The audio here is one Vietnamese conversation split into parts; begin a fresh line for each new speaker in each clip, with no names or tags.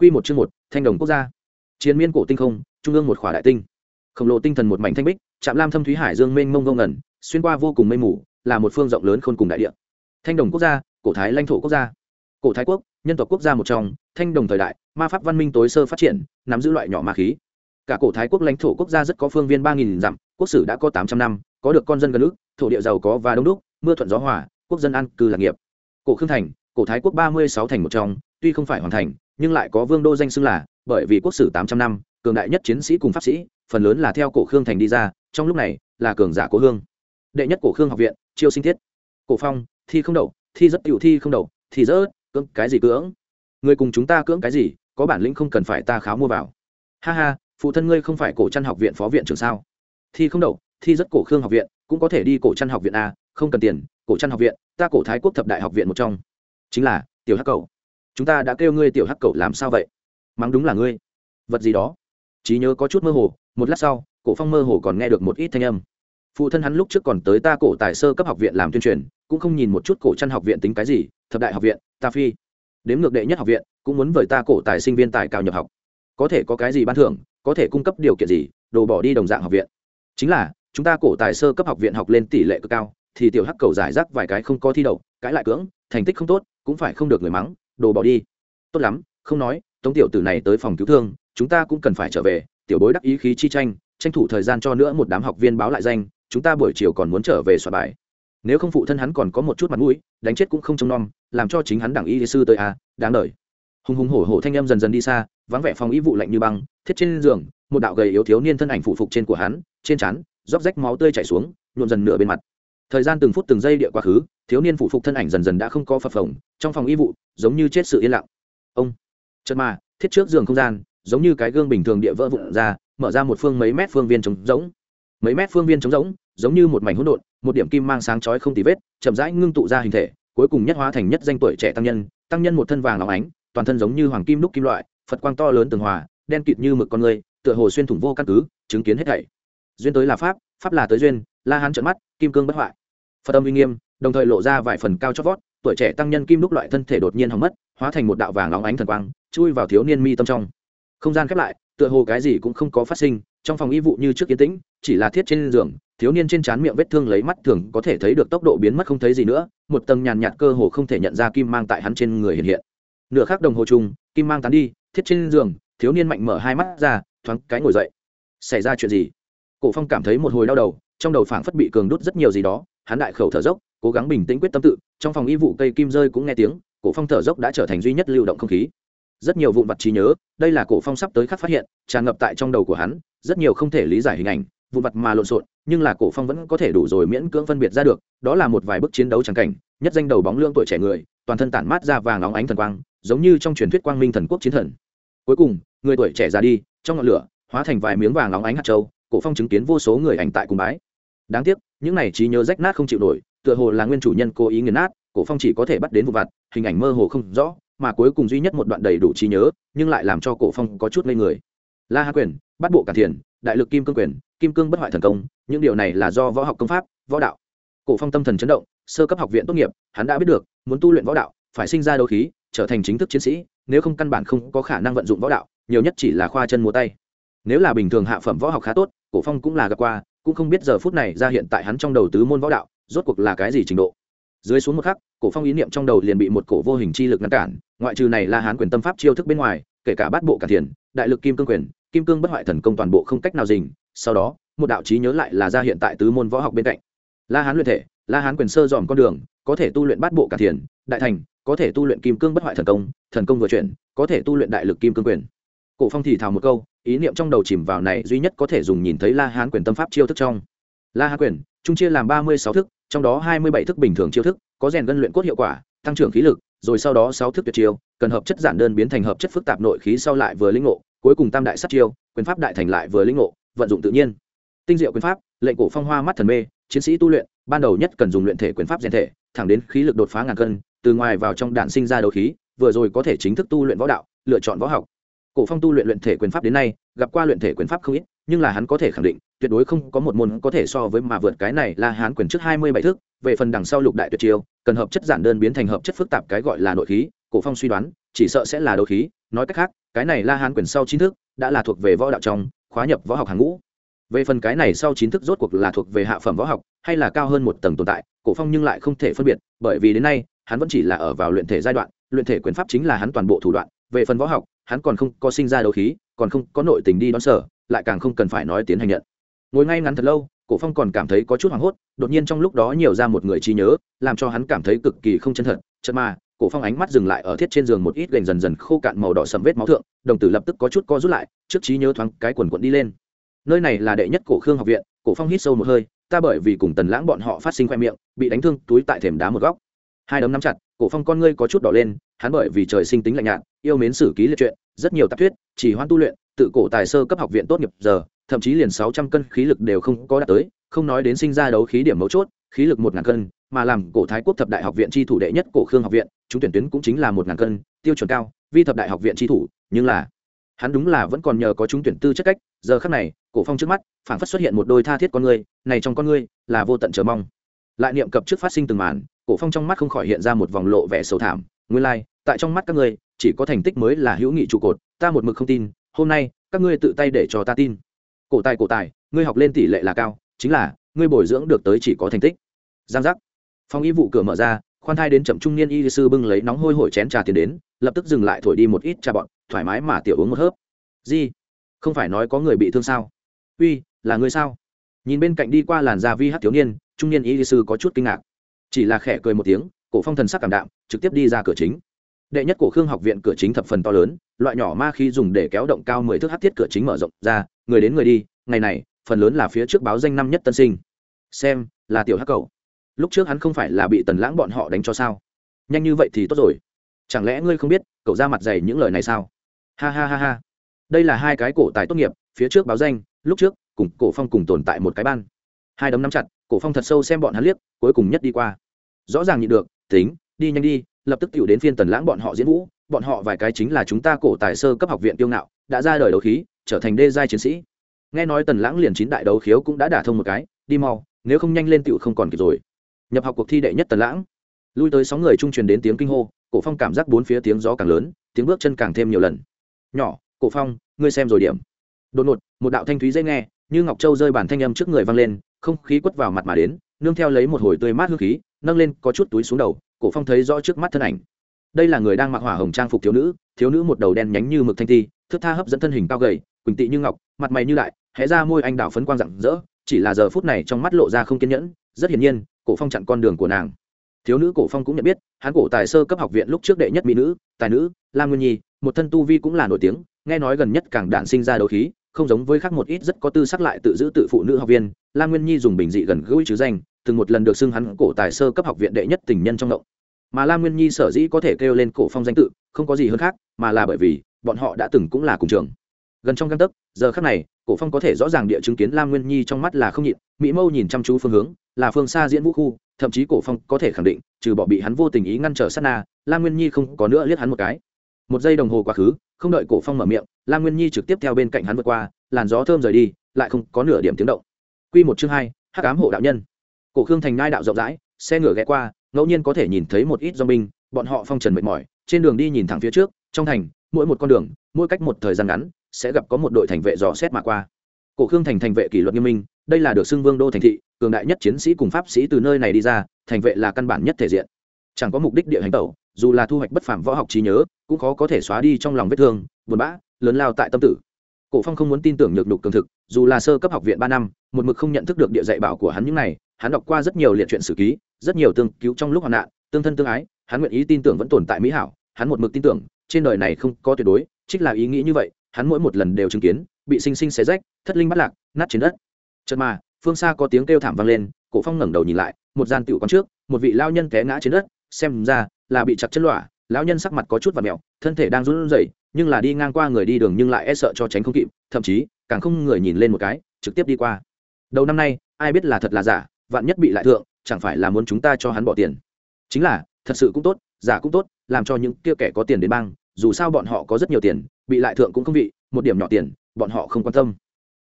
Quy một chương một, Thanh đồng quốc gia. Chiến miên cổ tinh không, trung ương một khỏa đại tinh. Khổng lồ tinh thần một mảnh thanh bích, chạm lam thâm thúy hải dương mênh mông ngông ngẩn, xuyên qua vô cùng mây mù, là một phương rộng lớn khôn cùng đại địa. Thanh đồng quốc gia, cổ thái lãnh thổ quốc gia. Cổ thái quốc, nhân tộc quốc gia một trong, thanh đồng thời đại, ma pháp văn minh tối sơ phát triển, nắm giữ loại nhỏ ma khí. Cả cổ thái quốc lãnh thổ quốc gia rất có phương viên ba nghìn dặm, quốc sử đã có tám trăm năm, có được con dân gần ước, thổ địa giàu có và đông đúc, mưa thuận gió hòa, quốc dân an cư lạc nghiệp. Cổ Khương thành, cổ thái quốc ba mươi sáu thành một trong, tuy không phải hoàn thành, nhưng lại có vương đô danh xưng là, bởi vì quốc sử tám trăm năm, cường đại nhất chiến sĩ cùng pháp sĩ, phần lớn là theo cổ khương thành đi ra, trong lúc này, là cường giả cố hương. Đệ nhất cổ khương học viện, chiêu sinh thiết. Cổ phong, thi không đậu, thi rất tiểu, thi không đậu thì dỡ cưỡng cái gì cưỡng? Người cùng chúng ta cưỡng cái gì, có bản lĩnh không cần phải ta kháo mua vào. Ha ha, phụ thân ngươi không phải cổ trăn học viện phó viện trưởng sao? Thi không đậu, thi rất cổ khương học viện, cũng có thể đi cổ trăn học viện a, không cần tiền, cổ trăn học viện, ta cổ thái quốc thập đại học viện một trong. Chính là, tiểu hắc cầu chúng ta đã kêu ngươi tiểu hắc cậu làm sao vậy? Mắng đúng là ngươi. Vật gì đó? Trí nhớ có chút mơ hồ, một lát sau, cổ phong mơ hồ còn nghe được một ít thanh âm. Phụ thân hắn lúc trước còn tới ta cổ tài sơ cấp học viện làm tuyên truyền, cũng không nhìn một chút cổ chăn học viện tính cái gì, thập đại học viện, ta phi. Đếm ngược đệ nhất học viện, cũng muốn vời ta cổ tài sinh viên tài cao nhập học. Có thể có cái gì ban thưởng, có thể cung cấp điều kiện gì, đồ bỏ đi đồng dạng học viện. Chính là, chúng ta cổ tài sơ cấp học viện học lên tỷ lệ cực cao, thì tiểu hắc cầu giải rác vài cái không có thi đậu cãi lại cưỡng, thành tích không tốt, cũng phải không được người mắng đồ bỏ đi. Tốt lắm không nói tống tiểu tử này tới phòng cứu thương chúng ta cũng cần phải trở về tiểu bối đắc ý khí chi tranh tranh thủ thời gian cho nữa một đám học viên báo lại danh chúng ta buổi chiều còn muốn trở về soạn bài. Nếu không phụ thân hắn còn có một chút mặt mũi đánh chết cũng không trông nom làm cho chính hắn đảng y sư tới a à, đáng đời. Hùng hùng hổ hổ thanh em dần dần đi xa vắng vẻ phòng y vụ lạnh như băng thiết trên giường một đạo gầy yếu thiếu niên thân ảnh phụ phục trên của hắn trên trán róc rách máu tươi chảy xuống nhuộm dần nửa bên mặt thời gian từng phút từng giây địa quá khứ, thiếu niên phụ phục thân ảnh dần dần đã không có phập phồng, trong phòng y vụ, giống như chết sự yên lặng. Ông chật mà, thiết trước giường không gian, giống như cái gương bình thường địa vỡ vụn ra, mở ra một phương mấy mét phương viên trống rỗng. Mấy mét phương viên trống rỗng, giống như một mảnh hỗn độn, một điểm kim mang sáng chói không tì vết, chậm rãi ngưng tụ ra hình thể, cuối cùng nhất hóa thành nhất danh tuổi trẻ tăng nhân tăng nhân một thân vàng óng ánh, toàn thân giống như hoàng kim đúc kim loại, phật quang to lớn tường hòa, đen kịt như mực con người, tựa hồ xuyên thủng vô căn cứ, chứng kiến hết thảy. Duyên tới là pháp pháp là tới duyên, la hán trợn mắt, kim cương bất hoại phật âm uy nghiêm, đồng thời lộ ra vài phần cao chót vót, tuổi trẻ tăng nhân kim đúc loại thân thể đột nhiên hỏng mất, hóa thành một đạo vàng óng ánh thần quang, chui vào thiếu niên mi tâm trong. Không gian khép lại, tựa hồ cái gì cũng không có phát sinh, trong phòng y vụ như trước yên tĩnh, chỉ là thiết trên giường, thiếu niên trên trán miệng vết thương lấy mắt thường có thể thấy được tốc độ biến mất không thấy gì nữa, một tầng nhàn nhạt cơ hồ không thể nhận ra kim mang tại hắn trên người hiện hiện. Nửa khắc đồng hồ chung, kim mang tán đi, thiết trên giường, thiếu niên mạnh mở hai mắt ra, thoáng cái ngồi dậy. Xảy ra chuyện gì? Cổ phong cảm thấy một hồi đau đầu, trong đầu phảng phất bị cường đốt rất nhiều gì đó hắn đại khẩu thở dốc, cố gắng bình tĩnh quyết tâm tự, trong phòng y vụ cây kim rơi cũng nghe tiếng, cổ phong thở dốc đã trở thành duy nhất lưu động không khí. Rất nhiều vụn vặt trí nhớ, đây là cổ phong sắp tới khắc phát hiện, tràn ngập tại trong đầu của hắn, rất nhiều không thể lý giải hình ảnh, vụn vặt mà lộn xộn, nhưng là cổ phong vẫn có thể đủ rồi miễn cưỡng phân biệt ra được, đó là một vài bức chiến đấu trắng cảnh, nhất danh đầu bóng lương tuổi trẻ người, toàn thân tản mát ra vàng óng ánh thần quang, giống như trong truyền thuyết quang minh thần quốc chiến thần. Cuối cùng, người tuổi trẻ ra đi, trong ngọn lửa, hóa thành vài miếng vàng óng ánh hạt châu, cổ phong chứng kiến vô số người ảnh tại cùng bái. Đáng tiếc những này trí nhớ rách nát không chịu nổi, tựa hồ là nguyên chủ nhân cố ý nghiền nát, cổ phong chỉ có thể bắt đến vụ vặt, hình ảnh mơ hồ không rõ, mà cuối cùng duy nhất một đoạn đầy đủ trí nhớ, nhưng lại làm cho cổ phong có chút ngây người. La hạ quyền, bắt bộ cả thiền, đại lực kim cương quyền, kim cương bất hoại thần công, những điều này là do võ học công pháp, võ đạo. Cổ phong tâm thần chấn động, sơ cấp học viện tốt nghiệp, hắn đã biết được, muốn tu luyện võ đạo, phải sinh ra đấu khí, trở thành chính thức chiến sĩ, nếu không căn bản không có khả năng vận dụng võ đạo, nhiều nhất chỉ là khoa chân múa tay. Nếu là bình thường hạ phẩm võ học khá tốt, cổ phong cũng là gặp qua cũng không biết giờ phút này ra hiện tại hắn trong đầu tứ môn võ đạo, rốt cuộc là cái gì trình độ. Dưới xuống một khắc, cổ phong ý niệm trong đầu liền bị một cổ vô hình chi lực ngăn cản, ngoại trừ này là hán quyền tâm pháp chiêu thức bên ngoài, kể cả bát bộ cả thiền, đại lực kim cương quyền, kim cương bất hoại thần công toàn bộ không cách nào dình, sau đó, một đạo trí nhớ lại là ra hiện tại tứ môn võ học bên cạnh. La hán luyện thể, la hán quyền sơ dòm con đường, có thể tu luyện bát bộ cả thiền, đại thành, có thể tu luyện kim cương bất hoại thần công thần công vừa chuyển, có thể tu luyện đại lực kim cương quyền. Cổ phong thì thào một câu ý niệm trong đầu chìm vào này duy nhất có thể dùng nhìn thấy la hán quyền tâm pháp chiêu thức trong. La hán quyền, trung chia làm ba mươi sáu thức, trong đó hai mươi bảy thức bình thường chiêu thức, có rèn gân luyện cốt hiệu quả, tăng trưởng khí lực, rồi sau đó sáu thức tuyệt chiêu, cần hợp chất giản đơn biến thành hợp chất phức tạp nội khí sau lại vừa linh ngộ, cuối cùng tam đại sát chiêu, quyền pháp đại thành lại vừa linh ngộ, vận dụng tự nhiên. Tinh diệu quyền pháp, lệnh cổ phong hoa mắt thần mê, chiến sĩ tu luyện, ban đầu nhất cần dùng luyện thể quyền pháp rèn thể, thẳng đến khí lực đột phá ngàn cân, từ ngoài vào trong đạn sinh ra đấu khí, vừa rồi có thể chính thức tu luyện võ đạo, lựa chọn võ học cổ phong tu luyện luyện thể quyền pháp đến nay, gặp qua luyện thể quyền pháp không ít, nhưng là hắn có thể khẳng định, tuyệt đối không có một môn có thể so với mà vượt cái này là hán quyền trước hai mươi bảy thước, về phần đằng sau lục đại tuyệt chiêu, cần hợp chất giản đơn biến thành hợp chất phức tạp cái gọi là nội khí, cổ phong suy đoán, chỉ sợ sẽ là đấu khí, nói cách khác, cái này la hán quyền sau chính thức đã là thuộc về võ đạo trong, khóa nhập võ học hàng ngũ. Về phần cái này sau chính thức rốt cuộc là thuộc về hạ phẩm võ học, hay là cao hơn một tầng tồn tại, cổ phong nhưng lại không thể phân biệt, bởi vì đến nay, hắn vẫn chỉ là ở vào luyện thể giai đoạn, luyện thể quyền pháp chính là hắn toàn bộ thủ đoạn, về phần võ học hắn còn không có sinh ra đấu khí, còn không có nội tình đi đón sở, lại càng không cần phải nói tiến hành nhận. Ngồi ngay ngắn thật lâu, cổ phong còn cảm thấy có chút hoảng hốt, đột nhiên trong lúc đó nhiều ra một người trí nhớ, làm cho hắn cảm thấy cực kỳ không chân thật. Chật mà, cổ phong ánh mắt dừng lại ở thiết trên giường một ít gành dần dần khô cạn màu đỏ sầm vết máu thượng, đồng tử lập tức có chút co rút lại, trước trí nhớ thoáng cái quần quận đi lên. Nơi này là đệ nhất cổ khương học viện, cổ phong hít sâu một hơi, ta bởi vì cùng tần lãng bọn họ phát sinh khoe miệng, bị đánh thương, túi tại thềm đá một góc. Hai đấm nắm chặt, cổ phong con ngươi có chút đỏ lên hắn bởi vì trời sinh tính lạnh nhạt, yêu mến sử ký liệt truyện, rất nhiều tạp thuyết, chỉ hoan tu luyện, tự cổ tài sơ cấp học viện tốt nghiệp giờ, thậm chí liền sáu trăm cân khí lực đều không có đạt tới, không nói đến sinh ra đấu khí điểm mấu chốt, khí lực một ngàn cân, mà làm cổ thái quốc thập đại học viện tri thủ đệ nhất cổ khương học viện, chúng tuyển tuyến cũng chính là một ngàn cân, tiêu chuẩn cao, vi thập đại học viện tri thủ, nhưng là, hắn đúng là vẫn còn nhờ có chúng tuyển tư chất cách, giờ khắc này, cổ phong trước mắt, phảng phất xuất hiện một đôi tha thiết con người, này trong con người, là vô tận chờ mong. Lại niệm cập trước phát sinh từng màn, cổ phong trong mắt không khỏi hiện ra một vòng lộ vẻ sầu thảm nguyên lai like, tại trong mắt các ngươi chỉ có thành tích mới là hữu nghị trụ cột ta một mực không tin hôm nay các ngươi tự tay để cho ta tin. Cổ tài cổ tài ngươi học lên tỷ lệ là cao chính là ngươi bồi dưỡng được tới chỉ có thành tích. Giang giác. Phong y vụ cửa mở ra khoan thai đến chậm trung niên y sư bưng lấy nóng hôi hổi chén trà tiền đến lập tức dừng lại thổi đi một ít trà bọn thoải mái mà tiểu uống một hớp. Gì không phải nói có người bị thương sao? Uy là người sao? Nhìn bên cạnh đi qua làn da vi hát thiếu niên trung niên y sư có chút kinh ngạc. Chỉ là khẽ cười một tiếng cổ phong thần sắc cảm đạm, trực tiếp đi ra cửa chính. Đệ nhất cổ khương học viện cửa chính thập phần to lớn, loại nhỏ ma khi dùng để kéo động cao mười thước hát thiết cửa chính mở rộng ra, người đến người đi, ngày này, phần lớn là phía trước báo danh năm nhất tân sinh. Xem, là tiểu hắc cầu lúc trước hắn không phải là bị tần lãng bọn họ đánh cho sao? Nhanh như vậy thì tốt rồi. Chẳng lẽ ngươi không biết, cậu ra mặt dày những lời này sao? Ha ha ha ha. Đây là hai cái cổ tài tốt nghiệp, phía trước báo danh, lúc trước, cùng cổ phong cùng tồn tại một cái ban. Hai đấm nắm chặt, cổ phong thật sâu xem bọn hắn liếc, cuối cùng nhất đi qua. Rõ ràng nhịn được tính, đi nhanh đi, lập tức tiểu đến phiên tần lãng bọn họ diễn vũ, bọn họ vài cái chính là chúng ta cổ tài sơ cấp học viện tiêu ngạo, đã ra đời đấu khí, trở thành đê giai chiến sĩ. Nghe nói tần lãng liền chín đại đấu khiếu cũng đã đả thông một cái, đi mau, nếu không nhanh lên tựu không còn kịp rồi. Nhập học cuộc thi đệ nhất tần lãng. Lui tới sáu người trung truyền đến tiếng kinh hô, cổ phong cảm giác bốn phía tiếng gió càng lớn, tiếng bước chân càng thêm nhiều lần. Nhỏ, cổ phong, ngươi xem rồi điểm. Đột ngột, một đạo thanh thúy dễ nghe, như ngọc châu rơi bản thanh âm trước người vang lên, không khí quất vào mặt mà đến, nương theo lấy một hồi tươi mát hương khí nâng lên có chút túi xuống đầu, cổ phong thấy rõ trước mắt thân ảnh. Đây là người đang mặc hỏa hồng trang phục thiếu nữ thiếu nữ một đầu đen nhánh như mực thanh ti thước tha hấp dẫn thân hình cao gầy, quỳnh tị như ngọc, mặt mày như đại hé ra môi anh đảo phấn quang rạng rỡ, chỉ là giờ phút này trong mắt lộ ra không kiên nhẫn, rất hiển nhiên, cổ phong chặn con đường của nàng. Thiếu nữ cổ phong cũng nhận biết, hắn cổ tài sơ cấp học viện lúc trước đệ nhất mỹ nữ, tài nữ, lam nguyên nhi, một thân tu vi cũng là nổi tiếng, nghe nói gần nhất càng đạn sinh ra đấu khí không giống với khác một ít rất có tư sắc lại tự giữ tự phụ nữ học viên lam nguyên nhi dùng bình dị gần gũi chứ danh, từng một lần được xưng hắn cổ tài sơ cấp học viện đệ nhất tình nhân trong động. Mà lam nguyên nhi sở dĩ có thể kêu lên cổ phong danh tự, không có gì hơn khác, mà là bởi vì bọn họ đã từng cũng là cùng trường. Gần trong găng tấc, giờ khắc này, cổ phong có thể rõ ràng địa chứng kiến lam nguyên nhi trong mắt là không nhịn, mỹ mâu nhìn chăm chú phương hướng, là phương xa diễn vũ khu, thậm chí cổ phong có thể khẳng định, trừ bỏ bị hắn vô tình ý ngăn trở sát na lam nguyên nhi không có nữa liếc hắn một cái. Một giây đồng hồ quá khứ, không đợi cổ phong mở miệng lam nguyên nhi trực tiếp theo bên cạnh hắn vượt qua làn gió thơm rời đi, lại không có nửa điểm tiếng động. Quy một chương hai, hắc ám hộ đạo nhân. Cổ khương thành ngai đạo rộng rãi, xe ngựa ghé qua, ngẫu nhiên có thể nhìn thấy một ít do binh bọn họ phong trần mệt mỏi, trên đường đi nhìn thẳng phía trước, trong thành, mỗi một con đường, mỗi cách một thời gian ngắn, sẽ gặp có một đội thành vệ dò xét mà qua. Cổ khương thành thành vệ kỷ luật nghiêm minh, đây là được xưng vương đô thành thị, cường đại nhất chiến sĩ cùng pháp sĩ từ nơi này đi ra, thành vệ là căn bản nhất thể diện. Chẳng có mục đích địa hành tẩu, dù là thu hoạch bất phàm võ học trí nhớ, cũng khó có thể xóa đi trong lòng vết thương, buồn bã, lớn lao tại tâm tử cổ phong không muốn tin tưởng nhược đục cường thực, dù là sơ cấp học viện ba năm, một mực không nhận thức được địa dạy bảo của hắn những này, hắn đọc qua rất nhiều liệt truyện sử ký, rất nhiều tương cứu trong lúc hoạn nạn, tương thân tương ái, hắn nguyện ý tin tưởng vẫn tồn tại mỹ hảo, hắn một mực tin tưởng, trên đời này không có tuyệt đối, trích là ý nghĩ như vậy, hắn mỗi một lần đều chứng kiến, bị sinh sinh xé rách, thất linh bắt lạc, nát trên đất. Chợt mà, phương xa có tiếng kêu thảm vang lên, cổ phong ngẩng đầu nhìn lại, một gian tiểu quán trước, một vị lao nhân té ngã trên đất, xem ra là bị chặt chân lọa, lão nhân sắc mặt có chút và mẹo, thân thể đang run rẩy nhưng là đi ngang qua người đi đường nhưng lại e sợ cho tránh không kịp, thậm chí, càng không người nhìn lên một cái, trực tiếp đi qua. Đầu năm nay, ai biết là thật là giả, vạn nhất bị lại thượng, chẳng phải là muốn chúng ta cho hắn bỏ tiền. Chính là, thật sự cũng tốt, giả cũng tốt, làm cho những kia kẻ có tiền đến bang, dù sao bọn họ có rất nhiều tiền, bị lại thượng cũng không vị, một điểm nhỏ tiền, bọn họ không quan tâm.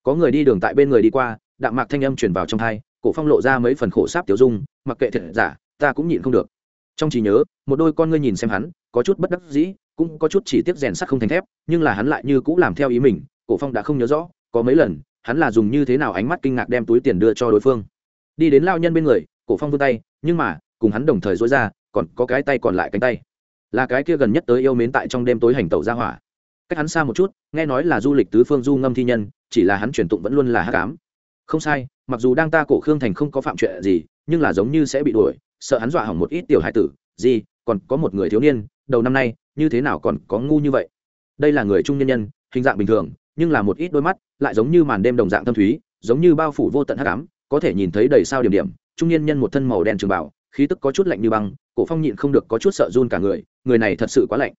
Có người đi đường tại bên người đi qua, đạm mạc thanh âm truyền vào trong thai, cổ phong lộ ra mấy phần khổ sáp tiểu dung, mặc kệ thiệt giả, ta cũng nhịn không được. Trong trí nhớ, một đôi con ngươi nhìn xem hắn, có chút bất đắc dĩ cũng có chút chỉ tiếp rèn sắt không thành thép, nhưng là hắn lại như cũng làm theo ý mình, cổ phong đã không nhớ rõ, có mấy lần, hắn là dùng như thế nào ánh mắt kinh ngạc đem túi tiền đưa cho đối phương. Đi đến lao nhân bên người, cổ phong vươn tay, nhưng mà, cùng hắn đồng thời dối ra, còn có cái tay còn lại cánh tay. Là cái kia gần nhất tới yêu mến tại trong đêm tối hành tẩu ra hỏa. Cách hắn xa một chút, nghe nói là du lịch tứ phương du ngâm thi nhân, chỉ là hắn truyền tụng vẫn luôn là hát cám không sai, mặc dù đang ta cổ khương thành không có phạm chuyện gì, nhưng là giống như sẽ bị đuổi, sợ hắn dọa hỏng một ít tiểu hải tử. Gì, còn có một người thiếu niên, đầu năm nay như thế nào còn có ngu như vậy? Đây là người trung nhân nhân, hình dạng bình thường, nhưng là một ít đôi mắt, lại giống như màn đêm đồng dạng thâm thúy, giống như bao phủ vô tận hắc ám, có thể nhìn thấy đầy sao điểm điểm. Trung niên nhân một thân màu đen trường bảo khí tức có chút lạnh như băng, cổ phong nhịn không được có chút sợ run cả người người này thật sự quá lạnh.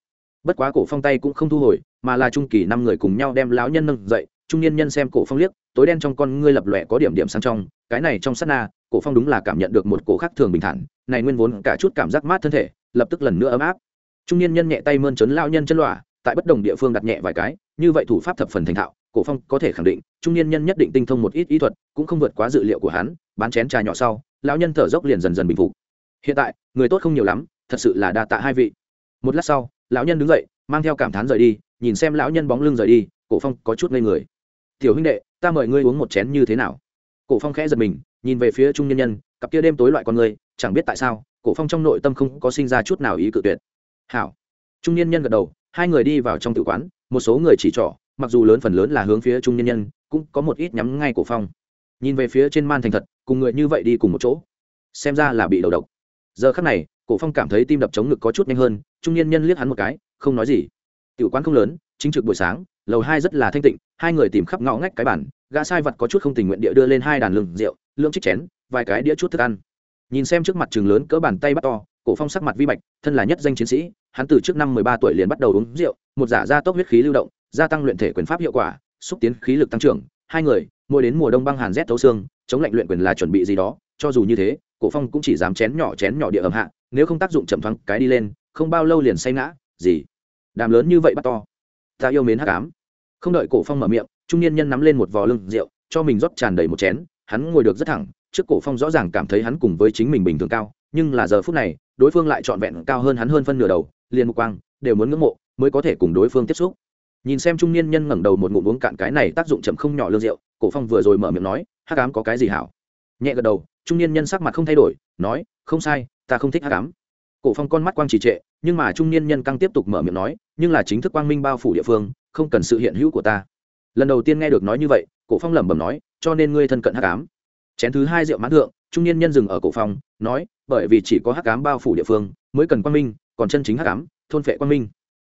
Bất quá cổ phong tay cũng không thu hồi, mà là trung kỳ năm người cùng nhau đem lão nhân nâng dậy, trung niên nhân xem cổ phong liếc, tối đen trong con ngươi lập lòe có điểm điểm sáng trong, cái này trong sát na, cổ phong đúng là cảm nhận được một cổ khác thường bình thản, này nguyên vốn cả chút cảm giác mát thân thể, lập tức lần nữa ấm áp trung niên nhân nhẹ tay mơn trớn lão nhân chân lọa, tại bất đồng địa phương đặt nhẹ vài cái, như vậy thủ pháp thập phần thành thạo, cổ phong có thể khẳng định, trung niên nhân nhất định tinh thông một ít ý thuật, cũng không vượt quá dự liệu của hắn, bán chén trà nhỏ sau, lão nhân thở dốc liền dần dần bình phục. Hiện tại, người tốt không nhiều lắm, thật sự là đa tạ hai vị. Một lát sau, lão nhân đứng dậy, mang theo cảm thán rời đi, nhìn xem lão nhân bóng lưng rời đi, cổ phong có chút ngây người. Tiểu huynh đệ, ta mời ngươi uống một chén như thế nào? Cổ phong khẽ giật mình, nhìn về phía trung nhân nhân, cặp kia đêm tối loại con người, chẳng biết tại sao, cổ phong trong nội tâm không có sinh ra chút nào ý cự tuyệt hảo. Trung nhân nhân gật đầu, hai người đi vào trong tự quán, một số người chỉ trỏ, mặc dù lớn phần lớn là hướng phía trung nhân nhân, cũng có một ít nhắm ngay cổ phong. Nhìn về phía trên man thành thật, cùng người như vậy đi cùng một chỗ, xem ra là bị đầu độc. Giờ khắc này, cổ phong cảm thấy tim đập chống ngực có chút nhanh hơn, trung niên nhân liếc hắn một cái, không nói gì. Tiểu quán không lớn, chính trực buổi sáng, lầu hai rất là thanh tịnh, hai người tìm khắp ngõ ngách cái bản gã sai vật có chút không tình nguyện địa đưa lên hai đàn lừng rượu lượng chiếc chén, vài cái đĩa chút thức ăn. Nhìn xem trước mặt trường lớn cỡ bàn tay bắt to cổ phong sắc mặt vi bạch, thân là nhất danh chiến sĩ, hắn từ trước năm mười ba tuổi liền bắt đầu uống rượu, một giả gia tốc huyết khí lưu động, gia tăng luyện thể quyền pháp hiệu quả, xúc tiến khí lực tăng trưởng. Hai người, mỗi đến mùa đông băng hàn rét thấu xương, chống lạnh luyện quyền là chuẩn bị gì đó, cho dù như thế, cổ phong cũng chỉ dám chén nhỏ chén nhỏ địa ẩm hạ, nếu không tác dụng chậm thoáng cái đi lên, không bao lâu liền say ngã, gì? Đàm lớn như vậy bắt to. Ta yêu mến hắc ám. Không đợi cổ phong mở miệng, trung niên nhân nắm lên một vò lưng rượu, cho mình rót tràn đầy một chén, hắn ngồi được rất thẳng, trước cổ phong rõ ràng cảm thấy hắn cùng với chính mình bình thường cao nhưng là giờ phút này, đối phương lại trọn vẹn cao hơn hắn hơn phân nửa đầu, liền mục quang, đều muốn ngưỡng mộ, mới có thể cùng đối phương tiếp xúc. Nhìn xem trung niên nhân ngẩng đầu một ngụm uống cạn cái này tác dụng chậm không nhỏ lương rượu, cổ phong vừa rồi mở miệng nói, hắc ám có cái gì hảo? Nhẹ gật đầu, trung niên nhân sắc mặt không thay đổi, nói, không sai, ta không thích hắc ám. Cổ phong con mắt quang trì trệ, nhưng mà trung niên nhân căng tiếp tục mở miệng nói, nhưng là chính thức quang minh bao phủ địa phương, không cần sự hiện hữu của ta. Lần đầu tiên nghe được nói như vậy, cổ phong lẩm bẩm nói, cho nên ngươi thân cận hắc ám. Chén thứ hai rượu mãn thượng, trung niên nhân dừng ở cổ phong, nói bởi vì chỉ có hắc ám bao phủ địa phương mới cần quang minh, còn chân chính hắc ám, thôn phệ quang minh.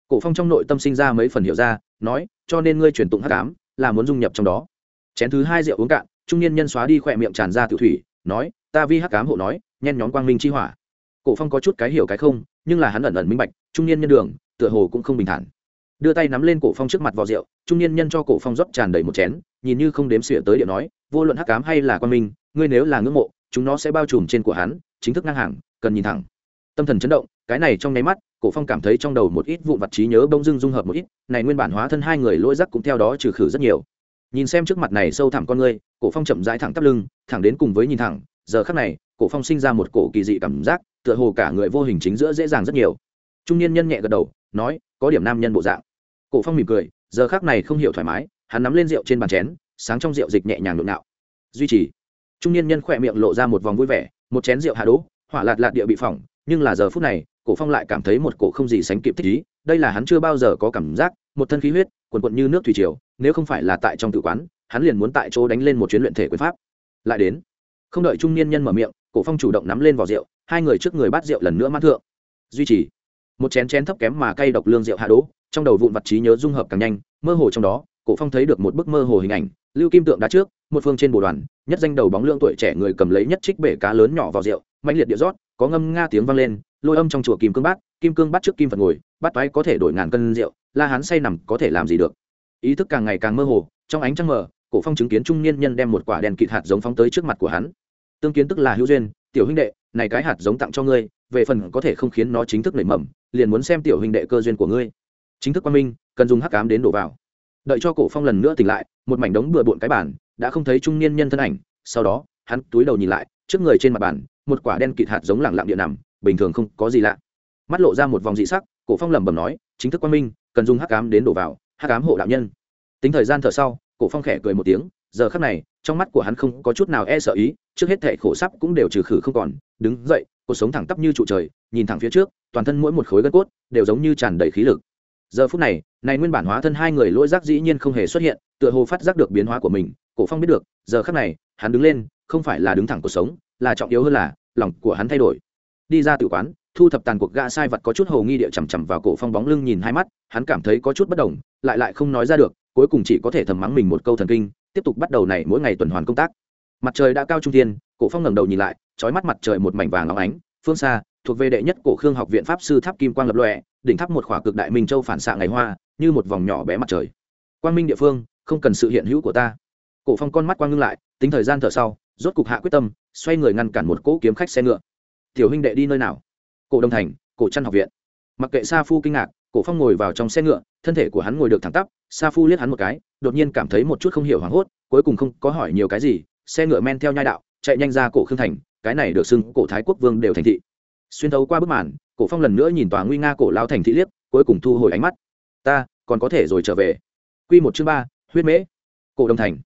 Cổ phong trong nội tâm sinh ra mấy phần hiểu ra, nói, cho nên ngươi truyền tụng hắc ám là muốn dung nhập trong đó. Chén thứ hai rượu uống cạn, trung niên nhân xóa đi khỏe miệng tràn ra tiểu thủy, nói, ta vi hắc ám hộ nói, nhen nhóm quang minh chi hỏa. Cổ phong có chút cái hiểu cái không, nhưng là hắn ẩn ẩn minh bạch, trung niên nhân đường, tựa hồ cũng không bình thản. Đưa tay nắm lên cổ phong trước mặt vò rượu, trung niên nhân cho cổ phong rót tràn đầy một chén, nhìn như không đếm xỉa tới điệu nói, vô luận hắc ám hay là quan minh, ngươi nếu là ngưỡng mộ, chúng nó sẽ bao trùm trên của hắn chính thức ngang hàng, cần nhìn thẳng. Tâm thần chấn động, cái này trong nháy mắt, cổ phong cảm thấy trong đầu một ít vụn vặt trí nhớ bông dưng dung hợp một ít, này nguyên bản hóa thân hai người lỗi rắc cũng theo đó trừ khử rất nhiều. Nhìn xem trước mặt này sâu thẳm con ngươi cổ phong chậm rãi thẳng tắp lưng, thẳng đến cùng với nhìn thẳng, giờ khắc này, cổ phong sinh ra một cổ kỳ dị cảm giác, tựa hồ cả người vô hình chính giữa dễ dàng rất nhiều. Trung niên nhân nhẹ gật đầu, nói, có điểm nam nhân bộ dạng. Cổ phong mỉm cười, giờ khắc này không hiểu thoải mái, hắn nắm lên rượu trên bàn chén, sáng trong rượu dịch nhẹ nhàng nhộn nhạo duy trì. Trung niên nhân khỏe miệng lộ ra một vòng vui vẻ một chén rượu hạ đỗ, hỏa lạt lạt địa bị phỏng, nhưng là giờ phút này, cổ phong lại cảm thấy một cổ không gì sánh kịp thích ý, đây là hắn chưa bao giờ có cảm giác, một thân khí huyết, quần quận như nước thủy triều, nếu không phải là tại trong tự quán, hắn liền muốn tại chỗ đánh lên một chuyến luyện thể quyền pháp. Lại đến, không đợi trung niên nhân mở miệng, cổ phong chủ động nắm lên vỏ rượu, hai người trước người bắt rượu lần nữa mãn thượng. Duy trì, một chén chén thấp kém mà cay độc lương rượu hạ đỗ, trong đầu vụn vặt trí nhớ dung hợp càng nhanh, mơ hồ trong đó cổ phong thấy được một bức mơ hồ hình ảnh, lưu kim tượng đá trước, một phương trên bồ đoàn, nhất danh đầu bóng lương tuổi trẻ người cầm lấy nhất trích bể cá lớn nhỏ vào rượu mạnh liệt địa rót, có ngâm nga tiếng vang lên, lôi âm trong chùa kim cương bát, kim cương bắt trước kim phật ngồi bắt toái có thể đổi ngàn cân rượu, la hán say nằm có thể làm gì được. Ý thức càng ngày càng mơ hồ, trong ánh trăng mờ, cổ phong chứng kiến trung niên nhân đem một quả đèn kịt hạt giống phóng tới trước mặt của hắn. Tương kiến tức là hữu duyên, tiểu huynh đệ, này cái hạt giống tặng cho ngươi, về phần có thể không khiến nó chính thức nảy mầm, liền muốn xem tiểu huynh đệ cơ duyên của ngươi. Chính thức quan minh, cần dùng hắc ám đến đổ vào đợi cho cổ phong lần nữa tỉnh lại, một mảnh đống bừa bộn cái bản đã không thấy trung niên nhân thân ảnh. Sau đó, hắn túi đầu nhìn lại, trước người trên mặt bàn, một quả đen kịt hạt giống lẳng lặng địa nằm, bình thường không có gì lạ. Mắt lộ ra một vòng dị sắc, cổ phong lẩm bẩm nói, chính thức quan minh, cần dùng hắc ám đến đổ vào, hắc ám hộ đạo nhân. Tính thời gian thở sau, cổ phong khẽ cười một tiếng, giờ khắc này, trong mắt của hắn không có chút nào e sợ ý, trước hết thể khổ sắp cũng đều trừ khử không còn, đứng dậy, cuộc sống thẳng tắp như trụ trời, nhìn thẳng phía trước, toàn thân mỗi một khối gân cốt, đều giống như tràn đầy khí lực giờ phút này này nguyên bản hóa thân hai người lỗi giác dĩ nhiên không hề xuất hiện, tựa hồ phát giác được biến hóa của mình, cổ phong biết được, giờ khắc này, hắn đứng lên, không phải là đứng thẳng cuộc sống, là trọng yếu hơn là, lòng của hắn thay đổi. Đi ra tử quán, thu thập tàn cuộc gã sai vật có chút hồ nghi địa chằm chằm vào cổ phong bóng lưng nhìn hai mắt, hắn cảm thấy có chút bất đồng, lại lại không nói ra được, cuối cùng chỉ có thể thầm mắng mình một câu thần kinh, tiếp tục bắt đầu này mỗi ngày tuần hoàn công tác. Mặt trời đã cao trung thiên, cổ phong ngẩng đầu nhìn lại trói mắt mặt trời một mảnh vàng óng ánh, phương xa thuộc về đệ nhất cổ khương học viện pháp sư tháp kim quang lập lòe, đỉnh tháp một khỏa cực đại minh châu phản xạ ngày hoa, như một vòng nhỏ bé mặt trời. Quang minh địa phương, không cần sự hiện hữu của ta. Cổ phong con mắt quang ngưng lại, tính thời gian thở sau, rốt cục hạ quyết tâm, xoay người ngăn cản một cỗ kiếm khách xe ngựa. Tiểu huynh đệ đi nơi nào? Cổ đông thành, cổ trăn học viện. Mặc kệ sa phu kinh ngạc, cổ phong ngồi vào trong xe ngựa, thân thể của hắn ngồi được thẳng tắp, sa phu liếc hắn một cái, đột nhiên cảm thấy một chút không hiểu hoảng hốt, cuối cùng không có hỏi nhiều cái gì, xe ngựa men theo nhai đạo, chạy nhanh ra cổ khương thành, cái này được xưng cổ thái quốc vương đều thành thị xuyên thấu qua bức màn, cổ phong lần nữa nhìn tòa nguy nga cổ lao thành thị liếc, cuối cùng thu hồi ánh mắt. Ta, còn có thể rồi trở về. Quy một chương ba, huyết mễ. Cổ đồng thành.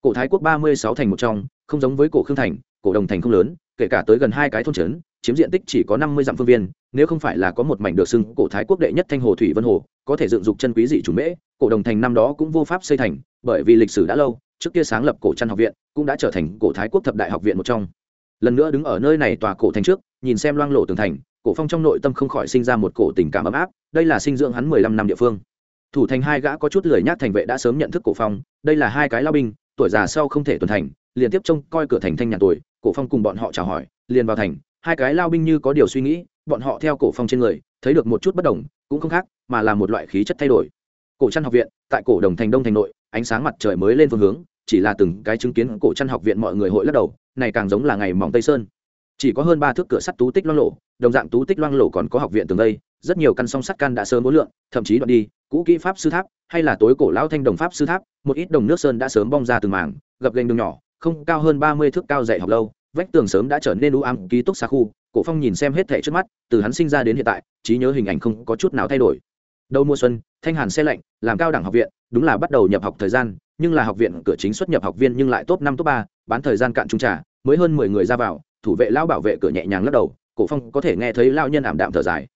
Cổ thái quốc ba mươi sáu thành một trong, không giống với cổ khương thành, cổ đồng thành không lớn, kể cả tới gần hai cái thôn trấn, chiếm diện tích chỉ có năm mươi dặm phương viên, nếu không phải là có một mảnh được xưng cổ thái quốc đệ nhất thanh hồ thủy vân hồ, có thể dựng dục chân quý dị chủ mễ, cổ đồng thành năm đó cũng vô pháp xây thành, bởi vì lịch sử đã lâu, trước kia sáng lập cổ trăn học viện, cũng đã trở thành cổ thái quốc thập đại học viện một trong lần nữa đứng ở nơi này tòa cổ thành trước, nhìn xem loang lộ tường thành, cổ phong trong nội tâm không khỏi sinh ra một cổ tình cảm ấm áp, đây là sinh dưỡng hắn mười lăm năm địa phương. Thủ thành hai gã có chút lười nhác thành vệ đã sớm nhận thức cổ phong, đây là hai cái lao binh, tuổi già sau không thể tuần thành, liền tiếp trông coi cửa thành thanh nhà tuổi, cổ phong cùng bọn họ chào hỏi, liền vào thành, hai cái lao binh như có điều suy nghĩ, bọn họ theo cổ phong trên người, thấy được một chút bất đồng, cũng không khác, mà là một loại khí chất thay đổi. Cổ trăn học viện, tại cổ đồng thành đông thành nội, ánh sáng mặt trời mới lên phương hướng chỉ là từng cái chứng kiến cổ chăn học viện mọi người hội lắc đầu, này càng giống là ngày mỏng tây sơn. Chỉ có hơn ba thước cửa sắt tú tích loang lộ đồng dạng tú tích loang lộ còn có học viện tường đây, rất nhiều căn song sắt căn đã sớm bố lượng, thậm chí đoạn đi, cũ kỹ pháp sư tháp, hay là tối cổ lão thanh đồng pháp sư tháp, một ít đồng nước sơn đã sớm bong ra từng mảng, gập gành đường nhỏ, không cao hơn ba mươi thước cao dạy học lâu, vách tường sớm đã trở nên u ám, ký túc xa khu, cổ phong nhìn xem hết thảy trước mắt, từ hắn sinh ra đến hiện tại, trí nhớ hình ảnh không có chút nào thay đổi. Đầu mùa xuân, thanh hàn xe lạnh, làm cao đẳng học viện, đúng là bắt đầu nhập học thời gian nhưng là học viện cửa chính xuất nhập học viên nhưng lại top năm, top ba, bán thời gian cạn trung trả mới hơn mười người ra vào, thủ vệ lão bảo vệ cửa nhẹ nhàng lắc đầu, cổ phong có thể nghe thấy lão nhân ảm đạm thở dài.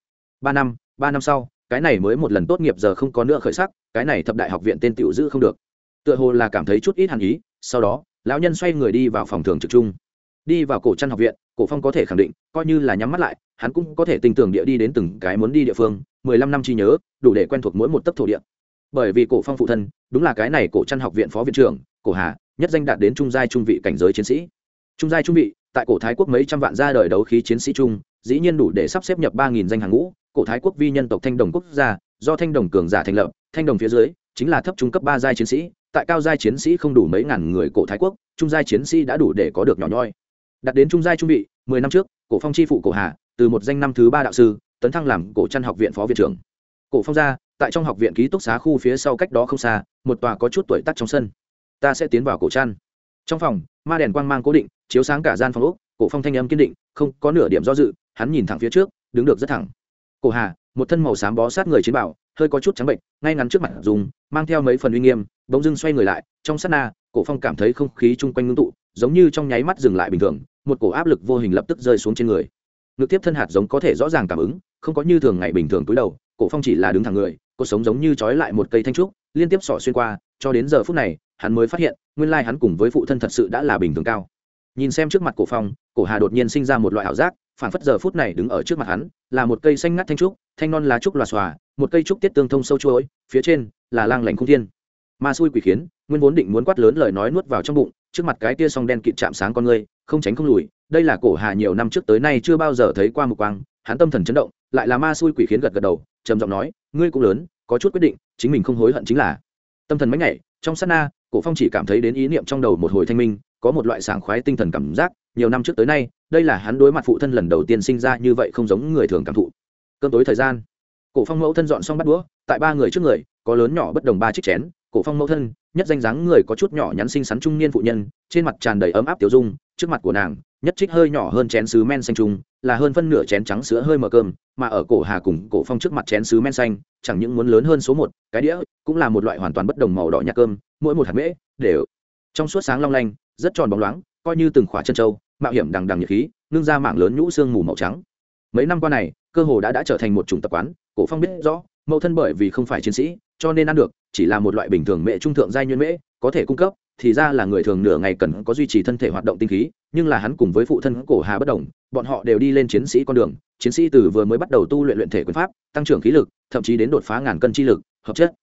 Ba năm ba năm sau, cái này mới một lần tốt nghiệp giờ không có nữa khởi sắc, cái này thập đại học viện tên tiểu giữ không được. Tựa hồ là cảm thấy chút ít hàn ý, sau đó, lão nhân xoay người đi vào phòng thường trực trung. Đi vào cổ trăn học viện, cổ phong có thể khẳng định, coi như là nhắm mắt lại, hắn cũng có thể tình tưởng địa đi đến từng cái muốn đi địa phương, mười lăm năm chi nhớ, đủ để quen thuộc mỗi một tấc thổ địa bởi vì cổ phong phụ thân đúng là cái này cổ trăn học viện phó viện trưởng, cổ hà, nhất danh đạt đến trung giai trung vị cảnh giới chiến sĩ. Trung giai trung vị, tại cổ thái quốc mấy trăm vạn gia đời đấu khí chiến sĩ trung dĩ nhiên đủ để sắp xếp nhập ba nghìn danh hàng ngũ, cổ thái quốc vi nhân tộc thanh đồng quốc gia, do thanh đồng cường giả thành lập, thanh đồng phía dưới chính là thấp trung cấp ba giai chiến sĩ, tại cao giai chiến sĩ không đủ mấy ngàn người cổ thái quốc, trung giai chiến sĩ đã đủ để có được nhỏ nhoi. Đặt đến trung giai trung vị, mười năm trước, cổ phong chi phụ cổ hà, từ một danh năm thứ ba đạo sư, tấn thăng làm cổ trăn học viện phó viện trưởng. Cổ phong gia tại trong học viện ký túc xá khu phía sau cách đó không xa, một tòa có chút tuổi tắt trong sân. Ta sẽ tiến vào cổ trăn trong phòng, ma đèn quang mang cố định, chiếu sáng cả gian phòng úc cổ phong thanh âm kiên định, không có nửa điểm do dự, hắn nhìn thẳng phía trước, đứng được rất thẳng. Cổ hà, một thân màu xám bó sát người chiến bảo, hơi có chút trắng bệnh, ngay ngắn trước mặt dùng, mang theo mấy phần uy nghiêm, bỗng dưng xoay người lại, trong sát na, cổ phong cảm thấy không khí chung quanh ngưng tụ, giống như trong nháy mắt dừng lại bình thường, một cổ áp lực vô hình lập tức rơi xuống trên người. Ngực tiếp thân hạt giống có thể rõ ràng cảm ứng, không có như thường ngày bình thường túi đầu, cổ phong chỉ là đứng thẳng người cuộc sống giống như trói lại một cây thanh trúc, liên tiếp sỏ xuyên qua, cho đến giờ phút này, hắn mới phát hiện, nguyên lai hắn cùng với phụ thân thật sự đã là bình thường cao. Nhìn xem trước mặt cổ phong, cổ hà đột nhiên sinh ra một loại ảo giác phản phất giờ phút này đứng ở trước mặt hắn, là một cây xanh ngắt thanh trúc, thanh non lá trúc loà xòa, một cây trúc tiết tương thông sâu chuỗi, phía trên là lang lành không thiên. Ma xui quỷ khiến, nguyên vốn định muốn quát lớn lời nói nuốt vào trong bụng, trước mặt cái tia song đen kịt chạm sáng con ngươi không tránh không lùi, đây là cổ hà nhiều năm trước tới nay chưa bao giờ thấy qua một quang, hắn tâm thần chấn động lại là ma xui quỷ khiến gật gật đầu, trầm giọng nói, ngươi cũng lớn, có chút quyết định, chính mình không hối hận chính là. Tâm thần mấy ngày trong sát na, cổ phong chỉ cảm thấy đến ý niệm trong đầu một hồi thanh minh, có một loại sảng khoái tinh thần cảm giác, nhiều năm trước tới nay, đây là hắn đối mặt phụ thân lần đầu tiên sinh ra như vậy không giống người thường cảm thụ. Cơn tối thời gian, cổ phong mẫu thân dọn xong bắt đũa, tại ba người trước người, có lớn nhỏ bất đồng ba chiếc chén, cổ phong mẫu thân, nhất danh dáng người có chút nhỏ nhắn xinh xắn trung niên phụ nhân, trên mặt tràn đầy ấm áp tiểu dung, trước mặt của nàng, nhất trích hơi nhỏ hơn chén sứ men xanh trung là hơn phân nửa chén trắng sữa hơi mờ cơm, mà ở cổ hà cùng cổ phong trước mặt chén sứ men xanh, chẳng những muốn lớn hơn số một, cái đĩa cũng là một loại hoàn toàn bất đồng màu đỏ nhạt cơm, mỗi một hạt mễ đều trong suốt sáng long lanh, rất tròn bóng loáng, coi như từng khỏa chân trâu mạo hiểm đằng đằng nhiệt khí nương ra mạng lớn nhũ xương mù màu trắng. Mấy năm qua này, cơ hồ đã đã trở thành một chủng tập quán, cổ phong biết rõ, mẫu thân bởi vì không phải chiến sĩ, cho nên ăn được, chỉ là một loại bình thường mễ trung thượng giai nhuyễn mễ, có thể cung cấp thì ra là người thường nửa ngày cần có duy trì thân thể hoạt động tinh khí, nhưng là hắn cùng với phụ thân cổ hà bất đồng, bọn họ đều đi lên chiến sĩ con đường, chiến sĩ từ vừa mới bắt đầu tu luyện luyện thể quyền pháp, tăng trưởng khí lực, thậm chí đến đột phá ngàn cân chi lực, hợp chất.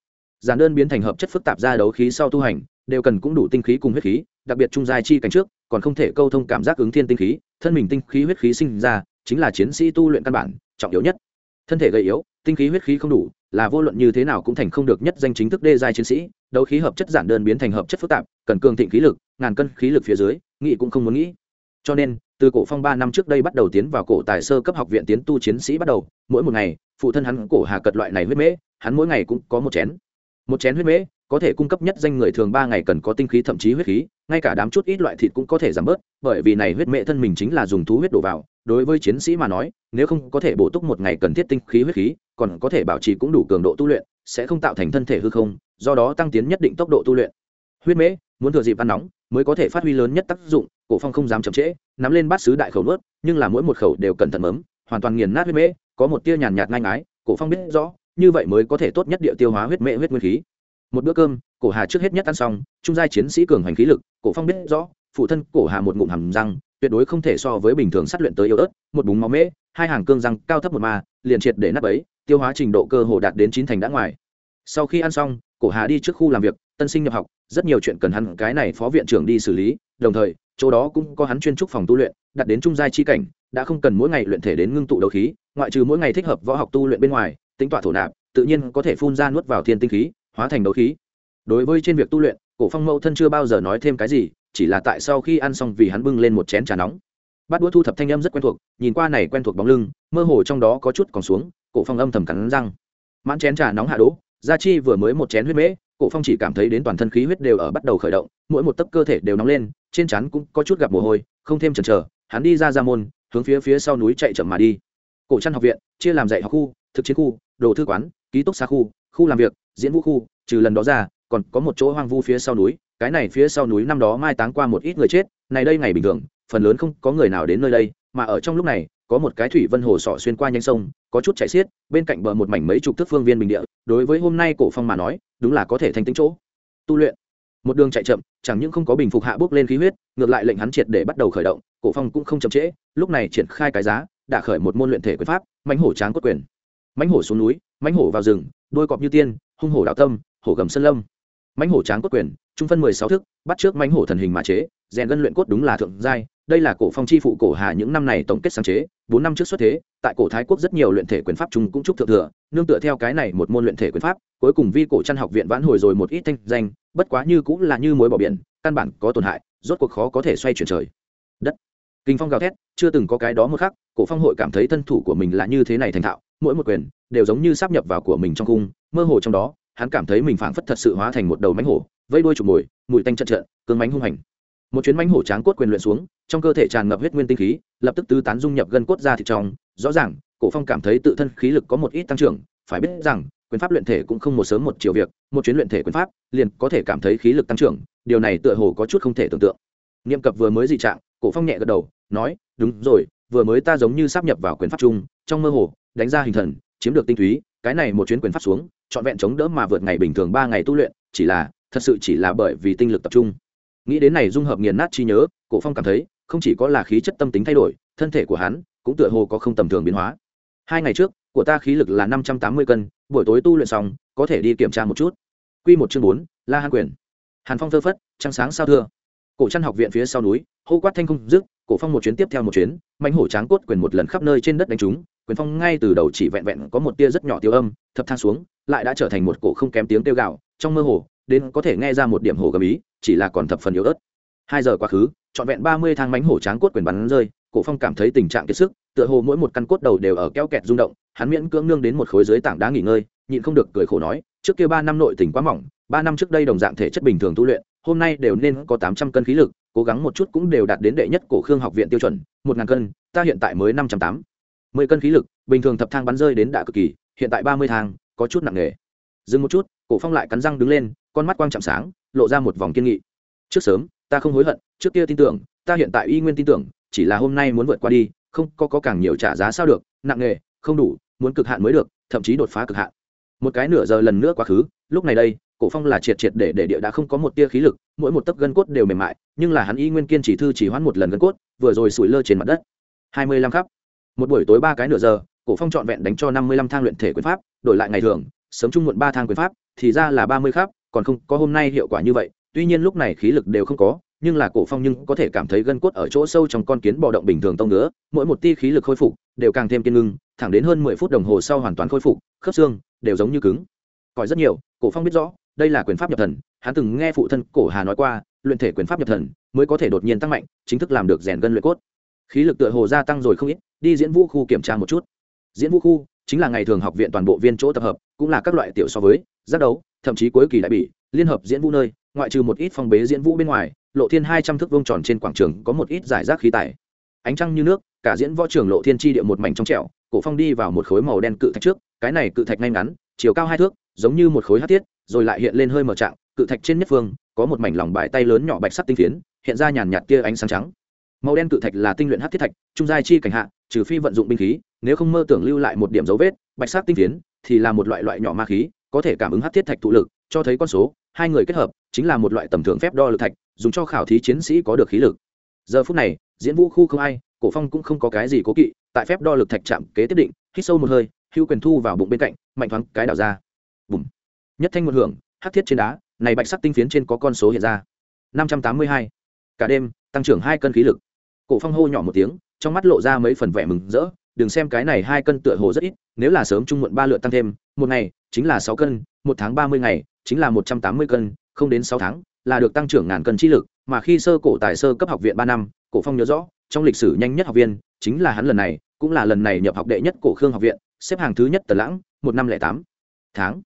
Giản đơn biến thành hợp chất phức tạp ra đấu khí sau tu hành, đều cần cũng đủ tinh khí cùng huyết khí, đặc biệt trung giai chi cảnh trước, còn không thể câu thông cảm giác ứng thiên tinh khí, thân mình tinh khí huyết khí sinh ra, chính là chiến sĩ tu luyện căn bản, trọng yếu nhất. Thân thể gầy yếu, tinh khí huyết khí không đủ, là vô luận như thế nào cũng thành không được nhất danh chính thức đê giai chiến sĩ, đấu khí hợp chất giản đơn biến thành hợp chất phức tạp cần cường thịnh khí lực, ngàn cân khí lực phía dưới, nghĩ cũng không muốn nghĩ. Cho nên, từ cổ phong ba năm trước đây bắt đầu tiến vào cổ tài sơ cấp học viện tiến tu chiến sĩ bắt đầu, mỗi một ngày, phụ thân hắn cổ hà cật loại này huyết mễ, hắn mỗi ngày cũng có một chén. Một chén huyết mễ, có thể cung cấp nhất danh người thường ba ngày cần có tinh khí thậm chí huyết khí, ngay cả đám chút ít loại thịt cũng có thể giảm bớt, bởi vì này huyết mễ thân mình chính là dùng thú huyết đổ vào. Đối với chiến sĩ mà nói, nếu không có thể bổ túc một ngày cần thiết tinh khí huyết khí, còn có thể bảo trì cũng đủ cường độ tu luyện, sẽ không tạo thành thân thể hư không, do đó tăng tiến nhất định tốc độ tu luyện. Huyết mễ muốn thừa dịp ăn nóng mới có thể phát huy lớn nhất tác dụng, cổ phong không dám chậm trễ, nắm lên bát sứ đại khẩu nuốt, nhưng là mỗi một khẩu đều cẩn thận mớm, hoàn toàn nghiền nát huyết mễ, có một tia nhàn nhạt ngang ái cổ phong biết rõ, như vậy mới có thể tốt nhất địa tiêu hóa huyết mễ huyết nguyên khí. Một bữa cơm, cổ hà trước hết nhất ăn xong, trung giai chiến sĩ cường hành khí lực, cổ phong biết rõ, phụ thân cổ hà một ngụm hầm răng, tuyệt đối không thể so với bình thường sát luyện tới yếu ớt, một búng máu mễ, hai hàng cương răng cao thấp một ma, liền triệt để nắp ấy tiêu hóa trình độ cơ hồ đạt đến chín thành đã ngoài. Sau khi ăn xong, cổ hà đi trước khu làm việc tân sinh nhập học, rất nhiều chuyện cần hắn, cái này phó viện trưởng đi xử lý, đồng thời, chỗ đó cũng có hắn chuyên trúc phòng tu luyện, đặt đến trung giai chi cảnh, đã không cần mỗi ngày luyện thể đến ngưng tụ đấu khí, ngoại trừ mỗi ngày thích hợp võ học tu luyện bên ngoài, tính tọa thổ nạp, tự nhiên có thể phun ra nuốt vào thiên tinh khí, hóa thành đấu khí. Đối với trên việc tu luyện, cổ phong mẫu thân chưa bao giờ nói thêm cái gì, chỉ là tại sau khi ăn xong vì hắn bưng lên một chén trà nóng. Bát đũa thu thập thanh âm rất quen thuộc, nhìn qua này quen thuộc bóng lưng, mơ hồ trong đó có chút còn xuống, cổ phong âm thầm cắn răng. Mãn chén trà nóng hạ đỗ, gia chi vừa mới một chén huyết mễ cổ phong chỉ cảm thấy đến toàn thân khí huyết đều ở bắt đầu khởi động, mỗi một tấc cơ thể đều nóng lên, trên trán cũng có chút gặp mồ hôi, không thêm chần chờ, hắn đi ra ra môn, hướng phía phía sau núi chạy chậm mà đi. Cổ trăn học viện, chia làm dạy học khu, thực chiến khu, đồ thư quán, ký túc xá khu khu làm việc, diễn vũ khu, trừ lần đó ra, còn có một chỗ hoang vu phía sau núi, cái này phía sau núi năm đó mai táng qua một ít người chết, này đây ngày bình thường, phần lớn không có người nào đến nơi đây, mà ở trong lúc này có một cái thủy vân hồ sọ xuyên qua nhanh sông, có chút chảy xiết, bên cạnh bờ một mảnh mấy chục thước phương viên bình địa, đối với hôm nay cổ phong mà nói, đúng là có thể thành tính chỗ. Tu luyện. Một đường chạy chậm, chẳng những không có bình phục hạ bước lên khí huyết, ngược lại lệnh hắn triệt để bắt đầu khởi động, cổ phong cũng không chậm trễ, lúc này triển khai cái giá, đã khởi một môn luyện thể quyền pháp, mãnh hổ tráng cốt quyền. Mãnh hổ xuống núi, mãnh hổ vào rừng đôi cọp như tiên, hung hổ đạo tâm, hổ gầm sơn lâm mãnh hổ tráng cốt quyền, trung phân mười sáu thức, bắt trước mãnh hổ thần hình mà chế, rèn gân luyện cốt đúng là thượng giai, đây là cổ phong chi phụ cổ hà những năm này tổng kết sáng chế, bốn năm trước xuất thế, tại cổ thái quốc rất nhiều luyện thể quyền pháp chúng cũng chúc thượng thừa, nương tựa theo cái này một môn luyện thể quyền pháp, cuối cùng vi cổ chân học viện vãn hồi rồi một ít thanh danh, bất quá như cũng là như mối bỏ biển, căn bản có tổn hại, rốt cuộc khó có thể xoay chuyển trời. Đất. Kinh phong gào thét, chưa từng có cái đó một khắc, cổ phong hội cảm thấy thân thủ của mình là như thế này thành thạo, mỗi một quyền đều giống như sắp nhập vào của mình trong cung, mơ hồ trong đó hắn cảm thấy mình phảng phất thật sự hóa thành một đầu mánh hổ, vây đuôi chụp mồi, mùi tanh trận trận cương mánh hung hành. Một chuyến mánh hổ tráng cốt quyền luyện xuống, trong cơ thể tràn ngập huyết nguyên tinh khí, lập tức tứ tán dung nhập gân cốt ra thịt trong. Rõ ràng, cổ phong cảm thấy tự thân khí lực có một ít tăng trưởng, phải biết rằng, quyền pháp luyện thể cũng không một sớm một chiều việc, một chuyến luyện thể quyền pháp, liền có thể cảm thấy khí lực tăng trưởng, điều này tựa hồ có chút không thể tưởng tượng. Niệm cập vừa mới dị trạng, cổ phong nhẹ gật đầu, nói, đúng rồi, vừa mới ta giống như sắp nhập vào quyền pháp chung, trong mơ hồ, đánh ra hình thần, chiếm được tinh túy cái này một chuyến quyền pháp xuống, trọn vẹn chống đỡ mà vượt ngày bình thường ba ngày tu luyện, chỉ là, thật sự chỉ là bởi vì tinh lực tập trung. Nghĩ đến này dung hợp nghiền nát chi nhớ, cổ phong cảm thấy, không chỉ có là khí chất tâm tính thay đổi, thân thể của hắn cũng tựa hồ có không tầm thường biến hóa. Hai ngày trước, của ta khí lực là năm trăm tám mươi cân, buổi tối tu luyện xong, có thể đi kiểm tra một chút. Quy một chương bốn, la hàn quyền. Hàn phong thơ phất, trăng sáng sao thưa. Cổ trăn học viện phía sau núi, hô quát thanh không dứt, cổ phong một chuyến tiếp theo một chuyến, mãnh hổ tráng cốt quyền một lần khắp nơi trên đất đánh chúng quyền phong ngay từ đầu chỉ vẹn vẹn có một tia rất nhỏ tiêu âm, thập thang xuống, lại đã trở thành một cổ không kém tiếng tiêu gạo trong mơ hồ, đến có thể nghe ra một điểm hồ gầm ý, chỉ là còn thập phần yếu ớt. Hai giờ quá khứ, trọn vẹn ba mươi thang mánh hổ tráng cốt quyền bắn rơi, cổ phong cảm thấy tình trạng kiệt sức, tựa hồ mỗi một căn cốt đầu đều ở keo kẹt rung động, hắn miễn cưỡng nương đến một khối dưới tảng đá nghỉ ngơi, nhịn không được cười khổ nói, trước kia ba năm nội tình quá mỏng, ba năm trước đây đồng dạng thể chất bình thường tu luyện, hôm nay đều nên có tám trăm cân khí lực, cố gắng một chút cũng đều đạt đến đệ nhất cổ khương học viện tiêu chuẩn, một ngàn cân, ta hiện tại mới năm trăm tám mươi cân khí lực bình thường thập thang bắn rơi đến đã cực kỳ hiện tại ba mươi thang có chút nặng nề. Dừng một chút cổ phong lại cắn răng đứng lên con mắt quang chạm sáng lộ ra một vòng kiên nghị. Trước sớm ta không hối hận trước kia tin tưởng ta hiện tại y nguyên tin tưởng chỉ là hôm nay muốn vượt qua đi không có, có càng nhiều trả giá sao được nặng nề không đủ muốn cực hạn mới được thậm chí đột phá cực hạn. Một cái nửa giờ lần nữa quá khứ lúc này đây cổ phong là triệt triệt để để địa đã không có một tia khí lực mỗi một tấc gân cốt đều mềm mại nhưng là hắn y nguyên kiên chỉ thư chỉ hoãn một lần gân cốt vừa rồi sủi lơ trên mặt đất. Hai mươi lăm khắp một buổi tối ba cái nửa giờ, cổ phong trọn vẹn đánh cho năm mươi lăm thang luyện thể quyền pháp, đổi lại ngày thường, sớm chung muộn ba thang quyền pháp, thì ra là ba mươi khắp, còn không có hôm nay hiệu quả như vậy. Tuy nhiên lúc này khí lực đều không có, nhưng là cổ phong nhưng có thể cảm thấy gân cốt ở chỗ sâu trong con kiến bò động bình thường tông nữa mỗi một tia khí lực khôi phục, đều càng thêm kiên ngưng, thẳng đến hơn mười phút đồng hồ sau hoàn toàn khôi phục, khớp xương đều giống như cứng. Còi rất nhiều, cổ phong biết rõ, đây là quyền pháp nhập thần, hắn từng nghe phụ thân cổ hà nói qua, luyện thể quyền pháp nhập thần mới có thể đột nhiên tăng mạnh, chính thức làm được rèn gân luyện cốt khí lực tựa hồ gia tăng rồi không ít, đi diễn vũ khu kiểm tra một chút. Diễn vũ khu chính là ngày thường học viện toàn bộ viên chỗ tập hợp, cũng là các loại tiểu so với, giác đấu, thậm chí cuối kỳ đại bị, liên hợp diễn vũ nơi, ngoại trừ một ít phong bế diễn vũ bên ngoài, lộ thiên hai trăm thước vông tròn trên quảng trường có một ít giải rác khí tài. Ánh trăng như nước, cả diễn võ trường lộ thiên tri địa một mảnh trong trẻo, cổ phong đi vào một khối màu đen cự thạch trước, cái này cự thạch ngay ngắn, chiều cao hai thước, giống như một khối hát thiết, rồi lại hiện lên hơi mở trạng, cự thạch trên nhất phương, có một mảnh lòng bài tay lớn nhỏ bạch sắt tinh phiến, hiện ra nhàn nhạt tia ánh sáng trắng màu đen cự thạch là tinh luyện hát thiết thạch, trung giai chi cảnh hạ, trừ phi vận dụng binh khí, nếu không mơ tưởng lưu lại một điểm dấu vết, bạch sắc tinh phiến thì là một loại loại nhỏ ma khí, có thể cảm ứng hát thiết thạch thụ lực, cho thấy con số, hai người kết hợp, chính là một loại tầm thường phép đo lực thạch, dùng cho khảo thí chiến sĩ có được khí lực. Giờ phút này, diễn vũ khu không ai, cổ phong cũng không có cái gì cố kỵ, tại phép đo lực thạch chạm kế tiếp định, hít sâu một hơi hữu quyền thu vào bụng bên cạnh, mạnh thoáng cái đảo ra. Bùm. Nhất thanh một hưởng hắc thiết trên đá, này bạch sắc tinh phiến trên có con số hiện ra. Năm trăm tám mươi hai. Cả đêm, tăng trưởng hai cân khí lực cổ phong hô nhỏ một tiếng, trong mắt lộ ra mấy phần vẻ mừng rỡ, đừng xem cái này hai cân tựa hồ rất ít, nếu là sớm trung muộn ba lượt tăng thêm, một ngày chính là sáu cân, một tháng ba mươi ngày chính là một trăm tám mươi cân, không đến sáu tháng là được tăng trưởng ngàn cân chi lực. Mà khi sơ cổ tài sơ cấp học viện ba năm, cổ phong nhớ rõ, trong lịch sử nhanh nhất học viên chính là hắn lần này, cũng là lần này nhập học đệ nhất cổ khương học viện, xếp hàng thứ nhất tần lãng, một năm lẻ tám tháng,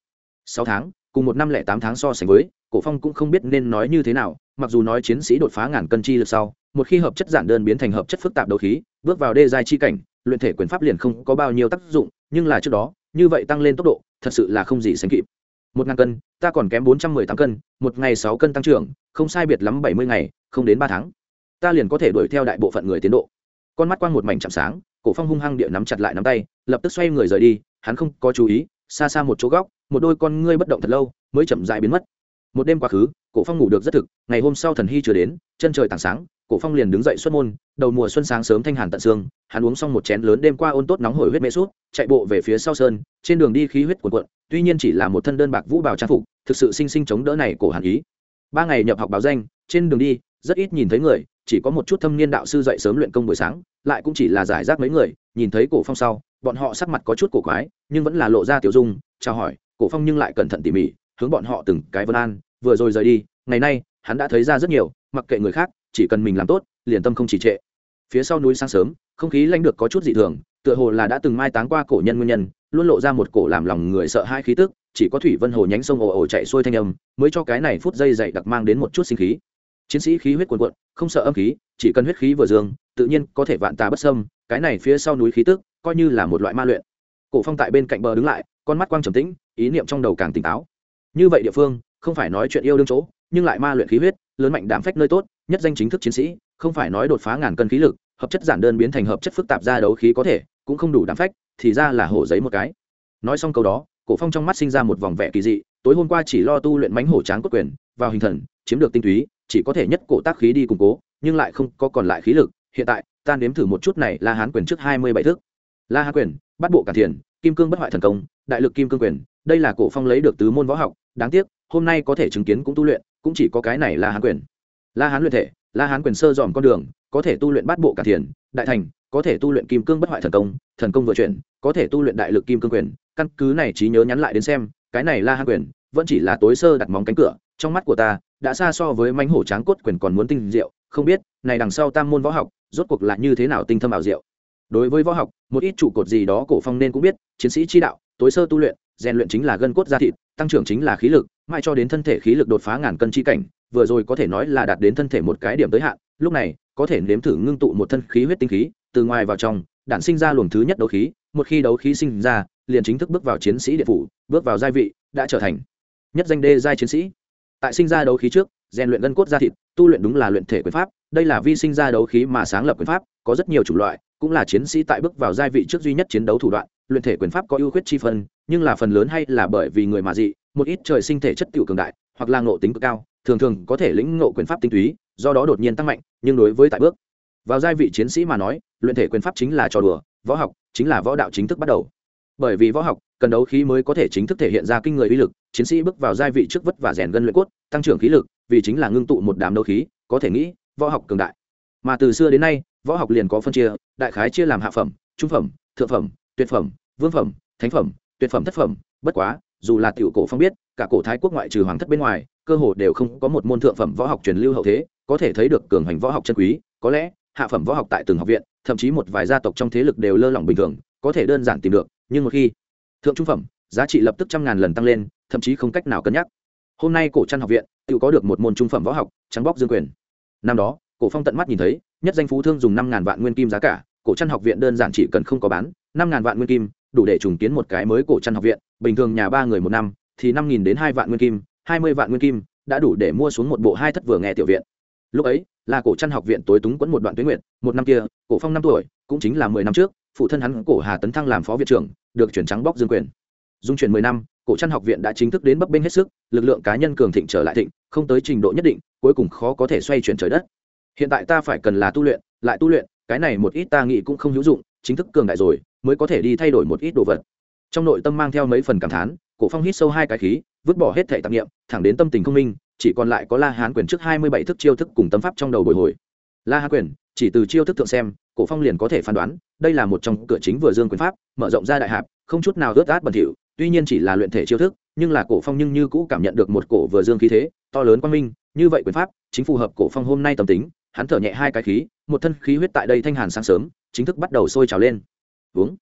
sáu tháng, cùng một năm lẻ tám tháng so sánh với, cổ phong cũng không biết nên nói như thế nào mặc dù nói chiến sĩ đột phá ngàn cân chi lực sau, một khi hợp chất giản đơn biến thành hợp chất phức tạp đấu khí, bước vào đê giai chi cảnh, luyện thể quyền pháp liền không có bao nhiêu tác dụng, nhưng là trước đó, như vậy tăng lên tốc độ, thật sự là không gì sánh kịp. Một ngàn cân, ta còn kém bốn trăm mười tám cân, một ngày sáu cân tăng trưởng, không sai biệt lắm bảy mươi ngày, không đến ba tháng. Ta liền có thể đuổi theo đại bộ phận người tiến độ. Con mắt quang một mảnh chạm sáng, cổ phong hung hăng địa nắm chặt lại nắm tay, lập tức xoay người rời đi, hắn không có chú ý, xa xa một chỗ góc, một đôi con ngươi bất động thật lâu, mới chậm dại biến mất một đêm quá khứ, cổ phong ngủ được rất thực, ngày hôm sau thần hy chưa đến, chân trời tảng sáng, cổ phong liền đứng dậy xuất môn, đầu mùa xuân sáng sớm thanh hàn tận xương, hắn uống xong một chén lớn đêm qua ôn tốt nóng hổi huyết mê sút chạy bộ về phía sau sơn, trên đường đi khí huyết cuộn cuộn, tuy nhiên chỉ là một thân đơn bạc vũ bào trang phục, thực sự sinh sinh chống đỡ này cổ hàn ý. Ba ngày nhập học báo danh, trên đường đi, rất ít nhìn thấy người, chỉ có một chút thâm niên đạo sư dậy sớm luyện công buổi sáng, lại cũng chỉ là giải rác mấy người, nhìn thấy cổ phong sau, bọn họ sắc mặt có chút cổ quái, nhưng vẫn là lộ ra tiểu dung, chào hỏi, cổ phong nhưng lại cẩn thận tỉ mỉ hướng bọn họ từng cái vân an, vừa rồi rời đi, ngày nay, hắn đã thấy ra rất nhiều, mặc kệ người khác, chỉ cần mình làm tốt, liền tâm không chỉ trệ. Phía sau núi sáng sớm, không khí lanh được có chút dị thường, tựa hồ là đã từng mai táng qua cổ nhân nguyên nhân, luôn lộ ra một cổ làm lòng người sợ hai khí tức, chỉ có thủy vân hồ nhánh sông ồ ồ chạy xuôi thanh âm, mới cho cái này phút giây dậy đặc mang đến một chút sinh khí. Chiến sĩ khí huyết cuồn cuộn, không sợ âm khí, chỉ cần huyết khí vừa dương, tự nhiên có thể vạn tà bất sâm cái này phía sau núi khí tức, coi như là một loại ma luyện. Cổ phong tại bên cạnh bờ đứng lại, con mắt quang trầm tĩnh, ý niệm trong đầu càng tỉnh táo như vậy địa phương, không phải nói chuyện yêu đương chỗ, nhưng lại ma luyện khí huyết, lớn mạnh đảm phách nơi tốt, nhất danh chính thức chiến sĩ, không phải nói đột phá ngàn cân khí lực, hợp chất giản đơn biến thành hợp chất phức tạp ra đấu khí có thể, cũng không đủ đảm phách, thì ra là hổ giấy một cái. Nói xong câu đó, cổ phong trong mắt sinh ra một vòng vẻ kỳ dị, tối hôm qua chỉ lo tu luyện mánh hổ tráng cốt quyền, vào hình thần, chiếm được tinh túy, chỉ có thể nhất cổ tác khí đi củng cố, nhưng lại không có còn lại khí lực. Hiện tại, ta nếm thử một chút này, la hán quyền trước hai mươi bảy thước. La hán quyền, bắt bộ cả thiền kim cương bất hoại thần công, đại lực kim cương quyền đây là cổ phong lấy được tứ môn võ học, đáng tiếc, hôm nay có thể chứng kiến cũng tu luyện, cũng chỉ có cái này là hán quyền. La hán luyện thể, la hán quyền sơ dòm con đường, có thể tu luyện bát bộ cả thiền, đại thành, có thể tu luyện kim cương bất hoại thần công thần công vừa chuyển, có thể tu luyện đại lực kim cương quyền. Căn cứ này trí nhớ nhắn lại đến xem, cái này la hán quyền, vẫn chỉ là tối sơ đặt móng cánh cửa, trong mắt của ta, đã xa so với mánh hổ tráng cốt quyền còn muốn tinh diệu, không biết, này đằng sau tam môn võ học, rốt cuộc là như thế nào tinh thâm ảo diệu. Đối với võ học, một ít trụ cột gì đó cổ phong nên cũng biết, chiến sĩ chi đạo, tối sơ tu luyện rèn luyện chính là gân cốt da thịt, tăng trưởng chính là khí lực, mãi cho đến thân thể khí lực đột phá ngàn cân chi cảnh, vừa rồi có thể nói là đạt đến thân thể một cái điểm tới hạn, lúc này, có thể nếm thử ngưng tụ một thân khí huyết tinh khí, từ ngoài vào trong, đản sinh ra luồng thứ nhất đấu khí, một khi đấu khí sinh ra, liền chính thức bước vào chiến sĩ địa phủ, bước vào giai vị, đã trở thành nhất danh đê giai chiến sĩ. Tại sinh ra đấu khí trước, rèn luyện gân cốt da thịt, tu luyện đúng là luyện thể quyền pháp, đây là vi sinh ra đấu khí mà sáng lập quyền pháp, có rất nhiều chủng loại, cũng là chiến sĩ tại bước vào giai vị trước duy nhất chiến đấu thủ đoạn luyện thể quyền pháp có ưu khuyết chi phân, nhưng là phần lớn hay là bởi vì người mà dị, một ít trời sinh thể chất tiểu cường đại, hoặc là ngộ tính cực cao, thường thường có thể lĩnh ngộ quyền pháp tinh túy, do đó đột nhiên tăng mạnh, nhưng đối với tại bước. Vào giai vị chiến sĩ mà nói, luyện thể quyền pháp chính là trò đùa, võ học chính là võ đạo chính thức bắt đầu. Bởi vì võ học, cần đấu khí mới có thể chính thức thể hiện ra kinh người uy lực, chiến sĩ bước vào giai vị trước vất và rèn gân luyện cốt, tăng trưởng khí lực, vì chính là ngưng tụ một đám đấu khí, có thể nghĩ, võ học cường đại. Mà từ xưa đến nay, võ học liền có phân chia, đại khái chia làm hạ phẩm, trung phẩm, thượng phẩm, tuyệt phẩm vương phẩm, thánh phẩm, tuyệt phẩm thất phẩm, bất quá, dù là tiểu cổ phong biết, cả cổ thái quốc ngoại trừ hoàng thất bên ngoài, cơ hồ đều không có một môn thượng phẩm võ học truyền lưu hậu thế, có thể thấy được cường hành võ học chân quý, có lẽ, hạ phẩm võ học tại từng học viện, thậm chí một vài gia tộc trong thế lực đều lơ lỏng bình thường, có thể đơn giản tìm được, nhưng một khi thượng trung phẩm, giá trị lập tức trăm ngàn lần tăng lên, thậm chí không cách nào cân nhắc. Hôm nay cổ trăn học viện, tự có được một môn trung phẩm võ học, trắng bóc dương quyền. Năm đó, cổ phong tận mắt nhìn thấy, nhất danh phú thương dùng năm ngàn vạn nguyên kim giá cả, cổ trăn học viện đơn giản chỉ cần không có bán, năm ngàn vạn nguyên kim đủ để trùng kiến một cái mới cổ trăn học viện, bình thường nhà ba người một năm thì năm nghìn đến hai vạn nguyên kim, hai mươi vạn nguyên kim đã đủ để mua xuống một bộ hai thất vừa nghe tiểu viện. Lúc ấy, là cổ trăn học viện tối túng quẫn một đoạn tuyến nguyện một năm kia, cổ phong năm tuổi, cũng chính là mười năm trước, phụ thân hắn cổ hà tấn thăng làm phó viện trưởng, được chuyển trắng bóc dương quyền. Dung chuyển mười năm, cổ trăn học viện đã chính thức đến bấp bênh hết sức, lực lượng cá nhân cường thịnh trở lại thịnh, không tới trình độ nhất định, cuối cùng khó có thể xoay chuyển trời đất. Hiện tại ta phải cần là tu luyện, lại tu luyện, cái này một ít ta nghĩ cũng không hữu dụng, chính thức cường đại rồi mới có thể đi thay đổi một ít đồ vật. Trong nội tâm mang theo mấy phần cảm thán, cổ phong hít sâu hai cái khí, vứt bỏ hết thể tạp nghiệm thẳng đến tâm tình không minh, chỉ còn lại có la hán quyền trước hai mươi bảy thức chiêu thức cùng tâm pháp trong đầu bồi hồi. La hán quyền, chỉ từ chiêu thức thượng xem, cổ phong liền có thể phán đoán, đây là một trong cửa chính vừa dương quyền pháp, mở rộng ra đại hạp, không chút nào rớt át bẩn thỉu, tuy nhiên chỉ là luyện thể chiêu thức, nhưng là cổ phong nhưng như cũ cảm nhận được một cổ vừa dương khí thế, to lớn quang minh, như vậy quyền pháp, chính phù hợp cổ phong hôm nay tâm tính, hắn thở nhẹ hai cái khí, một thân khí huyết tại đây thanh hàn sáng sớm, chính thức bắt đầu sôi trào lên uống.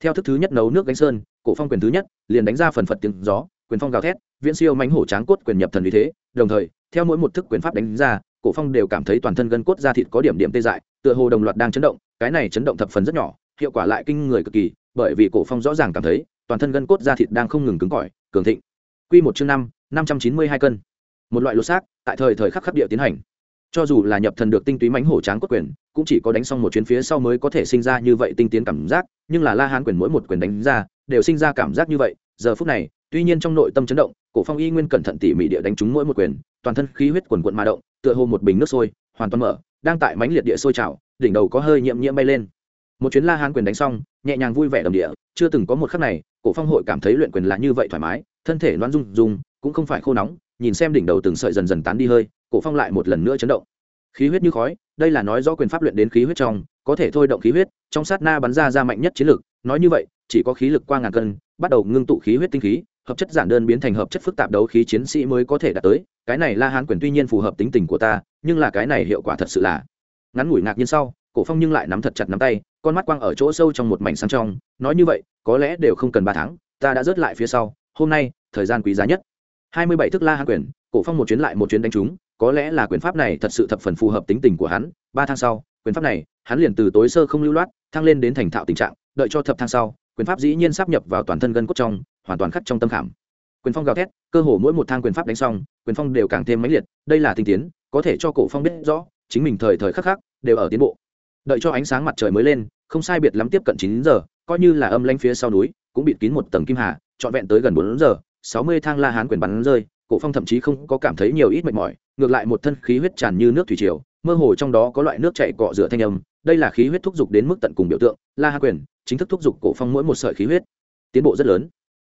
Theo thức thứ nhất nấu nước gánh sơn, cổ phong quyền thứ nhất, liền đánh ra phần phật tiếng gió, quyền phong gào thét, viễn siêu mánh hổ tráng cốt quyền nhập thần vì thế. Đồng thời, theo mỗi một thức quyền pháp đánh ra, cổ phong đều cảm thấy toàn thân gân cốt da thịt có điểm điểm tê dại, tựa hồ đồng loạt đang chấn động, cái này chấn động thập phần rất nhỏ, hiệu quả lại kinh người cực kỳ, bởi vì cổ phong rõ ràng cảm thấy, toàn thân gân cốt da thịt đang không ngừng cứng cỏi, cường thịnh. Quy một chương năm năm trăm chín mươi hai cân. Một loại lô xác, tại thời thời khắc khắc địa tiến hành cho dù là nhập thần được tinh túy mánh hổ tráng cốt quyền, cũng chỉ có đánh xong một chuyến phía sau mới có thể sinh ra như vậy tinh tiến cảm giác, nhưng là la hán quyền mỗi một quyền đánh ra, đều sinh ra cảm giác như vậy. Giờ phút này, tuy nhiên trong nội tâm chấn động, cổ phong y nguyên cẩn thận tỉ mỉ địa đánh trúng mỗi một quyền, toàn thân khí huyết quần quận mà động, tựa hồ một bình nước sôi, hoàn toàn mở, đang tại mánh liệt địa sôi trào, đỉnh đầu có hơi nhiễm nhiễm bay lên. Một chuyến la hán quyền đánh xong, nhẹ nhàng vui vẻ đầm địa, chưa từng có một khắc này, cổ phong hội cảm thấy luyện quyền là như vậy thoải mái, thân thể loan rung rung, cũng không phải khô nóng, nhìn xem đỉnh đầu từng sợi dần dần tán đi hơi cổ phong lại một lần nữa chấn động. Khí huyết như khói, đây là nói rõ quyền pháp luyện đến khí huyết trong, có thể thôi động khí huyết, trong sát na bắn ra ra mạnh nhất chiến lực, nói như vậy, chỉ có khí lực qua ngàn cân, bắt đầu ngưng tụ khí huyết tinh khí, hợp chất giản đơn biến thành hợp chất phức tạp đấu khí chiến sĩ mới có thể đạt tới, cái này la hán quyền tuy nhiên phù hợp tính tình của ta, nhưng là cái này hiệu quả thật sự là ngắn ngủi ngạc nhiên sau, cổ phong nhưng lại nắm thật chặt nắm tay, con mắt quang ở chỗ sâu trong một mảnh sáng trong, nói như vậy, có lẽ đều không cần ba tháng, ta đã rớt lại phía sau, hôm nay, thời gian quý giá nhất. Hai mươi bảy thức la hán quyền, cổ phong một chuyến lại một chuyến đánh trúng có lẽ là quyền pháp này thật sự thập phần phù hợp tính tình của hắn, ba tháng sau, quyền pháp này, hắn liền từ tối sơ không lưu loát, thăng lên đến thành thạo tình trạng, đợi cho thập tháng sau, quyền pháp dĩ nhiên sắp nhập vào toàn thân gân cốt trong, hoàn toàn khắc trong tâm khảm. Quyền phong gào thét, cơ hồ mỗi một thang quyền pháp đánh xong, quyền phong đều càng thêm mãnh liệt, đây là tinh tiến, có thể cho cổ phong biết rõ, chính mình thời thời khắc khắc đều ở tiến bộ. Đợi cho ánh sáng mặt trời mới lên, không sai biệt lắm tiếp cận chín giờ, coi như là âm lanh phía sau núi, cũng bịt kín một tầng kim hà, trọn vẹn tới gần bốn giờ, sáu mươi thang la hán quyền bắn rơi cổ phong thậm chí không có cảm thấy nhiều ít mệt mỏi, ngược lại một thân khí huyết tràn như nước thủy triều, mơ hồ trong đó có loại nước chảy cọ rửa thanh âm, đây là khí huyết thúc dục đến mức tận cùng biểu tượng, la hán quyền chính thức thúc dục cổ phong mỗi một sợi khí huyết. Tiến bộ rất lớn.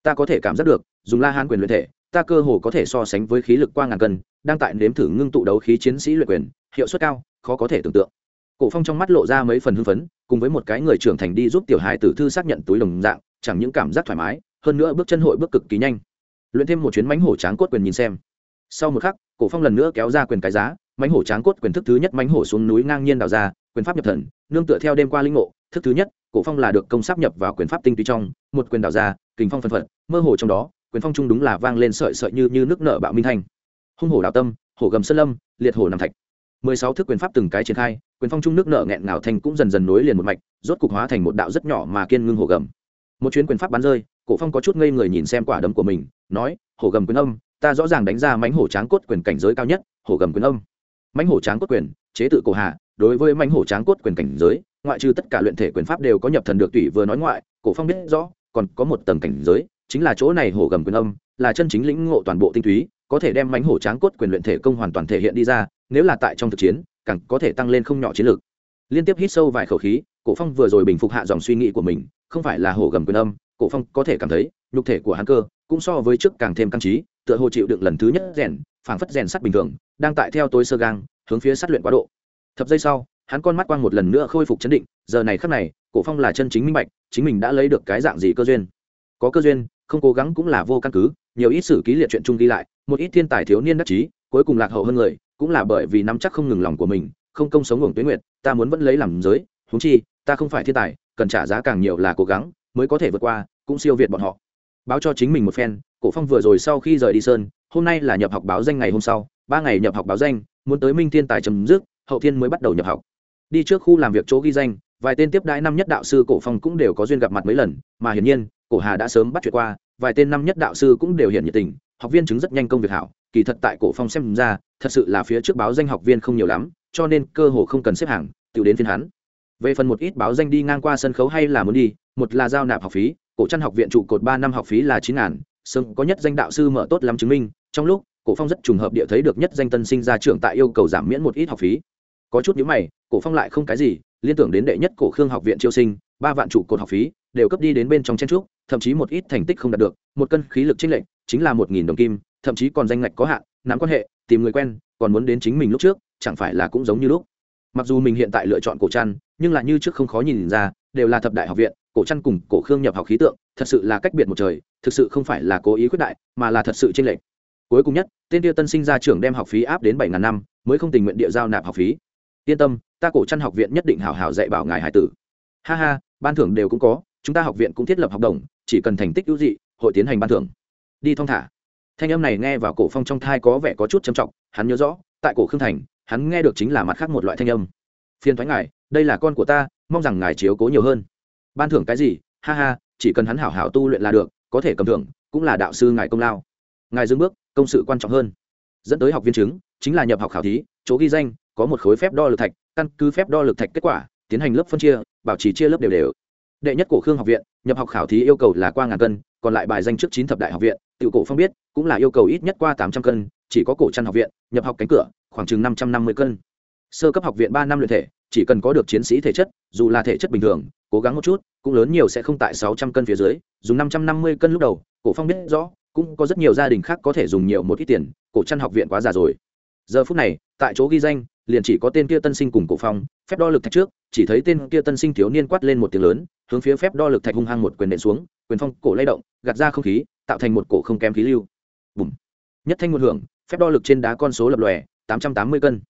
Ta có thể cảm giác được, dùng la hán quyền luyện thể, ta cơ hồ có thể so sánh với khí lực qua ngàn cân, đang tại nếm thử ngưng tụ đấu khí chiến sĩ luyện quyền, hiệu suất cao, khó có thể tưởng tượng. Cổ phong trong mắt lộ ra mấy phần hưng phấn, cùng với một cái người trưởng thành đi giúp tiểu hài tử thư xác nhận túi đồng dạng, chẳng những cảm giác thoải mái, hơn nữa bước chân hội bước cực kỳ nhanh luyện thêm một chuyến mánh hổ tráng cốt quyền nhìn xem. Sau một khắc, cổ phong lần nữa kéo ra quyền cái giá mánh hổ tráng cốt quyền thức thứ nhất mánh hổ xuống núi ngang nhiên đào ra, quyền pháp nhập thần, nương tựa theo đêm qua linh ngộ, thức thứ nhất, cổ phong là được công sắp nhập vào quyền pháp tinh túy trong, một quyền đào ra, kình phong phân phật, mơ hồ trong đó, quyền phong trung đúng là vang lên sợi sợi như như nước nở bạo minh thanh. Hung hổ đào tâm, hổ gầm sơn lâm, liệt hổ nằm thạch. Mười sáu thức quyền pháp từng cái triển khai, quyền phong trung nước nợ nghẹn ngào thành cũng dần dần nối liền một mạch, rốt cục hóa thành một đạo rất nhỏ mà kiên ngưng hổ gầm. Một chuyến quyền pháp bắn rơi cổ phong có chút ngây người nhìn xem quả đấm của mình, nói, hổ gầm quyền âm, ta rõ ràng đánh ra mãnh hổ tráng cốt quyền cảnh giới cao nhất, hổ gầm quyền âm. Mãnh hổ tráng cốt quyền, chế tự cổ hạ, đối với mãnh hổ tráng cốt quyền cảnh giới, ngoại trừ tất cả luyện thể quyền pháp đều có nhập thần được tùy vừa nói ngoại, cổ phong biết rõ, còn có một tầng cảnh giới, chính là chỗ này hổ gầm quyền âm, là chân chính lĩnh ngộ toàn bộ tinh túy, có thể đem mãnh hổ tráng cốt quyền luyện thể công hoàn toàn thể hiện đi ra, nếu là tại trong thực chiến, càng có thể tăng lên không nhỏ chiến lược liên tiếp hít sâu vài khẩu khí, cổ phong vừa rồi bình phục hạ dòng suy nghĩ của mình, không phải là hổ gầm quyền âm cổ phong có thể cảm thấy nhục thể của hắn cơ cũng so với trước càng thêm căng trí tựa hồ chịu đựng lần thứ nhất rèn phảng phất rèn sắt bình thường đang tại theo tối sơ gang hướng phía sát luyện quá độ. Thập giây sau hắn con mắt quang một lần nữa khôi phục chấn định giờ này khắc này cổ phong là chân chính minh bạch chính mình đã lấy được cái dạng gì cơ duyên. Có cơ duyên không cố gắng cũng là vô căn cứ nhiều ít sử ký liệt chuyện chung ghi lại một ít thiên tài thiếu niên đắc chí cuối cùng lạc hậu hơn người cũng là bởi vì nắm chắc không ngừng lòng của mình không công sống ngủng tuyến nguyệt, ta muốn vẫn lấy làm giới huống chi ta không phải thiên tài cần trả giá càng nhiều là cố gắng mới có thể vượt qua, cũng siêu việt bọn họ. Báo cho chính mình một phen, cổ phong vừa rồi sau khi rời đi sơn, hôm nay là nhập học báo danh ngày hôm sau, ba ngày nhập học báo danh, muốn tới minh thiên tài chấm dứt, hậu thiên mới bắt đầu nhập học. Đi trước khu làm việc chỗ ghi danh, vài tên tiếp đãi năm nhất đạo sư cổ phong cũng đều có duyên gặp mặt mấy lần, mà hiển nhiên, cổ hà đã sớm bắt chuyện qua, vài tên năm nhất đạo sư cũng đều hiện nhiệt tình, học viên chứng rất nhanh công việc hảo, kỳ thật tại cổ phong xem ra, thật sự là phía trước báo danh học viên không nhiều lắm, cho nên cơ hồ không cần xếp hàng, tự đến phiên hắn về phần một ít báo danh đi ngang qua sân khấu hay là muốn đi, một là giao nạp học phí, cổ trăn học viện trụ cột ba năm học phí là chín ngàn, sớm có nhất danh đạo sư mở tốt lắm chứng minh, trong lúc, cổ phong rất trùng hợp địa thấy được nhất danh tân sinh ra trưởng tại yêu cầu giảm miễn một ít học phí. Có chút nhíu mày, cổ phong lại không cái gì, liên tưởng đến đệ nhất cổ khương học viện chiêu sinh, ba vạn trụ cột học phí, đều cấp đi đến bên trong chen trúc, thậm chí một ít thành tích không đạt được, một cân khí lực trinh lệnh chính là một nghìn đồng kim, thậm chí còn danh ngạch có hạn, nắm quan hệ, tìm người quen, còn muốn đến chính mình lúc trước, chẳng phải là cũng giống như lúc mặc dù mình hiện tại lựa chọn cổ trăn nhưng là như trước không khó nhìn ra, đều là thập đại học viện, cổ trăn cùng cổ khương nhập học khí tượng, thật sự là cách biệt một trời, thực sự không phải là cố ý quyết đại, mà là thật sự trên lệch. Cuối cùng nhất, tên tiêu tân sinh ra trưởng đem học phí áp đến bảy ngàn năm, mới không tình nguyện địa giao nạp học phí. Yên tâm, ta cổ trăn học viện nhất định hảo hảo dạy bảo ngài hải tử. Ha ha, ban thưởng đều cũng có, chúng ta học viện cũng thiết lập học đồng, chỉ cần thành tích ưu dị, hội tiến hành ban thưởng. Đi thong thả. Thanh âm này nghe vào cổ phong trong thai có vẻ có chút trầm trọng, hắn nhớ rõ, tại cổ khương thành hắn nghe được chính là mặt khác một loại thanh âm. Phiền thoái ngài, đây là con của ta, mong rằng ngài chiếu cố nhiều hơn. Ban thưởng cái gì? Ha ha, chỉ cần hắn hảo hảo tu luyện là được, có thể cầm thưởng, cũng là đạo sư ngài công lao. Ngài dưng bước, công sự quan trọng hơn. Dẫn tới học viên chứng, chính là nhập học khảo thí, chỗ ghi danh, có một khối phép đo lực thạch, căn cứ phép đo lực thạch kết quả, tiến hành lớp phân chia, bảo trì chia lớp đều đều. Đệ nhất cổ khương học viện, nhập học khảo thí yêu cầu là qua ngàn cân, còn lại bài danh trước chín thập đại học viện tự cổ phong biết, cũng là yêu cầu ít nhất qua tám trăm cân, chỉ có cổ trăn học viện, nhập học cánh cửa khoảng chừng năm trăm năm mươi cân. Sơ cấp học viện ba năm luyện thể, chỉ cần có được chiến sĩ thể chất, dù là thể chất bình thường, cố gắng một chút, cũng lớn nhiều sẽ không tại sáu trăm cân phía dưới. Dùng năm trăm năm mươi cân lúc đầu, cổ phong biết rõ, cũng có rất nhiều gia đình khác có thể dùng nhiều một ít tiền, cổ chân học viện quá già rồi. Giờ phút này, tại chỗ ghi danh, liền chỉ có tên kia tân sinh cùng cổ phong, phép đo lực thạch trước, chỉ thấy tên kia tân sinh thiếu niên quát lên một tiếng lớn, hướng phía phép đo lực thạch hung hăng một quyền nện xuống, quyền phong cổ lay động, gạt ra không khí, tạo thành một cổ không kém khí lưu. Bùm. Nhất thanh một hưởng, phép đo lực trên đá con số lập lòe tám trăm tám mươi cân.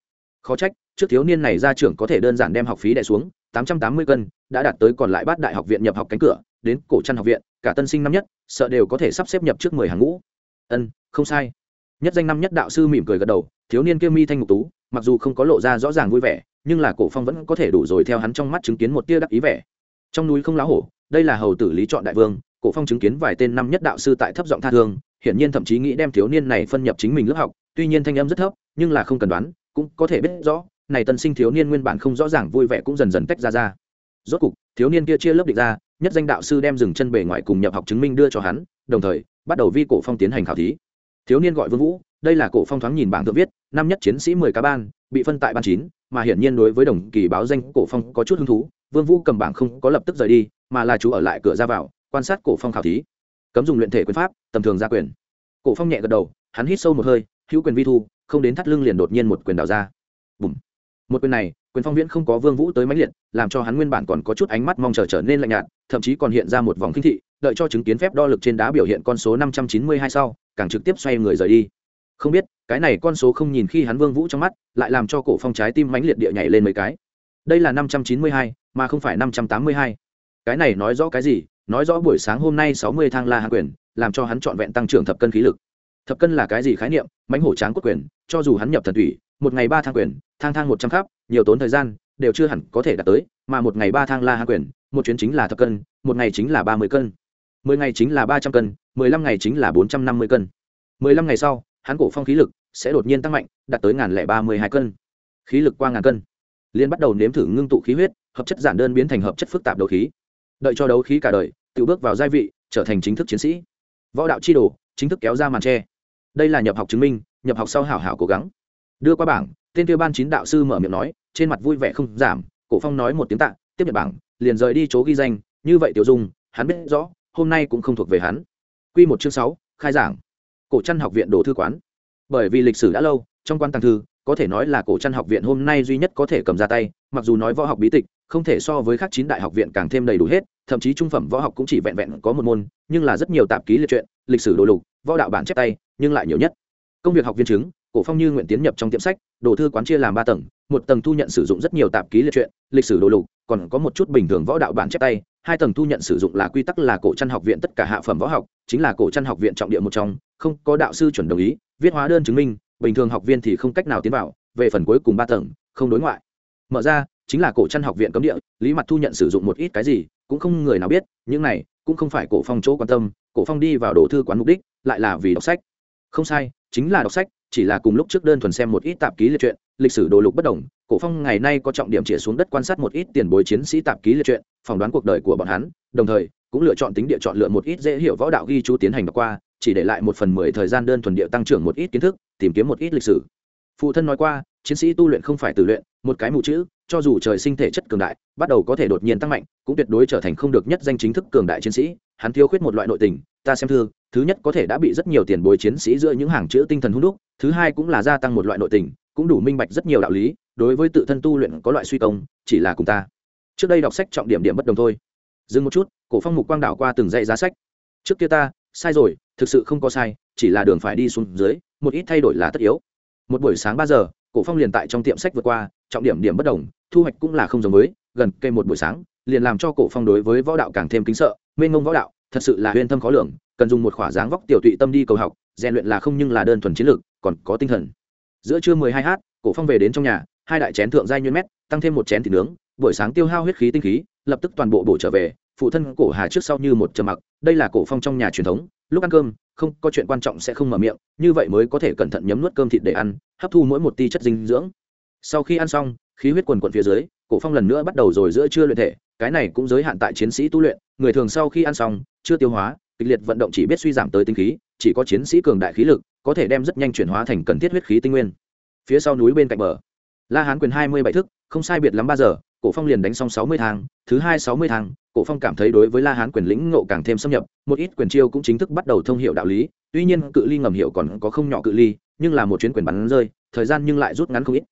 Khó trách, trước thiếu niên này ra trưởng có thể đơn giản đem học phí đẻ xuống, tám trăm tám mươi cân đã đạt tới còn lại bát đại học viện nhập học cánh cửa, đến cổ trăn học viện, cả tân sinh năm nhất, sợ đều có thể sắp xếp nhập trước mười hàng ngũ. Ân, không sai. Nhất danh năm nhất đạo sư mỉm cười gật đầu, thiếu niên kia mi thanh ngục tú, mặc dù không có lộ ra rõ ràng vui vẻ, nhưng là cổ phong vẫn có thể đủ rồi theo hắn trong mắt chứng kiến một tia đắc ý vẻ. Trong núi không lá hổ, đây là hầu tử lý chọn đại vương, cổ phong chứng kiến vài tên năm nhất đạo sư tại thấp giọng tha thương, hiển nhiên thậm chí nghĩ đem thiếu niên này phân nhập chính mình lớp học, tuy nhiên thanh âm rất thấp nhưng là không cần đoán, cũng có thể biết rõ, này tân sinh thiếu niên nguyên bản không rõ ràng vui vẻ cũng dần dần tách ra ra. Rốt cục, thiếu niên kia chia lớp định ra, nhất danh đạo sư đem dừng chân bề ngoài cùng nhập học chứng minh đưa cho hắn, đồng thời, bắt đầu vi cổ phong tiến hành khảo thí. Thiếu niên gọi vương vũ, đây là cổ phong thoáng nhìn bảng thượng viết, năm nhất chiến sĩ mười cá ban, bị phân tại ban chín, mà hiển nhiên đối với đồng kỳ báo danh cổ phong có chút hứng thú, vương vũ cầm bảng không có lập tức rời đi, mà là chú ở lại cửa ra vào, quan sát cổ phong khảo thí. Cấm dùng luyện thể quyền pháp, tầm thường ra quyền. Cổ phong nhẹ gật đầu, hắn hít sâu một hơi, hữu quyền vi thu không đến thắt lưng liền đột nhiên một quyền đào ra. Bùm. một quyền này, quyền phong viễn không có vương vũ tới máy liệt, làm cho hắn nguyên bản còn có chút ánh mắt mong chờ trở nên lạnh nhạt, thậm chí còn hiện ra một vòng kinh thị, đợi cho chứng kiến phép đo lực trên đá biểu hiện con số năm trăm chín mươi hai sau, càng trực tiếp xoay người rời đi. Không biết, cái này con số không nhìn khi hắn vương vũ trong mắt, lại làm cho cổ phong trái tim mãnh liệt địa nhảy lên mấy cái. Đây là năm trăm chín mươi hai, mà không phải năm trăm tám mươi hai. Cái này nói rõ cái gì? Nói rõ buổi sáng hôm nay sáu mươi thang la hạ quyền, làm cho hắn trọn vẹn tăng trưởng thập cân khí lực thập cân là cái gì khái niệm mánh hổ tráng cốt quyền, cho dù hắn nhập thần thủy, một ngày ba thang quyền, thang thang một trăm khắp, nhiều tốn thời gian, đều chưa hẳn có thể đạt tới, mà một ngày ba thang la hạ quyền, một chuyến chính là thập cân, một ngày chính là ba mươi cân. Mười ngày chính là ba trăm cân, mười lăm ngày chính là bốn trăm năm mươi cân. Mười lăm ngày sau, hắn cổ phong khí lực sẽ đột nhiên tăng mạnh, đạt tới ngàn lẻ ba mươi hai cân. Khí lực qua ngàn cân. Liên bắt đầu nếm thử ngưng tụ khí huyết, hợp chất giản đơn biến thành hợp chất phức tạp đấu khí. Đợi cho đấu khí cả đời, tự bước vào giai vị, trở thành chính thức chiến sĩ. Võ đạo chi đồ, chính thức kéo ra màn tre đây là nhập học chứng minh, nhập học sau hảo hảo cố gắng. Đưa qua bảng, tên tiêu ban chín đạo sư mở miệng nói, trên mặt vui vẻ không giảm, cổ phong nói một tiếng tạ, tiếp nhận bảng, liền rời đi chỗ ghi danh, như vậy tiểu dung, hắn biết rõ, hôm nay cũng không thuộc về hắn. Quy một chương sáu, khai giảng. Cổ trăn học viện đồ thư quán. Bởi vì lịch sử đã lâu, trong quan tàng thư, có thể nói là cổ trăn học viện hôm nay duy nhất có thể cầm ra tay, mặc dù nói võ học bí tịch, không thể so với các chín đại học viện càng thêm đầy đủ hết, thậm chí trung phẩm võ học cũng chỉ vẹn vẹn có một môn, nhưng là rất nhiều tạp ký liệt truyện lịch sử đồ lục, võ đạo bản chép tay, nhưng lại nhiều nhất. Công việc học viên chứng, cổ phong như nguyện tiến nhập trong tiệm sách, đồ thư quán chia làm ba tầng, một tầng thu nhận sử dụng rất nhiều tạp ký liệt truyện, lịch sử đồ lục, còn có một chút bình thường võ đạo bản chép tay, hai tầng thu nhận sử dụng là quy tắc là cổ trăn học viện tất cả hạ phẩm võ học, chính là cổ trăn học viện trọng địa một trong, không có đạo sư chuẩn đồng ý, viết hóa đơn chứng minh, bình thường học viên thì không cách nào tiến vào, về phần cuối cùng ba tầng, không đối ngoại. Mở ra, chính là cổ trăn học viện cấm địa, lý mặt thu nhận sử dụng một ít cái gì, cũng không người nào biết, những này cũng không phải cổ phong chỗ quan tâm cổ phong đi vào đồ thư quán mục đích, lại là vì đọc sách. Không sai, chính là đọc sách, chỉ là cùng lúc trước đơn thuần xem một ít tạp ký liệt truyện, lịch sử đồ lục bất đồng, cổ phong ngày nay có trọng điểm chĩa xuống đất quan sát một ít tiền bối chiến sĩ tạp ký liệt truyện, phỏng đoán cuộc đời của bọn hắn, đồng thời, cũng lựa chọn tính địa chọn lựa một ít dễ hiểu võ đạo ghi chú tiến hành đọc qua, chỉ để lại một phần mười thời gian đơn thuần địa tăng trưởng một ít kiến thức, tìm kiếm một ít lịch sử. Phụ thân nói qua, chiến sĩ tu luyện không phải tự luyện, một cái mù chữ, cho dù trời sinh thể chất cường đại, bắt đầu có thể đột nhiên tăng mạnh, cũng tuyệt đối trở thành không được nhất danh chính thức cường đại chiến sĩ hắn thiếu khuyết một loại nội tình, ta xem thư, thứ nhất có thể đã bị rất nhiều tiền bối chiến sĩ giữa những hàng chữ tinh thần hung đúc, thứ hai cũng là gia tăng một loại nội tình, cũng đủ minh bạch rất nhiều đạo lý, đối với tự thân tu luyện có loại suy công, chỉ là cùng ta. Trước đây đọc sách trọng điểm điểm bất đồng thôi. Dừng một chút, cổ phong mục quang đảo qua từng dãy giá sách. Trước kia ta, sai rồi, thực sự không có sai, chỉ là đường phải đi xuống dưới, một ít thay đổi là tất yếu. Một buổi sáng ba giờ, cổ phong liền tại trong tiệm sách vượt qua, trọng điểm điểm bất đồng, thu hoạch cũng là không giống với, gần cây một buổi sáng, liền làm cho cổ phong đối với võ đạo càng thêm kính sợ mênh mông võ đạo, thật sự là huyên thâm khó lường, cần dùng một khỏa dáng vóc tiểu tụy tâm đi cầu học, rèn luyện là không nhưng là đơn thuần chiến lược, còn có tinh thần. Giữa trưa mười hai h cổ phong về đến trong nhà, hai đại chén thượng giai nhuyễn mét, tăng thêm một chén thịt nướng, buổi sáng tiêu hao huyết khí tinh khí, lập tức toàn bộ bổ trở về, phụ thân cổ hà trước sau như một trầm mặc, đây là cổ phong trong nhà truyền thống, lúc ăn cơm, không có chuyện quan trọng sẽ không mở miệng, như vậy mới có thể cẩn thận nhấm nuốt cơm thịt để ăn, hấp thu mỗi một ti chất dinh dưỡng. Sau khi ăn xong, khí huyết quần quần phía dưới, cổ phong lần nữa bắt đầu rồi giữa trưa luyện thể cái này cũng giới hạn tại chiến sĩ tu luyện, người thường sau khi ăn xong, chưa tiêu hóa, kịch liệt vận động chỉ biết suy giảm tới tinh khí, chỉ có chiến sĩ cường đại khí lực, có thể đem rất nhanh chuyển hóa thành cần thiết huyết khí tinh nguyên. Phía sau núi bên cạnh bờ, la hán quyền hai mươi bảy thức, không sai biệt lắm ba giờ, cổ phong liền đánh xong sáu mươi thang, thứ hai sáu mươi thang, cổ phong cảm thấy đối với la hán quyền lĩnh ngộ càng thêm xâm nhập, một ít quyền chiêu cũng chính thức bắt đầu thông hiệu đạo lý, tuy nhiên cự ly ngầm hiệu còn có không nhỏ cự ly, nhưng là một chuyến quyền bắn rơi, thời gian nhưng lại rút ngắn không ít.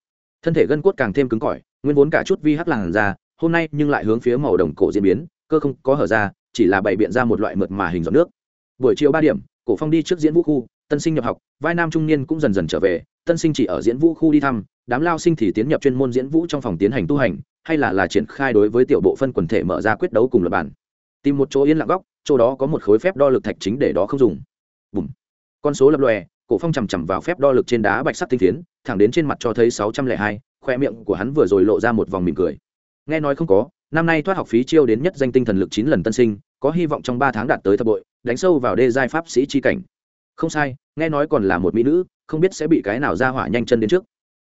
Thân thể gân cốt càng thêm cứng cỏi, nguyên vốn cả chút vi hắc làn ra hôm nay nhưng lại hướng phía màu đồng cổ diễn biến, cơ không có hở ra, chỉ là bày biện ra một loại mượt mà hình giọt nước. Buổi chiều ba điểm, cổ phong đi trước diễn vũ khu, tân sinh nhập học, vai nam trung niên cũng dần dần trở về, tân sinh chỉ ở diễn vũ khu đi thăm, đám lao sinh thì tiến nhập chuyên môn diễn vũ trong phòng tiến hành tu hành, hay là là triển khai đối với tiểu bộ phân quần thể mở ra quyết đấu cùng lập bản. Tìm một chỗ yên lặng góc, chỗ đó có một khối phép đo lực thạch chính để đó không dùng. Bùm. con số lập lòe, cổ phong chầm chầm vào phép đo lực trên đá bạch sắc tinh tiến, thẳng đến trên mặt cho thấy sáu trăm lẻ hai, khoe miệng của hắn vừa rồi lộ ra một vòng mỉm cười nghe nói không có, năm nay thoát học phí chiêu đến nhất danh tinh thần lực chín lần tân sinh, có hy vọng trong ba tháng đạt tới thập bội, đánh sâu vào đê giai pháp sĩ chi cảnh. Không sai, nghe nói còn là một mỹ nữ, không biết sẽ bị cái nào ra hỏa nhanh chân đến trước.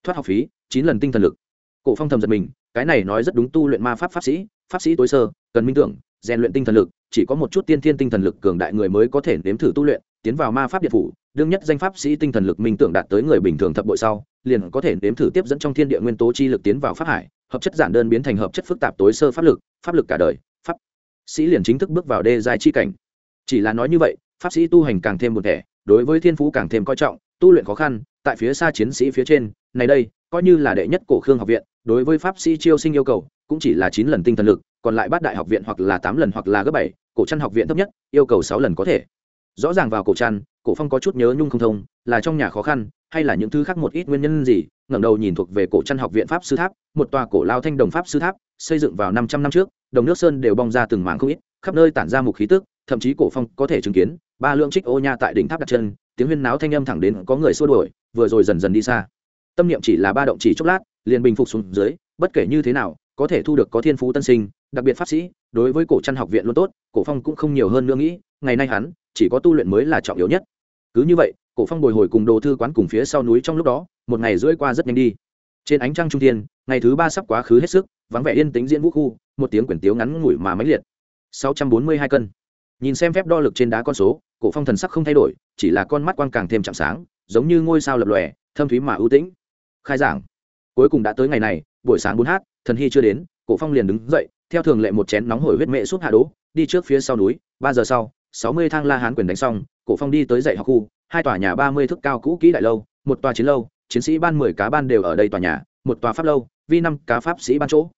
Thoát học phí, chín lần tinh thần lực. Cổ phong thầm giật mình, cái này nói rất đúng tu luyện ma pháp pháp sĩ pháp sĩ tối sơ, cần minh tưởng, rèn luyện tinh thần lực, chỉ có một chút tiên thiên tinh thần lực cường đại người mới có thể nếm thử tu luyện, tiến vào ma pháp điện phủ, đương nhất danh pháp sĩ tinh thần lực minh tưởng đạt tới người bình thường thập bội sau, liền có thể nếm thử tiếp dẫn trong thiên địa nguyên tố chi lực tiến vào pháp hải hợp chất giản đơn biến thành hợp chất phức tạp tối sơ pháp lực pháp lực cả đời, pháp sĩ liền chính thức bước vào đê giai chi cảnh. Chỉ là nói như vậy, pháp sĩ tu hành càng thêm một thẻ, đối với thiên phú càng thêm coi trọng, tu luyện khó khăn, tại phía xa chiến sĩ phía trên, này đây, coi như là đệ nhất cổ khương học viện, đối với pháp sĩ chiêu sinh yêu cầu, cũng chỉ là chín lần tinh thần lực, còn lại bát đại học viện hoặc là tám lần hoặc là gấp bảy, cổ trăn học viện thấp nhất, yêu cầu sáu lần có thể rõ ràng vào cổ trăn, cổ phong có chút nhớ nhung không thông, là trong nhà khó khăn, hay là những thứ khác một ít nguyên nhân gì, ngẩng đầu nhìn thuộc về cổ trăn học viện pháp sư tháp, một tòa cổ lao thanh đồng pháp sư tháp, xây dựng vào năm trăm năm trước, đồng nước sơn đều bong ra từng mảng không ít, khắp nơi tản ra một khí tức, thậm chí cổ phong có thể chứng kiến, ba lượng trích ô nha tại đỉnh tháp đặt chân, tiếng huyên náo thanh âm thẳng đến có người xua đuổi, vừa rồi dần dần đi xa. Tâm niệm chỉ là ba động chỉ chốc lát, liền bình phục xuống dưới, bất kể như thế nào, có thể thu được có thiên phú tân sinh, đặc biệt pháp sĩ, đối với cổ trăn học viện luôn tốt, cổ phong cũng không nhiều hơn nữa nghĩ, ngày nay hắn chỉ có tu luyện mới là trọng yếu nhất. Cứ như vậy cổ phong bồi hồi cùng đồ thư quán cùng phía sau núi trong lúc đó một ngày rưỡi qua rất nhanh đi. Trên ánh trăng trung thiên ngày thứ ba sắp quá khứ hết sức vắng vẻ yên tĩnh diễn vũ khu một tiếng quyển tiếu ngắn ngủi mà mãnh liệt. 642 cân. Nhìn xem phép đo lực trên đá con số cổ phong thần sắc không thay đổi chỉ là con mắt quang càng thêm chạm sáng giống như ngôi sao lập lòe thâm thúy mà ưu tĩnh. Khai giảng. Cuối cùng đã tới ngày này buổi sáng bốn h thần hy chưa đến cổ phong liền đứng dậy theo thường lệ một chén nóng hổi huyết mệ suốt hạ đố, đi trước phía sau núi ba giờ sau sáu mươi thang la hán quyền đánh xong, cổ phong đi tới dạy học khu, hai tòa nhà ba mươi thước cao cũ kỹ đại lâu, một tòa chiến lâu, chiến sĩ ban mười cá ban đều ở đây tòa nhà, một tòa pháp lâu, vi năm cá pháp sĩ ban chỗ.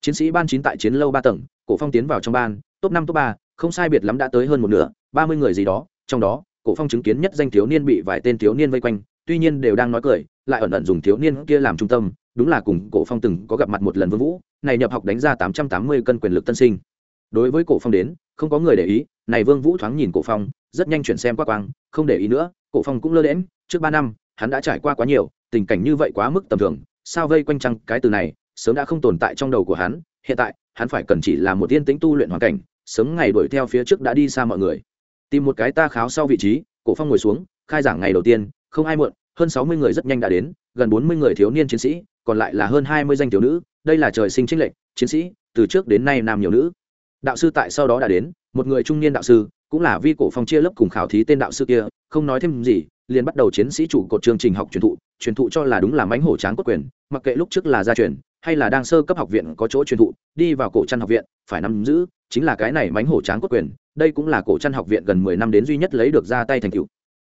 Chiến sĩ ban chín tại chiến lâu ba tầng, cổ phong tiến vào trong ban, top năm, top ba, không sai biệt lắm đã tới hơn một nửa, ba mươi người gì đó, trong đó, cổ phong chứng kiến nhất danh thiếu niên bị vài tên thiếu niên vây quanh, tuy nhiên đều đang nói cười, lại ẩn ẩn dùng thiếu niên kia làm trung tâm, đúng là cùng cổ phong từng có gặp mặt một lần vương vũ, này nhập học đánh ra tám trăm tám mươi cân quyền lực tân sinh. Đối với cổ phong đến, không có người để ý này vương vũ thoáng nhìn cổ phong, rất nhanh chuyển xem qua quang, không để ý nữa, cổ phong cũng lơ đễm trước ba năm, hắn đã trải qua quá nhiều, tình cảnh như vậy quá mức tầm thường, sao vây quanh trăng cái từ này, sớm đã không tồn tại trong đầu của hắn, hiện tại, hắn phải cần chỉ là một tiên tĩnh tu luyện hoàn cảnh, sớm ngày đuổi theo phía trước đã đi xa mọi người. Tìm một cái ta kháo sau vị trí, cổ phong ngồi xuống, khai giảng ngày đầu tiên, không ai muộn, hơn sáu mươi người rất nhanh đã đến, gần bốn mươi người thiếu niên chiến sĩ, còn lại là hơn hai mươi danh thiếu nữ, đây là trời sinh trinh lệnh chiến sĩ, từ trước đến nay nam nhiều nữ đạo sư tại sau đó đã đến, một người trung niên đạo sư, cũng là vi cổ phong chia lớp cùng khảo thí tên đạo sư kia, không nói thêm gì, liền bắt đầu chiến sĩ chủ cột chương trình học truyền thụ truyền thụ cho là đúng là mánh hổ tráng cốt quyền, mặc kệ lúc trước là gia truyền, hay là đang sơ cấp học viện có chỗ truyền thụ, đi vào cổ trăn học viện, phải nắm giữ, chính là cái này mánh hổ tráng cốt quyền, đây cũng là cổ trăn học viện gần mười năm đến duy nhất lấy được ra tay thành cựu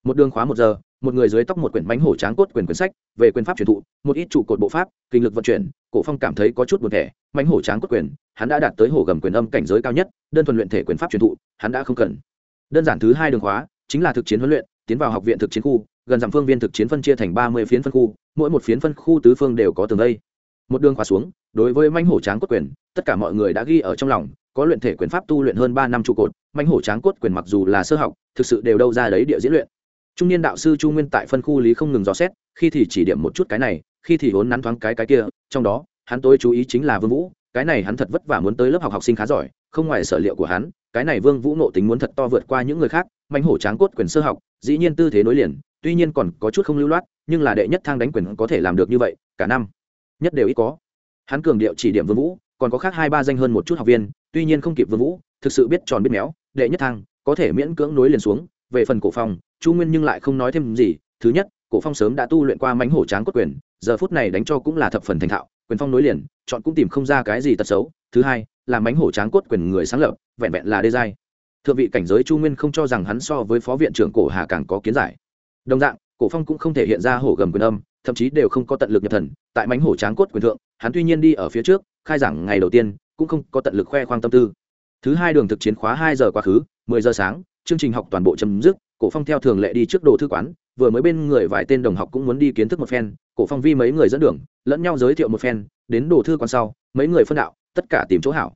một đường khóa một giờ một người dưới tóc một quyển bánh hổ tráng cốt quyền quyển sách, về quyền pháp truyền thụ, một ít trụ cột bộ pháp, kinh lực vận chuyển, cổ phong cảm thấy có chút buồn thẻ. Bánh hổ tráng cốt quyền, hắn đã đạt tới hổ gầm quyền âm cảnh giới cao nhất, đơn thuần luyện thể quyền pháp truyền thụ, hắn đã không cần. Đơn giản thứ hai đường khóa, chính là thực chiến huấn luyện, tiến vào học viện thực chiến khu, gần dặm phương viên thực chiến phân chia thành ba mươi phiến phân khu, mỗi một phiến phân khu tứ phương đều có tường vây. Một đường khóa xuống, đối với manh hổ tráng cốt quyền, tất cả mọi người đã ghi ở trong lòng, có luyện thể quyền pháp tu luyện hơn ba năm trụ cột manh hổ tráng cốt quyền mặc dù là sơ học, thực sự đều đâu ra đấy địa diễn luyện trung niên đạo sư chu nguyên tại phân khu lý không ngừng dò xét, khi thì chỉ điểm một chút cái này, khi thì vốn nắn thoáng cái cái kia, trong đó, hắn tối chú ý chính là vương vũ, cái này hắn thật vất vả muốn tới lớp học học sinh khá giỏi, không ngoài sở liệu của hắn, cái này vương vũ nộ tính muốn thật to vượt qua những người khác manh hổ tráng cốt quyền sơ học, dĩ nhiên tư thế nối liền, tuy nhiên còn có chút không lưu loát, nhưng là đệ nhất thang đánh quyền có thể làm được như vậy, cả năm, nhất đều ít có. Hắn cường điệu chỉ điểm vương vũ, còn có khác hai ba danh hơn một chút học viên, tuy nhiên không kịp vương vũ, thực sự biết tròn biết méo, đệ nhất thang, có thể miễn cưỡng nối liền xuống về phần cổ phong, chu nguyên nhưng lại không nói thêm gì. Thứ nhất, cổ phong sớm đã tu luyện qua mánh hổ tráng cốt quyền, giờ phút này đánh cho cũng là thập phần thành thạo, quyền phong nối liền, chọn cũng tìm không ra cái gì tật xấu. Thứ hai, là mánh hổ tráng cốt quyền người sáng lập, vẹn vẹn là đê giai. Thượng vị cảnh giới chu nguyên không cho rằng hắn so với phó viện trưởng cổ hà càng có kiến giải. Đồng dạng, cổ phong cũng không thể hiện ra hổ gầm quyền âm, thậm chí đều không có tận lực nhập thần. Tại mánh hổ tráng cốt quyền thượng, hắn tuy nhiên đi ở phía trước, khai giảng ngày đầu tiên, cũng không có tận lực khoe khoang tâm tư. Thứ hai đường thực chiến khóa hai giờ quá khứ, mười giờ sáng chương trình học toàn bộ chấm dứt cổ phong theo thường lệ đi trước đồ thư quán vừa mới bên người vài tên đồng học cũng muốn đi kiến thức một phen cổ phong vi mấy người dẫn đường lẫn nhau giới thiệu một phen đến đồ thư quán sau mấy người phân đạo tất cả tìm chỗ hảo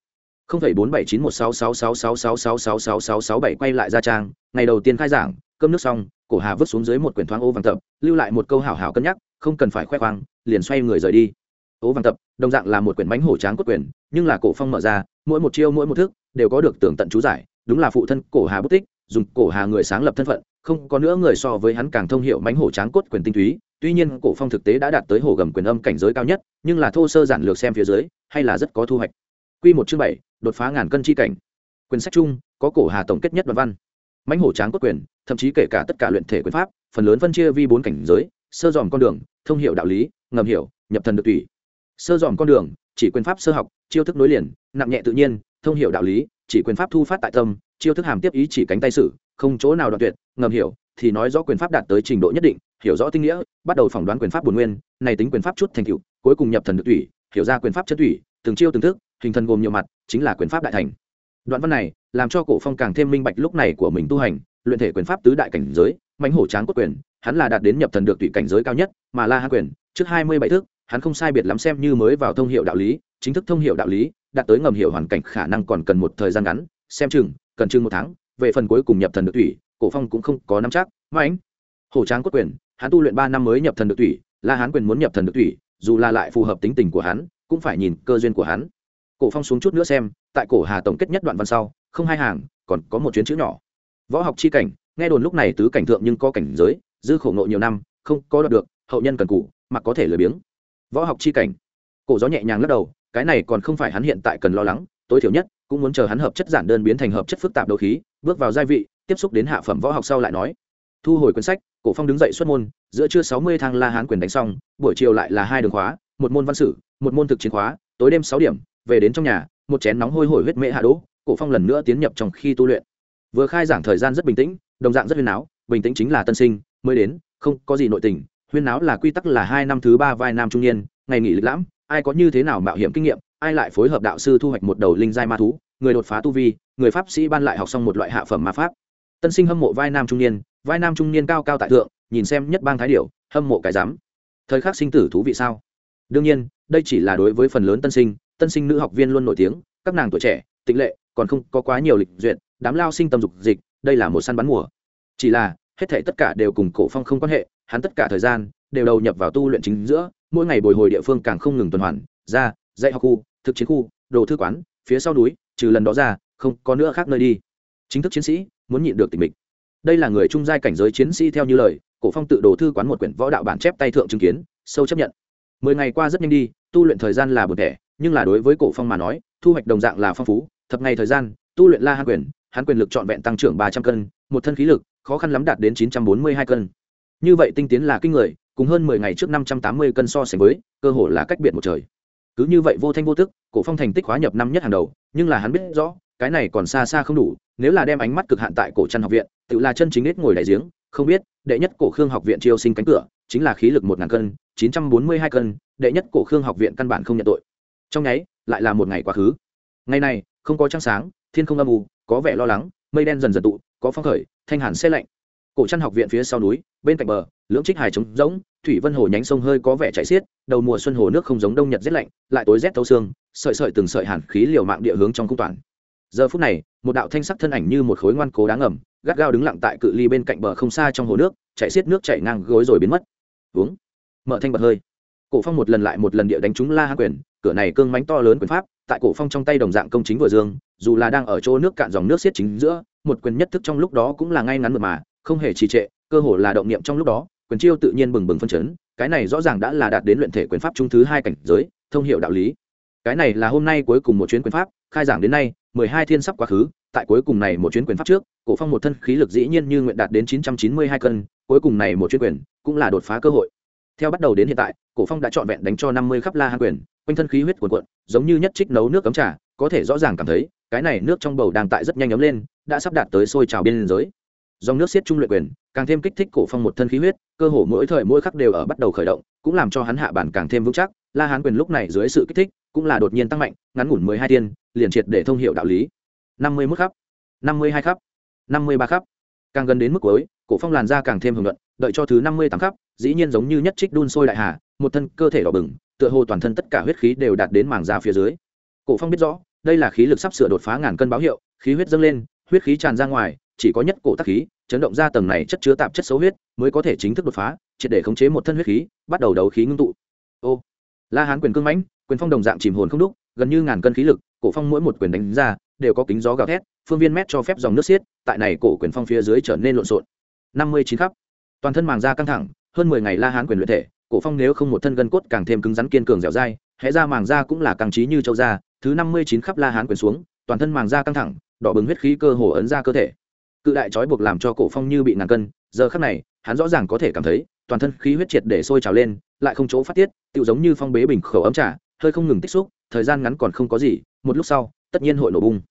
Không thấy bốn bảy chín một sáu sáu sáu sáu sáu sáu sáu sáu sáu bảy quay lại ra trang, ngày đầu tiên khai giảng, cơm nước xong, Cổ Hà vứt xuống dưới một quyển thoáng ô vàng tập, lưu lại một câu hảo hảo cân nhắc, không cần phải khoe khoang, liền xoay người rời đi. Ô vàng tập, đồng dạng là một quyển bánh hổ tráng cốt quyển, nhưng là Cổ Phong mở ra, mỗi một chiêu mỗi một thức đều có được tưởng tận chú giải, đúng là phụ thân Cổ Hà bút tích, dùng cổ hà người sáng lập thân phận, không có nữa người so với hắn càng thông hiệu mánh hổ tráng cốt quyền tinh túy, tuy nhiên cổ phong thực tế đã đạt tới hổ gầm quyền âm cảnh giới cao nhất, nhưng là thô sơ giản lược xem phía dưới, hay là rất có thu hoạch. Quy một chương bảy, đột phá ngàn cân chi cảnh. Quyền sách chung, có cổ hà tổng kết nhất đoạn văn. Mãnh hổ tráng cốt quyền, thậm chí kể cả tất cả luyện thể quyền pháp, phần lớn phân chia vi bốn cảnh giới, sơ dòm con đường, thông hiệu đạo lý, ngầm hiểu, nhập thần được tùy. Sơ dòm con đường, chỉ quyền pháp sơ học, chiêu thức nối liền, nặng nhẹ tự nhiên, thông hiệu đạo lý, chỉ quyền pháp thu phát tại tâm chiêu thức hàm tiếp ý chỉ cánh tay sử không chỗ nào đoạn tuyệt ngầm hiểu thì nói rõ quyền pháp đạt tới trình độ nhất định hiểu rõ tinh nghĩa bắt đầu phỏng đoán quyền pháp bổn nguyên này tính quyền pháp chút thành tựu cuối cùng nhập thần được thủy, hiểu ra quyền pháp chất thủy, từng chiêu từng thức hình thần gồm nhiều mặt chính là quyền pháp đại thành. Đoạn văn này làm cho cổ phong càng thêm minh bạch lúc này của mình tu hành luyện thể quyền pháp tứ đại cảnh giới mãnh hổ tráng cốt quyền hắn là đạt đến nhập thần được tùy cảnh giới cao nhất mà la hán quyền trước hai mươi bảy thước hắn không sai biệt lắm xem như mới vào thông hiệu đạo lý chính thức thông hiệu đạo lý đạt tới ngầm hiểu hoàn cảnh khả năng còn cần một thời gian ngắn xem chừng cần chừng một tháng, về phần cuối cùng nhập thần được thủy cổ phong cũng không có nắm chắc. Mãnh hổ tráng cốt quyền, hắn tu luyện ba năm mới nhập thần được thủy la hán quyền muốn nhập thần được thủy dù là lại phù hợp tính tình của hắn, cũng phải nhìn cơ duyên của hắn. Cổ phong xuống chút nữa xem, tại cổ hà tổng kết nhất đoạn văn sau, không hai hàng, còn có một chuyến chữ nhỏ. Võ học chi cảnh, nghe đồn lúc này tứ cảnh thượng nhưng có cảnh giới, dư khổ nội nhiều năm, không có đoạt được, hậu nhân cần cụ mặc có thể lười biếng. Võ học chi cảnh, cổ gió nhẹ nhàng lắc đầu, cái này còn không phải hắn hiện tại cần lo lắng, tối thiểu nhất cũng muốn chờ hắn hợp chất giản đơn biến thành hợp chất phức tạp đấu khí, bước vào giai vị, tiếp xúc đến hạ phẩm võ học sau lại nói. Thu hồi quyển sách, cổ phong đứng dậy xuất môn, giữa trưa sáu mươi thang la hán quyền đánh xong, buổi chiều lại là hai đường khóa, một môn văn sử, một môn thực chiến khóa, tối đêm sáu điểm, về đến trong nhà, một chén nóng hôi hổi huyết mễ hạ đỗ, cổ phong lần nữa tiến nhập trong khi tu luyện. Vừa khai giảng thời gian rất bình tĩnh, đồng dạng rất huyên áo bình tĩnh chính là tân sinh, mới đến, không có gì nội tình, huyên áo là quy tắc là hai năm thứ ba vai nam trung niên, ngày nghỉ lịch lãm, ai có như thế nào mạo hiểm kinh nghiệm ai lại phối hợp đạo sư thu hoạch một đầu linh giai ma thú, người đột phá tu vi, người pháp sĩ ban lại học xong một loại hạ phẩm ma pháp. Tân sinh hâm mộ vai nam trung niên, vai nam trung niên cao cao tại thượng, nhìn xem nhất bang thái điệu hâm mộ cái dám thời khắc sinh tử thú vị sao? Đương nhiên, đây chỉ là đối với phần lớn tân sinh tân sinh nữ học viên luôn nổi tiếng, các nàng tuổi trẻ tịch lệ, còn không có quá nhiều lịch duyệt, đám lao sinh tâm dục dịch, đây là một săn bắn mùa. Chỉ là, hết thể tất cả đều cùng cổ phong không quan hệ, hắn tất cả thời gian, đều đầu nhập vào tu luyện chính giữa, mỗi ngày bồi hồi địa phương càng không ngừng tuần hoàn, ra dạy học khu, thực chiến khu, đồ thư quán, phía sau núi, trừ lần đó ra, không có nữa khác nơi đi. Chính thức chiến sĩ muốn nhịn được tình mình. Đây là người trung giai cảnh giới chiến sĩ theo như lời, cổ phong tự đồ thư quán một quyển võ đạo bản chép tay thượng chứng kiến, sâu chấp nhận. Mười ngày qua rất nhanh đi, tu luyện thời gian là bực thẻ, nhưng là đối với cổ phong mà nói, thu hoạch đồng dạng là phong phú. Thập ngày thời gian, tu luyện la hán quyền hán quyền lực trọn vẹn tăng trưởng ba trăm cân, một thân khí lực, khó khăn lắm đạt đến chín trăm bốn mươi hai cân. Như vậy tinh tiến là kinh người, cùng hơn mười ngày trước năm trăm tám mươi cân so sánh với, cơ hồ là cách biệt một trời cứ như vậy vô thanh vô tức, cổ phong thành tích hóa nhập năm nhất hàng đầu, nhưng là hắn biết rõ, cái này còn xa xa không đủ, nếu là đem ánh mắt cực hạn tại cổ chân học viện, tự là chân chính ít ngồi đại giếng, không biết, đệ nhất cổ khương học viện chiêu sinh cánh cửa, chính là khí lực một ngàn cân, chín trăm bốn mươi hai cân, đệ nhất cổ khương học viện căn bản không nhận tội. Trong nháy, lại là một ngày quá khứ. Ngày này, không có trăng sáng, thiên không âm u, có vẻ lo lắng, mây đen dần dần tụ, có phong khởi, thanh hàn xe lạnh. Cổ chân học viện phía sau núi, bên cạnh bờ, lưỡng trích hải trống rỗng thủy vân hồ nhánh sông hơi có vẻ chảy xiết, đầu mùa xuân hồ nước không giống đông nhật rét lạnh, lại tối rét thấu xương, sợi sợi từng sợi hàn khí liều mạng địa hướng trong cung toàn. Giờ phút này, một đạo thanh sắc thân ảnh như một khối ngoan cố đáng ẩm gắt gao đứng lặng tại cự ly bên cạnh bờ không xa trong hồ nước, chảy xiết nước chảy ngang gối rồi biến mất. Uống. Mở thanh bật hơi. Cổ phong một lần lại một lần địa đánh trúng la hán quyền, cửa này cương mánh to lớn quyền pháp, tại cổ phong trong tay đồng dạng công chính vừa dương, dù là đang ở chỗ nước cạn dòng nước xiết chính giữa, một quyền nhất thức trong lúc đó cũng là ngay ngắn mượt mà, không hề trì trệ, cơ hồ là động niệm trong lúc đó quyền chiêu tự nhiên bừng bừng phân chấn, cái này rõ ràng đã là đạt đến luyện thể quyền pháp trung thứ hai cảnh giới, thông hiệu đạo lý. Cái này là hôm nay cuối cùng một chuyến quyền pháp, khai giảng đến nay, mười hai thiên sắp quá khứ, tại cuối cùng này một chuyến quyền pháp trước, cổ phong một thân khí lực dĩ nhiên như nguyện đạt đến chín trăm chín mươi hai cân, cuối cùng này một chuyến quyền cũng là đột phá cơ hội. Theo bắt đầu đến hiện tại, cổ phong đã trọn vẹn đánh cho năm mươi khắp la hán quyền, quanh thân khí huyết cuồn cuộn, giống như nhất trích nấu nước cấm trà, có thể rõ ràng cảm thấy, cái này nước trong bầu đang tại rất nhanh ấm lên, đã sắp đạt tới sôi trào biên giới dòng nước xiết trung luyện quyền, càng thêm kích thích cổ phong một thân khí huyết, cơ hồ mỗi thời mỗi khắc đều ở bắt đầu khởi động, cũng làm cho hắn hạ bản càng thêm vững chắc, la hán quyền lúc này dưới sự kích thích cũng là đột nhiên tăng mạnh, ngắn ngủn mười hai tiên liền triệt để thông hiệu đạo lý. năm mươi mức khắp, năm mươi hai khắp, năm mươi ba khắp. Càng gần đến mức cuối, cổ phong làn da càng thêm hưởng luận đợi cho thứ năm mươi tám khắp, dĩ nhiên giống như nhất trích đun sôi đại hà, một thân cơ thể đỏ bừng, tựa hồ toàn thân tất cả huyết khí đều đạt đến màng da phía dưới. Cổ phong biết rõ, đây là khí lực sắp sửa đột phá ngàn cân báo hiệu, khí huyết dâng lên, huyết khí tràn ra ngoài chỉ có nhất cổ tác khí, chấn động ra tầng này chất chứa tạp chất xấu huyết, mới có thể chính thức đột phá, triệt để khống chế một thân huyết khí, bắt đầu đấu khí ngưng tụ. Ô, la hán quyền cương mãnh, quyền phong đồng dạng chìm hồn không đúc, gần như ngàn cân khí lực, cổ phong mỗi một quyền đánh ra, đều có kính gió gào thét, phương viên mét cho phép dòng nước xiết, tại này cổ quyền phong phía dưới trở nên lộn xộn. Năm mươi chín khắp, toàn thân màng da căng thẳng, hơn mười ngày la hán quyền luyện thể, cổ phong nếu không một thân gân cốt càng thêm cứng rắn kiên cường dẻo dai hẽ ra màng da cũng là càng trí như châu da, thứ năm mươi chín khắp la hán quyền xuống, toàn thân màng da căng thẳng, đỏ bừng huyết khí cơ hồ ấn ra cơ thể cự đại trói buộc làm cho cổ phong như bị ngàn cân, giờ khắc này, hắn rõ ràng có thể cảm thấy, toàn thân khí huyết triệt để sôi trào lên, lại không chỗ phát tiết tự giống như phong bế bình khẩu ấm trà, hơi không ngừng tích xúc, thời gian ngắn còn không có gì, một lúc sau, tất nhiên hội nổ bung.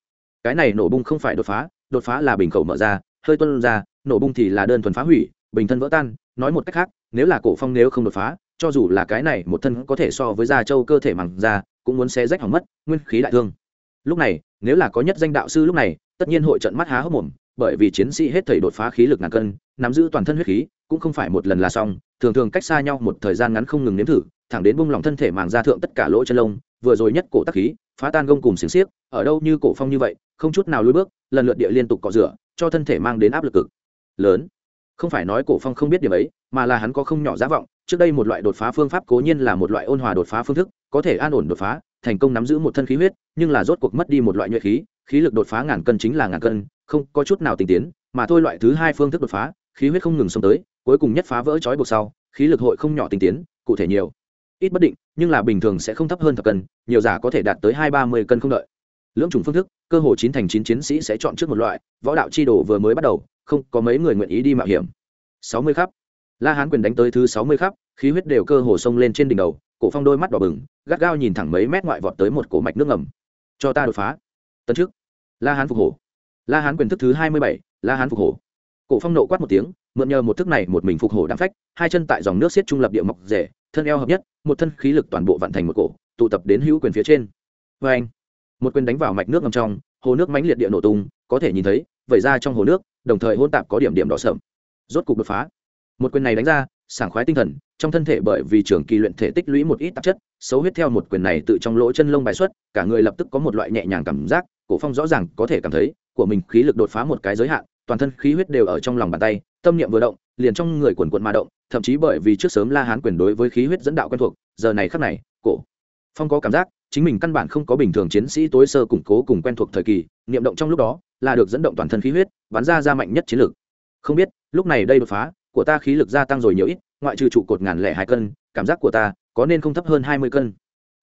Cái này nổ bung không phải đột phá đột phá là bình khẩu mở ra, hơi tuân ra, nổ bung thì là đơn thuần phá hủy, bình thân vỡ tan, nói một cách khác, nếu là cổ phong nếu không đột phá, cho dù là cái này một thân có thể so với da châu cơ thể màng da, cũng muốn xé rách hỏng mất, nguyên khí đại thương. Lúc này, nếu là có nhất danh đạo sư lúc này, tất nhiên hội trận mắt há hốc mồm bởi vì chiến sĩ hết thảy đột phá khí lực ngàn cân, nắm giữ toàn thân huyết khí, cũng không phải một lần là xong, thường thường cách xa nhau một thời gian ngắn không ngừng nếm thử, thẳng đến bung lòng thân thể màng ra thượng tất cả lỗ chân lông, vừa rồi nhất cổ tắc khí, phá tan gông cùng xiềng xiếc, ở đâu như cổ phong như vậy, không chút nào lùi bước, lần lượt địa liên tục cọ rửa, cho thân thể mang đến áp lực cực lớn. Không phải nói cổ phong không biết điểm ấy, mà là hắn có không nhỏ giá vọng, trước đây một loại đột phá phương pháp cố nhiên là một loại ôn hòa đột phá phương thức, có thể an ổn đột phá, thành công nắm giữ một thân khí huyết, nhưng là rốt cuộc mất đi một loại nhuệ khí khí lực đột phá ngàn cân chính là ngàn cân không có chút nào tình tiến, mà thôi loại thứ hai phương thức đột phá, khí huyết không ngừng xông tới, cuối cùng nhất phá vỡ trói buộc sau, khí lực hội không nhỏ tình tiến, cụ thể nhiều. Ít bất định, nhưng là bình thường sẽ không thấp hơn thập cân, nhiều giả có thể đạt tới hai ba mươi cân không đợi. Lưỡng chủng phương thức, cơ hồ chín thành chín chiến sĩ sẽ chọn trước một loại, võ đạo chi đồ vừa mới bắt đầu, không có mấy người nguyện ý đi mạo hiểm. Sáu mươi khắp. La hán quyền đánh tới thứ sáu mươi khắp, khí huyết đều cơ hồ xông lên trên đỉnh đầu, cổ phong đôi mắt đỏ bừng, gắt gao nhìn thẳng mấy mét ngoại vọt tới một cổ mạch nước ngầm. Cho ta đột phá. Tấn trước la hán phục hổ la hán quyền thức thứ hai mươi bảy, la hán phục hổ. Cổ phong nộ quát một tiếng, mượn nhờ một thức này một mình phục hổ đắm phách, hai chân tại dòng nước xiết trung lập địa mọc rể thân eo hợp nhất, một thân khí lực toàn bộ vận thành một cổ, tụ tập đến hữu quyền phía trên. Vê anh, một quyền đánh vào mạch nước ngầm trong, hồ nước mãnh liệt địa nổ tung, có thể nhìn thấy, vẩy ra trong hồ nước, đồng thời hôn tạp có điểm điểm đỏ sợm rốt cục đột phá. Một quyền này đánh ra, sảng khoái tinh thần, trong thân thể bởi vì trường kỳ luyện thể tích lũy một ít tạp chất, xấu huyết theo một quyền này tự trong lỗ chân lông bài xuất, cả người lập tức có một loại nhẹ nhàng cảm giác, cổ phong rõ ràng có thể cảm thấy của mình khí lực đột phá một cái giới hạn, toàn thân khí huyết đều ở trong lòng bàn tay, tâm niệm vừa động, liền trong người quần quận mà động, thậm chí bởi vì trước sớm la hán quyền đối với khí huyết dẫn đạo quen thuộc, giờ này khắc này, cổ. Phong có cảm giác, chính mình căn bản không có bình thường chiến sĩ tối sơ củng cố cùng quen thuộc thời kỳ, niệm động trong lúc đó, là được dẫn động toàn thân khí huyết, bắn ra ra mạnh nhất chiến lược không biết, lúc này đây đột phá, của ta khí lực gia tăng rồi nhiều ít, ngoại trừ trụ cột ngàn lẻ hai cân, cảm giác của ta có nên không thấp hơn hai mươi cân?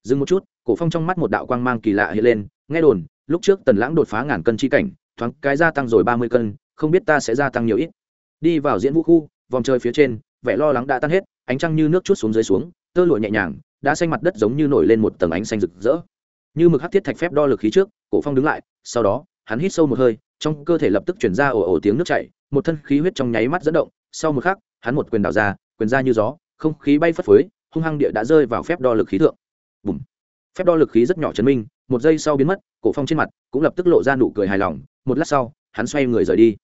Dừng một chút, cổ phong trong mắt một đạo quang mang kỳ lạ hiện lên, nghe đồn, lúc trước tần lãng đột phá ngàn cân chi cảnh thoáng cái gia tăng rồi ba mươi cân, không biết ta sẽ gia tăng nhiều ít. Đi vào diễn vũ khu, vòng trời phía trên, vẻ lo lắng đã tan hết, ánh trăng như nước chút xuống dưới xuống, tơ lụa nhẹ nhàng, đã xanh mặt đất giống như nổi lên một tầng ánh xanh rực rỡ. Như mực hắc thiết thạch phép đo lực khí trước, cổ phong đứng lại, sau đó, hắn hít sâu một hơi, trong cơ thể lập tức chuyển ra ồ ồ tiếng nước chảy, một thân khí huyết trong nháy mắt dẫn động, sau một khắc, hắn một quyền đảo ra, quyền ra như gió, không khí bay phất phới, hung hăng địa đã rơi vào phép đo lực khí thượng. Bùm. phép đo lực khí rất nhỏ chấn minh, một giây sau biến mất, cổ phong trên mặt cũng lập tức lộ ra nụ cười hài lòng một lát sau, hắn xoay người rời đi.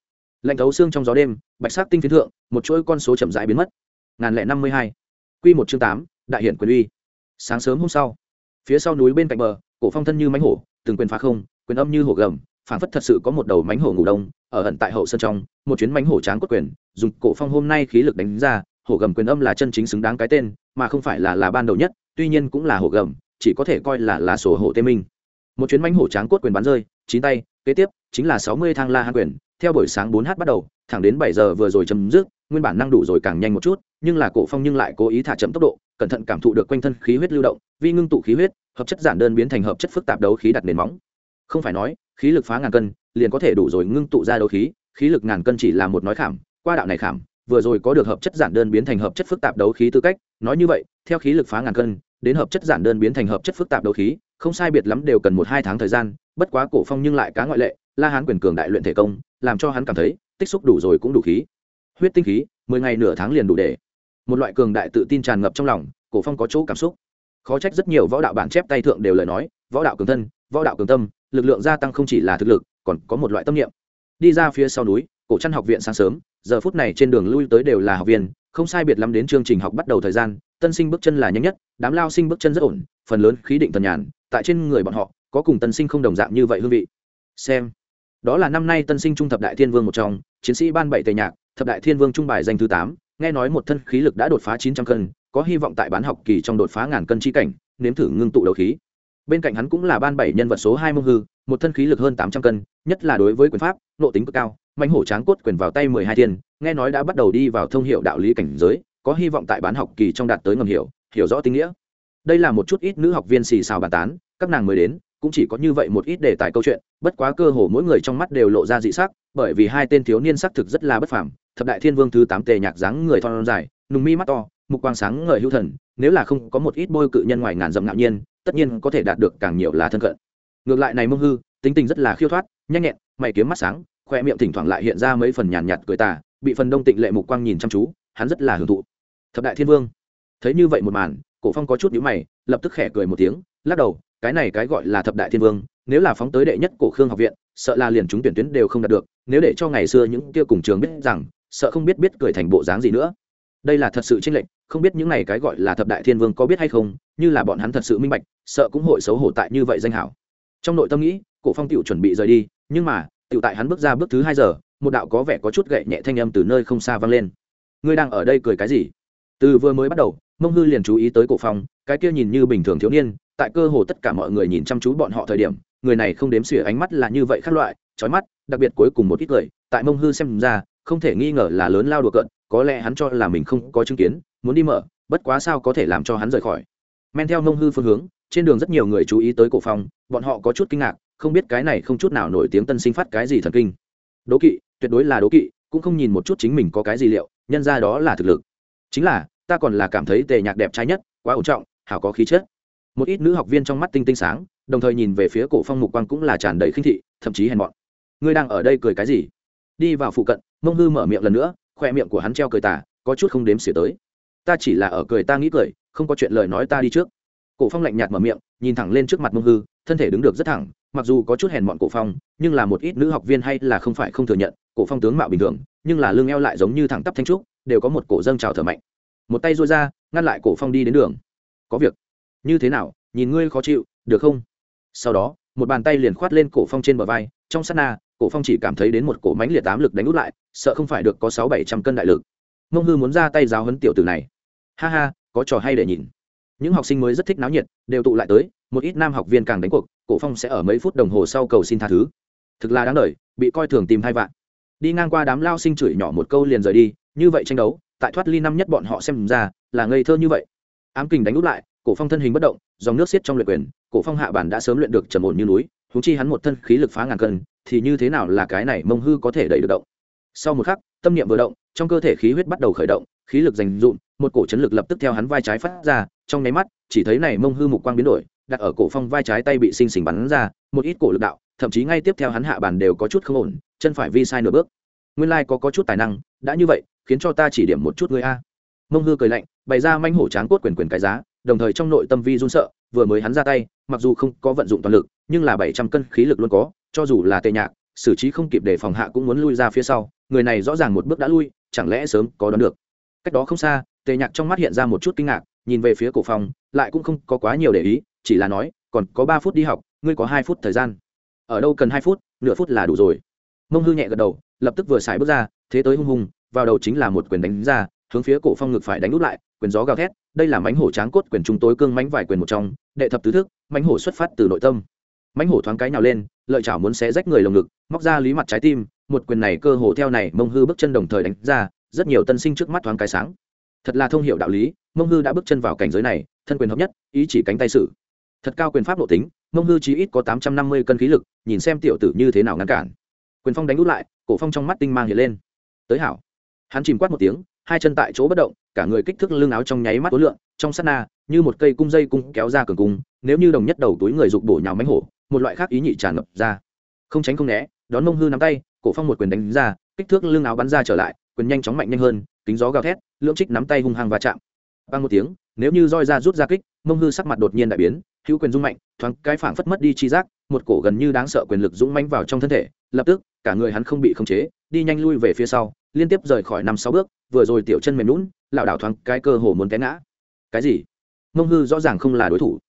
Lạnh thấu xương trong gió đêm, bạch sắc tinh phiến thượng, một chuỗi con số chậm rãi biến mất. Ngàn lẻ năm mươi hai. Q một chương tám, đại hiển quyền uy. Sáng sớm hôm sau, phía sau núi bên cạnh bờ, cổ phong thân như mánh hổ, từng quyền phá không, quyền âm như hổ gầm, phảng phất thật sự có một đầu mánh hổ ngủ đông, ở ẩn tại hậu sân trong, một chuyến mánh hổ tráng cốt quyền, dùng cổ phong hôm nay khí lực đánh ra, hổ gầm quyền âm là chân chính xứng đáng cái tên, mà không phải là là ban đầu nhất, tuy nhiên cũng là hổ gầm, chỉ có thể coi là là sổ hổ tê minh. Một chuyến mánh hổ tráng cốt quyền bắn rơi, chín tay kế tiếp, chính là sáu mươi thang la hán quyền, theo buổi sáng bốn h bắt đầu, thẳng đến bảy giờ vừa rồi chấm dứt, nguyên bản năng đủ rồi càng nhanh một chút, nhưng là cổ phong nhưng lại cố ý thả chậm tốc độ, cẩn thận cảm thụ được quanh thân khí huyết lưu động, vi ngưng tụ khí huyết, hợp chất giản đơn biến thành hợp chất phức tạp đấu khí đặt nền móng. Không phải nói, khí lực phá ngàn cân, liền có thể đủ rồi ngưng tụ ra đấu khí khí lực ngàn cân chỉ là một nói khảm, qua đạo này khảm, vừa rồi có được hợp chất giản đơn biến thành hợp chất phức tạp đấu khí tư cách, nói như vậy, theo khí lực phá ngàn cân, đến hợp chất giản đơn biến thành hợp chất phức tạp đấu khí không sai biệt lắm đều cần một hai tháng thời gian, bất quá cổ phong nhưng lại cá ngoại lệ, la hán quyền cường đại luyện thể công, làm cho hắn cảm thấy, tích xúc đủ rồi cũng đủ khí. Huyết tinh khí, mười ngày nửa tháng liền đủ để. Một loại cường đại tự tin tràn ngập trong lòng, cổ phong có chỗ cảm xúc. Khó trách rất nhiều võ đạo bản chép tay thượng đều lời nói, võ đạo cường thân, võ đạo cường tâm, lực lượng gia tăng không chỉ là thực lực, còn có một loại tâm niệm. Đi ra phía sau núi, cổ trăn học viện sáng sớm, giờ phút này trên đường lui tới đều là học viên, không sai biệt lắm đến chương trình học bắt đầu thời gian, tân sinh bước chân là nhanh nhất, đám lao sinh bước chân rất ổn phần lớn khí định tần nhàn, tại trên người bọn họ, có cùng tân sinh không đồng dạng như vậy hương vị. Xem, đó là năm nay tân sinh trung thập đại thiên vương một trong, chiến sĩ ban bảy tề nhạc, thập đại thiên vương trung bài danh thứ tám, nghe nói một thân khí lực đã đột phá chín trăm cân, có hy vọng tại bán học kỳ trong đột phá ngàn cân chi cảnh, nếm thử ngưng tụ đầu khí. Bên cạnh hắn cũng là ban bảy nhân vật số hai mông hư, một thân khí lực hơn tám trăm cân, nhất là đối với quyền pháp, nộ tính cực cao mạnh hổ tráng cốt quyền vào tay mười hai thiên, nghe nói đã bắt đầu đi vào thông hiệu đạo lý cảnh giới, có hy vọng tại bán học kỳ trong đạt tới ngầm hiểu hiểu rõ tinh nghĩa đây là một chút ít nữ học viên xì xào bàn tán, các nàng mới đến, cũng chỉ có như vậy một ít đề tài câu chuyện, bất quá cơ hồ mỗi người trong mắt đều lộ ra dị sắc, bởi vì hai tên thiếu niên sắc thực rất là bất phàm, thập đại thiên vương thứ tám tề nhạc dáng người thon dài, nùng mi mắt to, mục quang sáng ngời hữu thần, nếu là không có một ít bôi cự nhân ngoài ngàn dặm ngạo nhiên, tất nhiên có thể đạt được càng nhiều là thân cận. Ngược lại này mông hư, tính tình rất là khiêu thoát, nhanh nhẹn, mày kiếm mắt sáng, khoe miệng thỉnh thoảng lại hiện ra mấy phần nhàn nhạt cười tà, bị phần đông tịnh lệ mục quang nhìn chăm chú, hắn rất là hưởng thụ. Thập đại thiên vương, thấy như vậy một màn cổ phong có chút nhíu mày, lập tức khẽ cười một tiếng, lắc đầu, cái này cái gọi là thập đại thiên vương, nếu là phóng tới đệ nhất cổ khương học viện, sợ là liền chúng tuyển tuyến đều không đạt được, nếu để cho ngày xưa những kia cùng trường biết rằng, sợ không biết biết cười thành bộ dáng gì nữa. Đây là thật sự chênh lệch, không biết những này cái gọi là thập đại thiên vương có biết hay không, như là bọn hắn thật sự minh bạch, sợ cũng hội xấu hổ tại như vậy danh hảo. Trong nội tâm nghĩ, cổ phong tiểu chuẩn bị rời đi, nhưng mà, tiểu tại hắn bước ra bước thứ hai giờ, một đạo có vẻ có chút gậy nhẹ thanh âm từ nơi không xa vang lên. Ngươi đang ở đây cười cái gì? Từ vừa mới bắt đầu, mông hư liền chú ý tới cổ phong cái kia nhìn như bình thường thiếu niên, tại cơ hồ tất cả mọi người nhìn chăm chú bọn họ thời điểm, người này không đếm xỉa ánh mắt là như vậy khác loại trói mắt, đặc biệt cuối cùng một ít cười tại mông hư xem ra, không thể nghi ngờ là lớn lao đùa cận có lẽ hắn cho là mình không có chứng kiến, muốn đi mở, bất quá sao có thể làm cho hắn rời khỏi. Men theo mông hư phương hướng, trên đường rất nhiều người chú ý tới cổ phong bọn họ có chút kinh ngạc, không biết cái này không chút nào nổi tiếng tân sinh phát cái gì thần kinh. Đố kỵ, tuyệt đối là đố kỵ, cũng không nhìn một chút chính mình có cái gì liệu, nhân ra đó là thực lực chính là, ta còn là cảm thấy tề nhạc đẹp trai nhất, quá ổn trọng, hảo có khí chất. Một ít nữ học viên trong mắt tinh tinh sáng, đồng thời nhìn về phía cổ phong mục quang cũng là tràn đầy khinh thị, thậm chí hèn mọn. Ngươi đang ở đây cười cái gì? Đi vào phụ cận, mông hư mở miệng lần nữa, khoe miệng của hắn treo cười tả có chút không đếm xỉa tới. Ta chỉ là ở cười ta nghĩ cười, không có chuyện lời nói ta đi trước. Cổ phong lạnh nhạt mở miệng, nhìn thẳng lên trước mặt mông hư, thân thể đứng được rất thẳng, mặc dù có chút hèn mọn cổ phong, nhưng là một ít nữ học viên hay là không phải không thừa nhận, cổ phong tướng mạo bình thường, nhưng là lưng eo lại giống như thẳng tắp thanh trúc đều có một cổ dâng trào thở mạnh. Một tay duỗi ra, ngăn lại cổ phong đi đến đường. Có việc. Như thế nào, nhìn ngươi khó chịu, được không? Sau đó, một bàn tay liền khoát lên cổ phong trên bờ vai. Trong sát na, cổ phong chỉ cảm thấy đến một cổ mánh liệt tám lực đánh út lại, sợ không phải được có sáu bảy trăm cân đại lực. Mông hư muốn ra tay giáo hấn tiểu tử này. Ha ha, có trò hay để nhìn. Những học sinh mới rất thích náo nhiệt, đều tụ lại tới, một ít nam học viên càng đánh cuộc, cổ phong sẽ ở mấy phút đồng hồ sau cầu xin tha thứ. Thực là đáng đời, bị coi thường tìm hai vạn. Đi ngang qua đám lao sinh chửi nhỏ một câu liền rời đi như vậy tranh đấu, tại thoát ly năm nhất bọn họ xem ra là ngây thơ như vậy. Ám kình đánh úp lại, cổ phong thân hình bất động, dòng nước xiết trong luyện quyền, cổ phong hạ bản đã sớm luyện được trầm ổn như núi, huống chi hắn một thân khí lực phá ngàn cân, thì như thế nào là cái này mông hư có thể đẩy được động? Sau một khắc, tâm niệm vừa động, trong cơ thể khí huyết bắt đầu khởi động, khí lực dành dụm, một cổ chấn lực lập tức theo hắn vai trái phát ra, trong nháy mắt, chỉ thấy này mông hư mục quang biến đổi, đặt ở cổ phong vai trái tay bị sinh sình bắn ra, một ít cổ lực đạo, thậm chí ngay tiếp theo hắn hạ bàn đều có chút không ổn, chân phải vi sai nửa bước nguyên lai like có có chút tài năng, đã như vậy, khiến cho ta chỉ điểm một chút ngươi a. Mông hư cười lạnh, bày ra manh hổ tráng cốt quyền quyền cái giá, đồng thời trong nội tâm vi run sợ, vừa mới hắn ra tay, mặc dù không có vận dụng toàn lực, nhưng là bảy trăm cân khí lực luôn có, cho dù là tệ nhạc, xử trí không kịp để phòng hạ cũng muốn lui ra phía sau, người này rõ ràng một bước đã lui, chẳng lẽ sớm có đoán được. Cách đó không xa tề nhạc trong mắt hiện ra một chút kinh ngạc, nhìn về phía cổ phong lại cũng không có quá nhiều để ý, chỉ là nói, còn có ba phút đi học, ngươi có hai phút thời gian. Ở đâu cần hai phút, nửa phút là đủ rồi. Mông hư nhẹ gật đầu lập tức vừa xài bước ra, thế tới hung hùng, vào đầu chính là một quyền đánh ra, hướng phía cổ phong ngực phải đánh út lại, quyền gió gào thét, đây là mánh hổ tráng cốt quyền chúng tối cương mánh vài quyền một trong, đệ thập tứ thức mánh hổ xuất phát từ nội tâm. Mánh hổ thoáng cái nào lên, lợi chảo muốn xé rách người lồng ngực, móc ra lý mặt trái tim, một quyền này cơ hồ theo này, mông hư bước chân đồng thời đánh ra, rất nhiều tân sinh trước mắt thoáng cái sáng. Thật là thông hiểu đạo lý, mông hư đã bước chân vào cảnh giới này, thân quyền hợp nhất, ý chỉ cánh tay sử thật cao quyền pháp nội tính, mông hư chí ít có tám trăm năm mươi cân khí lực, nhìn xem tiểu tử như thế nào ngăn cản quyền phong đánh út lại, cổ phong trong mắt tinh mang hiện lên. Tới hảo. Hắn chìm quát một tiếng, hai chân tại chỗ bất động, cả người kích thước lưng áo trong nháy mắt tối lượng, trong sát na, như một cây cung dây cung kéo ra cường cung, nếu như đồng nhất đầu túi người dục bổ nhào mánh hổ, một loại khác ý nhị tràn ngập ra. Không tránh không né, đón mông hư nắm tay, cổ phong một quyền đánh ra, kích thước lưng áo bắn ra trở lại, quyền nhanh chóng mạnh nhanh hơn, kính gió gào thét, lưỡng trích nắm tay hung hăng va chạm. Bằng một tiếng, nếu như roi ra rút ra kích, mông hư sắc mặt đột nhiên đại biến hữu quyền rung mạnh, thoáng cái phảng phất mất đi chi giác, một cổ gần như đáng sợ quyền lực dũng mãnh vào trong thân thể, lập tức, cả người hắn không bị khống chế, đi nhanh lui về phía sau, liên tiếp rời khỏi năm sáu bước, vừa rồi tiểu chân mềm lún lảo đảo thoáng cái cơ hồ muốn té ngã. Cái gì? Mông hư rõ ràng không là đối thủ.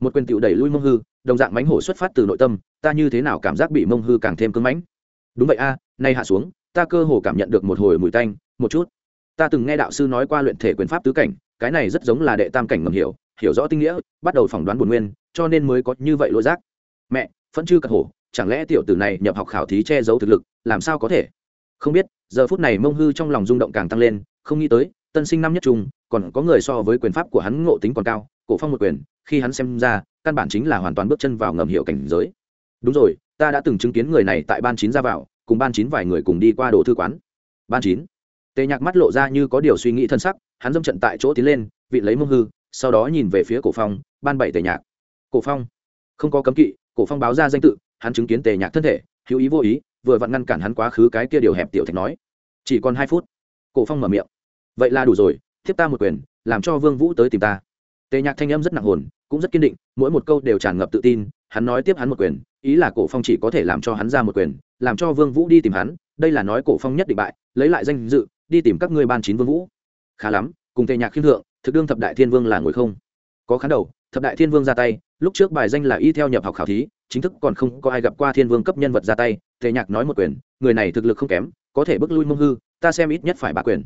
Một quyền tiểu đẩy lui mông hư, đồng dạng mánh hổ xuất phát từ nội tâm, ta như thế nào cảm giác bị mông hư càng thêm cứng mãnh? Đúng vậy a, nay hạ xuống, ta cơ hồ cảm nhận được một hồi mùi tanh, một chút. Ta từng nghe đạo sư nói qua luyện thể quyền pháp tứ cảnh, cái này rất giống là đệ tam cảnh ngầm hiểu hiểu rõ tinh nghĩa, bắt đầu phỏng đoán buồn nguyên, cho nên mới có như vậy lỗi giác. Mẹ, vẫn chưa cật hổ, chẳng lẽ tiểu tử này nhập học khảo thí che giấu thực lực, làm sao có thể? Không biết, giờ phút này mông hư trong lòng rung động càng tăng lên, không nghĩ tới, tân sinh năm nhất trung, còn có người so với quyền pháp của hắn ngộ tính còn cao, cổ phong một quyền, khi hắn xem ra, căn bản chính là hoàn toàn bước chân vào ngầm hiệu cảnh giới. Đúng rồi, ta đã từng chứng kiến người này tại ban chín ra vào, cùng ban chín vài người cùng đi qua đồ thư quán. Ban chín. Tề nhạc mắt lộ ra như có điều suy nghĩ thân sắc, hắn dâm trận tại chỗ tiến lên vị lấy mông hư sau đó nhìn về phía cổ phong, ban bảy tề nhạc. Cổ phong? Không có cấm kỵ, cổ phong báo ra danh tự, hắn chứng kiến tề nhạc thân thể, hữu ý vô ý, vừa vặn ngăn cản hắn quá khứ cái kia điều hẹp tiểu thạch nói. Chỉ còn hai phút. Cổ phong mở miệng. Vậy là đủ rồi, thiếp ta một quyền, làm cho vương vũ tới tìm ta. Tề nhạc thanh âm rất nặng hồn, cũng rất kiên định, mỗi một câu đều tràn ngập tự tin, hắn nói tiếp hắn một quyền, ý là cổ phong chỉ có thể làm cho hắn ra một quyền, làm cho vương vũ đi tìm hắn, đây là nói cổ phong nhất định bại, lấy lại danh dự, đi tìm các ngươi ban chín vương vũ. Khá lắm, cùng tề nhạc khiêm thượng thực đương thập đại thiên vương là ngồi không? Có khán đầu, thập đại thiên vương ra tay, lúc trước bài danh là y theo nhập học khảo thí, chính thức còn không có ai gặp qua thiên vương cấp nhân vật ra tay, tề nhạc nói một quyền, người này thực lực không kém, có thể bước lui mông hư, ta xem ít nhất phải bà quyền.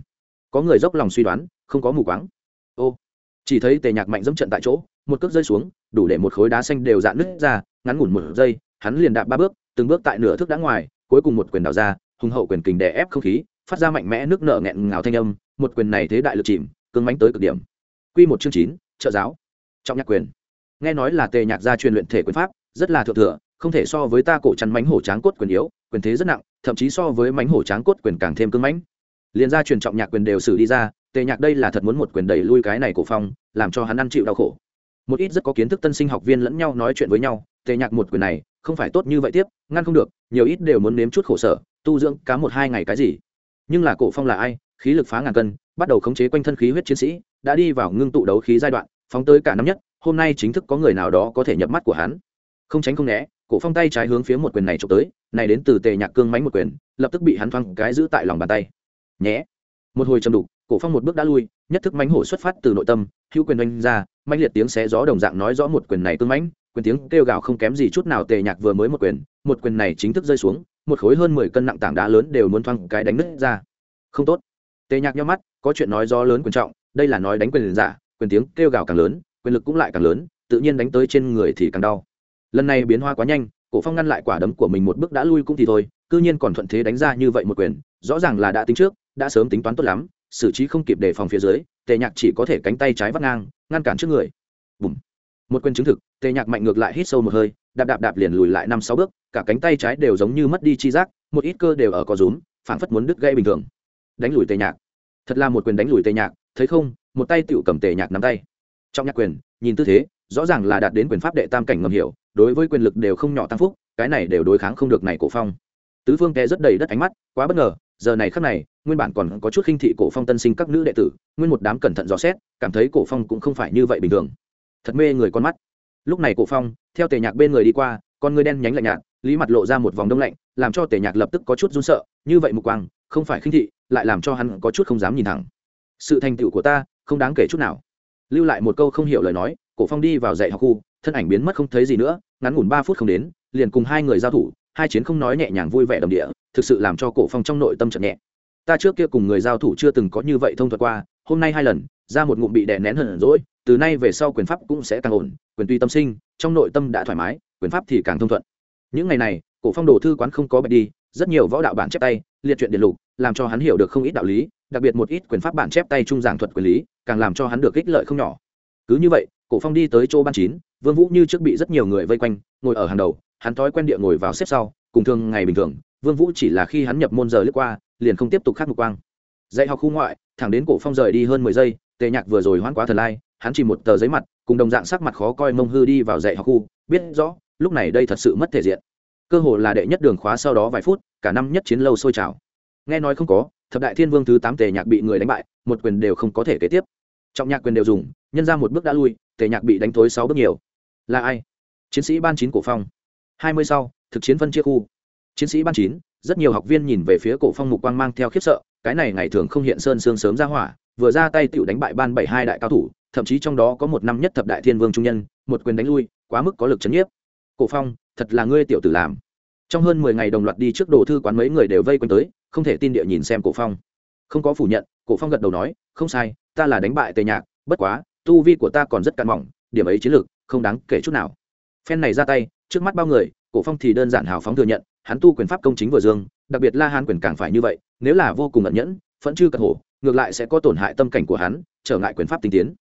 Có người dốc lòng suy đoán, không có mù quáng. Ô, chỉ thấy tề nhạc mạnh dẫm trận tại chỗ, một cước rơi xuống, đủ để một khối đá xanh đều dạn nứt ra, ngắn ngủn một giây, hắn liền đạp ba bước, từng bước tại nửa thước đã ngoài, cuối cùng một quyền đào ra, hùng hậu quyền kình đè ép không khí, phát ra mạnh mẽ nước nợ nghẹn ngào thanh âm, một quyền này thế đại lực chìm cứng mánh tới cực điểm. Q một chương chín, trợ giáo. Trọng nhạc quyền. Nghe nói là tề nhạc gia truyền luyện thể quyền pháp, rất là thượng thừa, không thể so với ta cổ chắn mánh hổ tráng cốt quyền yếu, quyền thế rất nặng, thậm chí so với mánh hổ tráng cốt quyền càng thêm cứng mánh. Liền gia truyền trọng nhạc quyền đều xử đi ra, tề nhạc đây là thật muốn một quyền đẩy lui cái này cổ phong, làm cho hắn ăn chịu đau khổ. Một ít rất có kiến thức tân sinh học viên lẫn nhau nói chuyện với nhau, tề nhạc một quyền này, không phải tốt như vậy tiếp, ngăn không được, nhiều ít đều muốn nếm chút khổ sở, tu dưỡng cá một hai ngày cái gì. Nhưng là cổ phong là ai, khí lực phá ngàn cân bắt đầu khống chế quanh thân khí huyết chiến sĩ, đã đi vào ngưng tụ đấu khí giai đoạn, phóng tới cả năm nhất, hôm nay chính thức có người nào đó có thể nhập mắt của hắn. Không tránh không né, cổ phong tay trái hướng phía một quyền này trộm tới, này đến từ tề nhạc cương mánh một quyền, lập tức bị hắn thoáng cái giữ tại lòng bàn tay. Nhé. Một hồi chầm đục, cổ phong một bước đã lui, nhất thức mánh hổ xuất phát từ nội tâm, hữu quyền đánh ra, mãnh liệt tiếng xé gió đồng dạng nói rõ một quyền này cương mãnh, quyền tiếng kêu gào không kém gì chút nào tề nhạc vừa mới một quyền một quyền này chính thức rơi xuống, một khối hơn mười cân nặng tảng đá lớn đều muốn thoáng cái đánh nứt ra. Không tốt tề nhạc nhau mắt, có chuyện nói do lớn quyền trọng, đây là nói đánh quyền giả, quyền tiếng kêu gào càng lớn, quyền lực cũng lại càng lớn, tự nhiên đánh tới trên người thì càng đau. Lần này biến hoa quá nhanh, cổ phong ngăn lại quả đấm của mình một bước đã lui cũng thì thôi, cư nhiên còn thuận thế đánh ra như vậy một quyền, rõ ràng là đã tính trước, đã sớm tính toán tốt lắm, xử trí không kịp đề phòng phía dưới, tề nhạc chỉ có thể cánh tay trái vắt ngang, ngăn cản trước người. Bùm. một quyền chứng thực, tề nhạc mạnh ngược lại hít sâu một hơi, đạp đạp đạp liền lùi lại năm sáu bước, cả cánh tay trái đều giống như mất đi chi giác, một ít cơ đều ở có rúm, phảng phất muốn đứt gây bình thường đánh lùi tề nhạc. Thật là một quyền đánh lùi tề nhạc, thấy không? Một tay tựu cầm tề nhạc nắm tay. Trong nhạc quyền, nhìn tư thế, rõ ràng là đạt đến quyền pháp đệ tam cảnh ngầm hiểu, đối với quyền lực đều không nhỏ tăng phúc, cái này đều đối kháng không được này cổ phong. Tứ phương té rất đầy đất ánh mắt, quá bất ngờ, giờ này khắc này, nguyên bản còn có chút khinh thị cổ phong tân sinh các nữ đệ tử, nguyên một đám cẩn thận dò xét, cảm thấy cổ phong cũng không phải như vậy bình thường. Thật mê người con mắt. Lúc này cổ phong, theo tề nhạc bên người đi qua, con người đen nhánh lạnh nhạt, lý mặt lộ ra một vòng đông lạnh, làm cho tề nhạc lập tức có chút run sợ, như vậy mục quang không phải khinh thị, lại làm cho hắn có chút không dám nhìn thẳng. Sự thành tựu của ta, không đáng kể chút nào. Lưu lại một câu không hiểu lời nói, cổ phong đi vào dạy học khu, thân ảnh biến mất không thấy gì nữa, ngắn ngủn ba phút không đến, liền cùng hai người giao thủ, hai chiến không nói nhẹ nhàng vui vẻ đồng địa, thực sự làm cho cổ phong trong nội tâm chợt nhẹ. Ta trước kia cùng người giao thủ chưa từng có như vậy thông thuật qua, hôm nay hai lần, ra một ngụm bị đè nén hận rỗi từ nay về sau quyền pháp cũng sẽ càng ổn, quyền tuy tâm sinh, trong nội tâm đã thoải mái, quyền pháp thì càng thông thuận. Những ngày này, cổ phong đồ thư quán không có bạch đi, rất nhiều võ đạo bản chép tay liệt truyện điện lục, làm cho hắn hiểu được không ít đạo lý, đặc biệt một ít quyền pháp bản chép tay trung giảng thuật quyền lý, càng làm cho hắn được ích lợi không nhỏ. Cứ như vậy, cổ phong đi tới chỗ ban chín, vương vũ như trước bị rất nhiều người vây quanh, ngồi ở hàng đầu, hắn thói quen địa ngồi vào xếp sau, cùng thường ngày bình thường, vương vũ chỉ là khi hắn nhập môn giờ lướt qua, liền không tiếp tục khắc mục quang. Dạy học khu ngoại, thẳng đến cổ phong rời đi hơn mười giây, tề nhạc vừa rồi hoãn quá thần lai, hắn chỉ một tờ giấy mặt, cùng đồng dạng sắc mặt khó coi mông hư đi vào dạy học khu, biết rõ, lúc này đây thật sự mất thể diện cơ hồ là đệ nhất đường khóa sau đó vài phút, cả năm nhất chiến lâu sôi trào. Nghe nói không có, thập đại thiên vương thứ tám tề nhạc bị người đánh bại, một quyền đều không có thể kế tiếp. Trọng nhạc quyền đều dùng, nhân ra một bước đã lui, tề nhạc bị đánh thối sáu bước nhiều. Là ai? Chiến sĩ ban chín cổ phong. Hai mươi sau, thực chiến phân chia khu. Chiến sĩ ban chín, rất nhiều học viên nhìn về phía cổ phong mục quang mang theo khiếp sợ, cái này ngày thường không hiện sơn sương sớm ra hỏa, vừa ra tay tựu đánh bại ban bảy hai đại cao thủ, thậm chí trong đó có một năm nhất thập đại thiên vương trung nhân, một quyền đánh lui, quá mức có lực chấn nhiếp. Cổ phong, thật là ngươi tiểu tử làm trong hơn mười ngày đồng loạt đi trước đồ thư quán mấy người đều vây quanh tới, không thể tin địa nhìn xem cổ phong. Không có phủ nhận, cổ phong gật đầu nói, không sai, ta là đánh bại tề nhạc, bất quá, tu vi của ta còn rất cạn mỏng, điểm ấy chiến lược, không đáng kể chút nào. Phen này ra tay, trước mắt bao người, cổ phong thì đơn giản hào phóng thừa nhận, hắn tu quyền pháp công chính vừa dương, đặc biệt la hán quyền càng phải như vậy, nếu là vô cùng ẩn nhẫn, phẫn chư cật hổ, ngược lại sẽ có tổn hại tâm cảnh của hắn, trở ngại quyền pháp tinh tiến.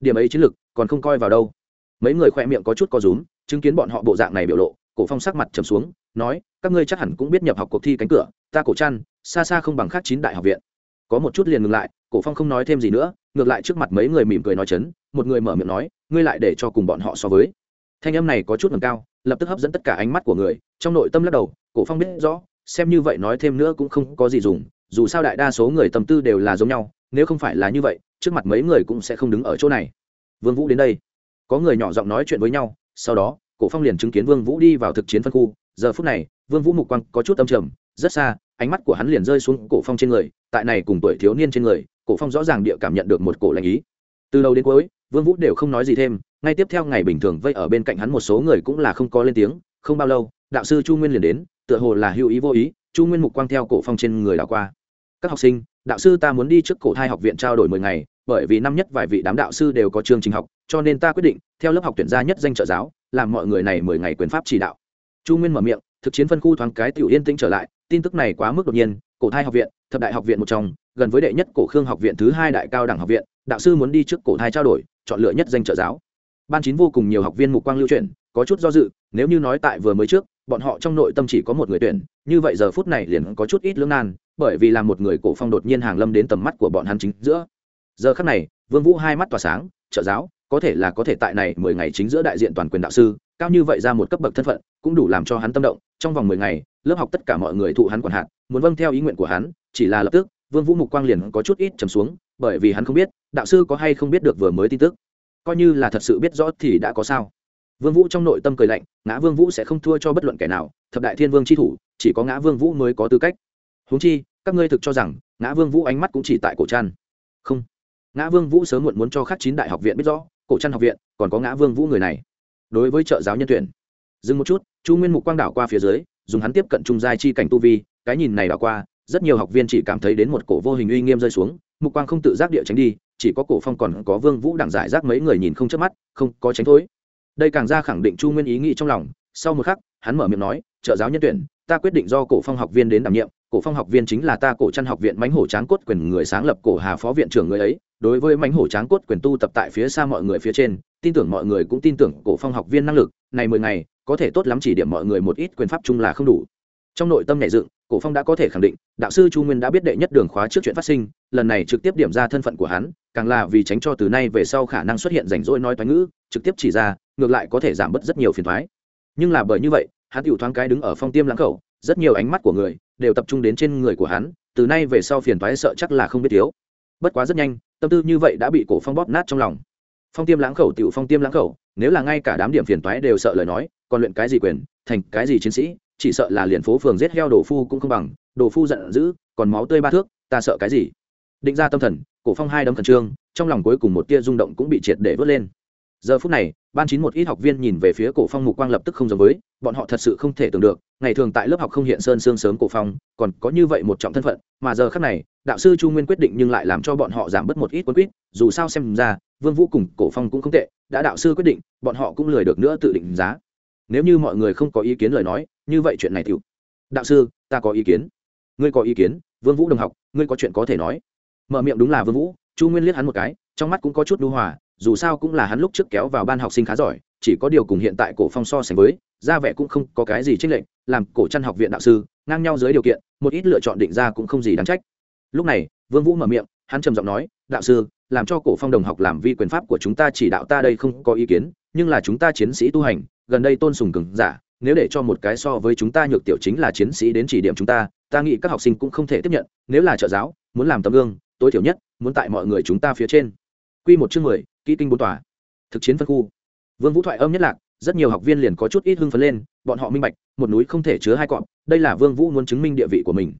Điểm ấy chiến lược, còn không coi vào đâu. Mấy người khoe miệng có chút co rúm, chứng kiến bọn họ bộ dạng này biểu lộ, cổ phong sắc mặt trầm xuống nói, các ngươi chắc hẳn cũng biết nhập học cuộc thi cánh cửa, ta cổ chăn, xa xa không bằng khác chín đại học viện. Có một chút liền ngừng lại, cổ phong không nói thêm gì nữa, ngược lại trước mặt mấy người mỉm cười nói chấn, một người mở miệng nói, ngươi lại để cho cùng bọn họ so với. Thanh âm này có chút ngầm cao, lập tức hấp dẫn tất cả ánh mắt của người, trong nội tâm lắc đầu, cổ phong biết rõ, xem như vậy nói thêm nữa cũng không có gì dùng, dù sao đại đa số người tâm tư đều là giống nhau, nếu không phải là như vậy, trước mặt mấy người cũng sẽ không đứng ở chỗ này. Vương vũ đến đây. Có người nhỏ giọng nói chuyện với nhau, sau đó, cổ phong liền chứng kiến vương vũ đi vào thực chiến phân khu giờ phút này, vương vũ mục quang có chút âm trầm, rất xa, ánh mắt của hắn liền rơi xuống cổ phong trên người, tại này cùng tuổi thiếu niên trên người, cổ phong rõ ràng địa cảm nhận được một cổ lạnh ý. Từ đầu đến cuối, vương vũ đều không nói gì thêm, ngay tiếp theo ngày bình thường vây ở bên cạnh hắn một số người cũng là không có lên tiếng, không bao lâu, đạo sư chu nguyên liền đến, tựa hồ là hữu ý vô ý, chu nguyên mục quang theo cổ phong trên người đảo qua. Các học sinh, đạo sư ta muốn đi trước cổ thai học viện trao đổi mười ngày, bởi vì năm nhất vài vị đám đạo sư đều có chương trình học, cho nên ta quyết định, theo lớp học tuyển gia nhất danh trợ giáo, làm mọi người này mười ngày quyền pháp chỉ đạo chu nguyên mở miệng, thực chiến phân khu thoáng cái tiểu yên tĩnh trở lại, tin tức này quá mức đột nhiên, cổ thai học viện, thập đại học viện một trong, gần với đệ nhất cổ khương học viện thứ hai đại cao đẳng học viện, đạo sư muốn đi trước cổ thai trao đổi, chọn lựa nhất danh trợ giáo. Ban chín vô cùng nhiều học viên mục quang lưu truyền có chút do dự, nếu như nói tại vừa mới trước, bọn họ trong nội tâm chỉ có một người tuyển, như vậy giờ phút này liền có chút ít lưỡng nan, bởi vì là một người cổ phong đột nhiên hàng lâm đến tầm mắt của bọn hắn chính giữa. Giờ khắc này, vương vũ hai mắt tỏa sáng, trợ giáo, có thể là có thể tại này mười ngày chính giữa đại diện toàn quyền đạo sư, cao như vậy ra một cấp bậc thân phận cũng đủ làm cho hắn tâm động. Trong vòng mười ngày, lớp học tất cả mọi người thụ hắn quản hạt, muốn vâng theo ý nguyện của hắn, chỉ là lập tức, vương vũ mục quang liền có chút ít trầm xuống, bởi vì hắn không biết, đạo sư có hay không biết được vừa mới tin tức. Coi như là thật sự biết rõ thì đã có sao. Vương vũ trong nội tâm cười lạnh, ngã vương vũ sẽ không thua cho bất luận kẻ nào, thập đại thiên vương chi thủ, chỉ có ngã vương vũ mới có tư cách. Huống chi, các ngươi thực cho rằng, ngã vương vũ ánh mắt cũng chỉ tại cổ trăn. Không. Ngã vương vũ sớm muộn muốn cho khắc chín đại học viện biết rõ, cổ trăn học viện, còn có ngã vương vũ người này. Đối với trợ giáo nhân tuyển dừng một chút, chu nguyên mục quang đảo qua phía dưới, dùng hắn tiếp cận trung giai chi cảnh tu vi, cái nhìn này đảo qua, rất nhiều học viên chỉ cảm thấy đến một cổ vô hình uy nghiêm rơi xuống, mục quang không tự giác địa tránh đi, chỉ có cổ phong còn có vương vũ đẳng giải rác mấy người nhìn không chớp mắt, không có tránh thối đây càng ra khẳng định chu nguyên ý nghĩ trong lòng, sau một khắc, hắn mở miệng nói, trợ giáo nhân tuyển, ta quyết định do cổ phong học viên đến đảm nhiệm, cổ phong học viên chính là ta cổ chân học viện mãnh hổ tráng cốt quyền người sáng lập cổ hà phó viện trưởng người ấy, đối với mãnh hổ tráng cốt quyền tu tập tại phía xa mọi người phía trên, tin tưởng mọi người cũng tin tưởng cổ phong học viên năng lực, này mười ngày có thể tốt lắm chỉ điểm mọi người một ít quyền pháp chung là không đủ. Trong nội tâm nhảy dựng, cổ phong đã có thể khẳng định, đạo sư chu nguyên đã biết đệ nhất đường khóa trước chuyện phát sinh, lần này trực tiếp điểm ra thân phận của hắn, càng là vì tránh cho từ nay về sau khả năng xuất hiện rảnh rỗi nói toán ngữ, trực tiếp chỉ ra, ngược lại có thể giảm bớt rất nhiều phiền thoái nhưng là bởi như vậy, hắn tiểu thoáng cái đứng ở phong tiêm lãng khẩu, rất nhiều ánh mắt của người đều tập trung đến trên người của hắn, từ nay về sau phiền thoái sợ chắc là không biết thiếu. Bất quá rất nhanh, tâm tư như vậy đã bị cổ phong bóp nát trong lòng. Phong tiêm lãng khẩu, tiểu phong tiêm lãng khẩu, nếu là ngay cả đám điểm phiền toái đều sợ lời nói còn luyện cái gì quyền, thành cái gì chiến sĩ, chỉ sợ là liền phố phường giết heo đồ phu cũng không bằng, đồ phu giận dữ, còn máu tươi ba thước, ta sợ cái gì? Định ra tâm thần, cổ phong hai đấm khẩn trương, trong lòng cuối cùng một tia rung động cũng bị triệt để vớt lên. Giờ phút này, ban chín một ít học viên nhìn về phía cổ phong mục quang lập tức không giống với, bọn họ thật sự không thể tưởng được, ngày thường tại lớp học không hiện sơn sương sớm cổ phong, còn có như vậy một trọng thân phận, mà giờ khắc này, đạo sư chu nguyên quyết định nhưng lại làm cho bọn họ giảm bớt một ít quân quýt dù sao xem ra, vương vũ cùng cổ phong cũng không tệ, đã đạo sư quyết định, bọn họ cũng lười được nữa tự định giá nếu như mọi người không có ý kiến lời nói, như vậy chuyện này tiểu. Đạo sư, ta có ý kiến. Ngươi có ý kiến, vương vũ đồng học, ngươi có chuyện có thể nói. Mở miệng đúng là vương vũ, chu nguyên liếc hắn một cái, trong mắt cũng có chút đu hòa, dù sao cũng là hắn lúc trước kéo vào ban học sinh khá giỏi, chỉ có điều cùng hiện tại cổ phong so sánh với, ra vẻ cũng không có cái gì chênh lệnh làm cổ chân học viện đạo sư, ngang nhau dưới điều kiện, một ít lựa chọn định ra cũng không gì đáng trách. Lúc này, vương vũ mở miệng, hắn trầm giọng nói, đạo sư, làm cho cổ phong đồng học làm vi quyền pháp của chúng ta chỉ đạo ta đây không có ý kiến, nhưng là chúng ta chiến sĩ tu hành gần đây tôn sùng cường giả, nếu để cho một cái so với chúng ta nhược tiểu chính là chiến sĩ đến chỉ điểm chúng ta ta nghĩ các học sinh cũng không thể tiếp nhận, nếu là trợ giáo, muốn làm tấm gương, tối thiểu nhất, muốn tại mọi người chúng ta phía trên. Quy một chương mười, kỹ kinh bốn tòa. Thực chiến phân khu. Vương vũ thoại âm nhất lạc, rất nhiều học viên liền có chút ít hưng phấn lên, bọn họ minh bạch, một núi không thể chứa hai cọp, đây là vương vũ muốn chứng minh địa vị của mình.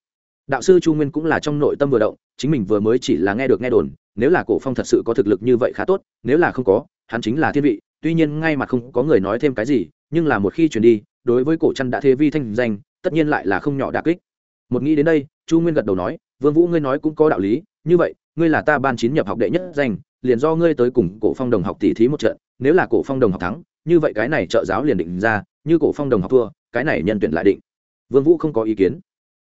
Đạo sư chu nguyên cũng là trong nội tâm vừa động, chính mình vừa mới chỉ là nghe được nghe đồn, nếu là cổ phong thật sự có thực lực như vậy khá tốt, nếu là không có, hắn chính là thiên vị tuy nhiên ngay mặt không có người nói thêm cái gì, nhưng là một khi chuyển đi, đối với cổ chân đã thế vi thanh danh, tất nhiên lại là không nhỏ đả kích. Một nghĩ đến đây, chu nguyên gật đầu nói, vương vũ ngươi nói cũng có đạo lý, như vậy, ngươi là ta ban chín nhập học đệ nhất danh, liền do ngươi tới cùng cổ phong đồng học tỷ thí một trận, nếu là cổ phong đồng học thắng, như vậy cái này trợ giáo liền định ra, như cổ phong đồng học thua, cái này nhân tuyển lại định. Vương vũ không có ý kiến.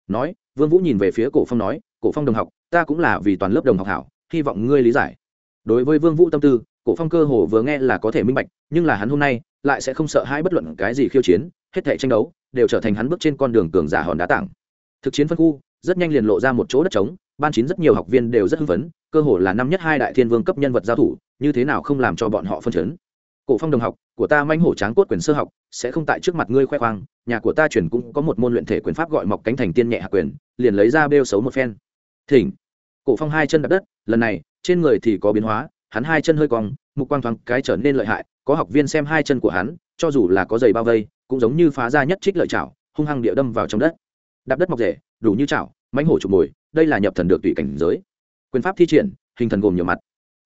Nói, vương vũ nhìn về phía cổ phong nói, cổ phong đồng học, ta cũng là vì toàn lớp đồng học hảo, hy vọng ngươi lý giải. Đối với vương vũ tâm tư cổ phong cơ hồ vừa nghe là có thể minh bạch, nhưng là hắn hôm nay lại sẽ không sợ hãi bất luận cái gì khiêu chiến, hết thảy tranh đấu đều trở thành hắn bước trên con đường cường giả hòn đá tảng. Thực chiến phân khu rất nhanh liền lộ ra một chỗ đất trống, ban chín rất nhiều học viên đều rất hưng phấn, cơ hồ là năm nhất hai đại thiên vương cấp nhân vật giao thủ, như thế nào không làm cho bọn họ phân chấn. Cổ phong đồng học, của ta manh hổ tráng cốt quyền sơ học, sẽ không tại trước mặt ngươi khoe khoang, nhà của ta chuyển cũng có một môn luyện thể quyền pháp gọi mọc cánh thành tiên nhẹ hạ quyền, liền lấy ra bêu xấu một phen. Thỉnh. Cổ phong hai chân đặt đất, lần này, trên người thì có biến hóa hắn hai chân hơi cong, mục quang thoáng cái trở nên lợi hại, có học viên xem hai chân của hắn, cho dù là có giày bao vây, cũng giống như phá ra nhất trích lợi chảo, hung hăng địa đâm vào trong đất. Đạp đất mọc rể đủ như chảo, mãnh hổ chụp mồi, đây là nhập thần được tùy cảnh giới. Quyền pháp thi triển, hình thần gồm nhiều mặt.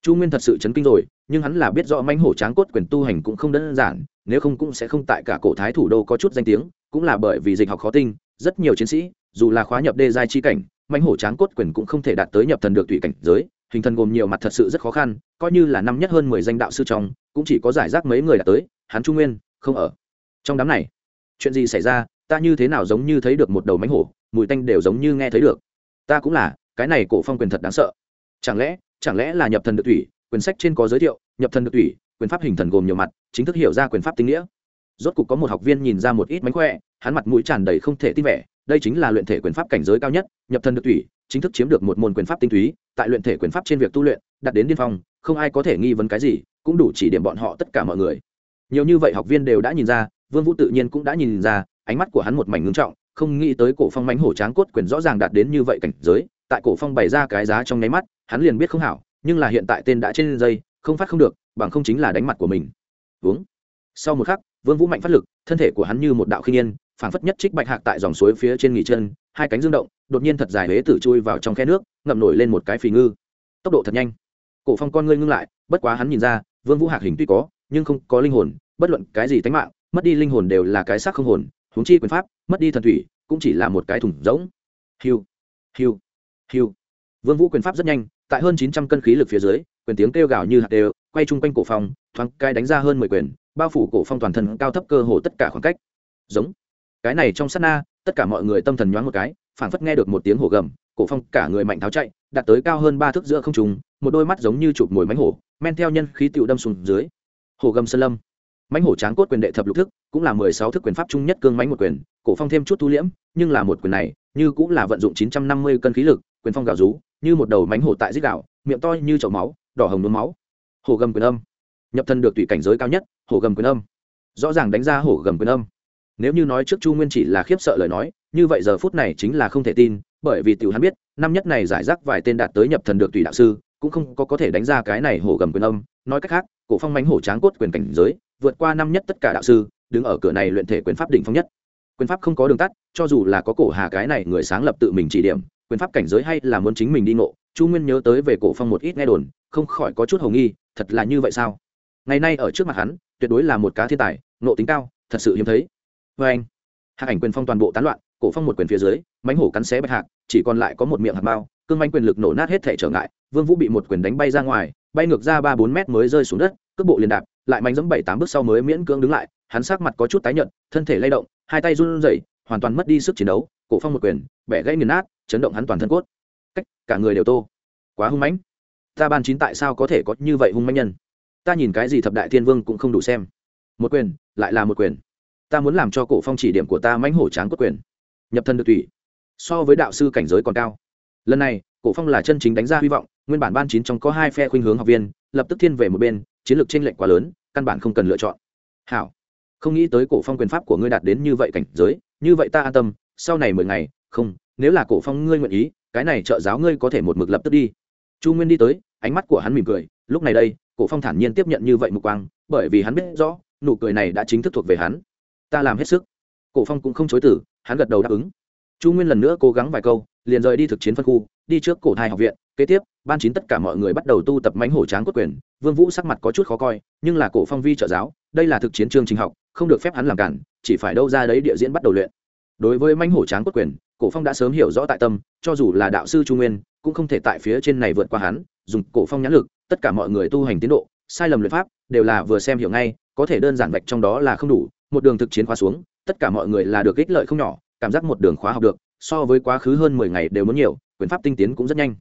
Chu nguyên thật sự chấn kinh rồi, nhưng hắn là biết rõ mãnh hổ tráng cốt quyền tu hành cũng không đơn giản, nếu không cũng sẽ không tại cả cổ thái thủ đô có chút danh tiếng, cũng là bởi vì dịch học khó tinh, rất nhiều chiến sĩ, dù là khóa nhập đê giai chi cảnh, mãnh hổ tráng cốt quyền cũng không thể đạt tới nhập thần được tùy cảnh giới hình thần gồm nhiều mặt thật sự rất khó khăn, coi như là năm nhất hơn mười danh đạo sư trong, cũng chỉ có giải rác mấy người đã tới, hắn trung nguyên, không ở. Trong đám này, chuyện gì xảy ra, ta như thế nào giống như thấy được một đầu mánh hổ, mùi tanh đều giống như nghe thấy được. Ta cũng là, cái này cổ phong quyền thật đáng sợ. Chẳng lẽ chẳng lẽ là nhập thần được thủy, quyền sách trên có giới thiệu, nhập thần được thủy, quyền pháp hình thần gồm nhiều mặt, chính thức hiểu ra quyền pháp tinh nghĩa. Rốt cục có một học viên nhìn ra một ít mánh khỏe, hắn mặt mũi tràn đầy không thể tin vẻ đây chính là luyện thể quyền pháp cảnh giới cao nhất, nhập thân được thủy chính thức chiếm được một môn quyền pháp tinh túy, tại luyện thể quyền pháp trên việc tu luyện đặt đến điên phong, không ai có thể nghi vấn cái gì, cũng đủ chỉ điểm bọn họ tất cả mọi người. Nhiều như vậy học viên đều đã nhìn ra, vương vũ tự nhiên cũng đã nhìn ra, ánh mắt của hắn một mảnh ngưng trọng, không nghĩ tới cổ phong mánh hổ tráng cốt quyền rõ ràng đạt đến như vậy cảnh giới, tại cổ phong bày ra cái giá trong nháy mắt, hắn liền biết không hảo, nhưng là hiện tại tên đã trên dây, không phát không được, bằng không chính là đánh mặt của mình. Uống. Sau một khắc, vương vũ mạnh phát lực, thân thể của hắn như một đạo khinh yên phảng phất nhất trích bạch hạc tại dòng suối phía trên nghỉ chân, hai cánh dương động, đột nhiên thật dài huế tử chui vào trong khe nước, ngậm nổi lên một cái phì ngư. Tốc độ thật nhanh. Cổ phong con ngươi ngưng lại, bất quá hắn nhìn ra, vương vũ hạc hình tuy có, nhưng không có linh hồn, bất luận cái gì tánh mạng, mất đi linh hồn đều là cái xác không hồn, huống chi quyền pháp, mất đi thần thủy, cũng chỉ là một cái thủng rỗng. Hiu hiu hiu. Vương vũ quyền pháp rất nhanh, tại hơn chín trăm cân khí lực phía dưới, quyền tiếng kêu gào như hạt đều, quay chung quanh cổ phong, thoáng cái đánh ra hơn mười quyền, bao phủ cổ phong toàn thân cao thấp cơ hồ tất cả khoảng cách. Giống cái này trong sát na, tất cả mọi người tâm thần nhoáng một cái, phảng phất nghe được một tiếng hổ gầm, cổ phong cả người mạnh tháo chạy, đạt tới cao hơn ba thước giữa không trung, một đôi mắt giống như chụp mồi mánh hổ, men theo nhân khí tựu đâm xuống dưới. Hổ gầm sơn lâm. Mánh hổ tráng cốt quyền đệ thập lục thức, cũng là mười sáu thức quyền pháp trung nhất cương mánh một quyền, cổ phong thêm chút thu liễm, nhưng là một quyền này, như cũng là vận dụng chín trăm năm mươi cân khí lực, quyền phong gào rú, như một đầu mánh hổ tại dích gạo miệng to như chậu máu, đỏ hồng nhuốm máu. Hổ gầm quyền âm. Nhập thân được tùy cảnh giới cao nhất, hổ gầm quyền âm. Rõ ràng đánh ra hổ gầm quyền âm nếu như nói trước chu nguyên chỉ là khiếp sợ lời nói, như vậy giờ phút này chính là không thể tin, bởi vì tiểu hắn biết, năm nhất này giải rác vài tên đạt tới nhập thần được tùy đạo sư, cũng không có có thể đánh ra cái này hổ gầm quyền âm. Nói cách khác, cổ phong mánh hổ tráng cốt quyền cảnh giới, vượt qua năm nhất tất cả đạo sư, đứng ở cửa này luyện thể quyền pháp đỉnh phong nhất. Quyền pháp không có đường tắt, cho dù là có cổ hà cái này người sáng lập tự mình chỉ điểm, quyền pháp cảnh giới hay là muốn chính mình đi ngộ, chu nguyên nhớ tới về cổ phong một ít nghe đồn, không khỏi có chút hồng nghi, thật là như vậy sao? Ngày nay ở trước mặt hắn, tuyệt đối là một cá thiên tài, ngộ tính cao, thật sự hiếm thấy vê anh, hạc ảnh quyền phong toàn bộ tán loạn, cổ phong một quyền phía dưới mánh hổ cắn xé bạch hạc, chỉ còn lại có một miệng hạt bao cương manh quyền lực nổ nát hết thể trở ngại, vương vũ bị một quyền đánh bay ra ngoài, bay ngược ra ba bốn mét mới rơi xuống đất, cước bộ liền đạp, lại mạnh dẫm bảy tám bước sau mới miễn cưỡng đứng lại, hắn sắc mặt có chút tái nhợt, thân thể lay động, hai tay run rẩy, hoàn toàn mất đi sức chiến đấu, cổ phong một quyền, bẻ gãy nghiền nát, chấn động hắn toàn thân cốt. Cách cả người đều tô. Quá hung mãnh. Ta ban chín tại sao có thể có như vậy hung mãnh nhân? Ta nhìn cái gì thập đại thiên vương cũng không đủ xem. Một quyền, lại là một quyền ta muốn làm cho cổ phong chỉ điểm của ta mãnh hổ tráng cốt quyền. Nhập thân được tùy. So với đạo sư cảnh giới còn cao. Lần này, cổ phong là chân chính đánh ra hy vọng, nguyên bản ban chín trong có hai phe khuynh hướng học viên, lập tức thiên về một bên, chiến lược tranh lệch quá lớn, căn bản không cần lựa chọn. Hảo. Không nghĩ tới cổ phong quyền pháp của ngươi đạt đến như vậy cảnh giới, như vậy ta an tâm, sau này mười ngày, không, nếu là cổ phong ngươi nguyện ý, cái này trợ giáo ngươi có thể một mực lập tức đi. Chu nguyên đi tới, ánh mắt của hắn mỉm cười, lúc này đây, cổ phong thản nhiên tiếp nhận như vậy mục quang, bởi vì hắn biết rõ, nụ cười này đã chính thức thuộc về hắn ta làm hết sức. Cổ phong cũng không chối từ, hắn gật đầu đáp ứng. Chu nguyên lần nữa cố gắng vài câu, liền rời đi thực chiến phân khu, đi trước cổ thai học viện. Kế tiếp, ban chín tất cả mọi người bắt đầu tu tập mánh hổ tráng cốt quyền. Vương vũ sắc mặt có chút khó coi, nhưng là cổ phong vi trợ giáo, đây là thực chiến chương trình học, không được phép hắn làm cản, chỉ phải đâu ra đấy địa diễn bắt đầu luyện. Đối với mánh hổ tráng cốt quyền, cổ phong đã sớm hiểu rõ tại tâm, cho dù là đạo sư trung nguyên, cũng không thể tại phía trên này vượt qua hắn, dùng cổ phong nhãn lực, tất cả mọi người tu hành tiến độ, sai lầm luyện pháp, đều là vừa xem hiểu ngay, có thể đơn giản vạch trong đó là không đủ một đường thực chiến khóa xuống, tất cả mọi người là được ích lợi không nhỏ, cảm giác một đường khóa học được, so với quá khứ hơn mười ngày đều muốn nhiều, quyền pháp tinh tiến cũng rất nhanh.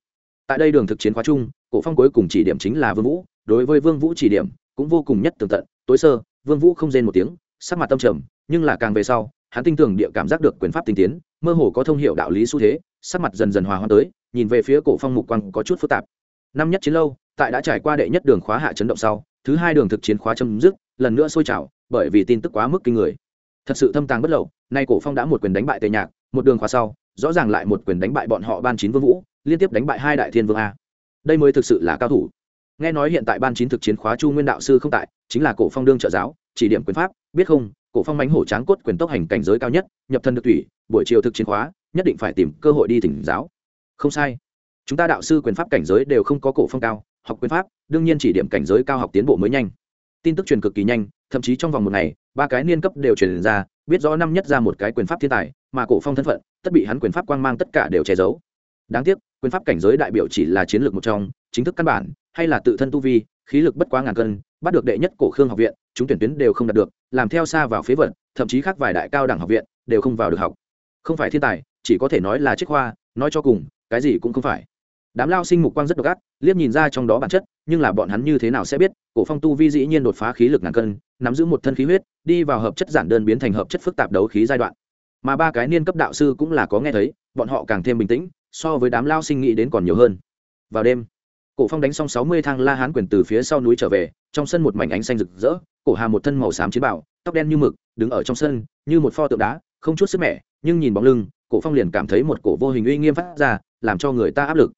Tại đây đường thực chiến khóa chung, cổ phong cuối cùng chỉ điểm chính là vương vũ, đối với vương vũ chỉ điểm cũng vô cùng nhất tường tận, tối sơ, vương vũ không rên một tiếng, sắc mặt tâm trầm, nhưng là càng về sau, hắn tinh tường địa cảm giác được quyền pháp tinh tiến, mơ hồ có thông hiệu đạo lý xu thế, sắc mặt dần dần hòa hoa tới, nhìn về phía cổ phong mục quang có chút phức tạp. Năm nhất chiến lâu, tại đã trải qua đệ nhất đường khóa hạ chấn động sau, thứ hai đường thực chiến khóa chấm dứt, lần nữa sôi trào bởi vì tin tức quá mức kinh người. Thật sự thâm tàng bất lậu, nay cổ phong đã một quyền đánh bại tề nhạc, một đường khóa sau, rõ ràng lại một quyền đánh bại bọn họ ban chín vương vũ, liên tiếp đánh bại hai đại thiên vương a. Đây mới thực sự là cao thủ. Nghe nói hiện tại ban chín thực chiến khóa chu nguyên đạo sư không tại, chính là cổ phong đương trợ giáo, chỉ điểm quyền pháp, biết không, cổ phong mánh hổ tráng cốt quyền tốc hành cảnh giới cao nhất, nhập thân được thủy, buổi chiều thực chiến khóa, nhất định phải tìm cơ hội đi thỉnh giáo. Không sai. Chúng ta đạo sư quyền pháp cảnh giới đều không có cổ phong cao, học quyền pháp, đương nhiên chỉ điểm cảnh giới cao học tiến bộ mới nhanh tin tức truyền cực kỳ nhanh thậm chí trong vòng một ngày ba cái niên cấp đều truyền ra biết rõ năm nhất ra một cái quyền pháp thiên tài mà cổ phong thân phận tất bị hắn quyền pháp quang mang tất cả đều che giấu. Đáng tiếc quyền pháp cảnh giới đại biểu chỉ là chiến lược một trong chính thức căn bản hay là tự thân tu vi khí lực bất quá ngàn cân bắt được đệ nhất cổ khương học viện chúng tuyển tuyến đều không đạt được làm theo xa vào phế vận thậm chí khác vài đại cao đẳng học viện đều không vào được học. Không phải thiên tài chỉ có thể nói là chiếc hoa, nói cho cùng cái gì cũng không phải đám lao sinh mục quang rất độc ác, liếc nhìn ra trong đó bản chất, nhưng là bọn hắn như thế nào sẽ biết, cổ phong tu vi dĩ nhiên đột phá khí lực ngàn cân, nắm giữ một thân khí huyết, đi vào hợp chất giản đơn biến thành hợp chất phức tạp đấu khí giai đoạn. Mà ba cái niên cấp đạo sư cũng là có nghe thấy, bọn họ càng thêm bình tĩnh, so với đám lao sinh nghĩ đến còn nhiều hơn. Vào đêm, cổ phong đánh xong sáu mươi thang la hán quyền từ phía sau núi trở về, trong sân một mảnh ánh xanh rực rỡ, cổ hà một thân màu xám chiến bảo, tóc đen như mực, đứng ở trong sân, như một pho tượng đá, không chút sức mẻ, nhưng nhìn bóng lưng, cổ phong liền cảm thấy một cổ vô hình uy nghiêm phát ra, làm cho người ta áp lực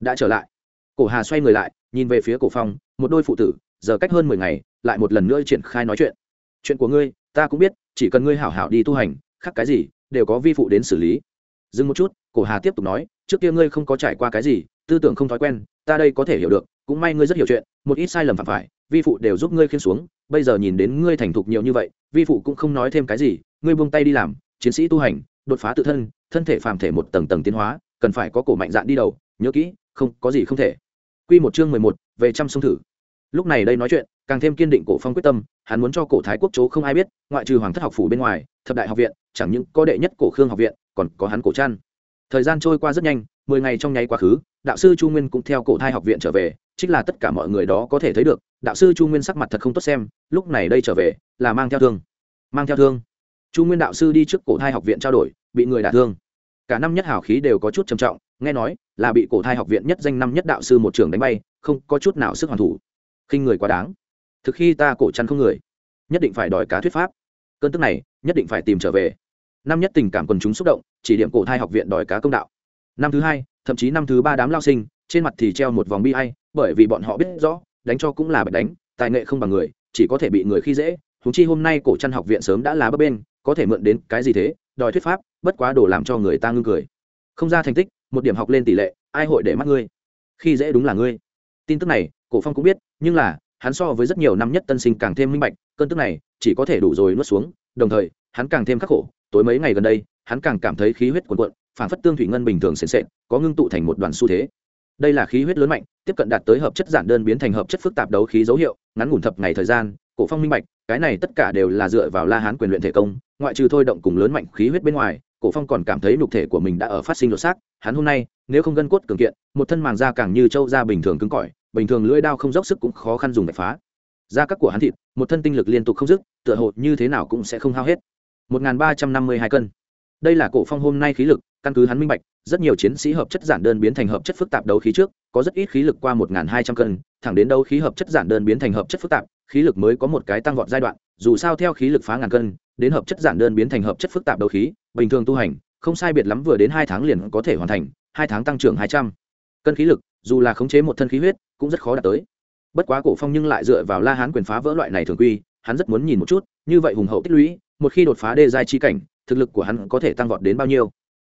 đã trở lại. Cổ hà xoay người lại, nhìn về phía cổ phong, một đôi phụ tử, giờ cách hơn mười ngày, lại một lần nữa triển khai nói chuyện. Chuyện của ngươi, ta cũng biết, chỉ cần ngươi hảo hảo đi tu hành, khác cái gì, đều có vi phụ đến xử lý. Dừng một chút, cổ hà tiếp tục nói, trước kia ngươi không có trải qua cái gì, tư tưởng không thói quen, ta đây có thể hiểu được, cũng may ngươi rất hiểu chuyện, một ít sai lầm phạm phải, vi phụ đều giúp ngươi khiên xuống, bây giờ nhìn đến ngươi thành thục nhiều như vậy, vi phụ cũng không nói thêm cái gì, ngươi buông tay đi làm, chiến sĩ tu hành, đột phá tự thân thân thể phàm thể một tầng tầng tiến hóa, cần phải có cổ mạnh dạn đi đầu, nhớ kỹ không có gì không thể. Quy một chương mười một, về trăm sông thử. Lúc này đây nói chuyện, càng thêm kiên định cổ phong quyết tâm, hắn muốn cho cổ thái quốc chỗ không ai biết, ngoại trừ hoàng thất học phủ bên ngoài, thập đại học viện, chẳng những có đệ nhất cổ khương học viện, còn có hắn cổ trăn thời gian trôi qua rất nhanh, mười ngày trong nháy quá khứ, đạo sư chu nguyên cũng theo cổ thai học viện trở về chính là tất cả mọi người đó có thể thấy được, đạo sư chu nguyên sắc mặt thật không tốt xem, lúc này đây trở về, là mang theo thương. Mang theo thương. Chu nguyên đạo sư đi trước cổ thai học viện trao đổi, bị người đả thương. Cả năm nhất hảo khí đều có chút trầm trọng nghe nói là bị cổ thai học viện nhất danh năm nhất đạo sư một trường đánh bay, không có chút nào sức hoàn thủ. Khinh người quá đáng. Thực khi ta cổ chăn không người, nhất định phải đòi cá thuyết pháp. Cơn tức này, nhất định phải tìm trở về. Năm nhất tình cảm quần chúng xúc động, chỉ điểm cổ thai học viện đòi cá công đạo. Năm thứ hai, thậm chí năm thứ ba đám lao sinh, trên mặt thì treo một vòng bi hay bởi vì bọn họ biết rõ, đánh cho cũng là bạch đánh, tài nghệ không bằng người, chỉ có thể bị người khi dễ. Húng chi hôm nay cổ chăn học viện sớm đã lá bấp bên có thể mượn đến cái gì thế, đòi thuyết pháp, bất quá đồ làm cho người ta ngưng cười. Không ra thành tích một điểm học lên tỷ lệ, ai hội để mắt ngươi? Khi dễ đúng là ngươi. Tin tức này, cổ phong cũng biết, nhưng là, hắn so với rất nhiều năm nhất tân sinh càng thêm minh bạch, cơn tức này, chỉ có thể đủ rồi nuốt xuống, đồng thời, hắn càng thêm khắc khổ. Tối mấy ngày gần đây, hắn càng cảm thấy khí huyết cuồn cuộn phản phất tương thủy ngân bình thường sền sệt, có ngưng tụ thành một đoàn xu thế. Đây là khí huyết lớn mạnh, tiếp cận đạt tới hợp chất giản đơn biến thành hợp chất phức tạp đấu khí dấu hiệu, ngắn ngủn thập ngày thời gian, cổ phong minh bạch, cái này tất cả đều là dựa vào la hán quyền luyện thể công, ngoại trừ thôi động cùng lớn mạnh khí huyết bên ngoài cổ phong còn cảm thấy nhục thể của mình đã ở phát sinh lột xác, hắn hôm nay, nếu không gân cốt cường kiện, một thân màng da càng như trâu da bình thường cứng cỏi, bình thường lưỡi đao không dốc sức cũng khó khăn dùng để phá. Da các của hắn thịt, một thân tinh lực liên tục không dứt, tựa hồ như thế nào cũng sẽ không hao hết. Một ba trăm năm mươi hai cân. Đây là cổ phong hôm nay khí lực, căn cứ hắn minh bạch, rất nhiều chiến sĩ hợp chất giản đơn biến thành hợp chất phức tạp đấu khí trước, có rất ít khí lực qua một hai trăm cân, thẳng đến đấu khí hợp chất giản đơn biến thành hợp chất phức tạp, khí lực mới có một cái tăng vọt giai đoạn dù sao theo khí lực phá ngàn cân, đến hợp chất giản đơn biến thành hợp chất phức tạp đấu khí, bình thường tu hành, không sai biệt lắm vừa đến hai tháng liền có thể hoàn thành, hai tháng tăng trưởng hai trăm. Cân khí lực, dù là khống chế một thân khí huyết, cũng rất khó đạt tới. Bất quá cổ phong nhưng lại dựa vào la hán quyền phá vỡ loại này thường quy, hắn rất muốn nhìn một chút, như vậy hùng hậu tích lũy, một khi đột phá đê giai chi cảnh, thực lực của hắn có thể tăng vọt đến bao nhiêu?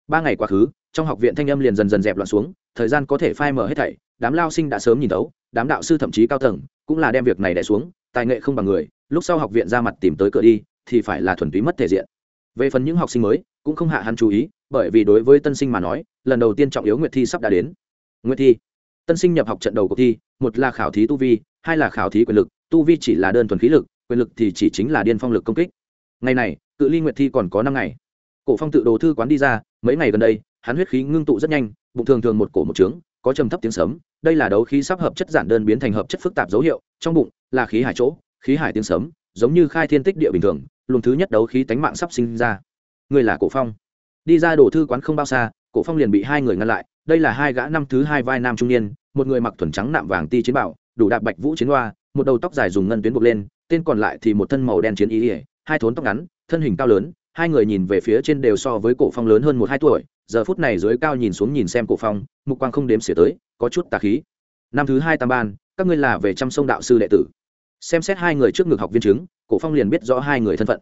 Ba ngày quá khứ, trong học viện thanh âm liền dần dần dẹp loạn xuống, thời gian có thể phai mở hết thảy, đám lao sinh đã sớm nhìn tấu đám đạo sư thậm chí cao tầng, cũng là đem việc này đẻ xuống tài nghệ không bằng người, lúc sau học viện ra mặt tìm tới cửa đi, thì phải là thuần túy mất thể diện. Về phần những học sinh mới, cũng không hạ hắn chú ý, bởi vì đối với tân sinh mà nói, lần đầu tiên trọng yếu nguyệt thi sắp đã đến. Nguyệt thi, tân sinh nhập học trận đầu cuộc thi, một là khảo thí tu vi, hai là khảo thí quyền lực, tu vi chỉ là đơn thuần khí lực, quyền lực thì chỉ chính là điên phong lực công kích. Ngày này, cự ly nguyệt thi còn có năm ngày. Cổ phong tự đồ thư quán đi ra, mấy ngày gần đây, hắn huyết khí ngưng tụ rất nhanh, bụng thường thường một cổ một trướng có trầm thấp tiếng sớm đây là đấu khí sắp hợp chất giản đơn biến thành hợp chất phức tạp dấu hiệu, trong bụng là khí hải chỗ, khí hải tiếng sớm giống như khai thiên tích địa bình thường, luồng thứ nhất đấu khí tánh mạng sắp sinh ra. Người là cổ phong. Đi ra đổ thư quán không bao xa, cổ phong liền bị hai người ngăn lại, đây là hai gã năm thứ hai vai nam trung niên, một người mặc thuần trắng nạm vàng ti chiến bảo, đủ đạp bạch vũ chiến hoa, một đầu tóc dài dùng ngân tuyến buộc lên, tên còn lại thì một thân màu đen chiến ý ỉa hai thốn tóc ngắn, thân hình cao lớn, hai người nhìn về phía trên đều so với cổ phong lớn hơn một hai tuổi giờ phút này dưới cao nhìn xuống nhìn xem cổ phong, mục quang không đếm xỉa tới, có chút tà khí. Năm thứ hai tam ban, các ngươi là về chăm sông đạo sư đệ tử. Xem xét hai người trước ngực học viên chứng, cổ phong liền biết rõ hai người thân phận.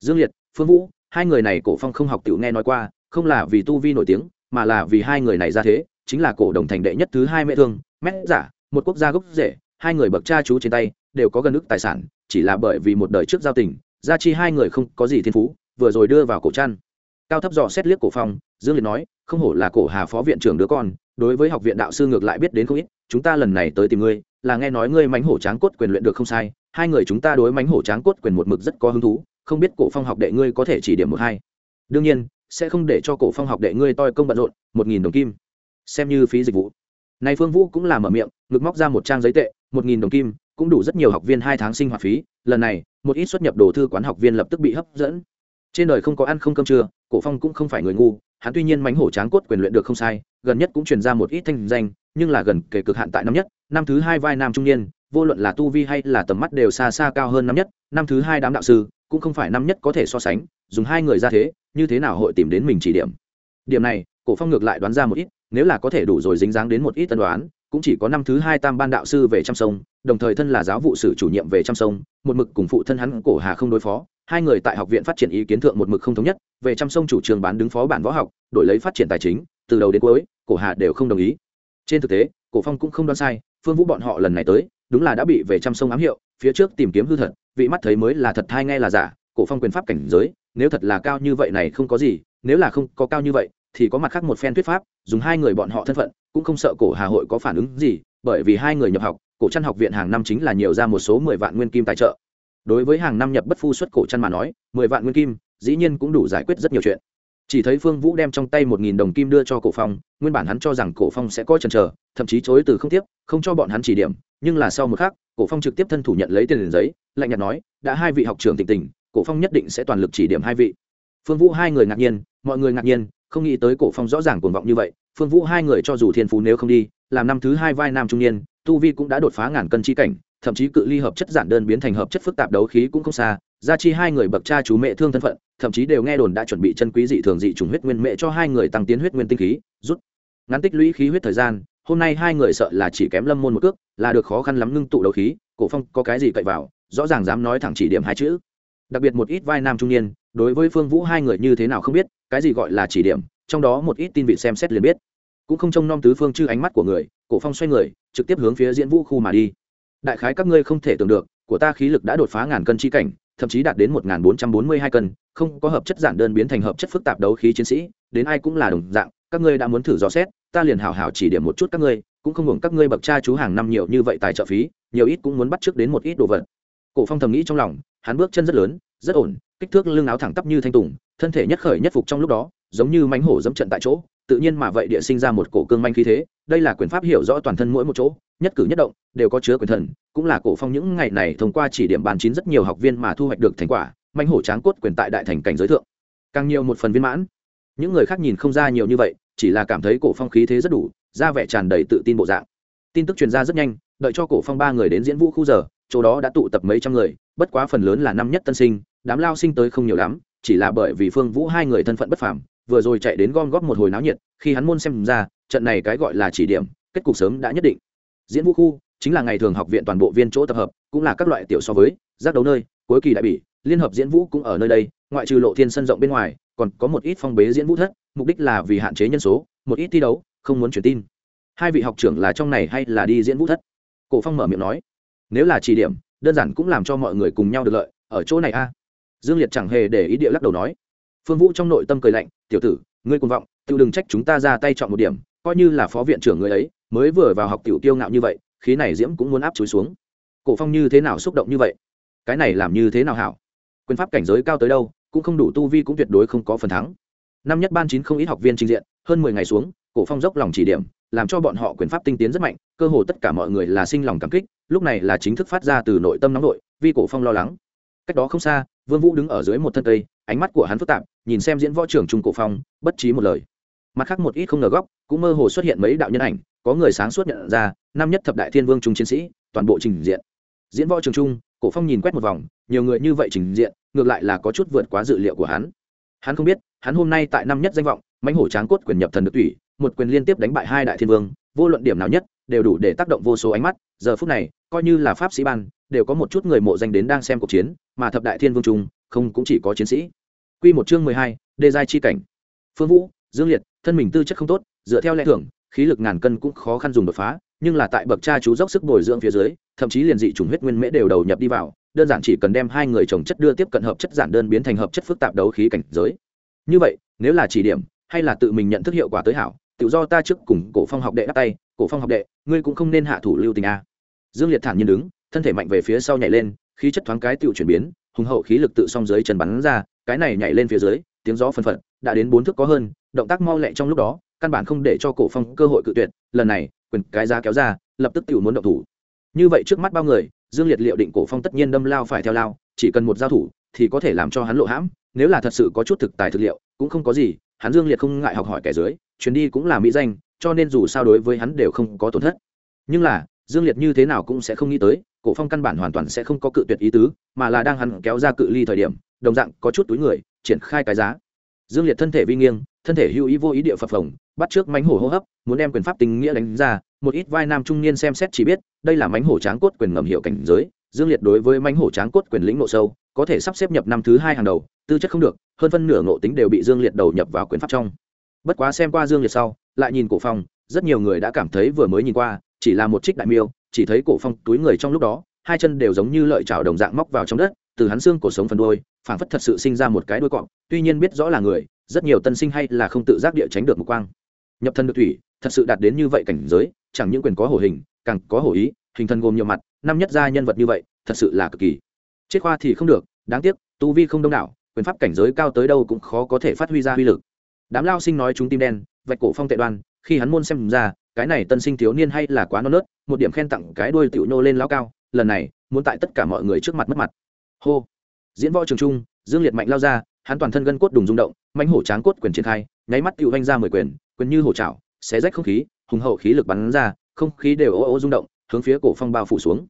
Dương liệt, phương vũ, hai người này cổ phong không học tiểu nghe nói qua, không là vì tu vi nổi tiếng, mà là vì hai người này ra thế, chính là cổ đồng thành đệ nhất thứ hai mẹ thương mét giả, một quốc gia gốc rễ, hai người bậc cha chú trên tay, đều có gần ức tài sản, chỉ là bởi vì một đời trước giao tình, gia chi hai người không có gì thiên phú, vừa rồi đưa vào cổ trăn cao thấp dò xét liếc cổ phong, dương liệt nói, không hổ là cổ hà phó viện trưởng đứa con, đối với học viện đạo sư ngược lại biết đến không ít, chúng ta lần này tới tìm ngươi, là nghe nói ngươi mánh hổ tráng cốt quyền luyện được không sai, hai người chúng ta đối mánh hổ tráng cốt quyền một mực rất có hứng thú, không biết cổ phong học đệ ngươi có thể chỉ điểm một hai. Đương nhiên, sẽ không để cho cổ phong học đệ ngươi toi công bận rộn, một nghìn đồng kim. Xem như phí dịch vụ. Này phương vũ cũng là mở miệng, ngực móc ra một trang giấy tệ, một nghìn đồng kim, cũng đủ rất nhiều học viên hai tháng sinh hoạt phí, lần này, một ít xuất nhập đồ thư quán học viên lập tức bị hấp dẫn trên đời không có ăn không cơm trưa, cổ phong cũng không phải người ngu, hắn tuy nhiên mánh hổ tráng cốt quyền luyện được không sai, gần nhất cũng truyền ra một ít thanh danh, nhưng là gần kể cực hạn tại năm nhất, năm thứ hai vai nam trung niên, vô luận là tu vi hay là tầm mắt đều xa xa cao hơn năm nhất, năm thứ hai đám đạo sư, cũng không phải năm nhất có thể so sánh, dùng hai người ra thế, như thế nào hội tìm đến mình chỉ điểm. Điểm này, cổ phong ngược lại đoán ra một ít, nếu là có thể đủ rồi dính dáng đến một ít tân đoán, cũng chỉ có năm thứ hai tam ban đạo sư về trăm sông, đồng thời thân là giáo vụ sử chủ nhiệm về trăm sông, một mực cùng phụ thân hắn cổ hà không đối phó hai người tại học viện phát triển ý kiến thượng một mực không thống nhất, về trăm sông chủ trường bán đứng phó bản võ học, đổi lấy phát triển tài chính, từ đầu đến cuối, cổ hà đều không đồng ý. Trên thực tế, cổ phong cũng không đoán sai, phương vũ bọn họ lần này tới, đúng là đã bị về trăm sông ám hiệu, phía trước tìm kiếm hư thật, vị mắt thấy mới là thật hay nghe là giả, cổ phong quyền pháp cảnh giới, nếu thật là cao như vậy này không có gì, nếu là không có cao như vậy, thì có mặt khác một phen thuyết pháp, dùng hai người bọn họ thân phận, cũng không sợ cổ hà hội có phản ứng gì, bởi vì hai người nhập học, cổ trăn học viện hàng năm chính là nhiều ra một số mười vạn nguyên kim tài trợ đối với hàng năm nhập bất phu xuất cổ chăn mà nói, mười vạn nguyên kim, dĩ nhiên cũng đủ giải quyết rất nhiều chuyện. Chỉ thấy phương vũ đem trong tay một nghìn đồng kim đưa cho cổ phong, nguyên bản hắn cho rằng cổ phong sẽ có chần chờ, thậm chí chối từ không tiếp, không cho bọn hắn chỉ điểm, nhưng là sau một khắc, cổ phong trực tiếp thân thủ nhận lấy tiền liền giấy, lạnh nhạt nói, đã hai vị học trưởng tình tình cổ phong nhất định sẽ toàn lực chỉ điểm hai vị. Phương vũ hai người ngạc nhiên, mọi người ngạc nhiên, không nghĩ tới cổ phong rõ ràng cuồng vọng như vậy. Phương vũ hai người cho dù thiên phú nếu không đi, làm năm thứ hai vai nam trung niên, tu vi cũng đã đột phá ngàn cân chi cảnh thậm chí cự ly hợp chất giản đơn biến thành hợp chất phức tạp đấu khí cũng không xa, gia chi hai người bậc cha chú mẹ thương thân phận, thậm chí đều nghe đồn đã chuẩn bị chân quý dị thường dị trùng huyết nguyên mẹ cho hai người tăng tiến huyết nguyên tinh khí, rút, ngắn tích lũy khí huyết thời gian, hôm nay hai người sợ là chỉ kém lâm môn một cước, là được khó khăn lắm ngưng tụ đấu khí, cổ phong có cái gì cậy vào, rõ ràng dám nói thẳng chỉ điểm hai chữ. Đặc biệt một ít vai nam trung niên, đối với phương vũ hai người như thế nào không biết, cái gì gọi là chỉ điểm, trong đó một ít tin vị xem xét liền biết. Cũng không trông nom tứ phương chư ánh mắt của người, cổ phong xoay người, trực tiếp hướng phía diễn vũ khu mà đi đại khái các ngươi không thể tưởng được, của ta khí lực đã đột phá ngàn cân chi cảnh, thậm chí đạt đến một bốn trăm bốn mươi hai cân, không có hợp chất giản đơn biến thành hợp chất phức tạp đấu khí chiến sĩ, đến ai cũng là đồng dạng, các ngươi đã muốn thử dò xét, ta liền hảo hảo chỉ điểm một chút các ngươi, cũng không hưởng các ngươi bậc cha chú hàng năm nhiều như vậy tài trợ phí, nhiều ít cũng muốn bắt trước đến một ít đồ vật. Cổ phong thầm nghĩ trong lòng, hắn bước chân rất lớn, rất ổn, kích thước lưng áo thẳng tắp như thanh tùng, thân thể nhất khởi nhất phục trong lúc đó, giống như mánh hổ dẫm trận tại chỗ tự nhiên mà vậy địa sinh ra một cổ cương manh khí thế, đây là quyền pháp hiểu rõ toàn thân mỗi một chỗ, nhất cử nhất động, đều có chứa quyền thần, cũng là cổ phong những ngày này thông qua chỉ điểm bàn chín rất nhiều học viên mà thu hoạch được thành quả manh hổ tráng cốt quyền tại đại thành cảnh giới thượng. Càng nhiều một phần viên mãn. Những người khác nhìn không ra nhiều như vậy, chỉ là cảm thấy cổ phong khí thế rất đủ, ra vẻ tràn đầy tự tin bộ dạng. Tin tức truyền ra rất nhanh, đợi cho cổ phong ba người đến diễn vũ khu giờ, chỗ đó đã tụ tập mấy trăm người, bất quá phần lớn là năm nhất tân sinh, đám lao sinh tới không nhiều lắm, chỉ là bởi vì phương vũ hai người thân phận bất phàm vừa rồi chạy đến gom góp một hồi náo nhiệt, khi hắn môn xem ra, trận này cái gọi là chỉ điểm, kết cục sớm đã nhất định. Diễn vũ khu chính là ngày thường học viện toàn bộ viên chỗ tập hợp, cũng là các loại tiểu so với, giác đấu nơi, cuối kỳ đại bỉ, liên hợp diễn vũ cũng ở nơi đây, ngoại trừ lộ thiên sân rộng bên ngoài, còn có một ít phong bế diễn vũ thất, mục đích là vì hạn chế nhân số, một ít thi đấu, không muốn truyền tin. Hai vị học trưởng là trong này hay là đi diễn vũ thất? Cổ phong mở miệng nói. Nếu là chỉ điểm, đơn giản cũng làm cho mọi người cùng nhau được lợi, ở chỗ này a. Dương liệt chẳng hề để ý địa lắc đầu nói phương vũ trong nội tâm cười lạnh, tiểu tử, ngươi cuồng vọng tự đừng trách chúng ta ra tay chọn một điểm, coi như là phó viện trưởng người ấy, mới vừa vào học tiểu tiêu ngạo như vậy, khí này diễm cũng muốn áp chúi xuống. Cổ phong như thế nào xúc động như vậy? Cái này làm như thế nào hảo? Quyền pháp cảnh giới cao tới đâu, cũng không đủ tu vi cũng tuyệt đối không có phần thắng. Năm nhất ban chín không ít học viên trình diện, hơn mười ngày xuống, cổ phong dốc lòng chỉ điểm, làm cho bọn họ quyền pháp tinh tiến rất mạnh, cơ hồ tất cả mọi người là sinh lòng cảm kích, lúc này là chính thức phát ra từ nội tâm nóng nội, vì cổ phong lo lắng. Cách đó không xa, vương vũ đứng ở dưới một thân cây ánh mắt của hắn phức tạp, nhìn xem diễn võ trưởng trung cổ phong, bất trí một lời. Mặt khác một ít không ngờ góc, cũng mơ hồ xuất hiện mấy đạo nhân ảnh, có người sáng suốt nhận ra, năm nhất thập đại thiên vương trung chiến sĩ, toàn bộ trình diện. Diễn võ trường trung, cổ phong nhìn quét một vòng, nhiều người như vậy trình diện, ngược lại là có chút vượt quá dự liệu của hắn. Hắn không biết, hắn hôm nay tại năm nhất danh vọng, mãnh hổ tráng cốt quyền nhập thần được tủy một quyền liên tiếp đánh bại hai đại thiên vương, vô luận điểm nào nhất, đều đủ để tác động vô số ánh mắt. Giờ phút này, coi như là pháp sĩ ban, đều có một chút người mộ danh đến đang xem cuộc chiến, mà thập đại thiên vương trung, không cũng chỉ có chiến sĩ quy một chương mười hai đề giai chi cảnh. Phương vũ, dương liệt, thân mình tư chất không tốt, dựa theo lẽ thường, khí lực ngàn cân cũng khó khăn dùng đột phá, nhưng là tại bậc cha chú dốc sức bồi dưỡng phía dưới, thậm chí liền dị chủng huyết nguyên mễ đều đầu nhập đi vào, đơn giản chỉ cần đem hai người chồng chất đưa tiếp cận hợp chất giản đơn biến thành hợp chất phức tạp đấu khí cảnh giới. Như vậy, nếu là chỉ điểm, hay là tự mình nhận thức hiệu quả tới hảo, tự do ta trước cùng cổ phong học đệ đáp tay, cổ phong học đệ, ngươi cũng không nên hạ thủ lưu tình a. Dương liệt thản nhiên đứng, thân thể mạnh về phía sau nhảy lên, khí chất thoáng cái tiểu chuyển biến, hùng hậu khí lực tự song dưới chân bắn ra cái này nhảy lên phía dưới, tiếng gió phân phật, đã đến bốn thước có hơn, động tác mau lẹ trong lúc đó, căn bản không để cho cổ phong cơ hội cự tuyệt, lần này, quyền cái ra kéo ra, lập tức tiểu muốn động thủ. Như vậy trước mắt bao người, dương liệt liệu định cổ phong tất nhiên đâm lao phải theo lao, chỉ cần một giao thủ, thì có thể làm cho hắn lộ hãm, nếu là thật sự có chút thực tài thực liệu, cũng không có gì, hắn dương liệt không ngại học hỏi kẻ dưới, chuyến đi cũng là mỹ danh, cho nên dù sao đối với hắn đều không có tổn thất. Nhưng là dương liệt như thế nào cũng sẽ không nghĩ tới, cổ phong căn bản hoàn toàn sẽ không có cự tuyệt ý tứ, mà là đang hắn kéo ra cự ly thời điểm, đồng dạng có chút túi người, triển khai cái giá. Dương liệt thân thể vi nghiêng, thân thể hưu ý vô ý địa phập phồng, bắt trước mánh hổ hô hấp, muốn đem quyền pháp tình nghĩa đánh ra, một ít vai nam trung niên xem xét chỉ biết, đây là mánh hổ tráng cốt quyền ngầm hiệu cảnh giới. Dương liệt đối với mánh hổ tráng cốt quyền lĩnh nộ sâu, có thể sắp xếp nhập năm thứ hai hàng đầu, tư chất không được, hơn phân nửa ngộ tính đều bị dương liệt đầu nhập vào quyền pháp trong. Bất quá xem qua dương liệt sau, lại nhìn cổ phong, rất nhiều người đã cảm thấy vừa mới nhìn qua chỉ là một trích đại miêu, chỉ thấy cổ phong túi người trong lúc đó, hai chân đều giống như lợi chảo đồng dạng móc vào trong đất, từ hắn xương cổ sống phần đuôi, phảng phất thật sự sinh ra một cái đuôi cọp, tuy nhiên biết rõ là người, rất nhiều tân sinh hay là không tự giác địa tránh được một quang. Nhập thân được thủy, thật sự đạt đến như vậy cảnh giới, chẳng những quyền có hổ hình, càng có hổ ý, hình thân gồm nhiều mặt, năm nhất gia nhân vật như vậy, thật sự là cực kỳ. Chết khoa thì không được, đáng tiếc, tu vi không đông đảo, quyền pháp cảnh giới cao tới đâu cũng khó có thể phát huy ra uy lực. Đám lao sinh nói chúng tim đen, vạch cổ phong tệ đoan, khi hắn môn xem ra cái này tân sinh thiếu niên hay là quá non nớt, một điểm khen tặng cái đuôi tiểu nô lên lao cao, lần này, muốn tại tất cả mọi người trước mặt mất mặt. Hô. Diễn võ trường trung, dương liệt mạnh lao ra, hắn toàn thân gân cốt đùng rung động, mãnh hổ tráng cốt quyền triển khai, nháy mắt tiểu vanh ra mười quyền quyền như hổ trảo xé rách không khí, hùng hậu khí lực bắn ra, không khí đều ô ô rung động, hướng phía cổ phong bao phủ xuống.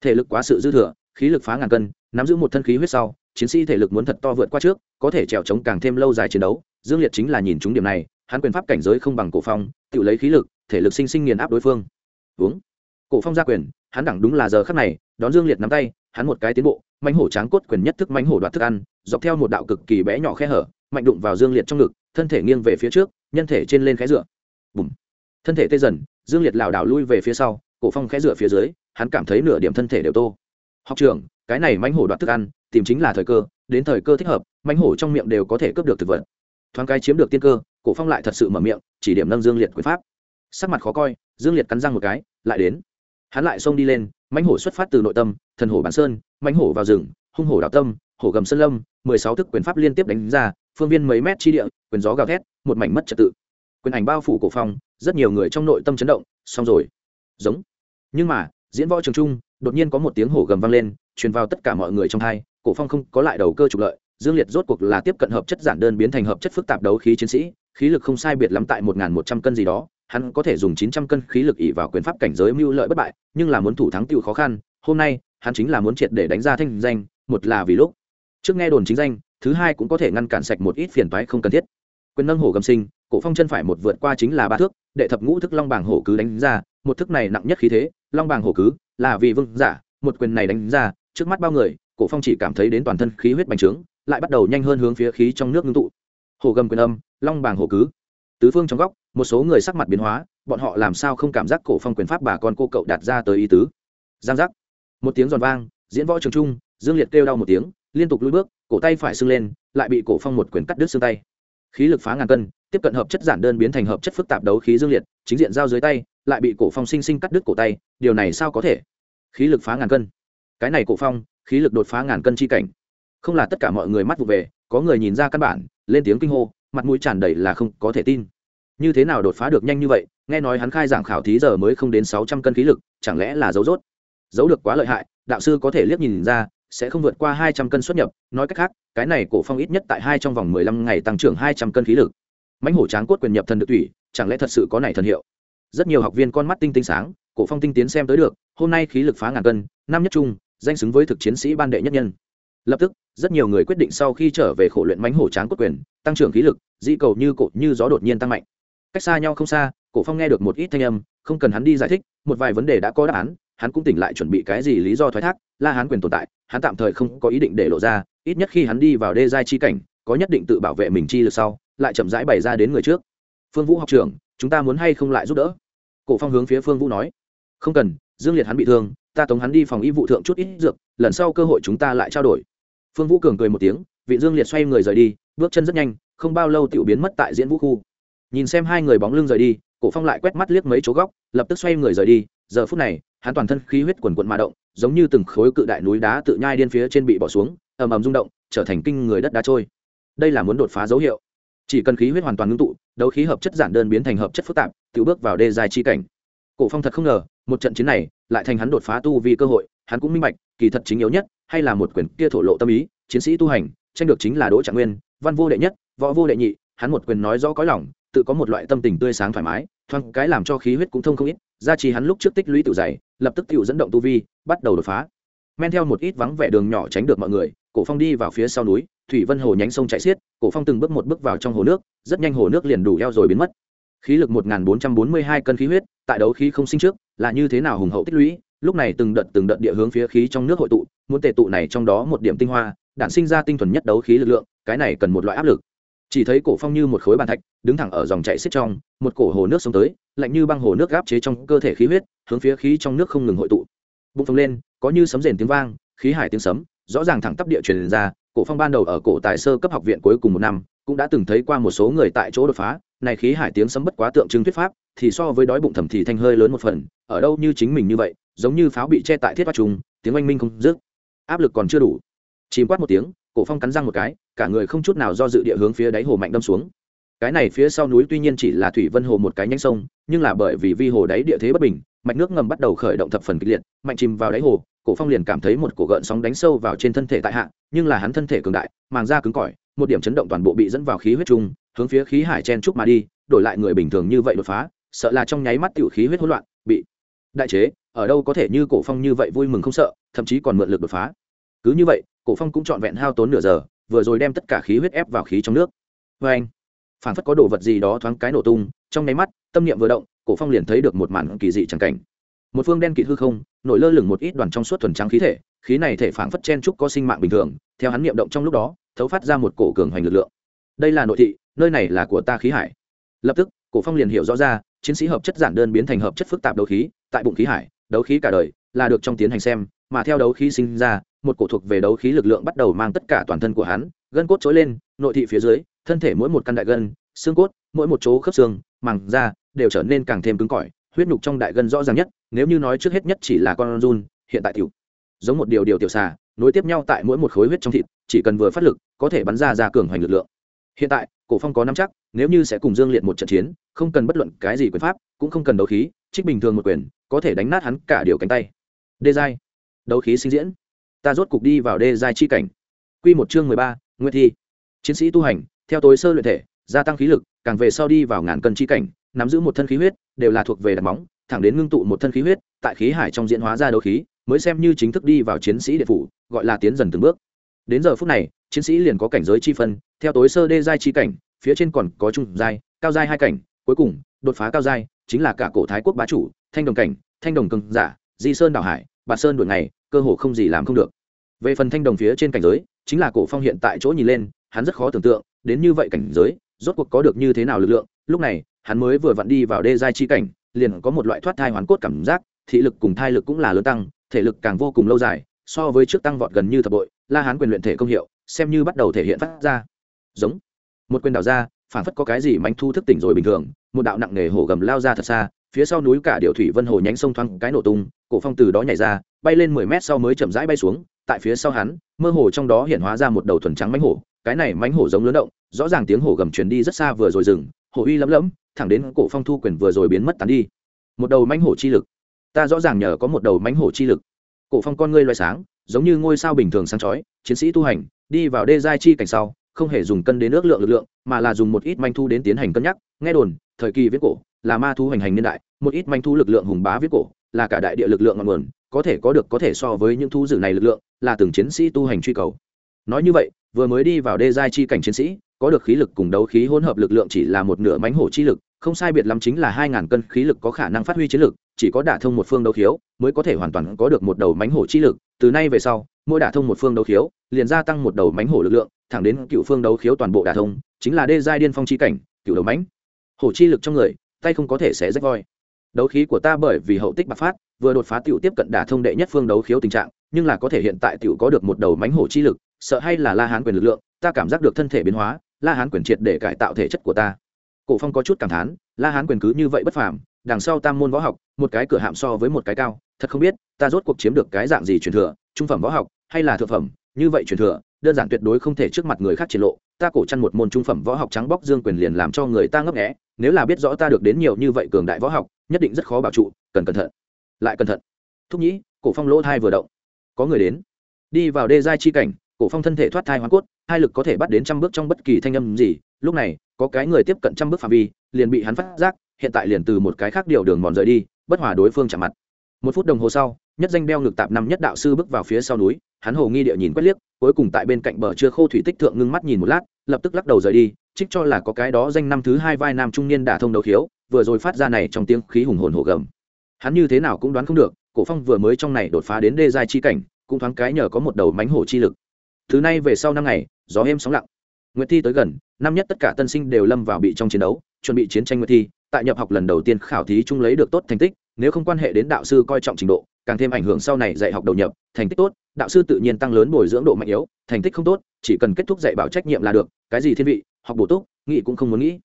Thể lực quá sự dư thừa, khí lực phá ngàn cân, nắm giữ một thân khí huyết sau, chiến sĩ thể lực muốn thật to vượt qua trước, có thể trèo chống càng thêm lâu dài chiến đấu. Dương liệt chính là nhìn chúng điểm này, hắn quyền pháp cảnh giới không bằng cổ phong tự lấy khí lực thể lực sinh sinh nghiền áp đối phương. Uống. Cổ phong ra quyền, hắn đẳng đúng là giờ khắc này, đón dương liệt nắm tay, hắn một cái tiến bộ, mãnh hổ tráng cốt quyền nhất thức mãnh hổ đoạt thức ăn, dọc theo một đạo cực kỳ bé nhỏ khe hở, mạnh đụng vào dương liệt trong ngực, thân thể nghiêng về phía trước, nhân thể trên lên khẽ dựa. Bùm. Thân thể tê dần, dương liệt lảo đảo lui về phía sau, cổ phong khẽ dựa phía dưới, hắn cảm thấy nửa điểm thân thể đều tô. Học trưởng, cái này mãnh hổ đoạt thức ăn, tìm chính là thời cơ, đến thời cơ thích hợp, mãnh hổ trong miệng đều có thể cướp được thực vật. Thoáng cái chiếm được tiên cơ, cổ phong lại thật sự mở miệng, chỉ điểm nâng dương liệt quyền pháp sắc mặt khó coi, dương liệt cắn răng một cái, lại đến. Hắn lại xông đi lên, mãnh hổ xuất phát từ nội tâm, thần hổ bản sơn, mãnh hổ vào rừng, hung hổ đạo tâm, hổ gầm sơn lâm, mười sáu thức quyền pháp liên tiếp đánh ra, phương viên mấy mét chi địa, quyền gió gào thét, một mảnh mất trật tự. Quyền ảnh bao phủ cổ phong, rất nhiều người trong nội tâm chấn động, xong rồi. Giống. Nhưng mà, diễn võ trường trung, đột nhiên có một tiếng hổ gầm vang lên, truyền vào tất cả mọi người trong hai, cổ phong không có lại đầu cơ trục lợi, dương liệt rốt cuộc là tiếp cận hợp chất giản đơn biến thành hợp chất phức tạp đấu khí chiến sĩ, khí lực không sai biệt lắm tại một một trăm cân gì đó hắn có thể dùng chín trăm cân khí lực ỷ vào quyền pháp cảnh giới mưu lợi bất bại, nhưng là muốn thủ thắng tiêu khó khăn, hôm nay, hắn chính là muốn triệt để đánh ra thanh danh, một là vì lúc. Trước nghe đồn chính danh, thứ hai cũng có thể ngăn cản sạch một ít phiền toái không cần thiết. Quyền nâng hổ gầm sinh, cổ phong chân phải một vượt qua chính là ba thước, đệ thập ngũ thức long bảng hổ cứ đánh ra, một thức này nặng nhất khí thế, long bảng hổ cứ, là vì vương giả, một quyền này đánh ra, trước mắt bao người, cổ phong chỉ cảm thấy đến toàn thân khí huyết bành trướng, lại bắt đầu nhanh hơn hướng phía khí trong nước ngưng tụ. Hổ gầm quyền âm, long bảng hổ cứ. Tứ phương trong góc một số người sắc mặt biến hóa, bọn họ làm sao không cảm giác cổ phong quyền pháp bà con cô cậu đạt ra tới ý tứ? Giang giác. Một tiếng giòn vang, diễn võ trường trung, dương liệt kêu đau một tiếng, liên tục lùi bước, cổ tay phải sưng lên, lại bị cổ phong một quyền cắt đứt xương tay. Khí lực phá ngàn cân, tiếp cận hợp chất giản đơn biến thành hợp chất phức tạp đấu khí dương liệt, chính diện giao dưới tay, lại bị cổ phong sinh sinh cắt đứt cổ tay, điều này sao có thể? Khí lực phá ngàn cân. Cái này cổ phong, khí lực đột phá ngàn cân chi cảnh. Không là tất cả mọi người mắt vụ về, có người nhìn ra căn bản, lên tiếng kinh hô, mặt mũi tràn đầy là không có thể tin như thế nào đột phá được nhanh như vậy, nghe nói hắn khai giảng khảo thí giờ mới không đến sáu trăm cân khí lực, chẳng lẽ là dấu rốt? Giấu được quá lợi hại, đạo sư có thể liếc nhìn ra, sẽ không vượt qua hai trăm cân xuất nhập. Nói cách khác, cái này cổ phong ít nhất tại hai trong vòng mười lăm ngày tăng trưởng hai trăm cân khí lực. Mãnh hổ tráng cốt quyền nhập thần được tủy chẳng lẽ thật sự có này thần hiệu? Rất nhiều học viên con mắt tinh tinh sáng, cổ phong tinh tiến xem tới được, hôm nay khí lực phá ngàn cân, năm nhất trung, danh xứng với thực chiến sĩ ban đệ nhất nhân. Lập tức, rất nhiều người quyết định sau khi trở về khổ luyện mãnh hổ tráng cốt quyền, tăng trưởng khí lực di cầu như cột như gió đột nhiên tăng mạnh cách xa nhau không xa, cổ phong nghe được một ít thanh âm, không cần hắn đi giải thích, một vài vấn đề đã có đáp án, hắn cũng tỉnh lại chuẩn bị cái gì lý do thoái thác, la hán quyền tồn tại, hắn tạm thời không có ý định để lộ ra, ít nhất khi hắn đi vào đê giai chi cảnh, có nhất định tự bảo vệ mình chi lực sau, lại chậm rãi bày ra đến người trước. Phương vũ học trưởng, chúng ta muốn hay không lại giúp đỡ? Cổ phong hướng phía phương vũ nói. Không cần, dương liệt hắn bị thương, ta tống hắn đi phòng y vụ thượng chút ít dược, lần sau cơ hội chúng ta lại trao đổi. Phương vũ cường cười một tiếng, vị dương liệt xoay người rời đi, bước chân rất nhanh, không bao lâu tiểu biến mất tại diễn vũ khu nhìn xem hai người bóng lưng rời đi, cổ phong lại quét mắt liếc mấy chỗ góc, lập tức xoay người rời đi. Giờ phút này, hắn toàn thân khí huyết quần quận mà động, giống như từng khối cự đại núi đá tự nhai điên phía trên bị bỏ xuống, ầm ầm rung động, trở thành kinh người đất đá trôi. Đây là muốn đột phá dấu hiệu. Chỉ cần khí huyết hoàn toàn ngưng tụ, đấu khí hợp chất giản đơn biến thành hợp chất phức tạp tự bước vào đê dài chi cảnh. Cổ phong thật không ngờ, một trận chiến này lại thành hắn đột phá tu vì cơ hội, hắn cũng minh bạch, kỳ thật chính yếu nhất, hay là một quyền kia thổ lộ tâm ý, chiến sĩ tu hành, tranh được chính là đỗ trạng nguyên, văn vô đệ nhất, võ vô đệ nhị, hắn một quyền nói rõ có lòng tự có một loại tâm tình tươi sáng thoải mái, thoáng cái làm cho khí huyết cũng thông không ít, gia trì hắn lúc trước tích lũy tự dày, lập tức tự dẫn động tu vi, bắt đầu đột phá. Men theo một ít vắng vẻ đường nhỏ tránh được mọi người, cổ phong đi vào phía sau núi, thủy vân hồ nhánh sông chạy xiết, cổ phong từng bước một bước vào trong hồ nước, rất nhanh hồ nước liền đủ eo rồi biến mất. Khí lực một bốn trăm bốn mươi hai cân khí huyết, tại đấu khí không sinh trước, là như thế nào hùng hậu tích lũy, lúc này từng đợt từng đợt địa hướng phía khí trong nước hội tụ, muốn tề tụ này trong đó một điểm tinh hoa, đản sinh ra tinh thuần nhất đấu khí lực lượng, cái này cần một loại áp lực chỉ thấy cổ phong như một khối bàn thạch, đứng thẳng ở dòng chảy xiết trong, một cổ hồ nước sông tới, lạnh như băng hồ nước gáp chế trong cơ thể khí huyết, hướng phía khí trong nước không ngừng hội tụ. Bụng phồng lên, có như sấm rền tiếng vang, khí hải tiếng sấm, rõ ràng thẳng tắp địa truyền ra, cổ phong ban đầu ở cổ tài sơ cấp học viện cuối cùng một năm, cũng đã từng thấy qua một số người tại chỗ đột phá, này khí hải tiếng sấm bất quá tượng trưng thuyết pháp, thì so với đói bụng thầm thì thanh hơi lớn một phần, ở đâu như chính mình như vậy, giống như pháo bị che tại thiết hoa trùng, tiếng oanh minh không dứt. Áp lực còn chưa đủ. Chìm quát một tiếng cổ phong cắn răng một cái, cả người không chút nào do dự địa hướng phía đáy hồ mạnh đâm xuống. Cái này phía sau núi tuy nhiên chỉ là thủy vân hồ một cái nhánh sông, nhưng là bởi vì vi hồ đáy địa thế bất bình, mạch nước ngầm bắt đầu khởi động thập phần kịch liệt, mạnh chìm vào đáy hồ, cổ phong liền cảm thấy một cổ gợn sóng đánh sâu vào trên thân thể tại hạ, nhưng là hắn thân thể cường đại, màng da cứng cỏi, một điểm chấn động toàn bộ bị dẫn vào khí huyết trung hướng phía khí hải chen trúc mà đi, đổi lại người bình thường như vậy đột phá, sợ là trong nháy mắt tiểu khí huyết hỗn loạn, bị đại chế, ở đâu có thể như cổ phong như vậy vui mừng không sợ, thậm chí còn mượn lực đột phá. Cứ như vậy cổ phong cũng trọn vẹn hao tốn nửa giờ, vừa rồi đem tất cả khí huyết ép vào khí trong nước. Vê anh, phản phất có đồ vật gì đó thoáng cái nổ tung, trong nháy mắt, tâm niệm vừa động, cổ phong liền thấy được một màn kỳ dị chẳng cảnh. Một phương đen kịt hư không, nổi lơ lửng một ít đoàn trong suốt thuần trắng khí thể, khí này thể phản phất chen trúc có sinh mạng bình thường, theo hắn niệm động trong lúc đó, thấu phát ra một cổ cường hoành lực lượng. Đây là nội thị, nơi này là của ta khí hải. Lập tức, cổ phong liền hiểu rõ ra, chiến sĩ hợp chất giản đơn biến thành hợp chất phức tạp đấu khí, tại bụng khí hải, đấu khí cả đời, là được trong tiến hành xem, mà theo đấu khí sinh ra một cổ thuộc về đấu khí lực lượng bắt đầu mang tất cả toàn thân của hắn, gân cốt trỗi lên, nội thị phía dưới, thân thể mỗi một căn đại gân, xương cốt, mỗi một chỗ khớp xương, màng da đều trở nên càng thêm cứng cỏi, huyết nhục trong đại gân rõ ràng nhất, nếu như nói trước hết nhất chỉ là con run, hiện tại tiểu, giống một điều điều tiểu xà, nối tiếp nhau tại mỗi một khối huyết trong thịt, chỉ cần vừa phát lực, có thể bắn ra ra cường hoành lực lượng. Hiện tại, cổ phong có nắm chắc, nếu như sẽ cùng dương liệt một trận chiến, không cần bất luận cái gì quyền pháp, cũng không cần đấu khí, trích bình thường một quyền, có thể đánh nát hắn cả điều cánh tay. Đê giai, đấu khí sinh diễn ta rốt cục đi vào đê giai chi cảnh. Quy một chương mười ba nguyên thi. Chiến sĩ tu hành, theo tối sơ luyện thể, gia tăng khí lực, càng về sau đi vào ngàn cân chi cảnh, nắm giữ một thân khí huyết, đều là thuộc về đặt móng, thẳng đến ngưng tụ một thân khí huyết, tại khí hải trong diễn hóa ra đấu khí, mới xem như chính thức đi vào chiến sĩ địa phủ, gọi là tiến dần từng bước. Đến giờ phút này, chiến sĩ liền có cảnh giới chi phân, theo tối sơ đê giai chi cảnh, phía trên còn có trung giai, cao giai hai cảnh, cuối cùng, đột phá cao giai, chính là cả cổ thái quốc bá chủ, thanh đồng cảnh, thanh đồng cường giả, di sơn đảo hải, bạt sơn đuổi ngày cơ hồ không gì làm không được. Về phần thanh đồng phía trên cảnh giới, chính là cổ phong hiện tại chỗ nhìn lên, hắn rất khó tưởng tượng, đến như vậy cảnh giới, rốt cuộc có được như thế nào lực lượng, lúc này, hắn mới vừa vặn đi vào đê giai chi cảnh, liền có một loại thoát thai hoàn cốt cảm giác, thị lực cùng thai lực cũng là lớn tăng, thể lực càng vô cùng lâu dài, so với trước tăng vọt gần như thập bội, la hán quyền luyện thể công hiệu, xem như bắt đầu thể hiện phát ra. Giống. Một quyền đào ra, phản phất có cái gì mánh thu thức tỉnh rồi bình thường, một đạo nặng nề hổ gầm lao ra thật xa phía sau núi cả điệu thủy vân hồ nhánh sông thoáng cái nổ tung, cổ phong từ đó nhảy ra, bay lên mười mét sau mới chậm rãi bay xuống, tại phía sau hắn, mơ hồ trong đó hiện hóa ra một đầu thuần trắng mánh hổ, cái này mánh hổ giống lớn động, rõ ràng tiếng hổ gầm truyền đi rất xa vừa rồi dừng, hổ uy lấm lấm thẳng đến cổ phong thu quyền vừa rồi biến mất tán đi. Một đầu mánh hổ chi lực. Ta rõ ràng nhờ có một đầu mánh hổ chi lực. Cổ phong con ngươi loay sáng, giống như ngôi sao bình thường sáng chói, chiến sĩ tu hành, đi vào đê giai chi cảnh sau, không hề dùng cân đến ước lượng lực lượng, mà là dùng một ít manh thu đến tiến hành cân nhắc. Nghe đồn, thời kỳ viết cổ là ma thu hành hành niên đại, một ít manh thu lực lượng hùng bá viết cổ, là cả đại địa lực lượng ngọn nguồn, có thể có được có thể so với những thu dữ này lực lượng, là từng chiến sĩ tu hành truy cầu. Nói như vậy, vừa mới đi vào đê giai chi cảnh chiến sĩ, có được khí lực cùng đấu khí hỗn hợp lực lượng chỉ là một nửa mánh hổ chi lực, không sai biệt lắm chính là hai ngàn cân khí lực có khả năng phát huy chiến lực, chỉ có đả thông một phương đấu khiếu, mới có thể hoàn toàn có được một đầu mánh hổ chi lực. Từ nay về sau, mỗi đả thông một phương đấu khiếu, liền gia tăng một đầu mánh hổ lực lượng, thẳng đến cựu phương đấu khiếu toàn bộ đả thông, chính là đê giai điên phong chi cảnh, cựu đầu mánh hổ chi lực trong người tay không có thể xé rách voi. Đấu khí của ta bởi vì hậu tích bạc phát, vừa đột phá tiểu tiếp cận đả thông đệ nhất phương đấu khiếu tình trạng, nhưng là có thể hiện tại tiểu có được một đầu mánh hổ chi lực, sợ hay là la hán quyền lực lượng, ta cảm giác được thân thể biến hóa, la hán quyền triệt để cải tạo thể chất của ta. Cổ phong có chút cảm thán, la hán quyền cứ như vậy bất phàm, đằng sau tam môn võ học, một cái cửa hạm so với một cái cao, thật không biết, ta rốt cuộc chiếm được cái dạng gì truyền thừa, trung phẩm võ học, hay là thượng phẩm, như vậy truyền thừa đơn giản tuyệt đối không thể trước mặt người khác triển lộ, ta cổ chăn một môn trung phẩm võ học trắng bóc dương quyền liền làm cho người ta ngấp nghẽ nếu là biết rõ ta được đến nhiều như vậy cường đại võ học, nhất định rất khó bảo trụ, cần cẩn thận. Lại cẩn thận. Thúc nhĩ, cổ phong lỗ thai vừa động. Có người đến. Đi vào đê giai chi cảnh, cổ phong thân thể thoát thai hoa cốt, hai lực có thể bắt đến trăm bước trong bất kỳ thanh âm gì, lúc này, có cái người tiếp cận trăm bước phạm vi, liền bị hắn phát giác, hiện tại liền từ một cái khác điều đường mòn rời đi, bất hòa đối phương chạm mặt. Một phút đồng hồ sau, nhất danh đeo ngực tạp năm nhất đạo sư bước vào phía sau núi, hắn hồ nghi địa nhìn quét liếc cuối cùng tại bên cạnh bờ chưa khô thủy tích thượng ngưng mắt nhìn một lát, lập tức lắc đầu rời đi, trích cho là có cái đó danh năm thứ hai vai nam trung niên đả thông đấu khiếu, vừa rồi phát ra này trong tiếng khí hùng hồn hổ gầm. Hắn như thế nào cũng đoán không được, cổ phong vừa mới trong này đột phá đến đê giai chi cảnh, cũng thoáng cái nhờ có một đầu mánh hổ chi lực. Thứ này về sau năm ngày, gió êm sóng lặng. Nguyệt thi tới gần, năm nhất tất cả tân sinh đều lâm vào bị trong chiến đấu, chuẩn bị chiến tranh nguyệt thi, tại nhập học lần đầu tiên khảo thí chung lấy được tốt thành tích, nếu không quan hệ đến đạo sư coi trọng trình độ càng thêm ảnh hưởng sau này dạy học đầu nhập, thành tích tốt, đạo sư tự nhiên tăng lớn bồi dưỡng độ mạnh yếu, thành tích không tốt, chỉ cần kết thúc dạy bảo trách nhiệm là được, cái gì thiên vị, học bổ túc, nghĩ cũng không muốn nghĩ.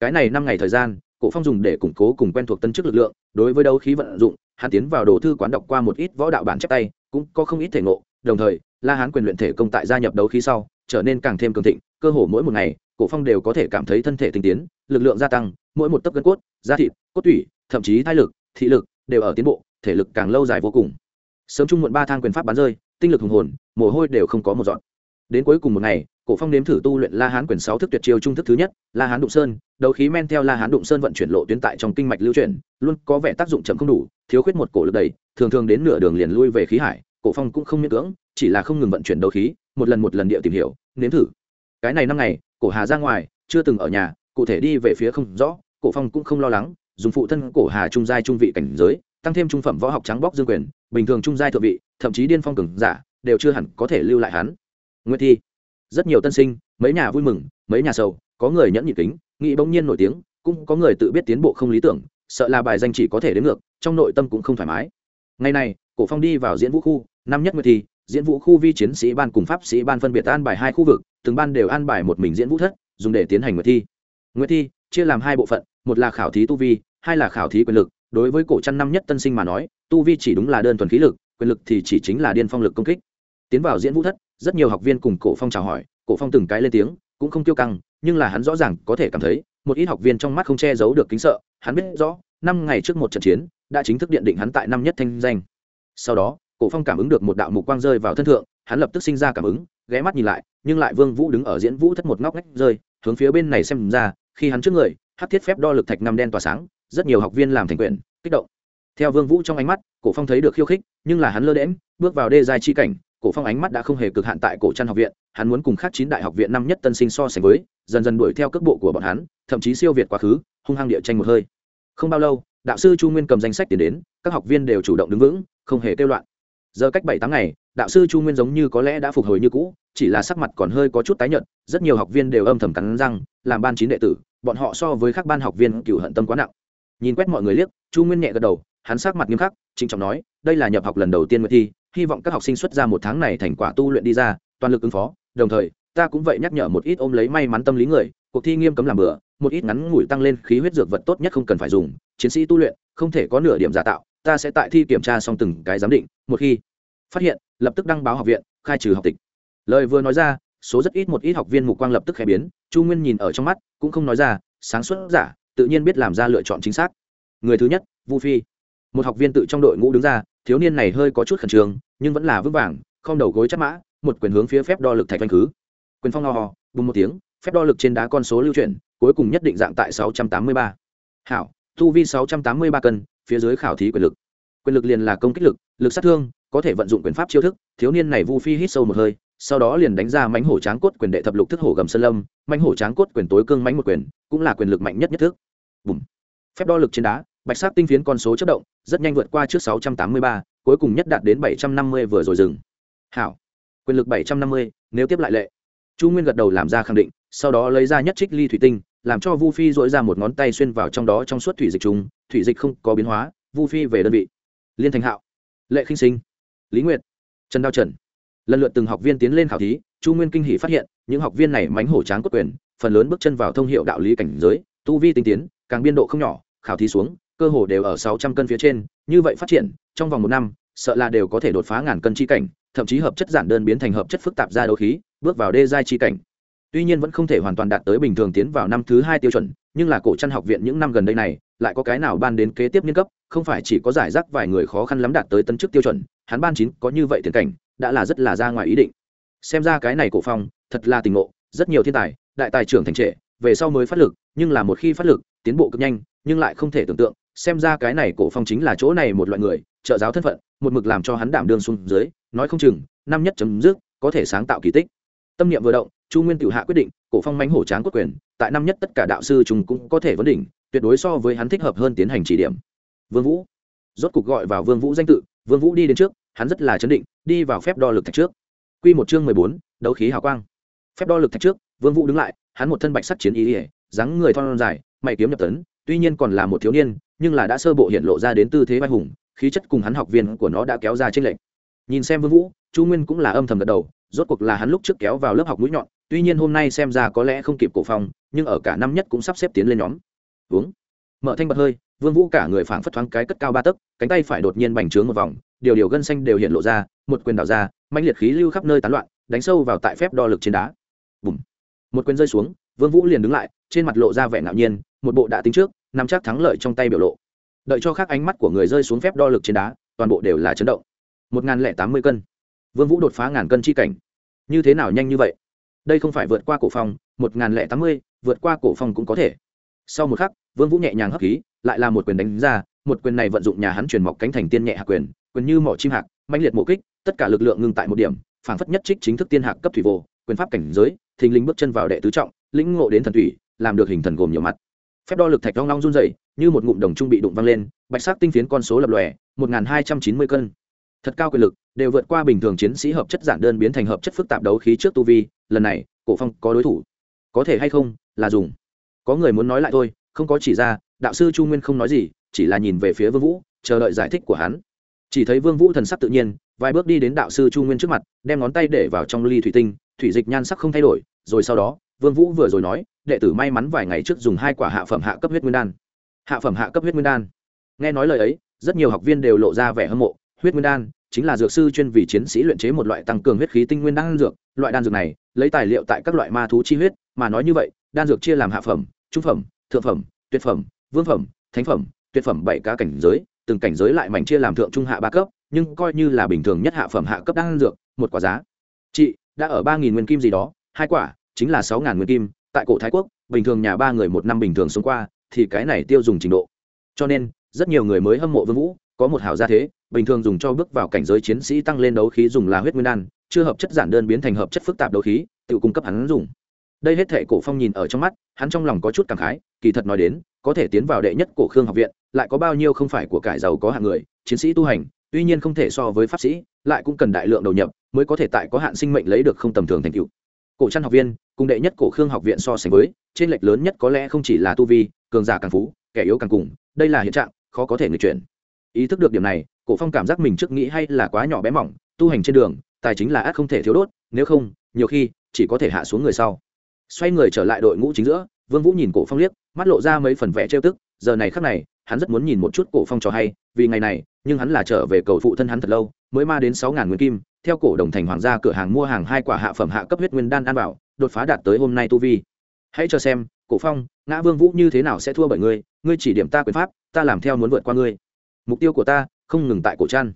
Cái này năm ngày thời gian, cổ phong dùng để củng cố cùng quen thuộc tân chức lực lượng, đối với đấu khí vận dụng, hắn tiến vào đồ thư quán đọc qua một ít võ đạo bản chép tay, cũng có không ít thể ngộ, đồng thời, la hán quyền luyện thể công tại gia nhập đấu khí sau, trở nên càng thêm cường thịnh, cơ hồ mỗi một ngày, cổ phong đều có thể cảm thấy thân thể tinh tiến, lực lượng gia tăng, mỗi một tấc gân cốt, da thịt, cốt tủy, thậm chí thai lực, thị lực, đều ở tiến bộ thể lực càng lâu dài vô cùng. Sớm chung muộn ba thang quyền pháp bắn rơi, tinh lực hùng hồn, mồ hôi đều không có một dọn đến cuối cùng một ngày, cổ phong nếm thử tu luyện la hán quyền sáu thức tuyệt chiêu trung thức thứ nhất, la hán đụng sơn, đấu khí men theo la hán đụng sơn vận chuyển lộ tuyến tại trong kinh mạch lưu chuyển, luôn có vẻ tác dụng chậm không đủ, thiếu khuyết một cổ lực đầy, thường thường đến nửa đường liền lui về khí hải, cổ phong cũng không miễn cưỡng, chỉ là không ngừng vận chuyển đấu khí, một lần một lần địa tìm hiểu, nếm thử. Cái này năm ngày, cổ hà ra ngoài, chưa từng ở nhà, cụ thể đi về phía không rõ, cổ phong cũng không lo lắng, dùng phụ thân cổ hà trung giai trung vị cảnh giới tăng thêm trung phẩm võ học trắng bóc dương quyền, bình thường trung giai thượng vị, thậm chí điên phong cường giả, đều chưa hẳn có thể lưu lại hắn. Nguyệt thi, rất nhiều tân sinh, mấy nhà vui mừng, mấy nhà sầu, có người nhẫn nhịn kính, nghĩ bỗng nhiên nổi tiếng, cũng có người tự biết tiến bộ không lý tưởng, sợ là bài danh chỉ có thể đến ngược, trong nội tâm cũng không thoải mái. Ngày này, cổ phong đi vào diễn vũ khu, năm nhất nguyệt thi, diễn vũ khu vi chiến sĩ ban cùng pháp sĩ ban phân biệt an bài hai khu vực, từng ban đều an bài một mình diễn vũ thất, dùng để tiến hành nguyệt thi. Nguyệt thi, chia làm hai bộ phận, một là khảo thí tu vi, hai là khảo thí quyền lực đối với cổ chăn năm nhất tân sinh mà nói, tu vi chỉ đúng là đơn thuần khí lực, quyền lực thì chỉ chính là điên phong lực công kích. Tiến vào diễn vũ thất, rất nhiều học viên cùng cổ phong chào hỏi, cổ phong từng cái lên tiếng, cũng không tiêu căng, nhưng là hắn rõ ràng có thể cảm thấy, một ít học viên trong mắt không che giấu được kính sợ, hắn biết rõ, năm ngày trước một trận chiến, đã chính thức điện định hắn tại năm nhất thanh danh. Sau đó, cổ phong cảm ứng được một đạo mục quang rơi vào thân thượng, hắn lập tức sinh ra cảm ứng, ghé mắt nhìn lại, nhưng lại vương vũ đứng ở diễn vũ thất một ngóc ngách rơi, hướng phía bên này xem ra, khi hắn trước người, hắc thiết phép đo lực thạch năm đen tỏa sáng rất nhiều học viên làm thành quyển, kích động. Theo vương vũ trong ánh mắt, cổ phong thấy được khiêu khích, nhưng là hắn lơ đễm bước vào đê dài chi cảnh, cổ phong ánh mắt đã không hề cực hạn tại cổ trăn học viện, hắn muốn cùng khác chín đại học viện năm nhất tân sinh so sánh với, dần dần đuổi theo cước bộ của bọn hắn, thậm chí siêu việt quá khứ, hung hăng địa tranh một hơi. Không bao lâu, đạo sư chu nguyên cầm danh sách tiền đến, các học viên đều chủ động đứng vững, không hề kêu loạn. Giờ cách bảy tháng ngày, đạo sư chu nguyên giống như có lẽ đã phục hồi như cũ, chỉ là sắc mặt còn hơi có chút tái nhợt, rất nhiều học viên đều âm thầm cắn răng, làm ban chín đệ tử, bọn họ so với các ban học viên cựu hận tâm quá nặng nhìn quét mọi người liếc, chu nguyên nhẹ gật đầu, hắn sắc mặt nghiêm khắc, trịnh trọng nói, đây là nhập học lần đầu tiên nguyện thi, hy vọng các học sinh xuất ra một tháng này thành quả tu luyện đi ra, toàn lực ứng phó. Đồng thời, ta cũng vậy nhắc nhở một ít ôm lấy may mắn tâm lý người, cuộc thi nghiêm cấm làm bừa, một ít ngắn ngủi tăng lên khí huyết dược vật tốt nhất không cần phải dùng, chiến sĩ tu luyện, không thể có nửa điểm giả tạo, ta sẽ tại thi kiểm tra xong từng cái giám định, một khi phát hiện, lập tức đăng báo học viện, khai trừ học tịch. Lời vừa nói ra, số rất ít một ít học viên mục quang lập tức khẽ biến, chu nguyên nhìn ở trong mắt, cũng không nói ra, sáng suốt giả tự nhiên biết làm ra lựa chọn chính xác. Người thứ nhất, vu phi. Một học viên tự trong đội ngũ đứng ra, thiếu niên này hơi có chút khẩn trương, nhưng vẫn là vững vàng, không đầu gối chắc mã, một quyền hướng phía phép đo lực thạch văn khứ. Quyền phong ho ho, bùng một tiếng, phép đo lực trên đá con số lưu chuyển, cuối cùng nhất định dạng tại 683. hảo thu vi 683 cân, phía dưới khảo thí quyền lực. Quyền lực liền là công kích lực lực sát thương, có thể vận dụng quyền pháp chiêu thức, thiếu niên này vu phi hít sâu một hơi sau đó liền đánh ra mánh hổ tráng cốt quyền đệ thập lục thức hổ gầm sơn lâm mánh hổ tráng cốt quyền tối cương mánh một quyền cũng là quyền lực mạnh nhất nhất thức. Bùm. phép đo lực trên đá bạch sắc tinh phiến con số chất động rất nhanh vượt qua trước 683, cuối cùng nhất đạt đến 750 vừa rồi dừng. Hảo. Quyền lực 750, nếu tiếp lại lệ. Chu nguyên gật đầu làm ra khẳng định sau đó lấy ra nhất trích ly thủy tinh làm cho vu phi dội ra một ngón tay xuyên vào trong đó trong suốt thủy dịch chúng thủy dịch không có biến hóa vu phi về đơn vị. Liên thành hạo. Lệ khinh sinh. Lý nguyệt. Trần đao trần lần lượt từng học viên tiến lên khảo thí, chu nguyên kinh hỷ phát hiện, những học viên này mánh hổ tráng cốt quyền, phần lớn bước chân vào thông hiệu đạo lý cảnh giới, tu vi tinh tiến, càng biên độ không nhỏ, khảo thí xuống, cơ hồ đều ở sáu trăm cân phía trên, như vậy phát triển, trong vòng một năm, sợ là đều có thể đột phá ngàn cân chi cảnh, thậm chí hợp chất giản đơn biến thành hợp chất phức tạp ra đấu khí, bước vào đê giai chi cảnh. Tuy nhiên vẫn không thể hoàn toàn đạt tới bình thường tiến vào năm thứ hai tiêu chuẩn, nhưng là cổ chăn học viện những năm gần đây này, lại có cái nào ban đến kế tiếp niên cấp, không phải chỉ có giải rác vài người khó khăn lắm đạt tới tân chức tiêu chuẩn, hắn ban chín có như vậy tiền cảnh đã là rất là ra ngoài ý định. Xem ra cái này cổ phong, thật là tình ngộ, rất nhiều thiên tài, đại tài trưởng thành trệ, về sau mới phát lực, nhưng là một khi phát lực, tiến bộ cực nhanh, nhưng lại không thể tưởng tượng, xem ra cái này cổ phong chính là chỗ này một loại người, trợ giáo thân phận, một mực làm cho hắn đảm đương xuống dưới, nói không chừng, năm nhất chấm dứt, có thể sáng tạo kỳ tích. Tâm niệm vừa động, chu nguyên tiểu hạ quyết định, cổ phong mánh hổ tráng cốt quyền, tại năm nhất tất cả đạo sư chúng cũng có thể vấn đỉnh, tuyệt đối so với hắn thích hợp hơn tiến hành chỉ điểm. Vương vũ. Rốt cục gọi vào vương vũ danh tự, vương vũ đi đến trước hắn rất là chấn định đi vào phép đo lực thạch trước. Quy một chương mười bốn, đấu khí hào quang. Phép đo lực thạch trước vương vũ đứng lại hắn một thân bạch sắc chiến ý ỉa dáng người thon dài mày kiếm nhập tấn tuy nhiên còn là một thiếu niên nhưng là đã sơ bộ hiện lộ ra đến tư thế vai hùng khí chất cùng hắn học viên của nó đã kéo ra trên lệnh nhìn xem vương vũ chu nguyên cũng là âm thầm gật đầu rốt cuộc là hắn lúc trước kéo vào lớp học mũi nhọn tuy nhiên hôm nay xem ra có lẽ không kịp cổ phong nhưng ở cả năm nhất cũng sắp xếp tiến lên nhóm. Uống. Mở thanh bật hơi vương vũ cả người phảng phất thoáng cái cất cao ba tấc cánh tay phải đột nhiên bành trướng một vòng điều điều gân xanh đều hiện lộ ra một quyền đảo ra mạnh liệt khí lưu khắp nơi tán loạn đánh sâu vào tại phép đo lực trên đá. Bùm. một quyền rơi xuống vương vũ liền đứng lại trên mặt lộ ra vẻ ngạo nhiên một bộ đã tính trước nắm chắc thắng lợi trong tay biểu lộ. Đợi cho các ánh mắt của người rơi xuống phép đo lực trên đá toàn bộ đều là chấn động. Một ngàn lẻ tám mươi cân. Vương vũ đột phá ngàn cân chi cảnh. Như thế nào nhanh như vậy? Đây không phải vượt qua cổ phòng, một ngàn lẻ tám mươi vượt qua cổ phòng cũng có thể. Sau một khắc vương vũ nhẹ nhàng hấp khí lại là một quyền đánh ra một quyền này vận dụng nhà hắn truyền mọc cánh thành tiên nhẹ hạ quyền quyền như mỏ chim hạc, mãnh liệt mộ kích, tất cả lực lượng ngưng tại một điểm, phảng phất nhất trích chính thức tiên hạc cấp thủy vô, quyền pháp cảnh giới, thình lình bước chân vào đệ tứ trọng, lĩnh ngộ đến thần thủy, làm được hình thần gồm nhiều mặt. Phép đo lực thạch long long run rẩy, như một ngụm đồng trung bị đụng văng lên, bạch sắc tinh phiến con số lập lòe, một hai trăm chín mươi cân. Thật cao quyền lực, đều vượt qua bình thường chiến sĩ hợp chất giản đơn biến thành hợp chất phức tạp đấu khí trước tu vi, lần này, cổ phong có đối thủ. Có thể hay không, là dùng. Có người muốn nói lại thôi, không có chỉ ra, đạo sư chu nguyên không nói gì, chỉ là nhìn về phía vương vũ, chờ đợi giải thích của hắn chỉ thấy vương vũ thần sắc tự nhiên, vài bước đi đến đạo sư chu nguyên trước mặt, đem ngón tay để vào trong ly thủy tinh, thủy dịch nhan sắc không thay đổi, rồi sau đó, vương vũ vừa rồi nói, đệ tử may mắn vài ngày trước dùng hai quả hạ phẩm hạ cấp huyết nguyên đan. Hạ phẩm hạ cấp huyết nguyên đan. Nghe nói lời ấy, rất nhiều học viên đều lộ ra vẻ hâm mộ. Huyết nguyên đan chính là dược sư chuyên vì chiến sĩ luyện chế một loại tăng cường huyết khí tinh nguyên đan dược. Loại đan dược này, lấy tài liệu tại các loại ma thú chi huyết, mà nói như vậy, đan dược chia làm hạ phẩm, trung phẩm, thượng phẩm, tuyệt phẩm, vương phẩm, thánh phẩm, tuyệt phẩm bảy cá cảnh giới từng cảnh giới lại mảnh chia làm thượng trung hạ ba cấp, nhưng coi như là bình thường nhất hạ phẩm hạ cấp đan dược, một quả giá. Chị, đã ở ba nghìn nguyên kim gì đó, hai quả, chính là sáu ngàn nguyên kim, tại cổ thái quốc, bình thường nhà ba người một năm bình thường sống qua, thì cái này tiêu dùng trình độ. Cho nên, rất nhiều người mới hâm mộ vương vũ, có một hảo gia thế, bình thường dùng cho bước vào cảnh giới chiến sĩ tăng lên đấu khí dùng là huyết nguyên đan, chưa hợp chất giản đơn biến thành hợp chất phức tạp đấu khí, tự cung cấp hắn dùng. Đây hết thể cổ phong nhìn ở trong mắt, hắn trong lòng có chút cảm khái, kỳ thật nói đến, có thể tiến vào đệ nhất cổ khương học viện lại có bao nhiêu không phải của cải giàu có hạng người, chiến sĩ tu hành, tuy nhiên không thể so với pháp sĩ, lại cũng cần đại lượng đầu nhập mới có thể tại có hạn sinh mệnh lấy được không tầm thường thành tựu. Cổ trăn học viên, cùng đệ nhất cổ khương học viện so sánh với, trên lệch lớn nhất có lẽ không chỉ là tu vi, cường giả càng phú, kẻ yếu càng cùng, đây là hiện trạng, khó có thể người chuyển. Ý thức được điểm này, cổ phong cảm giác mình trước nghĩ hay là quá nhỏ bé mỏng, tu hành trên đường, tài chính là ác không thể thiếu đốt, nếu không, nhiều khi, chỉ có thể hạ xuống người sau. Xoay người trở lại đội ngũ chính giữa, vương vũ nhìn cổ phong liếc, mắt lộ ra mấy phần vẻ trêu tức, giờ này khắc này hắn rất muốn nhìn một chút cổ phong trò hay, vì ngày này, nhưng hắn là trở về cầu phụ thân hắn thật lâu, mới ma đến sáu ngàn nguyên kim, theo cổ đồng thành hoàng gia cửa hàng mua hàng hai quả hạ phẩm hạ cấp huyết nguyên đan an bảo đột phá đạt tới hôm nay tu vi. Hãy cho xem, cổ phong, ngã vương vũ như thế nào sẽ thua bởi ngươi ngươi chỉ điểm ta quyền pháp, ta làm theo muốn vượt qua ngươi. Mục tiêu của ta, không ngừng tại cổ trăn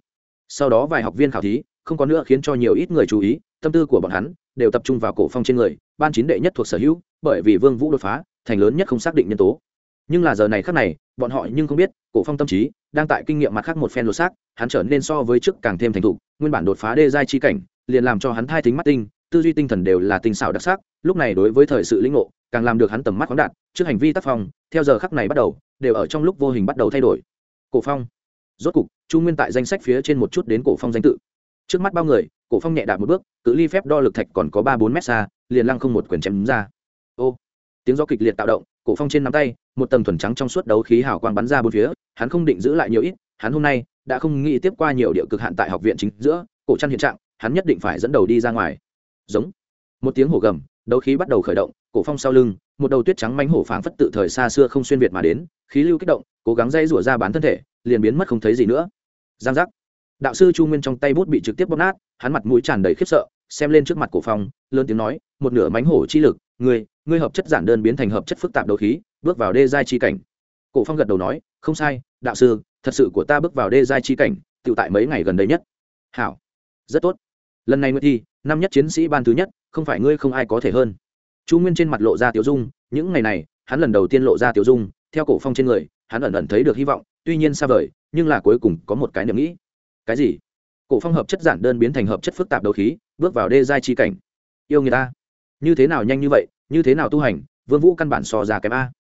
sau đó vài học viên khảo thí, không có nữa khiến cho nhiều ít người chú ý, tâm tư của bọn hắn đều tập trung vào cổ phong trên người, ban chín đệ nhất thuộc sở hữu, bởi vì vương vũ đột phá, thành lớn nhất không xác định nhân tố nhưng là giờ này khác này, bọn họ nhưng không biết, cổ phong tâm trí, đang tại kinh nghiệm mặt khác một phen lột xác, hắn trở nên so với trước càng thêm thành thục, nguyên bản đột phá đê giai chi cảnh, liền làm cho hắn thai tính mắt tinh, tư duy tinh thần đều là tinh xảo đặc sắc, lúc này đối với thời sự lĩnh ngộ, càng làm được hắn tầm mắt khoáng đạt, trước hành vi tác phong, theo giờ khắc này bắt đầu, đều ở trong lúc vô hình bắt đầu thay đổi. Cổ phong. Rốt cục, chu nguyên tại danh sách phía trên một chút đến cổ phong danh tự. Trước mắt bao người, cổ phong nhẹ đạp một bước, cự ly phép đo lực thạch còn có ba bốn mét xa, liền lăng không một quyền chém ra. Ô. Tiếng gió kịch liệt tạo động, cổ phong trên nắm tay một tầng thuần trắng trong suốt đấu khí hào quang bắn ra bốn phía, hắn không định giữ lại nhiều ít, hắn hôm nay đã không nghĩ tiếp qua nhiều địa cực hạn tại học viện chính giữa, cổ chăn hiện trạng, hắn nhất định phải dẫn đầu đi ra ngoài. Giống. Một tiếng hổ gầm, đấu khí bắt đầu khởi động, cổ phong sau lưng, một đầu tuyết trắng mãnh hổ phảng phất tự thời xa xưa không xuyên việt mà đến, khí lưu kích động, cố gắng dây rủa ra bán thân thể, liền biến mất không thấy gì nữa. Giang giác. Đạo sư chu nguyên trong tay bút bị trực tiếp bóp nát, hắn mặt mũi tràn đầy khiếp sợ, xem lên trước mặt cổ phong, lớn tiếng nói, một nửa mãnh hổ chi lực, ngươi ngươi hợp chất giản đơn biến thành hợp chất phức tạp đấu khí, bước vào đê giai chi cảnh. Cổ phong gật đầu nói, không sai, đạo sư, thật sự của ta bước vào đê giai chi cảnh tự tại mấy ngày gần đây nhất. Hảo. Rất tốt. Lần này nguyệt thi năm nhất chiến sĩ ban thứ nhất, không phải ngươi không ai có thể hơn. Chu nguyên trên mặt lộ ra tiểu dung, những ngày này, hắn lần đầu tiên lộ ra tiểu dung, theo cổ phong trên người, hắn ẩn ẩn thấy được hy vọng, tuy nhiên xa vời, nhưng là cuối cùng có một cái niệm nghĩ. Cái gì? Cổ phong hợp chất giản đơn biến thành hợp chất phức tạp đấu khí, bước vào đê giai chi cảnh. Yêu người ta. Như thế nào nhanh như vậy như thế nào tu hành, vương vũ căn bản so ra kém a.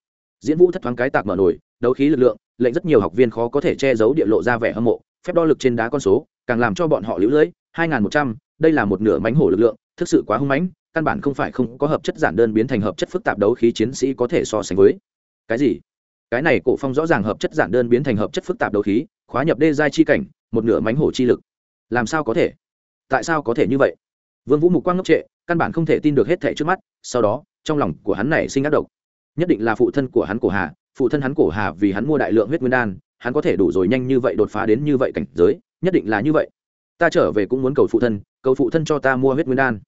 Diễn vũ thất thoáng cái tạc mở nổi đấu khí lực lượng, lệnh rất nhiều học viên khó có thể che giấu địa lộ ra vẻ hâm mộ, phép đo lực trên đá con số, càng làm cho bọn họ lũ lưỡi hai một trăm, đây là một nửa mánh hổ lực lượng, thực sự quá hung mãnh, căn bản không phải không có hợp chất giản đơn biến thành hợp chất phức tạp đấu khí chiến sĩ có thể so sánh với. Cái gì? Cái này cổ phong rõ ràng hợp chất giản đơn biến thành hợp chất phức tạp đấu khí, khóa nhập đê giai chi cảnh, một nửa mánh hổ chi lực. Làm sao có thể? Tại sao có thể như vậy? Vương vũ mục quang ngốc trệ, căn bản không thể tin được hết thảy trước mắt, sau đó trong lòng của hắn này sinh ác độc. Nhất định là phụ thân của hắn cổ hà, phụ thân hắn cổ hà vì hắn mua đại lượng huyết nguyên đan, hắn có thể đủ rồi nhanh như vậy đột phá đến như vậy cảnh giới, nhất định là như vậy. Ta trở về cũng muốn cầu phụ thân, cầu phụ thân cho ta mua huyết nguyên đan.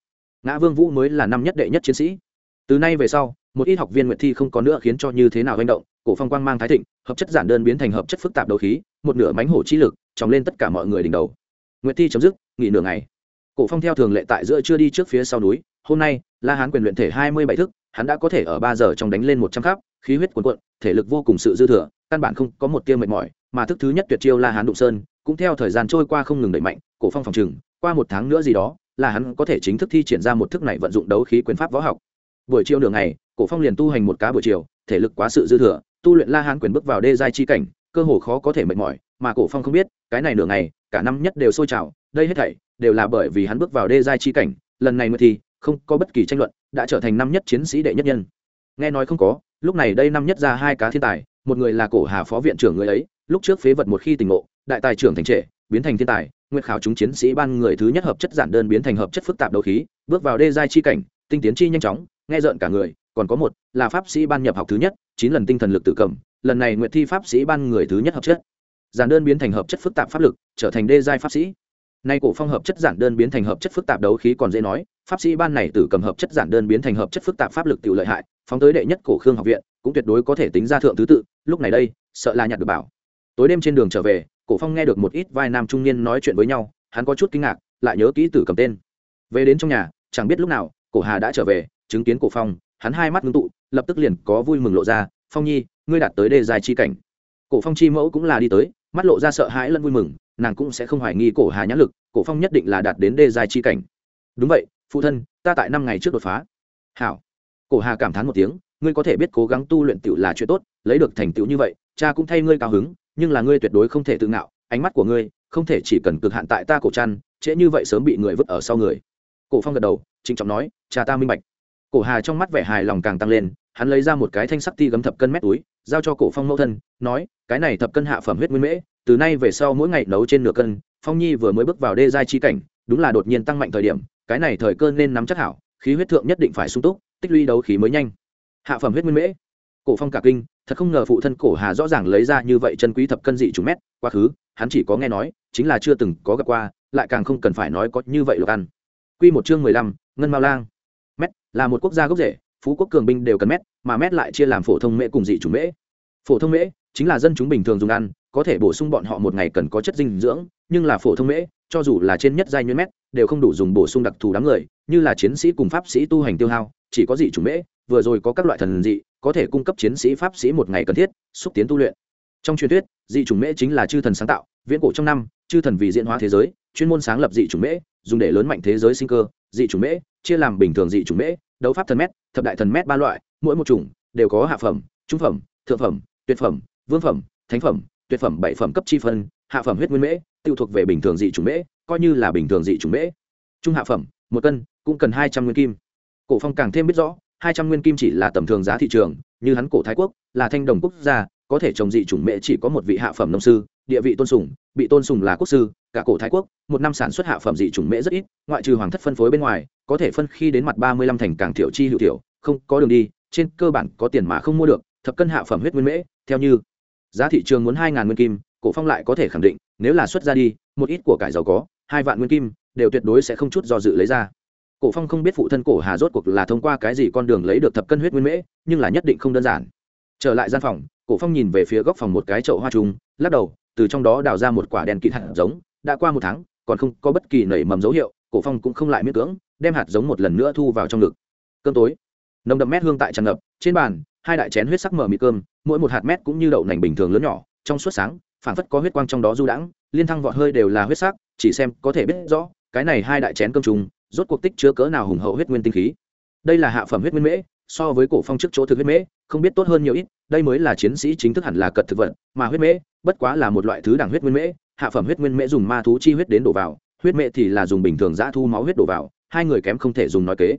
Ngã vương vũ mới là năm nhất đệ nhất chiến sĩ. Từ nay về sau, một ít học viên nguyện thi không có nữa khiến cho như thế nào hành động, cổ phong quang mang thái thịnh, hợp chất giản đơn biến thành hợp chất phức tạp đấu khí, một nửa mánh hổ chi lực, tròng lên tất cả mọi người đỉnh đầu. Nguyệt thi chấm dứt, nghỉ nửa ngày. Cổ phong theo thường lệ tại giữa chưa đi trước phía sau núi hôm nay, la hán quyền luyện thể hai mươi bảy thức, hắn đã có thể ở ba giờ trong đánh lên một trăm khắp, khí huyết cuồn cuộn, thể lực vô cùng sự dư thừa, căn bản không có một tia mệt mỏi, mà thức thứ nhất tuyệt chiêu la hán đụng sơn, cũng theo thời gian trôi qua không ngừng đẩy mạnh, cổ phong phòng trừng qua một tháng nữa gì đó là hắn có thể chính thức thi triển ra một thức này vận dụng đấu khí quyền pháp võ học. Buổi chiều nửa ngày, cổ phong liền tu hành một cá buổi chiều, thể lực quá sự dư thừa, tu luyện la hán quyền bước vào đê giai chi cảnh, cơ hồ khó có thể mệt mỏi, mà cổ phong không biết, cái này nửa ngày, cả năm nhất đều sôi trào, đây hết thảy đều là bởi vì hắn bước vào đê giai chi cảnh, lần này mới thì không có bất kỳ tranh luận, đã trở thành năm nhất chiến sĩ đệ nhất nhân. Nghe nói không có, lúc này đây năm nhất ra hai cá thiên tài, một người là cổ hà phó viện trưởng người ấy, lúc trước phế vật một khi tình ngộ, đại tài trưởng thành trệ, biến thành thiên tài, nguyệt khảo chúng chiến sĩ ban người thứ nhất hợp chất giản đơn biến thành hợp chất phức tạp đấu khí, bước vào đê giai chi cảnh, tinh tiến chi nhanh chóng, nghe rợn cả người, còn có một là pháp sĩ ban nhập học thứ nhất, chín lần tinh thần lực tự cầm, lần này nguyệt thi pháp sĩ ban người thứ nhất hợp chất. Giản đơn biến thành hợp chất phức tạp pháp lực, trở thành đê giai pháp sĩ nay cổ phong hợp chất giản đơn biến thành hợp chất phức tạp đấu khí còn dễ nói, pháp sĩ ban này tử cầm hợp chất giản đơn biến thành hợp chất phức tạp pháp lực tự lợi hại, phóng tới đệ nhất cổ khương học viện, cũng tuyệt đối có thể tính ra thượng thứ tự, lúc này đây, sợ là nhặt được bảo. Tối đêm trên đường trở về, cổ phong nghe được một ít vai nam trung niên nói chuyện với nhau, hắn có chút kinh ngạc, lại nhớ kỹ tử cầm tên. Về đến trong nhà, chẳng biết lúc nào, cổ hà đã trở về, chứng kiến cổ phong, hắn hai mắt ngưng tụ, lập tức liền có vui mừng lộ ra, phong nhi, ngươi đạt tới đề dài chi cảnh. Cổ phong chi mẫu cũng là đi tới, mắt lộ ra sợ hãi lẫn vui mừng nàng cũng sẽ không hoài nghi cổ hà nhãn lực, cổ phong nhất định là đạt đến đê dài chi cảnh. Đúng vậy, phụ thân, ta tại năm ngày trước đột phá. Hảo. Cổ hà cảm thán một tiếng, ngươi có thể biết cố gắng tu luyện tiểu là chuyện tốt, lấy được thành tựu như vậy, cha cũng thay ngươi cao hứng, nhưng là ngươi tuyệt đối không thể tự ngạo, ánh mắt của ngươi không thể chỉ cần cực hạn tại ta cổ chăn, trễ như vậy sớm bị người vứt ở sau người. Cổ phong gật đầu, trịnh trọng nói, cha ta minh bạch. Cổ hà trong mắt vẻ hài lòng càng tăng lên hắn lấy ra một cái thanh sắc ti gấm thập cân mét túi, giao cho cổ phong mẫu thân, nói, cái này thập cân hạ phẩm huyết nguyên mễ, từ nay về sau mỗi ngày nấu trên nửa cân, phong nhi vừa mới bước vào đê giai chi cảnh, đúng là đột nhiên tăng mạnh thời điểm, cái này thời cơ nên nắm chắc hảo, khí huyết thượng nhất định phải sung túc, tích lũy đấu khí mới nhanh. Hạ phẩm huyết nguyên mễ? Cổ phong cả kinh, thật không ngờ phụ thân cổ hà rõ ràng lấy ra như vậy chân quý thập cân dị chủ mét, quá khứ, hắn chỉ có nghe nói, chính là chưa từng có gặp qua, lại càng không cần phải nói có như vậy lộc ăn. Quy một chương mười lăm, ngân mao lang. Mét là một quốc gia gốc rễ phú quốc cường binh đều cần mét, mà mét lại chia làm phổ thông mễ cùng dị chủng mễ. Phổ thông mễ chính là dân chúng bình thường dùng ăn, có thể bổ sung bọn họ một ngày cần có chất dinh dưỡng, nhưng là phổ thông mễ, cho dù là trên nhất giai nhuyễn mét, đều không đủ dùng bổ sung đặc thù đám người, như là chiến sĩ cùng pháp sĩ tu hành tiêu hao, chỉ có dị chủng mễ, vừa rồi có các loại thần dị, có thể cung cấp chiến sĩ pháp sĩ một ngày cần thiết, xúc tiến tu luyện. Trong truyền thuyết, dị chủng mễ chính là chư thần sáng tạo, viễn cổ trong năm, chư thần vì diễn hóa thế giới, chuyên môn sáng lập dị chủng mễ, dùng để lớn mạnh thế giới sinh cơ, dị chủng mễ, chia làm bình thường dị chủng mễ đấu pháp thần mét, thập đại thần mét ba loại, mỗi một chủng đều có hạ phẩm, trung phẩm, thượng phẩm, tuyệt phẩm, vương phẩm, thánh phẩm, tuyệt phẩm bảy phẩm cấp chi phân, hạ phẩm huyết nguyên mễ, tiêu thuộc về bình thường dị chủng mễ, coi như là bình thường dị chủng mễ. Trung hạ phẩm, một cân, cũng cần hai trăm nguyên kim. Cổ phong càng thêm biết rõ, hai trăm nguyên kim chỉ là tầm thường giá thị trường, như hắn cổ thái quốc, là thanh đồng quốc gia, có thể trồng dị chủng mễ chỉ có một vị hạ phẩm nông sư, địa vị tôn sùng, bị tôn sùng là quốc sư cả cổ thái quốc, một năm sản xuất hạ phẩm dị chủng mễ rất ít, ngoại trừ hoàng thất phân phối bên ngoài, có thể phân khi đến mặt ba mươi lăm thành càng thiểu chi hữu thiểu, không có đường đi, trên cơ bản có tiền mà không mua được, thập cân hạ phẩm huyết nguyên mễ, theo như giá thị trường muốn hai ngàn nguyên kim, cổ phong lại có thể khẳng định, nếu là xuất ra đi, một ít của cải giàu có, hai vạn nguyên kim, đều tuyệt đối sẽ không chút do dự lấy ra. Cổ phong không biết phụ thân cổ hà rốt cuộc là thông qua cái gì con đường lấy được thập cân huyết nguyên mễ, nhưng là nhất định không đơn giản. Trở lại gian phòng, cổ phong nhìn về phía góc phòng một cái chậu hoa trùng, lắc đầu, từ trong đó đào ra một quả đèn kịt hạt giống đã qua một tháng, còn không có bất kỳ nảy mầm dấu hiệu, cổ phong cũng không lại miễn cưỡng, đem hạt giống một lần nữa thu vào trong ngực. Cơm tối, nồng đậm mét hương tại tràn ngập, trên bàn, hai đại chén huyết sắc mở mì cơm, mỗi một hạt mét cũng như đậu nành bình thường lớn nhỏ, trong suốt sáng, phảng phất có huyết quang trong đó du đãng, liên thăng vọt hơi đều là huyết sắc, chỉ xem có thể biết rõ, cái này hai đại chén cơm trùng, rốt cuộc tích chứa cỡ nào hùng hậu huyết nguyên tinh khí. Đây là hạ phẩm huyết nguyên mễ, so với cổ phong trước chỗ thực huyết mễ, không biết tốt hơn nhiều ít, đây mới là chiến sĩ chính thức hẳn là cật thực vật, mà huyết mễ bất quá là một loại thứ đẳng huyết nguyên mễ hạ phẩm huyết nguyên mễ dùng ma thú chi huyết đến đổ vào, huyết mễ thì là dùng bình thường giã thu máu huyết đổ vào, hai người kém không thể dùng nói kế.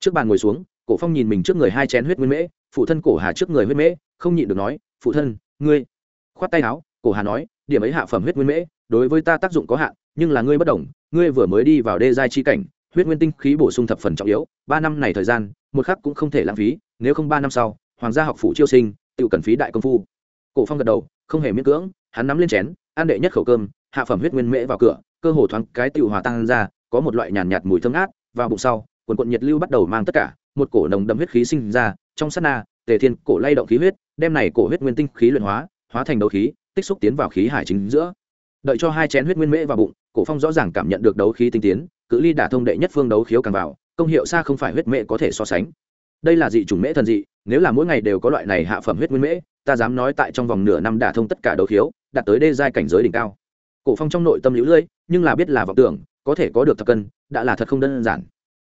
Trước bàn ngồi xuống, cổ phong nhìn mình trước người hai chén huyết nguyên mễ, phụ thân cổ hà trước người huyết mễ, không nhịn được nói, phụ thân, ngươi khoát tay áo, cổ hà nói, điểm ấy hạ phẩm huyết nguyên mễ, đối với ta tác dụng có hạn, nhưng là ngươi bất đồng, ngươi vừa mới đi vào đê giai chi cảnh, huyết nguyên tinh khí bổ sung thập phần trọng yếu, ba năm này thời gian, một khắc cũng không thể lãng phí, nếu không ba năm sau, hoàng gia học phủ chiêu sinh, tự cần phí đại công phu. Cổ phong gật đầu, không hề miễn cưỡng, hắn nắm lên chén ăn đệ nhất khẩu cơm hạ phẩm huyết nguyên mễ vào cửa cơ hồ thoáng cái tự hòa tan ra có một loại nhàn nhạt, mùi thơm ngát vào bụng sau quần quận nhiệt lưu bắt đầu mang tất cả một cổ nồng đậm huyết khí sinh ra trong sát na tề thiên cổ lay động khí huyết đem này cổ huyết nguyên tinh khí luyện hóa hóa thành đấu khí tích xúc tiến vào khí hải chính giữa. Đợi cho hai chén huyết nguyên mễ vào bụng cổ phong rõ ràng cảm nhận được đấu khí tinh tiến cự ly đả thông đệ nhất phương đấu khiếu càng vào công hiệu xa không phải huyết mễ có thể so sánh đây là dị chủng mễ thần dị, nếu là mỗi ngày đều có loại này hạ phẩm huyết nguyên mễ, ta dám nói tại trong vòng nửa năm đả thông tất cả đấu khiếu, đạt tới đê giai cảnh giới đỉnh cao. Cổ phong trong nội tâm lũ lưỡi, nhưng là biết là vọng tưởng, có thể có được thập cân, đã là thật không đơn giản.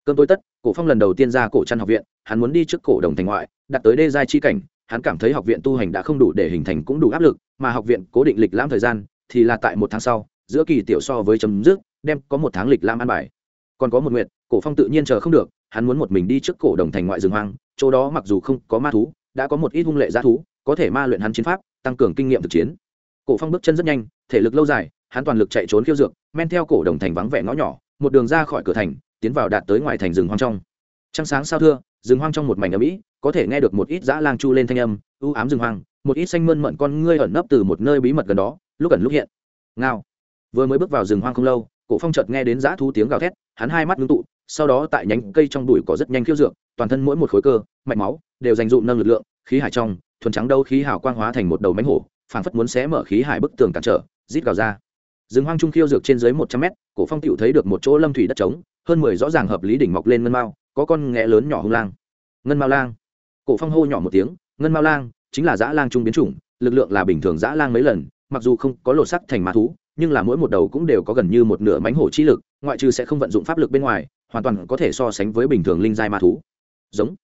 Cơn tối tất, cổ phong lần đầu tiên ra cổ trăn học viện, hắn muốn đi trước cổ đồng thành ngoại, đạt tới đê giai chi cảnh, hắn cảm thấy học viện tu hành đã không đủ để hình thành cũng đủ áp lực, mà học viện cố định lịch lãm thời gian thì là tại một tháng sau, giữa kỳ tiểu so với chấm dứt, đem có một tháng lịch lãm ăn bài. Còn có một nguyện cổ phong tự nhiên chờ không được hắn muốn một mình đi trước cổ đồng thành ngoại rừng hoang, chỗ đó mặc dù không có ma thú, đã có một ít hung lệ giá thú, có thể ma luyện hắn chiến pháp, tăng cường kinh nghiệm thực chiến. Cổ phong bước chân rất nhanh, thể lực lâu dài, hắn toàn lực chạy trốn khiêu dược, men theo cổ đồng thành vắng vẻ ngõ nhỏ, một đường ra khỏi cửa thành, tiến vào đạt tới ngoài thành rừng hoang trong. Trăng sáng sao thưa, rừng hoang trong một mảnh ấm ĩ có thể nghe được một ít dã lang chu lên thanh âm ưu ám rừng hoang, một ít xanh mơn mận con ngươi ẩn nấp từ một nơi bí mật gần đó, lúc ẩn lúc hiện. Ngao. Vừa mới bước vào rừng hoang không lâu, cổ phong chợt nghe đến dã thú tiếng gào thét, hắn hai mắt ngưng tụ sau đó tại nhánh cây trong đùi có rất nhanh khiêu dược, toàn thân mỗi một khối cơ, mạch máu, đều dành dụ nâng lực lượng, khí hải trong, thuần trắng đâu khí hào quang hóa thành một đầu mánh hổ, phảng phất muốn xé mở khí hải bức tường cản trở, rít gào ra. Rừng hoang trung khiêu dược trên dưới một trăm mét, cổ phong tựu thấy được một chỗ lâm thủy đất trống, hơn mười rõ ràng hợp lý đỉnh mọc lên ngân mao, có con nghé lớn nhỏ hung lang. Ngân mao lang. Cổ phong hô nhỏ một tiếng, ngân mao lang chính là dã lang trung biến chủng, lực lượng là bình thường dã lang mấy lần, mặc dù không có lột sắc thành ma thú nhưng là mỗi một đầu cũng đều có gần như một nửa mánh hổ chi lực, ngoại trừ sẽ không vận dụng pháp lực bên ngoài, hoàn toàn có thể so sánh với bình thường linh giai ma thú. Giống.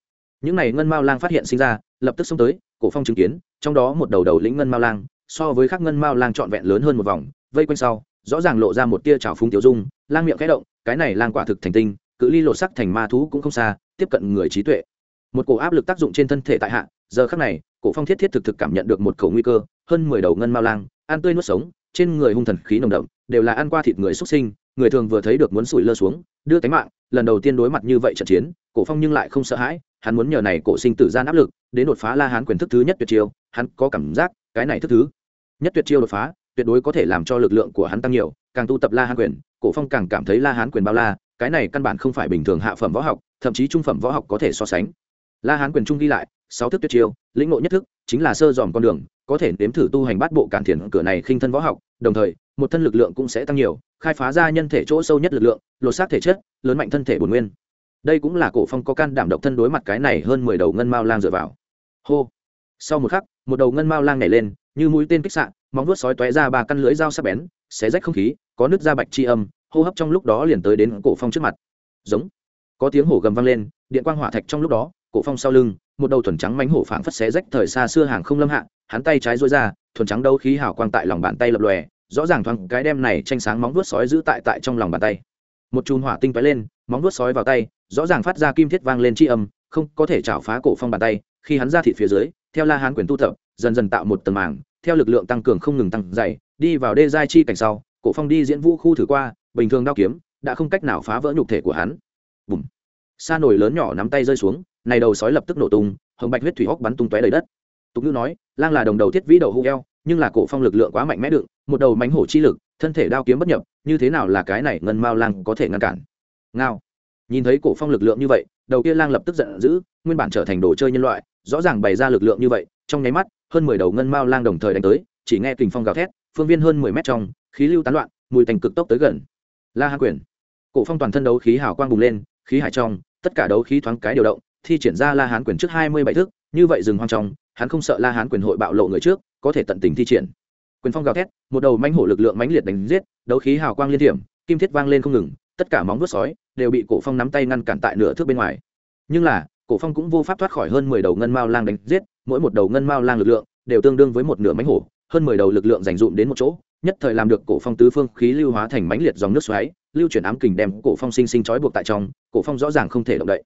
Những này ngân mao lang phát hiện sinh ra, lập tức xông tới, cổ phong chứng kiến, trong đó một đầu đầu lĩnh ngân mao lang, so với các ngân mao lang trọn vẹn lớn hơn một vòng, vây quanh sau, rõ ràng lộ ra một tia trào phúng tiểu dung, lang miệng khẽ động, cái này lang quả thực thành tinh, cự ly lột sắc thành ma thú cũng không xa, tiếp cận người trí tuệ. Một cổ áp lực tác dụng trên thân thể tại hạ, giờ khắc này, cổ phong thiết thiết thực thực cảm nhận được một khẩu nguy cơ, hơn mười đầu ngân mao lang, ăn tươi nuốt sống trên người hung thần khí nồng đậm, đều là ăn qua thịt người xuất sinh, người thường vừa thấy được muốn sủi lơ xuống, đưa tánh mạng, lần đầu tiên đối mặt như vậy trận chiến, cổ phong nhưng lại không sợ hãi, hắn muốn nhờ này cổ sinh tử gian áp lực, đến đột phá la hán quyền thức thứ nhất tuyệt chiêu, hắn có cảm giác, cái này thức thứ nhất tuyệt chiêu đột phá, tuyệt đối có thể làm cho lực lượng của hắn tăng nhiều, càng tu tập la hán quyền, cổ phong càng cảm thấy la hán quyền bao la, cái này căn bản không phải bình thường hạ phẩm võ học, thậm chí trung phẩm võ học có thể so sánh. La hán quyền trung ghi lại sáu thức tuyệt chiêu, lĩnh ngộ nhất thức chính là sơ dòm con đường, có thể nếm thử tu hành bát bộ cản thiền cửa này khinh thân võ học, đồng thời, một thân lực lượng cũng sẽ tăng nhiều, khai phá ra nhân thể chỗ sâu nhất lực lượng, lột xác thể chất, lớn mạnh thân thể bổn nguyên. Đây cũng là cổ phong có can đảm độc thân đối mặt cái này hơn mười đầu ngân mao lang dựa vào. Hô. Sau một khắc, một đầu ngân mao lang nhảy lên, như mũi tên kích sạn móng vuốt sói tóe ra ba căn lưỡi dao sắc bén, xé rách không khí, có nước da bạch chi âm, hô hấp trong lúc đó liền tới đến cổ phong trước mặt. Giống. Có tiếng hổ gầm vang lên, điện quang hỏa thạch trong lúc đó, cổ phong sau lưng một đầu thuần trắng mánh hổ phảng phất xé rách thời xa xưa hàng không lâm hạ, hắn tay trái dối ra, thuần trắng đấu khí hào quang tại lòng bàn tay lập lòe, rõ ràng thoáng cái đem này tranh sáng móng vuốt sói giữ tại tại trong lòng bàn tay. Một chùm hỏa tinh tóe lên, móng vuốt sói vào tay, rõ ràng phát ra kim thiết vang lên tri âm, không có thể chảo phá cổ phong bàn tay, khi hắn ra thịt phía dưới, theo la hán quyền tu tập, dần dần tạo một tầng màng, theo lực lượng tăng cường không ngừng tăng dày, đi vào đê giai chi cảnh sau, cổ phong đi diễn vũ khu thử qua, bình thường đao kiếm, đã không cách nào phá vỡ nhục thể của hắn. Bùm. Sa nổi lớn nhỏ nắm tay rơi xuống này đầu sói lập tức nổ tung, hồng bạch huyết thủy hóc bắn tung tóe đầy đất. Tục ngữ nói, lang là đồng đầu thiết vĩ đầu hung eo nhưng là cổ phong lực lượng quá mạnh mẽ đựng, một đầu mánh hổ chi lực, thân thể đao kiếm bất nhập, như thế nào là cái này ngân mao lang có thể ngăn cản? Ngao. Nhìn thấy cổ phong lực lượng như vậy, đầu kia lang lập tức giận dữ, nguyên bản trở thành đồ chơi nhân loại, rõ ràng bày ra lực lượng như vậy, trong nháy mắt, hơn mười đầu ngân mao lang đồng thời đánh tới, chỉ nghe kình phong gào thét, phương viên hơn mười mét trong, khí lưu tán loạn, mùi thành cực tốc tới gần. La hán quyền. Cổ phong toàn thân đấu khí hào quang bùng lên, khí hải trong, tất cả đấu khí thoáng cái điều động thi triển ra la hán quyền trước hai mươi bảy thước, như vậy dừng hoang trong, hắn không sợ la hán quyền hội bạo lộ người trước, có thể tận tình thi triển. Quyền phong gào thét, một đầu manh hổ lực lượng mãnh liệt đánh giết, đấu khí hào quang liên tiệm kim thiết vang lên không ngừng, tất cả móng vuốt sói đều bị cổ phong nắm tay ngăn cản tại nửa thước bên ngoài. Nhưng là, cổ phong cũng vô pháp thoát khỏi hơn mười đầu ngân mao lang đánh giết, mỗi một đầu ngân mao lang lực lượng đều tương đương với một nửa mánh hổ, hơn mười đầu lực lượng dành dụm đến một chỗ, nhất thời làm được cổ phong tứ phương khí lưu hóa thành mãnh liệt dòng nước xoáy, lưu chuyển ám kình đem cổ phong sinh sinh trói buộc tại trong, cổ phong rõ ràng không thể động đậy.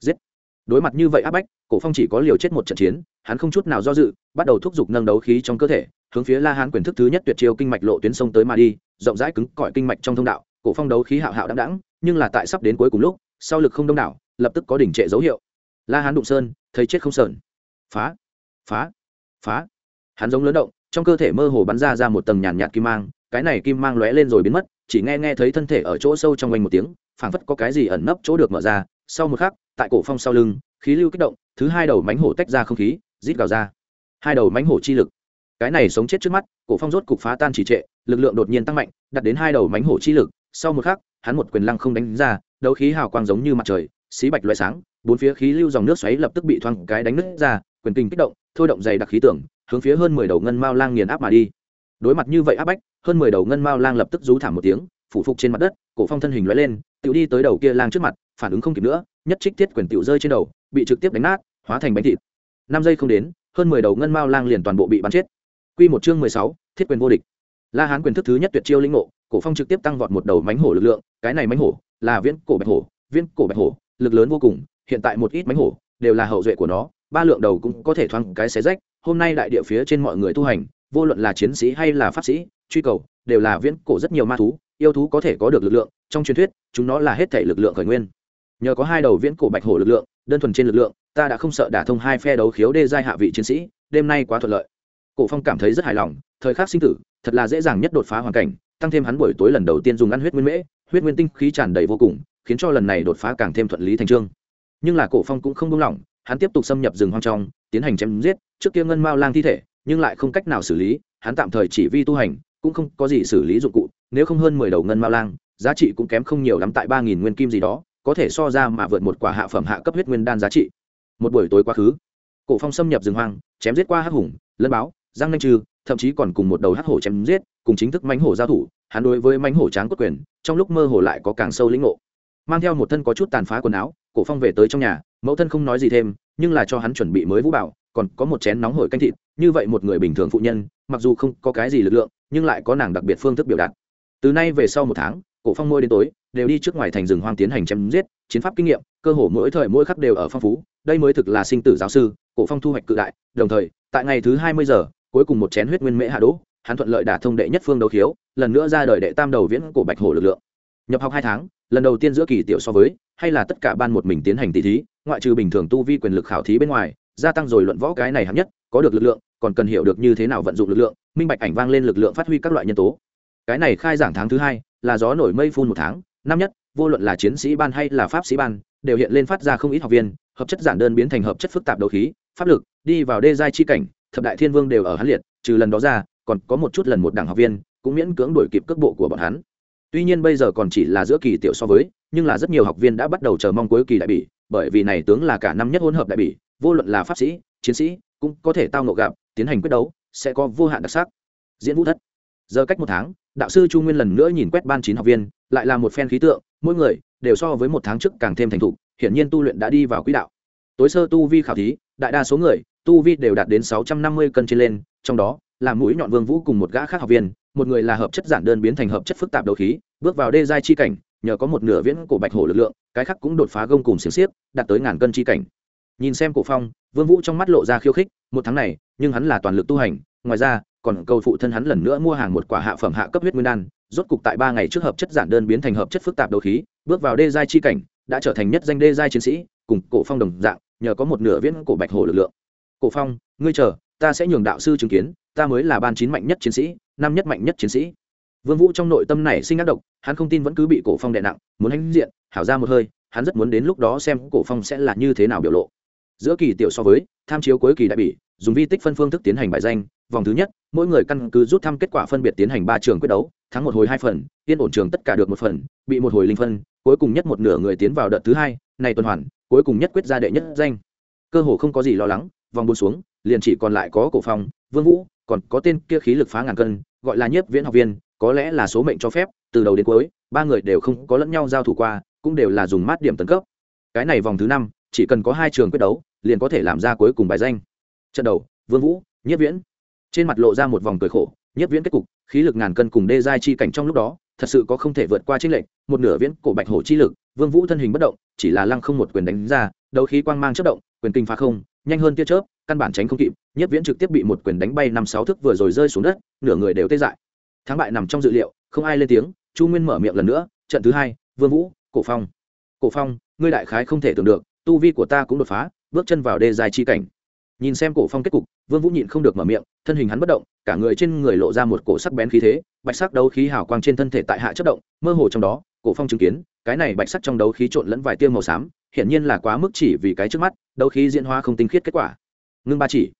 Giết! Đối mặt như vậy áp bách, cổ phong chỉ có liều chết một trận chiến, hắn không chút nào do dự, bắt đầu thúc giục nâng đấu khí trong cơ thể, hướng phía la hán quyền thức thứ nhất tuyệt chiêu kinh mạch lộ tuyến sông tới mà đi, rộng rãi cứng cỏi kinh mạch trong thông đạo, cổ phong đấu khí hạo hạo đãng đãng, nhưng là tại sắp đến cuối cùng lúc, sau lực không đông đảo, lập tức có đỉnh trệ dấu hiệu. La hán đụng sơn, thấy chết không sờn. Phá phá phá. Hắn giống lớn động, trong cơ thể mơ hồ bắn ra ra một tầng nhàn nhạt kim mang, cái này kim mang lóe lên rồi biến mất, chỉ nghe nghe thấy thân thể ở chỗ sâu trong quanh một tiếng, phảng phất có cái gì ẩn nấp chỗ được mở ra, sau một khắc tại cổ phong sau lưng, khí lưu kích động, thứ hai đầu mánh hổ tách ra không khí, rít gào ra. Hai đầu mánh hổ chi lực. Cái này sống chết trước mắt, cổ phong rốt cục phá tan chỉ trệ, lực lượng đột nhiên tăng mạnh, đặt đến hai đầu mánh hổ chi lực. Sau một khắc, hắn một quyền lăng không đánh ra, đấu khí hào quang giống như mặt trời, xí bạch loại sáng, bốn phía khí lưu dòng nước xoáy lập tức bị thoang cái đánh nứt ra, quyền kinh kích động, thôi động dày đặc khí tưởng, hướng phía hơn mười đầu ngân mao lang nghiền áp mà đi. Đối mặt như vậy áp bách, hơn mười đầu ngân mao lang lập tức rú thảm một tiếng, phủ phục trên mặt đất, cổ phong thân hình lóe lên tự đi tới đầu kia lang trước mặt, phản ứng không kịp nữa nhất trích thiết quyền tiểu rơi trên đầu, bị trực tiếp đánh nát, hóa thành bánh thịt. Năm giây không đến, hơn mười đầu ngân mao lang liền toàn bộ bị bắn chết. Quy một chương mười sáu, thiết quyền vô địch. La hán quyền thức thứ nhất tuyệt chiêu linh ngộ, cổ phong trực tiếp tăng vọt một đầu mánh hổ lực lượng, cái này mánh hổ là viễn cổ bạch hổ, viễn cổ bạch hổ, lực lớn vô cùng, hiện tại một ít mánh hổ đều là hậu duệ của nó, ba lượng đầu cũng có thể thoáng cái xé rách, hôm nay đại địa phía trên mọi người tu hành, vô luận là chiến sĩ hay là pháp sĩ, truy cầu, đều là viễn cổ rất nhiều ma thú, yêu thú có thể có được lực lượng, trong truyền thuyết, chúng nó là hết thể lực lượng khởi nguyên nhờ có hai đầu viễn cổ bạch hổ lực lượng, đơn thuần trên lực lượng, ta đã không sợ đả thông hai phe đấu khiếu đê giai hạ vị chiến sĩ, đêm nay quá thuận lợi. Cổ phong cảm thấy rất hài lòng, thời khắc sinh tử, thật là dễ dàng nhất đột phá hoàn cảnh, tăng thêm hắn buổi tối lần đầu tiên dùng ăn huyết nguyên mễ, huyết nguyên tinh khí tràn đầy vô cùng, khiến cho lần này đột phá càng thêm thuận lý thành trương. Nhưng là cổ phong cũng không buông lỏng, hắn tiếp tục xâm nhập rừng hoang trong, tiến hành chém giết, trước kia ngân mao lang thi thể, nhưng lại không cách nào xử lý, hắn tạm thời chỉ vi tu hành, cũng không có gì xử lý dụng cụ, nếu không hơn mười đầu ngân mao lang, giá trị cũng kém không nhiều lắm tại ba nghìn nguyên kim gì đó có thể so ra mà vượt một quả hạ phẩm hạ cấp huyết nguyên đan giá trị. Một buổi tối quá khứ, cổ phong xâm nhập rừng hoang, chém giết qua hắc hùng, lân báo, giang nanh trừ, thậm chí còn cùng một đầu hắc hổ chém giết, cùng chính thức mánh hổ giao thủ, hắn đối với mánh hổ tráng cốt quyền, trong lúc mơ hồ lại có càng sâu lĩnh ngộ. Mang theo một thân có chút tàn phá quần áo, cổ phong về tới trong nhà, mẫu thân không nói gì thêm, nhưng là cho hắn chuẩn bị mới vũ bảo, còn có một chén nóng hổi canh thịt, như vậy một người bình thường phụ nhân, mặc dù không có cái gì lực lượng, nhưng lại có nàng đặc biệt phương thức biểu đạt. Từ nay về sau một tháng cổ phong môi đến tối, đều đi trước ngoài thành rừng hoang tiến hành chém giết, chiến pháp kinh nghiệm, cơ hồ mỗi thời mỗi khắc đều ở phong phú, đây mới thực là sinh tử giáo sư, cổ phong thu hoạch cự đại, đồng thời, tại ngày thứ hai mươi giờ, cuối cùng một chén huyết nguyên mễ hạ đỗ, hắn thuận lợi đả thông đệ nhất phương đấu khiếu, lần nữa ra đời đệ tam đầu viễn cổ bạch hổ lực lượng. Nhập học hai tháng, lần đầu tiên giữa kỳ tiểu so với, hay là tất cả ban một mình tiến hành tỷ thí, ngoại trừ bình thường tu vi quyền lực khảo thí bên ngoài, gia tăng rồi luận võ cái này hạng nhất, có được lực lượng, còn cần hiểu được như thế nào vận dụng lực lượng, minh bạch ảnh vang lên lực lượng phát huy các loại nhân tố. Cái này khai giảng tháng thứ hai là gió nổi mây phun một tháng, năm nhất, vô luận là chiến sĩ ban hay là pháp sĩ ban, đều hiện lên phát ra không ít học viên, hợp chất giản đơn biến thành hợp chất phức tạp đấu khí, pháp lực, đi vào đê giai chi cảnh, thập đại thiên vương đều ở hắn liệt, trừ lần đó ra, còn có một chút lần một đảng học viên, cũng miễn cưỡng đổi kịp cước bộ của bọn hắn. Tuy nhiên bây giờ còn chỉ là giữa kỳ tiểu so với, nhưng là rất nhiều học viên đã bắt đầu chờ mong cuối kỳ đại bỉ, bởi vì này tướng là cả năm nhất hỗn hợp đại bỉ, vô luận là pháp sĩ, chiến sĩ, cũng có thể tao ngộ gặp, tiến hành quyết đấu, sẽ có vô hạn đặc sắc. Diễn vũ thất. Giờ cách một tháng đạo sư chu nguyên lần nữa nhìn quét ban chín học viên, lại là một phen khí tượng, mỗi người đều so với một tháng trước càng thêm thành thục, hiển nhiên tu luyện đã đi vào quỹ đạo. Tối sơ tu vi khảo thí, đại đa số người, tu vi đều đạt đến sáu trăm năm mươi cân trên lên, trong đó, là mũi nhọn vương vũ cùng một gã khác học viên, một người là hợp chất giản đơn biến thành hợp chất phức tạp đầu khí, bước vào đê giai chi cảnh, nhờ có một nửa viễn cổ bạch hổ lực lượng, cái khác cũng đột phá gông cùng xiềng xiếp đạt tới ngàn cân chi cảnh. Nhìn xem cổ phong, vương vũ trong mắt lộ ra khiêu khích, một tháng này, nhưng hắn là toàn lực tu hành, ngoài ra còn cầu phụ thân hắn lần nữa mua hàng một quả hạ phẩm hạ cấp huyết nguyên đan, rốt cục tại ba ngày trước hợp chất giản đơn biến thành hợp chất phức tạp đấu khí, bước vào đê giai chi cảnh, đã trở thành nhất danh đê giai chiến sĩ, cùng cổ phong đồng dạng, nhờ có một nửa viễn cổ bạch hổ lực lượng. Cổ phong, ngươi chờ, ta sẽ nhường đạo sư chứng kiến, ta mới là ban chín mạnh nhất chiến sĩ, năm nhất mạnh nhất chiến sĩ. Vương vũ trong nội tâm này sinh ác độc, hắn không tin vẫn cứ bị cổ phong đè nặng, muốn hãnh diện, hảo ra một hơi, hắn rất muốn đến lúc đó xem cổ phong sẽ là như thế nào biểu lộ. Giữa kỳ tiểu so với, tham chiếu cuối kỳ đại bỉ dùng vi tích phân phương thức tiến hành bài danh. Vòng thứ nhất, mỗi người căn cứ rút thăm kết quả phân biệt tiến hành ba trường quyết đấu, thắng một hồi hai phần, yên ổn trường tất cả được một phần, bị một hồi linh phân, cuối cùng nhất một nửa người tiến vào đợt thứ hai, này tuần hoàn, cuối cùng nhất quyết ra đệ nhất danh. Cơ hồ không có gì lo lắng, vòng bốn xuống, liền chỉ còn lại có cổ phong, vương vũ, còn có tên kia khí lực phá ngàn cân, gọi là nhiếp viễn học viên, có lẽ là số mệnh cho phép, từ đầu đến cuối, ba người đều không có lẫn nhau giao thủ qua, cũng đều là dùng mát điểm tấn cấp. Cái này vòng thứ năm, chỉ cần có hai trường quyết đấu, liền có thể làm ra cuối cùng bài danh trận đầu, vương vũ Nhất viễn. Trên mặt lộ ra một vòng cười khổ Nhất viễn kết cục, khí lực ngàn cân cùng đê giai chi cảnh trong lúc đó, thật sự có không thể vượt qua trinh lệnh một nửa viễn cổ bạch hổ chi lực, vương vũ thân hình bất động, chỉ là lăng không một quyền đánh ra, đấu khí quang mang chớp động, quyền kinh phá không, nhanh hơn tia chớp, căn bản tránh không kịp Nhất viễn trực tiếp bị một quyền đánh bay năm sáu thước vừa rồi rơi xuống đất, nửa người đều tê dại. Thắng bại nằm trong dự liệu, không ai lên tiếng, chu nguyên mở miệng lần nữa, trận thứ hai, vương vũ, cổ phong. Cổ phong, ngươi đại khái không thể tưởng được, tu vi của ta cũng đột phá, bước chân vào đê dài chi cảnh nhìn xem cổ phong kết cục, vương vũ nhịn không được mở miệng, thân hình hắn bất động, cả người trên người lộ ra một cổ sắc bén khí thế, bạch sắc đấu khí hào quang trên thân thể tại hạ chất động, mơ hồ trong đó, cổ phong chứng kiến, cái này bạch sắc trong đấu khí trộn lẫn vài tia màu xám, hiển nhiên là quá mức chỉ vì cái trước mắt, đấu khí diễn hóa không tinh khiết kết quả. Ngưng ba chỉ.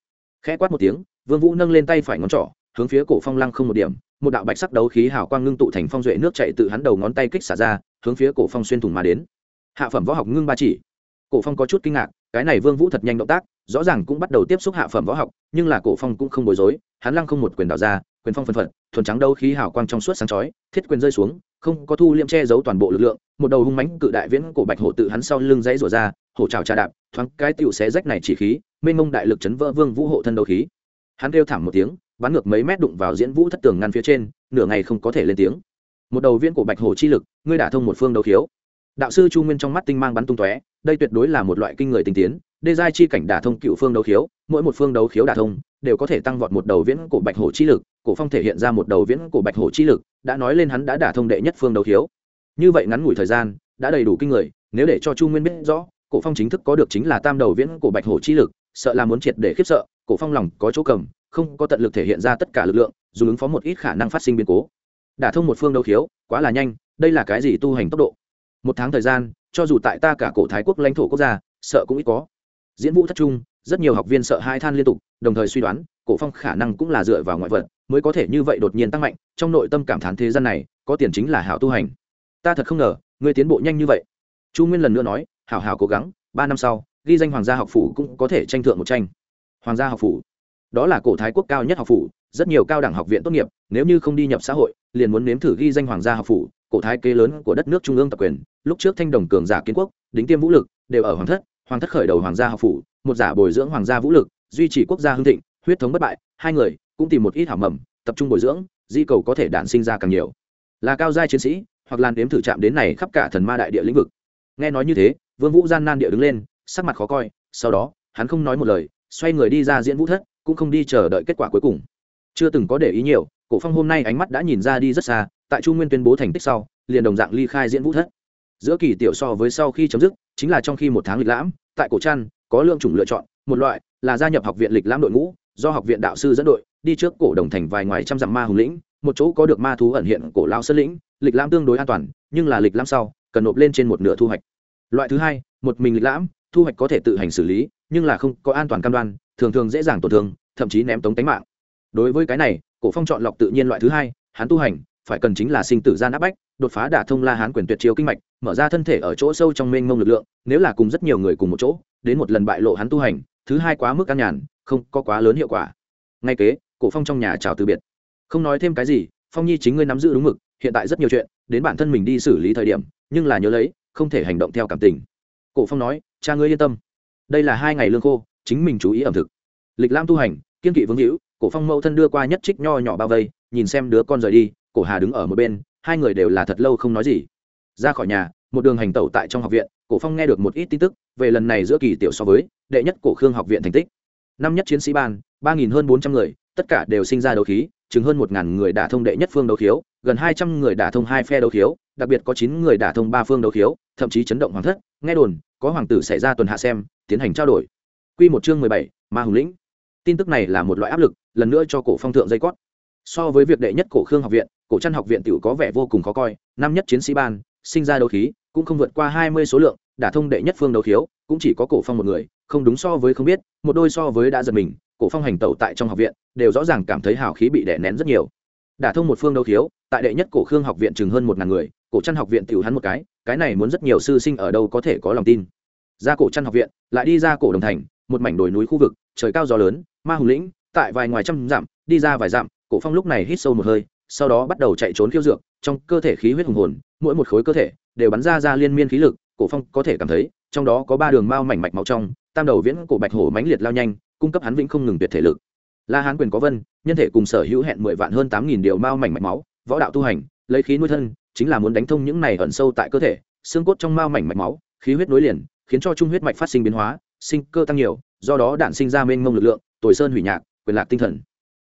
Khẽ quát một tiếng, vương vũ nâng lên tay phải ngón trỏ, hướng phía cổ phong lăng không một điểm, một đạo bạch sắc đấu khí hào quang ngưng tụ thành phong duệ nước chảy từ hắn đầu ngón tay kích xả ra, hướng phía cổ phong xuyên thủng mà đến. Hạ phẩm võ học ngưng ba chỉ. Cổ phong có chút kinh ngạc, cái này vương vũ thật nhanh động tác rõ ràng cũng bắt đầu tiếp xúc hạ phẩm võ học, nhưng là cổ phong cũng không bối rối, hắn lăng không một quyền đảo ra, quyền phong phân phật, thuần trắng đấu khí hào quang trong suốt sáng chói, thiết quyền rơi xuống, không có thu liệm che giấu toàn bộ lực lượng, một đầu hung mãnh cự đại viễn cổ bạch hổ tự hắn sau lưng dãy rủa ra, hổ trào trà đạp, thoáng cái tiểu xé rách này chỉ khí, mênh mông đại lực chấn vỡ vương vũ hộ thân đấu khí. Hắn kêu thảm một tiếng, bắn ngược mấy mét đụng vào diễn vũ thất tường ngăn phía trên, nửa ngày không có thể lên tiếng. Một đầu viễn cổ bạch hổ chi lực, ngươi đả thông một phương đấu khiếu. Đạo sư chu nguyên trong mắt tinh mang bắn tung tóe, đây tuyệt đối là một loại kinh người tinh tiến đê giai chi cảnh đả thông cựu phương đấu khiếu, mỗi một phương đấu khiếu đả thông đều có thể tăng vọt một đầu viễn cổ bạch hổ chi lực, cổ phong thể hiện ra một đầu viễn cổ bạch hổ chi lực, đã nói lên hắn đã đả thông đệ nhất phương đấu khiếu. Như vậy ngắn ngủi thời gian, đã đầy đủ kinh người, nếu để cho chu nguyên biết rõ, cổ phong chính thức có được chính là tam đầu viễn cổ bạch hổ chi lực, sợ là muốn triệt để khiếp sợ, cổ phong lòng có chỗ cầm, không có tận lực thể hiện ra tất cả lực lượng, dù ứng phó một ít khả năng phát sinh biến cố. Đả thông một phương đấu khiếu, quá là nhanh, đây là cái gì tu hành tốc độ? Một tháng thời gian, cho dù tại ta cả cổ thái quốc lãnh thổ quốc gia, sợ cũng ít có diễn vũ thất trung, rất nhiều học viên sợ hai than liên tục, đồng thời suy đoán, cổ phong khả năng cũng là dựa vào ngoại vật, mới có thể như vậy đột nhiên tăng mạnh, trong nội tâm cảm thán thế gian này, có tiền chính là hảo tu hành. Ta thật không ngờ, ngươi tiến bộ nhanh như vậy. Chu nguyên lần nữa nói, hảo hảo cố gắng, ba năm sau, ghi danh hoàng gia học phủ cũng có thể tranh thượng một tranh. Hoàng gia học phủ, đó là cổ thái quốc cao nhất học phủ, rất nhiều cao đẳng học viện tốt nghiệp, nếu như không đi nhập xã hội, liền muốn nếm thử ghi danh hoàng gia học phủ, cổ thái kế lớn của đất nước trung ương tập quyền, lúc trước thanh đồng cường giả kiến quốc, đính tiêm vũ lực, đều ở hoàng thất hoàng thất khởi đầu hoàng gia học phủ, một giả bồi dưỡng hoàng gia vũ lực, duy trì quốc gia hưng thịnh, huyết thống bất bại, hai người cũng tìm một ít hảo mầm, tập trung bồi dưỡng, di cầu có thể đản sinh ra càng nhiều. Là cao giai chiến sĩ, hoặc lan đếm thử chạm đến này khắp cả thần ma đại địa lĩnh vực. Nghe nói như thế, vương vũ gian nan địa đứng lên, sắc mặt khó coi, sau đó, hắn không nói một lời, xoay người đi ra diễn vũ thất, cũng không đi chờ đợi kết quả cuối cùng. Chưa từng có để ý nhiều, cổ phong hôm nay ánh mắt đã nhìn ra đi rất xa, tại trung nguyên tuyên bố thành tích sau, liền đồng dạng ly khai diễn vũ thất giữa kỳ tiểu so với sau khi chấm dứt, chính là trong khi một tháng lịch lãm, tại cổ trăn, có lượng chủng lựa chọn, một loại là gia nhập học viện lịch lãm đội ngũ, do học viện đạo sư dẫn đội, đi trước cổ đồng thành vài ngoài trăm dặm ma hùng lĩnh, một chỗ có được ma thú ẩn hiện cổ lao sơn lĩnh, lịch lãm tương đối an toàn, nhưng là lịch lãm sau, cần nộp lên trên một nửa thu hoạch. Loại thứ hai, một mình lịch lãm, thu hoạch có thể tự hành xử lý, nhưng là không có an toàn cam đoan, thường thường dễ dàng tổn thương, thậm chí ném tống tánh mạng. Đối với cái này, cổ phong chọn lọc tự nhiên loại thứ hai, hắn tu hành phải cần chính là sinh tử gian áp bách, đột phá đả thông la hán quyền tuyệt chiêu kinh mạch, mở ra thân thể ở chỗ sâu trong mênh mông lực lượng, nếu là cùng rất nhiều người cùng một chỗ, đến một lần bại lộ hắn tu hành, thứ hai quá mức an nhàn, không có quá lớn hiệu quả. Ngay kế, cổ phong trong nhà chào từ biệt. Không nói thêm cái gì, phong nhi chính ngươi nắm giữ đúng mực, hiện tại rất nhiều chuyện, đến bản thân mình đi xử lý thời điểm, nhưng là nhớ lấy, không thể hành động theo cảm tình. Cổ phong nói, cha ngươi yên tâm. Đây là hai ngày lương khô, chính mình chú ý ẩm thực. Lịch lam tu hành, kiên kỵ vương hữu cổ phong mẫu thân đưa qua nhất trích nho nhỏ bao vây, nhìn xem đứa con rời đi cổ hà đứng ở một bên, hai người đều là thật lâu không nói gì. Ra khỏi nhà, một đường hành tẩu tại trong học viện, cổ phong nghe được một ít tin tức, về lần này giữa kỳ tiểu so với, đệ nhất cổ khương học viện thành tích. Năm nhất chiến sĩ ban, ba nghìn hơn bốn trăm người, tất cả đều sinh ra đấu khí chứng hơn một ngàn người đả thông đệ nhất phương đấu khiếu, gần hai trăm người đả thông hai phe đấu khiếu, đặc biệt có chín người đả thông ba phương đấu khiếu, thậm chí chấn động hoàng thất. Nghe đồn, có hoàng tử xảy ra tuần hạ xem, tiến hành trao đổi. Quy một chương mười bảy, ma hùng lĩnh. Tin tức này là một loại áp lực, lần nữa cho cổ phong thượng dây cót so với việc đệ nhất cổ khương học viện cổ trăn học viện tiểu có vẻ vô cùng khó coi, năm nhất chiến sĩ ban, sinh ra đấu khí, cũng không vượt qua hai mươi số lượng, đả thông đệ nhất phương đấu khiếu, cũng chỉ có cổ phong một người, không đúng so với không biết, một đôi so với đã giật mình, cổ phong hành tẩu tại trong học viện, đều rõ ràng cảm thấy hào khí bị đè nén rất nhiều. Đả thông một phương đấu khiếu, tại đệ nhất cổ khương học viện chừng hơn một ngàn người, cổ trăn học viện tiểu hắn một cái cái này muốn rất nhiều sư sinh ở đâu có thể có lòng tin. Ra cổ trăn học viện, lại đi ra cổ đồng thành, một mảnh đồi núi khu vực, trời cao gió lớn, ma hùng lĩnh, tại vài ngoài trăm dặm, đi ra vài dặm, cổ phong lúc này hít sâu một hơi sau đó bắt đầu chạy trốn khiêu dược, trong cơ thể khí huyết hùng hồn, mỗi một khối cơ thể đều bắn ra ra liên miên khí lực, cổ phong có thể cảm thấy, trong đó có ba đường mao mảnh mạch máu trong, tam đầu viễn cổ bạch hổ mãnh liệt lao nhanh, cung cấp hắn vĩnh không ngừng tuyệt thể lực. La hán quyền có vân, nhân thể cùng sở hữu hẹn mười vạn hơn tám nghìn điều mao mảnh mạch máu, võ đạo tu hành, lấy khí nuôi thân, chính là muốn đánh thông những này ẩn sâu tại cơ thể, xương cốt trong mao mảnh mạch máu, khí huyết nối liền, khiến cho trung huyết mạch phát sinh biến hóa, sinh cơ tăng nhiều, do đó đạn sinh ra mênh mông lực lượng, tồi sơn hủy nhạc, quyền lạc tinh thần.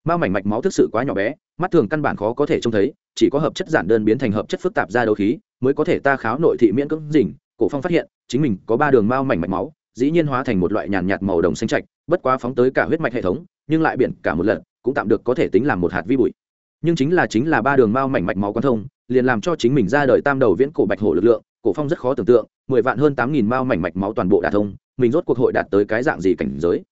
Mao mảnh mạch máu thực sự quá nhỏ bé mắt thường căn bản khó có thể trông thấy, chỉ có hợp chất giản đơn biến thành hợp chất phức tạp ra đấu khí, mới có thể ta kháo nội thị miễn cưỡng dình cổ phong phát hiện, chính mình có ba đường mao mảnh mạch máu, dĩ nhiên hóa thành một loại nhàn nhạt màu đồng xanh trạch, bất quá phóng tới cả huyết mạch hệ thống, nhưng lại biển cả một lần, cũng tạm được có thể tính làm một hạt vi bụi. Nhưng chính là chính là ba đường mao mảnh mạch máu quan thông, liền làm cho chính mình ra đời tam đầu viễn cổ bạch hổ lực lượng, cổ phong rất khó tưởng tượng, mười vạn hơn tám nghìn mao mảnh mạch máu toàn bộ đả thông, mình rốt cuộc hội đạt tới cái dạng gì cảnh giới.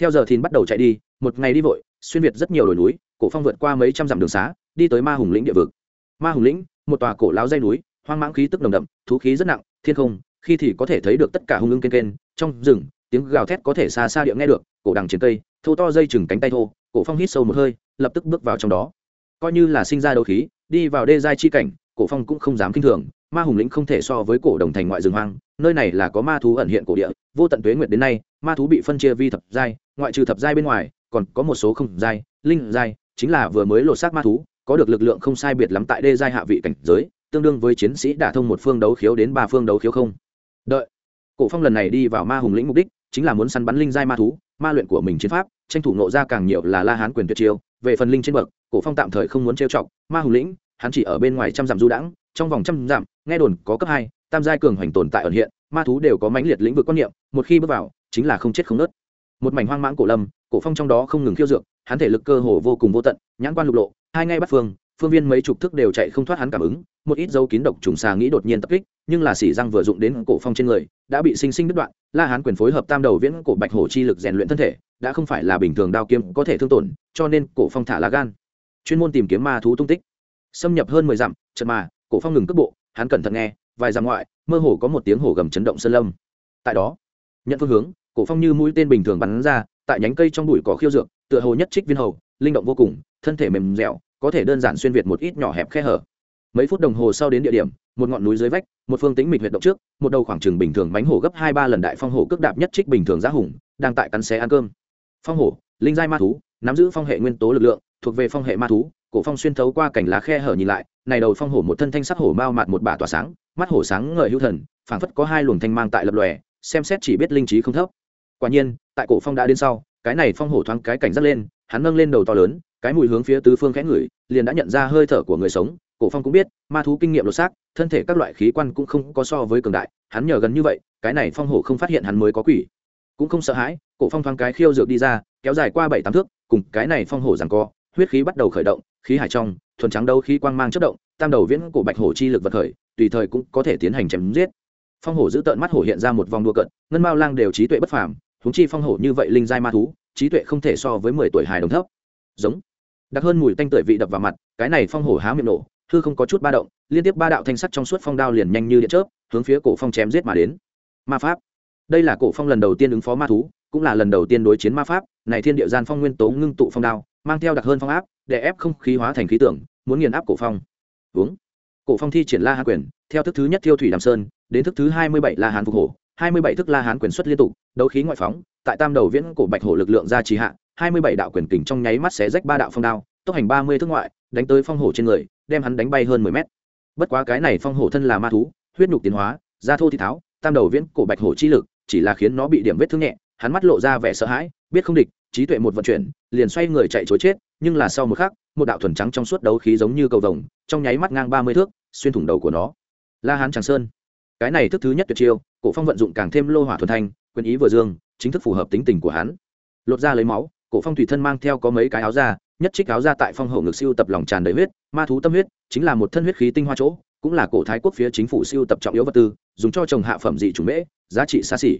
Theo giờ thìn bắt đầu chạy đi, một ngày đi vội xuyên việt rất nhiều đồi núi, cổ phong vượt qua mấy trăm dặm đường xá, đi tới ma hùng lĩnh địa vực. Ma hùng lĩnh, một tòa cổ láo dây núi, hoang mãng khí tức nồng đậm, thú khí rất nặng, thiên không, khi thì có thể thấy được tất cả hung ưng kênh kênh, trong rừng, tiếng gào thét có thể xa xa địa nghe được, cổ đằng trên cây, thô to dây chừng cánh tay thô, cổ phong hít sâu một hơi, lập tức bước vào trong đó. Coi như là sinh ra đấu khí, đi vào đê giai chi cảnh, cổ phong cũng không dám kinh thường, ma hùng lĩnh không thể so với cổ đồng thành ngoại rừng hoang, nơi này là có ma thú ẩn hiện cổ địa, vô tận tuế nguyệt đến nay, ma thú bị phân chia vi thập giai, ngoại trừ thập giai bên ngoài còn có một số không giai, linh giai, chính là vừa mới lột xác ma thú, có được lực lượng không sai biệt lắm tại đê giai hạ vị cảnh giới, tương đương với chiến sĩ đả thông một phương đấu khiếu đến ba phương đấu khiếu không đợi cổ phong lần này đi vào ma hùng lĩnh mục đích, chính là muốn săn bắn linh giai ma thú, ma luyện của mình chiến pháp, tranh thủ nộ ra càng nhiều là la hán quyền tuyệt chiêu, về phần linh trên bậc, cổ phong tạm thời không muốn trêu chọc, ma hùng lĩnh, hắn chỉ ở bên ngoài trăm dặm du đãng, trong vòng trăm dặm, nghe đồn có cấp hai, tam giai cường hoành tồn tại ẩn hiện, ma thú đều có mãnh liệt lĩnh vực quan niệm, một khi bước vào, chính là không chết không nứt. một mảnh hoang mãng cổ lâm cổ phong trong đó không ngừng khiêu dược, hắn thể lực cơ hồ vô cùng vô tận, nhãn quan lục lộ, hai ngay bắt phương phương viên mấy chục thức đều chạy không thoát hắn cảm ứng, một ít dấu kín độc trùng xà nghĩ đột nhiên tập kích, nhưng là xỉ răng vừa dụng đến cổ phong trên người, đã bị sinh sinh đứt đoạn, la hán quyền phối hợp tam đầu viễn cổ bạch hổ chi lực rèn luyện thân thể, đã không phải là bình thường đao kiếm có thể thương tổn, cho nên cổ phong thả lá gan. Chuyên môn tìm kiếm ma thú tung tích. Xâm nhập hơn mười dặm chợt mà, cổ phong ngừng cước bộ, hắn cẩn thận nghe, vài dặm ngoại, mơ hồ có một tiếng hổ gầm chấn động sơn lâm. Tại đó, nhận phương hướng, cổ phong như mũi tên bình thường bắn ra tại nhánh cây trong bụi cỏ khiêu dược, tựa hồ nhất trích viên hầu, linh động vô cùng, thân thể mềm dẻo, có thể đơn giản xuyên việt một ít nhỏ hẹp khe hở. Mấy phút đồng hồ sau đến địa điểm, một ngọn núi dưới vách, một phương tĩnh mịch huyệt động trước, một đầu khoảng trừng bình thường bánh hổ gấp hai ba lần đại phong hổ cước đạp nhất trích bình thường giá hùng, đang tại cắn xé ăn cơm. Phong hổ, linh giai ma thú, nắm giữ phong hệ nguyên tố lực lượng, thuộc về phong hệ ma thú, cổ phong xuyên thấu qua cảnh lá khe hở nhìn lại, này đầu phong hổ một thân thanh sắc hổ mao mạt một bả tỏa sáng, mắt hổ sáng ngời hữu thần, phảng phất có hai luồng thanh mang tại lập lòe, xem xét chỉ biết linh trí không thấp. Quả nhiên tại cổ phong đã đến sau, cái này phong hổ thoáng cái cảnh giác lên, hắn nâng lên đầu to lớn, cái mùi hướng phía tứ phương khẽ ngửi, liền đã nhận ra hơi thở của người sống. Cổ phong cũng biết, ma thú kinh nghiệm lột xác, thân thể các loại khí quan cũng không có so với cường đại, hắn nhờ gần như vậy, cái này phong hổ không phát hiện hắn mới có quỷ. Cũng không sợ hãi, cổ phong thoáng cái khiêu dược đi ra, kéo dài qua bảy tám thước, cùng cái này phong hổ giằng co, huyết khí bắt đầu khởi động, khí hải trong, thuần trắng đâu khí quang mang chất động, tam đầu viễn cổ bạch hổ chi lực vật khởi, tùy thời cũng có thể tiến hành chém giết. Phong hổ giữ tợn mắt hổ hiện ra một vòng đua cận ngân mao lang đều trí tuệ bất phàm huống chi phong hổ như vậy linh giai ma thú, trí tuệ không thể so với mười tuổi hài đồng thấp. Giống. Đặc hơn mùi tanh tưởi vị đập vào mặt, cái này phong hổ há miệng nổ, hư không có chút ba động, liên tiếp ba đạo thanh sắt trong suốt phong đao liền nhanh như điện chớp, hướng phía cổ phong chém giết mà đến. Ma pháp. Đây là cổ phong lần đầu tiên ứng phó ma thú, cũng là lần đầu tiên đối chiến ma pháp, này thiên địa gian phong nguyên tố ngưng tụ phong đao, mang theo đặc hơn phong áp, để ép không khí hóa thành khí tưởng muốn nghiền áp cổ phong. Uống cổ phong thi triển la hán quyền, theo thức thứ nhất thiêu thủy đàm sơn, đến thức thứ hai mươi bảy la hán phục hổ hai mươi bảy thức la hán quyền xuất liên tục, đấu khí ngoại phóng, tại tam đầu viễn cổ bạch hổ lực lượng ra trì hạ, hai mươi bảy đạo quyền kình trong nháy mắt xé rách ba đạo phong đao, tốc hành ba mươi thước ngoại, đánh tới phong hổ trên người, đem hắn đánh bay hơn mười mét. Bất quá cái này phong hổ thân là ma thú, huyết nhục tiến hóa, da thô thị tháo, tam đầu viễn cổ bạch hổ chi lực, chỉ là khiến nó bị điểm vết thương nhẹ, hắn mắt lộ ra vẻ sợ hãi, biết không địch, trí tuệ một vận chuyển, liền xoay người chạy chối chết, nhưng là sau một khắc, một đạo thuần trắng trong suốt đấu khí giống như cầu vồng, trong nháy mắt ngang ba mươi thước, xuyên thủng đầu của nó. La hán tràng sơn. Cái này thức thứ nhất tuyệt chiêu cổ phong vận dụng càng thêm lô hỏa thuần thanh, quyền ý vừa dương, chính thức phù hợp tính tình của hắn. Lột ra lấy máu, cổ phong thủy thân mang theo có mấy cái áo da, nhất trích áo ra tại phong hậu ngực siêu tập lòng tràn đầy huyết, ma thú tâm huyết, chính là một thân huyết khí tinh hoa chỗ, cũng là cổ thái quốc phía chính phủ siêu tập trọng yếu vật tư, dùng cho trồng hạ phẩm dị chủ mễ, giá trị xa xỉ.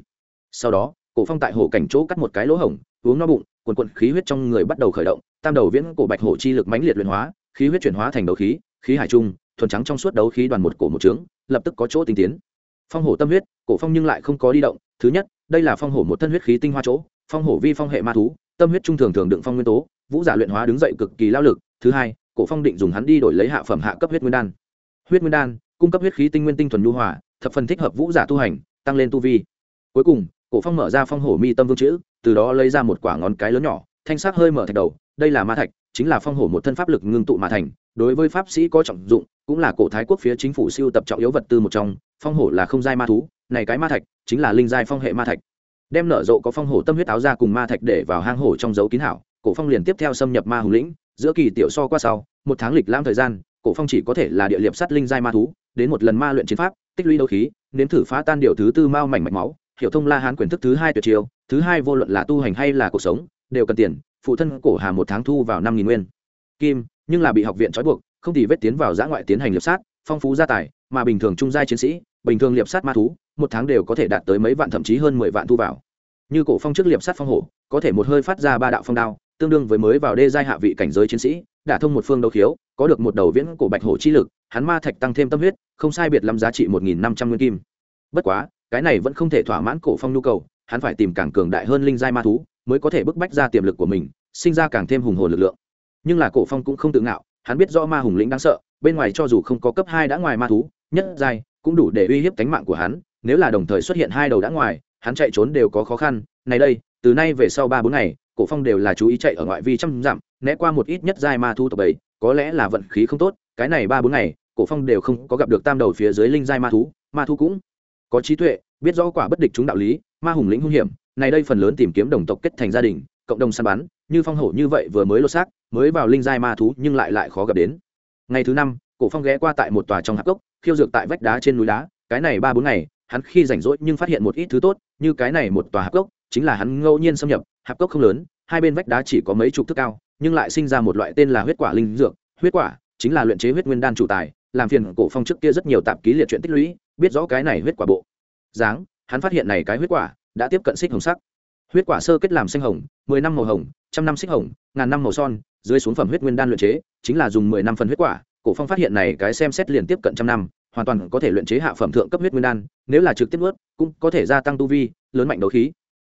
Sau đó, cổ phong tại hổ cảnh chỗ cắt một cái lỗ hổng, uống no bụng quần quần khí huyết trong người bắt đầu khởi động, tam đầu viễn cổ bạch hổ chi lực mãnh liệt luyện hóa, khí huyết chuyển hóa thành đấu khí khí hải trung, thuần trắng trong suốt đấu khí đoàn một cổ một trướng, lập tức có chỗ tinh tiến phong hổ tâm huyết, cổ phong nhưng lại không có đi động. Thứ nhất, đây là phong hổ một thân huyết khí tinh hoa chỗ. Phong hổ vi phong hệ ma thú, tâm huyết trung thường thường đựng phong nguyên tố. Vũ giả luyện hóa đứng dậy cực kỳ lao lực. Thứ hai, cổ phong định dùng hắn đi đổi lấy hạ phẩm hạ cấp huyết nguyên đan. Huyết nguyên đan, cung cấp huyết khí tinh nguyên tinh thuần nhu hòa, thập phần thích hợp vũ giả tu hành, tăng lên tu vi. Cuối cùng, cổ phong mở ra phong hổ mi tâm vương chữ, từ đó lấy ra một quả ngón cái lớn nhỏ, thanh sắc hơi mở thạch đầu. Đây là ma thạch, chính là phong hổ một thân pháp lực ngưng tụ mà thành. Đối với pháp sĩ có trọng dụng, cũng là cổ thái quốc phía chính phủ siêu tập trọng yếu vật tư một trong phong hổ là không giai ma thú, này cái ma thạch chính là linh giai phong hệ ma thạch. Đem nở rộ có phong hổ tâm huyết áo ra cùng ma thạch để vào hang hổ trong dấu kín hảo, cổ phong liền tiếp theo xâm nhập ma hùng lĩnh, giữa kỳ tiểu so qua sau, một tháng lịch lãm thời gian, cổ phong chỉ có thể là địa liệp sát linh giai ma thú, đến một lần ma luyện chiến pháp, tích lũy đấu khí, nếm thử phá tan điều thứ tư mao mảnh mạch máu, hiểu thông la hán quyền thức thứ hai tuyệt chiêu, thứ hai vô luận là tu hành hay là cuộc sống, đều cần tiền, phụ thân cổ hà một tháng thu vào năm nghìn nguyên. Kim, nhưng là bị học viện trói buộc, không thì vết tiến vào giã ngoại tiến hành liệp sát, phong phú gia tài mà bình thường trung giai chiến sĩ, bình thường liệp sát ma thú, một tháng đều có thể đạt tới mấy vạn thậm chí hơn mười vạn thu vào. Như cổ phong trước liệp sát phong hổ, có thể một hơi phát ra ba đạo phong đao, tương đương với mới vào đê giai hạ vị cảnh giới chiến sĩ, đả thông một phương đấu khiếu, có được một đầu viễn cổ bạch hổ chi lực, hắn ma thạch tăng thêm tâm huyết, không sai biệt lắm giá trị một nghìn năm trăm nguyên kim. Bất quá, cái này vẫn không thể thỏa mãn cổ phong nhu cầu, hắn phải tìm càng cường đại hơn linh giai ma thú, mới có thể bức bách ra tiềm lực của mình, sinh ra càng thêm hùng hồn lực lượng. Nhưng là cổ phong cũng không tự ngạo, hắn biết rõ ma hùng lĩnh đáng sợ, bên ngoài cho dù không có cấp hai đã ngoài ma thú nhất giai cũng đủ để uy hiếp cánh mạng của hắn, nếu là đồng thời xuất hiện hai đầu đã ngoài, hắn chạy trốn đều có khó khăn. Này đây, từ nay về sau ba bốn ngày, cổ phong đều là chú ý chạy ở ngoại vi trăm dặm, né qua một ít nhất giai ma thu tộc bầy, có lẽ là vận khí không tốt, cái này ba bốn ngày, cổ phong đều không có gặp được tam đầu phía dưới linh giai ma thú, ma thu cũng có trí tuệ, biết rõ quả bất địch chúng đạo lý, ma hùng lĩnh hung hiểm, này đây phần lớn tìm kiếm đồng tộc kết thành gia đình, cộng đồng săn bắn, như phong hổ như vậy vừa mới lột xác, mới vào linh giai ma thú nhưng lại lại khó gặp đến. Ngày thứ năm cổ phong ghé qua tại một tòa trong hạp cốc, khiêu dược tại vách đá trên núi đá. Cái này ba bốn ngày, hắn khi rảnh rỗi nhưng phát hiện một ít thứ tốt, như cái này một tòa hạp cốc, chính là hắn ngẫu nhiên xâm nhập. Hạp cốc không lớn, hai bên vách đá chỉ có mấy chục thước cao, nhưng lại sinh ra một loại tên là huyết quả linh dược. Huyết quả chính là luyện chế huyết nguyên đan chủ tài, làm phiền cổ phong trước kia rất nhiều tạp ký liệt chuyện tích lũy, biết rõ cái này huyết quả bộ. Dáng, hắn phát hiện này cái huyết quả đã tiếp cận xích hồng sắc. Huyết quả sơ kết làm xanh hồng, mười năm màu hồng, trăm năm xích hồng, ngàn năm màu son, dưới xuống phẩm huyết nguyên đan luyện chế, chính là dùng mười năm phần huyết quả cổ phong phát hiện này cái xem xét liền tiếp cận trăm năm, hoàn toàn có thể luyện chế hạ phẩm thượng cấp huyết nguyên đan, nếu là trực tiếp nuốt, cũng có thể gia tăng tu vi, lớn mạnh đấu khí.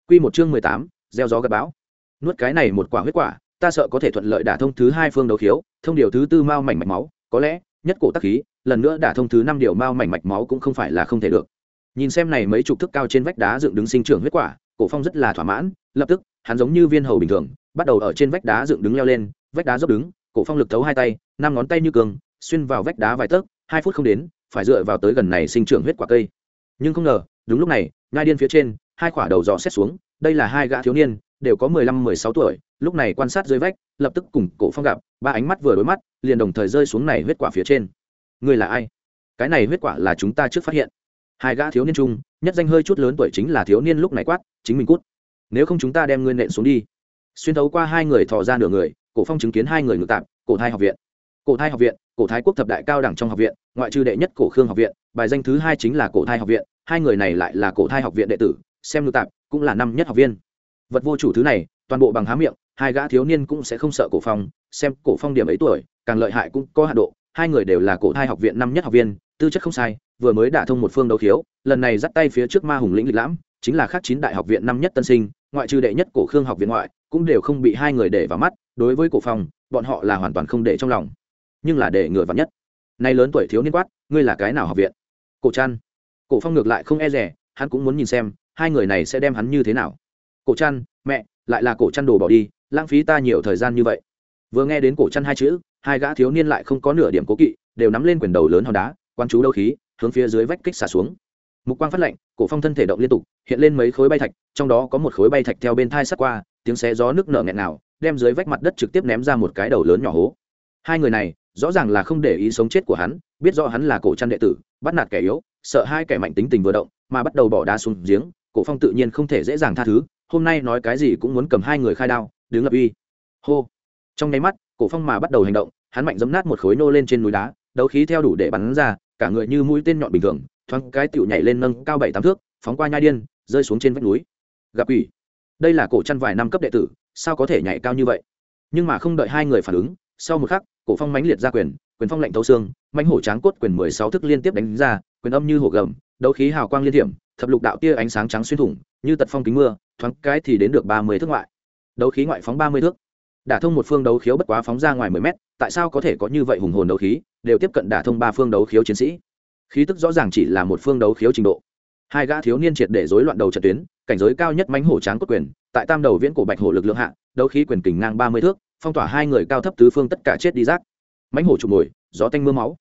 Quy một chương mười tám, gieo gió gặt bão. Nuốt cái này một quả huyết quả, ta sợ có thể thuận lợi đả thông thứ hai phương đấu khiếu, thông điều thứ tư mao mảnh mạch máu, có lẽ, nhất cổ tắc khí, lần nữa đả thông thứ năm điều mao mảnh mạch máu cũng không phải là không thể được. Nhìn xem này mấy chục thước cao trên vách đá dựng đứng sinh trưởng huyết quả, cổ phong rất là thỏa mãn, lập tức, hắn giống như viên hầu bình thường, bắt đầu ở trên vách đá dựng đứng leo lên, vách đá dốc đứng cổ phong lực thấu hai tay, năm ngón tay như cường, xuyên vào vách đá vài tấc, hai phút không đến, phải dựa vào tới gần này sinh trưởng huyết quả cây. Nhưng không ngờ, đúng lúc này ngai điên phía trên, hai quả đầu dò xét xuống, đây là hai gã thiếu niên, đều có mười lăm, mười sáu tuổi, lúc này quan sát dưới vách, lập tức cùng cổ phong gặp, ba ánh mắt vừa đối mắt, liền đồng thời rơi xuống này huyết quả phía trên. Người là ai? Cái này huyết quả là chúng ta trước phát hiện. Hai gã thiếu niên chung, nhất danh hơi chút lớn tuổi chính là thiếu niên lúc này quát, chính mình cút. Nếu không chúng ta đem ngươi nện xuống đi. Xuyên thấu qua hai người thò ra nửa người cổ phong chứng kiến hai người ngự tạm cổ thai học viện. Cổ thai học viện, cổ thái quốc thập đại cao đẳng trong học viện, ngoại trừ đệ nhất cổ khương học viện, bài danh thứ hai chính là cổ thai học viện, hai người này lại là cổ thai học viện đệ tử, xem ngự tạm cũng là năm nhất học viên. Vật vô chủ thứ này, toàn bộ bằng há miệng, hai gã thiếu niên cũng sẽ không sợ cổ phong, xem cổ phong điểm ấy tuổi, càng lợi hại cũng có hạ độ, hai người đều là cổ thai học viện năm nhất học viên, tư chất không sai, vừa mới đả thông một phương đấu thiếu lần này dắt tay phía trước ma hùng lĩnh lịch lãm, chính là khác chín đại học viện năm nhất tân sinh, ngoại trừ đệ nhất cổ khương học viện ngoại, cũng đều không bị hai người để vào mắt đối với cổ phong bọn họ là hoàn toàn không để trong lòng. Nhưng là để ngừa vắn nhất. Nay lớn tuổi thiếu niên quát ngươi là cái nào học viện? Cổ trăn. Cổ phong ngược lại không e rẻ hắn cũng muốn nhìn xem hai người này sẽ đem hắn như thế nào. Cổ trăn mẹ lại là cổ trăn đồ bỏ đi lãng phí ta nhiều thời gian như vậy. Vừa nghe đến cổ trăn hai chữ hai gã thiếu niên lại không có nửa điểm cố kỵ đều nắm lên quyền đầu lớn hòn đá quan chú đâu khí hướng phía dưới vách kích xả xuống. Mục quang phát lệnh, cổ phong thân thể động liên tục hiện lên mấy khối bay thạch trong đó có một khối bay thạch theo bên thai sắt qua tiếng xé gió nước nở nghẹn nào đem dưới vách mặt đất trực tiếp ném ra một cái đầu lớn nhỏ hố. Hai người này, rõ ràng là không để ý sống chết của hắn, biết rõ hắn là cổ chăn đệ tử, bắt nạt kẻ yếu, sợ hai kẻ mạnh tính tình vừa động, mà bắt đầu bỏ đá xuống giếng, cổ phong tự nhiên không thể dễ dàng tha thứ, hôm nay nói cái gì cũng muốn cầm hai người khai đao, đứng lập uy. Hô. Trong nháy mắt, cổ phong mà bắt đầu hành động, hắn mạnh giấm nát một khối nô lên trên núi đá, đấu khí theo đủ để bắn ra, cả người như mũi tên nhọn bình thường, thoáng cái tiểu nhảy lên nâng cao bảy tám thước, phóng qua nhai điên, rơi xuống trên vách núi. Gặp ủy đây là cổ chăn vài năm cấp đệ tử, sao có thể nhảy cao như vậy? Nhưng mà không đợi hai người phản ứng, sau một khắc, cổ phong mãnh liệt ra quyền quyền phong lạnh thấu xương, mãnh hổ tráng cốt quyền mười sáu thức liên tiếp đánh ra, quyền âm như hổ gầm, đấu khí hào quang liên điểm thập lục đạo tia ánh sáng trắng xuyên thủng, như tật phong kính mưa, thoáng cái thì đến được ba mươi thước ngoại. Đấu khí ngoại phóng ba mươi thước. Đả thông một phương đấu khiếu bất quá phóng ra ngoài mười mét, tại sao có thể có như vậy hùng hồn đấu khí, đều tiếp cận đả thông ba phương đấu khiếu chiến sĩ. Khí tức rõ ràng chỉ là một phương đấu khiếu trình độ. Hai gã thiếu niên triệt để rối loạn đầu trận tuyến cảnh giới cao nhất mánh hổ tráng cốt quyền, tại tam đầu viễn cổ bạch hổ lực lượng hạ, đấu khí quyền kình ngang ba mươi thước, phong tỏa hai người cao thấp tứ phương tất cả chết đi rác. Mánh hổ trục mồi, gió tanh mưa máu.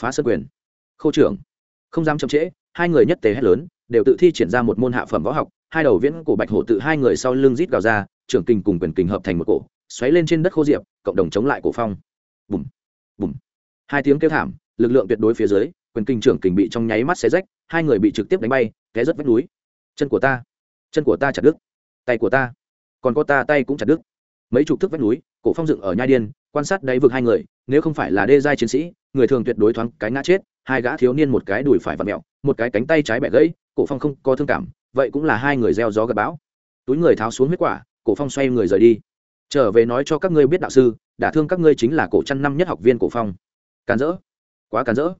Phá sơn quyền. Khâu trưởng. Không dám chậm trễ, hai người nhất tề hét lớn, đều tự thi triển ra một môn hạ phẩm võ học, hai đầu viễn cổ bạch hổ tự hai người sau lưng rít gào ra, trưởng kình cùng quyền kình hợp thành một cổ, xoáy lên trên đất khô diệp, cộng đồng chống lại cổ phong. Bùm bùm. Hai tiếng kêu thảm, lực lượng tuyệt đối phía dưới, quyền kinh trưởng kình bị trong nháy mắt xé rách, hai người bị trực tiếp đánh bay, té rất vách núi. Chân của ta chân của ta chặt đứt, tay của ta, còn có ta tay cũng chặt đứt. Mấy chục thước vách núi, cổ phong dựng ở nhai điên, quan sát đáy vực hai người, nếu không phải là đê giai chiến sĩ, người thường tuyệt đối thoáng cái ngã chết, hai gã thiếu niên một cái đùi phải vặn mẹo, một cái cánh tay trái bẻ gãy, cổ phong không có thương cảm, vậy cũng là hai người gieo gió gặp bão. Túi người tháo xuống huyết quả, cổ phong xoay người rời đi. Trở về nói cho các ngươi biết đạo sư, đả thương các ngươi chính là cổ chăn năm nhất học viên cổ phong. Càn rỡ. Quá càn rỡ.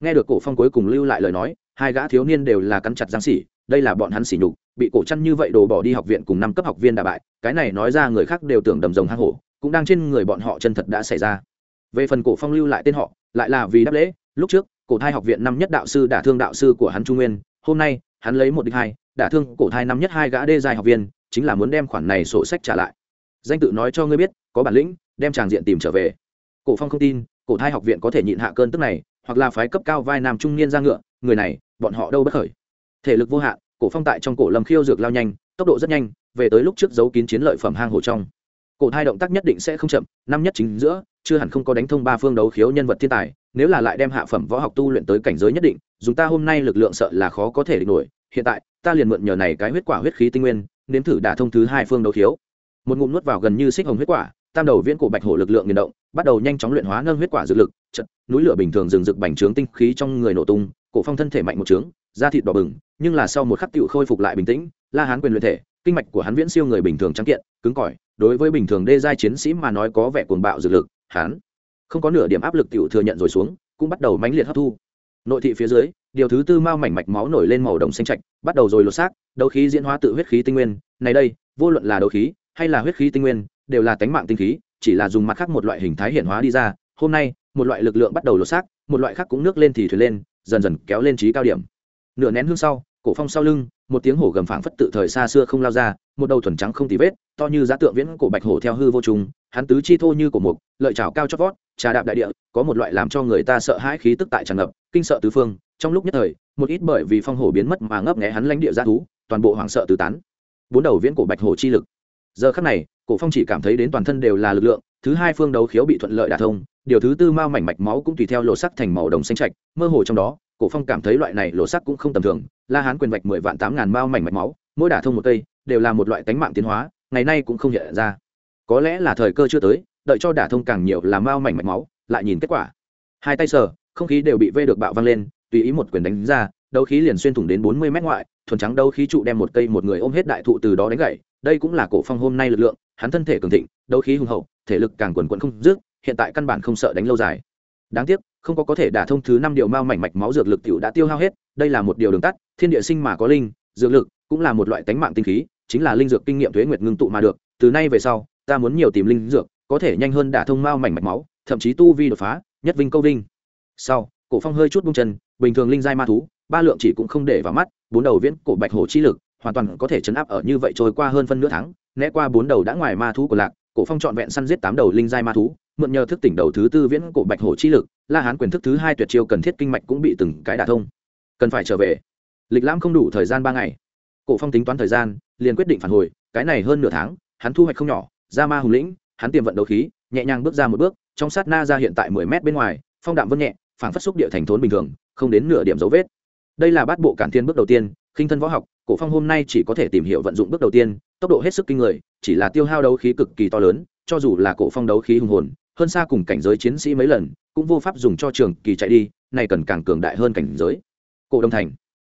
Nghe được cổ phong cuối cùng lưu lại lời nói, hai gã thiếu niên đều là cắn chặt giang xỉ đây là bọn hắn xỉ nhục, bị cổ chăn như vậy đồ bỏ đi học viện cùng năm cấp học viên đà bại, cái này nói ra người khác đều tưởng đầm rồng hang hổ, cũng đang trên người bọn họ chân thật đã xảy ra. Về phần cổ phong lưu lại tên họ, lại là vì đáp lễ, lúc trước, cổ thai học viện năm nhất đạo sư đả thương đạo sư của hắn trung nguyên, hôm nay, hắn lấy một địch hai, đả thương cổ thai năm nhất hai gã đê dài học viên, chính là muốn đem khoản này sổ sách trả lại. Danh tự nói cho ngươi biết, có bản lĩnh, đem tràng diện tìm trở về. Cổ phong không tin, cổ thai học viện có thể nhịn hạ cơn tức này, hoặc là phái cấp cao vai nam trung niên ra ngựa, người này, bọn họ đâu bất khởi thể lực vô hạn, cổ phong tại trong cổ lâm khiêu dược lao nhanh, tốc độ rất nhanh, về tới lúc trước giấu kín chiến lợi phẩm hang hổ trong. Cổ thai động tác nhất định sẽ không chậm, năm nhất chính giữa, chưa hẳn không có đánh thông ba phương đấu khiếu nhân vật thiên tài, nếu là lại đem hạ phẩm võ học tu luyện tới cảnh giới nhất định dùng ta hôm nay lực lượng sợ là khó có thể địch nổi, hiện tại, ta liền mượn nhờ này cái huyết quả huyết khí tinh nguyên, nếm thử đả thông thứ hai phương đấu khiếu. Một ngụm nuốt vào gần như xích hồng huyết quả, tam đầu viễn cổ bạch hổ lực lượng nghiền động, bắt đầu nhanh chóng luyện hóa nâng huyết quả dược lực, chật, núi lửa bình thường rừng rực bành trướng tinh khí trong người nổ tung, cổ phong thân thể mạnh một trướng da thịt đỏ bừng, nhưng là sau một khắc tựu khôi phục lại bình tĩnh, la hán quyền luyện thể, kinh mạch của hắn viễn siêu người bình thường trắng kiện, cứng cỏi, đối với bình thường đê giai chiến sĩ mà nói có vẻ cuồng bạo dược lực, hắn không có nửa điểm áp lực tựu thừa nhận rồi xuống, cũng bắt đầu mãnh liệt hấp thu. Nội thị phía dưới, điều thứ tư mao mảnh mạch máu nổi lên màu đồng xanh trạch, bắt đầu rồi lột xác, đấu khí diễn hóa tự huyết khí tinh nguyên, này đây, vô luận là đấu khí, hay là huyết khí tinh nguyên, đều là tánh mạng tinh khí, chỉ là dùng mặt khác một loại hình thái hiện hóa đi ra, hôm nay, một loại lực lượng bắt đầu lột xác, một loại khác cũng nước lên thì thuyền lên, dần dần kéo lên trí cao điểm nửa nén hương sau, cổ phong sau lưng, một tiếng hổ gầm phảng phất tự thời xa xưa không lao ra, một đầu thuần trắng không tì vết, to như giá tượng viễn cổ bạch hổ theo hư vô trùng, hắn tứ chi thô như cổ mục, lợi trào cao chót vót, trà đạp đại địa, có một loại làm cho người ta sợ hãi khí tức tại tràn ngập, kinh sợ tứ phương, trong lúc nhất thời, một ít bởi vì phong hổ biến mất mà ngấp nghé hắn lãnh địa ra thú, toàn bộ hoảng sợ tứ tán. Bốn đầu viễn cổ bạch hổ chi lực. Giờ khắc này, cổ phong chỉ cảm thấy đến toàn thân đều là lực lượng, thứ hai phương đấu khiếu bị thuận lợi đả thông, điều thứ tư mao mảnh mạch máu cũng tùy theo lộ sắc thành màu đồng xanh trạch, mơ hồ trong đó cổ phong cảm thấy loại này lộ sắc cũng không tầm thường, la hán quyền vạch mười vạn tám ngàn mao mảnh mạch máu, mỗi đả thông một cây, đều là một loại tánh mạng tiến hóa, ngày nay cũng không hiện ra. Có lẽ là thời cơ chưa tới, đợi cho đả thông càng nhiều là mao mảnh mạch máu, lại nhìn kết quả. Hai tay sờ, không khí đều bị vê được bạo văng lên, tùy ý một quyền đánh ra, đấu khí liền xuyên thủng đến bốn mươi mét ngoại, thuần trắng đấu khí trụ đem một cây một người ôm hết đại thụ từ đó đánh gãy, đây cũng là cổ phong hôm nay lực lượng, hắn thân thể cường thịnh, đấu khí hùng hậu, thể lực càng quần quận không dứt, hiện tại căn bản không sợ đánh lâu dài đáng tiếc, không có có thể đả thông thứ năm điều mao mảnh mạch máu dược lực tiểu đã tiêu hao hết, đây là một điều đường tắt, thiên địa sinh mà có linh, dược lực cũng là một loại tánh mạng tinh khí, chính là linh dược kinh nghiệm thuế nguyệt ngưng tụ mà được, từ nay về sau, ta muốn nhiều tìm linh dược, có thể nhanh hơn đả thông mao mảnh mạch máu, thậm chí tu vi đột phá, nhất vinh câu vinh. Sau, cổ phong hơi chút bung chân, bình thường linh giai ma thú, ba lượng chỉ cũng không để vào mắt, bốn đầu viễn cổ bạch hổ chi lực, hoàn toàn có thể chấn áp ở như vậy trôi qua hơn phân nửa tháng, né qua bốn đầu đã ngoài ma thú của lạc cổ phong trọn vẹn săn giết tám đầu linh giai ma thú, mượn nhờ thức tỉnh đầu thứ tư viễn cổ bạch hổ chi lực, la hán quyền thức thứ hai tuyệt chiêu cần thiết kinh mạch cũng bị từng cái đả thông. Cần phải trở về. Lịch lãm không đủ thời gian ba ngày. Cổ phong tính toán thời gian, liền quyết định phản hồi, cái này hơn nửa tháng, hắn thu hoạch không nhỏ, ra ma hùng lĩnh, hắn tiềm vận đấu khí, nhẹ nhàng bước ra một bước, trong sát na ra hiện tại mười mét bên ngoài, phong đạm vân nhẹ, phảng phất xúc địa thành thốn bình thường, không đến nửa điểm dấu vết. Đây là bát bộ cản thiên bước đầu tiên khinh thân võ học, cổ phong hôm nay chỉ có thể tìm hiểu vận dụng bước đầu tiên, tốc độ hết sức kinh người, chỉ là tiêu hao đấu khí cực kỳ to lớn, cho dù là cổ phong đấu khí hùng hồn, hơn xa cùng cảnh giới chiến sĩ mấy lần, cũng vô pháp dùng cho trường kỳ chạy đi này cần càng cường đại hơn cảnh giới. Cổ đông thành.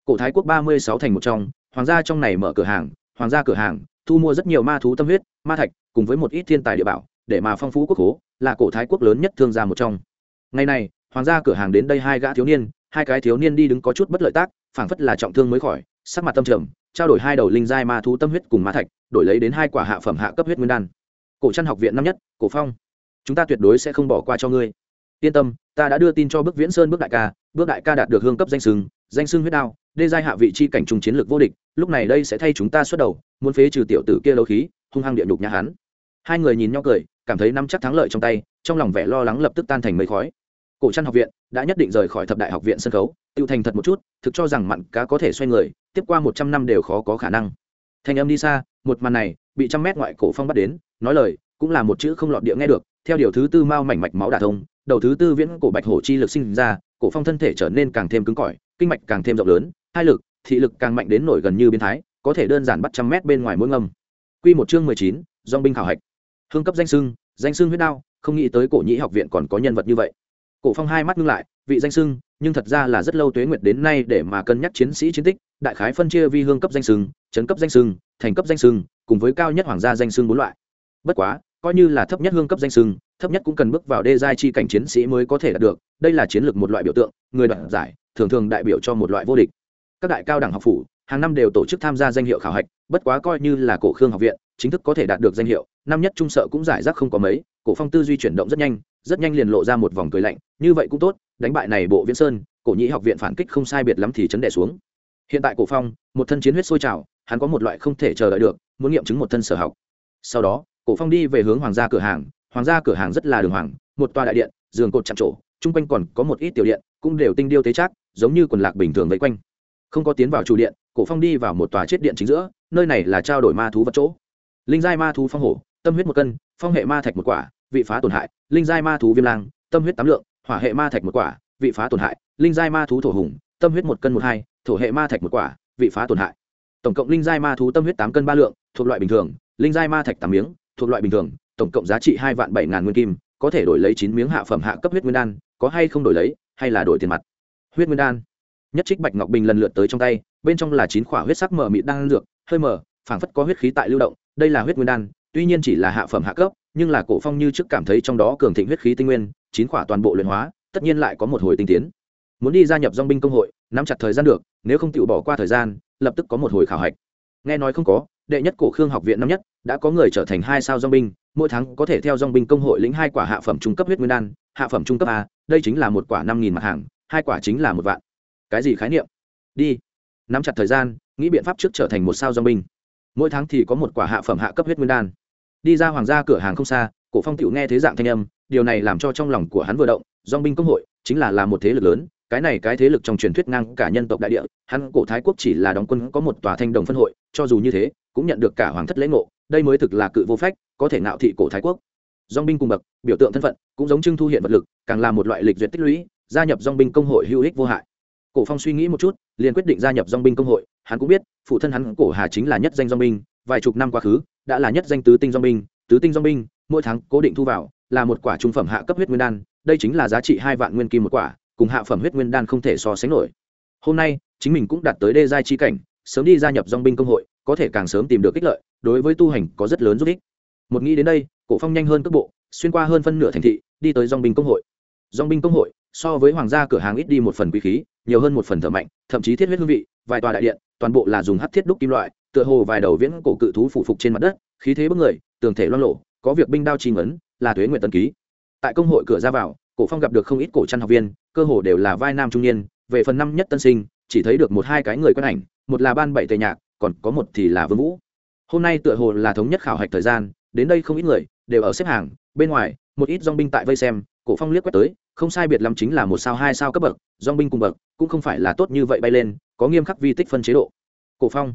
Cổ thái quốc ba mươi sáu thành một trong, hoàng gia trong này mở cửa hàng, hoàng gia cửa hàng, thu mua rất nhiều ma thú tâm huyết, ma thạch, cùng với một ít thiên tài địa bảo, để mà phong phú quốc hố, là cổ thái quốc lớn nhất thương gia một trong. Ngày này, hoàng gia cửa hàng đến đây hai gã thiếu niên hai cái thiếu niên đi đứng có chút bất lợi tác, phảng phất là trọng thương mới khỏi, sắc mặt tâm trầm, trao đổi hai đầu linh giai ma thú tâm huyết cùng ma thạch, đổi lấy đến hai quả hạ phẩm hạ cấp huyết nguyên đan. Cổ trăn học viện năm nhất, cổ phong. Chúng ta tuyệt đối sẽ không bỏ qua cho ngươi. Yên tâm, ta đã đưa tin cho bước viễn sơn bước đại ca, bước đại ca đạt được hương cấp danh sừng danh sưng huyết đao, đê giai hạ vị chi cảnh trùng chiến lược vô địch, lúc này đây sẽ thay chúng ta xuất đầu, muốn phế trừ tiểu tử kia lâu khí, hung hăng địa nhục nhà hắn. Hai người nhìn nhau cười, cảm thấy nắm chắc thắng lợi trong tay, trong lòng vẻ lo lắng lập tức tan thành mây khói cổ trăn học viện đã nhất định rời khỏi thập đại học viện sân khấu, tiêu thành thật một chút, thực cho rằng mặn cá có thể xoay người, tiếp qua một trăm năm đều khó có khả năng. Thanh âm đi xa, một màn này bị trăm mét ngoại cổ phong bắt đến, nói lời, cũng là một chữ không lọt địa nghe được, theo điều thứ tư mao mảnh mạch máu đả thông, đầu thứ tư viễn cổ bạch hổ chi lực sinh ra, cổ phong thân thể trở nên càng thêm cứng cỏi, kinh mạch càng thêm rộng lớn, hai lực, thị lực càng mạnh đến nổi gần như biến thái, có thể đơn giản bắt trăm mét bên ngoài mỗi ngâm. Quy một chương mười chín dong binh khảo hạch. Hương cấp danh sưng danh sưng huyết đao, không nghĩ tới cổ nhĩ học viện còn có nhân vật như vậy cổ phong hai mắt ngưng lại, vị danh sưng, nhưng thật ra là rất lâu tuế nguyệt đến nay để mà cân nhắc chiến sĩ chiến tích, đại khái phân chia vi hương cấp danh sưng trấn cấp danh sưng, thành cấp danh sưng, cùng với cao nhất hoàng gia danh sưng bốn loại. Bất quá, coi như là thấp nhất hương cấp danh sưng, thấp nhất cũng cần bước vào đê giai chi cảnh chiến sĩ mới có thể đạt được, đây là chiến lược một loại biểu tượng, người đoạt giải, thường thường đại biểu cho một loại vô địch. Các đại cao đẳng học phủ, hàng năm đều tổ chức tham gia danh hiệu khảo hạch, bất quá coi như là cổ khương học viện, chính thức có thể đạt được danh hiệu, năm nhất trung sợ cũng giải rác không có mấy, cổ phong tư duy chuyển động rất nhanh rất nhanh liền lộ ra một vòng cười lạnh, như vậy cũng tốt, đánh bại này bộ viễn sơn, cổ nhĩ học viện phản kích không sai biệt lắm thì chấn đẻ xuống. Hiện tại cổ phong, một thân chiến huyết sôi trào, hắn có một loại không thể chờ đợi được, muốn nghiệm chứng một thân sở học. Sau đó, cổ phong đi về hướng hoàng gia cửa hàng, hoàng gia cửa hàng rất là đường hoàng, một tòa đại điện, giường cột chạm trổ, chung quanh còn có một ít tiểu điện, cũng đều tinh điêu tế chắc giống như quần lạc bình thường vây quanh. Không có tiến vào chủ điện, cổ phong đi vào một tòa chết điện chính giữa, nơi này là trao đổi ma thú vật chỗ. Linh giai ma thú phong hổ, tâm huyết một cân, phong hệ ma thạch một quả vị phá tổn hại, linh giai ma thú viêm lang, tâm huyết tám lượng, hỏa hệ ma thạch một quả, vị phá tổn hại, linh giai ma thú thổ hùng, tâm huyết một cân một hai, thổ hệ ma thạch một quả, vị phá tổn hại. Tổng cộng linh giai ma thú tâm huyết tám cân ba lượng, thuộc loại bình thường, linh giai ma thạch tám miếng, thuộc loại bình thường, tổng cộng giá trị hai vạn bảy ngàn nguyên kim, có thể đổi lấy chín miếng hạ phẩm hạ cấp huyết nguyên đan, có hay không đổi lấy, hay là đổi tiền mặt. Huyết nguyên đan. Nhất trích bạch ngọc bình lần lượt tới trong tay, bên trong là chín khỏa huyết sắc mờ mịt đang dược, hơi mờ, phảng phất có huyết khí tại lưu động, đây là huyết nguyên đan, tuy nhiên chỉ là hạ phẩm hạ cấp nhưng là cổ phong như trước cảm thấy trong đó cường thịnh huyết khí tinh nguyên, chín khỏa toàn bộ luyện hóa, tất nhiên lại có một hồi tinh tiến. Muốn đi gia nhập dong binh công hội, nắm chặt thời gian được, nếu không tự bỏ qua thời gian, lập tức có một hồi khảo hạch. Nghe nói không có, đệ nhất cổ khương học viện năm nhất, đã có người trở thành hai sao dong binh, mỗi tháng có thể theo dong binh công hội lĩnh hai quả hạ phẩm trung cấp huyết nguyên đan, hạ phẩm trung cấp a, đây chính là một quả năm nghìn mặt hàng, hai quả chính là một vạn. Cái gì khái niệm? Đi. Nắm chặt thời gian, nghĩ biện pháp trước trở thành một sao dong binh. Mỗi tháng thì có một quả hạ phẩm hạ cấp huyết nguyên đan đi ra hoàng gia cửa hàng không xa, cổ phong tiểu nghe thế dạng thanh âm, điều này làm cho trong lòng của hắn vừa động dong binh công hội chính là là một thế lực lớn, cái này cái thế lực trong truyền thuyết ngang cả nhân tộc đại địa, hắn cổ thái quốc chỉ là đóng quân có một tòa thanh đồng phân hội, cho dù như thế, cũng nhận được cả hoàng thất lễ ngộ, đây mới thực là cự vô phách, có thể ngạo thị cổ thái quốc. Dong binh cùng bậc, biểu tượng thân phận, cũng giống trưng thu hiện vật lực, càng là một loại lịch duyệt tích lũy, gia nhập dong binh công hội hữu ích vô hại. Cổ phong suy nghĩ một chút, liền quyết định gia nhập dong binh công hội, hắn cũng biết, phụ thân hắn cổ hà chính là nhất danh dong binh, vài chục năm quá khứ đã là nhất danh tứ tinh dong binh tứ tinh dong binh mỗi tháng cố định thu vào, là một quả trung phẩm hạ cấp huyết nguyên đan, đây chính là giá trị hai vạn nguyên kim một quả, cùng hạ phẩm huyết nguyên đan không thể so sánh nổi. Hôm nay, chính mình cũng đạt tới đê giai chi cảnh, sớm đi gia nhập dong binh công hội, có thể càng sớm tìm được ích lợi, đối với tu hành có rất lớn giúp ích. Một nghĩ đến đây, cổ phong nhanh hơn cước bộ, xuyên qua hơn phân nửa thành thị, đi tới dong binh công hội. Dong binh công hội, so với hoàng gia cửa hàng ít đi một phần quý khí, nhiều hơn một phần thợ mạnh, thậm chí thiết huyết hương vị, vài tòa đại điện, toàn bộ là dùng hắc thiết đúc kim loại tựa hồ vài đầu viễn cổ cự thú phụ phục trên mặt đất, khí thế bức người, tường thể loan lộ có việc binh đao chi ngấn, là thuế nguyện tân ký. Tại công hội cửa ra vào, cổ phong gặp được không ít cổ trăn học viên, cơ hồ đều là vai nam trung niên, về phần năm nhất tân sinh, chỉ thấy được một hai cái người quen ảnh, một là ban bảy tề nhạc, còn có một thì là vương vũ. Hôm nay tựa hồ là thống nhất khảo hạch thời gian, đến đây không ít người đều ở xếp hàng, bên ngoài, một ít dong binh tại vây xem, cổ phong liếc quét tới, không sai biệt lắm chính là một sao hai sao cấp bậc dong binh cùng bậc, cũng không phải là tốt như vậy bay lên, có nghiêm khắc vi tích phân chế độ. Cổ phong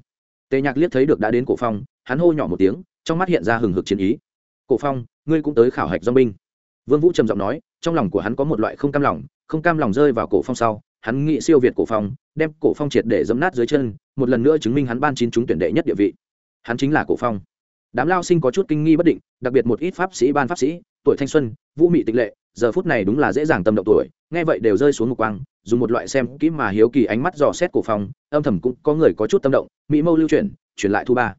tề nhạc liếc thấy được đã đến cổ phong, hắn hô nhỏ một tiếng, trong mắt hiện ra hừng hực chiến ý. Cổ phong, ngươi cũng tới khảo hạch dong binh. Vương vũ trầm giọng nói, trong lòng của hắn có một loại không cam lòng, không cam lòng rơi vào cổ phong sau, hắn nghĩ siêu việt cổ phong, đem cổ phong triệt để dẫm nát dưới chân, một lần nữa chứng minh hắn ban chín chúng tuyển đệ nhất địa vị. Hắn chính là cổ phong. Đám lao sinh có chút kinh nghi bất định, đặc biệt một ít pháp sĩ ban pháp sĩ, tuổi thanh xuân, vũ mị tịch lệ giờ phút này đúng là dễ dàng tâm động tuổi, nghe vậy đều rơi xuống một quang, dùng một loại xem kỹ mà hiếu kỳ ánh mắt dò xét cổ phong, âm thầm cũng có người có chút tâm động, mỹ mâu lưu chuyển chuyển lại thu ba.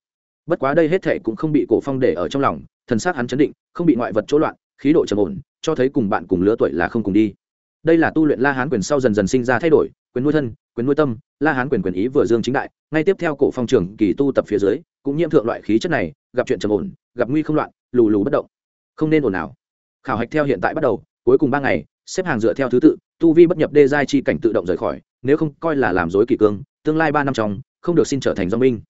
Bất quá đây hết thệ cũng không bị cổ phong để ở trong lòng, thần sắc hắn chấn định, không bị ngoại vật chỗ loạn, khí độ trầm ổn, cho thấy cùng bạn cùng lứa tuổi là không cùng đi. Đây là tu luyện la hán quyền sau dần dần sinh ra thay đổi, quyền nuôi thân, quyền nuôi tâm, la hán quyền quyền ý vừa dương chính đại, ngay tiếp theo cổ phong trường kỳ tu tập phía dưới, cũng nhiễm thượng loại khí chất này, gặp chuyện trầm ổn, gặp nguy không loạn, lù lù bất động. Không nên ồn nào khảo hạch theo hiện tại bắt đầu cuối cùng ba ngày xếp hàng dựa theo thứ tự tu vi bất nhập đê giai chi cảnh tự động rời khỏi nếu không coi là làm dối kỷ cương tương lai ba năm trong không được xin trở thành do minh.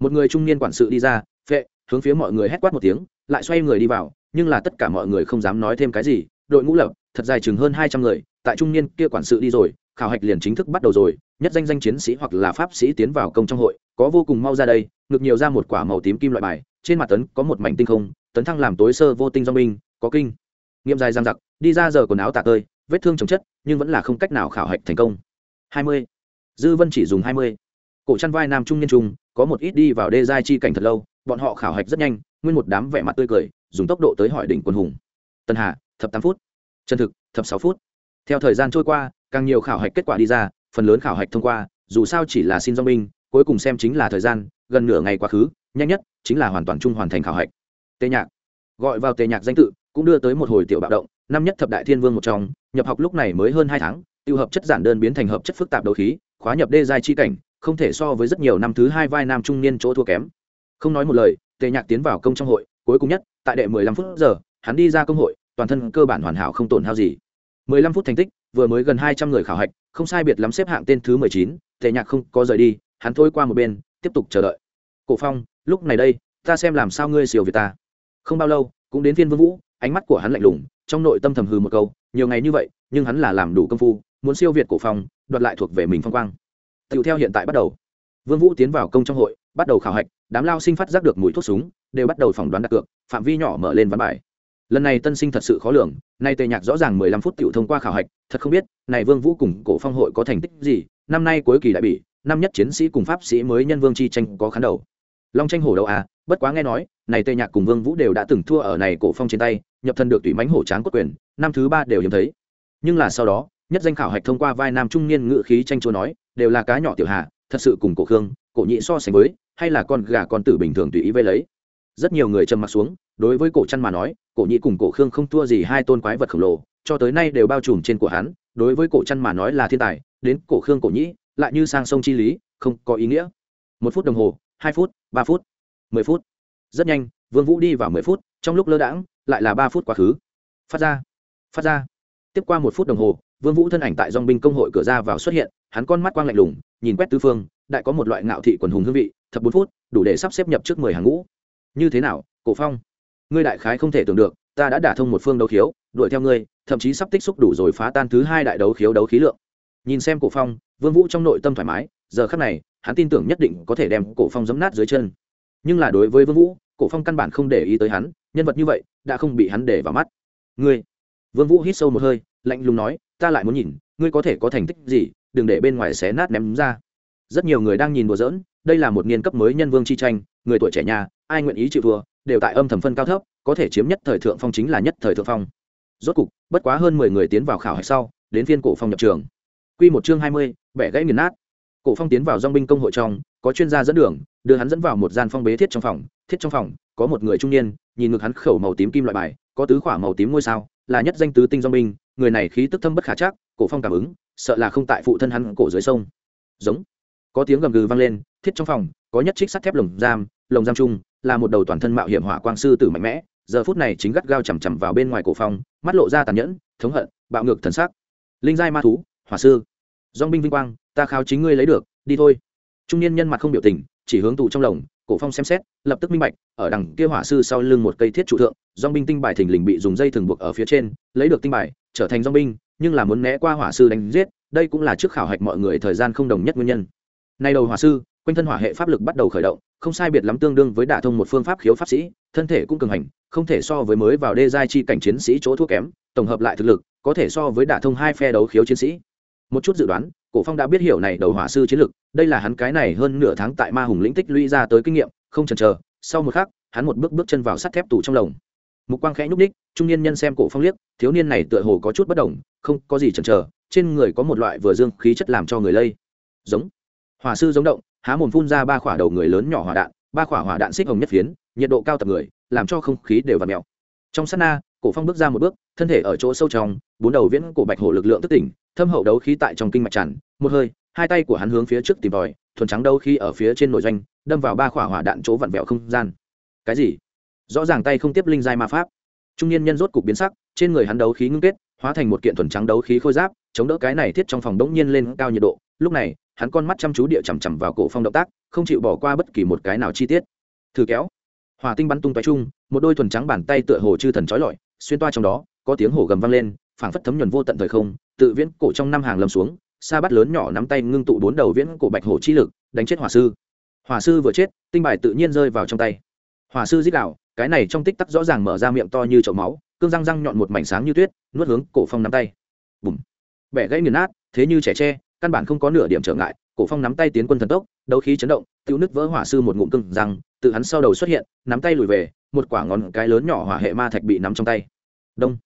một người trung niên quản sự đi ra phệ hướng phía mọi người hét quát một tiếng lại xoay người đi vào nhưng là tất cả mọi người không dám nói thêm cái gì đội ngũ lập thật dài chừng hơn hai trăm người tại trung niên kia quản sự đi rồi khảo hạch liền chính thức bắt đầu rồi nhất danh danh chiến sĩ hoặc là pháp sĩ tiến vào công trong hội có vô cùng mau ra đây ngực nhiều ra một quả màu tím kim loại bài trên mặt tấn có một mảnh tinh không tấn thăng làm tối sơ vô tinh do minh, có kinh nghiệm dài giang giặc, đi ra giờ quần áo tạ tơi, vết thương chồng chất, nhưng vẫn là không cách nào khảo hạch thành công. Hai mươi. Dư vân chỉ dùng hai mươi. Cổ chăn vai nam trung niên trung, có một ít đi vào đê giai chi cảnh thật lâu, bọn họ khảo hạch rất nhanh, nguyên một đám vẻ mặt tươi cười, dùng tốc độ tới hỏi đỉnh quân hùng. Tân hà, thập tám phút. Chân thực, thập sáu phút. Theo thời gian trôi qua, càng nhiều khảo hạch kết quả đi ra, phần lớn khảo hạch thông qua, dù sao chỉ là xin do binh, cuối cùng xem chính là thời gian, gần nửa ngày quá khứ, nhanh nhất chính là hoàn toàn chung hoàn thành khảo hạch. Tê nhạc. Gọi vào tề nhạc danh tự cũng đưa tới một hồi tiểu bạo động, năm nhất thập đại thiên vương một trong, nhập học lúc này mới hơn hai tháng, tiêu hợp chất giản đơn biến thành hợp chất phức tạp đấu khí, khóa nhập đê giai chi cảnh, không thể so với rất nhiều năm thứ hai vai nam trung niên chỗ thua kém. Không nói một lời, tề nhạc tiến vào công trong hội, cuối cùng nhất, tại đệ mười lăm phút giờ, hắn đi ra công hội, toàn thân cơ bản hoàn hảo không tổn hao gì. mười lăm phút thành tích, vừa mới gần hai trăm người khảo hạch, không sai biệt lắm xếp hạng tên thứ mười chín, tề nhạc không có rời đi, hắn thôi qua một bên, tiếp tục chờ đợi. Cổ phong, lúc này đây, ta xem làm sao ngươi siêu việt ta. Không bao lâu, cũng đến phiên vương vũ ánh mắt của hắn lạnh lùng, trong nội tâm thầm hừ một câu, nhiều ngày như vậy, nhưng hắn là làm đủ công phu, muốn siêu việt cổ phong, đoạt lại thuộc về mình phong quang. Tựu theo hiện tại bắt đầu. Vương vũ tiến vào công trong hội, bắt đầu khảo hạch, đám lao sinh phát giác được mùi thuốc súng, đều bắt đầu phỏng đoán đặt cược, phạm vi nhỏ mở lên ván bài. Lần này tân sinh thật sự khó lường, nay tề nhạc rõ ràng mười lăm phút tiểu thông qua khảo hạch, thật không biết, này vương vũ cùng cổ phong hội có thành tích gì, năm nay cuối kỳ đại bỉ, năm nhất chiến sĩ cùng pháp sĩ mới nhân vương chi tranh có khán đầu. Long tranh hổ đầu à bất quá nghe nói, này tề nhạc cùng vương vũ đều đã từng thua ở này cổ phong trên tay nhập thân được tùy mánh hổ tráng cốt quyền, năm thứ ba đều hiếm thấy. Nhưng là sau đó, nhất danh khảo hạch thông qua vai nam trung niên ngự khí tranh chúa nói, đều là cá nhỏ tiểu hạ thật sự cùng cổ khương, cổ nhị so sánh với, hay là con gà con tử bình thường tùy ý vây lấy. Rất nhiều người trầm mặt xuống, đối với cổ chăn mà nói, cổ nhị cùng cổ khương không thua gì hai tôn quái vật khổng lồ, cho tới nay đều bao trùm trên của hắn, đối với cổ chăn mà nói là thiên tài, đến cổ khương cổ nhĩ lại như sang sông chi lý, không có ý nghĩa. Một phút đồng hồ, hai phút, ba phút, mười phút. Rất nhanh, vương vũ đi vào mười phút, trong lúc lơ đãng lại là ba phút quá khứ. Phát ra phát ra. Tiếp qua một phút đồng hồ, vương vũ thân ảnh tại dòng binh công hội cửa ra vào xuất hiện, hắn con mắt quang lạnh lùng, nhìn quét tứ phương, đại có một loại ngạo thị quần hùng hương vị, thập bốn phút, đủ để sắp xếp nhập trước mười hàng ngũ. Như thế nào, cổ phong? Ngươi đại khái không thể tưởng được, ta đã đả thông một phương đấu khiếu, đuổi theo ngươi, thậm chí sắp tích xúc đủ rồi phá tan thứ hai đại đấu khiếu đấu khí lượng. Nhìn xem cổ phong, vương vũ trong nội tâm thoải mái, giờ khắc này, hắn tin tưởng nhất định có thể đem cổ phong giẫm nát dưới chân. Nhưng là đối với vương vũ, cổ phong căn bản không để ý tới hắn nhân vật như vậy đã không bị hắn để vào mắt. Ngươi vương vũ hít sâu một hơi lạnh lùng nói ta lại muốn nhìn ngươi có thể có thành tích gì đừng để bên ngoài xé nát ném ra. Rất nhiều người đang nhìn đùa giỡn đây là một niên cấp mới nhân vương chi tranh người tuổi trẻ nhà ai nguyện ý chịu thua đều tại âm thầm phân cao thấp có thể chiếm nhất thời thượng phong chính là nhất thời thượng phong. Rốt cục bất quá hơn mười người tiến vào khảo hạch sau đến phiên cổ phong nhập trường. Quy một chương hai mươi, bẻ gãy nghiền nát. Cổ phong tiến vào doanh binh công hội trong có chuyên gia dẫn đường đưa hắn dẫn vào một gian phong bế thiết trong phòng thiết trong phòng có một người trung niên nhìn ngực hắn khẩu màu tím kim loại bài, có tứ khỏa màu tím ngôi sao, là nhất danh tứ tinh do binh, người này khí tức thâm bất khả chắc, cổ phong cảm ứng, sợ là không tại phụ thân hắn cổ dưới sông. Giống. Có tiếng gầm gừ vang lên, thiết trong phòng, có nhất trích sắt thép lồng giam lồng giam chung, là một đầu toàn thân mạo hiểm hỏa quang sư tử mạnh mẽ, giờ phút này chính gắt gao chằm chằm vào bên ngoài cổ phong, mắt lộ ra tàn nhẫn, thống hận, bạo ngược thần sắc. Linh giai ma thú, hỏa sư. Dong binh vinh quang, ta khao chính ngươi lấy được, đi thôi. Trung niên nhân mặt không biểu tình chỉ hướng tù trong lồng, cổ phong xem xét, lập tức minh bạch, ở đằng kia hỏa sư sau lưng một cây thiết trụ thượng dong binh tinh bài thình lình bị dùng dây thường buộc ở phía trên, lấy được tinh bài, trở thành dong binh, nhưng là muốn né qua hỏa sư đánh giết, đây cũng là trước khảo hạch mọi người thời gian không đồng nhất nguyên nhân. Nay đầu hỏa sư, quanh thân hỏa hệ pháp lực bắt đầu khởi động, không sai biệt lắm tương đương với đả thông một phương pháp khiếu pháp sĩ, thân thể cũng cường hành, không thể so với mới vào đê giai chi cảnh chiến sĩ chỗ thuốc kém, tổng hợp lại thực lực, có thể so với đả thông hai phe đấu khiếu chiến sĩ một chút dự đoán, cổ phong đã biết hiểu này đầu hỏa sư chiến lực, đây là hắn cái này hơn nửa tháng tại ma hùng lĩnh tích lũy ra tới kinh nghiệm, không chần chờ, sau một khắc, hắn một bước bước chân vào sắt thép tủ trong lồng. Mục quang khẽ nhúc ních trung niên nhân xem cổ phong liếc, thiếu niên này tựa hồ có chút bất đồng, không có gì chần chờ, trên người có một loại vừa dương khí chất làm cho người lây. Giống. Hỏa sư giống động, há mồm phun ra ba khỏa đầu người lớn nhỏ hỏa đạn, ba khỏa hỏa đạn xích hồng nhất phiến, nhiệt độ cao tập người, làm cho không khí đều vặn mèo. Trong sát na cổ phong bước ra một bước, thân thể ở chỗ sâu trong, bốn đầu viễn cổ bạch hổ lực lượng tức tỉnh, thâm hậu đấu khí tại trong kinh mạch tràn, một hơi, hai tay của hắn hướng phía trước tìm tòi, thuần trắng đấu khí ở phía trên nội doanh, đâm vào ba khỏa hỏa đạn chỗ vặn vẹo không gian. Cái gì? Rõ ràng tay không tiếp linh giai ma pháp. Trung niên nhân rốt cục biến sắc, trên người hắn đấu khí ngưng kết, hóa thành một kiện thuần trắng đấu khí khôi giáp, chống đỡ cái này thiết trong phòng đống nhiên lên cao nhiệt độ. Lúc này, hắn con mắt chăm chú địa chằm chằm vào cổ phong động tác, không chịu bỏ qua bất kỳ một cái nào chi tiết. Thử kéo. Hỏa tinh bắn tung tói chung, một đôi thuần trắng bàn tay tựa hồ chư thần trói lọi xuyên toa trong đó, có tiếng hổ gầm vang lên, phảng phất thấm nhuần vô tận thời không, tự viễn cổ trong năm hàng lầm xuống, sa bắt lớn nhỏ nắm tay ngưng tụ bốn đầu viễn cổ bạch hổ chi lực, đánh chết hỏa sư. Hỏa sư vừa chết, tinh bài tự nhiên rơi vào trong tay. Hỏa sư giết đạo, cái này trong tích tắc rõ ràng mở ra miệng to như chậu máu, cương răng răng nhọn một mảnh sáng như tuyết, nuốt hướng cổ phong nắm tay. Bùm. Bẻ gãy nghiền nát, thế như trẻ tre, căn bản không có nửa điểm trở ngại, cổ phong nắm tay tiến quân thần tốc, đấu khí chấn động, tiêu nứt vỡ hỏa sư một ngụm cưng răng tự hắn sau đầu xuất hiện, nắm tay lùi về, một quả ngón cái lớn nhỏ hỏa hệ ma thạch bị nắm trong tay. Đông.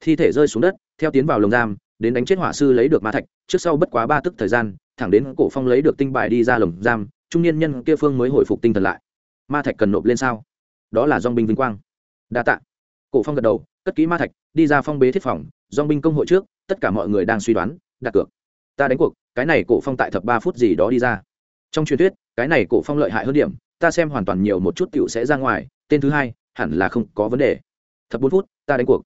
Thi thể rơi xuống đất, theo tiến vào lồng giam, đến đánh chết hỏa sư lấy được ma thạch, trước sau bất quá ba tức thời gian, thẳng đến cổ phong lấy được tinh bài đi ra lồng giam, trung niên nhân kia phương mới hồi phục tinh thần lại. Ma thạch cần nộp lên sao? Đó là dong binh vinh quang. Đa tạ. Cổ phong gật đầu, cất kỹ ma thạch, đi ra phong bế thiết phòng, dong binh công hội trước, tất cả mọi người đang suy đoán, đặt cược. Ta đánh cuộc, cái này cổ phong tại thập ba phút gì đó đi ra. Trong truyền thuyết, cái này cổ phong lợi hại hơn điểm ta xem hoàn toàn nhiều một chút tiểu sẽ ra ngoài, tên thứ hai, hẳn là không có vấn đề. Thập bốn phút, ta đánh cuộc.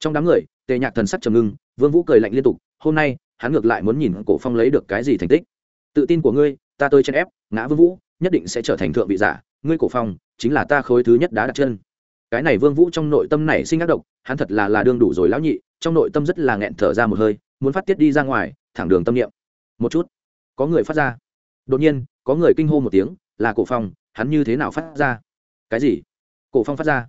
Trong đám người, tề nhạc thần sắc trầm ngưng, vương vũ cười lạnh liên tục, hôm nay, hắn ngược lại muốn nhìn cổ phong lấy được cái gì thành tích. Tự tin của ngươi, ta tới chân ép, ngã vương vũ, nhất định sẽ trở thành thượng vị giả, ngươi cổ phong, chính là ta khối thứ nhất đá đặt chân. Cái này vương vũ trong nội tâm này sinh ác độc, hắn thật là là đương đủ rồi lão nhị, trong nội tâm rất là nghẹn thở ra một hơi, muốn phát tiết đi ra ngoài, thẳng đường tâm niệm. Một chút, có người phát ra. Đột nhiên, có người kinh hô một tiếng, là cổ phong hắn như thế nào phát ra? Cái gì? Cổ phong phát ra?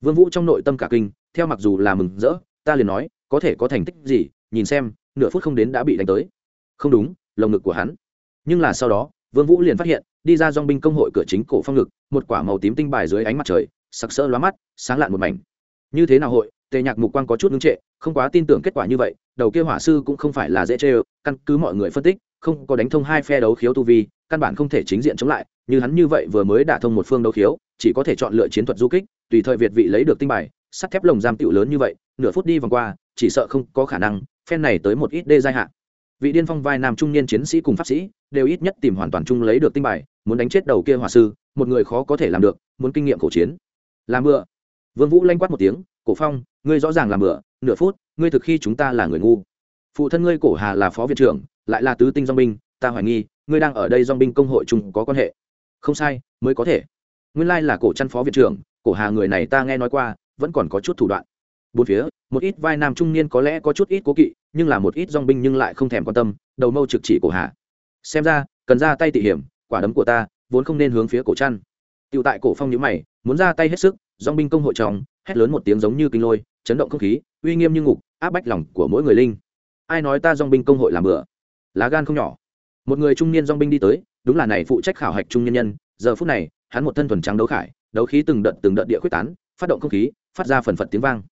Vương vũ trong nội tâm cả kinh, theo mặc dù là mừng rỡ, ta liền nói, có thể có thành tích gì, nhìn xem, nửa phút không đến đã bị đánh tới. Không đúng, lồng ngực của hắn. Nhưng là sau đó, vương vũ liền phát hiện, đi ra doanh binh công hội cửa chính cổ phong ngực, một quả màu tím tinh bài dưới ánh mặt trời, sặc sỡ lóa mắt, sáng lạn một mảnh. Như thế nào hội, tề nhạc mục quang có chút ngưng trệ, không quá tin tưởng kết quả như vậy, đầu kia hỏa sư cũng không phải là dễ chơi căn cứ mọi người phân tích không có đánh thông hai phe đấu khiếu tu vi, căn bản không thể chính diện chống lại, như hắn như vậy vừa mới đả thông một phương đấu khiếu, chỉ có thể chọn lựa chiến thuật du kích, tùy thời việt vị lấy được tinh bài, sắt thép lồng giam tựu lớn như vậy, nửa phút đi vòng qua, chỉ sợ không có khả năng, phen này tới một ít đê giai hạn vị điên phong vai nam trung niên chiến sĩ cùng pháp sĩ, đều ít nhất tìm hoàn toàn chung lấy được tinh bài, muốn đánh chết đầu kia hòa sư, một người khó có thể làm được, muốn kinh nghiệm khổ chiến. Làm bựa vương vũ lanh quát một tiếng, cổ phong, ngươi rõ ràng làm bựa nửa phút, ngươi thực khi chúng ta là người ngu. Phụ thân ngươi cổ hà là phó viện trưởng lại là tứ tinh dong binh, ta hoài nghi, ngươi đang ở đây dong binh công hội chung có quan hệ. Không sai, mới có thể. Nguyên lai là cổ chăn phó viện trưởng, cổ hà người này ta nghe nói qua, vẫn còn có chút thủ đoạn. Bốn phía, một ít vai nam trung niên có lẽ có chút ít cố kỵ, nhưng là một ít dong binh nhưng lại không thèm quan tâm, đầu mâu trực chỉ cổ hà. Xem ra, cần ra tay tỉ hiểm, quả đấm của ta vốn không nên hướng phía cổ chăn. Tựu tại cổ phong nhíu mày, muốn ra tay hết sức dong binh công hội trong hét lớn một tiếng giống như kinh lôi, chấn động không khí, uy nghiêm như ngục, áp bách lòng của mỗi người linh. Ai nói ta dong binh công hội làm bừa? Lá gan không nhỏ. Một người trung niên dong binh đi tới, đúng là này phụ trách khảo hạch trung nhân nhân, giờ phút này, hắn một thân thuần trắng đấu khải, đấu khí từng đợt từng đợt địa quyết tán, phát động không khí, phát ra phần phật tiếng vang.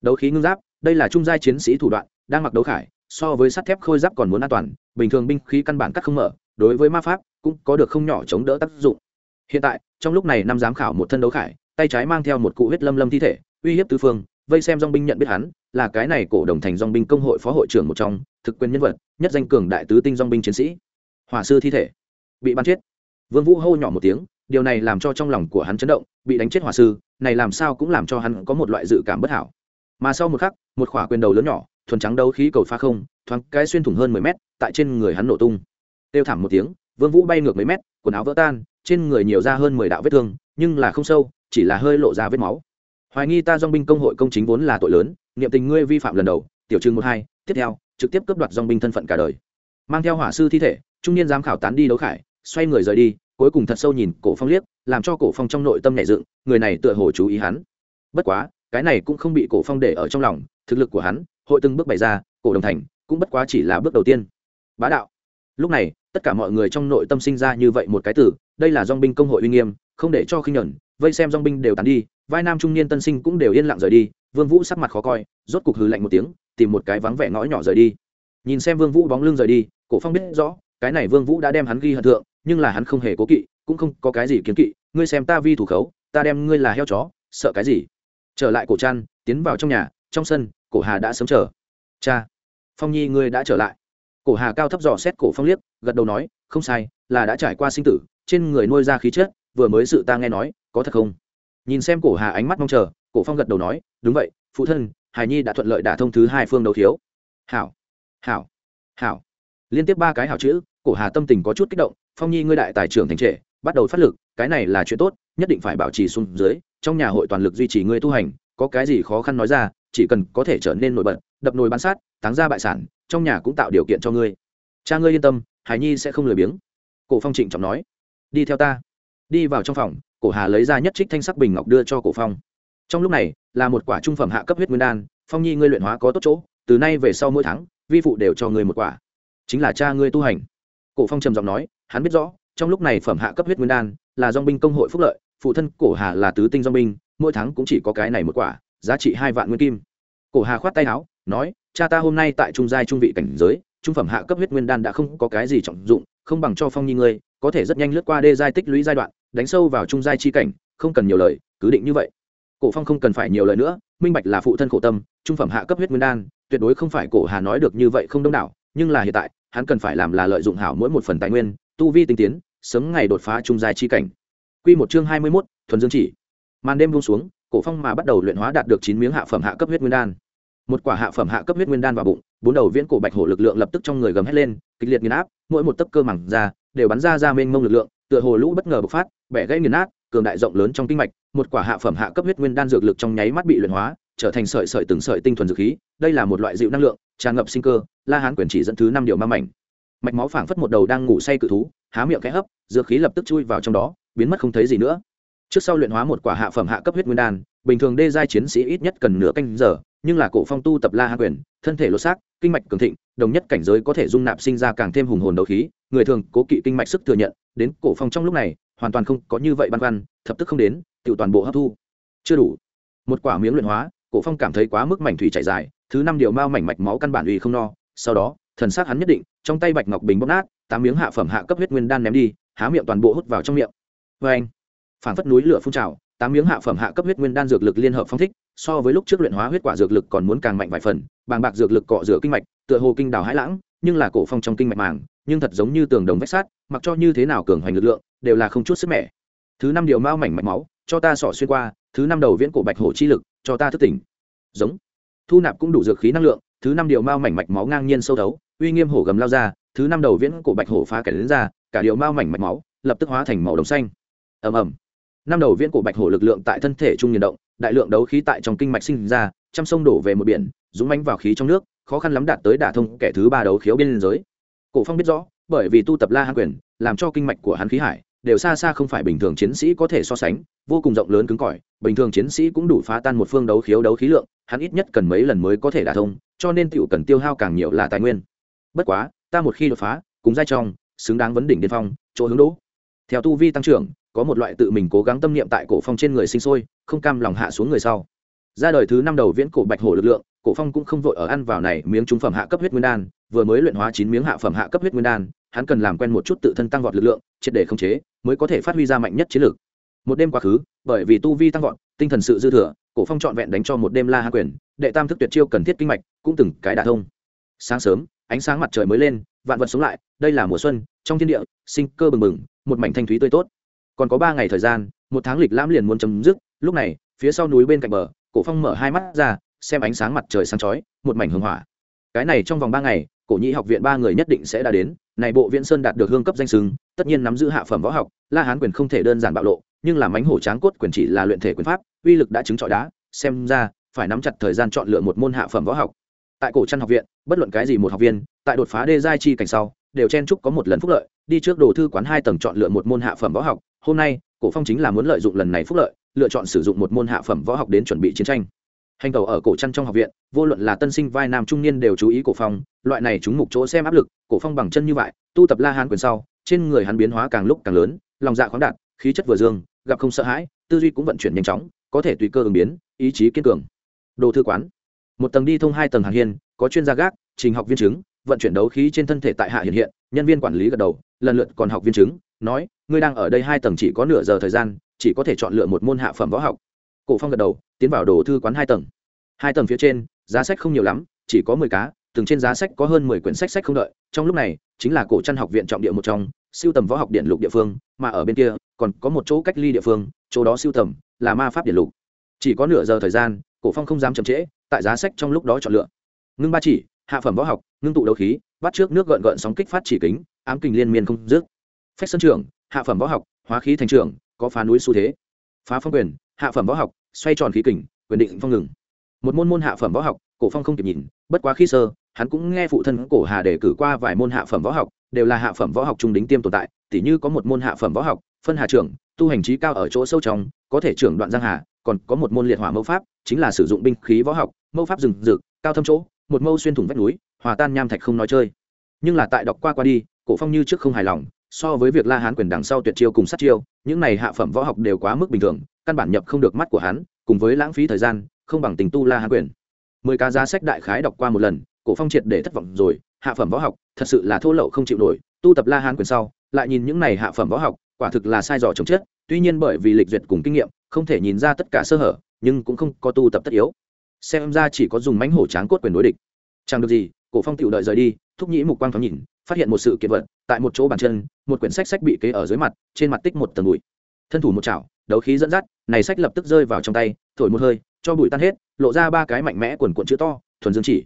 Đấu khí ngưng giáp, đây là trung giai chiến sĩ thủ đoạn, đang mặc đấu khải, so với sắt thép khôi giáp còn muốn an toàn, bình thường binh khí căn bản cắt không mở, đối với ma pháp cũng có được không nhỏ chống đỡ tác dụng. Hiện tại, trong lúc này năm giám khảo một thân đấu khải, tay trái mang theo một cụ huyết lâm lâm thi thể, uy hiếp tứ phương vây xem dong binh nhận biết hắn, là cái này cổ đồng thành dong binh công hội phó hội trưởng một trong, thực quyền nhân vật, nhất danh cường đại tứ tinh dong binh chiến sĩ. Hỏa sư thi thể. Bị bắn chết. Vương vũ hô nhỏ một tiếng, điều này làm cho trong lòng của hắn chấn động, bị đánh chết hỏa sư, này làm sao cũng làm cho hắn có một loại dự cảm bất hảo. Mà sau một khắc, một khỏa quyền đầu lớn nhỏ, thuần trắng đấu khí cầu pha không, thoáng cái xuyên thủng hơn mười mét, tại trên người hắn nổ tung. Tiêu thảm một tiếng, vương vũ bay ngược mấy mét, quần áo vỡ tan, trên người nhiều ra hơn mười đạo vết thương, nhưng là không sâu, chỉ là hơi lộ ra vết máu hoài nghi ta dong binh công hội công chính vốn là tội lớn, niệm tình ngươi vi phạm lần đầu, tiểu chương một hai, tiếp theo, trực tiếp cướp đoạt dong binh thân phận cả đời. Mang theo hỏa sư thi thể, trung niên giám khảo tán đi đấu khải, xoay người rời đi, cuối cùng thật sâu nhìn cổ phong liếc, làm cho cổ phong trong nội tâm nhẹ dựng, người này tựa hồ chú ý hắn. Bất quá, cái này cũng không bị cổ phong để ở trong lòng, thực lực của hắn, hội từng bước bày ra, cổ đồng thành, cũng bất quá chỉ là bước đầu tiên. Bá đạo. Lúc này, tất cả mọi người trong nội tâm sinh ra như vậy một cái từ, đây là dong binh công hội uy nghiêm, không để cho khinh nhẫn, vây xem dong binh đều tán đi vai nam trung niên tân sinh cũng đều yên lặng rời đi, vương vũ sắc mặt khó coi, rốt cục hừ lạnh một tiếng, tìm một cái vắng vẻ ngõ nhỏ rời đi. Nhìn xem vương vũ bóng lưng rời đi, cổ phong biết rõ, cái này vương vũ đã đem hắn ghi hận thượng, nhưng là hắn không hề cố kỵ, cũng không có cái gì kiến kỵ, ngươi xem ta vi thủ khấu, ta đem ngươi là heo chó, sợ cái gì? Trở lại cổ trăn, tiến vào trong nhà, trong sân, cổ hà đã sớm chờ. Cha, phong nhi ngươi đã trở lại. Cổ hà cao thấp dò xét cổ phong liếc, gật đầu nói, không sai, là đã trải qua sinh tử, trên người nuôi ra khí chất, vừa mới sự ta nghe nói, có thật không? Nhìn xem cổ hà ánh mắt mong chờ, cổ phong gật đầu nói, đúng vậy, phụ thân hải nhi đã thuận lợi đả thông thứ hai phương đấu thiếu hảo hảo hảo. Liên tiếp ba cái hảo chữ, cổ hà tâm tình có chút kích động, phong nhi ngươi đại tài trưởng thành trệ, bắt đầu phát lực, cái này là chuyện tốt, nhất định phải bảo trì xuống dưới, trong nhà hội toàn lực duy trì ngươi tu hành, có cái gì khó khăn nói ra, chỉ cần có thể trở nên nổi bật, đập nồi bán sát, táng ra bại sản, trong nhà cũng tạo điều kiện cho ngươi. Cha ngươi yên tâm hải nhi sẽ không lười biếng. Cổ phong trịnh trọng nói. Đi theo ta đi vào trong phòng, cổ hà lấy ra nhất trích thanh sắc bình ngọc đưa cho cổ phong. Trong lúc này, là một quả trung phẩm hạ cấp huyết nguyên đan, phong nhi ngươi luyện hóa có tốt chỗ, từ nay về sau mỗi tháng, vi phụ đều cho ngươi một quả. Chính là cha ngươi tu hành. Cổ phong trầm giọng nói, hắn biết rõ, trong lúc này phẩm hạ cấp huyết nguyên đan, là dong binh công hội phúc lợi, phụ thân cổ hà là tứ tinh dong binh, mỗi tháng cũng chỉ có cái này một quả, giá trị hai vạn nguyên kim. Cổ hà khoát tay áo, nói, cha ta hôm nay tại trung giai trung vị cảnh giới, trung phẩm hạ cấp huyết nguyên đan đã không có cái gì trọng dụng, không bằng cho phong nhi ngươi, có thể rất nhanh lướt qua đê giai tích lũy giai đoạn đánh sâu vào trung giai chi cảnh không cần nhiều lời cứ định như vậy. Cổ phong không cần phải nhiều lời nữa minh bạch là phụ thân khổ tâm trung phẩm hạ cấp huyết nguyên đan tuyệt đối không phải cổ hà nói được như vậy không đông đảo nhưng là hiện tại hắn cần phải làm là lợi dụng hảo mỗi một phần tài nguyên tu vi tinh tiến sớm ngày đột phá trung giai chi cảnh. Quy một chương hai mươi 21, thuần dương chỉ. Màn đêm buông xuống cổ phong mà bắt đầu luyện hóa đạt được chín miếng hạ phẩm hạ cấp huyết nguyên đan. Một quả hạ phẩm hạ cấp huyết nguyên đan vào bụng bốn đầu viễn cổ bạch hổ lực lượng lập tức trong người gầm hét lên kịch liệt nghiền áp mỗi một tấc cơ mẳng ra đều bắn ra ra mênh mông lực lượng tựa hồ lũ bất ngờ bộc phát, bẻ gãy nghiền nát, cường đại rộng lớn trong kinh mạch, một quả hạ phẩm hạ cấp huyết nguyên đan dược lực trong nháy mắt bị luyện hóa, trở thành sợi sợi từng sợi tinh thuần dược khí, đây là một loại dịu năng lượng, tràn ngập sinh cơ, la hán quyền chỉ dẫn thứ năm điều ma mảnh. Mạch máu phảng phất một đầu đang ngủ say cự thú, há miệng khẽ hấp, dược khí lập tức chui vào trong đó, biến mất không thấy gì nữa. Trước sau luyện hóa một quả hạ phẩm hạ cấp huyết nguyên đan, bình thường đê giai chiến sĩ ít nhất cần nửa canh giờ, nhưng là cổ phong tu tập la Hán quyền, thân thể lột xác, kinh mạch cường thịnh, đồng nhất cảnh giới có thể dung nạp sinh ra càng thêm hùng hồn đấu khí, người thường cố kỵ kinh mạch sức thừa nhận đến cổ phong trong lúc này, hoàn toàn không có như vậy băn khoăn, thập tức không đến tự toàn bộ hấp thu. Chưa đủ. Một quả miếng luyện hóa, cổ phong cảm thấy quá mức mảnh thủy chảy dài, thứ năm điều mao mảnh mạch máu căn bản uy không no. Sau đó, thần sắc hắn nhất định, trong tay bạch ngọc bình bóp nát, tám miếng hạ phẩm hạ cấp huyết nguyên đan ném đi, há miệng toàn bộ hút vào trong miệng. Vê anh phản phất núi lửa phun trào, tám miếng hạ phẩm hạ cấp huyết nguyên đan dược lực liên hợp phong thích, so với lúc trước luyện hóa huyết quả dược lực còn muốn càng mạnh vài phần, bàng bạc dược lực cọ rửa kinh mạch, tựa hồ kinh đào hải lãng nhưng là cổ phong trong kinh mạch màng, nhưng thật giống như tường đồng vách sát mặc cho như thế nào cường hoành lực lượng, đều là không chút sức mẻ. Thứ năm điều mao mảnh mạch máu, cho ta sỏ xuyên qua, thứ năm đầu viễn cổ bạch hổ chi lực, cho ta thức tỉnh. Giống. Thu nạp cũng đủ dược khí năng lượng, thứ năm điều mao mảnh mạch máu ngang nhiên sâu thấu, uy nghiêm hổ gầm lao ra, thứ năm đầu viễn cổ bạch hổ phá kẻ đến ra, cả điều mao mảnh mạch máu, lập tức hóa thành màu đồng xanh. Ầm ầm. Năm đầu viễn cổ bạch hổ lực lượng tại thân thể trung nhiệt động, đại lượng đấu khí tại trong kinh mạch sinh ra, trăm sông đổ về một biển, dũng mánh vào khí trong nước khó khăn lắm đạt tới đả thông kẻ thứ ba đấu khiếu biên giới. Cổ phong biết rõ, bởi vì tu tập la hán quyền, làm cho kinh mạch của hắn khí hải, đều xa xa không phải bình thường chiến sĩ có thể so sánh, vô cùng rộng lớn cứng cỏi, bình thường chiến sĩ cũng đủ phá tan một phương đấu khiếu đấu khí lượng, hắn ít nhất cần mấy lần mới có thể đả thông, cho nên tiểu cần tiêu hao càng nhiều là tài nguyên. Bất quá, ta một khi đột phá, cùng giai trong, xứng đáng vấn đỉnh điên phong, chỗ hướng đỗ. Theo tu vi tăng trưởng, có một loại tự mình cố gắng tâm niệm tại cổ phong trên người sinh sôi, không cam lòng hạ xuống người sau. Ra đời thứ năm đầu viễn cổ bạch hổ lực lượng cổ phong cũng không vội ở ăn vào này miếng trung phẩm hạ cấp huyết nguyên đan, vừa mới luyện hóa chín miếng hạ phẩm hạ cấp huyết nguyên đan, hắn cần làm quen một chút tự thân tăng vọt lực lượng, triệt để khống chế, mới có thể phát huy ra mạnh nhất chiến lược. Một đêm quá khứ, bởi vì tu vi tăng vọt, tinh thần sự dư thừa, cổ phong trọn vẹn đánh cho một đêm la hạ quyền, đệ tam thức tuyệt chiêu cần thiết kinh mạch, cũng từng cái đả thông. Sáng sớm, ánh sáng mặt trời mới lên, vạn vật sống lại, đây là mùa xuân, trong thiên địa, sinh cơ bừng bừng, một mảnh thanh thúy tươi tốt. Còn có ba ngày thời gian, một tháng lịch lãm liền muốn chấm dứt, lúc này, phía sau núi bên cạnh bờ, cổ phong mở hai mắt ra xem ánh sáng mặt trời sáng chói một mảnh hương hỏa. Cái này trong vòng ba ngày cổ nhĩ học viện ba người nhất định sẽ đã đến. Này bộ viễn sơn đạt được hương cấp danh sưng, tất nhiên nắm giữ hạ phẩm võ học la hán quyền không thể đơn giản bạo lộ nhưng làm ánh hổ tráng cốt quyền chỉ là luyện thể quyền pháp uy lực đã chứng trọi đá. Xem ra phải nắm chặt thời gian chọn lựa một môn hạ phẩm võ học. Tại cổ trăn học viện bất luận cái gì một học viên tại đột phá đê giai chi cảnh sau đều chen chúc có một lần phúc lợi đi trước đồ thư quán hai tầng chọn lựa một môn hạ phẩm võ học. Hôm nay cổ phong chính là muốn lợi dụng lần này phúc lợi lựa chọn sử dụng một môn hạ phẩm võ học đến chuẩn bị chiến tranh hành tàu ở cổ chăn trong học viện, vô luận là tân sinh vai nam trung niên đều chú ý cổ phong, loại này chúng mục chỗ xem áp lực, cổ phong bằng chân như vậy, tu tập la hán quyền sau, trên người hắn biến hóa càng lúc càng lớn, lòng dạ khoáng đạt, khí chất vừa dương, gặp không sợ hãi, tư duy cũng vận chuyển nhanh chóng, có thể tùy cơ ứng biến, ý chí kiên cường. Đồ thư quán. Một tầng đi thông hai tầng hàng hiên, có chuyên gia gác, trình học viên chứng, vận chuyển đấu khí trên thân thể tại hạ hiện hiện, nhân viên quản lý gật đầu, lần lượt còn học viên chứng, nói, ngươi đang ở đây hai tầng chỉ có nửa giờ thời gian, chỉ có thể chọn lựa một môn hạ phẩm võ học. Cổ phong gật đầu tiến vào đồ thư quán hai tầng. Hai tầng phía trên, giá sách không nhiều lắm, chỉ có mười cá, từng trên giá sách có hơn mười quyển sách sách không đợi. Trong lúc này, chính là cổ trăn học viện trọng địa một trong, siêu tầm võ học điện lục địa phương, mà ở bên kia, còn có một chỗ cách ly địa phương, chỗ đó siêu tầm, là ma pháp điện lục. Chỉ có nửa giờ thời gian, cổ phong không dám chậm trễ, tại giá sách trong lúc đó chọn lựa. Ngưng ba chỉ, hạ phẩm võ học, ngưng tụ đấu khí, bắt trước nước gợn gợn sóng kích phát chỉ kính, ám kình liên miên không dứt. Phách sân trường, hạ phẩm võ học, hóa khí thành trường, có phá núi xu thế. Phá phong quyền, hạ phẩm võ học xoay tròn khí kình, quyền định phong ngừng. Một môn môn hạ phẩm võ học, cổ phong không kịp nhìn, bất quá khi sơ, hắn cũng nghe phụ thân cổ hà đề cử qua vài môn hạ phẩm võ học, đều là hạ phẩm võ học trung đính tiêm tồn tại, tỉ như có một môn hạ phẩm võ học, phân hà trưởng, tu hành trí cao ở chỗ sâu trong, có thể trưởng đoạn giang hà, còn có một môn liệt hỏa mẫu pháp, chính là sử dụng binh khí võ học, mẫu pháp rừng rực, cao thâm chỗ, một mâu xuyên thủng vách núi, hòa tan nham thạch không nói chơi. Nhưng là tại đọc qua qua đi, cổ phong như trước không hài lòng so với việc la hán quyền đằng sau tuyệt chiêu cùng sát chiêu, những này hạ phẩm võ học đều quá mức bình thường, căn bản nhập không được mắt của hắn, cùng với lãng phí thời gian, không bằng tình tu la hán quyền. Mười cá giá sách đại khái đọc qua một lần, cổ phong triệt để thất vọng rồi, hạ phẩm võ học, thật sự là thô lậu không chịu nổi, tu tập la hán quyền sau, lại nhìn những này hạ phẩm võ học, quả thực là sai dò chống chết, tuy nhiên bởi vì lịch duyệt cùng kinh nghiệm, không thể nhìn ra tất cả sơ hở, nhưng cũng không có tu tập tất yếu. Xem ra chỉ có dùng mánh hổ tráng cốt quyền đối địch. Chẳng được gì, cổ phong tiểu đợi rời đi, thúc nhĩ mục quang thoáng nhìn phát hiện một sự kiện vật, tại một chỗ bàn chân, một quyển sách sách bị kế ở dưới mặt, trên mặt tích một tầng bụi. Thân thủ một chảo, đấu khí dẫn dắt, này sách lập tức rơi vào trong tay, thổi một hơi, cho bụi tan hết, lộ ra ba cái mạnh mẽ quần cuộn chữ to, thuần dương chỉ.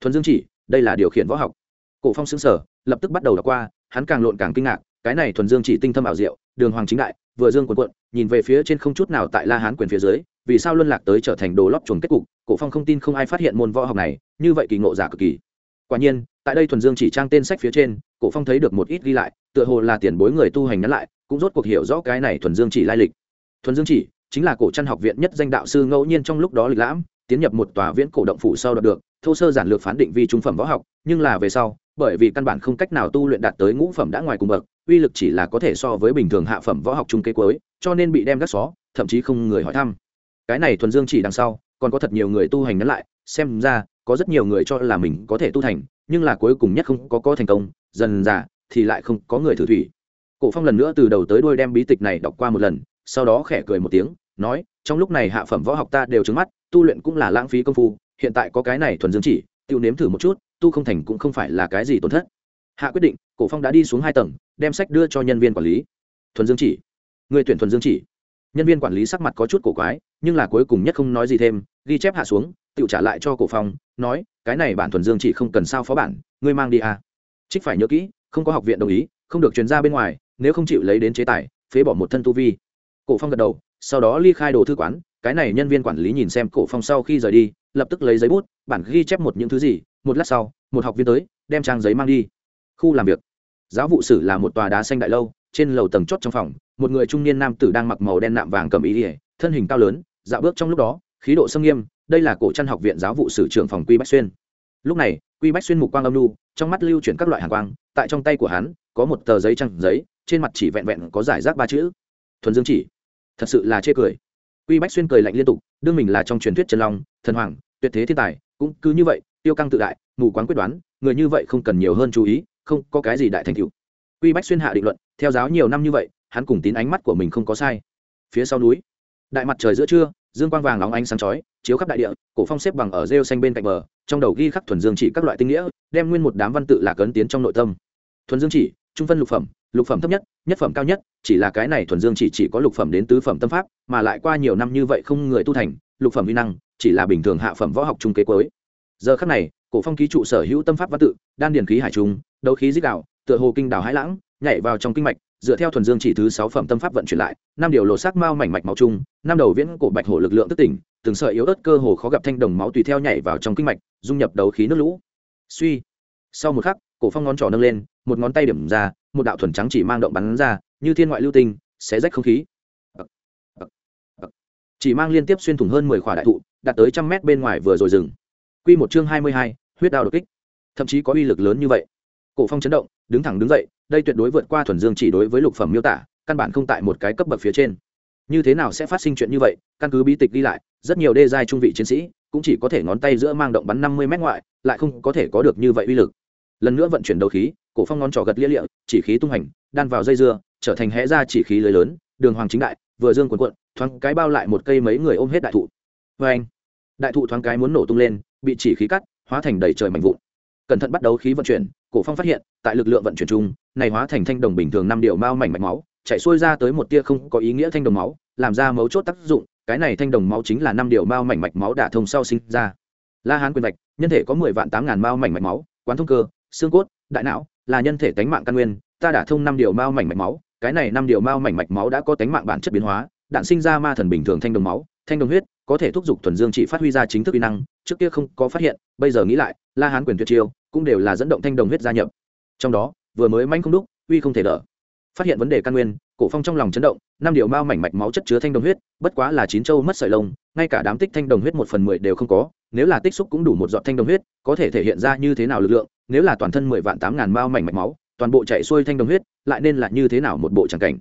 Thuần dương chỉ, đây là điều khiển võ học. Cổ phong xứng sở lập tức bắt đầu đọc qua, hắn càng lộn càng kinh ngạc, cái này thuần dương chỉ tinh thâm ảo diệu, đường hoàng chính đại, vừa dương quần quận nhìn về phía trên không chút nào tại la hán quyền phía dưới, vì sao luân lạc tới trở thành đồ lót chuồng kết cục, cổ phong không tin không ai phát hiện môn võ học này, như vậy kỳ ngộ giả cực kỳ. Quả nhiên tại đây thuần dương chỉ trang tên sách phía trên, cổ phong thấy được một ít ghi lại, tựa hồ là tiền bối người tu hành nhắn lại, cũng rốt cuộc hiểu rõ cái này thuần dương chỉ lai lịch. Thuần dương chỉ chính là cổ trăn học viện nhất danh đạo sư ngẫu nhiên trong lúc đó lịch lãm, tiến nhập một tòa viễn cổ động phủ sau đạt được, thô sơ giản lược phán định vi trung phẩm võ học, nhưng là về sau, bởi vì căn bản không cách nào tu luyện đạt tới ngũ phẩm đã ngoài cùng bậc, uy lực chỉ là có thể so với bình thường hạ phẩm võ học trung kế cuối, cho nên bị đem gác xó, thậm chí không người hỏi thăm. Cái này thuần dương chỉ đằng sau, còn có thật nhiều người tu hành nhắn lại, xem ra, có rất nhiều người cho là mình có thể tu thành nhưng là cuối cùng nhất không có có thành công, dần dà thì lại không có người thử thủy. Cổ phong lần nữa từ đầu tới đuôi đem bí tịch này đọc qua một lần, sau đó khẽ cười một tiếng, nói, trong lúc này hạ phẩm võ học ta đều trứng mắt, tu luyện cũng là lãng phí công phu, hiện tại có cái này thuần dương chỉ tiêu nếm thử một chút, tu không thành cũng không phải là cái gì tổn thất. Hạ quyết định, cổ phong đã đi xuống hai tầng, đem sách đưa cho nhân viên quản lý. Thuần dương chỉ? Người tuyển thuần dương chỉ? Nhân viên quản lý sắc mặt có chút cổ quái, nhưng là cuối cùng nhất không nói gì thêm, ghi chép hạ xuống tự trả lại cho cổ phong, nói, cái này bản thuần dương chỉ không cần sao phó bản, ngươi mang đi à. Trích phải nhớ kỹ, không có học viện đồng ý, không được truyền ra bên ngoài, nếu không chịu lấy đến chế tài, phế bỏ một thân tu vi. Cổ phong gật đầu, sau đó ly khai đồ thư quán, cái này nhân viên quản lý nhìn xem cổ phong sau khi rời đi, lập tức lấy giấy bút, bản ghi chép một những thứ gì, một lát sau, một học viên tới, đem trang giấy mang đi. Khu làm việc. Giáo vụ sử là một tòa đá xanh đại lâu, trên lầu tầng chót trong phòng, một người trung niên nam tử đang mặc màu đen nạm vàng cầm ý ỉa thân hình cao lớn dạo bước trong lúc đó, khí độ sâm nghiêm đây là cổ trăn học viện giáo vụ sử trưởng phòng quy bách xuyên. Lúc này, quy bách xuyên mục quang âm lưu trong mắt lưu chuyển các loại hàng quang, tại trong tay của hắn, có một tờ giấy trăng giấy, trên mặt chỉ vẹn vẹn có giải rác ba chữ. Thuần dương chỉ. Thật sự là chê cười. Quy bách xuyên cười lạnh liên tục, đương mình là trong truyền thuyết trần long, thần hoàng, tuyệt thế thiên tài, cũng cứ như vậy, tiêu căng tự đại, mù quáng quyết đoán, người như vậy không cần nhiều hơn chú ý, không có cái gì đại thành tựu. Quy bách xuyên hạ định luận, theo giáo nhiều năm như vậy, hắn cùng tín ánh mắt của mình không có sai. Phía sau núi, đại mặt trời giữa trưa dương quang vàng óng ánh sáng chói, chiếu khắp đại địa, cổ phong xếp bằng ở rêu xanh bên cạnh bờ, trong đầu ghi khắc thuần dương chỉ các loại tinh nghĩa, đem nguyên một đám văn tự lạc ấn tiến trong nội tâm. Thuần dương chỉ, trung phân lục phẩm lục phẩm thấp nhất nhất phẩm cao nhất, chỉ là cái này thuần dương chỉ chỉ có lục phẩm đến tứ phẩm tâm pháp, mà lại qua nhiều năm như vậy không người tu thành, lục phẩm uy năng, chỉ là bình thường hạ phẩm võ học trung kế cuối. Giờ khắc này, cổ phong ký trụ sở hữu tâm pháp văn tự, đan điển khí hải trung đấu khí dích đạo, tựa hồ kinh đảo hải lãng nhảy vào trong kinh mạch, dựa theo thuần dương chỉ thứ sáu phẩm tâm pháp vận chuyển lại, năm điều lộ sắc mao mảnh mạch máu chung, năm đầu viễn cổ bạch hổ lực lượng tức tỉnh, từng sợi yếu ớt cơ hồ khó gặp thanh đồng máu tùy theo nhảy vào trong kinh mạch, dung nhập đấu khí nước lũ. Suy. Sau một khắc, cổ phong ngón trỏ nâng lên, một ngón tay điểm ra, một đạo thuần trắng chỉ mang động bắn ra, như thiên ngoại lưu tinh, xé rách không khí. Chỉ mang liên tiếp xuyên thủng hơn mười khỏa đại thụ, đạt tới trăm mét bên ngoài vừa rồi dừng. Quy một chương hai mươi hai, huyết đao đột kích. Thậm chí có uy lực lớn như vậy. Cổ phong chấn động đứng thẳng đứng dậy, đây tuyệt đối vượt qua thuần dương chỉ đối với lục phẩm miêu tả, căn bản không tại một cái cấp bậc phía trên. Như thế nào sẽ phát sinh chuyện như vậy? Căn cứ bí tịch đi lại, rất nhiều đê giai trung vị chiến sĩ cũng chỉ có thể ngón tay giữa mang động bắn năm mươi mét ngoại, lại không có thể có được như vậy uy lực. Lần nữa vận chuyển đầu khí, cổ phong ngón trỏ gật lia lịa, chỉ khí tung hành, đan vào dây dưa, trở thành hẽ ra chỉ khí lưới lớn, đường hoàng chính đại, vừa dương cuộn cuộn, thoáng cái bao lại một cây mấy người ôm hết đại thụ. Vê anh đại thụ thoáng cái muốn nổ tung lên, bị chỉ khí cắt, hóa thành đầy trời mạnh vụn cẩn thận bắt đầu khí vận chuyển, cổ phong phát hiện, tại lực lượng vận chuyển chung, này hóa thành thanh đồng bình thường năm điệu mao mảnh mạch máu, chạy xuôi ra tới một tia không có ý nghĩa thanh đồng máu, làm ra mấu chốt tác dụng, cái này thanh đồng máu chính là năm điệu mao mảnh mạch máu đả thông sau sinh ra. La hán quyền mạch nhân thể có mười vạn tám ngàn mao mảnh mạch máu, quán thông cơ, xương cốt, đại não, là nhân thể tánh mạng căn nguyên, ta đả thông năm điều mao mảnh mạch máu, cái này năm điều mao mảnh mạch máu đã có tánh mạng bản chất biến hóa, đạn sinh ra ma thần bình thường thanh đồng máu, thanh đồng huyết, có thể thúc giục thuần dương chỉ phát huy ra chính thức uy năng, trước kia không có phát hiện, bây giờ nghĩ lại, la hán quyền tuyệt chiêu cũng đều là dẫn động thanh đồng huyết gia nhập. Trong đó, vừa mới manh không đúc, uy không thể đỡ. Phát hiện vấn đề căn nguyên, cổ phong trong lòng chấn động, năm điều mao mảnh mạch máu chất chứa thanh đồng huyết, bất quá là chín châu mất sợi lông, ngay cả đám tích thanh đồng huyết một phần mười đều không có, nếu là tích xúc cũng đủ một giọt thanh đồng huyết, có thể thể hiện ra như thế nào lực lượng, nếu là toàn thân mười vạn tám ngàn mao mảnh mạch máu, toàn bộ chạy xuôi thanh đồng huyết, lại nên là như thế nào một bộ tràng cảnh.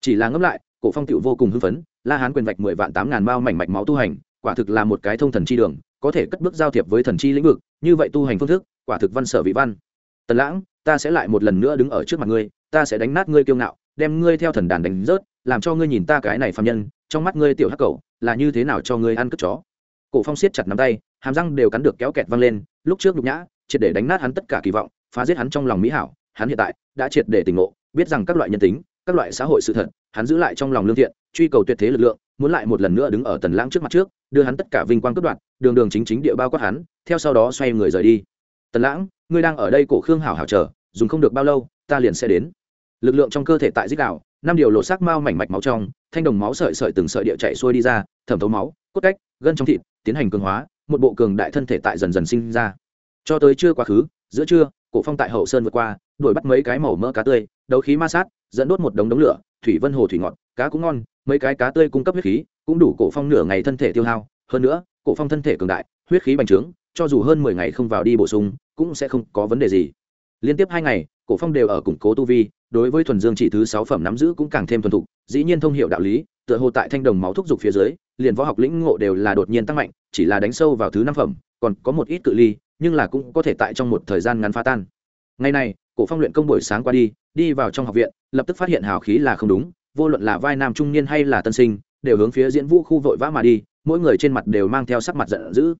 Chỉ là ngẫm lại, cổ phong tiểu vô cùng hưng phấn, la hán quyền vạch mười vạn tám ngàn mao mảnh mạch máu tu hành, quả thực là một cái thông thần chi đường, có thể cất bước giao thiệp với thần chi lĩnh vực, như vậy tu hành phương thức quả thực văn sở vị văn. Tần lãng, ta sẽ lại một lần nữa đứng ở trước mặt ngươi, ta sẽ đánh nát ngươi kiêu ngạo, đem ngươi theo thần đàn đánh rớt, làm cho ngươi nhìn ta cái này phạm nhân, trong mắt ngươi tiểu hắc cầu là như thế nào cho ngươi ăn cất chó. Cổ phong siết chặt nắm tay, hàm răng đều cắn được kéo kẹt văng lên, lúc trước nhục nhã, triệt để đánh nát hắn tất cả kỳ vọng, phá giết hắn trong lòng mỹ hảo, hắn hiện tại đã triệt để tỉnh ngộ, biết rằng các loại nhân tính, các loại xã hội sự thật, hắn giữ lại trong lòng lương thiện, truy cầu tuyệt thế lực lượng, muốn lại một lần nữa đứng ở tần lãng trước mặt trước, đưa hắn tất cả vinh quang cướp đoạt, đường đường chính chính địa bao quát hắn, theo sau đó xoay người rời đi tần lãng, ngươi đang ở đây cổ khương hảo hảo chờ, dùng không được bao lâu, ta liền sẽ đến. Lực lượng trong cơ thể tại dích đạo năm điều lộ xác mao mảnh mạch máu trong, thanh đồng máu sợi sợi từng sợi địa chạy xuôi đi ra, thẩm thấu máu, cốt cách, gân trong thịt, tiến hành cường hóa, một bộ cường đại thân thể tại dần dần sinh ra. Cho tới chưa quá khứ, giữa trưa, cổ phong tại hậu sơn vượt qua, đuổi bắt mấy cái màu mỡ cá tươi, đấu khí ma sát, dẫn đốt một đống đống lửa, thủy vân hồ thủy ngọt, cá cũng ngon, mấy cái cá tươi cung cấp huyết khí, cũng đủ cổ phong nửa ngày thân thể tiêu hao. Hơn nữa, cổ phong thân thể cường đại, huyết khí bành trướng cho dù hơn mười ngày không vào đi bổ sung, cũng sẽ không có vấn đề gì. Liên tiếp hai ngày, cổ phong đều ở củng cố tu vi, đối với thuần dương chỉ thứ sáu phẩm nắm giữ cũng càng thêm thuần thục, dĩ nhiên thông hiểu đạo lý, tựa hồ tại thanh đồng máu thúc dục phía dưới, liền võ học lĩnh ngộ đều là đột nhiên tăng mạnh, chỉ là đánh sâu vào thứ năm phẩm, còn có một ít cự ly, nhưng là cũng có thể tại trong một thời gian ngắn phá tan. Ngày này, cổ phong luyện công buổi sáng qua đi đi vào trong học viện, lập tức phát hiện hào khí là không đúng, vô luận là vai nam trung niên hay là tân sinh, đều hướng phía diễn vũ khu vội vã mà đi, mỗi người trên mặt đều mang theo sắc mặt giận dữ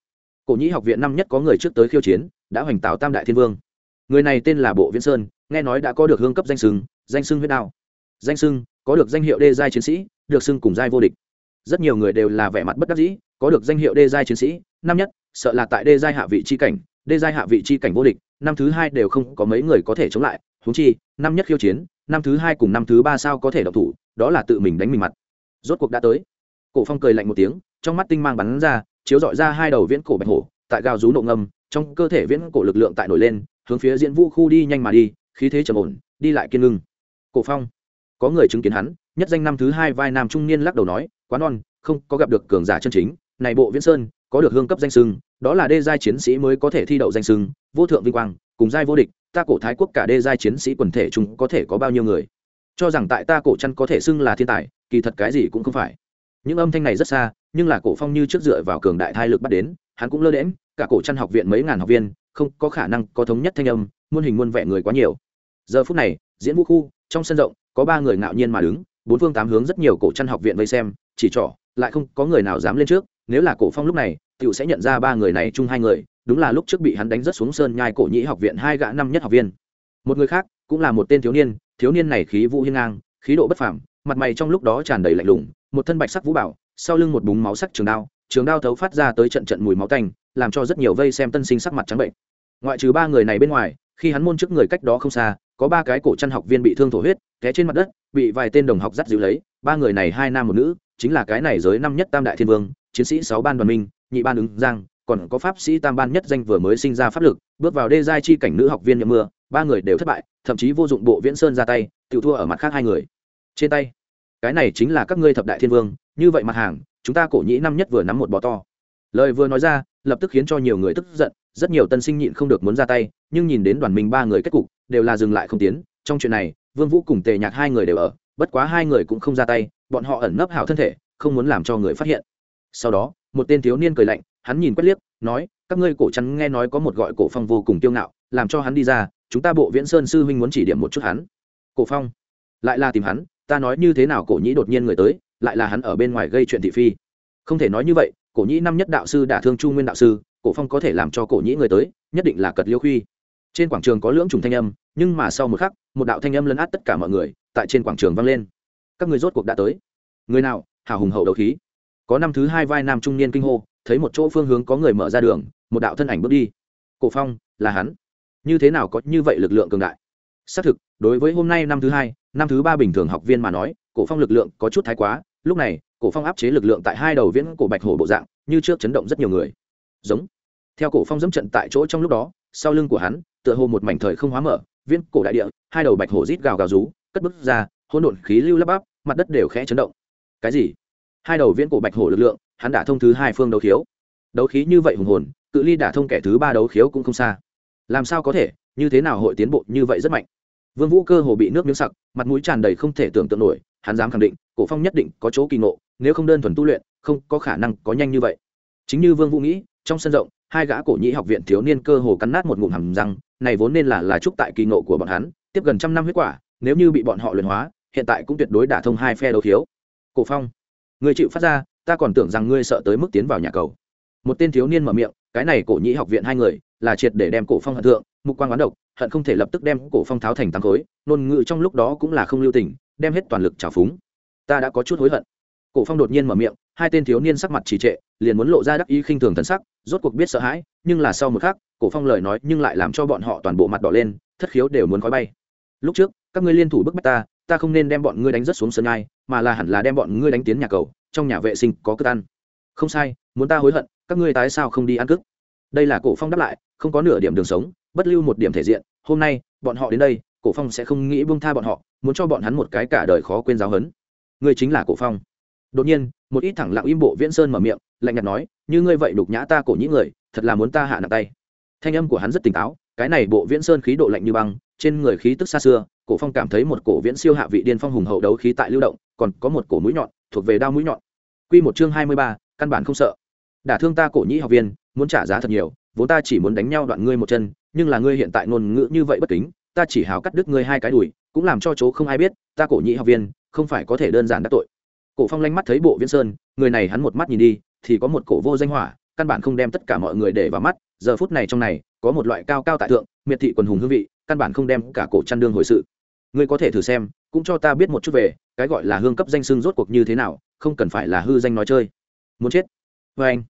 cổ nhĩ học viện năm nhất có người trước tới khiêu chiến, đã hoành tạo tam đại thiên vương. Người này tên là bộ viễn sơn, nghe nói đã có được hương cấp danh sưng danh sưng huyết đao. Danh sưng có được danh hiệu đê giai chiến sĩ, được sưng cùng giai vô địch. Rất nhiều người đều là vẻ mặt bất đắc dĩ, có được danh hiệu đê giai chiến sĩ, năm nhất, sợ là tại đê giai hạ vị chi cảnh, đê giai hạ vị chi cảnh vô địch, năm thứ hai đều không có mấy người có thể chống lại thú chi, năm nhất khiêu chiến, năm thứ hai cùng năm thứ ba sao có thể độc thủ, đó là tự mình đánh mình mặt. Rốt cuộc đã tới. Cổ phong cười lạnh một tiếng, trong mắt tinh mang bắn ra chiếu dọi ra hai đầu viễn cổ bạch hổ, tại gào rú nộ ngâm, trong cơ thể viễn cổ lực lượng tại nổi lên, hướng phía diễn vũ khu đi nhanh mà đi, khí thế trầm ổn, đi lại kiên ngưng. Cổ phong, có người chứng kiến hắn, nhất danh năm thứ hai vai nam trung niên lắc đầu nói, quá non, không có gặp được cường giả chân chính, này bộ viễn sơn, có được hương cấp danh sưng, đó là đê giai chiến sĩ mới có thể thi đậu danh sưng, vô thượng vinh quang, cùng giai vô địch, ta cổ thái quốc cả đê giai chiến sĩ quần thể chúng có thể có bao nhiêu người? Cho rằng tại ta cổ chân có thể xưng là thiên tài, kỳ thật cái gì cũng không phải. Những âm thanh này rất xa nhưng là cổ phong như trước dựa vào cường đại thai lực bắt đến, hắn cũng lơ đễm cả cổ chân học viện mấy ngàn học viên, không có khả năng có thống nhất thanh âm, muôn hình muôn vẻ người quá nhiều. Giờ phút này, diễn vũ khu, trong sân rộng, có ba người ngạo nhiên mà đứng, bốn phương tám hướng rất nhiều cổ chân học viện vây xem, chỉ trỏ, lại không có người nào dám lên trước, nếu là cổ phong lúc này, tiểu sẽ nhận ra ba người này chung hai người, đúng là lúc trước bị hắn đánh rất xuống sơn nhai cổ nhĩ học viện hai gã năm nhất học viên. Một người khác, cũng là một tên thiếu niên thiếu niên này khí vũ hiên ngang, khí độ bất phàm, mặt mày trong lúc đó tràn đầy lạnh lùng, một thân bạch sắc vũ bảo sau lưng một búng máu sắc trường đao trường đao thấu phát ra tới trận trận mùi máu tanh, làm cho rất nhiều vây xem tân sinh sắc mặt trắng bệnh. Ngoại trừ ba người này bên ngoài, khi hắn môn trước người cách đó không xa, có ba cái cổ chân học viên bị thương thổ huyết, té trên mặt đất, bị vài tên đồng học dắt giữ lấy, ba người này hai nam một nữ, chính là cái này giới năm nhất tam đại thiên vương, chiến sĩ sáu ban đoàn minh, nhị ban ứng giang, còn có pháp sĩ tam ban nhất danh vừa mới sinh ra pháp lực, bước vào đê giai chi cảnh nữ học viên nhậm mưa, ba người đều thất bại, thậm chí vô dụng bộ viễn sơn ra tay tự thua ở mặt khác hai người. Trên tay cái này chính là các ngươi thập đại thiên vương, như vậy mặt hàng, chúng ta cổ nhĩ năm nhất vừa nắm một bò to. Lời vừa nói ra, lập tức khiến cho nhiều người tức giận, rất nhiều tân sinh nhịn không được muốn ra tay, nhưng nhìn đến đoàn minh ba người kết cục, đều là dừng lại không tiến. Trong chuyện này, vương vũ cùng tề nhạc hai người đều ở, bất quá hai người cũng không ra tay, bọn họ ẩn nấp hảo thân thể, không muốn làm cho người phát hiện. Sau đó, một tên thiếu niên cười lạnh, hắn nhìn quét liếc, nói, các ngươi cổ chắn nghe nói có một gọi cổ phong vô cùng kiêu ngạo, làm cho hắn đi ra, chúng ta bộ viễn sơn sư huynh muốn chỉ điểm một chút hắn. Cổ phong? Lại là tìm hắn ta nói như thế nào cổ nhĩ đột nhiên người tới, lại là hắn ở bên ngoài gây chuyện thị phi. Không thể nói như vậy, cổ nhĩ năm nhất đạo sư đả thương chu nguyên đạo sư, cổ phong có thể làm cho cổ nhĩ người tới, nhất định là cật liêu khuy. Trên quảng trường có lưỡng trùng thanh âm, nhưng mà sau một khắc, một đạo thanh âm lấn át tất cả mọi người, tại trên quảng trường vang lên. Các người rốt cuộc đã tới. Người nào? Hào hùng hậu đầu khí. Có năm thứ hai vai nam trung niên kinh hô, thấy một chỗ phương hướng có người mở ra đường, một đạo thân ảnh bước đi. Cổ phong, là hắn. Như thế nào có như vậy lực lượng cường đại? Xác thực, đối với hôm nay năm thứ hai năm thứ ba bình thường học viên mà nói, cổ phong lực lượng có chút thái quá, lúc này, cổ phong áp chế lực lượng tại hai đầu viễn cổ bạch hổ bộ dạng, như trước chấn động rất nhiều người. Giống. Theo cổ phong dẫm trận tại chỗ trong lúc đó, sau lưng của hắn, tựa hồ một mảnh thời không hóa mở, viễn cổ đại địa, hai đầu bạch hổ rít gào gào rú, cất bước ra, hỗn độn khí lưu lắp áp mặt đất đều khẽ chấn động. Cái gì? Hai đầu viễn cổ bạch hổ lực lượng, hắn đã thông thứ hai phương đấu khiếu. Đấu khí như vậy hùng hồn, cự ly đả thông kẻ thứ ba đấu khiếu cũng không xa. Làm sao có thể? Như thế nào hội tiến bộ như vậy rất mạnh? Vương vũ cơ hồ bị nước miếng sặc, mặt mũi tràn đầy không thể tưởng tượng nổi, hắn dám khẳng định, cổ phong nhất định có chỗ kỳ ngộ, nếu không đơn thuần tu luyện, không có khả năng có nhanh như vậy chính như vương vũ nghĩ, trong sân rộng, hai gã cổ nhĩ học viện thiếu niên cơ hồ cắn nát một ngụm hầm răng, này vốn nên là là chúc tại kỳ ngộ của bọn hắn, tiếp gần trăm năm huyết quả, nếu như bị bọn họ luyện hóa, hiện tại cũng tuyệt đối đả thông hai phe đấu thiếu. cổ phong, người chịu phát ra, ta còn tưởng rằng ngươi sợ tới mức tiến vào nhà cầu một tên thiếu niên mở miệng, cái này cổ nhĩ học viện hai người là triệt để đem cổ phong hận thượng mục quan oán độc hận không thể lập tức đem cổ phong tháo thành tám khối ngôn ngữ trong lúc đó cũng là không lưu tình đem hết toàn lực trào phúng. Ta đã có chút hối hận. Cổ phong đột nhiên mở miệng hai tên thiếu niên sắc mặt trì trệ liền muốn lộ ra đắc ý khinh thường thần sắc rốt cuộc biết sợ hãi nhưng là sau một khắc cổ phong lời nói nhưng lại làm cho bọn họ toàn bộ mặt đỏ lên thất khiếu đều muốn khói bay. Lúc trước các ngươi liên thủ bức bách ta ta không nên đem bọn ngươi đánh rất xuống sân ai, mà là hẳn là đem bọn ngươi đánh tiến nhà cầu trong nhà vệ sinh có cất ăn. Không sai muốn ta hối hận các ngươi tái sao không đi ăn cướp? Đây là cổ phong đáp lại không có nửa điểm đường sống bất lưu một điểm thể diện hôm nay bọn họ đến đây cổ phong sẽ không nghĩ buông tha bọn họ muốn cho bọn hắn một cái cả đời khó quên giáo hấn. Ngươi chính là cổ phong. Đột nhiên một ít thẳng lặng im bộ viễn sơn mở miệng lạnh nhạt nói như ngươi vậy đục nhã ta cổ nhĩ người thật là muốn ta hạ nặng tay. Thanh âm của hắn rất tỉnh táo cái này bộ viễn sơn khí độ lạnh như băng trên người khí tức xa xưa cổ phong cảm thấy một cổ viễn siêu hạ vị điên phong hùng hậu đấu khí tại lưu động còn có một cổ mũi nhọn thuộc về đao mũi nhọn. Quy một chương hai mươi ba, căn bản không sợ. Đả thương ta cổ nhĩ học viên muốn trả giá thật nhiều, vốn ta chỉ muốn đánh nhau đoạn ngươi một chân, nhưng là ngươi hiện tại ngôn ngữ như vậy bất kính, ta chỉ hào cắt đứt ngươi hai cái đùi, cũng làm cho chỗ không ai biết, ta cổ nhị học viên, không phải có thể đơn giản đắc tội. Cổ phong lanh mắt thấy bộ viễn sơn, người này hắn một mắt nhìn đi, thì có một cổ vô danh hỏa, căn bản không đem tất cả mọi người để vào mắt, giờ phút này trong này, có một loại cao cao tại thượng, miệt thị quần hùng hương vị, căn bản không đem cả cổ chăn đương hồi sự. Ngươi có thể thử xem, cũng cho ta biết một chút về, cái gọi là hương cấp danh xưng rốt cuộc như thế nào, không cần phải là hư danh nói chơi. Muốn chết. Với anh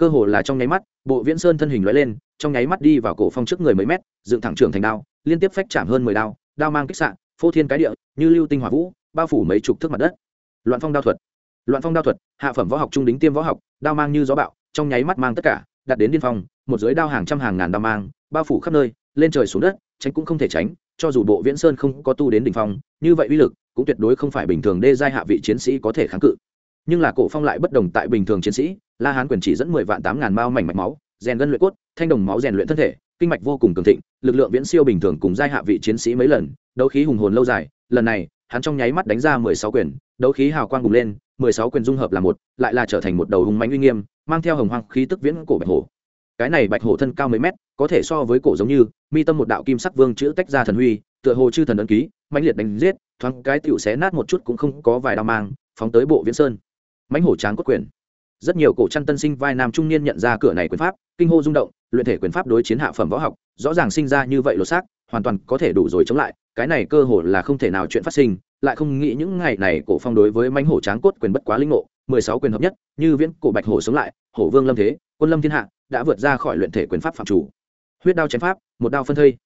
cơ hồ là trong nháy mắt bộ viễn sơn thân hình lóe lên, trong nháy mắt đi vào cổ phong trước người mấy mét, dựng thẳng trưởng thành đao, liên tiếp phách chạm hơn mười đao đao mang kích sạn phô thiên cái địa, như lưu tinh hỏa vũ, bao phủ mấy chục thước mặt đất. Loạn phong đao thuật. Loạn phong đao thuật, hạ phẩm võ học trung đính tiêm võ học, đao mang như gió bạo trong nháy mắt mang tất cả, đặt đến điên phong, một dưới đao hàng trăm hàng ngàn đao mang, bao phủ khắp nơi, lên trời xuống đất, tránh cũng không thể tránh, cho dù bộ viễn sơn không có tu đến đỉnh phong, như vậy uy lực cũng tuyệt đối không phải bình thường đê giai hạ vị chiến sĩ có thể kháng cự. Nhưng là cổ phong lại bất đồng tại bình thường chiến sĩ la hán quyền chỉ dẫn mười vạn tám ngàn mao mảnh mạch máu, rèn gân luyện cốt, thanh đồng máu rèn luyện thân thể, kinh mạch vô cùng cường thịnh, lực lượng viễn siêu bình thường cùng giai hạ vị chiến sĩ mấy lần, đấu khí hùng hồn lâu dài. Lần này, hắn trong nháy mắt đánh ra mười sáu quyền, đấu khí hào quang bùng lên, mười sáu quyền dung hợp là một, lại là trở thành một đầu hùng mãnh uy nghiêm, mang theo hồng hoang khí tức viễn cổ bạch hổ. Cái này bạch hổ thân cao mấy mét, có thể so với cổ giống như, mi tâm một đạo kim sắc vương chữ tách ra thần huy, tựa hồ chư thần ấn ký, mãnh liệt đánh giết, thoáng cái tiểu xé nát một chút cũng không có vài đao mang, phóng tới bộ viễn sơn. Mãnh hổ tráng cốt quyền rất nhiều cổ trăn tân sinh vai nam trung niên nhận ra cửa này quyền pháp, kinh hô rung động, luyện thể quyền pháp đối chiến hạ phẩm võ học, rõ ràng sinh ra như vậy lột xác, hoàn toàn có thể đủ rồi chống lại, cái này cơ hồ là không thể nào chuyện phát sinh, lại không nghĩ những ngày này cổ phong đối với mãnh hổ tráng cốt quyền bất quá linh ngộ, mười sáu quyền hợp nhất, như viễn cổ bạch hổ sống lại, hổ vương lâm thế, quân lâm thiên hạ, đã vượt ra khỏi luyện thể quyền pháp phạm chủ. Huyết đao chém pháp, một đao phân thây.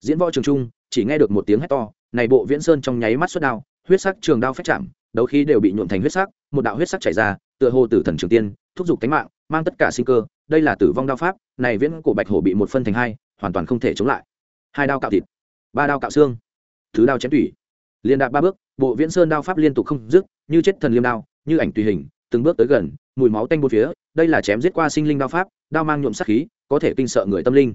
Diễn võ trường trung, chỉ nghe được một tiếng hét to, này bộ viễn sơn trong nháy mắt xuất đao, huyết sắc trường đao phách chạm, đấu khí đều bị nhuộm thành huyết sắc, một đạo huyết sắc chảy ra tựa hồ tử thần trường tiên, thúc giục cánh mạng, mang tất cả sinh cơ, đây là tử vong đao pháp, này viễn cổ bạch hổ bị một phân thành hai, hoàn toàn không thể chống lại. Hai đao cạo thịt, ba đao cạo xương, thứ đao chém tủy. Liên đạp ba bước, bộ viễn sơn đao pháp liên tục không dứt, như chết thần liêm đao, như ảnh tùy hình, từng bước tới gần, mùi máu tanh bốn phía, đây là chém giết qua sinh linh đao pháp, đao mang nhuộm sát khí, có thể kinh sợ người tâm linh.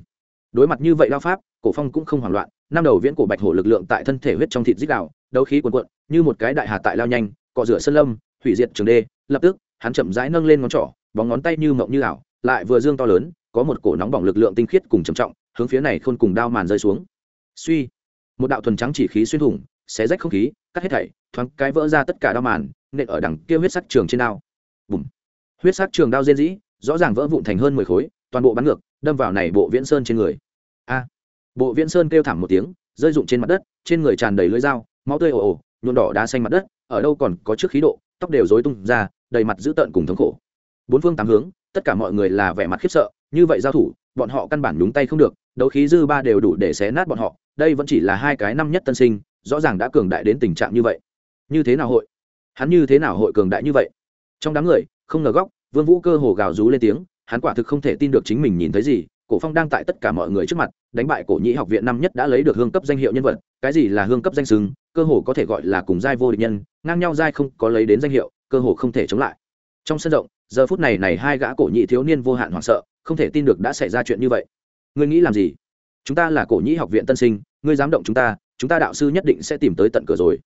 Đối mặt như vậy đao pháp, cổ phong cũng không hoảng loạn, năm đầu viễn cổ bạch hổ lực lượng tại thân thể huyết trong thịt dích đạo đấu khí cuồn cuộn, như một cái đại hà tại lao nhanh, cọ rửa sơn lâm, hủy diệt trường đê, lập tức hắn chậm rãi nâng lên ngón trỏ, bóng ngón tay như mộng như ảo, lại vừa dương to lớn, có một cổ nóng bỏng lực lượng tinh khiết cùng trầm trọng, hướng phía này khôn cùng đao màn rơi xuống. Suy, một đạo thuần trắng chỉ khí xuyên thủng, xé rách không khí, cắt hết thảy, thoáng cái vỡ ra tất cả đao màn, nện ở đằng kia huyết sắc trường trên đao. Bùm. Huyết sắc trường đao diên dĩ rõ ràng vỡ vụn thành hơn mười khối, toàn bộ bắn ngược, đâm vào này bộ viễn sơn trên người. A. Bộ viễn sơn kêu thảm một tiếng, rơi rụng trên mặt đất, trên người tràn đầy lưỡi dao, máu tươi ồ ồ nhuộn đỏ đá xanh mặt đất, ở đâu còn có trước khí độ, tóc đều rối tung ra đầy mặt dữ tợn cùng thống khổ. Bốn phương tám hướng, tất cả mọi người là vẻ mặt khiếp sợ, như vậy giao thủ, bọn họ căn bản nhúng tay không được, đấu khí dư ba đều đủ để xé nát bọn họ, đây vẫn chỉ là hai cái năm nhất tân sinh, rõ ràng đã cường đại đến tình trạng như vậy. Như thế nào hội? Hắn như thế nào hội cường đại như vậy? Trong đám người, không ngờ góc, vương vũ cơ hồ gào rú lên tiếng, hắn quả thực không thể tin được chính mình nhìn thấy gì, cổ phong đang tại tất cả mọi người trước mặt, đánh bại cổ nhĩ học viện năm nhất đã lấy được hương cấp danh hiệu nhân vật, cái gì là hương cấp danh sừng cơ hồ có thể gọi là cùng giai vô địch nhân, ngang nhau giai không có lấy đến danh hiệu cơ hồ không thể chống lại. Trong sân rộng, giờ phút này này hai gã cổ nhị thiếu niên vô hạn hoảng sợ, không thể tin được đã xảy ra chuyện như vậy. Ngươi nghĩ làm gì? Chúng ta là cổ nhị học viện tân sinh, ngươi dám động chúng ta chúng ta đạo sư nhất định sẽ tìm tới tận cửa rồi.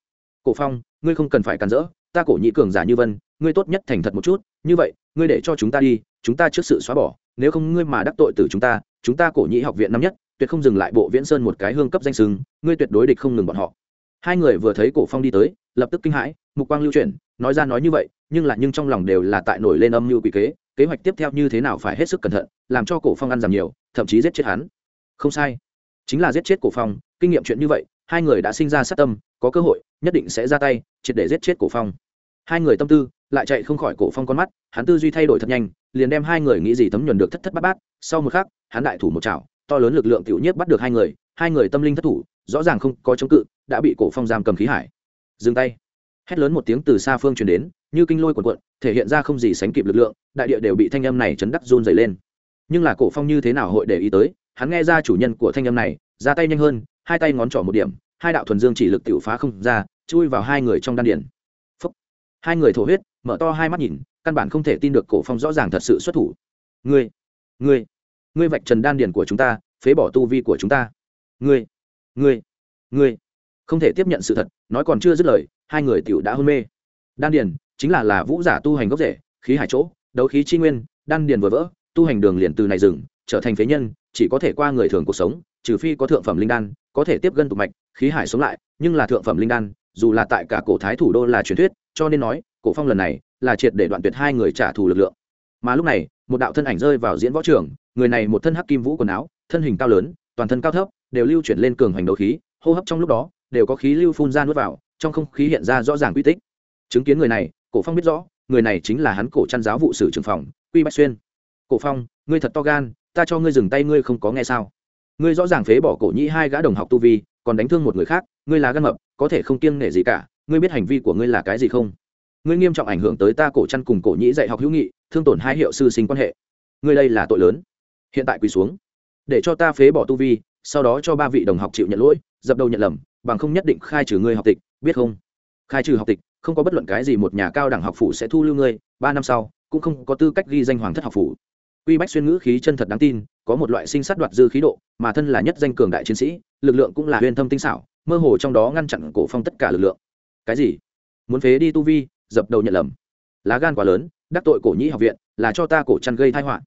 Cổ phong, ngươi không cần phải cản rỡ, ta cổ nhị cường giả như vân, ngươi tốt nhất thành thật một chút, như vậy, ngươi để cho chúng ta đi, chúng ta trước sự xóa bỏ, nếu không ngươi mà đắc tội từ chúng ta chúng ta cổ nhị học viện năm nhất, tuyệt không dừng lại bộ viễn sơn một cái hương cấp danh sừng ngươi tuyệt đối địch không ngừng bọn họ hai người vừa thấy cổ phong đi tới, lập tức kinh hãi, mục quang lưu chuyển, nói ra nói như vậy, nhưng là nhưng trong lòng đều là tại nổi lên âm mưu quỷ kế kế hoạch tiếp theo như thế nào phải hết sức cẩn thận, làm cho cổ phong ăn giảm nhiều, thậm chí giết chết hắn. Không sai. Chính là giết chết cổ phong, kinh nghiệm chuyện như vậy, hai người đã sinh ra sát tâm, có cơ hội, nhất định sẽ ra tay, triệt để giết chết cổ phong. Hai người tâm tư lại chạy không khỏi cổ phong con mắt, hắn tư duy thay đổi thật nhanh, liền đem hai người nghĩ gì thấm nhuần được thất thất bát bát, sau một khắc, hắn đại thủ một chảo, to lớn lực lượng tiểu nhiếp bắt được hai người hai người tâm linh thất thủ rõ ràng không có chống cự, đã bị cổ phong giam cầm khí hải. Dừng tay. Hét lớn một tiếng từ xa phương truyền đến, như kinh lôi cuộn cuộn, thể hiện ra không gì sánh kịp lực lượng, đại địa đều bị thanh âm này chấn đắc run dày lên. Nhưng là cổ phong như thế nào hội để ý tới, hắn nghe ra chủ nhân của thanh âm này, ra tay nhanh hơn, hai tay ngón trỏ một điểm, hai đạo thuần dương chỉ lực tiểu phá không ra, chui vào hai người trong đan điển Phúc. hai người thổ huyết, mở to hai mắt nhìn, căn bản không thể tin được cổ phong rõ ràng thật sự xuất thủ. Ngươi ngươi ngươi vạch trần đan điển của chúng ta, phế bỏ tu vi của chúng ta. Ngươi ngươi ngươi. Không thể tiếp nhận sự thật, nói còn chưa dứt lời, hai người tiểu đã hôn mê. Đan Điền, chính là là vũ giả tu hành gốc rễ, khí hải chỗ, đấu khí chi nguyên, đan Điền vừa vỡ, tu hành đường liền từ này dừng, trở thành phế nhân, chỉ có thể qua người thường cuộc sống, trừ phi có thượng phẩm linh đan, có thể tiếp gân tục mạch, khí hải sống lại, nhưng là thượng phẩm linh đan, dù là tại cả cổ thái thủ đô là truyền thuyết, cho nên nói, cổ phong lần này là triệt để đoạn tuyệt hai người trả thù lực lượng. Mà lúc này, một đạo thân ảnh rơi vào diễn võ trường, người này một thân hắc kim vũ quần áo, thân hình cao lớn, toàn thân cao thấp đều lưu chuyển lên cường hành đấu khí, hô hấp trong lúc đó đều có khí lưu phun ra nuốt vào, trong không khí hiện ra rõ ràng quy tích. Chứng kiến người này, cổ phong biết rõ, người này chính là hắn cổ chăn giáo vụ sử trưởng phòng, quy bách xuyên. Cổ phong, ngươi thật to gan, ta cho ngươi dừng tay ngươi không có nghe sao? Ngươi rõ ràng phế bỏ cổ nhĩ hai gã đồng học tu vi, còn đánh thương một người khác, ngươi là gan mập, có thể không kiêng nể gì cả, ngươi biết hành vi của ngươi là cái gì không? Ngươi nghiêm trọng ảnh hưởng tới ta cổ chăn cùng cổ nhĩ dạy học hữu nghị, thương tổn hai hiệu sư sinh quan hệ. Ngươi đây là tội lớn. Hiện tại quỳ xuống. Để cho ta phế bỏ tu vi sau đó cho ba vị đồng học chịu nhận lỗi, dập đầu nhận lầm, bằng không nhất định khai trừ ngươi học tịch, biết không? Khai trừ học tịch, không có bất luận cái gì một nhà cao đẳng học phủ sẽ thu lưu ngươi, ba năm sau, cũng không có tư cách ghi danh hoàng thất học phủ. Quy bách xuyên ngữ khí chân thật đáng tin, có một loại sinh sát đoạt dư khí độ, mà thân là nhất danh cường đại chiến sĩ, lực lượng cũng là huyền thâm tinh xảo, mơ hồ trong đó ngăn chặn cổ phong tất cả lực lượng. Cái gì? Muốn phế đi tu vi, dập đầu nhận lầm. Lá gan quá lớn, đắc tội cổ nhĩ học viện, là cho ta cổ chăn gây thai họa.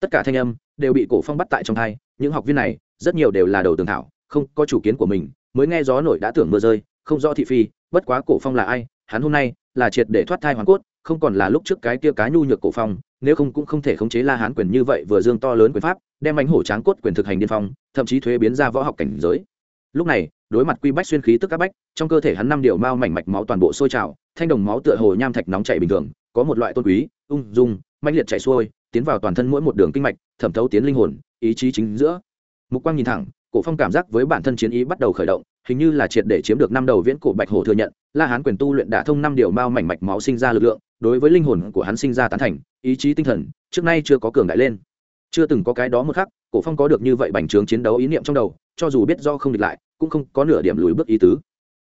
Tất cả thanh âm đều bị cổ phong bắt tại trong thai những học viên này, rất nhiều đều là đầu tường thảo, không có chủ kiến của mình, mới nghe gió nổi đã tưởng mưa rơi, không rõ thị phi, bất quá cổ phong là ai, hắn hôm nay là triệt để thoát thai hoàn cốt, không còn là lúc trước cái kia cá nhu nhược cổ phong, nếu không cũng không thể khống chế la hán quyền như vậy vừa dương to lớn quyền pháp, đem bánh hổ tráng cốt quyền thực hành điên phong, thậm chí thuế biến ra võ học cảnh giới. Lúc này, đối mặt quy bách xuyên khí tức các bách, trong cơ thể hắn năm điều mao mảnh mạch máu toàn bộ sôi trào, thanh đồng máu tựa hồ nham thạch nóng chảy bình thường, có một loại tôn quý, ung dung, mãnh liệt chảy xuôi tiến vào toàn thân mỗi một đường kinh mạch, thẩm thấu tiến linh hồn, ý chí chính giữa. Mục quang nhìn thẳng, cổ phong cảm giác với bản thân chiến ý bắt đầu khởi động, hình như là triệt để chiếm được năm đầu viễn cổ bạch hổ thừa nhận, la hán quyền tu luyện đả thông năm điều mao mảnh mạch máu sinh ra lực lượng, đối với linh hồn của hắn sinh ra tán thành, ý chí tinh thần, trước nay chưa có cường đại lên. Chưa từng có cái đó một khắc, cổ phong có được như vậy bành trướng chiến đấu ý niệm trong đầu, cho dù biết do không địch lại, cũng không có nửa điểm lùi bước ý tứ.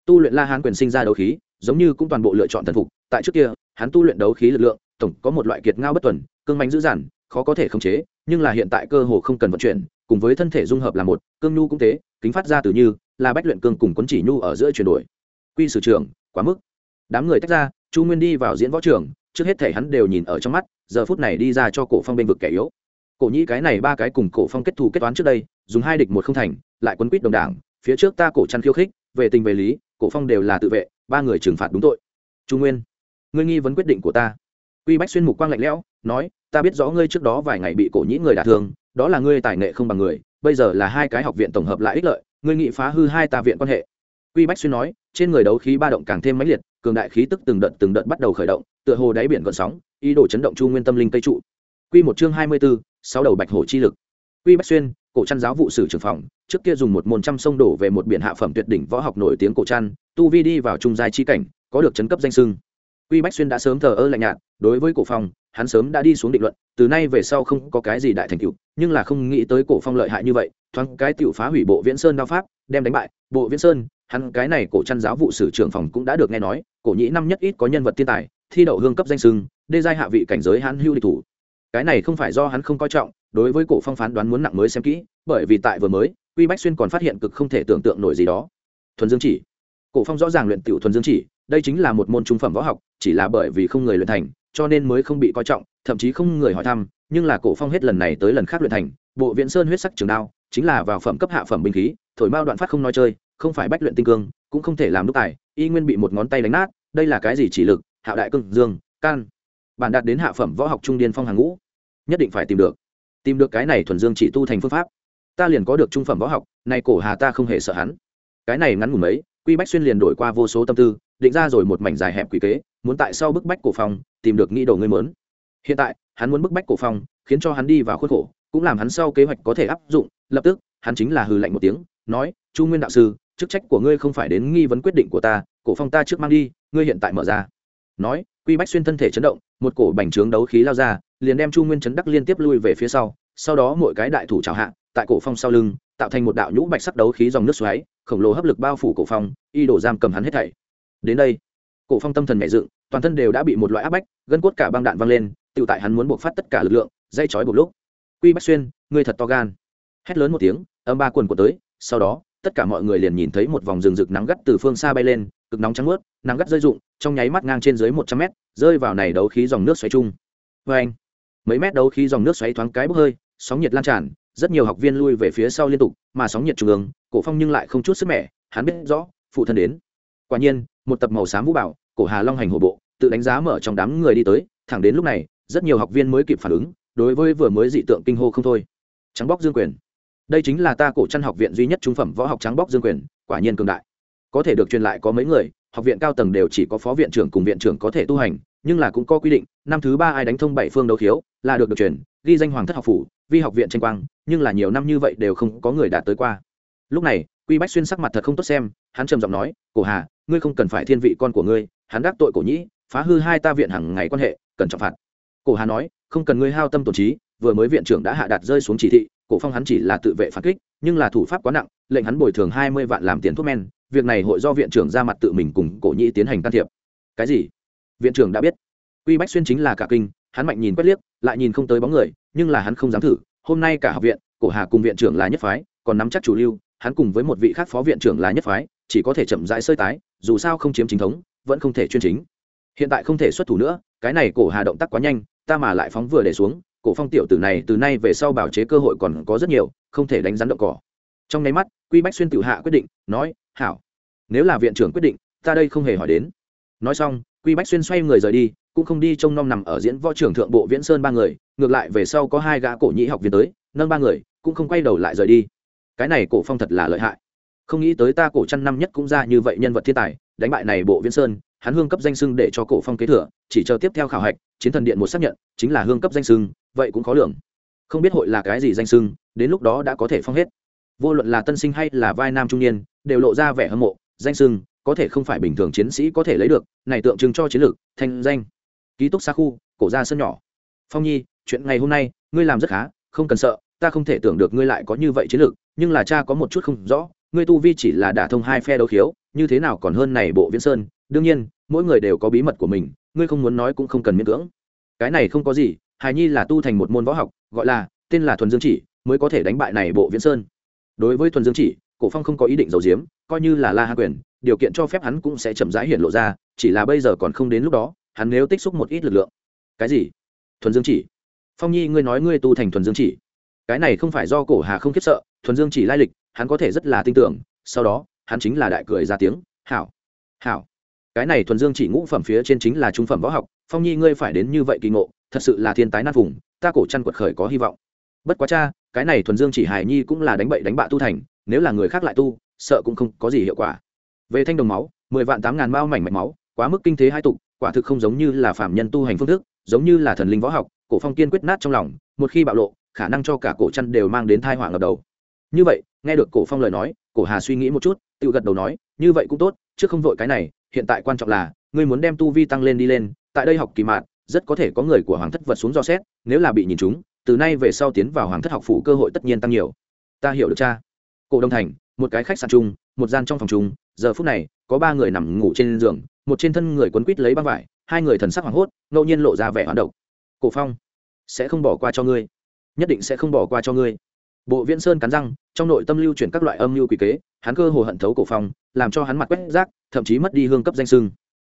Tu luyện la hán quyền sinh ra đấu khí, giống như cũng toàn bộ lựa chọn thần phục, tại trước kia, hắn tu luyện đấu khí lực lượng, tổng có một loại kiệt ngao bất tuần cương mánh dữ dằn khó có thể khống chế nhưng là hiện tại cơ hồ không cần vận chuyển cùng với thân thể dung hợp là một cương nhu cũng thế kính phát ra từ như là bách luyện cương cùng quấn chỉ nhu ở giữa chuyển đổi. Quy sử trưởng, quá mức. Đám người tách ra chu nguyên đi vào diễn võ trường trước hết thể hắn đều nhìn ở trong mắt giờ phút này đi ra cho cổ phong bên vực kẻ yếu. Cổ nhĩ cái này ba cái cùng cổ phong kết thù kết toán trước đây dùng hai địch một không thành lại quấn quýt đồng đảng phía trước ta cổ chăn khiêu khích về tình về lý cổ phong đều là tự vệ ba người trừng phạt đúng tội. Chu nguyên ngươi nghi vấn quyết định của ta. Quy bách xuyên mục quang lạnh lẽo nói ta biết rõ ngươi trước đó vài ngày bị cổ nhĩ người đả thương đó là ngươi tài nghệ không bằng người bây giờ là hai cái học viện tổng hợp lại ích lợi ngươi nghị phá hư hai ta viện quan hệ. Quy bách xuyên nói trên người đấu khí ba động càng thêm mãnh liệt cường đại khí tức từng đợt từng đợt bắt đầu khởi động tựa hồ đáy biển gợn sóng ý đồ chấn động chu nguyên tâm linh tây trụ. Quy một chương hai mươi 24, sáu đầu bạch hổ chi lực. Quy bách xuyên cổ trăn giáo vụ sử trưởng phòng trước kia dùng một môn trăm sông đổ về một biển hạ phẩm tuyệt đỉnh võ học nổi tiếng cổ trăn tu vi đi vào trung giai chi cảnh có được chấn cấp danh sưng. Quy bách xuyên đã sớm thờ ơ lạnh nhạt đối với cổ phòng hắn sớm đã đi xuống định luận, từ nay về sau không có cái gì đại thành tựu, nhưng là không nghĩ tới cổ phong lợi hại như vậy, thoáng cái tựu phá hủy bộ viễn sơn đao pháp, đem đánh bại. Bộ viễn sơn, hắn cái này cổ chăn giáo vụ sử trưởng phòng cũng đã được nghe nói, cổ nhĩ năm nhất ít có nhân vật thiên tài, thi đậu hương cấp danh sưng, đê giai hạ vị cảnh giới hắn hưu địch thủ. Cái này không phải do hắn không coi trọng, đối với cổ phong phán đoán muốn nặng mới xem kỹ, bởi vì tại vừa mới, quy bách xuyên còn phát hiện cực không thể tưởng tượng nổi gì đó. Thuần dương chỉ. Cổ phong rõ ràng luyện tiểu thuần dương chỉ, đây chính là một môn trung phẩm võ học, chỉ là bởi vì không người luyện thành cho nên mới không bị coi trọng, thậm chí không người hỏi thăm, nhưng là cổ phong hết lần này tới lần khác luyện thành, bộ viện sơn huyết sắc trường đao, chính là vào phẩm cấp hạ phẩm binh khí, thổi mao đoạn phát không nói chơi, không phải bách luyện tinh cương, cũng không thể làm đúc tài, y nguyên bị một ngón tay đánh nát, đây là cái gì chỉ lực, hạo đại cương, dương, can. Bản đạt đến hạ phẩm võ học trung điên phong hàng ngũ, nhất định phải tìm được. Tìm được cái này thuần dương chỉ tu thành phương pháp. Ta liền có được trung phẩm võ học, này cổ hà ta không hề sợ hắn. Cái này ngắn ngủn mấy, quy bách xuyên liền đổi qua vô số tâm tư, định ra rồi một mảnh dài hẹp quỷ kế muốn tại sao bức bách cổ phong, tìm được nghĩ đồ ngươi mớn hiện tại, hắn muốn bức bách cổ phong, khiến cho hắn đi vào khuất khổ, cũng làm hắn sau kế hoạch có thể áp dụng, lập tức, hắn chính là hừ lạnh một tiếng, nói, chu nguyên đạo sư, chức trách của ngươi không phải đến nghi vấn quyết định của ta, cổ phong ta trước mang đi, ngươi hiện tại mở ra. Nói, quy bách xuyên thân thể chấn động, một cổ bành trướng đấu khí lao ra, liền đem chu nguyên chấn đắc liên tiếp lui về phía sau sau đó mỗi cái đại thủ trào hạ, tại cổ phong sau lưng, tạo thành một đạo nhũ bạch sắc đấu khí dòng nước xoáy, khổng lồ hấp lực bao phủ cổ phong, y đổ giam cầm hắn hết thảy. Đến đây, cổ phong tâm thần mẹ dựng toàn thân đều đã bị một loại áp bách, gân cốt cả băng đạn văng lên tự tại hắn muốn buộc phát tất cả lực lượng, dây chói một lúc. Quy bách xuyên, ngươi thật to gan. Hét lớn một tiếng, âm ba quần của tới, sau đó, tất cả mọi người liền nhìn thấy một vòng rừng rực nắng gắt từ phương xa bay lên, cực nóng trắng mướt nắng gắt rơi rụng, trong nháy mắt ngang trên dưới một trăm mét, rơi vào này đấu khí dòng nước xoáy chung. Vê anh, mấy mét đấu khí dòng nước xoáy thoáng cái bốc hơi, sóng nhiệt lan tràn, rất nhiều học viên lui về phía sau liên tục, mà sóng nhiệt trung ương, cổ phong nhưng lại không chút sức mẻ, hắn biết rõ, phụ thân đến. Quả nhiên, một tập màu xám vũ bảo, cổ hà long hành hổ bộ tự đánh giá mở trong đám người đi tới, thẳng đến lúc này, rất nhiều học viên mới kịp phản ứng, đối với vừa mới dị tượng kinh hô không thôi. Trắng bóc dương quyền. Đây chính là ta cổ chân học viện duy nhất trung phẩm võ học trắng bóc dương quyền, quả nhiên cường đại. Có thể được truyền lại có mấy người, học viện cao tầng đều chỉ có phó viện trưởng cùng viện trưởng có thể tu hành, nhưng là cũng có quy định, năm thứ ba ai đánh thông bảy phương đấu khiếu, là được được truyền, ghi danh hoàng thất học phủ, vi học viện tranh quang, nhưng là nhiều năm như vậy đều không có người đạt tới qua. Lúc này, quy bách xuyên sắc mặt thật không tốt xem, hắn trầm giọng nói, cổ hà, ngươi không cần phải thiên vị con của ngươi, hắn đắc tội cổ nhĩ phá hư hai ta viện hàng ngày quan hệ, cần trọng phạt. Cổ hà nói, không cần ngươi hao tâm tổn trí, vừa mới viện trưởng đã hạ đạt rơi xuống chỉ thị, cổ phong hắn chỉ là tự vệ phản kích, nhưng là thủ pháp quá nặng, lệnh hắn bồi thường hai mươi vạn làm tiền thuốc men, việc này hội do viện trưởng ra mặt tự mình cùng cổ nhĩ tiến hành can thiệp. Cái gì? Viện trưởng đã biết. Quy bách xuyên chính là cả kinh, hắn mạnh nhìn quét liếc, lại nhìn không tới bóng người, nhưng là hắn không dám thử. Hôm nay cả học viện, cổ hà cùng viện trưởng là nhất phái, còn nắm chắc chủ lưu, hắn cùng với một vị khác phó viện trưởng là nhất phái, chỉ có thể chậm rãi sơi tái, dù sao không chiếm chính thống, vẫn không thể chuyên chính hiện tại không thể xuất thủ nữa, cái này cổ hà động tác quá nhanh, ta mà lại phóng vừa để xuống, cổ phong tiểu tử này từ nay về sau bảo chế cơ hội còn có rất nhiều, không thể đánh rắn động cỏ. Trong nháy mắt, quy bách xuyên tiểu hạ quyết định, nói, hảo, nếu là viện trưởng quyết định, ta đây không hề hỏi đến. Nói xong, quy bách xuyên xoay người rời đi, cũng không đi trông nom nằm ở diễn võ trưởng thượng bộ viễn sơn ba người, ngược lại về sau có hai gã cổ nhĩ học viên tới, nâng ba người, cũng không quay đầu lại rời đi. Cái này cổ phong thật là lợi hại. Không nghĩ tới ta cổ chăn năm nhất cũng ra như vậy nhân vật thiên tài, đánh bại này bộ viễn sơn hắn hương cấp danh sưng để cho cổ phong kế thừa, chỉ chờ tiếp theo khảo hạch, chiến thần điện một xác nhận, chính là hương cấp danh sưng, vậy cũng khó lường. Không biết hội là cái gì danh sưng, đến lúc đó đã có thể phong hết. Vô luận là tân sinh hay là vai nam trung niên, đều lộ ra vẻ hâm mộ, danh sưng, có thể không phải bình thường chiến sĩ có thể lấy được, này tượng trưng cho chiến lược, thanh danh. Ký túc xa khu, cổ ra sân nhỏ. Phong nhi, chuyện ngày hôm nay, ngươi làm rất khá, không cần sợ, ta không thể tưởng được ngươi lại có như vậy chiến lược, nhưng là cha có một chút không rõ, ngươi tu vi chỉ là đả thông hai phe đấu khiếu, như thế nào còn hơn này bộ viễn sơn đương nhiên, mỗi người đều có bí mật của mình, ngươi không muốn nói cũng không cần miễn cưỡng. Cái này không có gì hài nhi là tu thành một môn võ học, gọi là, tên là thuần dương chỉ, mới có thể đánh bại này bộ viễn sơn. Đối với thuần dương chỉ, cổ phong không có ý định giấu giếm, coi như là la hạ quyền, điều kiện cho phép hắn cũng sẽ chậm rãi hiện lộ ra, chỉ là bây giờ còn không đến lúc đó, hắn nếu tích xúc một ít lực lượng. Cái gì? Thuần dương chỉ. Phong nhi, ngươi nói ngươi tu thành thuần dương chỉ. Cái này không phải do cổ hà không khiếp sợ, thuần dương chỉ lai lịch, hắn có thể rất là tin tưởng, sau đó, hắn chính là đại cười ra tiếng, hảo hảo cái này thuần dương chỉ ngũ phẩm phía trên chính là trung phẩm võ học, phong nhi ngươi phải đến như vậy kỳ ngộ, thật sự là thiên tái nát vùng, ta cổ chăn quật khởi có hy vọng. Bất quá cha, cái này thuần dương chỉ hài nhi cũng là đánh bậy đánh bạ tu thành, nếu là người khác lại tu, sợ cũng không có gì hiệu quả. Về thanh đồng máu, mười vạn tám ngàn bao mảnh mạch máu, quá mức kinh thế hai tục, quả thực không giống như là phạm nhân tu hành phương thức, giống như là thần linh võ học, cổ phong kiên quyết nát trong lòng, một khi bạo lộ, khả năng cho cả cổ chăn đều mang đến thai họa ngập đầu. Như vậy, nghe được cổ phong lời nói, cổ hà suy nghĩ một chút, tự gật đầu nói, như vậy cũng tốt chứ không vội cái này hiện tại quan trọng là, ngươi muốn đem tu vi tăng lên đi lên, tại đây học kỳ mạn rất có thể có người của hoàng thất vật xuống do xét, nếu là bị nhìn chúng, từ nay về sau tiến vào hoàng thất học phủ cơ hội tất nhiên tăng nhiều. Ta hiểu được cha. Cổ đông thành, một cái khách sạn chung, một gian trong phòng chung, giờ phút này, có ba người nằm ngủ trên giường, một trên thân người quấn quít lấy băng vải, hai người thần sắc hoảng hốt, ngẫu nhiên lộ ra vẻ hoán độc. Cổ phong, sẽ không bỏ qua cho ngươi. Nhất định sẽ không bỏ qua cho ngươi bộ viễn sơn cắn răng, trong nội tâm lưu chuyển các loại âm lưu quỷ kế, hắn cơ hồ hận thấu cổ phong, làm cho hắn mặt quét rác, thậm chí mất đi hương cấp danh sưng.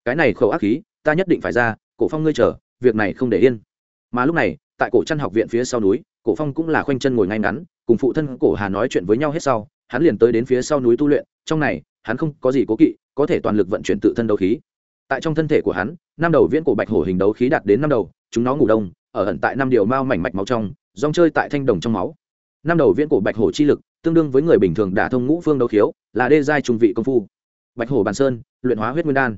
Cái này khẩu ác khí, ta nhất định phải ra, cổ phong ngươi chờ, việc này không để yên. Mà lúc này, tại cổ trăn học viện phía sau núi, cổ phong cũng là khoanh chân ngồi ngay ngắn, cùng phụ thân cổ hà nói chuyện với nhau hết sau, hắn liền tới đến phía sau núi tu luyện, trong này, hắn không có gì cố kỵ, có thể toàn lực vận chuyển tự thân đấu khí. Tại trong thân thể của hắn, năm đầu viễn cổ bạch hổ hình đấu khí đạt đến năm đầu, chúng nó ngủ đông, ở ẩn tại năm điều mao mảnh mạch máu trong, rong chơi tại thanh đồng trong máu năm đầu viễn cổ bạch hổ chi lực tương đương với người bình thường đả thông ngũ phương đấu khiếu là đê giai trung vị công phu. Bạch hổ bàn sơn luyện hóa huyết nguyên đan.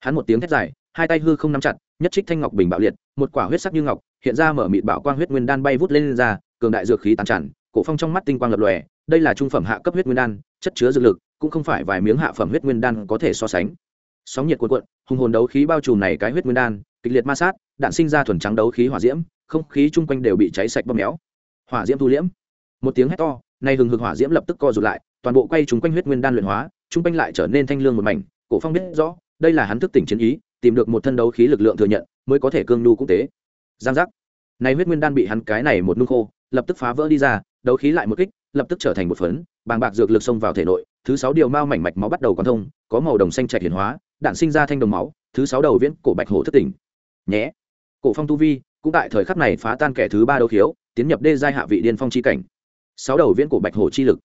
Hắn một tiếng thét dài hai tay hư không nắm chặt nhất trích thanh ngọc bình bạo liệt một quả huyết sắc như ngọc hiện ra mở mịt bảo quang huyết nguyên đan bay vút lên, lên ra cường đại dược khí tàn tràn cổ phong trong mắt tinh quang lập lòe đây là trung phẩm hạ cấp huyết nguyên đan chất chứa dược lực cũng không phải vài miếng hạ phẩm huyết nguyên đan có thể so sánh. Sóng nhiệt cuộn cuộn hùng hồn đấu khí bao trùm này cái huyết nguyên đan kịch liệt ma sát đạn sinh ra thuần trắng đấu khí hỏa diễm không khí chung quanh đều bị cháy sạch bóp méo. Hỏa diễm thu liễm một tiếng hét to, nay hừng hực hỏa diễm lập tức co rụt lại, toàn bộ quay chúng quanh huyết nguyên đan luyện hóa chung quanh lại trở nên thanh lương một mảnh, cổ phong biết rõ, đây là hắn thức tỉnh chiến ý, tìm được một thân đấu khí lực lượng thừa nhận, mới có thể cương nhu cũng tế. Giang giác. Nay huyết nguyên đan bị hắn cái này một nung khô, lập tức phá vỡ đi ra, đấu khí lại một kích, lập tức trở thành một phấn, bàng bạc dược lực xông vào thể nội, thứ sáu điều mao mảnh mạch máu bắt đầu quan thông, có màu đồng xanh trạch hiển hóa, đạn sinh ra thanh đồng máu, thứ sáu đầu viễn cổ bạch hổ thất tỉnh. Nhé. Cổ phong tu vi, cũng tại thời khắc này phá tan kẻ thứ ba đấu khiếu, tiến nhập đê giai hạ vị điên phong chi cảnh sáu đầu viễn cổ bạch hổ chi lực.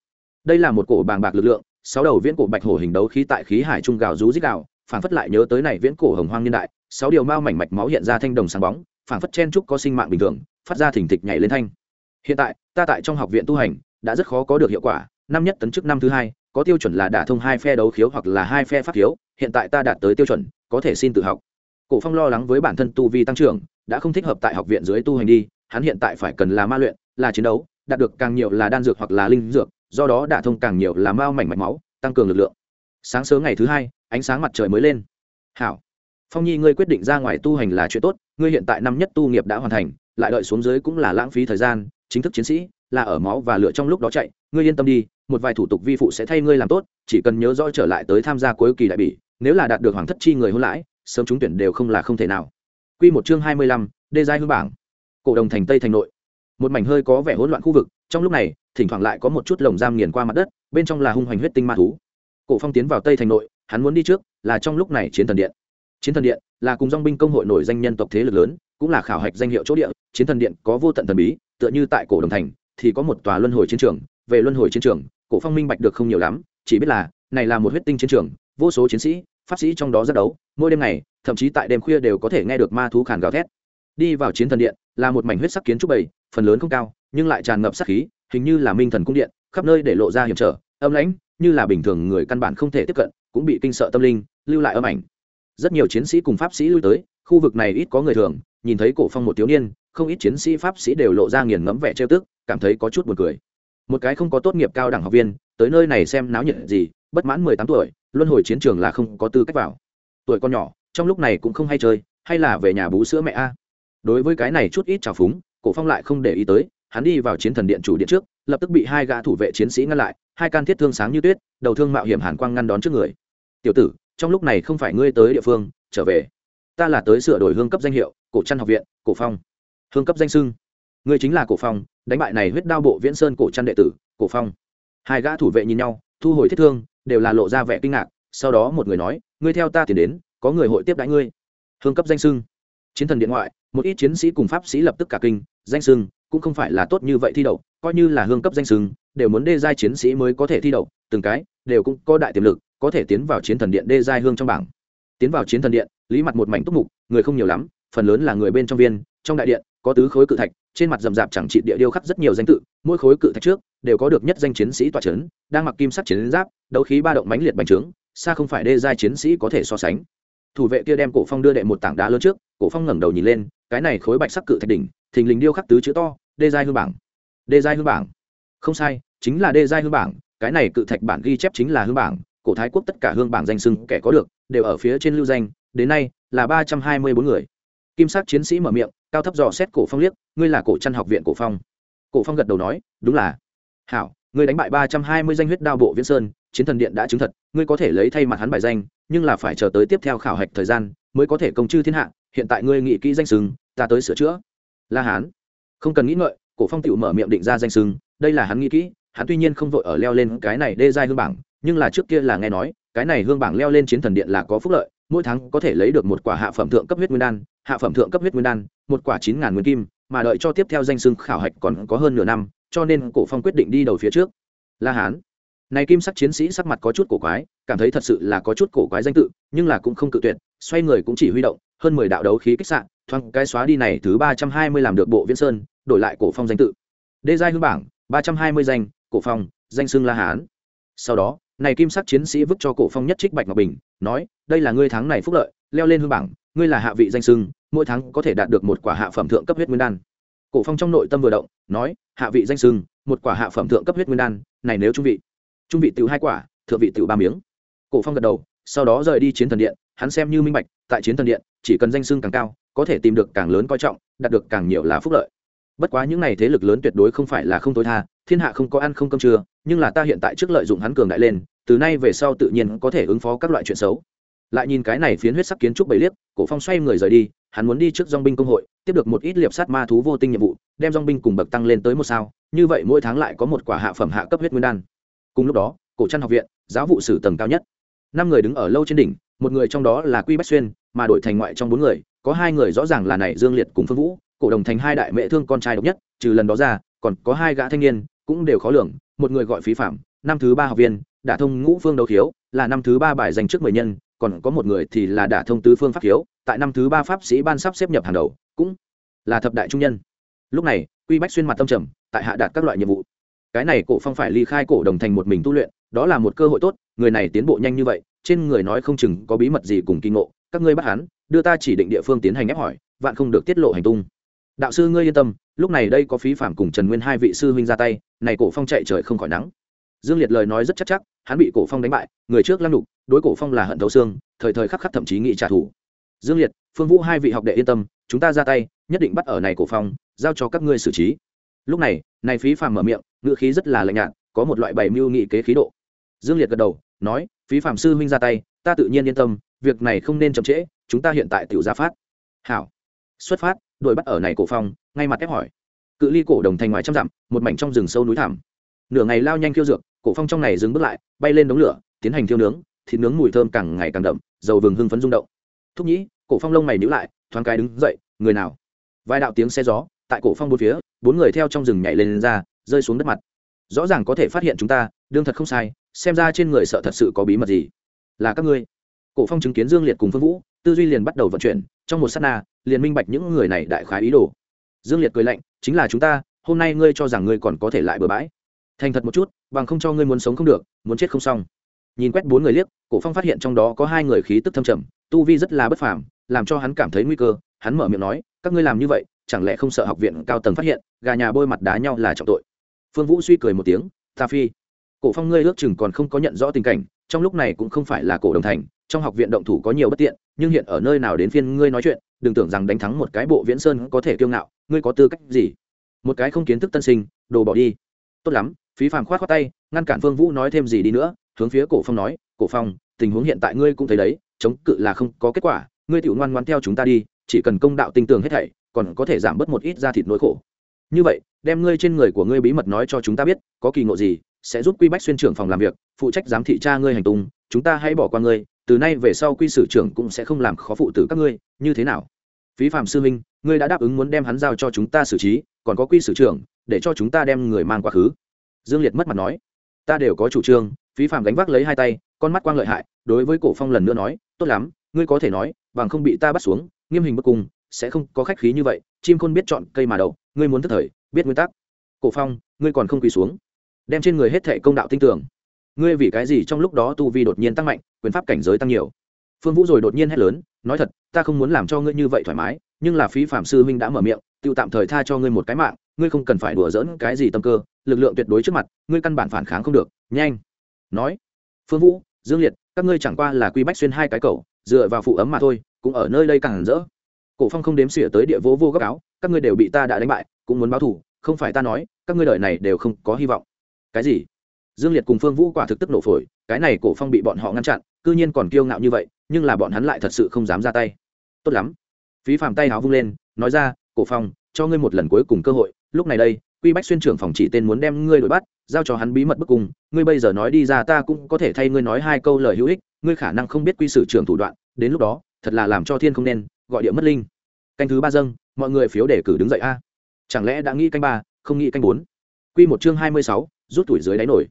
Đây là một cổ bàng bạc lực lượng, sáu đầu viễn cổ bạch hổ hình đấu khí tại khí hải trung gào rú dích gào, phản phất lại nhớ tới này viễn cổ hồng hoang niên đại, sáu điều mao mảnh mạch máu hiện ra thanh đồng sáng bóng, phản phất chen trúc có sinh mạng bình thường, phát ra thỉnh thịch nhảy lên thanh. Hiện tại, ta tại trong học viện tu hành, đã rất khó có được hiệu quả, năm nhất tấn chức năm thứ hai, có tiêu chuẩn là đả thông hai phe đấu khiếu hoặc là hai phe pháp khiếu, hiện tại ta đạt tới tiêu chuẩn, có thể xin tự học. Cổ phong lo lắng với bản thân tu vi tăng trưởng, đã không thích hợp tại học viện dưới tu hành đi, hắn hiện tại phải cần là ma luyện, là chiến đấu đạt được càng nhiều là đan dược hoặc là linh dược do đó đả thông càng nhiều là mao mảnh mạch máu tăng cường lực lượng sáng sớm ngày thứ hai ánh sáng mặt trời mới lên hảo phong nhi ngươi quyết định ra ngoài tu hành là chuyện tốt ngươi hiện tại năm nhất tu nghiệp đã hoàn thành lại đợi xuống dưới cũng là lãng phí thời gian chính thức chiến sĩ là ở máu và lửa trong lúc đó chạy ngươi yên tâm đi một vài thủ tục vi phụ sẽ thay ngươi làm tốt chỉ cần nhớ rõ trở lại tới tham gia cuối kỳ đại bỉ nếu là đạt được hoàng thất chi người hôn lãi sớm trúng tuyển đều không là không thể nào Quy một chương hai mươi lăm, đê giai hương bảng. Cổ đồng thành Tây thành nội. Một mảnh hơi có vẻ hỗn loạn khu vực, trong lúc này, thỉnh thoảng lại có một chút lồng giam nghiền qua mặt đất, bên trong là hung hoành huyết tinh ma thú. Cổ Phong tiến vào Tây thành nội, hắn muốn đi trước, là trong lúc này chiến thần điện. Chiến thần điện là cùng dòng binh công hội nổi danh nhân tộc thế lực lớn, cũng là khảo hạch danh hiệu chỗ địa, chiến thần điện có vô tận thần bí, tựa như tại cổ đồng thành thì có một tòa luân hồi chiến trường, về luân hồi chiến trường, cổ phong minh bạch được không nhiều lắm, chỉ biết là này là một huyết tinh chiến trường, vô số chiến sĩ, pháp sĩ trong đó rất đấu, mỗi đêm ngày, thậm chí tại đêm khuya đều có thể nghe được ma thú khàn gào thét. Đi vào chiến thần điện, là một mảnh huyết sắc kiến trúc bầy, phần lớn không cao, nhưng lại tràn ngập sắc khí, hình như là minh thần cung điện, khắp nơi để lộ ra hiểm trở, âm lãnh, như là bình thường người căn bản không thể tiếp cận, cũng bị kinh sợ tâm linh, lưu lại âm ảnh. Rất nhiều chiến sĩ cùng pháp sĩ lui tới, khu vực này ít có người thường, nhìn thấy cổ phong một thiếu niên, không ít chiến sĩ pháp sĩ đều lộ ra nghiền ngẫm vẻ trêu tức, cảm thấy có chút buồn cười. một cái không có tốt nghiệp cao đẳng học viên tới nơi này xem náo nhiệt gì bất mãn mười tám tuổi luân hồi chiến trường là không có tư cách vào tuổi con nhỏ trong lúc này cũng không hay chơi hay là về nhà bú sữa mẹ a đối với cái này chút ít trào phúng, cổ phong lại không để ý tới, hắn đi vào chiến thần điện chủ điện trước, lập tức bị hai gã thủ vệ chiến sĩ ngăn lại, hai can thiết thương sáng như tuyết, đầu thương mạo hiểm hàn quang ngăn đón trước người. Tiểu tử, trong lúc này không phải ngươi tới địa phương, trở về. Ta là tới sửa đổi hương cấp danh hiệu, cổ trăn học viện, cổ phong. Hương cấp danh sưng ngươi chính là cổ phong, đánh bại này huyết đao bộ viễn sơn cổ trăn đệ tử, cổ phong. Hai gã thủ vệ nhìn nhau, thu hồi thiết thương, đều là lộ ra vẻ kinh ngạc, sau đó một người nói, ngươi theo ta tìm đến, có người hội tiếp đãi ngươi. Hương cấp danh sưng chiến thần điện ngoại một ít chiến sĩ cùng pháp sĩ lập tức cả kinh, danh sưng, cũng không phải là tốt như vậy thi đậu, coi như là hương cấp danh sưng, đều muốn đê giai chiến sĩ mới có thể thi đậu, từng cái, đều cũng có đại tiềm lực, có thể tiến vào chiến thần điện đê giai hương trong bảng. Tiến vào chiến thần điện, lý mặt một mảnh túc mục, người không nhiều lắm, phần lớn là người bên trong viên, trong đại điện, có tứ khối cự thạch, trên mặt rậm rạp chẳng trị địa điêu khắc rất nhiều danh tự, mỗi khối cự thạch trước, đều có được nhất danh chiến sĩ tọa trấn đang mặc kim sắc chiến giáp, đấu khí ba động mãnh liệt bành trướng, xa không phải đê giai chiến sĩ có thể so sánh thủ vệ kia đem cổ phong đưa đệ một tảng đá lớn trước, cổ phong ngẩng đầu nhìn lên, cái này khối bạch sắc cự thạch đỉnh, thình lình điêu khắc tứ chữ to, đê giai hương bảng. Đê giai hương bảng. Không sai, chính là đê giai hương bảng, cái này cự thạch bản ghi chép chính là hương bảng, cổ thái quốc tất cả hương bảng danh sưng kẻ có được, đều ở phía trên lưu danh, đến nay là ba trăm hai mươi bốn người. Kim sắc chiến sĩ mở miệng, cao thấp dò xét cổ phong liếc, ngươi là cổ trăn học viện cổ phong. Cổ phong gật đầu nói, đúng là. Hảo, ngươi đánh bại ba trăm hai mươi danh huyết đao bộ viễn sơn, chiến thần điện đã chứng thật ngươi có thể lấy thay mặt hắn bài danh, nhưng là phải chờ tới tiếp theo khảo hạch thời gian mới có thể công chư thiên hạ, hiện tại ngươi nghĩ kỹ danh sừng ta tới sửa chữa. La hán. Không cần nghĩ ngợi, cổ phong tựu mở miệng định ra danh sừng đây là hắn nghĩ kỹ, hắn tuy nhiên không vội ở leo lên cái này đê giai hương bảng, nhưng là trước kia là nghe nói, cái này hương bảng leo lên chiến thần điện là có phúc lợi, mỗi tháng có thể lấy được một quả hạ phẩm thượng cấp huyết nguyên đan, hạ phẩm thượng cấp huyết nguyên đan, một quả chín ngàn nguyên kim, mà đợi cho tiếp theo danh sưng khảo hạch còn có hơn nửa năm, cho nên cổ phong quyết định đi đầu phía trước. La hán này kim sắc chiến sĩ sắc mặt có chút cổ quái, cảm thấy thật sự là có chút cổ quái danh tự, nhưng là cũng không cự tuyệt, xoay người cũng chỉ huy động, hơn mười đạo đấu khí kích sạn thoáng cái xóa đi này thứ ba trăm hai mươi làm được bộ viễn sơn, đổi lại cổ phong danh tự. Đê giai hương bảng, ba trăm hai mươi danh, cổ phong, danh xưng la hán. Sau đó, này kim sắc chiến sĩ vứt cho cổ phong nhất trích bạch ngọc bình, nói, đây là ngươi tháng này phúc lợi, leo lên hương bảng, ngươi là hạ vị danh xưng, mỗi tháng có thể đạt được một quả hạ phẩm thượng cấp huyết nguyên đan. Cổ phong trong nội tâm vừa động, nói, hạ vị danh xưng, một quả hạ phẩm thượng cấp huyết nguyên đan, này nếu trung vị trung vị tiểu hai quả, thượng vị tiểu ba miếng. Cổ phong gật đầu, sau đó rời đi chiến thần điện, hắn xem như minh bạch, tại chiến thần điện, chỉ cần danh xưng càng cao, có thể tìm được càng lớn coi trọng, đạt được càng nhiều là phúc lợi. Bất quá những n à y thế lực lớn tuyệt đối không phải là không tối tha, thiên hạ không có ăn không cơm trưa, nhưng là ta hiện tại trước lợi dụng hắn cường đại lên, từ nay về sau tự nhiên có thể ứng phó các loại chuyện xấu. Lại nhìn cái này phiến huyết sắc kiến trúc bảy liếc, cổ phong xoay người rời đi, hắn muốn đi trước dong binh công hội, tiếp được một ít liệp sát ma thú vô tinh nhiệm vụ, đem dong binh cùng bậc tăng lên tới một sao, như vậy mỗi tháng lại có một quả hạ phẩm hạ cấp huyết nguyên đan cùng lúc đó, cổ trăn học viện, giáo vụ sử tầng cao nhất. Năm người đứng ở lâu trên đỉnh, một người trong đó là quy bách xuyên, mà đổi thành ngoại trong bốn người, có hai người rõ ràng là này dương liệt cùng phương vũ, cổ đồng thành hai đại mẹ thương con trai độc nhất, trừ lần đó ra, còn có hai gã thanh niên, cũng đều khó lường, một người gọi phí phạm, năm thứ ba học viên, đả thông ngũ phương đấu thiếu là năm thứ ba bài dành trước mười nhân, còn có một người thì là đả thông tứ phương pháp thiếu tại năm thứ ba pháp sĩ ban sắp xếp nhập hàng đầu, cũng là thập đại trung nhân. Lúc này, quy bách xuyên mặt tâm trầm, tại hạ đạt các loại nhiệm vụ cái này cổ phong phải ly khai cổ đồng thành một mình tu luyện, đó là một cơ hội tốt, người này tiến bộ nhanh như vậy, trên người nói không chừng có bí mật gì cùng kinh ngộ, các ngươi bắt hắn, đưa ta chỉ định địa phương tiến hành ép hỏi, vạn không được tiết lộ hành tung. Đạo sư ngươi yên tâm, lúc này đây có phí phạm cùng trần nguyên hai vị sư huynh ra tay, này cổ phong chạy trời không khỏi nắng. Dương liệt lời nói rất chắc chắc, hắn bị cổ phong đánh bại, người trước lăng đục, đối cổ phong là hận thấu xương, thời thời khắc khắc thậm chí nghị trả thù. Dương liệt, phương vũ hai vị học đệ yên tâm, chúng ta ra tay, nhất định bắt ở này cổ phong, giao cho các ngươi xử trí. Lúc này này phí phạm mở miệng ngữ khí rất là lạnh nhạt có một loại bày mưu nghị kế khí độ. Dương liệt gật đầu nói phí phạm sư huynh ra tay ta tự nhiên yên tâm việc này không nên chậm trễ chúng ta hiện tại tiểu gia phát. Hảo. Xuất phát đuổi bắt ở này cổ phong ngay mặt ép hỏi. Cự ly cổ đồng thành ngoài trăm dặm một mảnh trong rừng sâu núi thẳm. Nửa ngày lao nhanh khiêu dược cổ phong trong này dừng bước lại bay lên đống lửa tiến hành thiêu nướng thịt nướng mùi thơm càng ngày càng đậm dầu vừng hưng phấn rung động. Thúc nhĩ cổ phong lông mày nhíu lại thoáng cái đứng dậy người nào? Vài đạo tiếng xe gió tại cổ phong bốn phía bốn người theo trong rừng nhảy lên, lên ra rơi xuống đất mặt. Rõ ràng có thể phát hiện chúng ta, đương thật không sai, xem ra trên người sợ thật sự có bí mật gì. Là các ngươi. Cổ phong chứng kiến dương liệt cùng phương vũ, tư duy liền bắt đầu vận chuyển, trong một sát na, liền minh bạch những người này đại khái ý đồ. Dương liệt cười lạnh, chính là chúng ta, hôm nay ngươi cho rằng ngươi còn có thể lại bừa bãi. Thành thật một chút, bằng không cho ngươi muốn sống không được, muốn chết không xong. Nhìn quét bốn người liếc, cổ phong phát hiện trong đó có hai người khí tức thâm trầm, tu vi rất là bất phàm, làm cho hắn cảm thấy nguy cơ. Hắn mở miệng nói, các ngươi làm như vậy, chẳng lẽ không sợ học viện cao tầng phát hiện, gà nhà bôi mặt đá nhau là trọng tội? Phương vũ suy cười một tiếng, ta phi, cổ phong ngươi ước chừng còn không có nhận rõ tình cảnh, trong lúc này cũng không phải là cổ đồng thành, trong học viện động thủ có nhiều bất tiện, nhưng hiện ở nơi nào đến phiên ngươi nói chuyện, đừng tưởng rằng đánh thắng một cái bộ viễn sơn có thể kiêu ngạo, ngươi có tư cách gì? Một cái không kiến thức tân sinh, đồ bỏ đi. Tốt lắm, phí phàm khoát khoát tay, ngăn cản phương vũ nói thêm gì đi nữa. Hướng phía cổ phong nói, cổ phong, tình huống hiện tại ngươi cũng thấy đấy, chống cự là không có kết quả, ngươi tiểu ngoan ngoan theo chúng ta đi, chỉ cần công đạo tinh tường hết thảy, còn có thể giảm bớt một ít ra thịt nỗi khổ như vậy, đem ngươi trên người của ngươi bí mật nói cho chúng ta biết, có kỳ ngộ gì, sẽ giúp quy bách xuyên trưởng phòng làm việc, phụ trách giám thị tra ngươi hành tung, chúng ta hãy bỏ qua ngươi, từ nay về sau quy sử trưởng cũng sẽ không làm khó phụ tử các ngươi, như thế nào phí phạm sư minh, ngươi đã đáp ứng muốn đem hắn giao cho chúng ta xử trí, còn có quy sử trưởng, để cho chúng ta đem người mang quá khứ dương liệt mất mặt nói, ta đều có chủ trương, phí phạm gánh vác lấy hai tay, con mắt quang lợi hại, đối với cổ phong lần nữa nói, tốt lắm, ngươi có thể nói, bằng không bị ta bắt xuống, nghiêm hình bức cùng sẽ không có khách khí như vậy, chim khôn biết chọn cây mà đậu ngươi muốn thức thời, biết nguyên tắc. Cổ phong, ngươi còn không quỳ xuống. Đem trên người hết thệ công đạo tinh tưởng ngươi vì cái gì trong lúc đó tu vi đột nhiên tăng mạnh, quyền pháp cảnh giới tăng nhiều? Phương vũ rồi đột nhiên hét lớn, nói thật, ta không muốn làm cho ngươi như vậy thoải mái, nhưng là phí phạm sư huynh đã mở miệng tự tạm thời tha cho ngươi một cái mạng, ngươi không cần phải đùa dỡn cái gì tâm cơ, lực lượng tuyệt đối trước mặt, ngươi căn bản phản kháng không được, nhanh. Nói, phương vũ, dương liệt, các ngươi chẳng qua là quy bách xuyên hai cái cầu, dựa vào phụ ấm mà thôi, cũng ở nơi đây càng rỡ cổ phong không đếm xỉa tới địa vô vô góc áo, các ngươi đều bị ta đã đánh bại, cũng muốn báo thù, không phải ta nói, các ngươi đời này đều không có hy vọng. Cái gì? Dương liệt cùng phương vũ quả thực tức nổ phổi, cái này cổ phong bị bọn họ ngăn chặn, cư nhiên còn kiêu ngạo như vậy, nhưng là bọn hắn lại thật sự không dám ra tay. Tốt lắm. Phí phạm tay háo vung lên, nói ra, cổ phong, cho ngươi một lần cuối cùng cơ hội, lúc này đây, quy bách xuyên trưởng phòng chỉ tên muốn đem ngươi đuổi bắt, giao cho hắn bí mật bức cùng, ngươi bây giờ nói đi ra ta cũng có thể thay ngươi nói hai câu lời hữu ích, ngươi khả năng không biết quy sử trưởng thủ đoạn, đến lúc đó, thật là làm cho thiên không nên gọi địa mất linh. Canh thứ ba dâng, mọi người phiếu đề cử đứng dậy a. Chẳng lẽ đã nghĩ canh ba, không nghĩ canh bốn? Q một chương hai mươi sáu, rút tuổi dưới đáy nổi.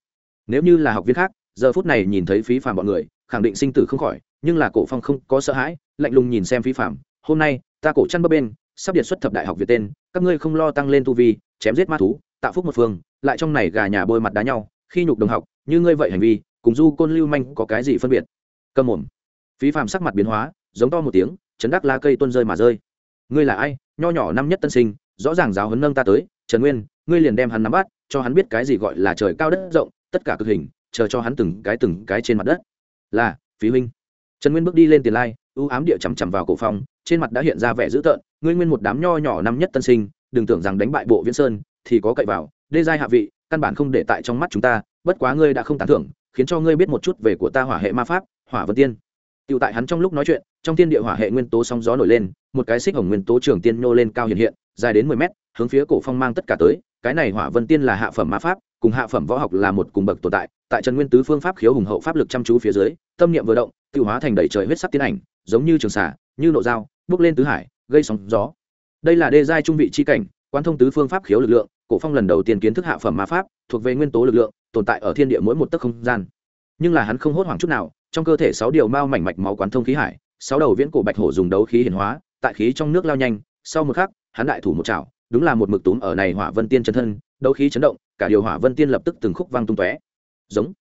Nếu như là học viên khác, giờ phút này nhìn thấy phí phạm bọn người, khẳng định sinh tử không khỏi, nhưng là cổ phong không có sợ hãi, lạnh lùng nhìn xem phí phạm. Hôm nay, ta cổ chăn bấp bên, sắp điện xuất thập đại học việt tên, các ngươi không lo tăng lên tu vi, chém giết ma thú, tạo phúc một phương, lại trong này gà nhà bôi mặt đá nhau, khi nhục đồng học, như ngươi vậy hành vi, cùng du côn lưu manh có cái gì phân biệt? Cầm mồm. Phí phạm sắc mặt biến hóa, giống to một tiếng chấn đắc lá cây tuôn rơi mà rơi. Ngươi là ai? Nho nhỏ năm nhất tân sinh, rõ ràng giáo huấn nâng ta tới. Trần nguyên, ngươi liền đem hắn nắm bắt, cho hắn biết cái gì gọi là trời cao đất rộng, tất cả cực hình, chờ cho hắn từng cái từng cái trên mặt đất. Là, phí huynh. Trần nguyên bước đi lên tiền lai ưu ám địa chằm chằm vào cổ phong, trên mặt đã hiện ra vẻ dữ tợn. Ngươi nguyên một đám nho nhỏ năm nhất tân sinh, đừng tưởng rằng đánh bại bộ viễn sơn, thì có cậy vào. Đê giai hạ vị, căn bản không để tại trong mắt chúng ta, bất quá ngươi đã không tán thưởng, khiến cho ngươi biết một chút về của ta hỏa hệ ma pháp, hỏa vân tiên. Tiểu tại hắn trong lúc nói chuyện, trong thiên địa hỏa hệ nguyên tố sóng gió nổi lên, một cái xích hồng nguyên tố trường tiên nô lên cao hiện hiện, dài đến mười mét, hướng phía cổ phong mang tất cả tới. Cái này hỏa vân tiên là hạ phẩm ma pháp, cùng hạ phẩm võ học là một cùng bậc tồn tại. Tại Trần Nguyên tứ phương pháp khiếu hùng hậu pháp lực chăm chú phía dưới, tâm niệm vừa động, tiêu hóa thành đầy trời huyết sắc tiên ảnh, giống như trường xà, như nộ dao, bước lên tứ hải, gây sóng gió. Đây là đê giai trung vị chi cảnh, quan thông tứ phương pháp khiếu lực lượng, cổ phong lần đầu tiên kiến thức hạ phẩm ma pháp, thuộc về nguyên tố lực lượng, tồn tại ở thiên địa mỗi một tấc không gian. Nhưng là hắn không hốt hoảng chút nào, trong cơ thể sáu điều mao mảnh mạch máu quán thông khí hải, sáu đầu viễn cổ bạch hổ dùng đấu khí hiển hóa, tại khí trong nước lao nhanh. Sau một khắc, hắn đại thủ một chảo, đúng là một mực túm ở này hỏa vân tiên chân thân, đấu khí chấn động, cả điều hỏa vân tiên lập tức từng khúc vang tung tóe. Giống.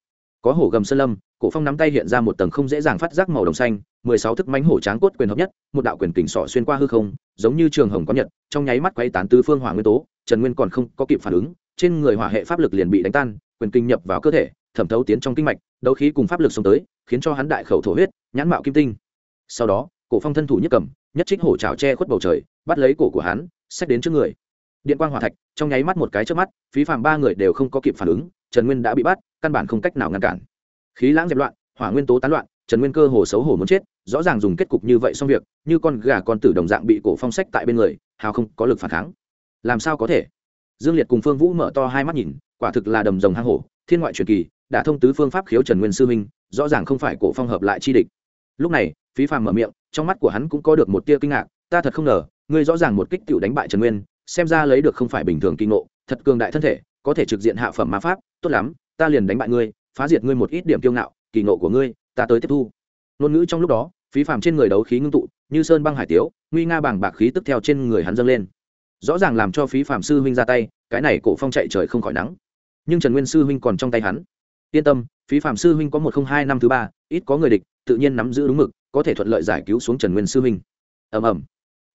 Có hổ gầm sơn lâm, cổ phong nắm tay hiện ra một tầng không dễ dàng phát giác màu đồng xanh, mười sáu thức mánh hổ tráng cốt quyền hợp nhất, một đạo quyền kình sọ xuyên qua hư không, giống như trường hồng có nhật, trong nháy mắt quay tán tứ phương hỏa nguyên tố, trần nguyên còn không có kịp phản ứng, trên người hỏa hệ pháp lực liền bị đánh tan, quyền kinh nhập vào cơ thể, thẩm thấu tiến trong kinh mạch, đấu khí cùng pháp lực xông tới khiến cho hắn đại khẩu thổ huyết, nhãn mạo kim tinh. Sau đó, cổ phong thân thủ nhất cầm, nhất trích hổ trào che khuất bầu trời, bắt lấy cổ của hắn, xách đến trước người. Điện quang hỏa thạch, trong nháy mắt một cái trước mắt, phí phạm ba người đều không có kịp phản ứng, trần nguyên đã bị bắt, căn bản không cách nào ngăn cản. Khí lãng dẹp loạn, hỏa nguyên tố tán loạn, trần nguyên cơ hồ xấu hổ muốn chết, rõ ràng dùng kết cục như vậy xong việc, như con gà con tử đồng dạng bị cổ phong sách tại bên người, hào không có lực phản kháng. Làm sao có thể? Dương liệt cùng phương vũ mở to hai mắt nhìn, quả thực là đầm rồng hang hổ, thiên ngoại truyền kỳ đã thông tứ phương pháp khiếu trần nguyên sư huynh, rõ ràng không phải cổ phong hợp lại chi địch. Lúc này, phí phàm mở miệng, trong mắt của hắn cũng có được một tia kinh ngạc, ta thật không ngờ, ngươi rõ ràng một kích tiểu đánh bại trần nguyên, xem ra lấy được không phải bình thường kinh ngộ, thật cường đại thân thể, có thể trực diện hạ phẩm ma pháp, tốt lắm, ta liền đánh bại ngươi, phá diệt ngươi một ít điểm kiêu ngạo, kỳ ngộ của ngươi, ta tới tiếp thu. Ngôn ngữ trong lúc đó, phí phàm trên người đấu khí ngưng tụ, như sơn băng hải tiếu, nguy nga bảng bạc khí tức theo trên người hắn dâng lên. Rõ ràng làm cho phí phàm sư huynh ra tay, cái này cổ phong chạy trời không khỏi nắng. Nhưng trần nguyên sư huynh còn trong tay hắn yên tâm, phí phạm sư huynh có một không hai năm thứ ba, ít có người địch, tự nhiên nắm giữ đúng mực, có thể thuận lợi giải cứu xuống trần nguyên sư huynh. Ầm ầm.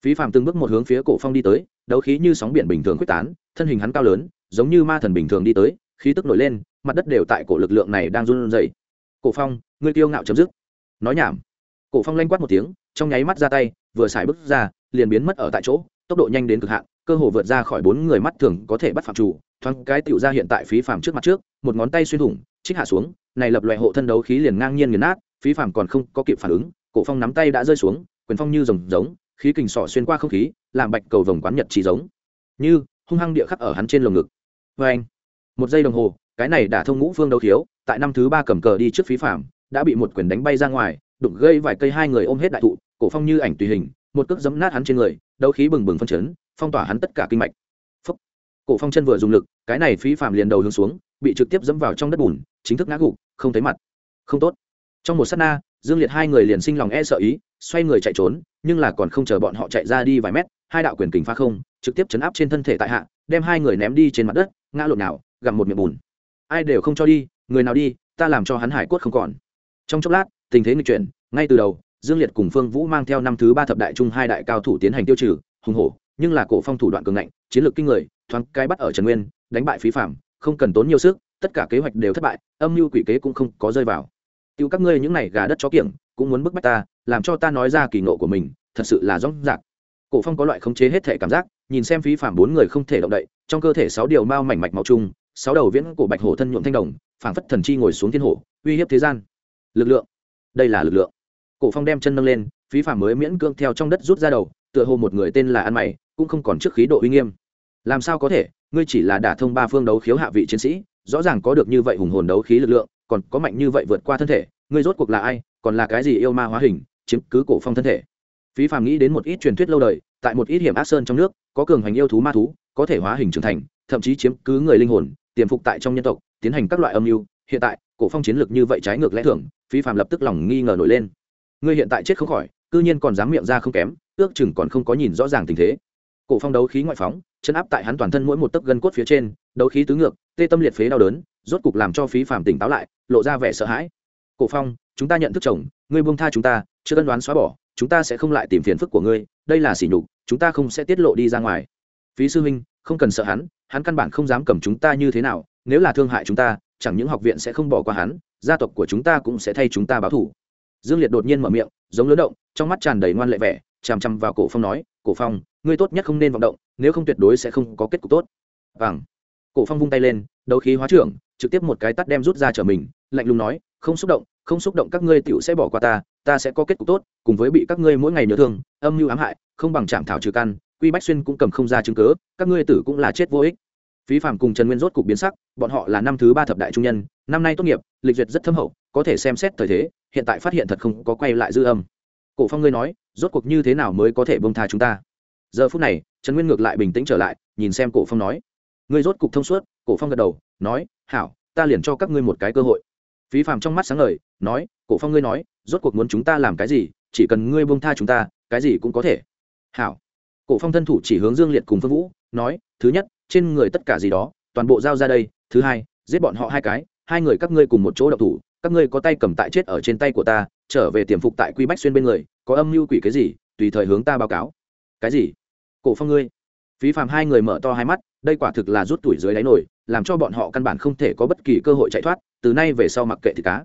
Phí phạm từng bước một hướng phía cổ phong đi tới, đấu khí như sóng biển bình thường quyết tán, thân hình hắn cao lớn, giống như ma thần bình thường đi tới, khí tức nổi lên, mặt đất đều tại cổ lực lượng này đang run rẩy. Cổ phong, ngươi kiêu ngạo chấm dứt. Nói nhảm. Cổ phong lanh quát một tiếng, trong nháy mắt ra tay, vừa xài bước ra, liền biến mất ở tại chỗ, tốc độ nhanh đến cực hạn, cơ hồ vượt ra khỏi bốn người mắt thường có thể bắt phạm chủ, thoáng cái tiểu ra hiện tại phí phạm trước mặt trước, một ngón tay xuyên thủng trích hạ xuống, này lập loại hộ thân đấu khí liền ngang nhiên nghiền nát, phí phạm còn không có kịp phản ứng, cổ phong nắm tay đã rơi xuống, quyền phong như rồng giống, khí kình sọ xuyên qua không khí, làm bạch cầu vồng quán nhật chỉ giống. Như, hung hăng địa khắc ở hắn trên lồng ngực. Vê anh một giây đồng hồ, cái này đã thông ngũ phương đấu thiếu tại năm thứ ba cầm cờ đi trước phí phạm đã bị một quyền đánh bay ra ngoài, đụng gây vài cây hai người ôm hết đại thụ, cổ phong như ảnh tùy hình, một cước giấm nát hắn trên người, đấu khí bừng bừng phân chấn, phong tỏa hắn tất cả kinh mạch. Phúc. cổ phong chân vừa dùng lực, cái này phí phạm liền đầu hướng xuống bị trực tiếp dẫm vào trong đất bùn, chính thức ngã gục, không thấy mặt. Không tốt. Trong một sát na, dương liệt hai người liền sinh lòng e sợ ý, xoay người chạy trốn, nhưng là còn không chờ bọn họ chạy ra đi vài mét, hai đạo quyền kình phá không, trực tiếp chấn áp trên thân thể tại hạ, đem hai người ném đi trên mặt đất, ngã lộn nào, gặm một miệng bùn. Ai đều không cho đi, người nào đi, ta làm cho hắn hải cốt không còn. Trong chốc lát, tình thế nghịch chuyển, ngay từ đầu, dương liệt cùng phương vũ mang theo năm thứ ba thập đại trung hai đại cao thủ tiến hành tiêu trừ, hùng hổ, nhưng là cổ phong thủ đoạn cường ngạnh, chiến lược kinh người, thoáng cái bắt ở trần nguyên, đánh bại phí phạm không cần tốn nhiều sức, tất cả kế hoạch đều thất bại, âm mưu quỷ kế cũng không có rơi vào. Tiêu các ngươi những này gà đất chó kiểng, cũng muốn bức bách ta, làm cho ta nói ra kỳ ngộ của mình, thật sự là rõ rạc. Cổ phong có loại khống chế hết thể cảm giác, nhìn xem phí phạm bốn người không thể động đậy, trong cơ thể sáu điều mao mảnh mạch máu chung, sáu đầu viễn cổ bạch hổ thân nhuộm thanh đồng, phảng phất thần chi ngồi xuống thiên hổ, uy hiếp thế gian. Lực lượng. Đây là lực lượng. Cổ phong đem chân nâng lên, phí phạm mới miễn cưỡng theo trong đất rút ra đầu, tựa hồ một người tên là ăn mày, cũng không còn trước khí độ uy nghiêm. Làm sao có thể? Ngươi chỉ là đả thông ba phương đấu khiếu hạ vị chiến sĩ, rõ ràng có được như vậy hùng hồn đấu khí lực lượng, còn có mạnh như vậy vượt qua thân thể, ngươi rốt cuộc là ai, còn là cái gì yêu ma hóa hình, chiếm cứ cổ phong thân thể? Phí phàm nghĩ đến một ít truyền thuyết lâu đời, tại một ít hiểm ác sơn trong nước, có cường hành yêu thú ma thú, có thể hóa hình trưởng thành, thậm chí chiếm cứ người linh hồn, tiềm phục tại trong nhân tộc, tiến hành các loại âm mưu. Hiện tại, cổ phong chiến lược như vậy trái ngược lẽ thường, phí phàm lập tức lòng nghi ngờ nổi lên. Ngươi hiện tại chết không khỏi, cư nhiên còn dám miệng ra không kém, ước chừng còn không có nhìn rõ ràng tình thế. Cổ phong đấu khí ngoại phóng chân áp tại hắn toàn thân mỗi một tấc gân cốt phía trên, đấu khí tứ ngược, tê tâm liệt phế đau đớn, rốt cục làm cho phí phàm tỉnh táo lại, lộ ra vẻ sợ hãi. Cổ phong, chúng ta nhận thức chồng, ngươi buông tha chúng ta, chưa cân đoán xóa bỏ, chúng ta sẽ không lại tìm phiền phức của ngươi, đây là sỉ nhục, chúng ta không sẽ tiết lộ đi ra ngoài. Phí sư huynh, không cần sợ hắn hắn căn bản không dám cầm chúng ta như thế nào, nếu là thương hại chúng ta, chẳng những học viện sẽ không bỏ qua hắn, gia tộc của chúng ta cũng sẽ thay chúng ta báo thủ dương liệt đột nhiên mở miệng, giống lớn động, trong mắt tràn đầy ngoan lệ vẻ, chằm chằm vào cổ phong nói, cổ phong ngươi tốt nhất không nên vọng động, nếu không tuyệt đối sẽ không có kết cục tốt. Vàng cổ phong vung tay lên, đấu khí hóa trưởng, trực tiếp một cái tắt đem rút ra trở mình, lạnh lùng nói, không xúc động, không xúc động các ngươi tiểu sẽ bỏ qua ta ta sẽ có kết cục tốt, cùng với bị các ngươi mỗi ngày nhớ thương, âm mưu ám hại, không bằng chạm thảo trừ căn, quy bách xuyên cũng cầm không ra chứng cớ các ngươi tử cũng là chết vô ích. Phí phạm cùng trần nguyên rốt cục biến sắc, bọn họ là năm thứ ba thập đại trung nhân, năm nay tốt nghiệp, lịch duyệt rất thâm hậu, có thể xem xét thời thế, hiện tại phát hiện thật không có quay lại dư âm. Cổ phong ngươi nói, rốt cuộc như thế nào mới có thể bông tha chúng ta? Giờ phút này, trần nguyên ngược lại bình tĩnh trở lại, nhìn xem cổ phong nói. Ngươi rốt cục thông suốt, cổ phong gật đầu, nói, hảo, ta liền cho các ngươi một cái cơ hội. Phí phàm trong mắt sáng ngời, nói, cổ phong ngươi nói, rốt cuộc muốn chúng ta làm cái gì, chỉ cần ngươi buông tha chúng ta, cái gì cũng có thể. Hảo. Cổ phong thân thủ chỉ hướng dương liệt cùng phương vũ, nói, thứ nhất, trên người tất cả gì đó, toàn bộ giao ra đây. Thứ hai, giết bọn họ hai cái, hai người các ngươi cùng một chỗ đậu thủ, các ngươi có tay cầm tại chết ở trên tay của ta, trở về tiềm phục tại quy bách xuyên bên người, có âm mưu quỷ cái gì, tùy thời hướng ta báo cáo. Cái gì? Cổ phong ngươi. Phí phạm hai người mở to hai mắt, đây quả thực là rút tuổi dưới đáy nổi, làm cho bọn họ căn bản không thể có bất kỳ cơ hội chạy thoát, từ nay về sau mặc kệ thì cá.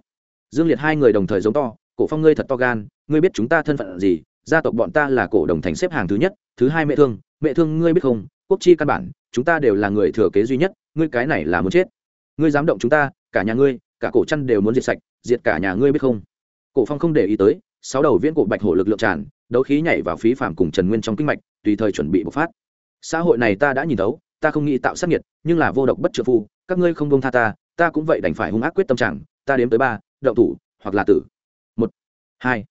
Dương liệt hai người đồng thời giống to, cổ phong ngươi thật to gan, ngươi biết chúng ta thân phận gì, gia tộc bọn ta là cổ đồng thành xếp hàng thứ nhất, thứ hai mẹ thương mẹ thương ngươi biết không, quốc chi căn bản, chúng ta đều là người thừa kế duy nhất, ngươi cái này là muốn chết. Ngươi dám động chúng ta, cả nhà ngươi, cả cổ chăn đều muốn diệt sạch, diệt cả nhà ngươi biết không? Cổ phong không để ý tới, sáu đầu viễn cổ bạch hổ lực lượng tràn, đấu khí nhảy vào phí phạm cùng trần nguyên trong kinh mạch tùy thời chuẩn bị bộc phát. Xã hội này ta đã nhìn thấu, ta không nghĩ tạo sát nhiệt nhưng là vô độc bất trợ phu, các ngươi không bông tha ta ta cũng vậy đành phải hung ác quyết tâm trạng ta đếm tới ba đậu thủ, hoặc là tử. Một, hai.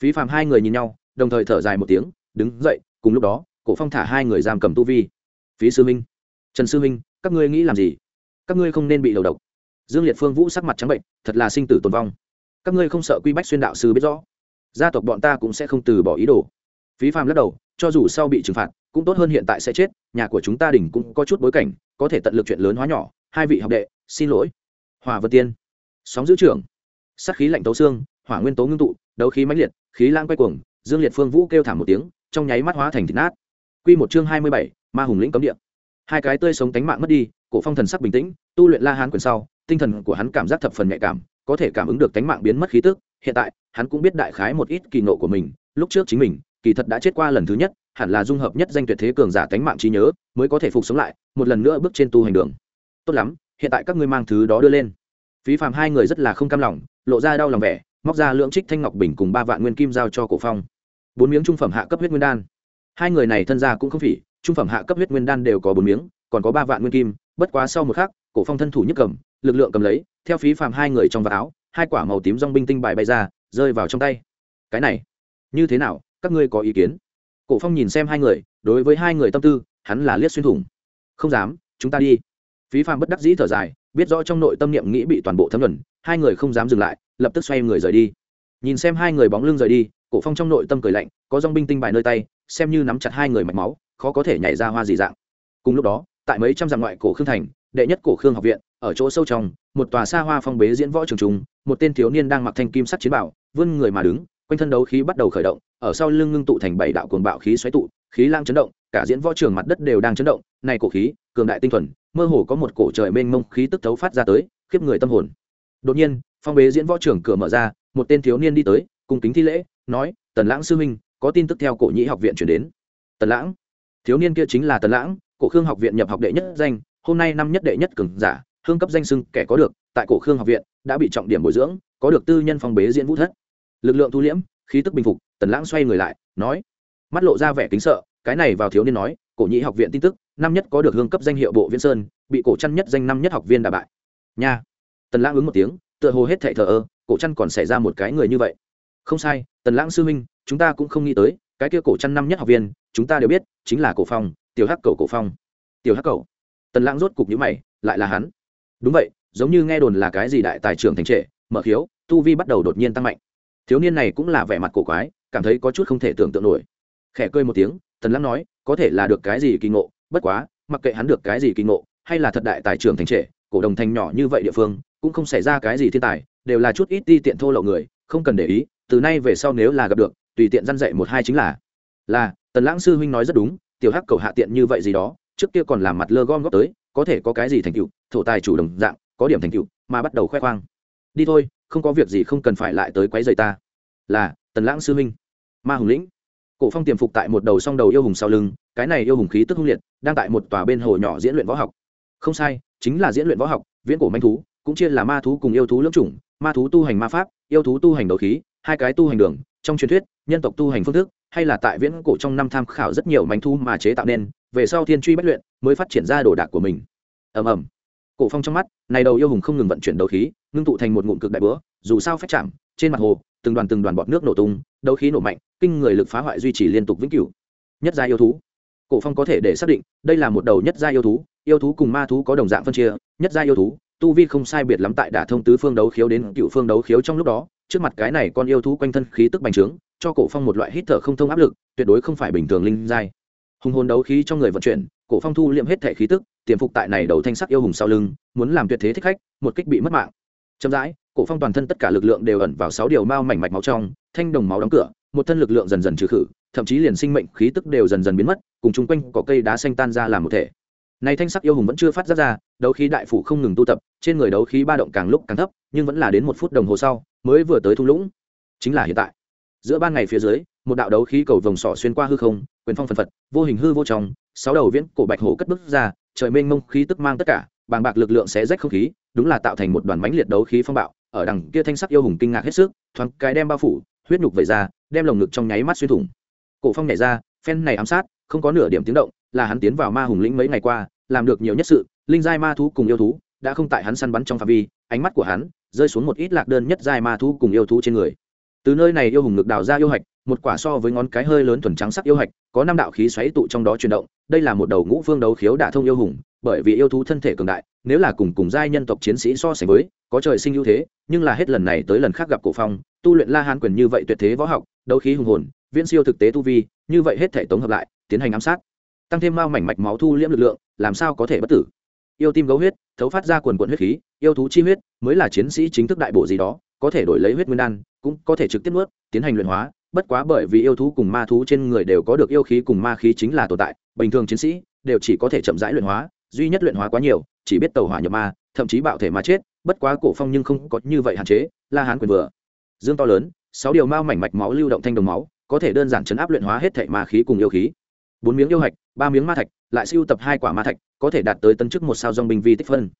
Phí phạm hai người nhìn nhau, đồng thời thở dài một tiếng, đứng dậy, cùng lúc đó, cổ phong thả hai người giam cầm tu vi. Phí sư minh, trần sư minh, các ngươi nghĩ làm gì? Các ngươi không nên bị đầu độc. Dương liệt phương vũ sắc mặt trắng bệnh, thật là sinh tử tồn vong. Các ngươi không sợ quy bách xuyên đạo sư biết rõ. Gia tộc bọn ta cũng sẽ không từ bỏ ý đồ phí Phàm lắc đầu, cho dù sau bị trừng phạt, cũng tốt hơn hiện tại sẽ chết, nhà của chúng ta đỉnh cũng có chút bối cảnh, có thể tận lực chuyện lớn hóa nhỏ, hai vị học đệ, xin lỗi. Hòa vân tiên, sóng giữ trưởng sắc khí lạnh tấu xương, hỏa nguyên tố ngưng tụ, đấu khí mãnh liệt, khí lang quay cuồng, dương liệt phương vũ kêu thảm một tiếng, trong nháy mắt hóa thành thịt nát. Quy một chương hai mươi bảy, ma hùng lĩnh cấm địa. Hai cái tươi sống tánh mạng mất đi, cổ phong thần sắc bình tĩnh, tu luyện la hán quyền sau, tinh thần của hắn cảm giác thập phần nhạy cảm, có thể cảm ứng được tánh mạng biến mất khí tức. Hiện tại, hắn cũng biết đại khái một ít kỳ nộ của mình, lúc trước chính mình kỳ thật đã chết qua lần thứ nhất, hẳn là dung hợp nhất danh tuyệt thế cường giả tánh mạng trí nhớ, mới có thể phục sống lại, một lần nữa bước trên tu hành đường. Tốt lắm, hiện tại các ngươi mang thứ đó đưa lên. Phí phạm hai người rất là không cam lòng, lộ ra đau lòng vẻ, móc ra lưỡng trích thanh ngọc bình cùng ba vạn nguyên kim giao cho cổ phong. Bốn miếng trung phẩm hạ cấp huyết nguyên đan. Hai người này thân gia cũng không phỉ, trung phẩm hạ cấp huyết nguyên đan đều có bốn miếng, còn có ba vạn nguyên kim, bất quá sau một khắc, cổ phong thân thủ nhất cầm, lực lượng cầm lấy, theo phí phạm hai người trong vạt áo, hai quả màu tím rong binh tinh bài bay ra, rơi vào trong tay. Cái này, như thế nào? Các ngươi có ý kiến? Cổ phong nhìn xem hai người, đối với hai người tâm tư, hắn là liếc xuyên thủng. Không dám, chúng ta đi. Phí Phàm bất đắc dĩ thở dài, biết rõ trong nội tâm niệm nghĩ bị toàn bộ thấm luận hai người không dám dừng lại, lập tức xoay người rời đi. Nhìn xem hai người bóng lưng rời đi, cổ phong trong nội tâm cười lạnh, có dòng binh tinh bài nơi tay, xem như nắm chặt hai người mạch máu, khó có thể nhảy ra hoa gì dạng. Cùng lúc đó, tại mấy trăm dặm ngoại cổ khương thành, đệ nhất cổ khương học viện, ở chỗ sâu trong, một tòa xa hoa phong bế diễn võ trường trung một tên thiếu niên đang mặc thanh kim sắt chiến bảo vươn người mà đứng, quanh thân đấu khí bắt đầu khởi động ở sau lưng ngưng tụ thành bảy đạo cuồng bạo khí xoáy tụ, khí lang chấn động, cả diễn võ trường mặt đất đều đang chấn động, này cổ khí, cường đại tinh thuần, mơ hồ có một cổ trời mênh mông khí tức thấu phát ra tới, khiếp người tâm hồn. Đột nhiên, phong bế diễn võ trường cửa mở ra, một tên thiếu niên đi tới cùng kính thi lễ, nói, tần lãng sư minh có tin tức theo cổ nhĩ học viện chuyển đến. Tần lãng? Thiếu niên kia chính là tần lãng, cổ khương học viện nhập học đệ nhất danh, hôm nay năm nhất đệ nhất cường giả, hương cấp danh sưng kẻ có được, tại cổ khương học viện, đã bị trọng điểm bồi dưỡng, có được tư nhân phong bế diễn vũ thất. Lực lượng thu liễm khí tức bình phục, tần lãng xoay người lại, nói, mắt lộ ra vẻ kính sợ, cái này vào thiếu niên nói, cổ nhĩ học viện tin tức, năm nhất có được hương cấp danh hiệu bộ viễn sơn, bị cổ chăn nhất danh năm nhất học viên đà bại. Nha. Tần lãng ứng một tiếng, tựa hồ hết thệ thờ ơ, cổ chăn còn xảy ra một cái người như vậy. Không sai, tần lãng sư minh chúng ta cũng không nghĩ tới, cái kia cổ chăn năm nhất học viên, chúng ta đều biết, chính là cổ phong, tiểu hắc cầu cổ phong. Tiểu hắc cầu. Tần lãng rốt cục nhữ mày, lại là hắn. Đúng vậy, giống như nghe đồn là cái gì đại tài trưởng thành trệ, mở khiếu, tu vi bắt đầu đột nhiên tăng mạnh thiếu niên này cũng là vẻ mặt cổ quái, cảm thấy có chút không thể tưởng tượng nổi. Khẽ cười một tiếng tần lãng nói, có thể là được cái gì kỳ ngộ, bất quá, mặc kệ hắn được cái gì kỳ ngộ, hay là thật đại tài trưởng thành trệ cổ đồng thành nhỏ như vậy địa phương, cũng không xảy ra cái gì thiên tài, đều là chút ít ti tiện thô lậu người, không cần để ý, từ nay về sau nếu là gặp được, tùy tiện dăn dạy một hai chính là. Là, tần lãng sư huynh nói rất đúng, tiểu hắc cầu hạ tiện như vậy gì đó, trước kia còn làm mặt lơ gom góp tới, có thể có cái gì thành tựu, thổ tài chủ đồng dạng, có điểm thành tựu, mà bắt đầu khoe khoang. Đi thôi không có việc gì không cần phải lại tới quấy rầy ta. Là, tần lãng sư huynh. Ma hùng lĩnh. Cổ phong tiềm phục tại một đầu song đầu yêu hùng sau lưng, cái này yêu hùng khí tức hung liệt, đang tại một tòa bên hồ nhỏ diễn luyện võ học. Không sai, chính là diễn luyện võ học, viễn cổ manh thú, cũng chia là ma thú cùng yêu thú lưỡng chủng, ma thú tu hành ma pháp, yêu thú tu hành đấu khí, hai cái tu hành đường, trong truyền thuyết, nhân tộc tu hành phương thức, hay là tại viễn cổ trong năm tham khảo rất nhiều manh thú mà chế tạo nên, về sau thiên truy bất luyện, mới phát triển ra đồ đạc của mình. Ầm ầm cổ phong trong mắt, này đầu yêu hùng không ngừng vận chuyển đấu khí, ngưng tụ thành một ngụm cực đại búa, dù sao phép chạm, trên mặt hồ, từng đoàn từng đoàn bọt nước nổ tung, đấu khí nổ mạnh, kinh người lực phá hoại duy trì liên tục vĩnh cửu. Nhất gia yêu thú. Cổ phong có thể để xác định, đây là một đầu nhất gia yêu thú yêu thú cùng ma thú có đồng dạng phân chia, nhất gia yêu thú, tu vi không sai biệt lắm tại đả thông tứ phương đấu khiếu đến cựu phương đấu khiếu trong lúc đó, trước mặt cái này con yêu thú quanh thân khí tức bành trướng, cho cổ phong một loại hít thở không thông áp lực, tuyệt đối không phải bình thường linh giai. Hùng hồn đấu khí trong người vận chuyển, cổ phong thu liệm hết thể khí tức tiềm phục tại này đầu thanh sắc yêu hùng sau lưng, muốn làm tuyệt thế thích khách, một kích bị mất mạng. Chậm rãi, cổ phong toàn thân tất cả lực lượng đều ẩn vào sáu điều mao mảnh mạch máu trong, thanh đồng máu đóng cửa, một thân lực lượng dần dần trừ khử, thậm chí liền sinh mệnh khí tức đều dần dần biến mất, cùng chung quanh có cây đá xanh tan ra làm một thể. Này thanh sắc yêu hùng vẫn chưa phát ra ra, đấu khí đại phủ không ngừng tu tập, trên người đấu khí ba động càng lúc càng thấp, nhưng vẫn là đến một phút đồng hồ sau, mới vừa tới thung lũng. Chính là hiện tại. Giữa ban ngày phía dưới, một đạo đấu khí cầu vòng sỏ xuyên qua hư không, quyền phong phần phật, vô hình hư vô trong, sáu đầu viễn cổ bạch hổ cất bước ra trời mênh mông khí tức mang tất cả, bàng bạc lực lượng sẽ rách không khí, đúng là tạo thành một đoàn mánh liệt đấu khí phong bạo, ở đằng kia thanh sắc yêu hùng kinh ngạc hết sức, thoáng cái đem bao phủ, huyết nhục vẩy ra, đem lồng ngực trong nháy mắt xuyên thủng. Cổ phong nhảy ra, phen này ám sát, không có nửa điểm tiếng động, là hắn tiến vào ma hùng lĩnh mấy ngày qua, làm được nhiều nhất sự, linh giai ma thú cùng yêu thú, đã không tại hắn săn bắn trong phạm vi, ánh mắt của hắn rơi xuống một ít lạc đơn nhất giai ma thú cùng yêu thú trên người từ nơi này yêu hùng ngực đào ra yêu hạch, một quả so với ngón cái hơi lớn thuần trắng sắc yêu hạch, có năm đạo khí xoáy tụ trong đó chuyển động, đây là một đầu ngũ phương đấu khiếu đả thông yêu hùng, bởi vì yêu thú thân thể cường đại, nếu là cùng cùng giai nhân tộc chiến sĩ so sánh với, có trời sinh ưu thế, nhưng là hết lần này tới lần khác gặp cổ phong, tu luyện la hán quyền như vậy tuyệt thế võ học, đấu khí hùng hồn, viễn siêu thực tế tu vi, như vậy hết thể tống hợp lại, tiến hành ám sát, tăng thêm mao mảnh mạch máu thu liễm lực lượng, làm sao có thể bất tử. Yêu tim gấu huyết, thấu phát ra quần quần huyết khí, yêu thú chi huyết, mới là chiến sĩ chính thức đại bộ gì đó, có thể đổi lấy huyết nguyên đan cũng có thể trực tiếp nuốt, tiến hành luyện hóa, bất quá bởi vì yêu thú cùng ma thú trên người đều có được yêu khí cùng ma khí chính là tồn tại, bình thường chiến sĩ đều chỉ có thể chậm rãi luyện hóa, duy nhất luyện hóa quá nhiều, chỉ biết tàu hỏa nhập ma, thậm chí bạo thể mà chết, bất quá cổ phong nhưng không có như vậy hạn chế, la hán quyền vừa. Dương to lớn, sáu điều mao mảnh mạch máu lưu động thanh đồng máu, có thể đơn giản chấn áp luyện hóa hết thể ma khí cùng yêu khí. Bốn miếng yêu hạch, ba miếng ma thạch, lại siêu tập hai quả ma thạch, có thể đạt tới tân chức một sao dòng binh vi tích phân.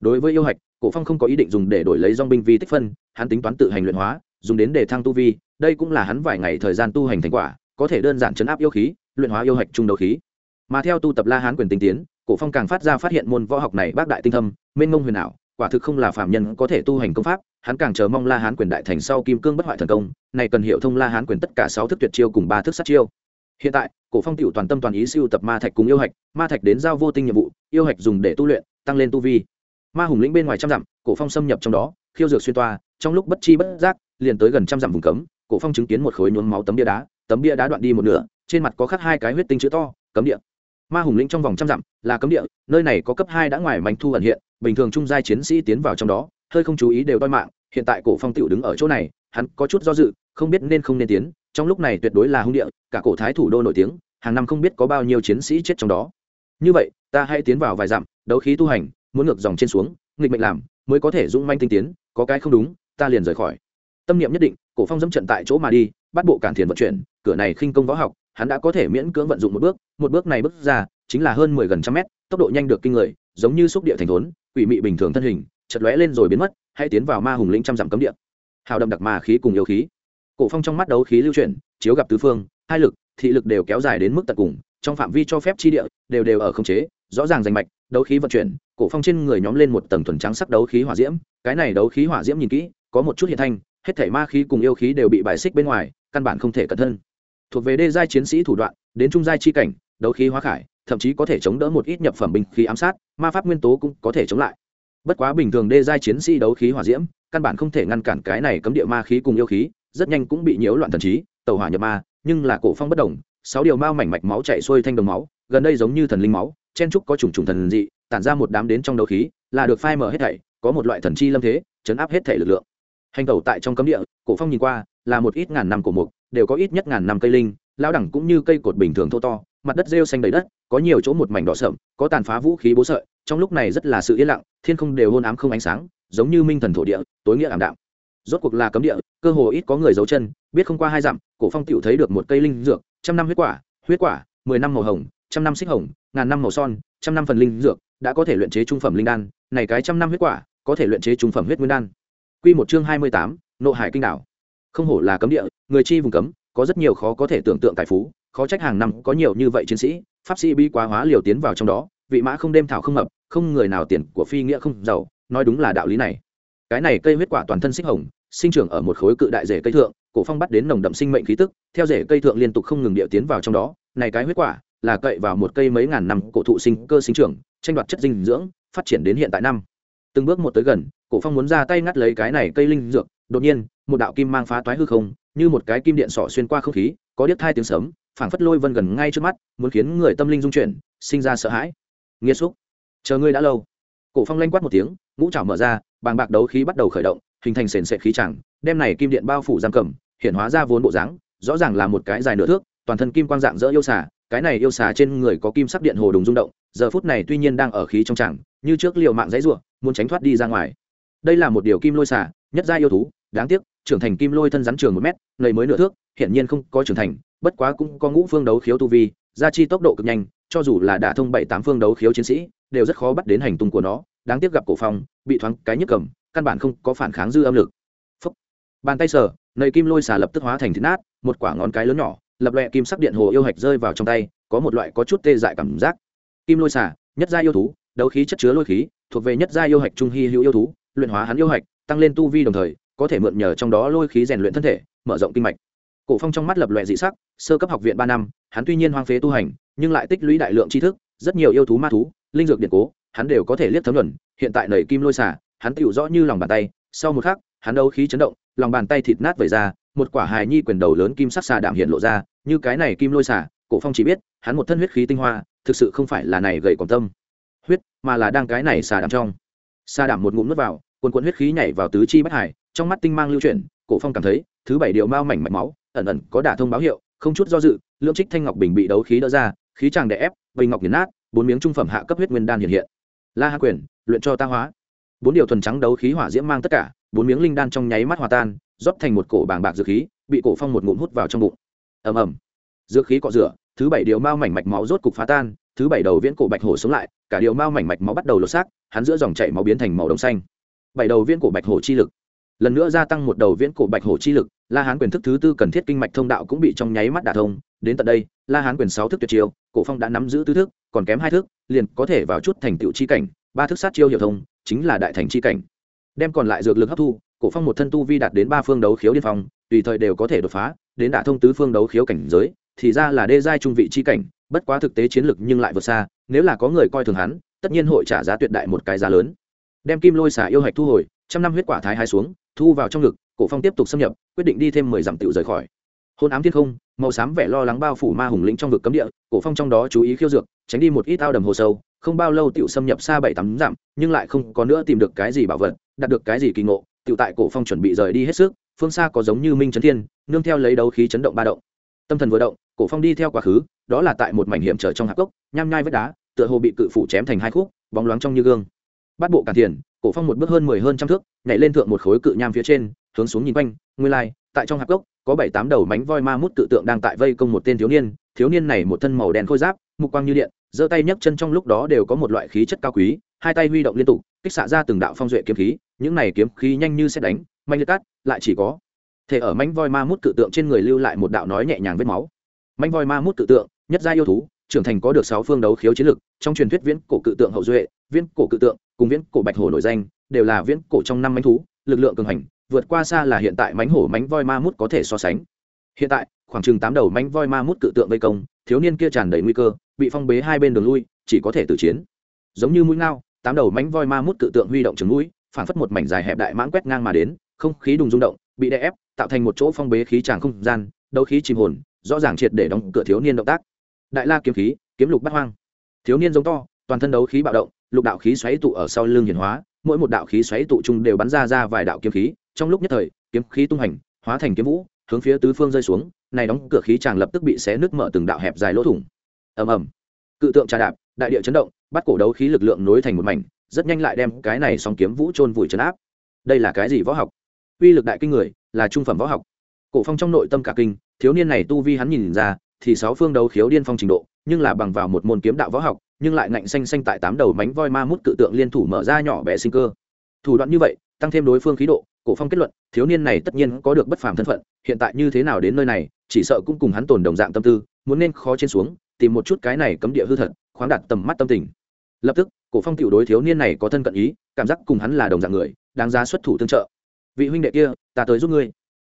Đối với yêu hạch, cổ phong không có ý định dùng để đổi lấy dòng binh vi tích phân, hắn tính toán tự hành luyện hóa dùng đến để thăng tu vi, đây cũng là hắn vài ngày thời gian tu hành thành quả, có thể đơn giản chấn áp yêu khí, luyện hóa yêu hạch trung đấu khí. Mà theo tu tập la hán quyền tinh tiến, cổ phong càng phát ra phát hiện môn võ học này bác đại tinh thâm, mênh mông huyền ảo, quả thực không là phạm nhân có thể tu hành công pháp, hắn càng chờ mong la hán quyền đại thành sau kim cương bất hoại thần công, này cần hiểu thông la hán quyền tất cả sáu thức tuyệt chiêu cùng ba thức sát chiêu. Hiện tại, cổ phong tiểu toàn tâm toàn ý siêu tập ma thạch cùng yêu hạch, ma thạch đến giao vô tinh nhiệm vụ, yêu hạch dùng để tu luyện, tăng lên tu vi. Ma hùng lĩnh bên ngoài trăm dặm, cổ phong xâm nhập trong đó, khiêu dược xuyên toa, trong lúc bất chi bất giác liền tới gần trăm dặm vùng cấm, cổ phong chứng kiến một khối nhuốm máu tấm bia đá, tấm bia đá đoạn đi một nửa, trên mặt có khắc hai cái huyết tinh chữ to, cấm địa. Ma hùng lĩnh trong vòng trăm dặm, là cấm địa, nơi này có cấp hai đã ngoài mảnh thu ẩn hiện, bình thường trung giai chiến sĩ tiến vào trong đó, hơi không chú ý đều đôi mạng, hiện tại cổ phong tiểu đứng ở chỗ này, hắn có chút do dự, không biết nên không nên tiến, trong lúc này tuyệt đối là hung địa, cả cổ thái thủ đô nổi tiếng, hàng năm không biết có bao nhiêu chiến sĩ chết trong đó. Như vậy, ta hãy tiến vào vài dặm, đấu khí tu hành, muốn ngược dòng trên xuống, nghịch mệnh làm, mới có thể dũng manh tinh tiến, có cái không đúng, ta liền rời khỏi tâm niệm nhất định, cổ phong dẫm trận tại chỗ mà đi, bắt bộ cản thiền vận chuyển, cửa này khinh công võ học, hắn đã có thể miễn cưỡng vận dụng một bước một bước này bước ra, chính là hơn mười gần trăm mét, tốc độ nhanh được kinh người, giống như xúc địa thành thốn, quỷ mị bình thường thân hình chật lóe lên rồi biến mất, hãy tiến vào ma hùng lĩnh trăm dặm cấm địa. Hào đậm đặc ma khí cùng yêu khí. Cổ phong trong mắt đấu khí lưu chuyển, chiếu gặp tứ phương, hai lực, thị lực đều kéo dài đến mức tận cùng, trong phạm vi cho phép chi địa, đều đều ở không chế, rõ ràng rành mạch, đấu khí vận chuyển, cổ phong trên người nhóm lên một tầng thuần trắng sắc đấu khí hỏa diễm, cái này đấu khí hỏa diễm nhìn kỹ, có một chút hiện thanh hết thảy ma khí cùng yêu khí đều bị bài xích bên ngoài, căn bản không thể cẩn thân thuộc về đê giai chiến sĩ thủ đoạn, đến trung giai chi cảnh, đấu khí hóa khải, thậm chí có thể chống đỡ một ít nhập phẩm binh khí ám sát, ma pháp nguyên tố cũng có thể chống lại. Bất quá bình thường đê giai chiến sĩ đấu khí hỏa diễm, căn bản không thể ngăn cản cái này cấm địa ma khí cùng yêu khí, rất nhanh cũng bị nhiễu loạn thần trí, tàu hỏa nhập ma, nhưng là cổ phong bất động, sáu điều mao mảnh mạch máu chạy xuôi thanh đồng máu, gần đây giống như thần linh máu, chen trúc có trùng trùng thần dị, tản ra một đám đến trong đấu khí, là được phai mở hết thảy, có một loại thần chi lâm thế, chấn áp hết thảy lực lượng hành tẩu tại trong cấm địa, cổ phong nhìn qua, là một ít ngàn năm cổ mục, đều có ít nhất ngàn năm cây linh lao đẳng cũng như cây cột bình thường thô to, mặt đất rêu xanh đầy đất, có nhiều chỗ một mảnh đỏ sậm, có tàn phá vũ khí bố sợi, trong lúc này rất là sự yên lặng, thiên không đều hôn ám không ánh sáng, giống như minh thần thổ địa, tối nghĩa ảm đạm. Rốt cuộc là cấm địa, cơ hồ ít có người giấu chân, biết không qua hai dặm, cổ phong tựu thấy được một cây linh dược, trăm năm huyết quả huyết quả, mười năm màu hồng, trăm năm xích hồng, ngàn năm màu son, trăm năm phần linh dược, đã có thể luyện chế trung phẩm linh đan, này cái trăm năm huyết quả, có thể luyện chế trung phẩm huyết nguyên đan quy một chương hai mươi tám, nộ hải kinh đảo. Không hổ là cấm địa người chi vùng cấm có rất nhiều khó có thể tưởng tượng tài phú khó trách hàng năm có nhiều như vậy chiến sĩ pháp sĩ bi quá hóa liều tiến vào trong đó vị mã không đêm thảo không mập không người nào tiền của phi nghĩa không giàu nói đúng là đạo lý này. Cái này cây huyết quả toàn thân xích hồng sinh trưởng ở một khối cự đại rễ cây thượng cổ phong bắt đến nồng đậm sinh mệnh khí tức theo rễ cây thượng liên tục không ngừng địa tiến vào trong đó này cái huyết quả là cậy vào một cây mấy ngàn năm cổ thụ sinh cơ sinh trưởng tranh đoạt chất dinh dưỡng phát triển đến hiện tại năm. Từng bước một tới gần cổ phong muốn ra tay ngắt lấy cái này cây linh dược, đột nhiên, một đạo kim mang phá toái hư không, như một cái kim điện sỏ xuyên qua không khí, có điếc thai tiếng sấm, phảng phất lôi vân gần ngay trước mắt, muốn khiến người tâm linh dung chuyển, sinh ra sợ hãi. Nghiêm xúc. Chờ ngươi đã lâu. Cổ phong lanh quát một tiếng, ngũ trảo mở ra, bàng bạc đấu khí bắt đầu khởi động, hình thành sền sệt khí chẳng, đem này kim điện bao phủ giam cầm, hiện hóa ra vốn bộ dáng, rõ ràng là một cái dài nửa thước, toàn thân kim quang dạng dỡ yêu xà, cái này yêu xà trên người có kim sắc điện hồ đùng rung động, giờ phút này tuy nhiên đang ở khí trong chẳng, như trước liều mạng dãy ruộng muốn tránh thoát đi ra ngoài đây là một điều kim lôi xà, nhất gia yêu thú, đáng tiếc, trưởng thành kim lôi thân rắn trường một mét lầy mới nửa thước hiện nhiên không có trưởng thành, bất quá cũng có ngũ phương đấu khiếu tu vi, gia chi tốc độ cực nhanh, cho dù là đả thông bảy tám phương đấu khiếu chiến sĩ, đều rất khó bắt đến hành tung của nó, đáng tiếc gặp cổ phong, bị thoáng cái nhức cầm, căn bản không có phản kháng dư âm lực Phúc. bàn tay sở nầy kim lôi xà lập tức hóa thành thịt nát, một quả ngón cái lớn nhỏ, lập loẹ kim sắc điện hồ yêu hạch rơi vào trong tay, có một loại có chút tê dại cảm giác kim lôi xà, nhất gia yêu thú, đấu khí chất chứa lôi khí, thuộc về nhất gia yêu hạch trung hy hữu yêu thú luyện hóa hắn yêu hạch, tăng lên tu vi đồng thời, có thể mượn nhờ trong đó lôi khí rèn luyện thân thể, mở rộng kinh mạch. Cổ phong trong mắt lập loè dị sắc, sơ cấp học viện ba năm, hắn tuy nhiên hoang phế tu hành, nhưng lại tích lũy đại lượng tri thức, rất nhiều yêu thú ma thú, linh dược điện cố, hắn đều có thể liếc thấm luận hiện tại nảy kim lôi xả hắn tựu rõ như lòng bàn tay, sau một khắc, hắn đấu khí chấn động, lòng bàn tay thịt nát vẩy ra, một quả hài nhi quyền đầu lớn kim sắc xà đạm hiện lộ ra, như cái này kim lôi xả cổ phong chỉ biết, hắn một thân huyết khí tinh hoa, thực sự không phải là này gầy còn tâm. Huyết, mà là đang cái này xà đạm trong. Xà đạm một ngụm nuốt vào quần quần huyết khí nhảy vào tứ chi bất hải, trong mắt tinh mang lưu chuyển, cổ phong cảm thấy, thứ bảy điều mao mảnh mạch máu, ẩn ẩn có đả thông báo hiệu, không chút do dự lượng trích thanh ngọc bình bị đấu khí đỡ ra, khí tràng đè ép bình ngọc nghiền nát, bốn miếng trung phẩm hạ cấp huyết nguyên đan hiện hiện. La hán quyền, luyện cho ta hóa. Bốn điều thuần trắng đấu khí hỏa diễm mang tất cả, bốn miếng linh đan trong nháy mắt hòa tan, rót thành một cổ bàng bạc dược khí, bị cổ phong một ngụm hút vào trong bụng. Ầm ầm. Dược khí cọ rửa, thứ bảy điều mao mảnh mạch máu rốt cục phá tan, thứ bảy đầu viễn cổ bạch hổ sống lại, cả điều mao mảnh mạch máu bắt đầu lột xác, hắn giữa dòng chảy máu biến thành màu đồng xanh bảy đầu viễn cổ bạch hổ chi lực. Lần nữa gia tăng một đầu viễn cổ bạch hổ chi lực, la hán quyền thức thứ tư cần thiết kinh mạch thông đạo cũng bị trong nháy mắt đả thông. Đến tận đây, la hán quyền sáu thức tuyệt chiêu, cổ phong đã nắm giữ tứ thức, còn kém hai thức, liền có thể vào chút thành tựu chi cảnh, ba thức sát chiêu hiệu thông, chính là đại thành chi cảnh. Đem còn lại dược lực hấp thu, cổ phong một thân tu vi đạt đến ba phương đấu khiếu điên phong, tùy thời đều có thể đột phá, đến đả thông tứ phương đấu khiếu cảnh giới, thì ra là đê giai trung vị chi cảnh, bất quá thực tế chiến lực nhưng lại vượt xa, nếu là có người coi thường hắn, tất nhiên hội trả giá tuyệt đại một cái giá lớn đem kim lôi xả yêu hạch thu hồi, trăm năm huyết quả thái hai xuống, thu vào trong ngực, cổ phong tiếp tục xâm nhập, quyết định đi thêm mười dặm tiểu rời khỏi. Hôn ám thiên không, màu xám vẻ lo lắng bao phủ ma hùng lĩnh trong vực cấm địa, cổ phong trong đó chú ý khiêu dược, tránh đi một ít ao đầm hồ sâu, không bao lâu tiểu xâm nhập xa bảy tám dặm, nhưng lại không có nữa tìm được cái gì bảo vật, đạt được cái gì kỳ ngộ, tiểu tại cổ phong chuẩn bị rời đi hết sức, phương xa có giống như minh chấn thiên, nương theo lấy đấu khí chấn động ba động. Tâm thần vừa động, cổ phong đi theo quá khứ, đó là tại một mảnh hiểm trở trong hạp cốc, nham nhai vách đá, tựa hồ bị cự phủ chém thành hai khúc, bóng loáng trong như gương bắt bộ cản thiền cổ phong một bước hơn mười hơn trăm thước nhảy lên thượng một khối cự nham phía trên hướng xuống nhìn quanh nguyên lai tại trong hạp gốc, có bảy tám đầu mánh voi ma mút cự tượng đang tại vây công một tên thiếu niên thiếu niên này một thân màu đen khôi giáp mục quang như điện giơ tay nhấc chân trong lúc đó đều có một loại khí chất cao quý hai tay huy động liên tục kích xạ ra từng đạo phong duệ kiếm khí những này kiếm khí nhanh như xét đánh manh liệt cát lại chỉ có thể ở mánh voi ma mút cự tượng trên người lưu lại một đạo nói nhẹ nhàng vết máu. Mánh voi ma mút cự tượng nhất gia yêu thú trưởng thành có được sáu phương đấu khiếu chiến lực trong truyền thuyết viễn cổ cự tượng hậu duệ viễn cổ cự tượng cùng viễn cổ bạch hổ nổi danh, đều là viễn cổ trong năm mánh thú, lực lượng cường hành, vượt qua xa là hiện tại mánh hổ mánh voi ma mút có thể so sánh. Hiện tại, khoảng chừng tám đầu mánh voi ma mút cự tượng vây công, thiếu niên kia tràn đầy nguy cơ, bị phong bế hai bên đường lui, chỉ có thể tử chiến. Giống như mũi ngao, tám đầu mánh voi ma mút cự tượng huy động trứng mũi, phản phất một mảnh dài hẹp đại mãng quét ngang mà đến, không khí đùng rung động, bị đè ép, tạo thành một chỗ phong bế khí tràng không gian, đấu khí chìm hồn, rõ ràng triệt để đóng cửa thiếu niên động tác. Đại la kiếm khí, kiếm lục bắt hoang. Thiếu niên giống to, toàn thân đấu khí bạo động lục đạo khí xoáy tụ ở sau lưng hiển hóa, mỗi một đạo khí xoáy tụ chung đều bắn ra ra vài đạo kiếm khí, trong lúc nhất thời, kiếm khí tung hành, hóa thành kiếm vũ, hướng phía tứ phương rơi xuống, này đóng cửa khí tràng lập tức bị xé nứt mở từng đạo hẹp dài lỗ thủng. Ầm ầm. Cự tượng trà đạp, đại địa chấn động, bắt cổ đấu khí lực lượng nối thành một mảnh, rất nhanh lại đem cái này song kiếm vũ chôn vùi chấn áp. Đây là cái gì võ học? Uy lực đại kinh người, là trung phẩm võ học. Cổ phong trong nội tâm cả kinh, thiếu niên này tu vi hắn nhìn ra, thì sáu phương đấu khiếu điên phong trình độ, nhưng là bằng vào một môn kiếm đạo võ học nhưng lại ngạnh xanh xanh tại tám đầu mánh voi ma mút cự tượng liên thủ mở ra nhỏ bé sinh cơ. Thủ đoạn như vậy, tăng thêm đối phương khí độ, cổ phong kết luận, thiếu niên này tất nhiên có được bất phàm thân phận, hiện tại như thế nào đến nơi này, chỉ sợ cũng cùng hắn tồn đồng dạng tâm tư, muốn nên khó trên xuống, tìm một chút cái này cấm địa hư thật, khoáng đặt tầm mắt tâm tình. Lập tức, cổ phong tiểu đối thiếu niên này có thân cận ý, cảm giác cùng hắn là đồng dạng người, đáng giá xuất thủ tương trợ. Vị huynh đệ kia, ta tới giúp ngươi.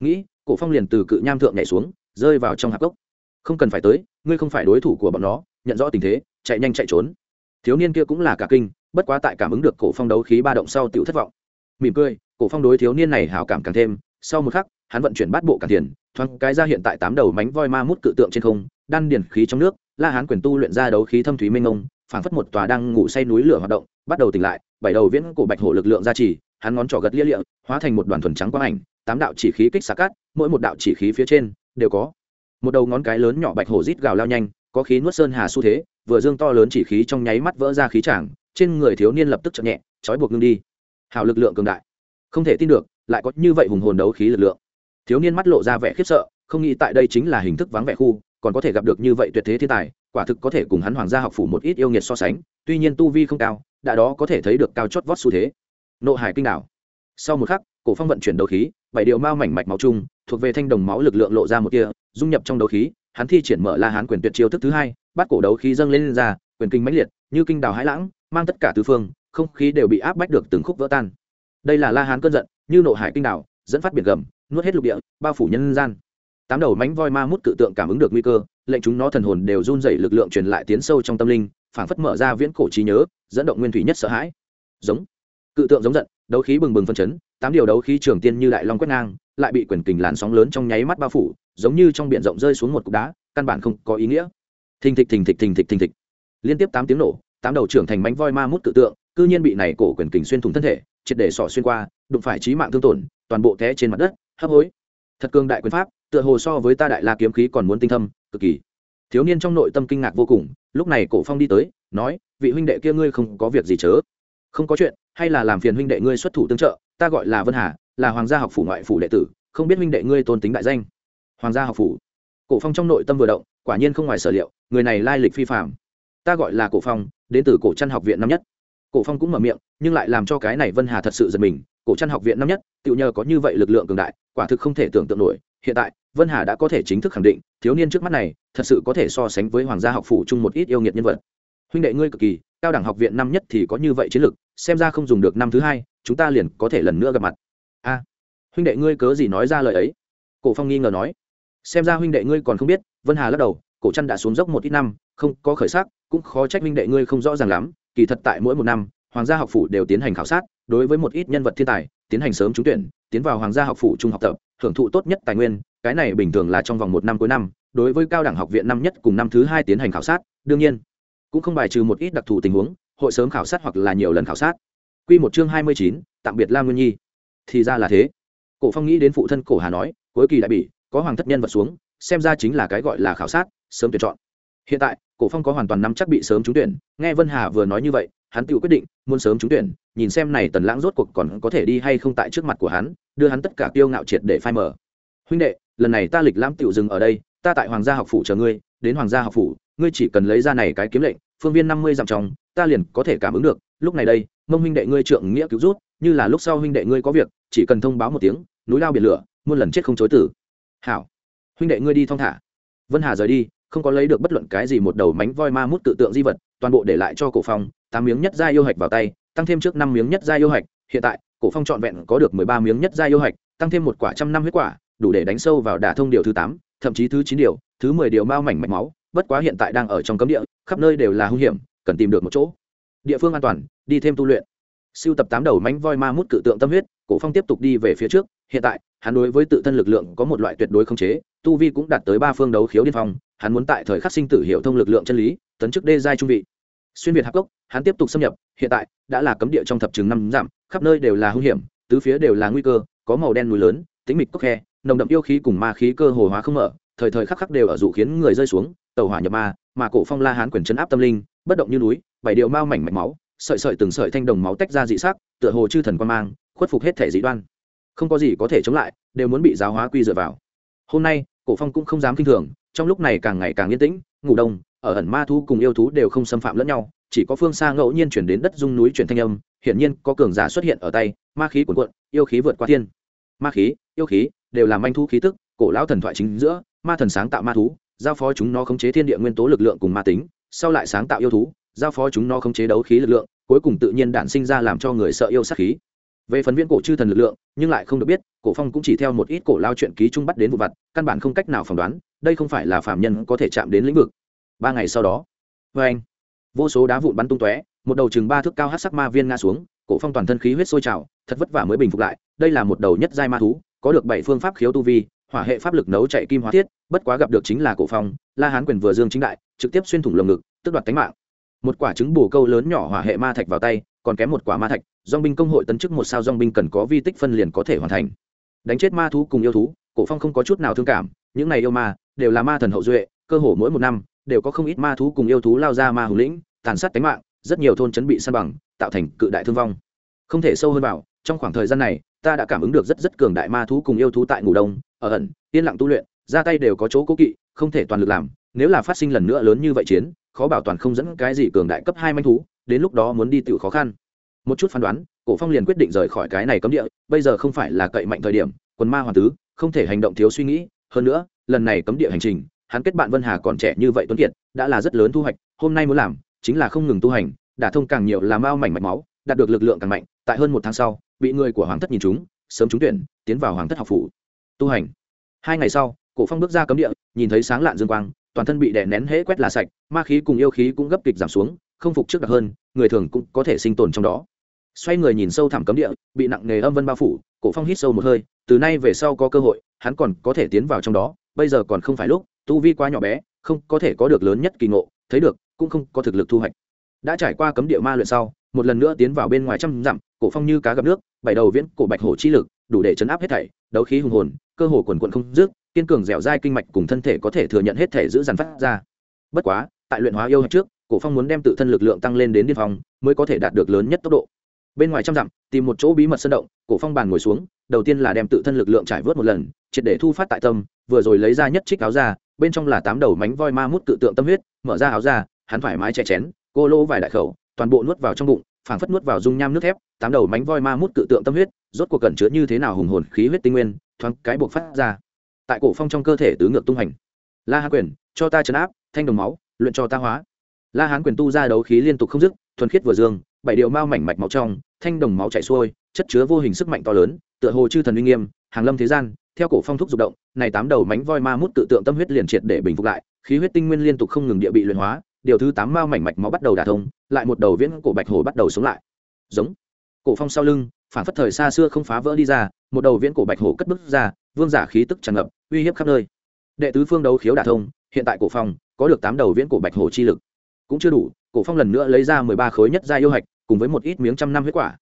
Nghĩ, cổ phong liền từ cự nham thượng nhảy xuống, rơi vào trong hạp cốc. Không cần phải tới, ngươi không phải đối thủ của bọn nó, nhận rõ tình thế chạy nhanh chạy trốn. Thiếu niên kia cũng là cả kinh, bất quá tại cảm ứng được cổ phong đấu khí ba động sau tiểu thất vọng. Mỉm cười, cổ phong đối thiếu niên này hảo cảm càng thêm, sau một khắc, hắn vận chuyển bát bộ càng thiền thoáng cái ra hiện tại tám đầu mánh voi ma mút cự tượng trên không, đan điển khí trong nước, la hán quyền tu luyện ra đấu khí thâm thúy minh ông phảng phất một tòa đang ngủ say núi lửa hoạt động, bắt đầu tỉnh lại, bảy đầu viễn cổ bạch hổ lực lượng gia trì, hắn ngón trỏ gật lia lịa, hóa thành một đoàn thuần trắng quang ảnh, tám đạo chỉ khí kích xả cát, mỗi một đạo chỉ khí phía trên đều có. Một đầu ngón cái lớn nhỏ bạch hổ rít gào lao nhanh, có khí nuốt sơn hà xu thế vừa dương to lớn chỉ khí trong nháy mắt vỡ ra khí tràng, trên người thiếu niên lập tức chậm nhẹ, trói buộc ngưng đi. Hào lực lượng cường đại. Không thể tin được, lại có như vậy hùng hồn đấu khí lực lượng. Thiếu niên mắt lộ ra vẻ khiếp sợ, không nghĩ tại đây chính là hình thức vắng vẻ khu, còn có thể gặp được như vậy tuyệt thế thiên tài, quả thực có thể cùng hắn hoàng gia học phủ một ít yêu nghiệt so sánh, tuy nhiên tu vi không cao, đã đó có thể thấy được cao chót vót xu thế. Nộ hải kinh đảo. Sau một khắc, cổ phong vận chuyển đấu khí, bảy điều mao mảnh mạch máu chung thuộc về thanh đồng máu lực lượng lộ ra một kia dung nhập trong đấu khí, hắn thi triển mở la hán quyền tuyệt chiêu thức thứ hai bắt cổ đấu khí dâng lên, lên ra quyền kinh mãnh liệt như kinh đào hãi lãng mang tất cả tứ phương không khí đều bị áp bách được từng khúc vỡ tan. Đây là la hán cơn giận như nộ hải kinh đảo dẫn phát biển gầm nuốt hết lục địa bao phủ nhân gian. Tám đầu mánh voi ma mút cự tượng cảm ứng được nguy cơ lệnh chúng nó thần hồn đều run dày lực lượng truyền lại tiến sâu trong tâm linh phảng phất mở ra viễn cổ trí nhớ dẫn động nguyên thủy nhất sợ hãi. Giống. Cự tượng giống giận đấu khí bừng bừng phân chấn tám điều đấu khí trường tiên như đại long quét ngang lại bị quyền kình làn sóng lớn trong nháy mắt bao phủ giống như trong biển rộng rơi xuống một cục đá căn bản không có ý nghĩa thình thịch thình thịch thình thịch thình thịch. Liên tiếp tám tiếng nổ, tám đầu trưởng thành bánh voi ma mút tự tượng, cư nhiên bị này cổ quyền kình xuyên thủng thân thể, triệt để sỏ xuyên qua, đụng phải trí mạng thương tổn, toàn bộ té trên mặt đất, hấp hối. Thật cương đại quyền pháp, tựa hồ so với ta đại la kiếm khí còn muốn tinh thâm, cực kỳ. Thiếu niên trong nội tâm kinh ngạc vô cùng, lúc này cổ phong đi tới, nói, vị huynh đệ kia ngươi không có việc gì chớ? Không có chuyện, hay là làm phiền huynh đệ ngươi xuất thủ tương trợ, ta gọi là vân hà, là hoàng gia học phủ ngoại phủ đệ tử, không biết huynh đệ ngươi tôn tính đại danh. Hoàng gia học phủ. Cổ phong trong nội tâm vừa động, quả nhiên không ngoài sở liệu người này lai lịch phi phạm. Ta gọi là cổ phong đến từ cổ trăn học viện năm nhất. Cổ phong cũng mở miệng nhưng lại làm cho cái này vân hà thật sự giật mình. Cổ trăn học viện năm nhất tự nhờ có như vậy lực lượng cường đại quả thực không thể tưởng tượng nổi. Hiện tại vân hà đã có thể chính thức khẳng định thiếu niên trước mắt này thật sự có thể so sánh với hoàng gia học phủ chung một ít yêu nghiệt nhân vật. Huynh đệ ngươi cực kỳ cao đẳng học viện năm nhất thì có như vậy chiến lực, xem ra không dùng được năm thứ hai chúng ta liền có thể lần nữa gặp mặt. A huynh đệ ngươi cớ gì nói ra lời ấy? Cổ phong nghi ngờ nói. Xem ra huynh đệ ngươi còn không biết vân hà lắc đầu cổ chân đã xuống dốc một ít năm, không có khởi sắc, cũng khó trách Minh đệ ngươi không rõ ràng lắm, kỳ thật tại mỗi một năm, hoàng gia học phủ đều tiến hành khảo sát, đối với một ít nhân vật thiên tài, tiến hành sớm trúng tuyển, tiến vào hoàng gia học phủ trung học tập, hưởng thụ tốt nhất tài nguyên, cái này bình thường là trong vòng một năm cuối năm, đối với cao đẳng học viện năm nhất cùng năm thứ hai tiến hành khảo sát, đương nhiên, cũng không bài trừ một ít đặc thù tình huống, hội sớm khảo sát hoặc là nhiều lần khảo sát. Q một chương hai mươi chín, tạm biệt Lam nguyên nhi. Thì ra là thế. Cổ phong nghĩ đến phụ thân cổ hà nói, cuối kỳ đại bỉ, có hoàng thất nhân vật xuống, xem ra chính là cái gọi là khảo sát sớm tuyển chọn. Hiện tại, cổ phong có hoàn toàn nắm chắc bị sớm trúng tuyển, nghe vân hà vừa nói như vậy, hắn tự quyết định, muốn sớm trúng tuyển, nhìn xem này tần lãng rốt cuộc còn có thể đi hay không tại trước mặt của hắn, đưa hắn tất cả tiêu ngạo triệt để phai mở huynh đệ, lần này ta lịch lãm tiểu dừng ở đây, ta tại hoàng gia học phủ chờ ngươi, đến hoàng gia học phủ, ngươi chỉ cần lấy ra này cái kiếm lệnh, phương viên năm mươi dặm trong, ta liền có thể cảm ứng được, lúc này đây, mông huynh đệ ngươi trượng nghĩa cứu rút, như là lúc sau huynh đệ ngươi có việc, chỉ cần thông báo một tiếng, núi lao biển lửa, muôn lần chết không chối tử. Hảo. Huynh đệ ngươi đi thong thả. Vân hà rời đi không có lấy được bất luận cái gì một đầu mánh voi ma mút tự tượng di vật, toàn bộ để lại cho cổ phong, tám miếng nhất gia yêu hạch vào tay, tăng thêm trước năm miếng nhất gia yêu hạch, hiện tại, cổ phong trọn vẹn có được mười ba miếng nhất gia yêu hạch, tăng thêm một quả trăm năm huyết quả, đủ để đánh sâu vào đả thông điều thứ tám, thậm chí thứ chín điều, thứ mười điều mao mảnh mạch máu, bất quá hiện tại đang ở trong cấm địa, khắp nơi đều là hung hiểm, cần tìm được một chỗ. Địa phương an toàn, đi thêm tu luyện. Siêu tập tám đầu mánh voi ma mút cự tượng tâm huyết, cổ phong tiếp tục đi về phía trước, hiện tại, hắn đối với tự thân lực lượng có một loại tuyệt đối khống chế, tu vi cũng đạt tới ba phương đấu khiếu điên phong hắn muốn tại thời khắc sinh tử hiệu thông lực lượng chân lý, tấn chức đê giai trung vị. Xuyên việt hạp cốc, hắn tiếp tục xâm nhập, hiện tại đã là cấm địa trong thập trường năm dặm, khắp nơi đều là hung hiểm, tứ phía đều là nguy cơ, có màu đen núi lớn tính mịch cốc khe, nồng đậm yêu khí cùng ma khí cơ hồ hóa không mở, thời thời khắc khắc đều ở dụ khiến người rơi xuống, tàu hỏa nhập ma, mà cổ phong la hán quyền chấn áp tâm linh, bất động như núi, bảy điều mau mảnh mạch máu, sợi sợi từng sợi thanh đồng máu tách ra dị sắc, tựa hồ chư thần quan mang, khuất phục hết thể dị đoan. Không có gì có thể chống lại, đều muốn bị giáo hóa quy dựa vào. Hôm nay, cổ phong cũng không dám kinh thường trong lúc này càng ngày càng yên tĩnh, ngủ đông, ở ẩn ma thú cùng yêu thú đều không xâm phạm lẫn nhau, chỉ có phương xa ngẫu nhiên chuyển đến đất dung núi chuyển thanh âm, hiển nhiên có cường giả xuất hiện ở tay, ma khí cuồn cuộn, yêu khí vượt qua thiên. Ma khí, yêu khí, đều là manh thú khí tức, cổ lão thần thoại chính giữa, ma thần sáng tạo ma thú, giao phó chúng nó khống chế thiên địa nguyên tố lực lượng cùng ma tính, sau lại sáng tạo yêu thú, giao phó chúng nó khống chế đấu khí lực lượng, cuối cùng tự nhiên đản sinh ra làm cho người sợ yêu sát khí về phần viễn cổ chư thần lực lượng, nhưng lại không được biết, cổ phong cũng chỉ theo một ít cổ lao chuyện ký trung bắt đến vụ vặt, căn bản không cách nào phỏng đoán, đây không phải là phạm nhân có thể chạm đến lĩnh vực. Ba ngày sau đó vê anh, vô số đá vụn bắn tung tóe, một đầu chừng ba thước cao hát sắc ma viên ngã xuống, cổ phong toàn thân khí huyết sôi trào, thật vất vả mới bình phục lại, đây là một đầu nhất giai ma thú, có được bảy phương pháp khiếu tu vi, hỏa hệ pháp lực nấu chạy kim hóa thiết, bất quá gặp được chính là cổ phong, la hán quyền vừa dương chính đại, trực tiếp xuyên thủng lồng ngực tức đoạt tính mạng. Một quả trứng bù câu lớn nhỏ hỏa hệ ma thạch vào tay còn kém một quả ma thạch dong binh công hội tấn chức một sao dong binh cần có vi tích phân liền có thể hoàn thành. Đánh chết ma thú cùng yêu thú, cổ phong không có chút nào thương cảm, những này yêu ma đều là ma thần hậu duệ, cơ hồ mỗi một năm đều có không ít ma thú cùng yêu thú lao ra ma hùng lĩnh, tàn sát tính mạng, rất nhiều thôn chấn bị san bằng, tạo thành cự đại thương vong. Không thể sâu hơn vào, trong khoảng thời gian này, ta đã cảm ứng được rất rất cường đại ma thú cùng yêu thú tại ngủ đông, ở ẩn, yên lặng tu luyện, ra tay đều có chỗ cố kỵ, không thể toàn lực làm, nếu là phát sinh lần nữa lớn như vậy chiến, khó bảo toàn không dẫn cái gì cường đại cấp hai manh thú đến lúc đó muốn đi tự khó khăn. Một chút phán đoán, cổ phong liền quyết định rời khỏi cái này cấm địa, bây giờ không phải là cậy mạnh thời điểm, quần ma hoàn tứ, không thể hành động thiếu suy nghĩ. Hơn nữa, lần này cấm địa hành trình, hắn kết bạn vân hà còn trẻ như vậy tuấn kiệt, đã là rất lớn thu hoạch, hôm nay muốn làm, chính là không ngừng tu hành, đả thông càng nhiều là mao mảnh mạch máu, đạt được lực lượng càng mạnh, tại hơn một tháng sau, bị người của hoàng thất nhìn chúng sớm trúng tuyển, tiến vào hoàng thất học phủ. Tu hành. Hai ngày sau, cổ phong bước ra cấm địa, nhìn thấy sáng lạn dương quang, toàn thân bị đè nén hễ quét là sạch, ma khí cùng yêu khí cũng gấp kịch giảm xuống không phục trước đặc hơn, người thường cũng có thể sinh tồn trong đó. Xoay người nhìn sâu thẳm cấm địa, bị nặng nề âm vân bao phủ, cổ phong hít sâu một hơi, từ nay về sau có cơ hội, hắn còn có thể tiến vào trong đó, bây giờ còn không phải lúc, tu vi quá nhỏ bé, không có thể có được lớn nhất kỳ ngộ, thấy được, cũng không có thực lực thu hoạch. Đã trải qua cấm địa ma luyện sau, một lần nữa tiến vào bên ngoài trăm dặm, cổ phong như cá gặp nước, bảy đầu viễn cổ bạch hổ chi lực, đủ để chấn áp hết thảy, đấu khí hùng hồn, cơ hồ quần quận không dứt, kiên cường dẻo dai kinh mạch cùng thân thể có thể thừa nhận hết thể giữ dàn phát ra. Bất quá, tại luyện hóa yêu trước cổ phong muốn đem tự thân lực lượng tăng lên đến điên phong, mới có thể đạt được lớn nhất tốc độ. Bên ngoài trăm dặm, tìm một chỗ bí mật sân động, cổ phong bàn ngồi xuống, đầu tiên là đem tự thân lực lượng trải vớt một lần, triệt để thu phát tại tâm, vừa rồi lấy ra nhất trích áo ra bên trong là tám đầu mánh voi ma mút tự tượng tâm huyết, mở ra áo ra hắn thoải mái chè chén, cô lô vài đại khẩu, toàn bộ nuốt vào trong bụng, phảng phất nuốt vào dung nham nước thép, tám đầu mánh voi ma mút tự tượng tâm huyết, rốt cuộc cẩn chứa như thế nào hùng hồn khí huyết tinh nguyên, thoáng cái buộc phát ra. Tại cổ phong trong cơ thể tứ ngược tung hành la hạ quyền, cho ta chấn áp, thanh đồng máu, luyện cho ta hóa la hán quyền tu ra đấu khí liên tục không dứt, thuần khiết vừa dương, bảy điều mao mảnh mạch máu trong, thanh đồng máu chảy xuôi, chất chứa vô hình sức mạnh to lớn, tựa hồ chư thần uy nghiêm, hàng lâm thế gian, theo cổ phong thúc dục động, này tám đầu mánh voi ma mút tự tượng tâm huyết liền triệt để bình phục lại, khí huyết tinh nguyên liên tục không ngừng địa bị luyện hóa, điều thứ tám mao mảnh mạch máu bắt đầu đả thông, lại một đầu viễn cổ bạch hổ bắt đầu sống lại. Giống. Cổ phong sau lưng, phản phất thời xa xưa không phá vỡ đi ra, một đầu viễn cổ bạch hổ cất bước ra, vương giả khí tức tràn ngập, uy hiếp khắp nơi. Đệ tứ phương đấu khiếu đả thông, hiện tại cổ phong, có được tám đầu viễn cổ bạch hổ chi lực cũng chưa đủ, cổ phong lần nữa lấy ra mười ba khối nhất gia yêu hạch, cùng với một ít miếng trăm năm huyết quả.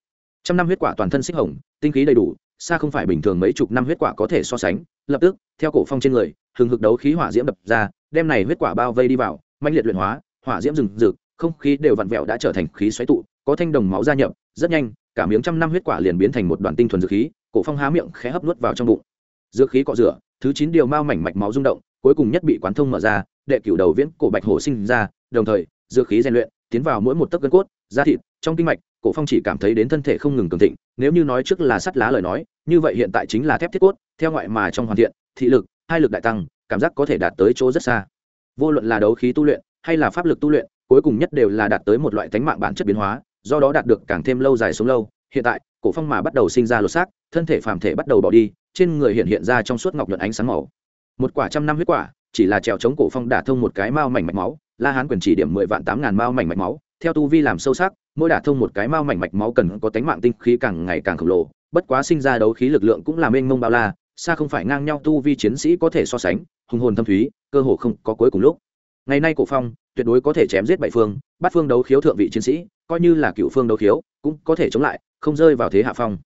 Trăm năm huyết quả toàn thân xích hồng, tinh khí đầy đủ, xa không phải bình thường mấy chục năm huyết quả có thể so sánh. Lập tức, theo cổ phong trên người, hừng hực đấu khí hỏa diễm đập ra, đem này huyết quả bao vây đi vào mạnh liệt luyện hóa, hỏa diễm rừng rực, không khí đều vặn vẹo đã trở thành khí xoáy tụ, có thanh đồng máu gia nhập, rất nhanh, cả miếng trăm năm huyết quả liền biến thành một đoàn tinh thuần dược khí, cổ phong há miệng khẽ hấp nuốt vào trong bụng. Dược khí cọ rửa, thứ chín điều mao mảnh mạch máu rung động, cuối cùng nhất bị quán thông mở ra, đệ cửu đầu viễn cổ bạch hổ sinh ra, đồng thời dược khí rèn luyện, tiến vào mỗi một tấc gân cốt, da thịt, trong kinh mạch, cổ phong chỉ cảm thấy đến thân thể không ngừng cường thịnh, nếu như nói trước là sắt lá lời nói, như vậy hiện tại chính là thép thiết cốt, theo ngoại mà trong hoàn thiện, thị lực, hai lực đại tăng, cảm giác có thể đạt tới chỗ rất xa. Vô luận là đấu khí tu luyện, hay là pháp lực tu luyện, cuối cùng nhất đều là đạt tới một loại tánh mạng bản chất biến hóa, do đó đạt được càng thêm lâu dài sống lâu. Hiện tại, cổ phong mà bắt đầu sinh ra lột xác, thân thể phàm thể bắt đầu bỏ đi, trên người hiện hiện ra trong suốt ngọc nhuận ánh sáng màu. Một quả trăm năm huyết quả, chỉ là trèo chống cổ phong đả thông một cái mao mảnh mạch máu la hán quyền chỉ điểm mười vạn tám ngàn mao mảnh mạch máu. Theo tu vi làm sâu sắc, mỗi đả thông một cái mao mảnh mạch máu cần có tánh mạng tinh khí càng ngày càng khổng lồ. Bất quá sinh ra đấu khí lực lượng cũng là mênh mông bao la, xa không phải ngang nhau tu vi chiến sĩ có thể so sánh, hùng hồn thâm thúy, cơ hồ không có cuối cùng lúc. Ngày nay cổ phong, tuyệt đối có thể chém giết bảy phương, bắt phương đấu khiếu thượng vị chiến sĩ, coi như là cựu phương đấu khiếu, cũng có thể chống lại, không rơi vào thế hạ phong.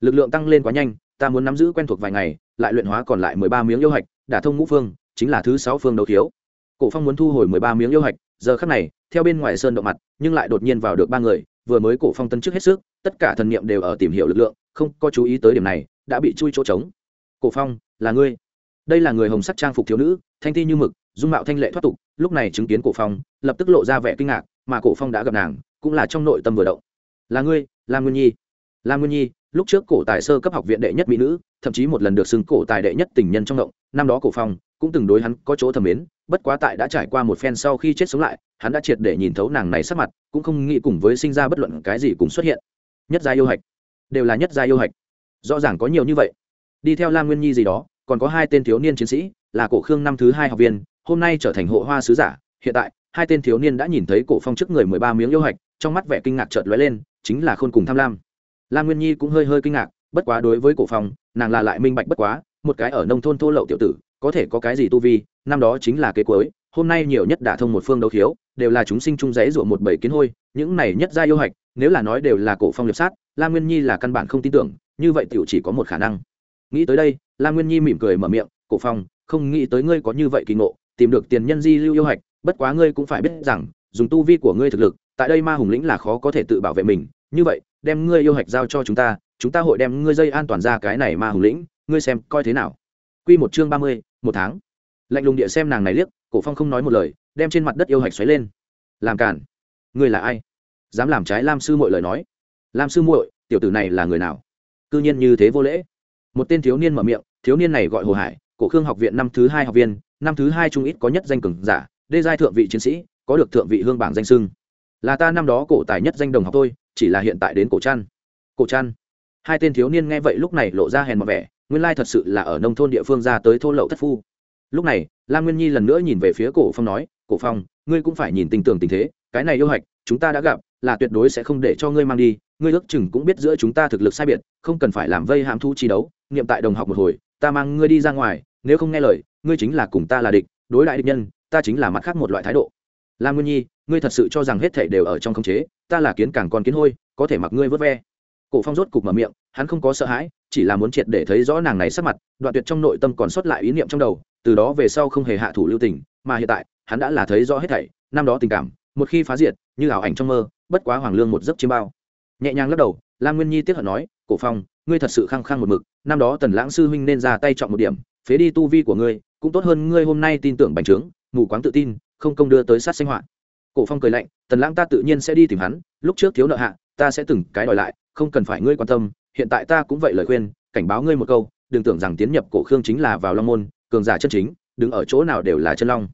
Lực lượng tăng lên quá nhanh, ta muốn nắm giữ quen thuộc vài ngày, lại luyện hóa còn lại mười ba miếng yêu hạch, đả thông ngũ phương, chính là thứ sáu phương đấu khiếu cổ phong muốn thu hồi mười ba miếng yêu hạch, giờ khắc này, theo bên ngoài sơn động mặt, nhưng lại đột nhiên vào được ba người, vừa mới cổ phong tân trước hết sức, tất cả thần niệm đều ở tìm hiểu lực lượng, không có chú ý tới điểm này, đã bị chui chỗ trống. Cổ phong, là ngươi. Đây là người hồng sắc trang phục thiếu nữ, thanh thi như mực, dung mạo thanh lệ thoát tục, lúc này chứng kiến cổ phong, lập tức lộ ra vẻ kinh ngạc, mà cổ phong đã gặp nàng, cũng là trong nội tâm vừa động. Là ngươi, lam nguyên nhi. Lam nguyên nhi, lúc trước cổ tài sơ cấp học viện đệ nhất mỹ nữ, thậm chí một lần được xưng cổ tài đệ nhất tình nhân trong động, năm đó cổ phong cũng từng đối hắn có chỗ thầm mến bất quá tại đã trải qua một phen sau khi chết sống lại, hắn đã triệt để nhìn thấu nàng này sắc mặt, cũng không nghĩ cùng với sinh ra bất luận cái gì cùng xuất hiện. Nhất gia yêu hạch. Đều là nhất gia yêu hạch. Rõ ràng có nhiều như vậy. Đi theo lam nguyên nhi gì đó, còn có hai tên thiếu niên chiến sĩ, là cổ khương năm thứ hai học viên, hôm nay trở thành hộ hoa sứ giả. Hiện tại, hai tên thiếu niên đã nhìn thấy cổ phong trước người mười ba miếng yêu hạch, trong mắt vẻ kinh ngạc chợt lóe lên, chính là khôn cùng tham lam. Lam nguyên nhi cũng hơi hơi kinh ngạc, bất quá đối với cổ phong, nàng là lại minh bạch bất quá một cái ở nông thôn thô lậu tiểu tử, có thể có cái gì tu vi, năm đó chính là kế cuối, hôm nay nhiều nhất đả thông một phương đấu khiếu, đều là chúng sinh chung giấy rủa một bảy kiến hôi, những này nhất gia yêu hạch, nếu là nói đều là cổ phong liệp sát, lam nguyên nhi là căn bản không tin tưởng, như vậy tiểu chỉ có một khả năng. Nghĩ tới đây, lam nguyên nhi mỉm cười mở miệng, cổ phong, không nghĩ tới ngươi có như vậy kỳ ngộ, tìm được tiền nhân di lưu yêu hạch, bất quá ngươi cũng phải biết rằng, dùng tu vi của ngươi thực lực, tại đây ma hùng lĩnh là khó có thể tự bảo vệ mình, như vậy, đem ngươi yêu hạch giao cho chúng ta chúng ta hội đem ngươi dây an toàn ra cái này ma hùng lĩnh ngươi xem, coi thế nào? Quy một chương ba mươi, một tháng. Lạnh lùng địa xem nàng này liếc, cổ phong không nói một lời, đem trên mặt đất yêu hạch xoáy lên. Làm cản ngươi là ai? Dám làm trái lam sư muội lời nói. Lam sư muội, tiểu tử này là người nào? Cư nhiên như thế vô lễ. Một tên thiếu niên mở miệng, thiếu niên này gọi hồ hải, cổ khương học viện năm thứ hai học viên, năm thứ hai trung ít có nhất danh cường giả, đê giai thượng vị chiến sĩ, có được thượng vị hương bảng danh sưng. Là ta năm đó cổ tài nhất danh đồng học tôi chỉ là hiện tại đến cổ trăn. Cổ trăn. Hai tên thiếu niên nghe vậy lúc này lộ ra hèn mặc vẻ nguyên lai thật sự là ở nông thôn địa phương ra tới thô lậu thất phu. Lúc này, lam nguyên nhi lần nữa nhìn về phía cổ phong nói, cổ phong, ngươi cũng phải nhìn tình tưởng tình thế, cái này yêu hạch, chúng ta đã gặp, là tuyệt đối sẽ không để cho ngươi mang đi, ngươi ước chừng cũng biết giữa chúng ta thực lực sai biệt, không cần phải làm vây hãm thu chi đấu, niệm tại đồng học một hồi, ta mang ngươi đi ra ngoài, nếu không nghe lời, ngươi chính là cùng ta là địch, đối đại địch nhân, ta chính là mặt khác một loại thái độ. Lam nguyên nhi, ngươi thật sự cho rằng hết thể đều ở trong khống chế, ta là kiến càng còn kiến hôi, có thể mặc ngươi vớt ve. Cổ phong rốt cục mở miệng hắn không có sợ hãi, chỉ là muốn triệt để thấy rõ nàng này sắc mặt, đoạn tuyệt trong nội tâm còn sót lại ý niệm trong đầu, từ đó về sau không hề hạ thủ lưu tình, mà hiện tại, hắn đã là thấy rõ hết thảy, năm đó tình cảm, một khi phá diệt, như ảo ảnh trong mơ, bất quá hoàng lương một giấc chiêm bao. Nhẹ nhàng lắc đầu, lam nguyên nhi tiếp hận nói, cổ phong, ngươi thật sự khăng khăng một mực, năm đó tần lãng sư huynh nên ra tay chọn một điểm, phế đi tu vi của ngươi, cũng tốt hơn ngươi hôm nay tin tưởng bành trướng, mù quáng tự tin, không công đưa tới sát sinh hoạn cổ phong cười lạnh, tần lãng ta tự nhiên sẽ đi tìm hắn, lúc trước thiếu nợ hạ, ta sẽ từng cái đòi lại không cần phải ngươi quan tâm, hiện tại ta cũng vậy lời khuyên, cảnh báo ngươi một câu, đừng tưởng rằng tiến nhập cổ khương chính là vào long môn, cường giả chân chính, đứng ở chỗ nào đều là chân long.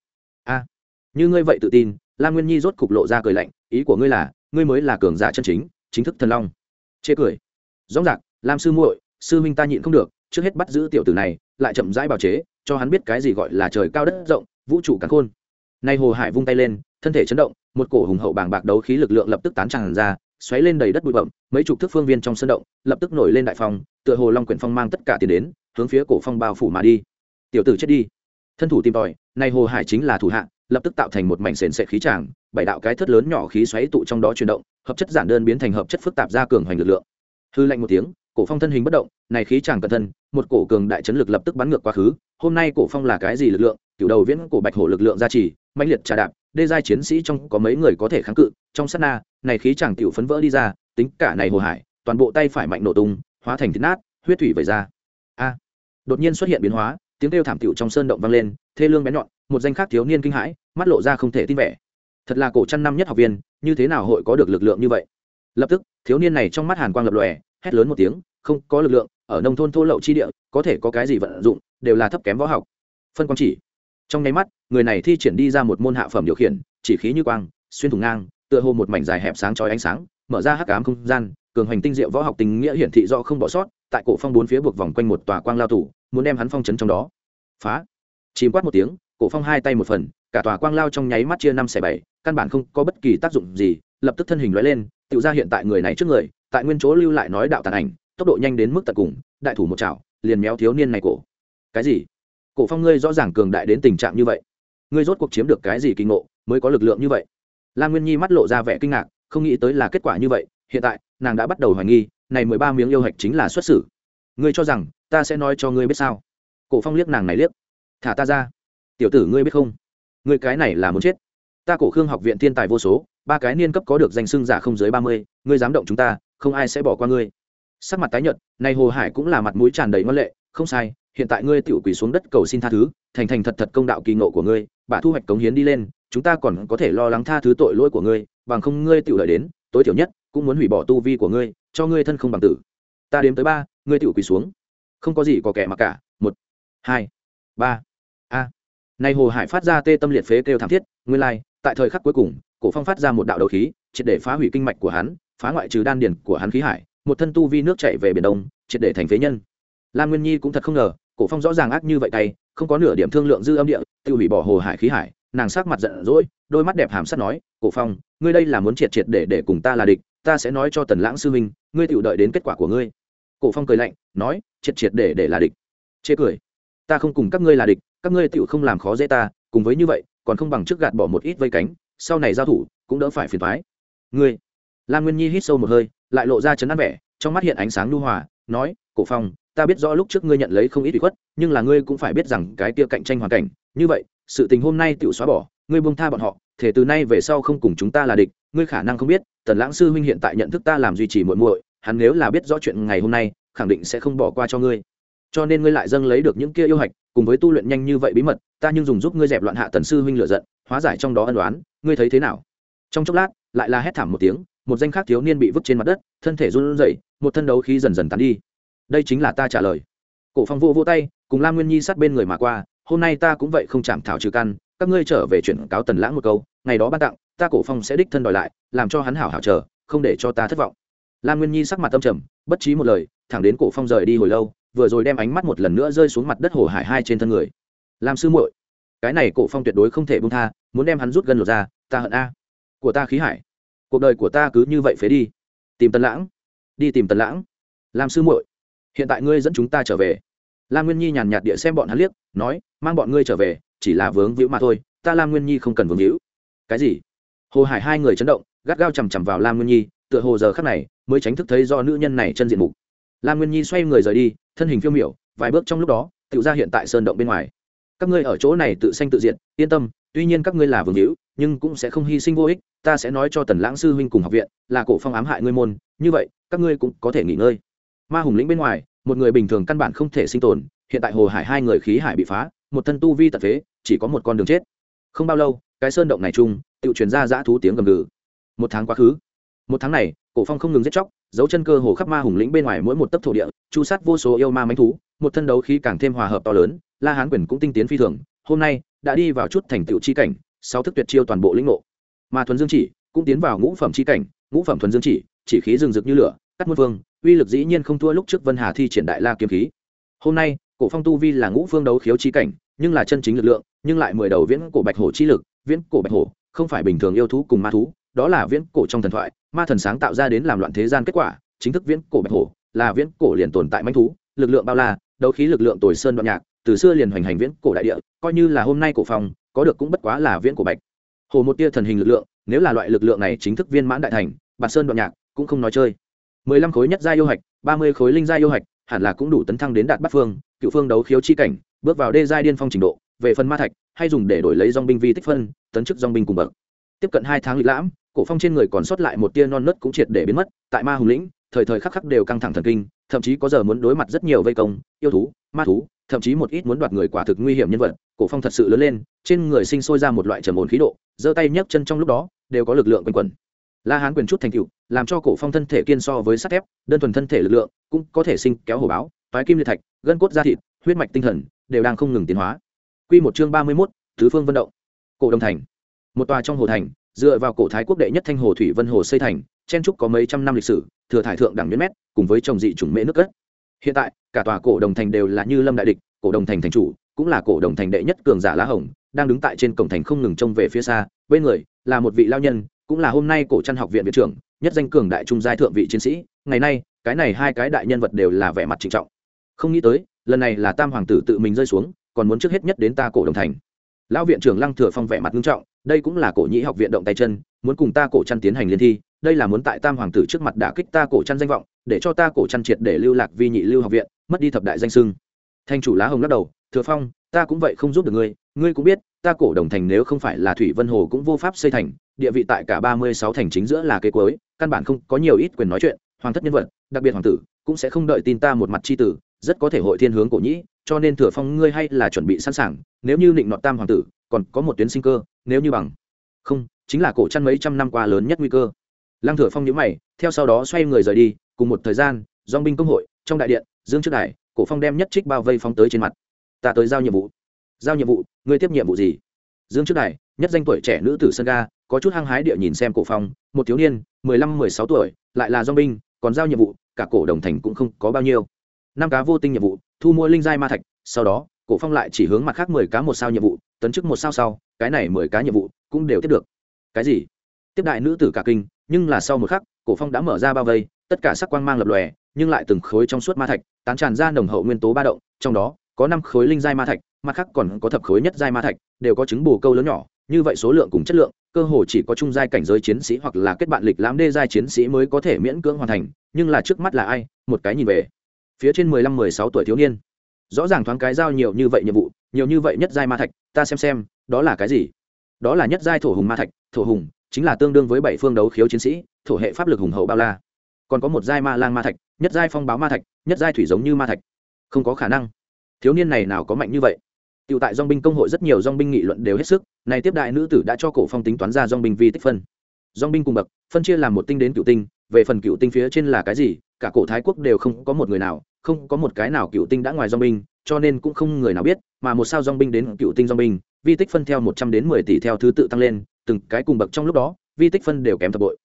A, như ngươi vậy tự tin, lam nguyên nhi rốt cục lộ ra cười lạnh, ý của ngươi là, ngươi mới là cường giả chân chính chính thức thần long. Chê cười. Rõ ràng, lam sư muội, sư huynh ta nhịn không được, trước hết bắt giữ tiểu tử này, lại chậm rãi bào chế, cho hắn biết cái gì gọi là trời cao đất rộng, vũ trụ càng khôn. Nay hồ hải vung tay lên, thân thể chấn động, một cổ hùng hậu bàng bạc đấu khí lực lượng lập tức tán tràn ra xoáy lên đầy đất bụi bậm mấy chục thước phương viên trong sân động, lập tức nổi lên đại phong, tựa hồ long quyển phong mang tất cả tiền đến, hướng phía cổ phong bao phủ mà đi. Tiểu tử chết đi. Thân thủ tìm tòi này hồ hải chính là thủ hạ, lập tức tạo thành một mảnh sền sệ khí tràng, bảy đạo cái thất lớn nhỏ khí xoáy tụ trong đó chuyển động, hợp chất giản đơn biến thành hợp chất phức tạp ra cường hoành lực lượng. Hư lạnh một tiếng, cổ phong thân hình bất động, này khí tràng cẩn thân một cổ cường đại chấn lực lập tức bắn ngược quá khứ, hôm nay cổ phong là cái gì lực lượng? Tiểu đầu viễn cổ bạch hổ lực lượng gia trì, mãnh liệt trà đạp đê giai chiến sĩ trong có mấy người có thể kháng cự, trong sát na, này khí chàng tiểu phấn vỡ đi ra, tính cả này hồ hải, toàn bộ tay phải mạnh nổ tung, hóa thành thịt nát, huyết thủy vẩy ra. A, đột nhiên xuất hiện biến hóa, tiếng kêu thảm tiểu trong sơn động vang lên, thê lương bén nhọn, một danh khác thiếu niên kinh hãi, mắt lộ ra không thể tin vẻ. Thật là cổ chăn năm nhất học viên, như thế nào hội có được lực lượng như vậy? Lập tức, thiếu niên này trong mắt hàn quang lập lòe, hét lớn một tiếng, không có lực lượng, ở nông thôn thô lậu chi địa, có thể có cái gì vận dụng, đều là thấp kém võ học. Phân quang chỉ trong nháy mắt, người này thi triển đi ra một môn hạ phẩm điều khiển, chỉ khí như quang, xuyên thủng ngang, tựa hồ một mảnh dài hẹp sáng chói ánh sáng, mở ra hắc ám không gian, cường hành tinh diệu võ học tình nghĩa hiển thị do không bỏ sót, tại cổ phong bốn phía buộc vòng quanh một tòa quang lao tủ, muốn đem hắn phong chấn trong đó. Phá! Chìm quát một tiếng, cổ phong hai tay một phần, cả tòa quang lao trong nháy mắt chia năm xẻ bảy, căn bản không có bất kỳ tác dụng gì, lập tức thân hình lóe lên tự ra hiện tại người này trước người, tại nguyên chỗ lưu lại nói đạo tàn ảnh, tốc độ nhanh đến mức tận cùng, đại thủ một chảo, liền méo thiếu niên này cổ. Cái gì? Cổ phong ngươi rõ ràng cường đại đến tình trạng như vậy. Ngươi rốt cuộc chiếm được cái gì kinh ngộ, mới có lực lượng như vậy? Lan nguyên nhi mắt lộ ra vẻ kinh ngạc, không nghĩ tới là kết quả như vậy, hiện tại, nàng đã bắt đầu hoài nghi, này mười ba miếng yêu hạch chính là xuất xử. Ngươi cho rằng, ta sẽ nói cho ngươi biết sao? Cổ phong liếc nàng này liếc. Thả ta ra. Tiểu tử ngươi biết không? Ngươi cái này là muốn chết. Ta cổ khương học viện thiên tài vô số, ba cái niên cấp có được danh xưng giả không dưới ba mươi, ngươi dám động chúng ta, không ai sẽ bỏ qua ngươi. Sắc mặt tái nhợt, này hồ hải cũng là mặt mũi tràn đầy ngân lệ, không sai hiện tại ngươi tiểu quỳ xuống đất cầu xin tha thứ, thành thành thật thật công đạo kỳ ngộ của ngươi bà thu hoạch cống hiến đi lên, chúng ta còn có thể lo lắng tha thứ tội lỗi của ngươi, bằng không ngươi tiểu lợi đến, tối thiểu nhất cũng muốn hủy bỏ tu vi của ngươi, cho ngươi thân không bằng tử. Ta đếm tới ba, ngươi tiểu quỳ xuống. Không có gì có kẻ mặc cả. Một, hai, ba. A. Nay hồ hải phát ra tê tâm liệt phế kêu thảm thiết, nguyên lai, tại thời khắc cuối cùng, cổ phong phát ra một đạo đầu khí, triệt để phá hủy kinh mạch của hắn, phá ngoại trừ đan điền của hắn khí hải, một thân tu vi nước chảy về biển đông, triệt để thành phế nhân. Lam nguyên nhi cũng thật không ngờ cổ phong rõ ràng ác như vậy tay, không có nửa điểm thương lượng dư âm địa tự hủy bỏ hồ hải khí hải, nàng sắc mặt giận dỗi, đôi mắt đẹp hàm sắt nói, cổ phong, ngươi đây là muốn triệt triệt để để cùng ta là địch, ta sẽ nói cho tần lãng sư minh ngươi tự đợi đến kết quả của ngươi. Cổ phong cười lạnh, nói, triệt triệt để để là địch. Chê cười, ta không cùng các ngươi là địch, các ngươi tự không làm khó dễ ta, cùng với như vậy, còn không bằng trước gạt bỏ một ít vây cánh, sau này giao thủ cũng đỡ phải phiền thoái ngươi? Lam nguyên nhi hít sâu một hơi, lại lộ ra chấn an vẻ, trong mắt hiện ánh sáng nhu hòa, nói, cổ phong ta biết rõ lúc trước ngươi nhận lấy không ít ủy khuất, nhưng là ngươi cũng phải biết rằng cái kia cạnh tranh hoàn cảnh. Như vậy, sự tình hôm nay tự xóa bỏ, ngươi buông tha bọn họ thể từ nay về sau không cùng chúng ta là địch, ngươi khả năng không biết, tần lãng sư huynh hiện tại nhận thức ta làm duy trì muội muội, hắn nếu là biết rõ chuyện ngày hôm nay, khẳng định sẽ không bỏ qua cho ngươi. Cho nên ngươi lại dâng lấy được những kia yêu hạch, cùng với tu luyện nhanh như vậy bí mật, ta nhưng dùng giúp ngươi dẹp loạn hạ tần sư huynh lựa giận, hóa giải trong đó ân đoán ngươi thấy thế nào? Trong chốc lát, lại là hét thảm một tiếng, một danh khác thiếu niên bị vứt trên mặt đất, thân thể run rẩy, một thân đấu khí dần dần tán đi đây chính là ta trả lời. Cổ phong vô vô tay, cùng lam nguyên nhi sát bên người mà qua, hôm nay ta cũng vậy không chạm thảo trừ căn, các ngươi trở về chuyển cáo tần lãng một câu, ngày đó ban tặng, ta cổ phong sẽ đích thân đòi lại, làm cho hắn hảo hảo chờ, không để cho ta thất vọng. Lam nguyên nhi sắc mặt tâm trầm, bất trí một lời, thẳng đến cổ phong rời đi hồi lâu, vừa rồi đem ánh mắt một lần nữa rơi xuống mặt đất hồ hải hai trên thân người. Làm sư muội, cái này cổ phong tuyệt đối không thể buông tha, muốn đem hắn rút gần lột ra, ta hận a. Của ta khí hải cuộc đời của ta cứ như vậy phế đi. Tìm tần lãng. Đi tìm tần lãng. Làm sư muội hiện tại ngươi dẫn chúng ta trở về. Lam nguyên nhi nhàn nhạt địa xem bọn hắn liếc, nói, mang bọn ngươi trở về, chỉ là vướng víu mà thôi, ta lam nguyên nhi không cần vướng víu. Cái gì? Hồ hải hai người chấn động, gắt gao chằm chằm vào lam nguyên nhi, tựa hồ giờ khắc này mới tránh thức thấy do nữ nhân này chân diện mục. Lam nguyên nhi xoay người rời đi, thân hình phiêu miểu, vài bước trong lúc đó tự ra hiện tại sơn động bên ngoài. Các ngươi ở chỗ này tự sanh tự diện yên tâm, tuy nhiên các ngươi là vương hữu nhưng cũng sẽ không hy sinh vô ích, ta sẽ nói cho tần lãng sư huynh cùng học viện, là cổ phong ám hại ngươi môn, như vậy, các ngươi cũng có thể nghỉ ngơi ma hùng lĩnh bên ngoài, một người bình thường căn bản không thể sinh tồn, hiện tại hồ hải hai người khí hải bị phá, một thân tu vi tật phế, chỉ có một con đường chết. Không bao lâu, cái sơn động này chung tự truyền ra dã thú tiếng gầm gừ. Một tháng quá khứ. Một tháng này, cổ phong không ngừng giết chóc, dấu chân cơ hồ khắp ma hùng lĩnh bên ngoài mỗi một tấc thổ địa, chu sát vô số yêu ma mánh thú, một thân đấu khí càng thêm hòa hợp to lớn, la hán quyền cũng tinh tiến phi thường, hôm nay, đã đi vào chút thành tựu chi cảnh, sáu thức tuyệt chiêu toàn bộ lĩnh ngộ. Mà thuần dương chỉ, cũng tiến vào ngũ phẩm chi cảnh, ngũ phẩm thuần dương chỉ chỉ khí rừng rực như lửa cắt muôn vương uy lực dĩ nhiên không thua lúc trước vân hà thi triển đại la kiếm khí. Hôm nay, cổ phong tu vi là ngũ phương đấu khiếu chi cảnh, nhưng là chân chính lực lượng, nhưng lại mười đầu viễn cổ bạch hổ chi lực, viễn cổ bạch hổ, không phải bình thường yêu thú cùng ma thú, đó là viễn cổ trong thần thoại, ma thần sáng tạo ra đến làm loạn thế gian kết quả, chính thức viễn cổ bạch hổ, là viễn cổ liền tồn tại manh thú, lực lượng bao la, đấu khí lực lượng tồi sơn đoạn nhạc, từ xưa liền hoành hành viễn cổ đại địa, coi như là hôm nay cổ phong, có được cũng bất quá là viễn cổ bạch. Hồ một tia thần hình lực lượng, nếu là loại lực lượng này chính thức viên mãn đại thành bạt sơn đoạn nhạc cũng không nói chơi mười lăm khối nhất gia yêu hạch, ba mươi khối linh gia yêu hạch, hẳn là cũng đủ tấn thăng đến đạt bát phương, cựu phương đấu khiếu chi cảnh, bước vào đê giai điên phong trình độ, về phần ma thạch, hay dùng để đổi lấy dong binh vi tích phân, tấn chức dong binh cùng bậc. Tiếp cận hai tháng lịch lãm, cổ phong trên người còn sót lại một tia non nớt cũng triệt để biến mất, tại ma hùng lĩnh, thời thời khắc khắc đều căng thẳng thần kinh, thậm chí có giờ muốn đối mặt rất nhiều vây công, yêu thú, ma thú, thậm chí một ít muốn đoạt người quả thực nguy hiểm nhân vật, cổ phong thật sự lớn lên, trên người sinh sôi ra một loại trầm ổn khí độ, giơ tay nhấc chân trong lúc đó, đều có lực lượng quanh quẩn la hán quyền chút thành tựu làm cho cổ phong thân thể kiên so với sắt thép đơn thuần thân thể lực lượng cũng có thể sinh kéo hổ báo toái kim liệt thạch gân cốt da thịt huyết mạch tinh thần đều đang không ngừng tiến hóa. Quy một chương ba mươi 31, tứ phương vận động. Cổ đồng thành. Một tòa trong hồ thành dựa vào cổ thái quốc đệ nhất thanh hồ thủy vân hồ xây thành chen trúc có mấy trăm năm lịch sử thừa thải thượng đẳng miên mét cùng với trồng dị chủng mễ nước cất. Hiện tại cả tòa cổ đồng thành đều là như lâm đại địch cổ đồng thành thành chủ cũng là cổ đồng thành đệ nhất cường giả lá hồng đang đứng tại trên cổng thành không ngừng trông về phía xa bên người là một vị lao nhân cũng là hôm nay cổ trăn học viện viện trưởng, nhất danh cường đại trung giai thượng vị chiến sĩ, ngày nay, cái này hai cái đại nhân vật đều là vẻ mặt trịnh trọng. Không nghĩ tới, lần này là tam hoàng tử tự mình rơi xuống, còn muốn trước hết nhất đến ta cổ đồng thành. Lão viện trưởng lăng thừa phong vẻ mặt nghiêm trọng, đây cũng là cổ nhĩ học viện động tay chân, muốn cùng ta cổ trăn tiến hành liên thi, đây là muốn tại tam hoàng tử trước mặt đả kích ta cổ trăn danh vọng, để cho ta cổ trăn triệt để lưu lạc vi nhị lưu học viện, mất đi thập đại danh sưng thanh chủ lá hồng lắc đầu, thừa phong, ta cũng vậy không giúp được ngươi ngươi cũng biết, ta cổ đồng thành nếu không phải là thủy vân hồ cũng vô pháp xây thành địa vị tại cả ba mươi sáu thành chính giữa là kế cuối, căn bản không có nhiều ít quyền nói chuyện, hoàng thất nhân vật, đặc biệt hoàng tử, cũng sẽ không đợi tin ta một mặt chi tử, rất có thể hội thiên hướng cổ nhĩ, cho nên thừa phong ngươi hay là chuẩn bị sẵn sàng, nếu như định nọt tam hoàng tử, còn có một tuyến sinh cơ, nếu như bằng. Không, chính là cổ chăn mấy trăm năm qua lớn nhất nguy cơ. Lăng thừa phong nhíu mày, theo sau đó xoay người rời đi, cùng một thời gian, dòng binh công hội, trong đại điện, dương trước đài, cổ phong đem nhất trích bao vây phóng tới trên mặt. Ta tới giao nhiệm vụ. Giao nhiệm vụ, ngươi tiếp nhiệm vụ gì? Dương trước đài nhất danh tuổi trẻ nữ tử sân ga, có chút hăng hái địa nhìn xem cổ phong, một thiếu niên, mười lăm, mười sáu tuổi, lại là do binh, còn giao nhiệm vụ, cả cổ đồng thành cũng không có bao nhiêu. Năm cá vô tinh nhiệm vụ, thu mua linh giai ma thạch, sau đó, cổ phong lại chỉ hướng mặt khác mười cá một sao nhiệm vụ, tấn chức một sao sau, cái này mười cá nhiệm vụ cũng đều tiếp được. Cái gì? Tiếp đại nữ tử cả kinh, nhưng là sau một khắc, cổ phong đã mở ra bao vây, tất cả sắc quang mang lập lòe, nhưng lại từng khối trong suốt ma thạch, tán tràn ra nồng hậu nguyên tố ba động, trong đó, có năm khối linh giai ma thạch, mặt khác còn có thập khối nhất giai ma thạch, đều có chứng bù câu lớn nhỏ như vậy số lượng cùng chất lượng, cơ hồ chỉ có trung giai cảnh giới chiến sĩ hoặc là kết bạn lịch lãm đê giai chiến sĩ mới có thể miễn cưỡng hoàn thành, nhưng là trước mắt là ai, một cái nhìn về. Phía trên mười lăm, mười sáu tuổi thiếu niên. Rõ ràng thoáng cái giao nhiều như vậy nhiệm vụ, nhiều như vậy nhất giai ma thạch, ta xem xem, đó là cái gì? Đó là nhất giai thổ hùng ma thạch, thổ hùng chính là tương đương với bảy phương đấu khiếu chiến sĩ, thổ hệ pháp lực hùng hậu bao la. Còn có một giai ma lang ma thạch, nhất giai phong báo ma thạch, nhất giai thủy giống như ma thạch. Không có khả năng. Thiếu niên này nào có mạnh như vậy? Tiểu tại dòng binh công hội rất nhiều dòng binh nghị luận đều hết sức, này tiếp đại nữ tử đã cho cổ phong tính toán ra dòng binh vi tích phân. Dòng binh cùng bậc, phân chia làm một tinh đến cựu tinh, về phần cựu tinh phía trên là cái gì, cả cổ thái quốc đều không có một người nào, không có một cái nào cựu tinh đã ngoài dòng binh, cho nên cũng không người nào biết, mà một sao dòng binh đến cựu tinh dòng binh, vi tích phân theo một trăm đến mười tỷ theo thứ tự tăng lên, từng cái cùng bậc trong lúc đó, vi tích phân đều kém thập bội.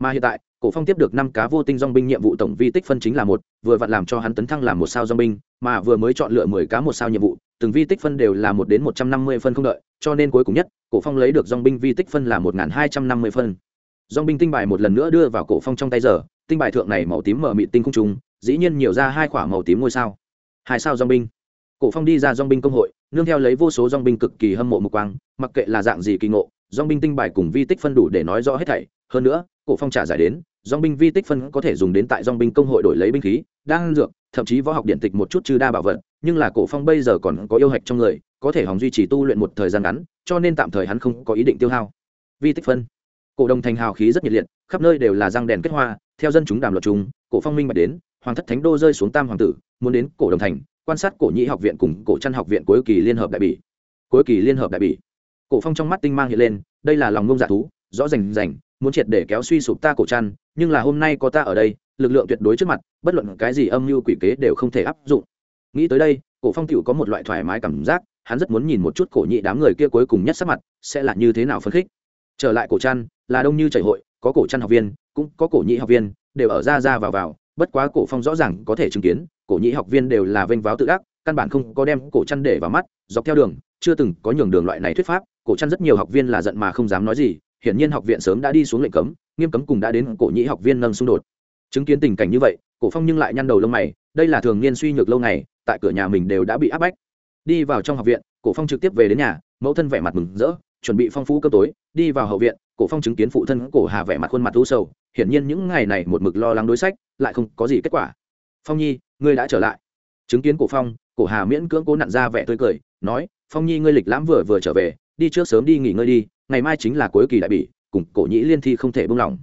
Mà hiện tại, cổ phong tiếp được năm cá vô tinh dòng binh nhiệm vụ tổng vi tích phân chính là một, vừa vặn làm cho hắn tấn thăng làm một sao dòng binh, mà vừa mới chọn lựa mười cá một sao nhiệm vụ, từng vi tích phân đều là một đến một trăm năm mươi phân không đợi, cho nên cuối cùng nhất, cổ phong lấy được dòng binh vi tích phân là một hai trăm năm mươi phân. Dòng binh tinh bài một lần nữa đưa vào cổ phong trong tay giờ, tinh bài thượng này màu tím mở mịt tinh không trùng, dĩ nhiên nhiều ra hai quả màu tím ngôi sao. Hai sao dòng binh. Cổ phong đi ra dòng binh công hội, nương theo lấy vô số dòng binh cực kỳ hâm mộ mục quang, mặc kệ là dạng gì kỳ ngộ, dòng binh tinh bài cùng vi tích phân đủ để nói rõ hết thảy, hơn nữa, cổ phong trả giải đến, dòng binh vi tích phân có thể dùng đến tại dòng binh công hội đổi lấy binh khí, đang dược, thậm chí võ học điện tịch một chút trừ đa bảo vật, nhưng là cổ phong bây giờ còn có yêu hạch trong người, có thể hòng duy trì tu luyện một thời gian ngắn, cho nên tạm thời hắn không có ý định tiêu hao. Vi tích phân. Cổ đồng thành hào khí rất nhiệt liệt, khắp nơi đều là răng đèn kết hoa, theo dân chúng đàm luật chúng cổ phong minh bạch đến, hoàng thất thánh đô rơi xuống tam hoàng tử, muốn đến cổ đồng thành, quan sát cổ nhĩ học viện cùng cổ trăn học viện cuối kỳ liên hợp đại bỉ. Cuối kỳ liên hợp đại bỉ. Cổ phong trong mắt tinh mang hiện lên, đây là lòng ngông giả thú, rõ rành rành, muốn triệt để kéo suy sụp ta cổ trăn nhưng là hôm nay có ta ở đây, lực lượng tuyệt đối trước mặt, bất luận cái gì âm mưu quỷ kế đều không thể áp dụng nghĩ tới đây, cổ phong tiểu có một loại thoải mái cảm giác, hắn rất muốn nhìn một chút cổ nhị đám người kia cuối cùng nhất sắc mặt sẽ là như thế nào phấn khích. Trở lại cổ trăn là đông như chảy hội, có cổ trăn học viên, cũng có cổ nhị học viên, đều ở ra ra vào vào, bất quá cổ phong rõ ràng có thể chứng kiến, cổ nhị học viên đều là vênh váo tự ác căn bản không có đem cổ trăn để vào mắt, dọc theo đường, chưa từng có nhường đường loại này thuyết pháp, cổ trăn rất nhiều học viên là giận mà không dám nói gì, hiển nhiên học viện sớm đã đi xuống lệnh cấm, nghiêm cấm cùng đã đến cổ nhị học viên nâng xung đột. Chứng kiến tình cảnh như vậy, cổ phong nhưng lại nhăn đầu lông mày, đây là thường niên suy nhược lâu ngày tại cửa nhà mình đều đã bị áp bách. Đi vào trong học viện, cổ phong trực tiếp về đến nhà, mẫu thân vẻ mặt mừng rỡ, chuẩn bị phong phú cơm tối, đi vào hậu viện, cổ phong chứng kiến phụ thân cổ hà vẻ mặt khuôn mặt u sầu, hiển nhiên những ngày này một mực lo lắng đối sách, lại không có gì kết quả. Phong nhi, ngươi đã trở lại. Chứng kiến cổ phong, cổ hà miễn cưỡng cố nặn ra vẻ tươi cười, nói, phong nhi, ngươi lịch lãm vừa vừa trở về, đi trước sớm đi nghỉ ngơi đi, ngày mai chính là cuối kỳ đại bỉ, cùng cổ nhĩ liên thi không thể buông lỏng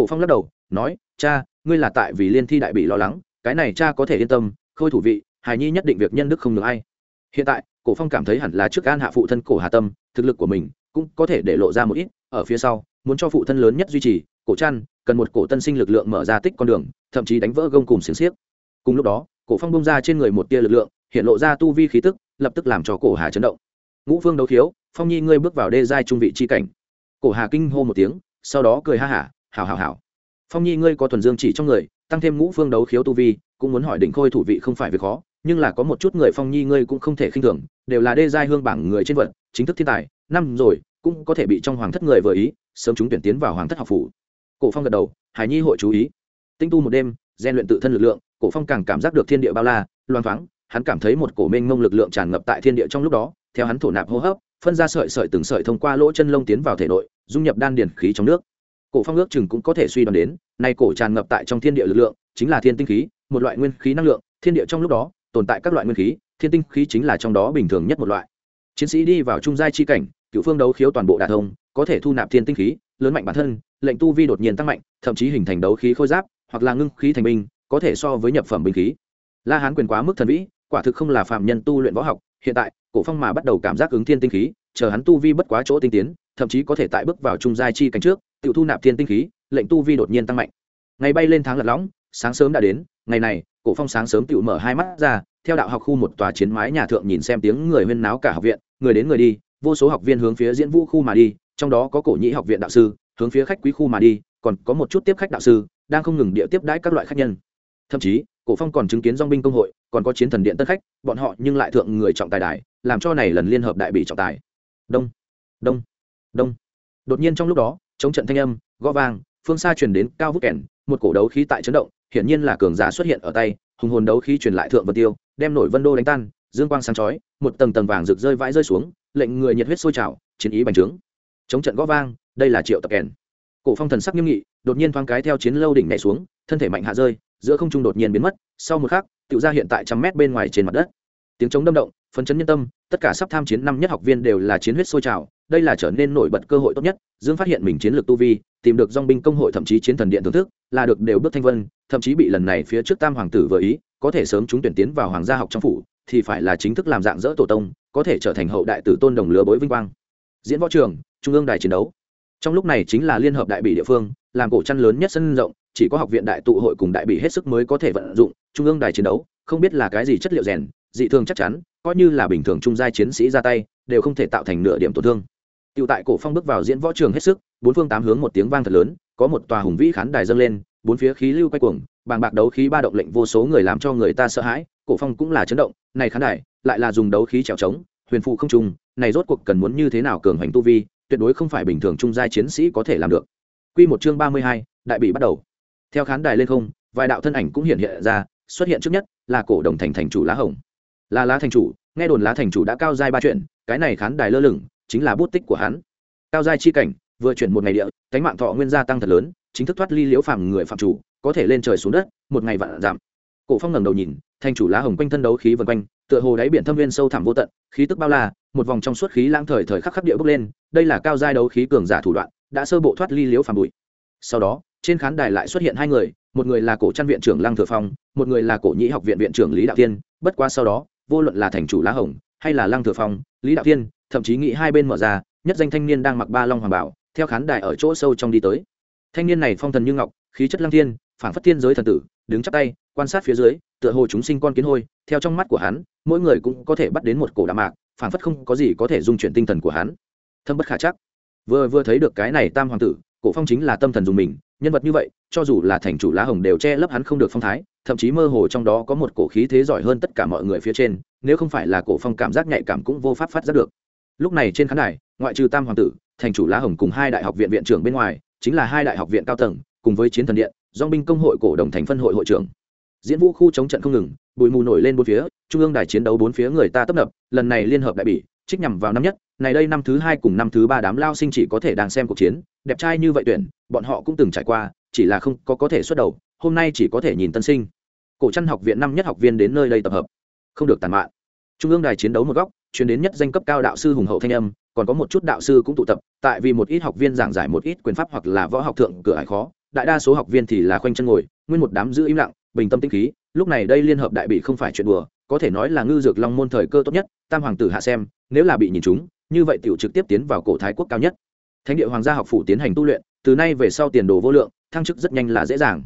cổ phong lắc đầu, nói, cha, ngươi là tại vì liên thi đại bỉ lo lắng, cái này cha có thể yên tâm, khôi thủ vị hài nhi nhất định việc nhân đức không được ai. Hiện tại, cổ phong cảm thấy hẳn là trước an hạ phụ thân cổ hà tâm, thực lực của mình cũng có thể để lộ ra một ít, ở phía sau, muốn cho phụ thân lớn nhất duy trì, cổ chăn cần một cổ tân sinh lực lượng mở ra tích con đường, thậm chí đánh vỡ gông cùng xiềng xiếc. Cùng lúc đó, cổ phong bông ra trên người một tia lực lượng, hiện lộ ra tu vi khí tức, lập tức làm cho cổ hà chấn động. Ngũ phương đấu thiếu phong nhi ngươi bước vào đê giai trung vị chi cảnh. Cổ hà kinh hô một tiếng, sau đó cười ha hả, hảo hảo hảo. Phong nhi ngươi có thuần dương chỉ trong người, tăng thêm ngũ phương đấu khiếu tu vi, cũng muốn hỏi đỉnh khôi thủ vị không phải việc khó nhưng là có một chút người phong nhi ngươi cũng không thể khinh thường, đều là đê giai hương bảng người trên vận chính thức thiên tài, năm rồi, cũng có thể bị trong hoàng thất người vừa ý, sớm chúng tuyển tiến vào hoàng thất học phủ. Cổ phong gật đầu, hải nhi hội chú ý. Tinh tu một đêm gian luyện tự thân lực lượng, cổ phong càng cảm giác được thiên địa bao la loan thoáng, hắn cảm thấy một cổ mênh mông lực lượng tràn ngập tại thiên địa trong lúc đó, theo hắn thổ nạp hô hấp, phân ra sợi sợi từng sợi thông qua lỗ chân lông tiến vào thể nội, dung nhập đan điền khí trong nước. Cổ phong ước chừng cũng có thể suy đoán đến, nay cổ tràn ngập tại trong thiên địa lực lượng, chính là thiên tinh khí, một loại nguyên khí năng lượng, thiên địa trong lúc đó tồn tại các loại nguyên khí, thiên tinh khí chính là trong đó bình thường nhất một loại. Chiến sĩ đi vào trung giai chi cảnh, cựu phương đấu khiếu toàn bộ đà thông, có thể thu nạp thiên tinh khí, lớn mạnh bản thân, lệnh tu vi đột nhiên tăng mạnh, thậm chí hình thành đấu khí khôi giáp, hoặc là ngưng khí thành binh, có thể so với nhập phẩm binh khí. La hán quyền quá mức thần vĩ, quả thực không là phạm nhân tu luyện võ học, hiện tại, cổ phong mà bắt đầu cảm giác ứng thiên tinh khí, chờ hắn tu vi bất quá chỗ tinh tiến, thậm chí có thể tại bước vào trung giai chi cảnh trước, tự thu nạp thiên tinh khí, lệnh tu vi đột nhiên tăng mạnh. Ngày bay lên tháng lật lõng sáng sớm đã đến, ngày này cổ phong sáng sớm tự mở hai mắt ra, theo đạo học khu một tòa chiến mái nhà thượng nhìn xem tiếng người huyên náo cả học viện, người đến người đi, vô số học viên hướng phía diễn vũ khu mà đi, trong đó có cổ nhĩ học viện đạo sư, hướng phía khách quý khu mà đi, còn có một chút tiếp khách đạo sư, đang không ngừng địa tiếp đãi các loại khách nhân. Thậm chí, cổ phong còn chứng kiến dong binh công hội, còn có chiến thần điện tân khách, bọn họ nhưng lại thượng người trọng tài đài, làm cho này lần liên hợp đại bị trọng tài. Đông đông đông. Đột nhiên trong lúc đó, chống trận thanh âm, gõ vang, phương xa truyền đến cao vút kèn một cổ đấu khí tại chấn động, hiển nhiên là cường giả xuất hiện ở tay, hùng hồn đấu khí truyền lại thượng vân tiêu, đem nổi vân đô đánh tan, dương quang sáng chói, một tầng tầng vàng rực rơi vãi rơi xuống, lệnh người nhiệt huyết sôi trào, chiến ý bành trướng. Chống trận gõ vang, đây là triệu tập kèn. Cổ phong thần sắc nghiêm nghị, đột nhiên thoáng cái theo chiến lâu đỉnh nhảy xuống, thân thể mạnh hạ rơi, giữa không trung đột nhiên biến mất, sau một khắc tự ra hiện tại trăm mét bên ngoài trên mặt đất. Tiếng chống đâm động, phấn chấn nhân tâm, tất cả sắp tham chiến năm nhất học viên đều là chiến huyết sôi trào đây là trở nên nổi bật cơ hội tốt nhất, dương phát hiện mình chiến lược tu vi, tìm được dong binh công hội thậm chí chiến thần điện thưởng thức, là được đều bước thanh vân, thậm chí bị lần này phía trước tam hoàng tử vừa ý, có thể sớm chúng tuyển tiến vào hoàng gia học trong phủ, thì phải là chính thức làm dạng dỡ tổ tông, có thể trở thành hậu đại tử tôn đồng lứa bối vinh quang. Diễn võ trường, trung ương đài chiến đấu. Trong lúc này chính là liên hợp đại bị địa phương, làm cổ chăn lớn nhất sân rộng, chỉ có học viện đại tụ hội cùng đại bị hết sức mới có thể vận dụng, trung ương đài chiến đấu, không biết là cái gì chất liệu rèn, dị thường chắc chắn, coi như là bình thường trung giai chiến sĩ ra tay, đều không thể tạo thành nửa điểm tổn thương. Tiểu tại cổ phong bước vào diễn võ trường hết sức, bốn phương tám hướng một tiếng vang thật lớn, có một tòa hùng vĩ khán đài dâng lên, bốn phía khí lưu quay cuồng, bàng bạc đấu khí ba động lệnh vô số người làm cho người ta sợ hãi, cổ phong cũng là chấn động, này khán đài, lại là dùng đấu khí chèo chống, huyền phụ không trùng, này rốt cuộc cần muốn như thế nào cường hành tu vi, tuyệt đối không phải bình thường trung giai chiến sĩ có thể làm được. Quy một chương ba mươi hai, đại bị bắt đầu. Theo khán đài lên không, vài đạo thân ảnh cũng hiện hiện ra, xuất hiện trước nhất là cổ đồng thành thành chủ lá hồng. Là lá thành chủ, nghe đồn lá thành chủ đã cao giai ba chuyện, cái này khán đài lơ lửng, chính là bút tích của hắn. Cao giai chi cảnh, vừa chuyển một ngày địa, cánh mạng thọ nguyên gia tăng thật lớn, chính thức thoát ly liễu phàm người phạm chủ, có thể lên trời xuống đất, một ngày vạn giảm. Cổ phong ngẩng đầu nhìn, thanh chủ lá hồng quanh thân đấu khí vần quanh, tựa hồ đáy biển thâm viên sâu thẳm vô tận, khí tức bao la, một vòng trong suốt khí lãng thời thời khắc khắc địa bốc lên, đây là cao giai đấu khí cường giả thủ đoạn, đã sơ bộ thoát ly liếu phàm bụi. Sau đó, trên khán đài lại xuất hiện hai người, một người là cổ trăn viện trưởng lăng thừa phong, một người là cổ nhĩ học viện viện trưởng lý đạo tiên, bất quá sau đó vô luận là thành chủ lá hồng, hay là lăng thừa phong, lý đạo thiên, thậm chí nghĩ hai bên mở ra, nhất danh thanh niên đang mặc ba long hoàng bảo, theo khán đài ở chỗ sâu trong đi tới. Thanh niên này phong thần như ngọc, khí chất lăng thiên phản phất thiên giới thần tử, đứng chắp tay, quan sát phía dưới, tựa hồ chúng sinh con kiến hôi, theo trong mắt của hắn, mỗi người cũng có thể bắt đến một cổ đạm mạc phản phất không có gì có thể dung chuyển tinh thần của hắn. Thâm bất khả chắc. Vừa vừa thấy được cái này tam hoàng tử, cổ phong chính là tâm thần dùng mình nhân vật như vậy, cho dù là thành chủ lá hồng đều che lấp hắn không được phong thái, thậm chí mơ hồ trong đó có một cổ khí thế giỏi hơn tất cả mọi người phía trên, nếu không phải là cổ phong cảm giác nhạy cảm cũng vô pháp phát giác được. Lúc này trên khán đài, ngoại trừ tam hoàng tử, thành chủ lá hồng cùng hai đại học viện viện trưởng bên ngoài, chính là hai đại học viện cao tầng, cùng với chiến thần điện dong binh công hội cổ đồng thành phân hội hội trưởng. Diễn vũ khu chống trận không ngừng, bụi mù nổi lên bốn phía, trung ương đài chiến đấu bốn phía người ta tấp nập, lần này liên hợp đại bỉ trích nhằm vào năm nhất, này đây năm thứ hai cùng năm thứ ba đám lao sinh chỉ có thể đang xem cuộc chiến, đẹp trai như vậy tuyển, bọn họ cũng từng trải qua, chỉ là không có có thể xuất đầu, hôm nay chỉ có thể nhìn tân sinh. Cổ trăn học viện năm nhất học viên đến nơi đây tập hợp. Không được tàn mạn. Trung ương đài chiến đấu một góc chuyển đến nhất danh cấp cao đạo sư hùng hậu thanh âm, còn có một chút đạo sư cũng tụ tập, tại vì một ít học viên giảng giải một ít quyền pháp hoặc là võ học thượng cửa ải khó, đại đa số học viên thì là khoanh chân ngồi, nguyên một đám giữ im lặng, bình tâm tĩnh khí, lúc này đây liên hợp đại bị không phải chuyện đùa, có thể nói là ngư dược long môn thời cơ tốt nhất, tam hoàng tử hạ xem nếu là bị nhìn chúng, như vậy tiểu trực tiếp tiến vào cổ thái quốc cao nhất. Thánh địa hoàng gia học phủ tiến hành tu luyện, từ nay về sau tiền đồ vô lượng, thăng chức rất nhanh là dễ dàng.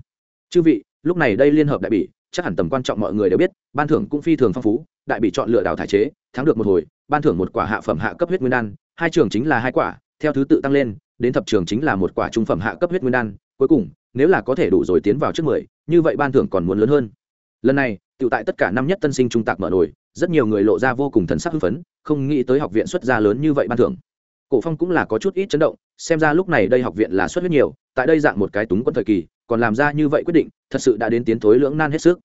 Chư vị, lúc này đây liên hợp đại bỉ, chắc hẳn tầm quan trọng mọi người đều biết, ban thưởng cũng phi thường phong phú, đại bỉ chọn lựa đào thải chế, thắng được một hồi, ban thưởng một quả hạ phẩm hạ cấp huyết nguyên đan, hai trường chính là hai quả, theo thứ tự tăng lên, đến thập trường chính là một quả trung phẩm hạ cấp huyết nguyên đan, cuối cùng, nếu là có thể đủ rồi tiến vào trước mười, như vậy ban thưởng còn muốn lớn hơn. Lần này tự tại tất cả năm nhất tân sinh trung tạc mở nổi rất nhiều người lộ ra vô cùng thần sắc hưng phấn, không nghĩ tới học viện xuất gia lớn như vậy ban thưởng. Cổ phong cũng là có chút ít chấn động, xem ra lúc này đây học viện là xuất huyết nhiều, tại đây dạng một cái túng quân thời kỳ, còn làm ra như vậy quyết định, thật sự đã đến tiến thối lưỡng nan hết sức.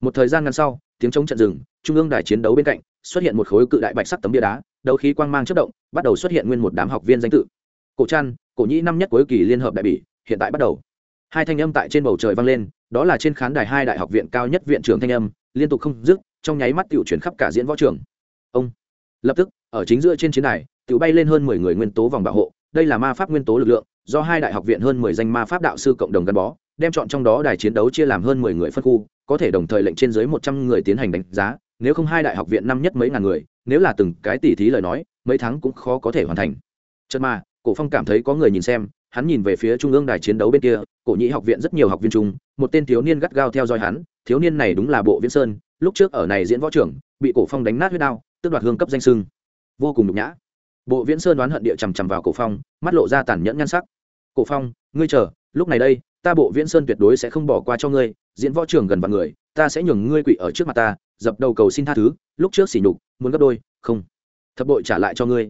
Một thời gian ngắn sau, tiếng chống trận rừng trung ương đài chiến đấu bên cạnh, xuất hiện một khối cự đại bạch sắc tấm bia đá, đấu khí quang mang chất động, bắt đầu xuất hiện nguyên một đám học viên danh tự. Cổ trăn, cổ nhĩ năm nhất cuối kỳ liên hợp đại bỉ, hiện tại bắt đầu. Hai thanh âm tại trên bầu trời vang lên, đó là trên khán đài hai đại học viện cao nhất viện trưởng thanh âm, liên tục không dứt trong nháy mắt tiểu chuyển khắp cả diễn võ trường. Ông, lập tức, ở chính giữa trên chiến đài, tiểu bay lên hơn mười người nguyên tố vòng bảo hộ, đây là ma pháp nguyên tố lực lượng, do hai đại học viện hơn mười danh ma pháp đạo sư cộng đồng gắn bó, đem chọn trong đó đài chiến đấu chia làm hơn mười người phân khu, có thể đồng thời lệnh trên dưới một trăm người tiến hành đánh giá, nếu không hai đại học viện năm nhất mấy ngàn người, nếu là từng cái tỉ thí lời nói, mấy tháng cũng khó có thể hoàn thành. Chật mà, cổ phong cảm thấy có người nhìn xem, hắn nhìn về phía trung ương đài chiến đấu bên kia, cổ nhĩ học viện rất nhiều học viên trung một tên thiếu niên gắt gao theo dõi hắn, thiếu niên này đúng là bộ viễn sơn lúc trước ở này diễn võ trưởng bị cổ phong đánh nát huyết đao, tước đoạt hương cấp danh sưng. Vô cùng nhục nhã. Bộ viễn sơn đoán hận địa chằm chằm vào cổ phong, mắt lộ ra tàn nhẫn nhan sắc. Cổ phong, ngươi chờ, lúc này đây, ta bộ viễn sơn tuyệt đối sẽ không bỏ qua cho ngươi, diễn võ trưởng gần vạn người, ta sẽ nhường ngươi quỵ ở trước mặt ta, dập đầu cầu xin tha thứ, lúc trước xỉ nhục, muốn gấp đôi, không. Thập bội trả lại cho ngươi.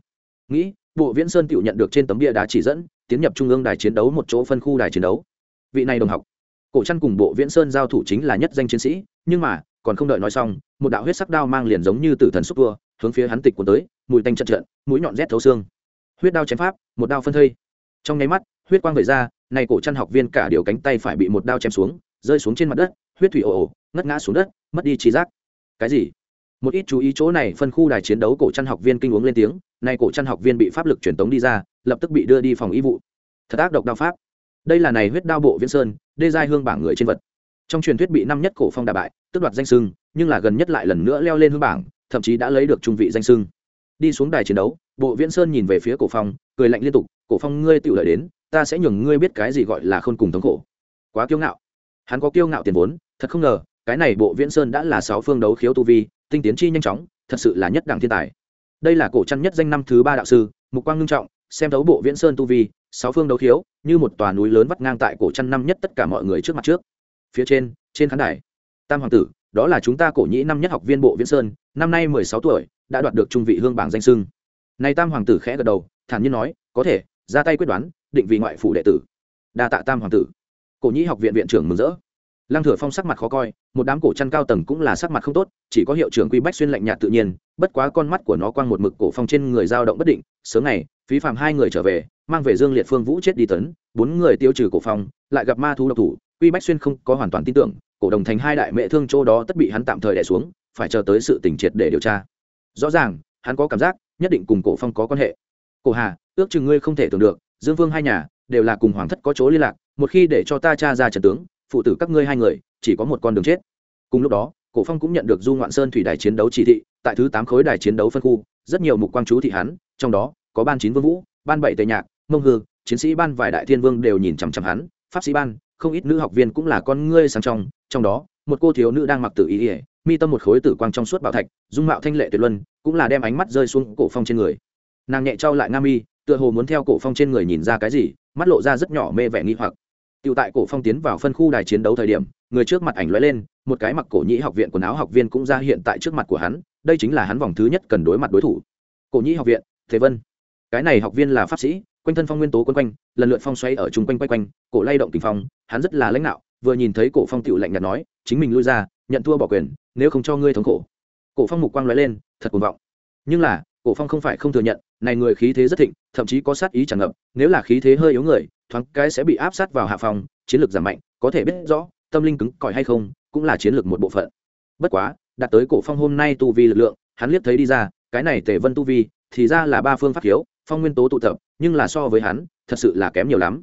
Nghĩ, bộ viễn sơn tự nhận được trên tấm bia đá chỉ dẫn, tiến nhập trung ương đài chiến đấu một chỗ phân khu đài chiến đấu. Vị này đồng học. Cổ chăn cùng bộ viễn sơn giao thủ chính là nhất danh chiến sĩ, nhưng mà còn không đợi nói xong một đạo huyết sắc đao mang liền giống như tử thần xúc vua, hướng phía hắn tịch cuốn tới mùi tanh trận trận mũi nhọn rét thấu xương. Huyết đao chém pháp một đao phân thây. Trong nháy mắt huyết quang vẩy ra này cổ chăn học viên cả điều cánh tay phải bị một đao chém xuống rơi xuống trên mặt đất huyết thủy ồ ồ ngất ngã xuống đất mất đi trí giác. Cái gì? Một ít chú ý chỗ này phân khu đài chiến đấu cổ chăn học viên kinh uống lên tiếng nay cổ chăn học viên bị pháp lực truyền tống đi ra lập tức bị đưa đi phòng y vụ. Thật ác độc đao pháp. Đây là này huyết đao bộ viễn sơn đê giai hương bảng người trên vật trong truyền thuyết bị năm nhất cổ phong đà bại tức đoạt danh sưng nhưng là gần nhất lại lần nữa leo lên hương bảng, thậm chí đã lấy được trung vị danh sưng đi xuống đài chiến đấu, bộ viễn sơn nhìn về phía cổ phong, cười lạnh liên tục, cổ phong ngươi tự lợi đến, ta sẽ nhường ngươi biết cái gì gọi là khôn cùng thống khổ. Quá kiêu ngạo. Hắn có kiêu ngạo tiền vốn, thật không ngờ, cái này bộ viễn sơn đã là sáu phương đấu khiếu tu vi, tinh tiến chi nhanh chóng, thật sự là nhất đẳng thiên tài. Đây là cổ chăn nhất danh năm thứ ba đạo sư, mục quang ngưng trọng, xem thấu bộ viễn sơn tu vi, sáu phương đấu khiếu, như một tòa núi lớn vắt ngang tại cổ chăn năm nhất tất cả mọi người trước mặt trước phía trên trên khán đài. Tam hoàng tử, đó là chúng ta cổ nhĩ năm nhất học viên bộ viễn sơn, năm nay mười sáu tuổi, đã đoạt được trung vị hương bảng danh sưng. Này tam hoàng tử khẽ gật đầu, thản nhiên nói, có thể, ra tay quyết đoán, định vị ngoại phủ đệ tử. Đa tạ tam hoàng tử. Cổ nhĩ học viện viện trưởng mừng rỡ. Lăng thừa phong sắc mặt khó coi, một đám cổ chăn cao tầng cũng là sắc mặt không tốt, chỉ có hiệu trưởng quy bách xuyên lạnh nhạt tự nhiên, bất quá con mắt của nó quang một mực cổ phong trên người dao động bất định, sớm ngày, phí phạm hai người trở về, mang về dương liệt phương vũ chết đi tấn, bốn người tiêu trừ cổ phong, lại gặp ma thú độc thủ quy bách xuyên không có hoàn toàn tin tưởng cổ đồng thành hai đại mẹ thương chỗ đó tất bị hắn tạm thời đè xuống phải chờ tới sự tình triệt để điều tra. Rõ ràng hắn có cảm giác nhất định cùng cổ phong có quan hệ. Cổ hà ước chừng ngươi không thể tưởng được dương vương hai nhà đều là cùng hoàng thất có chỗ liên lạc một khi để cho ta tra ra trận tướng phụ tử các ngươi hai người chỉ có một con đường chết. Cùng lúc đó cổ phong cũng nhận được du ngoạn sơn thủy đài chiến đấu chỉ thị tại thứ tám khối đài chiến đấu phân khu rất nhiều mục quang chú thị hắn trong đó có ban chín vương vũ ban bảy tề nhạc mông hương, chiến sĩ ban vài đại thiên vương đều nhìn chằm chằm hắn pháp sĩ ban không ít nữ học viên cũng là con ngươi sáng trong trong đó một cô thiếu nữ đang mặc tử ý ỉa mi tâm một khối tử quang trong suốt bảo thạch dung mạo thanh lệ tuyệt luân cũng là đem ánh mắt rơi xuống cổ phong trên người nàng nhẹ trao lại nga mi tựa hồ muốn theo cổ phong trên người nhìn ra cái gì mắt lộ ra rất nhỏ mê vẻ nghi hoặc Tiểu tại cổ phong tiến vào phân khu đài chiến đấu thời điểm, người trước mặt ảnh lóe lên, một cái mặc cổ nhĩ học viện quần áo học viên cũng ra hiện tại trước mặt của hắn, đây chính là hắn vòng thứ nhất cần đối mặt đối thủ. Cổ nhĩ học viện, Thế Vân. Cái này học viên là pháp sĩ, quanh thân phong nguyên tố quấn quanh, lần lượt phong xoay ở trung quanh quay quanh, cổ lay động tình phong, hắn rất là lãnh nạo, vừa nhìn thấy cổ phong tiểu lạnh nhạt nói, chính mình lui ra, nhận thua bỏ quyền, nếu không cho ngươi thống khổ. Cổ phong mục quang lóe lên, thật cuồng vọng. Nhưng là, cổ phong không phải không thừa nhận, này người khí thế rất thịnh, thậm chí có sát ý tràn ngập, nếu là khí thế hơi yếu người, thoáng cái sẽ bị áp sát vào hạ phòng chiến lược giảm mạnh có thể biết rõ tâm linh cứng cỏi hay không cũng là chiến lược một bộ phận bất quá đạt tới cổ phong hôm nay tu vi lực lượng hắn liếc thấy đi ra cái này tề vân tu vi thì ra là ba phương pháp khiếu phong nguyên tố tụ tập, nhưng là so với hắn, thật sự là kém nhiều lắm.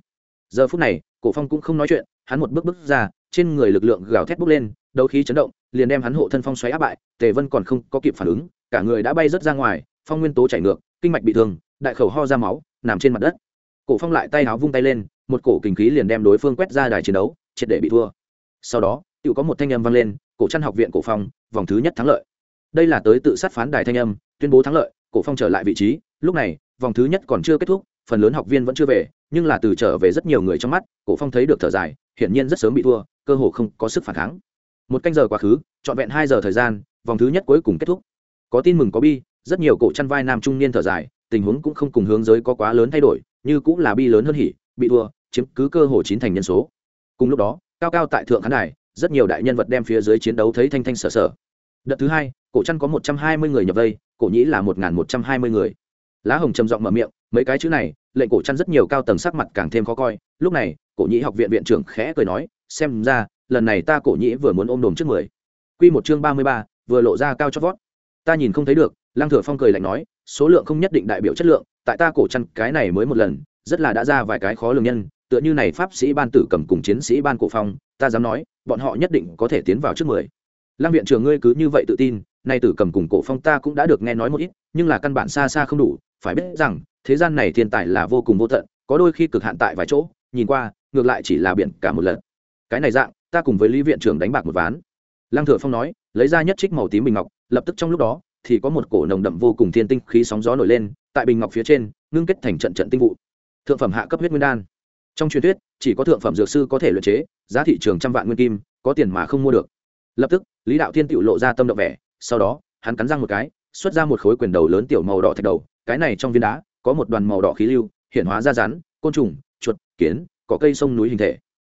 Giờ phút này, cổ phong cũng không nói chuyện, hắn một bước bước ra, trên người lực lượng gào thét bốc lên, đấu khí chấn động, liền đem hắn hộ thân phong xoáy áp bại, tề vân còn không có kịp phản ứng, cả người đã bay rớt ra ngoài, phong nguyên tố chảy ngược, kinh mạch bị thương, đại khẩu ho ra máu, nằm trên mặt đất. Cổ phong lại tay áo vung tay lên, một cổ kình khí liền đem đối phương quét ra đài chiến đấu, triệt để bị thua. Sau đó tự có một thanh âm vang lên, cổ chăn học viện cổ phong, vòng thứ nhất thắng lợi. Đây là tới tự sát phán đài thanh âm, tuyên bố thắng lợi, cổ phong trở lại vị trí, lúc này vòng thứ nhất còn chưa kết thúc, phần lớn học viên vẫn chưa về, nhưng là từ trở về rất nhiều người trong mắt, cổ phong thấy được thở dài, hiển nhiên rất sớm bị thua, cơ hồ không có sức phản kháng. Một canh giờ quá khứ, trọn vẹn hai giờ thời gian, vòng thứ nhất cuối cùng kết thúc. Có tin mừng có bi, rất nhiều cổ chăn vai nam trung niên thở dài, tình huống cũng không cùng hướng giới có quá lớn thay đổi, như cũng là bi lớn hơn hỉ, bị thua, chiếm cứ cơ hồ chín thành nhân số. Cùng lúc đó, cao cao tại thượng khán đài, rất nhiều đại nhân vật đem phía dưới chiến đấu thấy thanh thanh sở sở đợt thứ hai, cổ chăn có một trăm hai mươi người nhập vây, cổ nhĩ là một một trăm hai mươi người lá hồng trầm giọng mở miệng, mấy cái chữ này, lệnh cổ chăn rất nhiều cao tầng sắc mặt càng thêm khó coi. Lúc này, cổ nhĩ học viện viện trưởng khẽ cười nói, xem ra, lần này ta cổ nhĩ vừa muốn ôm đồm trước mười. Q một chương ba mươi ba, vừa lộ ra cao chót vót. Ta nhìn không thấy được, lăng thừa phong cười lạnh nói, số lượng không nhất định đại biểu chất lượng, tại ta cổ chăn cái này mới một lần, rất là đã ra vài cái khó lường nhân, tựa như này pháp sĩ ban tử cầm cùng chiến sĩ ban cổ phong, ta dám nói, bọn họ nhất định có thể tiến vào trước mười. Lăng viện trưởng ngươi cứ như vậy tự tin, nay tử cầm cùng cổ phong ta cũng đã được nghe nói một ít, nhưng là căn bản xa xa không đủ phải biết rằng, thế gian này thiên tài là vô cùng vô tận, có đôi khi cực hạn tại vài chỗ, nhìn qua, ngược lại chỉ là biển cả một lần. Cái này dạng, ta cùng với lý viện trưởng đánh bạc một ván. Lăng thừa phong nói, lấy ra nhất trích màu tím bình ngọc, lập tức trong lúc đó, thì có một cổ nồng đậm vô cùng thiên tinh khí sóng gió nổi lên, tại bình ngọc phía trên, ngưng kết thành trận trận tinh vụ. Thượng phẩm hạ cấp huyết nguyên đan. Trong truyền thuyết, chỉ có thượng phẩm dược sư có thể luyện chế, giá thị trường trăm vạn nguyên kim, có tiền mà không mua được. Lập tức, lý đạo thiên tự lộ ra tâm động vẻ, sau đó, hắn cắn răng một cái, xuất ra một khối quyền đầu lớn tiểu màu đỏ thạch đầu cái này trong viên đá có một đoàn màu đỏ khí lưu, hiện hóa ra rắn, côn trùng, chuột, kiến có cây sông núi hình thể.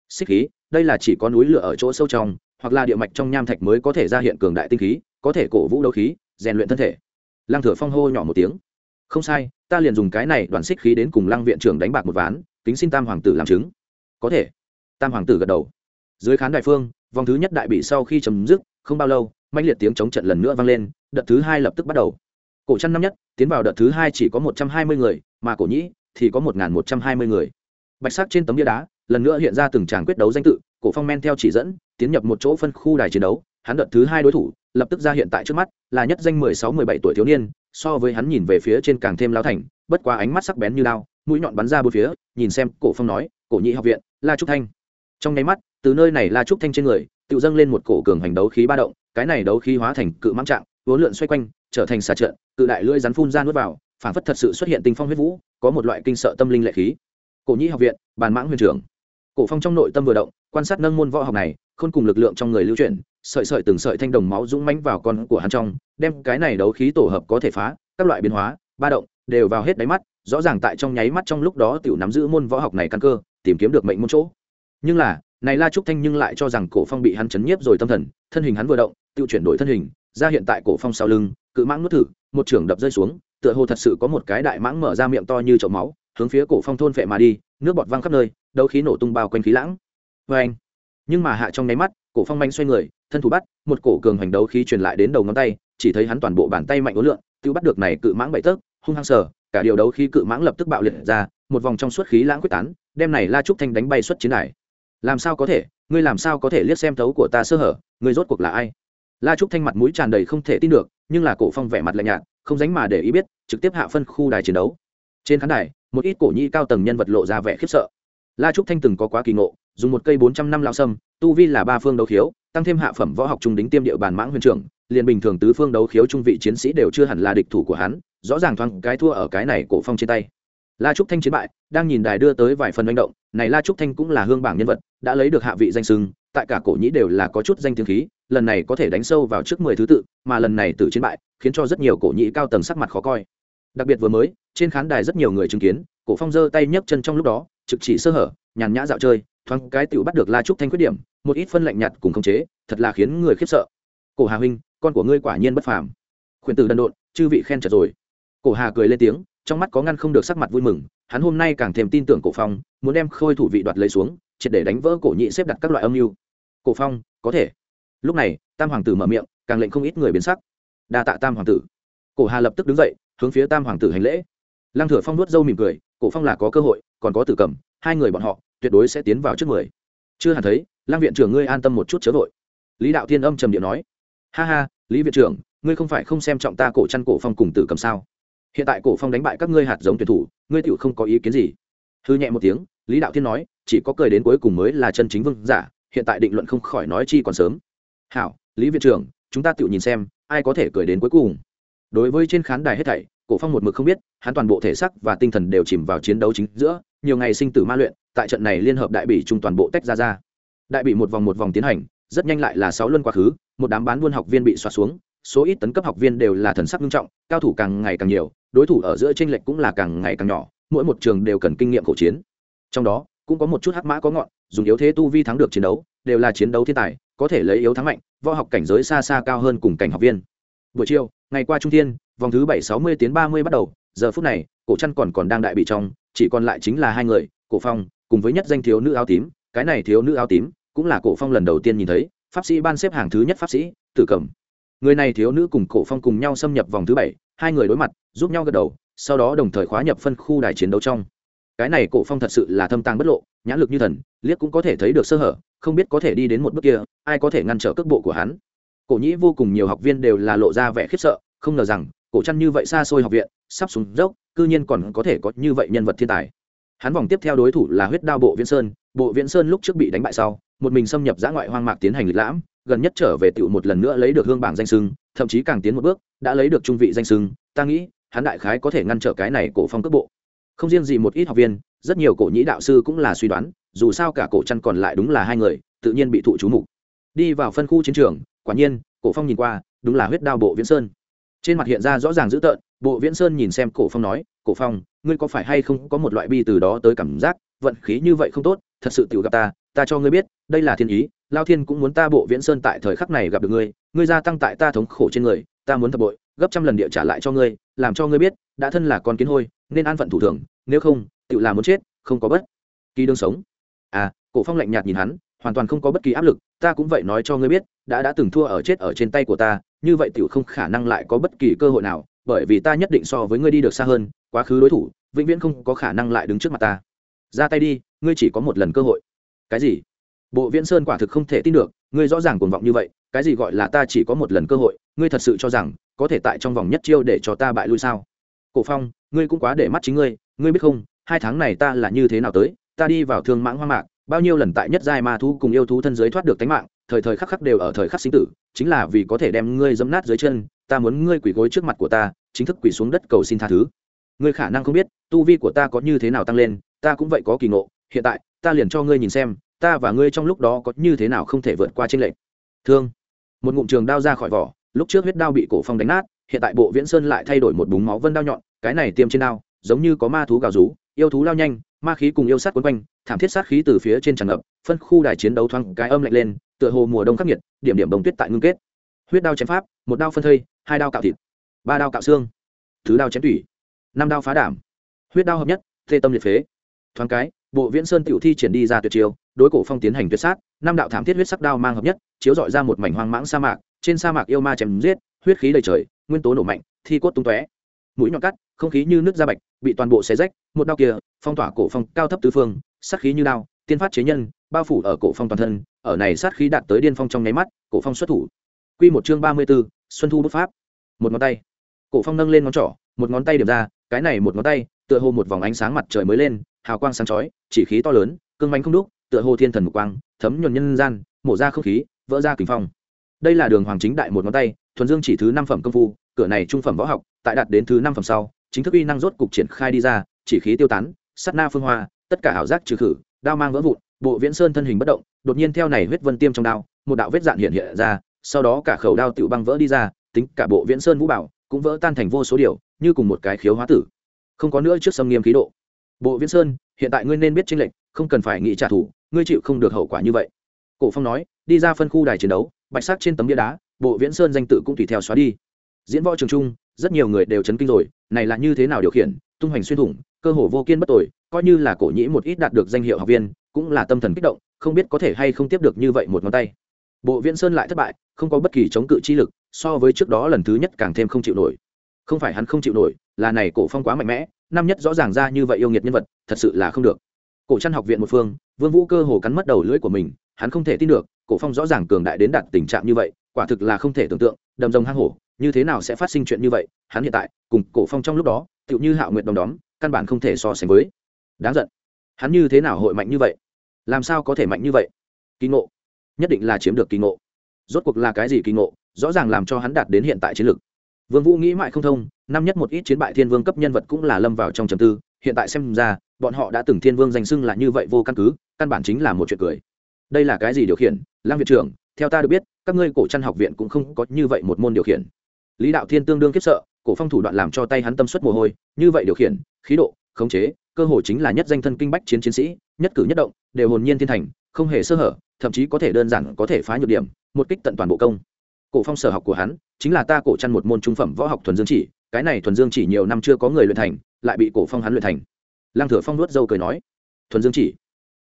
Xích khí, đây là chỉ có núi lửa ở chỗ sâu trong, hoặc là địa mạch trong nham thạch mới có thể ra hiện cường đại tinh khí, có thể cổ vũ đấu khí, rèn luyện thân thể. Lăng thừa phong hô nhỏ một tiếng. Không sai, ta liền dùng cái này đoàn xích khí đến cùng lăng viện trưởng đánh bạc một ván, kính xin tam hoàng tử làm chứng. Có thể. Tam hoàng tử gật đầu. Dưới khán đại phương, vòng thứ nhất đại bị sau khi chấm dứt, không bao lâu mạnh liệt tiếng chống trận lần nữa vang lên, đợt thứ hai lập tức bắt đầu cổ chăn năm nhất, tiến vào đợt thứ hai chỉ có một trăm hai mươi người, mà cổ nhĩ thì có một một trăm hai mươi người bạch sắc trên tấm bia đá, lần nữa hiện ra từng tràng quyết đấu danh tự, cổ phong men theo chỉ dẫn, tiến nhập một chỗ phân khu đài chiến đấu hắn đợt thứ hai đối thủ, lập tức ra hiện tại trước mắt, là nhất danh mười sáu, mười bảy tuổi thiếu niên, so với hắn nhìn về phía trên càng thêm lao thành, bất quá ánh mắt sắc bén như lao mũi nhọn bắn ra bốn phía, nhìn xem cổ phong nói, cổ nhị học viện, la trúc thanh trong nháy mắt, từ nơi này la trúc thanh trên người, tự dâng lên một cổ cường hành đấu khí ba động, cái này đấu khí hóa thành cự mãng trạng, vốn lượn xoay quanh, trở thành xà trợn cự đại lưỡi rắn phun ra nuốt vào phản phất thật sự xuất hiện tình phong huyết vũ, có một loại kinh sợ tâm linh lệ khí. Cổ nhị học viện, bàn mãng huyền trưởng. Cổ phong trong nội tâm vừa động, quan sát nâng môn võ học này, khôn cùng lực lượng trong người lưu chuyển, sợi sợi từng sợi thanh đồng máu dũng mãnh vào con của hắn trong, đem cái này đấu khí tổ hợp có thể phá, các loại biến hóa, ba động, đều vào hết đáy mắt, rõ ràng tại trong nháy mắt trong lúc đó tiểu nắm giữ môn võ học này căn cơ, tìm kiếm được mệnh môn chỗ. Nhưng là, này la trúc thanh nhưng lại cho rằng cổ phong bị hắn chấn nhiếp rồi tâm thần, thân hình hắn vừa động, tự chuyển đổi thân hình, ra hiện tại cổ phong sau lưng, cự mãng nuốt thử một trưởng đập rơi xuống, tựa hồ thật sự có một cái đại mãng mở ra miệng to như chậu máu, hướng phía cổ phong thôn phệ mà đi, nước bọt văng khắp nơi, đấu khí nổ tung bao quanh khí lãng. Vê anh nhưng mà hạ trong nháy mắt, cổ phong manh xoay người, thân thủ bắt, một cổ cường hành đấu khí truyền lại đến đầu ngón tay, chỉ thấy hắn toàn bộ bàn tay mạnh ối lượng tự bắt được này cự mãng bậy tấc, hung hăng sở cả điều đấu khí cự mãng lập tức bạo liệt ra, một vòng trong suốt khí lãng quyết tán, đem này la trúc thanh đánh bay xuất chiến đài. Làm sao có thể? Ngươi làm sao có thể liếc xem thấu của ta sơ hở? Ngươi rốt cuộc là ai? La trúc thanh mặt mũi tràn đầy không thể tin được, nhưng là cổ phong vẻ mặt lạnh nhạt, không dánh mà để ý biết, trực tiếp hạ phân khu đài chiến đấu. Trên khán đài, một ít cổ nhi cao tầng nhân vật lộ ra vẻ khiếp sợ. La trúc thanh từng có quá kỳ ngộ, dùng một cây bốn trăm năm lao sâm, tu vi là ba phương đấu khiếu, tăng thêm hạ phẩm võ học trung đính tiêm địa bàn mãng huyền trưởng, liền bình thường tứ phương đấu khiếu trung vị chiến sĩ đều chưa hẳn là địch thủ của hắn, rõ ràng thoáng cái thua ở cái này cổ phong trên tay. La trúc thanh chiến bại, đang nhìn đài đưa tới vài phần manh động, này la trúc thanh cũng là hương bảng nhân vật, đã lấy được hạ vị danh sưng tại cả cổ nhĩ đều là có chút danh tiếng khí lần này có thể đánh sâu vào trước mười thứ tự, mà lần này tự chiến bại, khiến cho rất nhiều cổ nhĩ cao tầng sắc mặt khó coi. Đặc biệt vừa mới, trên khán đài rất nhiều người chứng kiến, cổ phong giơ tay nhấc chân trong lúc đó, trực chỉ sơ hở, nhàn nhã dạo chơi, thoáng cái tiểu bắt được la trúc thanh khuyết điểm, một ít phân lạnh nhạt cùng khống chế, thật là khiến người khiếp sợ. Cổ hà huynh, con của ngươi quả nhiên bất phàm. Khuyển tử đần độn, chư vị khen chật rồi. Cổ hà cười lên tiếng, trong mắt có ngăn không được sắc mặt vui mừng, hắn hôm nay càng thêm tin tưởng cổ phong, muốn đem khôi thủ vị đoạt lấy xuống, triệt để đánh vỡ cổ nhị xếp đặt các loại âm mưu. Cổ phong, có thể lúc này, tam hoàng tử mở miệng, càng lệnh không ít người biến sắc. Đa tạ tam hoàng tử. Cổ hà lập tức đứng dậy, hướng phía tam hoàng tử hành lễ. Lăng thừa phong nuốt dâu mỉm cười, cổ phong là có cơ hội, còn có tử cầm, hai người bọn họ, tuyệt đối sẽ tiến vào trước mười. Chưa hẳn thấy, lăng viện trưởng ngươi an tâm một chút chớ vội. Lý đạo thiên âm trầm điện nói. Ha ha, lý viện trưởng, ngươi không phải không xem trọng ta cổ chăn cổ phong cùng tử cầm sao? Hiện tại cổ phong đánh bại các ngươi hạt giống tuyển thủ, ngươi tựu không có ý kiến gì? Hư nhẹ một tiếng, lý đạo thiên nói, chỉ có cười đến cuối cùng mới là chân chính vương giả, hiện tại định luận không khỏi nói chi còn sớm hảo, lý viện trưởng, chúng ta tự nhìn xem, ai có thể cười đến cuối cùng. Đối với trên khán đài hết thảy, cổ phong một mực không biết, hắn toàn bộ thể xác và tinh thần đều chìm vào chiến đấu chính giữa, nhiều ngày sinh tử ma luyện, tại trận này liên hợp đại bỉ trung toàn bộ tách ra ra. Đại Bỉ một vòng một vòng tiến hành, rất nhanh lại là sáu luân quá khứ, một đám bán buôn học viên bị xoạt xuống, số ít tấn cấp học viên đều là thần sắc nghiêm trọng, cao thủ càng ngày càng nhiều, đối thủ ở giữa tranh lệch cũng là càng ngày càng nhỏ, mỗi một trường đều cần kinh nghiệm khổ chiến. Trong đó, cũng có một chút hắc mã có ngọn, dùng yếu thế tu vi thắng được chiến đấu đều là chiến đấu thiên tài, có thể lấy yếu thắng mạnh, võ học cảnh giới xa xa cao hơn cùng cảnh học viên. Buổi chiều, ngày qua trung thiên, vòng thứ bảy sáu mươi tiến ba mươi bắt đầu, giờ phút này, cổ chăn còn còn đang đại bị trong, chỉ còn lại chính là hai người, cổ phong, cùng với nhất danh thiếu nữ áo tím. Cái này thiếu nữ áo tím, cũng là cổ phong lần đầu tiên nhìn thấy, pháp sĩ ban xếp hàng thứ nhất pháp sĩ, tử cẩm. Người này thiếu nữ cùng cổ phong cùng nhau xâm nhập vòng thứ bảy, hai người đối mặt, giúp nhau gật đầu, sau đó đồng thời khóa nhập phân khu đài chiến đấu trong. Cái này cổ phong thật sự là thâm tàng bất lộ, nhãn lực như thần, liếc cũng có thể thấy được sơ hở không biết có thể đi đến một bước kia, ai có thể ngăn trở cước bộ của hắn. Cổ nhĩ vô cùng nhiều học viên đều là lộ ra vẻ khiếp sợ, không ngờ rằng, cổ chăn như vậy xa xôi học viện, sắp xuống dốc, cư nhiên còn có thể có như vậy nhân vật thiên tài. Hắn vòng tiếp theo đối thủ là huyết đao bộ viễn sơn. Bộ viễn sơn lúc trước bị đánh bại sau, một mình xâm nhập giã ngoại hoang mạc tiến hành lịch lãm, gần nhất trở về tựu một lần nữa lấy được hương bảng danh sưng thậm chí càng tiến một bước, đã lấy được trung vị danh sưng ta nghĩ, hắn đại khái có thể ngăn trở cái này cổ phong cước bộ. Không riêng gì một ít học viên, rất nhiều cổ nhĩ đạo sư cũng là suy đoán dù sao cả cổ chăn còn lại đúng là hai người, tự nhiên bị thụ chú mục. Đi vào phân khu chiến trường, quả nhiên, cổ phong nhìn qua, đúng là huyết đao bộ viễn sơn. Trên mặt hiện ra rõ ràng dữ tợn, bộ viễn sơn nhìn xem cổ phong nói, cổ phong, ngươi có phải hay không có một loại bi từ đó tới cảm giác, vận khí như vậy không tốt, thật sự tiểu gặp ta ta cho ngươi biết, đây là thiên ý, lao thiên cũng muốn ta bộ viễn sơn tại thời khắc này gặp được ngươi ngươi gia tăng tại ta thống khổ trên người, ta muốn thập bội, gấp trăm lần địa trả lại cho ngươi, làm cho ngươi biết, đã thân là con kiến hôi, nên an phận thủ thường, nếu không tự làm muốn chết, không có bất kỳ đương sống à cổ phong lạnh nhạt nhìn hắn, hoàn toàn không có bất kỳ áp lực, ta cũng vậy nói cho ngươi biết, đã đã từng thua ở chết ở trên tay của ta, như vậy tiểu không khả năng lại có bất kỳ cơ hội nào, bởi vì ta nhất định so với ngươi đi được xa hơn, quá khứ đối thủ, vĩnh viễn không có khả năng lại đứng trước mặt ta. Ra tay đi, ngươi chỉ có một lần cơ hội. Cái gì? Bộ viễn sơn quả thực không thể tin được, ngươi rõ ràng cuồng vọng như vậy, cái gì gọi là ta chỉ có một lần cơ hội, ngươi thật sự cho rằng, có thể tại trong vòng nhất chiêu để cho ta bại lui sao? Cổ phong, ngươi cũng quá để mắt chính ngươi ngươi biết không, hai tháng này ta là như thế nào tới ta đi vào thương mãng hoa mạc, bao nhiêu lần tại nhất giai ma thú cùng yêu thú thân giới thoát được tánh mạng, thời thời khắc khắc đều ở thời khắc sinh tử, chính là vì có thể đem ngươi dẫm nát dưới chân, ta muốn ngươi quỳ gối trước mặt của ta, chính thức quỳ xuống đất cầu xin tha thứ. Ngươi khả năng không biết, tu vi của ta có như thế nào tăng lên, ta cũng vậy có kỳ ngộ, hiện tại, ta liền cho ngươi nhìn xem, ta và ngươi trong lúc đó có như thế nào không thể vượt qua trên lệnh thương. Một ngụm trường đao ra khỏi vỏ, lúc trước huyết đao bị cổ phong đánh nát, hiện tại bộ viễn sơn lại thay đổi một búng máu vân đao nhọn, cái này tiêm trên đao, giống như có ma thú gào rú, yêu thú lao nhanh ma khí cùng yêu sát quấn quanh, thảm thiết sát khí từ phía trên tràn ngập, phân khu đài chiến đấu thoáng cái âm lạnh lên, tựa hồ mùa đông khắc nghiệt, điểm điểm đồng tuyết tại ngưng kết. Huyết đao chém pháp, một đao phân thây, hai đao cạo thịt, ba đao cạo xương, thứ đao chém tủy, năm đao phá đảm. Huyết đao hợp nhất thê tâm liệt phế. Thoáng cái, bộ viễn sơn tiểu thi triển đi ra tuyệt chiêu, đối cổ phong tiến hành tuyệt sát, năm đạo thảm thiết huyết sắc đao mang hợp nhất, chiếu dọi ra một mảnh hoang mãng sa mạc, trên sa mạc yêu ma chém giết, huyết khí đầy trời, nguyên tố nổ mạnh, thi cốt tung tóe. Mũi nhọn cắt không khí như nước da bạch bị toàn bộ xé rách một đao kia phong tỏa cổ phong cao thấp tứ phương sát khí như đao tiên phát chế nhân bao phủ ở cổ phong toàn thân ở này sát khí đạt tới điên phong trong nháy mắt cổ phong xuất thủ. Quy một chương ba mươi 34, xuân thu bút pháp. Một ngón tay. Cổ phong nâng lên ngón trỏ một ngón tay điểm ra cái này một ngón tay tựa hồ một vòng ánh sáng mặt trời mới lên hào quang sáng chói chỉ khí to lớn cương manh không đúc tựa hồ thiên thần một quang thấm nhuần nhân gian mổ ra không khí vỡ ra kính phong. Đây là đường hoàng chính đại một ngón tay thuần dương chỉ thứ năm phẩm công phu cửa này trung phẩm võ học tại đạt đến thứ năm phẩm sau chính thức uy năng rốt cục triển khai đi ra, chỉ khí tiêu tán sắt na phương hoa, tất cả ảo giác trừ khử, đao mang vỡ vụn, bộ viễn sơn thân hình bất động, đột nhiên theo này huyết vân tiêm trong đao, một đạo vết dạn hiện hiện ra, sau đó cả khẩu đao tựu băng vỡ đi ra, tính cả bộ viễn sơn vũ bảo cũng vỡ tan thành vô số điều, như cùng một cái khiếu hóa tử. Không có nữa trước xâm nghiêm khí độ. Bộ viễn sơn, hiện tại ngươi nên biết tranh lệnh không cần phải nghĩ trả thù, ngươi chịu không được hậu quả như vậy. Cổ phong nói, đi ra phân khu đài chiến đấu, bạch sắc trên tấm bia đá, bộ viễn sơn danh tự cũng tùy theo xóa đi. Diễn võ trường trung rất nhiều người đều chấn kinh rồi, này là như thế nào điều khiển, tung hoành xuyên thủng, cơ hồ vô kiên bất tội coi như là cổ nhĩ một ít đạt được danh hiệu học viên, cũng là tâm thần kích động, không biết có thể hay không tiếp được như vậy một ngón tay. Bộ viễn sơn lại thất bại, không có bất kỳ chống cự chi lực, so với trước đó lần thứ nhất càng thêm không chịu nổi. Không phải hắn không chịu nổi, là này cổ phong quá mạnh mẽ, năm nhất rõ ràng ra như vậy yêu nghiệt nhân vật, thật sự là không được. Cổ chăn học viện một phương, vương vũ cơ hồ cắn mất đầu lưỡi của mình, hắn không thể tin được, cổ phong rõ ràng cường đại đến đạt tình trạng như vậy quả thực là không thể tưởng tượng, đầm rồng hang hổ, như thế nào sẽ phát sinh chuyện như vậy, hắn hiện tại, cùng cổ phong trong lúc đó, tựu như hạo nguyệt đồng đóm, căn bản không thể so sánh với. Đáng giận. Hắn như thế nào hội mạnh như vậy? Làm sao có thể mạnh như vậy? Kỳ ngộ. Nhất định là chiếm được kỳ ngộ. Rốt cuộc là cái gì kỳ ngộ? Rõ ràng làm cho hắn đạt đến hiện tại chiến lược. Vương vũ nghĩ mãi không thông, năm nhất một ít chiến bại thiên vương cấp nhân vật cũng là lâm vào trong trầm tư. Hiện tại xem ra, bọn họ đã từng thiên vương danh xưng là như vậy vô căn cứ, căn bản chính là một chuyện cười. Đây là cái gì điều khiển? Lang viện trưởng theo ta được biết, các ngươi cổ trăn học viện cũng không có như vậy một môn điều khiển. Lý đạo thiên tương đương kiếp sợ, cổ phong thủ đoạn làm cho tay hắn tâm suất mồ hôi, như vậy điều khiển, khí độ, khống chế, cơ hội chính là nhất danh thân kinh bách chiến chiến sĩ, nhất cử nhất động, đều hồn nhiên thiên thành, không hề sơ hở, thậm chí có thể đơn giản có thể phá nhược điểm, một kích tận toàn bộ công. Cổ phong sở học của hắn, chính là ta cổ chăn một môn trung phẩm võ học thuần dương chỉ, cái này thuần dương chỉ nhiều năm chưa có người luyện thành, lại bị cổ phong hắn luyện thành. Lăng thừa phong nuốt dâu cười nói, thuần dương chỉ?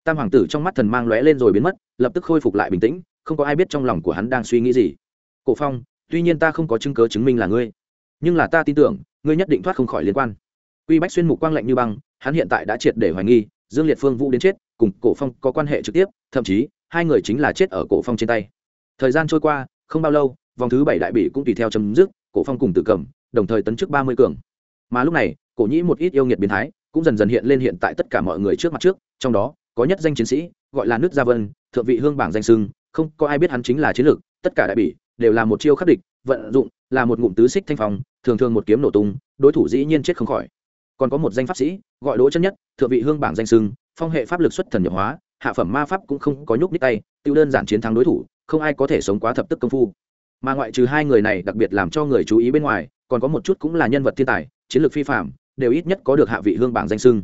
Tam hoàng tử trong mắt thần mang lóe lên rồi biến mất, lập tức khôi phục lại bình tĩnh không có ai biết trong lòng của hắn đang suy nghĩ gì. Cổ phong, tuy nhiên ta không có chứng cớ chứng minh là ngươi, nhưng là ta tin tưởng, ngươi nhất định thoát không khỏi liên quan. Quy bách xuyên mục quang lạnh như băng, hắn hiện tại đã triệt để hoài nghi, dương liệt phương vũ đến chết, cùng cổ phong có quan hệ trực tiếp, thậm chí, hai người chính là chết ở cổ phong trên tay. Thời gian trôi qua, không bao lâu, vòng thứ bảy đại bỉ cũng tùy theo chấm dứt, cổ phong cùng tự cầm, đồng thời tấn chức ba mươi cường. Mà lúc này, cổ nhĩ một ít yêu nghiệt biến thái, cũng dần dần hiện lên hiện tại tất cả mọi người trước mặt trước, trong đó, có nhất danh chiến sĩ, gọi là nước gia vân, thượng vị hương bảng danh sưng không có ai biết hắn chính là chiến lược, tất cả đại bỉ đều là một chiêu khắc địch, vận dụng là một ngụm tứ xích thanh phong, thường thường một kiếm nổ tung, đối thủ dĩ nhiên chết không khỏi. Còn có một danh pháp sĩ, gọi đỗ chân nhất, thượng vị hương bảng danh sưng phong hệ pháp lực xuất thần nhập hóa, hạ phẩm ma pháp cũng không có nhúc nhích tay, tiêu đơn giản chiến thắng đối thủ, không ai có thể sống quá thập tức công phu. Mà ngoại trừ hai người này đặc biệt làm cho người chú ý bên ngoài, còn có một chút cũng là nhân vật thiên tài, chiến lược phi phạm đều ít nhất có được hạ vị hương bảng danh sưng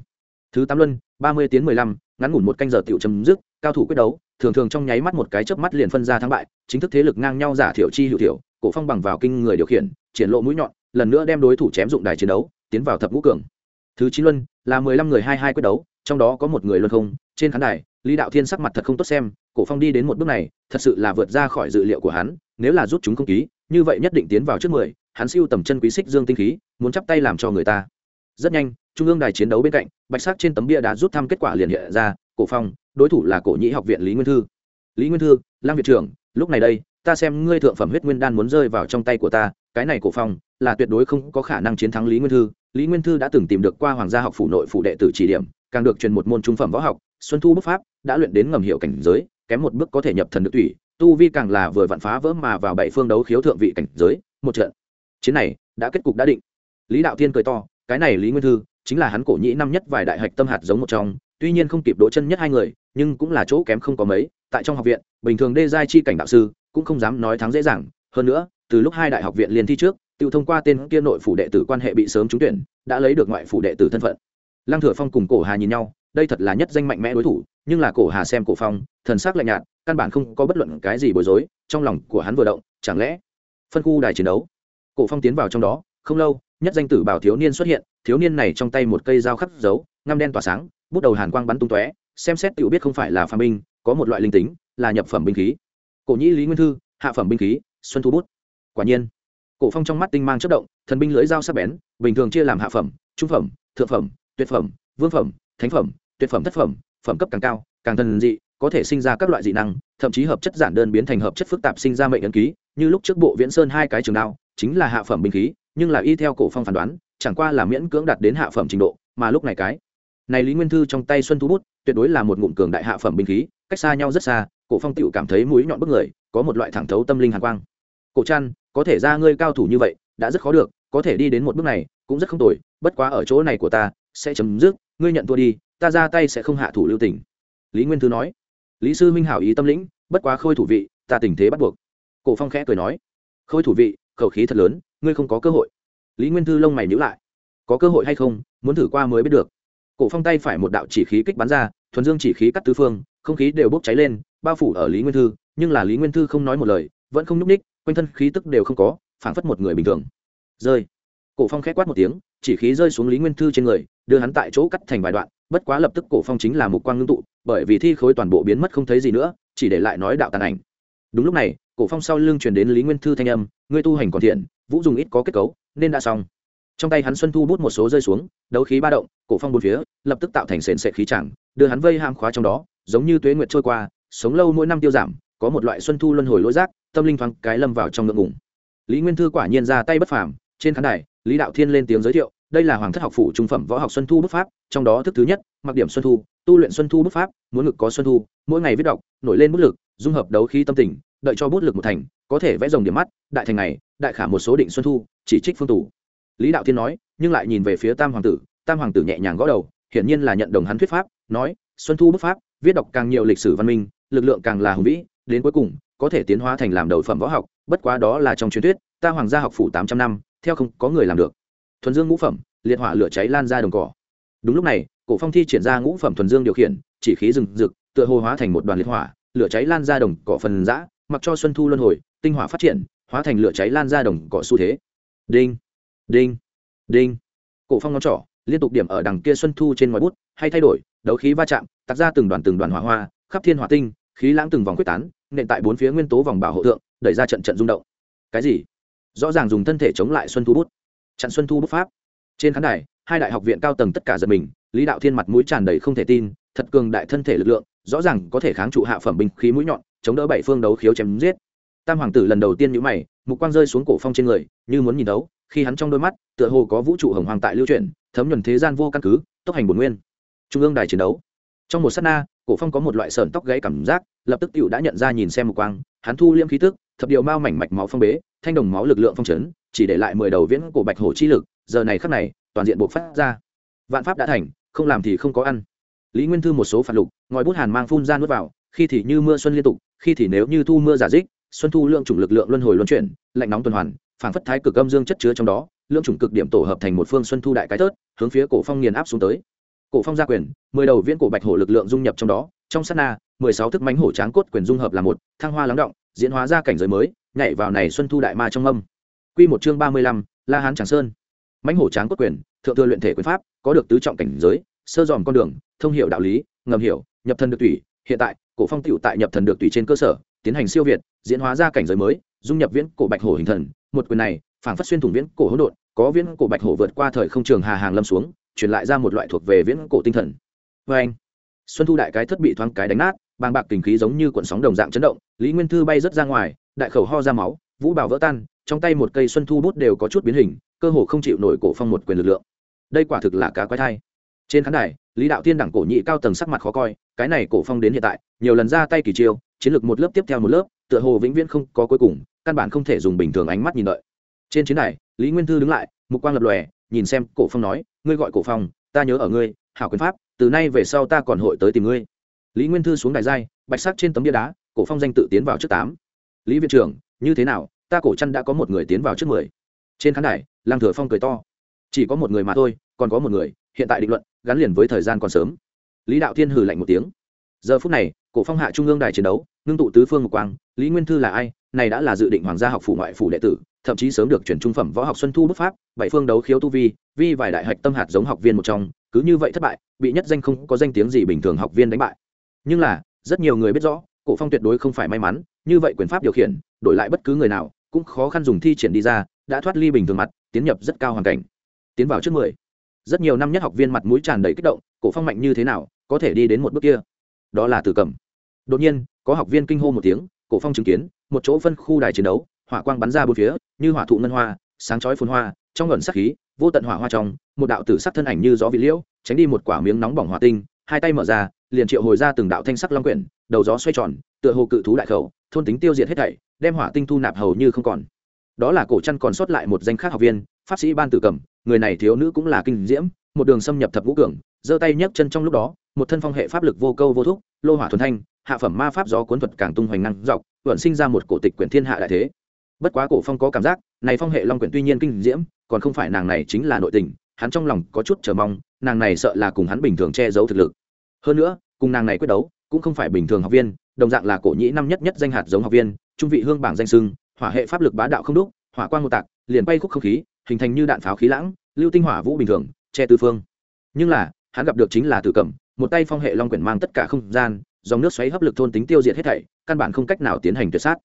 thứ tám luân, ba mươi tiếng mười lăm, ngắn ngủn một canh giờ tiểu chấm dứt, cao thủ quyết đấu thường thường trong nháy mắt một cái chớp mắt liền phân ra thắng bại, chính thức thế lực ngang nhau giả thiểu chi hữu thiểu, cổ phong bằng vào kinh người điều khiển, triển lộ mũi nhọn, lần nữa đem đối thủ chém dụng đài chiến đấu, tiến vào thập ngũ cường. Thứ chín luân, là mười lăm người hai hai quyết đấu, trong đó có một người luân không, trên khán đài, lý đạo thiên sắc mặt thật không tốt xem, cổ phong đi đến một bước này, thật sự là vượt ra khỏi dự liệu của hắn, nếu là rút chúng không ký, như vậy nhất định tiến vào trước mười, hắn siêu tầm chân quý xích dương tinh khí, muốn chắp tay làm cho người ta. Rất nhanh, trung ương đài chiến đấu bên cạnh, bạch sắc trên tấm bia đã rút thăm kết quả liền hiện ra cổ phong, đối thủ là cổ nhĩ học viện lý nguyên thư. Lý nguyên thư lang viện trưởng, lúc này đây, ta xem ngươi thượng phẩm huyết nguyên đan muốn rơi vào trong tay của ta, cái này cổ phong, là tuyệt đối không có khả năng chiến thắng lý nguyên thư. Lý nguyên thư đã từng tìm được qua hoàng gia học phủ nội phủ đệ tử chỉ điểm, càng được truyền một môn trung phẩm võ học, xuân thu bức pháp, đã luyện đến ngầm hiệu cảnh giới, kém một bước có thể nhập thần được thủy tu vi càng là vừa vặn phá vỡ mà vào bảy phương đấu khiếu thượng vị cảnh giới, một trận. Chiến này, đã kết cục đã định. Lý đạo thiên cười to, cái này lý nguyên thư, chính là hắn cổ nhĩ năm nhất vài đại hạch tâm hạt giống một trong tuy nhiên không kịp đỗ chân nhất hai người, nhưng cũng là chỗ kém không có mấy. Tại trong học viện, bình thường đê giai chi cảnh đạo sư cũng không dám nói thắng dễ dàng. Hơn nữa, từ lúc hai đại học viện liên thi trước, tự thông qua tên kia nội phủ đệ tử quan hệ bị sớm trúng tuyển, đã lấy được ngoại phủ đệ tử thân phận. Lăng thừa phong cùng cổ hà nhìn nhau, đây thật là nhất danh mạnh mẽ đối thủ, nhưng là cổ hà xem cổ phong, thần sắc lạnh nhạt, căn bản không có bất luận cái gì bối rối, trong lòng của hắn vừa động, chẳng lẽ phân khu đài chiến đấu? Cổ phong tiến vào trong đó, không lâu, nhất danh tử bảo thiếu niên xuất hiện, thiếu niên này trong tay một cây dao khắc dấu, ngăm đen tỏa sáng bút đầu hàn quang bắn tung tóe, xem xét tự biết không phải là phàm binh, có một loại linh tính, là nhập phẩm binh khí. Cổ nhĩ lý nguyên thư, hạ phẩm binh khí, xuân thu bút. Quả nhiên, cổ phong trong mắt tinh mang chất động, thần binh lưỡi dao sắc bén, bình thường chia làm hạ phẩm, trung phẩm, thượng phẩm, tuyệt phẩm, vương phẩm, thánh phẩm, tuyệt phẩm thất phẩm phẩm cấp càng cao, càng thần dị, có thể sinh ra các loại dị năng, thậm chí hợp chất giản đơn biến thành hợp chất phức tạp sinh ra mệnh ấn ký, như lúc trước bộ viễn sơn hai cái trường đao, chính là hạ phẩm binh khí, nhưng là y theo cổ phong phán đoán, chẳng qua là miễn cưỡng đạt đến hạ phẩm trình độ, mà lúc này cái này lý nguyên thư trong tay xuân thu bút, tuyệt đối là một ngụm cường đại hạ phẩm binh khí, cách xa nhau rất xa, cổ phong tựu cảm thấy mũi nhọn bức người, có một loại thẳng thấu tâm linh hàn quang. Cổ trăn, có thể ra ngươi cao thủ như vậy, đã rất khó được, có thể đi đến một bước này, cũng rất không tồi, bất quá ở chỗ này của ta, sẽ chấm dứt, ngươi nhận thua đi, ta ra tay sẽ không hạ thủ lưu tình. Lý nguyên thư nói. Lý sư minh hảo ý tâm lĩnh, bất quá khôi thủ vị, ta tình thế bắt buộc. Cổ phong khẽ cười nói. Khôi thủ vị, khẩu khí thật lớn, ngươi không có cơ hội. Lý nguyên thư lông mày nhữ lại. Có cơ hội hay không, muốn thử qua mới biết được cổ phong tay phải một đạo chỉ khí kích bắn ra, thuần dương chỉ khí cắt tứ phương, không khí đều bốc cháy lên, bao phủ ở lý nguyên thư, nhưng là lý nguyên thư không nói một lời, vẫn không nhúc ních quanh thân khí tức đều không có, phảng phất một người bình thường. Rơi. Cổ phong khẽ quát một tiếng, chỉ khí rơi xuống lý nguyên thư trên người, đưa hắn tại chỗ cắt thành vài đoạn, bất quá lập tức cổ phong chính là mục quang ngưng tụ, bởi vì thi khối toàn bộ biến mất không thấy gì nữa, chỉ để lại nói đạo tàn ảnh. Đúng lúc này, cổ phong sau lưng truyền đến lý nguyên thư thanh âm, ngươi tu hành còn thiện, vũ dùng ít có kết cấu, nên đã xong trong tay hắn xuân thu bút một số rơi xuống, đấu khí ba động, cổ phong bốn phía, lập tức tạo thành sền sệt khí chẳng, đưa hắn vây ham khóa trong đó, giống như tuế nguyệt trôi qua, sống lâu mỗi năm tiêu giảm, có một loại xuân thu luân hồi lỗi rác tâm linh thoáng cái lâm vào trong ngượng ngùng. Lý nguyên thư quả nhiên ra tay bất phàm, trên khán đài, lý đạo thiên lên tiếng giới thiệu, đây là hoàng thất học phủ trung phẩm võ học xuân thu bút pháp, trong đó thức thứ nhất, mặc điểm xuân thu, tu luyện xuân thu bút pháp, muốn ngực có xuân thu, mỗi ngày viết đọc, nổi lên bút lực, dung hợp đấu khí tâm tình, đợi cho bút lực một thành, có thể vẽ rồng điểm mắt, đại thành này đại khả một số định xuân thu, chỉ trích phương tủ lý đạo thiên nói, nhưng lại nhìn về phía tam hoàng tử, tam hoàng tử nhẹ nhàng gõ đầu, hiển nhiên là nhận đồng hắn thuyết pháp, nói, xuân thu bức pháp, viết đọc càng nhiều lịch sử văn minh, lực lượng càng là hùng vĩ, đến cuối cùng, có thể tiến hóa thành làm đầu phẩm võ học, bất quá đó là trong truyền thuyết, ta hoàng gia học phủ tám trăm năm, theo không có người làm được. Thuần dương ngũ phẩm, liệt hỏa lửa cháy lan ra đồng cỏ. Đúng lúc này, cổ phong thi triển ra ngũ phẩm thuần dương điều khiển, chỉ khí rừng rực, tựa hồ hóa thành một đoàn liệt hỏa, lửa cháy lan ra đồng cỏ phần dã mặc cho xuân thu luân hồi, tinh hỏa phát triển, hóa thành lửa cháy lan ra đồng cỏ xu thế. Đinh đinh. Đinh. Cổ phong ngón trỏ, liên tục điểm ở đằng kia xuân thu trên ngòi bút, hay thay đổi, đấu khí va chạm, tạc ra từng đoàn từng đoàn hỏa hoa, khắp thiên hỏa tinh, khí lãng từng vòng quyết tán, nện tại bốn phía nguyên tố vòng bảo hộ tượng đẩy ra trận trận rung động. Cái gì? Rõ ràng dùng thân thể chống lại xuân thu bút. Chặn xuân thu bút pháp. Trên khán đài, hai đại học viện cao tầng tất cả giật mình, lý đạo thiên mặt mũi tràn đầy không thể tin, thật cường đại thân thể lực lượng, rõ ràng có thể kháng trụ hạ phẩm binh khí mũi nhọn, chống đỡ bảy phương đấu khiếu chém giết. Tam hoàng tử lần đầu tiên nhũ mày, mục quang rơi xuống cổ phong trên người, như muốn nhìn đấu khi hắn trong đôi mắt tựa hồ có vũ trụ hồng hoàng tại lưu truyền, thấm nhuần thế gian vô căn cứ tốc hành bổn nguyên. Trung ương đài chiến đấu. Trong một sát na cổ phong có một loại sờn tóc gãy cảm giác lập tức tựu đã nhận ra nhìn xem một quang hắn thu liễm khí tức thập điều mao mảnh mạch máu phong bế thanh đồng máu lực lượng phong chấn chỉ để lại mười đầu viễn cổ bạch hổ chi lực giờ này khắc này toàn diện buộc phát ra. Vạn pháp đã thành không làm thì không có ăn. Lý nguyên thư một số phạt lục ngòi bút hàn mang phun ra nuốt vào khi thì như mưa xuân liên tục khi thì nếu như thu mưa giả dích xuân thu lượng chủng lực lượng luân hồi luân chuyển lạnh nóng tuần hoàn phảng phất thái cực âm dương chất chứa trong đó lượng chủng cực điểm tổ hợp thành một phương xuân thu đại cái tớt, hướng phía cổ phong nghiền áp xuống tới. Cổ phong gia quyền, mười đầu viễn cổ bạch hổ lực lượng dung nhập trong đó, trong sát na, mười sáu thức mánh hổ tráng cốt quyền dung hợp là một, thăng hoa lắng động, diễn hóa ra cảnh giới mới, nhảy vào này xuân thu đại ma trong âm. Quy một chương ba mươi lăm, la hán tràng sơn. Mánh hổ tráng cốt quyền, thượng thừa luyện thể quyền pháp, có được tứ trọng cảnh giới, sơ dòm con đường, thông hiểu đạo lý, ngầm hiểu, nhập thần được tùy. Hiện tại, cổ phong tiểu tại nhập thần được tùy trên cơ sở, tiến hành siêu việt, diễn hóa ra cảnh giới mới, dung nhập viễn cổ bạch hổ hình thần một quyền này, phảng phất xuyên thủng viễn cổ hỗn độn, có viễn cổ bạch hổ vượt qua thời không trường hà hàng lâm xuống, truyền lại ra một loại thuộc về viễn cổ tinh thần. Vê anh, xuân thu đại cái thất bị thoáng cái đánh nát, bàng bạc tình khí giống như cuộn sóng đồng dạng chấn động, lý nguyên thư bay rớt ra ngoài, đại khẩu ho ra máu, vũ bảo vỡ tan, trong tay một cây xuân thu bút đều có chút biến hình, cơ hồ không chịu nổi cổ phong một quyền lực lượng. Đây quả thực là cá quái thai. Trên khán đài, lý đạo thiên đẳng cổ nhị cao tầng sắc mặt khó coi, cái này cổ phong đến hiện tại, nhiều lần ra tay kỳ chiêu, chiến lược một lớp tiếp theo một lớp, tựa hồ vĩnh viễn không có cuối cùng căn bản không thể dùng bình thường ánh mắt nhìn đợi. Trên chiến đài, lý nguyên thư đứng lại, mục quang lập lòe, nhìn xem cổ phong nói, ngươi gọi cổ phong, ta nhớ ở ngươi, hảo quyền pháp, từ nay về sau ta còn hội tới tìm ngươi. Lý nguyên thư xuống đài giai, bạch sắc trên tấm bia đá, cổ phong danh tự tiến vào trước tám. Lý viện trưởng, như thế nào, ta cổ chăn đã có một người tiến vào trước mười. Trên khán đài lang thừa phong cười to. Chỉ có một người mà thôi, còn có một người, hiện tại định luận, gắn liền với thời gian còn sớm. Lý đạo thiên hừ lạnh một tiếng. Giờ phút này, cổ phong hạ trung ương đài chiến đấu, ngưng tụ tứ phương một quang, lý nguyên thư là ai này đã là dự định hoàng gia học phủ ngoại phủ đệ tử, thậm chí sớm được chuyển trung phẩm võ học xuân thu bức pháp, bảy phương đấu khiếu tu vi vi vài đại hạch tâm hạt giống học viên một trong, cứ như vậy thất bại, bị nhất danh không có danh tiếng gì bình thường học viên đánh bại. Nhưng là, rất nhiều người biết rõ, cổ phong tuyệt đối không phải may mắn, như vậy quyền pháp điều khiển, đổi lại bất cứ người nào, cũng khó khăn dùng thi triển đi ra, đã thoát ly bình thường mặt, tiến nhập rất cao hoàn cảnh. Tiến vào trước mười, rất nhiều năm nhất học viên mặt mũi tràn đầy kích động, cổ phong mạnh như thế nào, có thể đi đến một bước kia? Đó là từ cầm. Đột nhiên, có học viên kinh hô một tiếng, cổ phong chứng kiến một chỗ phân khu đài chiến đấu, hỏa quang bắn ra bốn phía, như hỏa thụ ngân hoa, sáng chói phun hoa, trong ngẩn sắc khí, vô tận hỏa hoa trong, một đạo tử sắc thân ảnh như gió vị liễu, tránh đi một quả miếng nóng bỏng hỏa tinh, hai tay mở ra, liền triệu hồi ra từng đạo thanh sắc long quyển, đầu gió xoay tròn, tựa hồ cự thú đại khẩu, thôn tính tiêu diệt hết thảy, đem hỏa tinh thu nạp hầu như không còn. Đó là cổ chân còn sót lại một danh khác học viên, pháp sĩ ban tử cầm, người này thiếu nữ cũng là kinh diễm, một đường xâm nhập thập ngũ cường, giơ tay nhấc chân trong lúc đó, một thân phong hệ pháp lực vô câu vô thúc, lô hỏa thuần thanh, hạ phẩm ma pháp gió cuốn thuật càng tung hoành năng dọc vận sinh ra một cổ tịch quyển thiên hạ đại thế. Bất quá cổ phong có cảm giác, này phong hệ long quyển tuy nhiên kinh diễm, còn không phải nàng này chính là nội tình, hắn trong lòng có chút chờ mong, nàng này sợ là cùng hắn bình thường che giấu thực lực. Hơn nữa, cùng nàng này quyết đấu, cũng không phải bình thường học viên, đồng dạng là cổ nhĩ năm nhất nhất danh hạt giống học viên, trung vị hương bảng danh sưng, hỏa hệ pháp lực bá đạo không đúc, hỏa quang một tạc, liền bay khúc không khí, hình thành như đạn pháo khí lãng, lưu tinh hỏa vũ bình thường, che tư phương. Nhưng là, hắn gặp được chính là tử cẩm, một tay phong hệ long quyển mang tất cả không gian, dòng nước xoáy hấp lực thôn tính tiêu diệt hết thảy căn bản không cách nào tiến hành tuyệt sát.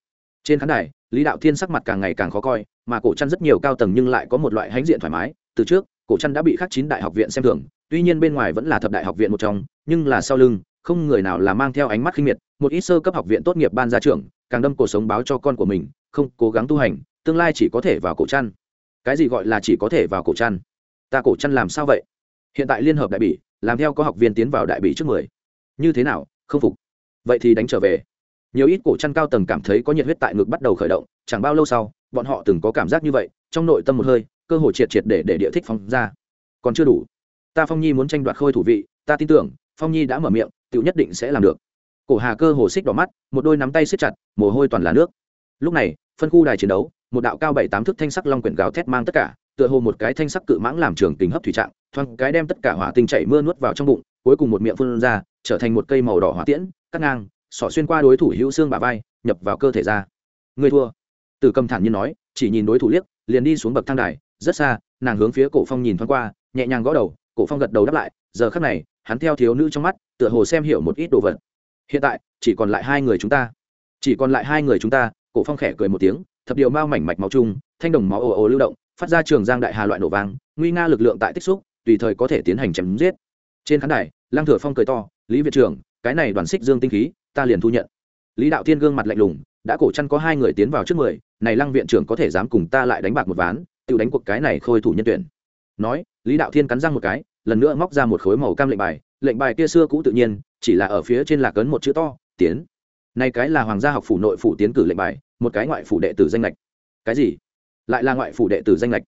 Trên khán đài, lý đạo thiên sắc mặt càng ngày càng khó coi, mà cổ chăn rất nhiều cao tầng nhưng lại có một loại hãnh diện thoải mái. Từ trước, cổ chăn đã bị khắc chín đại học viện xem thường, tuy nhiên bên ngoài vẫn là thập đại học viện một trong, nhưng là sau lưng, không người nào là mang theo ánh mắt khinh miệt, một ít sơ cấp học viện tốt nghiệp ban ra trường càng đâm cuộc sống báo cho con của mình, không cố gắng tu hành, tương lai chỉ có thể vào cổ chăn. Cái gì gọi là chỉ có thể vào cổ chăn? Ta cổ chăn làm sao vậy? Hiện tại liên hợp đại bỉ, làm theo có học viên tiến vào đại bỉ trước mười. Như thế nào? Không phục. Vậy thì đánh trở về nhiều ít cổ chăn cao tầng cảm thấy có nhiệt huyết tại ngực bắt đầu khởi động, chẳng bao lâu sau, bọn họ từng có cảm giác như vậy, trong nội tâm một hơi, cơ hội triệt triệt để để địa thích phong ra. Còn chưa đủ. Ta phong nhi muốn tranh đoạt khôi thủ vị, ta tin tưởng, phong nhi đã mở miệng tự nhất định sẽ làm được. Cổ hà cơ hồ xích đỏ mắt, một đôi nắm tay siết chặt, mồ hôi toàn là nước. Lúc này, phân khu đài chiến đấu, một đạo cao bảy tám thước thanh sắc long quyển gáo thét mang tất cả, tựa hồ một cái thanh sắc cự mãng làm trường tình hấp thủy trạng, thoáng cái đem tất cả hỏa tinh chảy mưa nuốt vào trong bụng, cuối cùng một miệng phun ra, trở thành một cây màu đỏ hỏa tiễn, cắt ngang xỏ xuyên qua đối thủ hữu xương bà vai, nhập vào cơ thể ra. Người thua. Tử cầm thản nhiên nói, chỉ nhìn đối thủ liếc, liền đi xuống bậc thang đài, rất xa, nàng hướng phía cổ phong nhìn thoáng qua, nhẹ nhàng gõ đầu, cổ phong gật đầu đáp lại, giờ khắc này, hắn theo thiếu nữ trong mắt, tựa hồ xem hiểu một ít đồ vật. Hiện tại, chỉ còn lại hai người chúng ta. Chỉ còn lại hai người chúng ta, cổ phong khẽ cười một tiếng, thập điều mao mảnh mạch máu chung, thanh đồng máu ồ ồ lưu động, phát ra trường giang đại hà loại nổ vang, nguy nga lực lượng tại tích xúc, tùy thời có thể tiến hành chém giết. Trên khán đài lang thừa phong cười to, lý viện trưởng, cái này đoàn xích dương tinh khí ta liền thu nhận. Lý đạo thiên gương mặt lạnh lùng, đã cổ chăn có hai người tiến vào trước mười, này lăng viện trưởng có thể dám cùng ta lại đánh bạc một ván, tự đánh cuộc cái này khôi thủ nhân tuyển. Nói, lý đạo thiên cắn răng một cái, lần nữa móc ra một khối màu cam lệnh bài lệnh bài kia xưa cũ tự nhiên, chỉ là ở phía trên lạc ấn một chữ to, tiến. Nay cái là hoàng gia học phủ nội phủ tiến cử lệnh bài, một cái ngoại phủ đệ tử danh lệch cái gì? Lại là ngoại phủ đệ tử danh lệch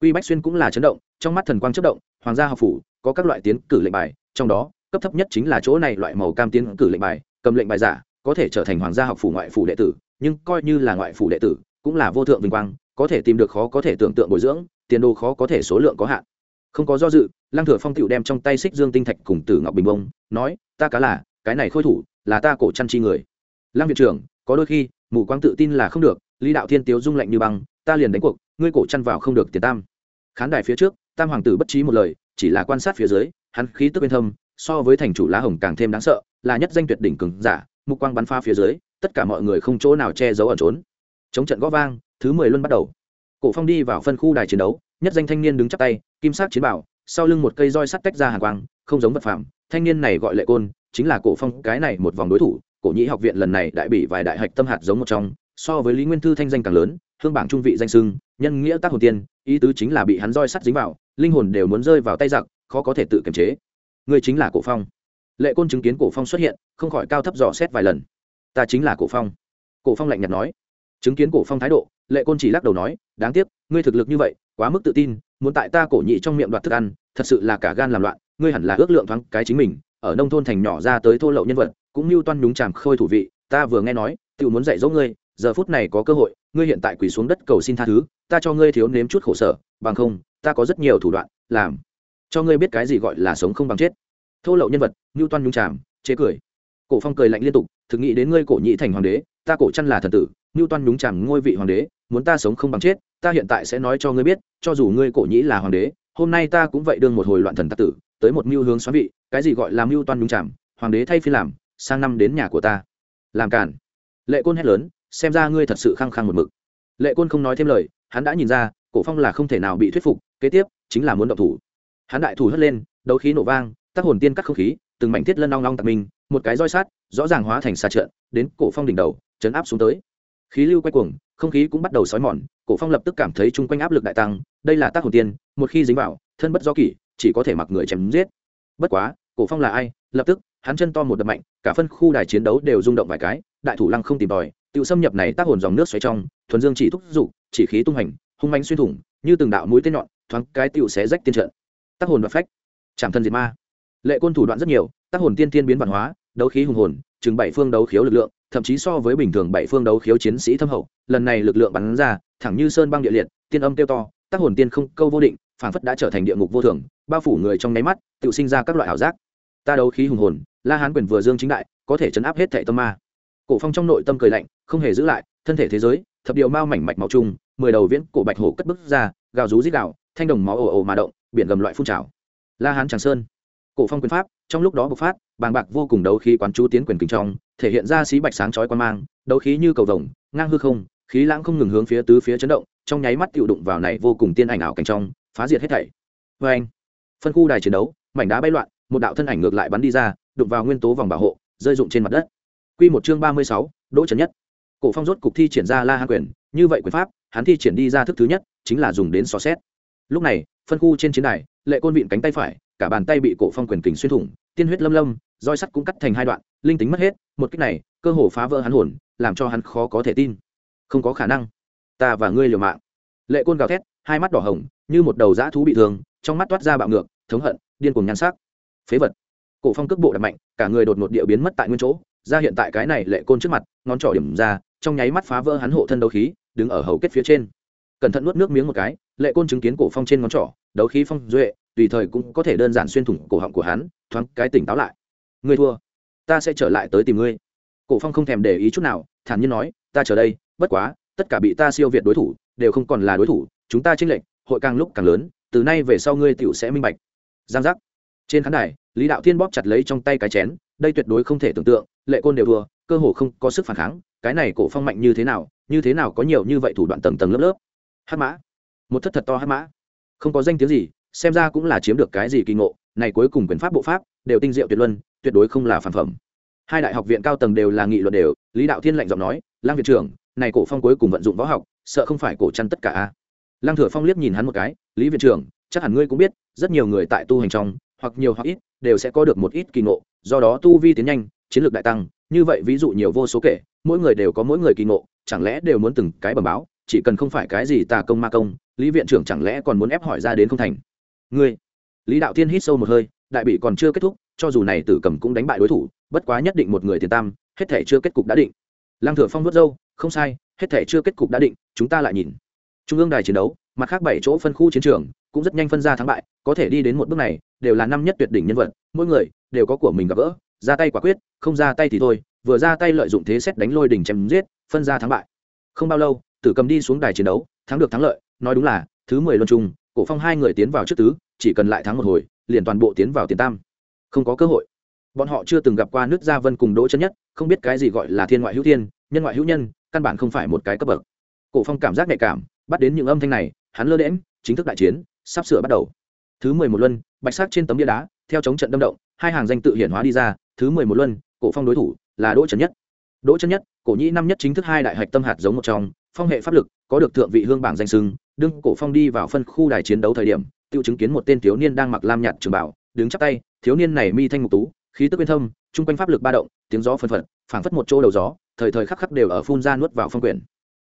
quy bách xuyên cũng là chấn động, trong mắt thần quang chất động, hoàng gia học phủ có các loại tiến cử lệnh bài, trong đó, cấp thấp nhất chính là chỗ này loại màu cam tiến cử lệnh bài cầm lệnh bài giả, có thể trở thành hoàng gia học phủ ngoại phủ đệ tử, nhưng coi như là ngoại phủ đệ tử, cũng là vô thượng vinh quang, có thể tìm được khó có thể tưởng tượng bồi dưỡng, tiền đồ khó có thể số lượng có hạn. Không có do dự, lăng thừa phong tựu đem trong tay xích dương tinh thạch cùng tử ngọc bình bông, nói, ta cá là, cái này khôi thủ, là ta cổ chăn chi người. Lăng viện trưởng, có đôi khi, mù quang tự tin là không được, lý đạo thiên tiếu dung lạnh như băng, ta liền đánh cuộc, ngươi cổ chăn vào không được tiền tam. Khán đài phía trước, tam hoàng tử bất trí một lời, chỉ là quan sát phía dưới, hắn khí tức bên thâm so với thành chủ lá hồng càng thêm đáng sợ, là nhất danh tuyệt đỉnh cứng giả, mục quang bắn pha phía dưới, tất cả mọi người không chỗ nào che giấu ẩn trốn. Chống trận gõ vang, thứ mười luân bắt đầu. Cổ phong đi vào phân khu đài chiến đấu, nhất danh thanh niên đứng chắp tay, kim sát chiến bảo, sau lưng một cây roi sắt tách ra hàng quang, không giống vật phẩm thanh niên này gọi lệ côn, chính là cổ phong, cái này một vòng đối thủ, cổ nhĩ học viện lần này đại bị vài đại hạch tâm hạt giống một trong, so với lý nguyên thư thanh danh càng lớn, hương bảng trung vị danh sưng, nhân nghĩa tác hồn tiên, ý tứ chính là bị hắn roi sắt dính vào, linh hồn đều muốn rơi vào tay giặc, khó có thể tự kiềm chế. Ngươi chính là cổ phong. Lệ côn chứng kiến cổ phong xuất hiện, không khỏi cao thấp dò xét vài lần. Ta chính là cổ phong. Cổ phong lạnh nhạt nói. Chứng kiến cổ phong thái độ, lệ côn chỉ lắc đầu nói, đáng tiếc, ngươi thực lực như vậy, quá mức tự tin, muốn tại ta cổ nhị trong miệng đoạt thức ăn, thật sự là cả gan làm loạn, ngươi hẳn là ước lượng thoáng cái chính mình, ở nông thôn thành nhỏ ra tới thô lậu nhân vật, cũng như toan nhúng chàm khôi thủ vị, ta vừa nghe nói tự muốn dạy dỗ ngươi, giờ phút này có cơ hội, ngươi hiện tại quỳ xuống đất cầu xin tha thứ, ta cho ngươi thiếu nếm chút khổ sở, bằng không, ta có rất nhiều thủ đoạn, làm cho ngươi biết cái gì gọi là sống không bằng chết. Thô lậu nhân vật, ngưu toan nhung tràm chế cười. Cổ phong cười lạnh liên tục, thực nghĩ đến ngươi cổ nhị thành hoàng đế, ta cổ chăn là thần tử, ngưu toan nhúng chàm ngôi vị hoàng đế, muốn ta sống không bằng chết, ta hiện tại sẽ nói cho ngươi biết, cho dù ngươi cổ nhĩ là hoàng đế, hôm nay ta cũng vậy đương một hồi loạn thần tắc tử, tới một mưu hướng xoắn vị, cái gì gọi là mưu toan nhúng chàm, hoàng đế thay phi làm, sang năm đến nhà của ta. Làm cản lệ côn hét lớn, xem ra ngươi thật sự khăng khăng một mực. Lệ côn không nói thêm lời, hắn đã nhìn ra, cổ phong là không thể nào bị thuyết phục, kế tiếp, chính là muốn động thủ hắn đại thủ hất lên, đấu khí nổ vang tác hồn tiên cắt không khí, từng mảnh thiết lân long long tạc mình, một cái roi sát rõ ràng hóa thành xà trận đến cổ phong đỉnh đầu, chấn áp xuống tới. Khí lưu quay cuồng, không khí cũng bắt đầu sói mòn, cổ phong lập tức cảm thấy chung quanh áp lực đại tăng, đây là tác hồn tiên, một khi dính vào, thân bất do kỷ, chỉ có thể mặc người chém giết. Bất quá, cổ phong là ai? Lập tức, hắn chân to một đập mạnh, cả phân khu đài chiến đấu đều rung động vài cái, đại thủ lăng không tìm tòi, tự xâm nhập này tác hồn dòng nước xoáy trong, thuần dương chỉ thúc dục, chỉ khí tung hành, hung manh xuyên thủng, như từng đạo mũi tên nhọn, thoáng cái tiểu xé rách tiên trận tác hồn và phách. Chạm thân diệt ma. Lệ côn thủ đoạn rất nhiều tác hồn tiên tiên biến văn hóa, đấu khí hùng hồn, chừng bảy phương đấu khiếu lực lượng, thậm chí so với bình thường bảy phương đấu khiếu chiến sĩ thâm hậu, lần này lực lượng bắn ra, thẳng như sơn băng địa liệt, tiên âm kêu to tác hồn tiên không câu vô định, phảng phất đã trở thành địa ngục vô thường, bao phủ người trong nháy mắt, tự sinh ra các loại ảo giác. Ta đấu khí hùng hồn, la hán quyền vừa dương chính đại, có thể chấn áp hết thệ tâm ma. Cổ phong trong nội tâm cười lạnh, không hề giữ lại, thân thể thế giới, thập điều mao mảnh mạch máu chung mười đầu viễn cổ bạch hổ cất bước ra, gào rú rít gào thanh đồng máu ồ ồ mà động biển gầm loại phun trào. La hán tràng sơn. Cổ phong quyền pháp trong lúc đó bộc phát bàng bạc vô cùng đấu khí quán chú tiến quyền kình trong thể hiện ra xí bạch sáng chói quan mang đấu khí như cầu vồng ngang hư không khí lãng không ngừng hướng phía tứ phía chấn động trong nháy mắt tiêu đụng vào này vô cùng tiên ảnh ảo cảnh trong phá diệt hết thảy. Vê anh phân khu đài chiến đấu mảnh đá bay loạn một đạo thân ảnh ngược lại bắn đi ra đụng vào nguyên tố vòng bảo hộ rơi dụng trên mặt đất. Quy một chương ba mươi sáu, đỗ trần nhất. Cổ phong rốt cục thi triển ra la hán quyền như vậy quyền pháp hắn thi triển đi ra thức thứ nhất chính là dùng đến xò xét lúc này, phân khu trên chiến đài, lệ côn vịn cánh tay phải, cả bàn tay bị cổ phong quyền kình xuyên thủng, tiên huyết lâm lâm, roi sắt cũng cắt thành hai đoạn, linh tính mất hết, một cách này, cơ hồ phá vỡ hắn hồn, làm cho hắn khó có thể tin. Không có khả năng. Ta và ngươi liều mạng. Lệ côn gào thét, hai mắt đỏ hồng, như một đầu dã thú bị thương, trong mắt toát ra bạo ngược, thống hận, điên cuồng nhan sắc. Phế vật. Cổ phong cước bộ đập mạnh, cả người đột ngột địa biến mất tại nguyên chỗ, ra hiện tại cái này lệ côn trước mặt, ngón trỏ điểm ra, trong nháy mắt phá vỡ hắn hộ thân đấu khí, đứng ở hầu kết phía trên cẩn thận nuốt nước miếng một cái, lệ côn chứng kiến cổ phong trên ngón trỏ, đấu khí phong duệ, tùy thời cũng có thể đơn giản xuyên thủng cổ họng của hắn, thoáng cái tỉnh táo lại. Ngươi thua, ta sẽ trở lại tới tìm ngươi. Cổ phong không thèm để ý chút nào, thản nhiên nói, ta chờ đây, bất quá, tất cả bị ta siêu việt đối thủ, đều không còn là đối thủ, chúng ta chênh lệch, hội càng lúc càng lớn, từ nay về sau ngươi tiểu sẽ minh bạch. Giang giác. Trên khán đài, lý đạo thiên bóp chặt lấy trong tay cái chén, đây tuyệt đối không thể tưởng tượng, lệ côn đều thua, cơ hồ không có sức phản kháng, cái này cổ phong mạnh như thế nào, như thế nào có nhiều như vậy thủ đoạn tầng tầng lớp lớp hát mã. Một thất thật to hát mã. Không có danh tiếng gì, xem ra cũng là chiếm được cái gì kỳ ngộ. Này cuối cùng quyền pháp bộ pháp, đều tinh diệu tuyệt luân, tuyệt đối không là phản phẩm. Hai đại học viện cao tầng đều là nghị luận đều, lý đạo thiên lạnh giọng nói lang viện trưởng, này cổ phong cuối cùng vận dụng võ học, sợ không phải cổ chăn tất cả a? Lăng thừa phong liếc nhìn hắn một cái, lý viện trưởng, chắc hẳn ngươi cũng biết, rất nhiều người tại tu hành trong, hoặc nhiều hoặc ít, đều sẽ có được một ít kỳ ngộ, do đó tu vi tiến nhanh, chiến lược đại tăng, như vậy ví dụ nhiều vô số kể, mỗi người đều có mỗi người kỳ ngộ, chẳng lẽ đều muốn từng cái bẩm báo? Chỉ cần không phải cái gì tà công ma công, lý viện trưởng chẳng lẽ còn muốn ép hỏi ra đến không thành? Ngươi, lý đạo thiên hít sâu một hơi, đại bị còn chưa kết thúc, cho dù này tử cầm cũng đánh bại đối thủ, bất quá nhất định một người tiền tam, hết thể chưa kết cục đã định. Lăng thừa phong vớt dâu không sai, hết thể chưa kết cục đã định, chúng ta lại nhìn. Trung ương đài chiến đấu, mặt khác bảy chỗ phân khu chiến trường, cũng rất nhanh phân ra thắng bại, có thể đi đến một bước này, đều là năm nhất tuyệt đỉnh nhân vật, mỗi người đều có của mình gặp gỡ, ra tay quả quyết, không ra tay thì thôi, vừa ra tay lợi dụng thế xét đánh lôi đỉnh chém giết, phân ra thắng bại. Không bao lâu tử cầm đi xuống đài chiến đấu, thắng được thắng lợi, nói đúng là, thứ mười luân trung, cổ phong hai người tiến vào trước tứ, chỉ cần lại thắng một hồi, liền toàn bộ tiến vào tiền tam. Không có cơ hội. Bọn họ chưa từng gặp qua nước gia vân cùng đỗ chân nhất, không biết cái gì gọi là thiên ngoại hữu thiên, nhân ngoại hữu nhân, căn bản không phải một cái cấp bậc. Cổ phong cảm giác nhạy cảm, bắt đến những âm thanh này, hắn lơ đễm chính thức đại chiến, sắp sửa bắt đầu. Thứ mười một luân, bạch sắc trên tấm bia đá, theo chống trận đâm động, hai hàng danh tự hiển hóa đi ra, thứ mười một luân, cổ phong đối thủ là đỗ trần nhất. Đỗ trần nhất, cổ nhĩ năm nhất chính thức hai đại hạch tâm hạt giống một trong phong hệ pháp lực, có được thượng vị hương bảng danh sưng đương cổ phong đi vào phân khu đài chiến đấu thời điểm tự chứng kiến một tên thiếu niên đang mặc lam nhạt trường bảo, đứng chắp tay, thiếu niên này mi thanh mục tú, khí tức bên thâm chung quanh pháp lực ba động, tiếng gió phân phật, phảng phất một chỗ đầu gió, thời thời khắc khắc đều ở phun ra nuốt vào phong quyển.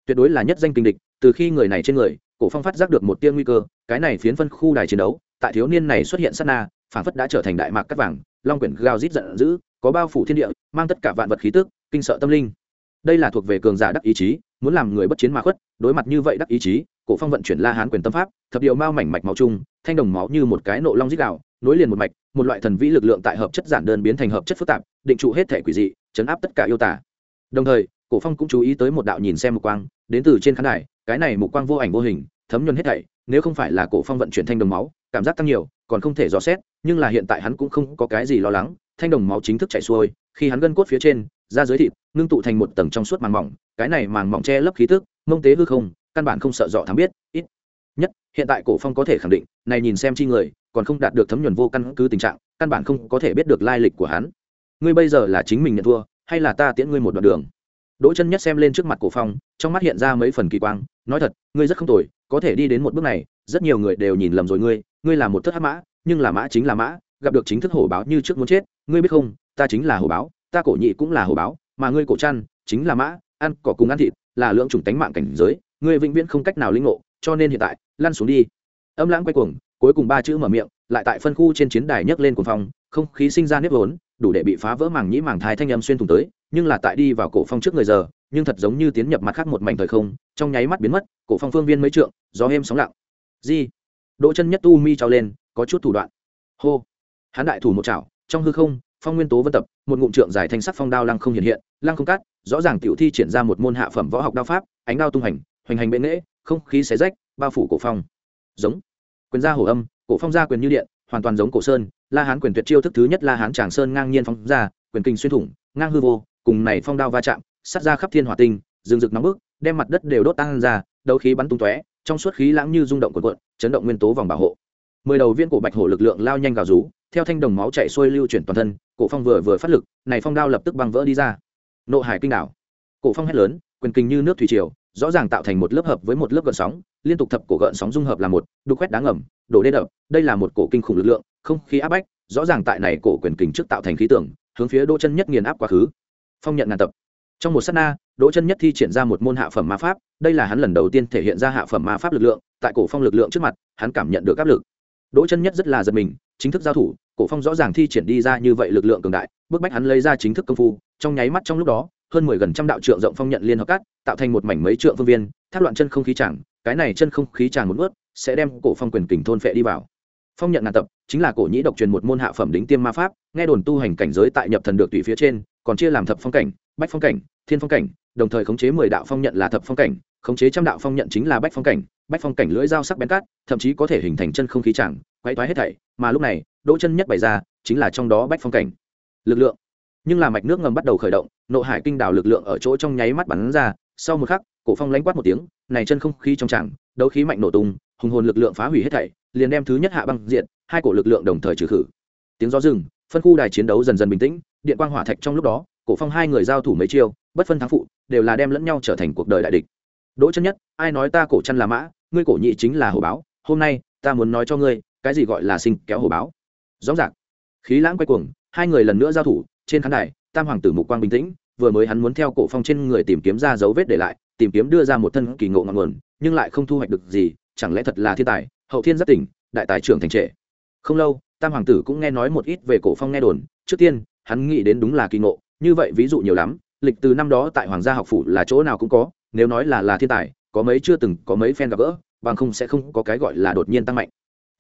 Tuyệt đối là nhất danh kinh địch, từ khi người này trên người, cổ phong phát giác được một tia nguy cơ, cái này phiến phân khu đài chiến đấu, tại thiếu niên này xuất hiện sát na, phảng phất đã trở thành đại mạc cắt vàng, long quyển gào rít giận dữ, có bao phủ thiên địa, mang tất cả vạn vật khí tức, kinh sợ tâm linh đây là thuộc về cường giả đắc ý chí, muốn làm người bất chiến mà khuất, đối mặt như vậy đắc ý chí, cổ phong vận chuyển la hán quyền tâm pháp, thập điều mao mảnh mạch máu chung thanh đồng máu như một cái nộ long dít đạo nối liền một mạch, một loại thần vĩ lực lượng tại hợp chất giản đơn biến thành hợp chất phức tạp, định trụ hết thể quỷ dị, chấn áp tất cả yêu tả đồng thời, cổ phong cũng chú ý tới một đạo nhìn xem một quang, đến từ trên khán đài, cái này một quang vô ảnh vô hình, thấm nhuần hết thảy, nếu không phải là cổ phong vận chuyển thanh đồng máu, cảm giác tăng nhiều, còn không thể dò xét, nhưng là hiện tại hắn cũng không có cái gì lo lắng, thanh đồng máu chính thức chảy xuôi, khi hắn gân cốt phía trên ra dưới thịt ngưng tụ thành một tầng trong suốt màng mỏng, cái này màng mỏng che lấp khí tức, mông tế hư không, căn bản không sợ dọ thám biết, ít nhất, hiện tại cổ phong có thể khẳng định, này nhìn xem chi người, còn không đạt được thấm nhuần vô căn cứ tình trạng, căn bản không có thể biết được lai lịch của hắn. Ngươi bây giờ là chính mình nhận thua, hay là ta tiễn ngươi một đoạn đường? Đỗ chân nhất xem lên trước mặt cổ phong, trong mắt hiện ra mấy phần kỳ quang, nói thật, ngươi rất không tồi, có thể đi đến một bước này, rất nhiều người đều nhìn lầm rồi ngươi ngươi là một thất hắc mã, nhưng là mã chính là mã, gặp được chính thức hổ báo như trước muốn chết, ngươi biết không, ta chính là hổ báo, ta cổ nhị cũng là hổ báo mà ngươi cổ chăn, chính là mã, ăn cỏ cùng ăn thịt, là lượng chủng tánh mạng cảnh giới, ngươi vĩnh viễn không cách nào linh ngộ, cho nên hiện tại, lăn xuống đi. Âm lãng quay cuồng, cuối cùng ba chữ mở miệng, lại tại phân khu trên chiến đài nhấc lên cuồng phong, không khí sinh ra nếp vốn, đủ để bị phá vỡ màng nhĩ màng thai thanh âm xuyên thủng tới, nhưng là tại đi vào cổ phong trước người giờ, nhưng thật giống như tiến nhập mặt khác một mảnh thời không, trong nháy mắt biến mất, cổ phong phương viên mấy trượng, gió êm sóng lặng. Di, đỗ chân nhất tu mi trao lên, có chút thủ đoạn. Hô hán đại thủ một chảo, trong hư không phong nguyên tố vân tập, một ngụm trượng dài thanh sắc phong đao lăng không hiện hiện, lăng không cắt rõ ràng tiểu thi triển ra một môn hạ phẩm võ học đao pháp, ánh đao tung hành, hoành hành bệ nghễ không khí xé rách, bao phủ cổ phong. Giống. Quyền gia hổ âm, cổ phong gia quyền như điện, hoàn toàn giống cổ sơn, la hán quyền tuyệt chiêu thức thứ nhất la hán tràng sơn ngang nhiên phong ra, quyền kinh xuyên thủng, ngang hư vô, cùng này phong đao va chạm, sát ra khắp thiên hỏa tinh, rừng rực nóng bức, đem mặt đất đều đốt tan ra, đấu khí bắn tung tóe, trong suốt khí lãng như rung động cuộn cuộn, chấn động nguyên tố vòng bảo hộ mười đầu viên cổ bạch hổ lực lượng lao nhanh gào rú theo thanh đồng máu chạy xuôi lưu chuyển toàn thân cổ phong vừa vừa phát lực này phong đao lập tức băng vỡ đi ra. Nộ hải kinh đảo. Cổ phong hét lớn quyền kinh như nước thủy triều rõ ràng tạo thành một lớp hợp với một lớp gợn sóng liên tục thập cổ gợn sóng dung hợp là một đục quét đáng ngầm, đổ đê đập đây là một cổ kinh khủng lực lượng không khí áp bách rõ ràng tại này cổ quyền kình trước tạo thành khí tượng hướng phía đỗ chân nhất nghiền áp quá khứ. Phong nhận ngàn tập. Trong một sát na đỗ chân nhất thi triển ra một môn hạ phẩm ma pháp đây là hắn lần đầu tiên thể hiện ra hạ phẩm ma pháp lực lượng tại cổ phong lực lượng trước mặt hắn cảm nhận được áp lực đỗ chân nhất rất là giật mình, chính thức giao thủ, cổ phong rõ ràng thi triển đi ra như vậy lực lượng cường đại, bức bách hắn lấy ra chính thức công phu, trong nháy mắt trong lúc đó, hơn mười gần trăm đạo trượng rộng phong nhận liên hợp cát, tạo thành một mảnh mấy trượng phương viên, thác loạn chân không khí chẳng, cái này chân không khí tràn một ướt sẽ đem cổ phong quyền kình thôn phệ đi vào. Phong nhận ngàn tập, chính là cổ nhĩ độc truyền một môn hạ phẩm đính tiêm ma pháp, nghe đồn tu hành cảnh giới tại nhập thần được tùy phía trên, còn chia làm thập phong cảnh, bách phong cảnh, thiên phong cảnh, đồng thời khống chế mười đạo phong nhận là thập phong cảnh, khống chế trăm đạo phong nhận chính là bách phong cảnh bách phong cảnh lưỡi dao sắc bén cát thậm chí có thể hình thành chân không khí chẳng quay thoái hết thảy mà lúc này đỗ chân nhất bày ra chính là trong đó bách phong cảnh. Lực lượng. Nhưng là mạch nước ngầm bắt đầu khởi động nộ hải kinh đảo lực lượng ở chỗ trong nháy mắt bắn ra sau một khắc cổ phong lánh quát một tiếng này chân không khí trong chẳng, đấu khí mạnh nổ tung hùng hồn lực lượng phá hủy hết thảy liền đem thứ nhất hạ băng diện hai cổ lực lượng đồng thời trừ khử. Tiếng gió rừng phân khu đài chiến đấu dần dần bình tĩnh điện quang hỏa thạch trong lúc đó cổ phong hai người giao thủ mấy chiêu bất phân thắng phụ đều là đem lẫn nhau trở thành cuộc đời đại địch đỗ chân nhất, ai nói ta cổ chân là mã, ngươi cổ nhị chính là hổ báo, hôm nay, ta muốn nói cho ngươi, cái gì gọi là sinh kéo hổ báo. Rõ ràng. Khí lãng quay cuồng, hai người lần nữa giao thủ, trên khán đài, tam hoàng tử mục quang bình tĩnh, vừa mới hắn muốn theo cổ phong trên người tìm kiếm ra dấu vết để lại, tìm kiếm đưa ra một thân kỳ ngộ ngọn nguồn, nhưng lại không thu hoạch được gì, chẳng lẽ thật là thiên tài, hậu thiên rất tỉnh, đại tài trưởng thành trệ. Không lâu, tam hoàng tử cũng nghe nói một ít về cổ phong nghe đồn, trước tiên, hắn nghĩ đến đúng là kỳ ngộ, như vậy ví dụ nhiều lắm, lịch từ năm đó tại hoàng gia học phủ là chỗ nào cũng có nếu nói là là thiên tài, có mấy chưa từng có mấy phen gặp gỡ, bằng không sẽ không có cái gọi là đột nhiên tăng mạnh.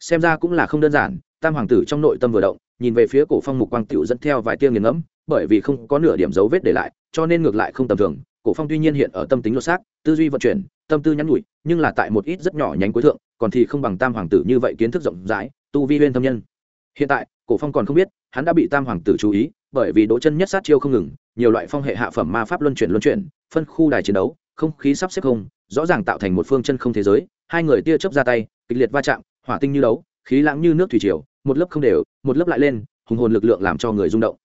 Xem ra cũng là không đơn giản, tam hoàng tử trong nội tâm vừa động, nhìn về phía cổ phong mục quang tiểu dẫn theo vài tia nghiền ngẫm, bởi vì không có nửa điểm dấu vết để lại, cho nên ngược lại không tầm thường. Cổ phong tuy nhiên hiện ở tâm tính lột xác, tư duy vận chuyển, tâm tư nhắn nhủi, nhưng là tại một ít rất nhỏ nhánh cuối thượng, còn thì không bằng tam hoàng tử như vậy kiến thức rộng rãi, tu vi huyên tâm nhân. Hiện tại, cổ phong còn không biết, hắn đã bị tam hoàng tử chú ý, bởi vì đỗ chân nhất sát chiêu không ngừng, nhiều loại phong hệ hạ phẩm ma pháp luân chuyển luân chuyển, phân khu đài chiến đấu không khí sắp xếp không, rõ ràng tạo thành một phương chân không thế giới, hai người tia chớp ra tay, kịch liệt va chạm, hỏa tinh như đấu, khí lãng như nước thủy triều, một lớp không đều, một lớp lại lên, hùng hồn lực lượng làm cho người rung động.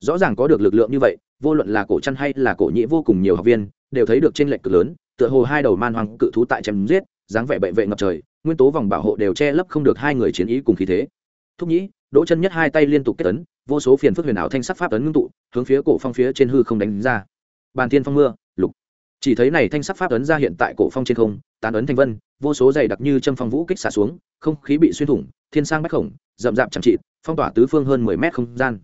Rõ ràng có được lực lượng như vậy, vô luận là cổ chăn hay là cổ nhĩ vô cùng nhiều học viên, đều thấy được trên lệch cực lớn, tựa hồ hai đầu man hoang cự thú tại chém giết, dáng vẻ bệ vệ ngập trời, nguyên tố vòng bảo hộ đều che lấp không được hai người chiến ý cùng khí thế. Thúc nhĩ, đỗ chân nhất hai tay liên tục kết tấn vô số phiền phức huyền ảo thanh sắc pháp tấn ngưng tụ, hướng phía cổ phong phía trên hư không đánh ra. Bàn thiên phong mưa chỉ thấy này thanh sắc pháp ấn ra hiện tại cổ phong trên không, tán ấn thành vân, vô số dày đặc như châm phong vũ kích xả xuống, không khí bị xuyên thủng, thiên sang bách khổng, rậm rạp chẳng trị phong tỏa tứ phương hơn mười mét không gian.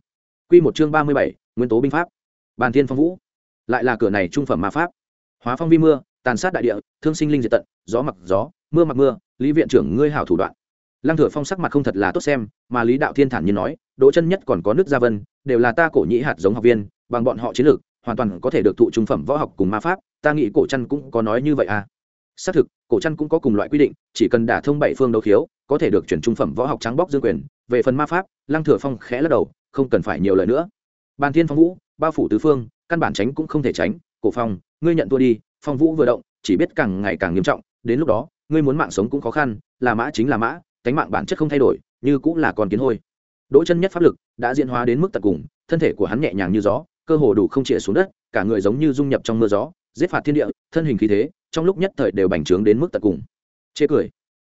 Quy một chương ba mươi bảy, nguyên tố binh pháp. Bàn thiên phong vũ. Lại là cửa này trung phẩm ma pháp. Hóa phong vi mưa, tàn sát đại địa, thương sinh linh diệt tận, gió mặc gió, mưa mặc mưa, lý viện trưởng ngươi hảo thủ đoạn. Lăng thừa phong sắc mặt không thật là tốt xem, mà lý đạo thiên thản nhiên nói, đỗ chân nhất còn có nước gia vân, đều là ta cổ nhĩ hạt giống học viên, bằng bọn họ chiến lược hoàn toàn có thể được thụ trung phẩm võ học cùng ma pháp, ta nghĩ cổ chăn cũng có nói như vậy à. Xác thực, cổ chăn cũng có cùng loại quy định, chỉ cần đả thông bảy phương đấu khiếu, có thể được chuyển trung phẩm võ học trắng bóc dương quyền, về phần ma pháp, lăng thừa phong khẽ lắc đầu, không cần phải nhiều lời nữa. Bàn thiên phong vũ, bao phủ tứ phương, căn bản tránh cũng không thể tránh. Cổ phong, ngươi nhận thua đi, phong vũ vừa động, chỉ biết càng ngày càng nghiêm trọng, đến lúc đó, ngươi muốn mạng sống cũng khó khăn, là mã chính là mã, cánh mạng bản chất không thay đổi, như cũng là con kiến hôi. Đỗ chân nhất pháp lực đã diễn hóa đến mức tận cùng, thân thể của hắn nhẹ nhàng như gió cơ hồ đủ không chĩa xuống đất, cả người giống như dung nhập trong mưa gió, giết phạt thiên địa, thân hình khí thế, trong lúc nhất thời đều bành trướng đến mức tận cùng. Chê cười.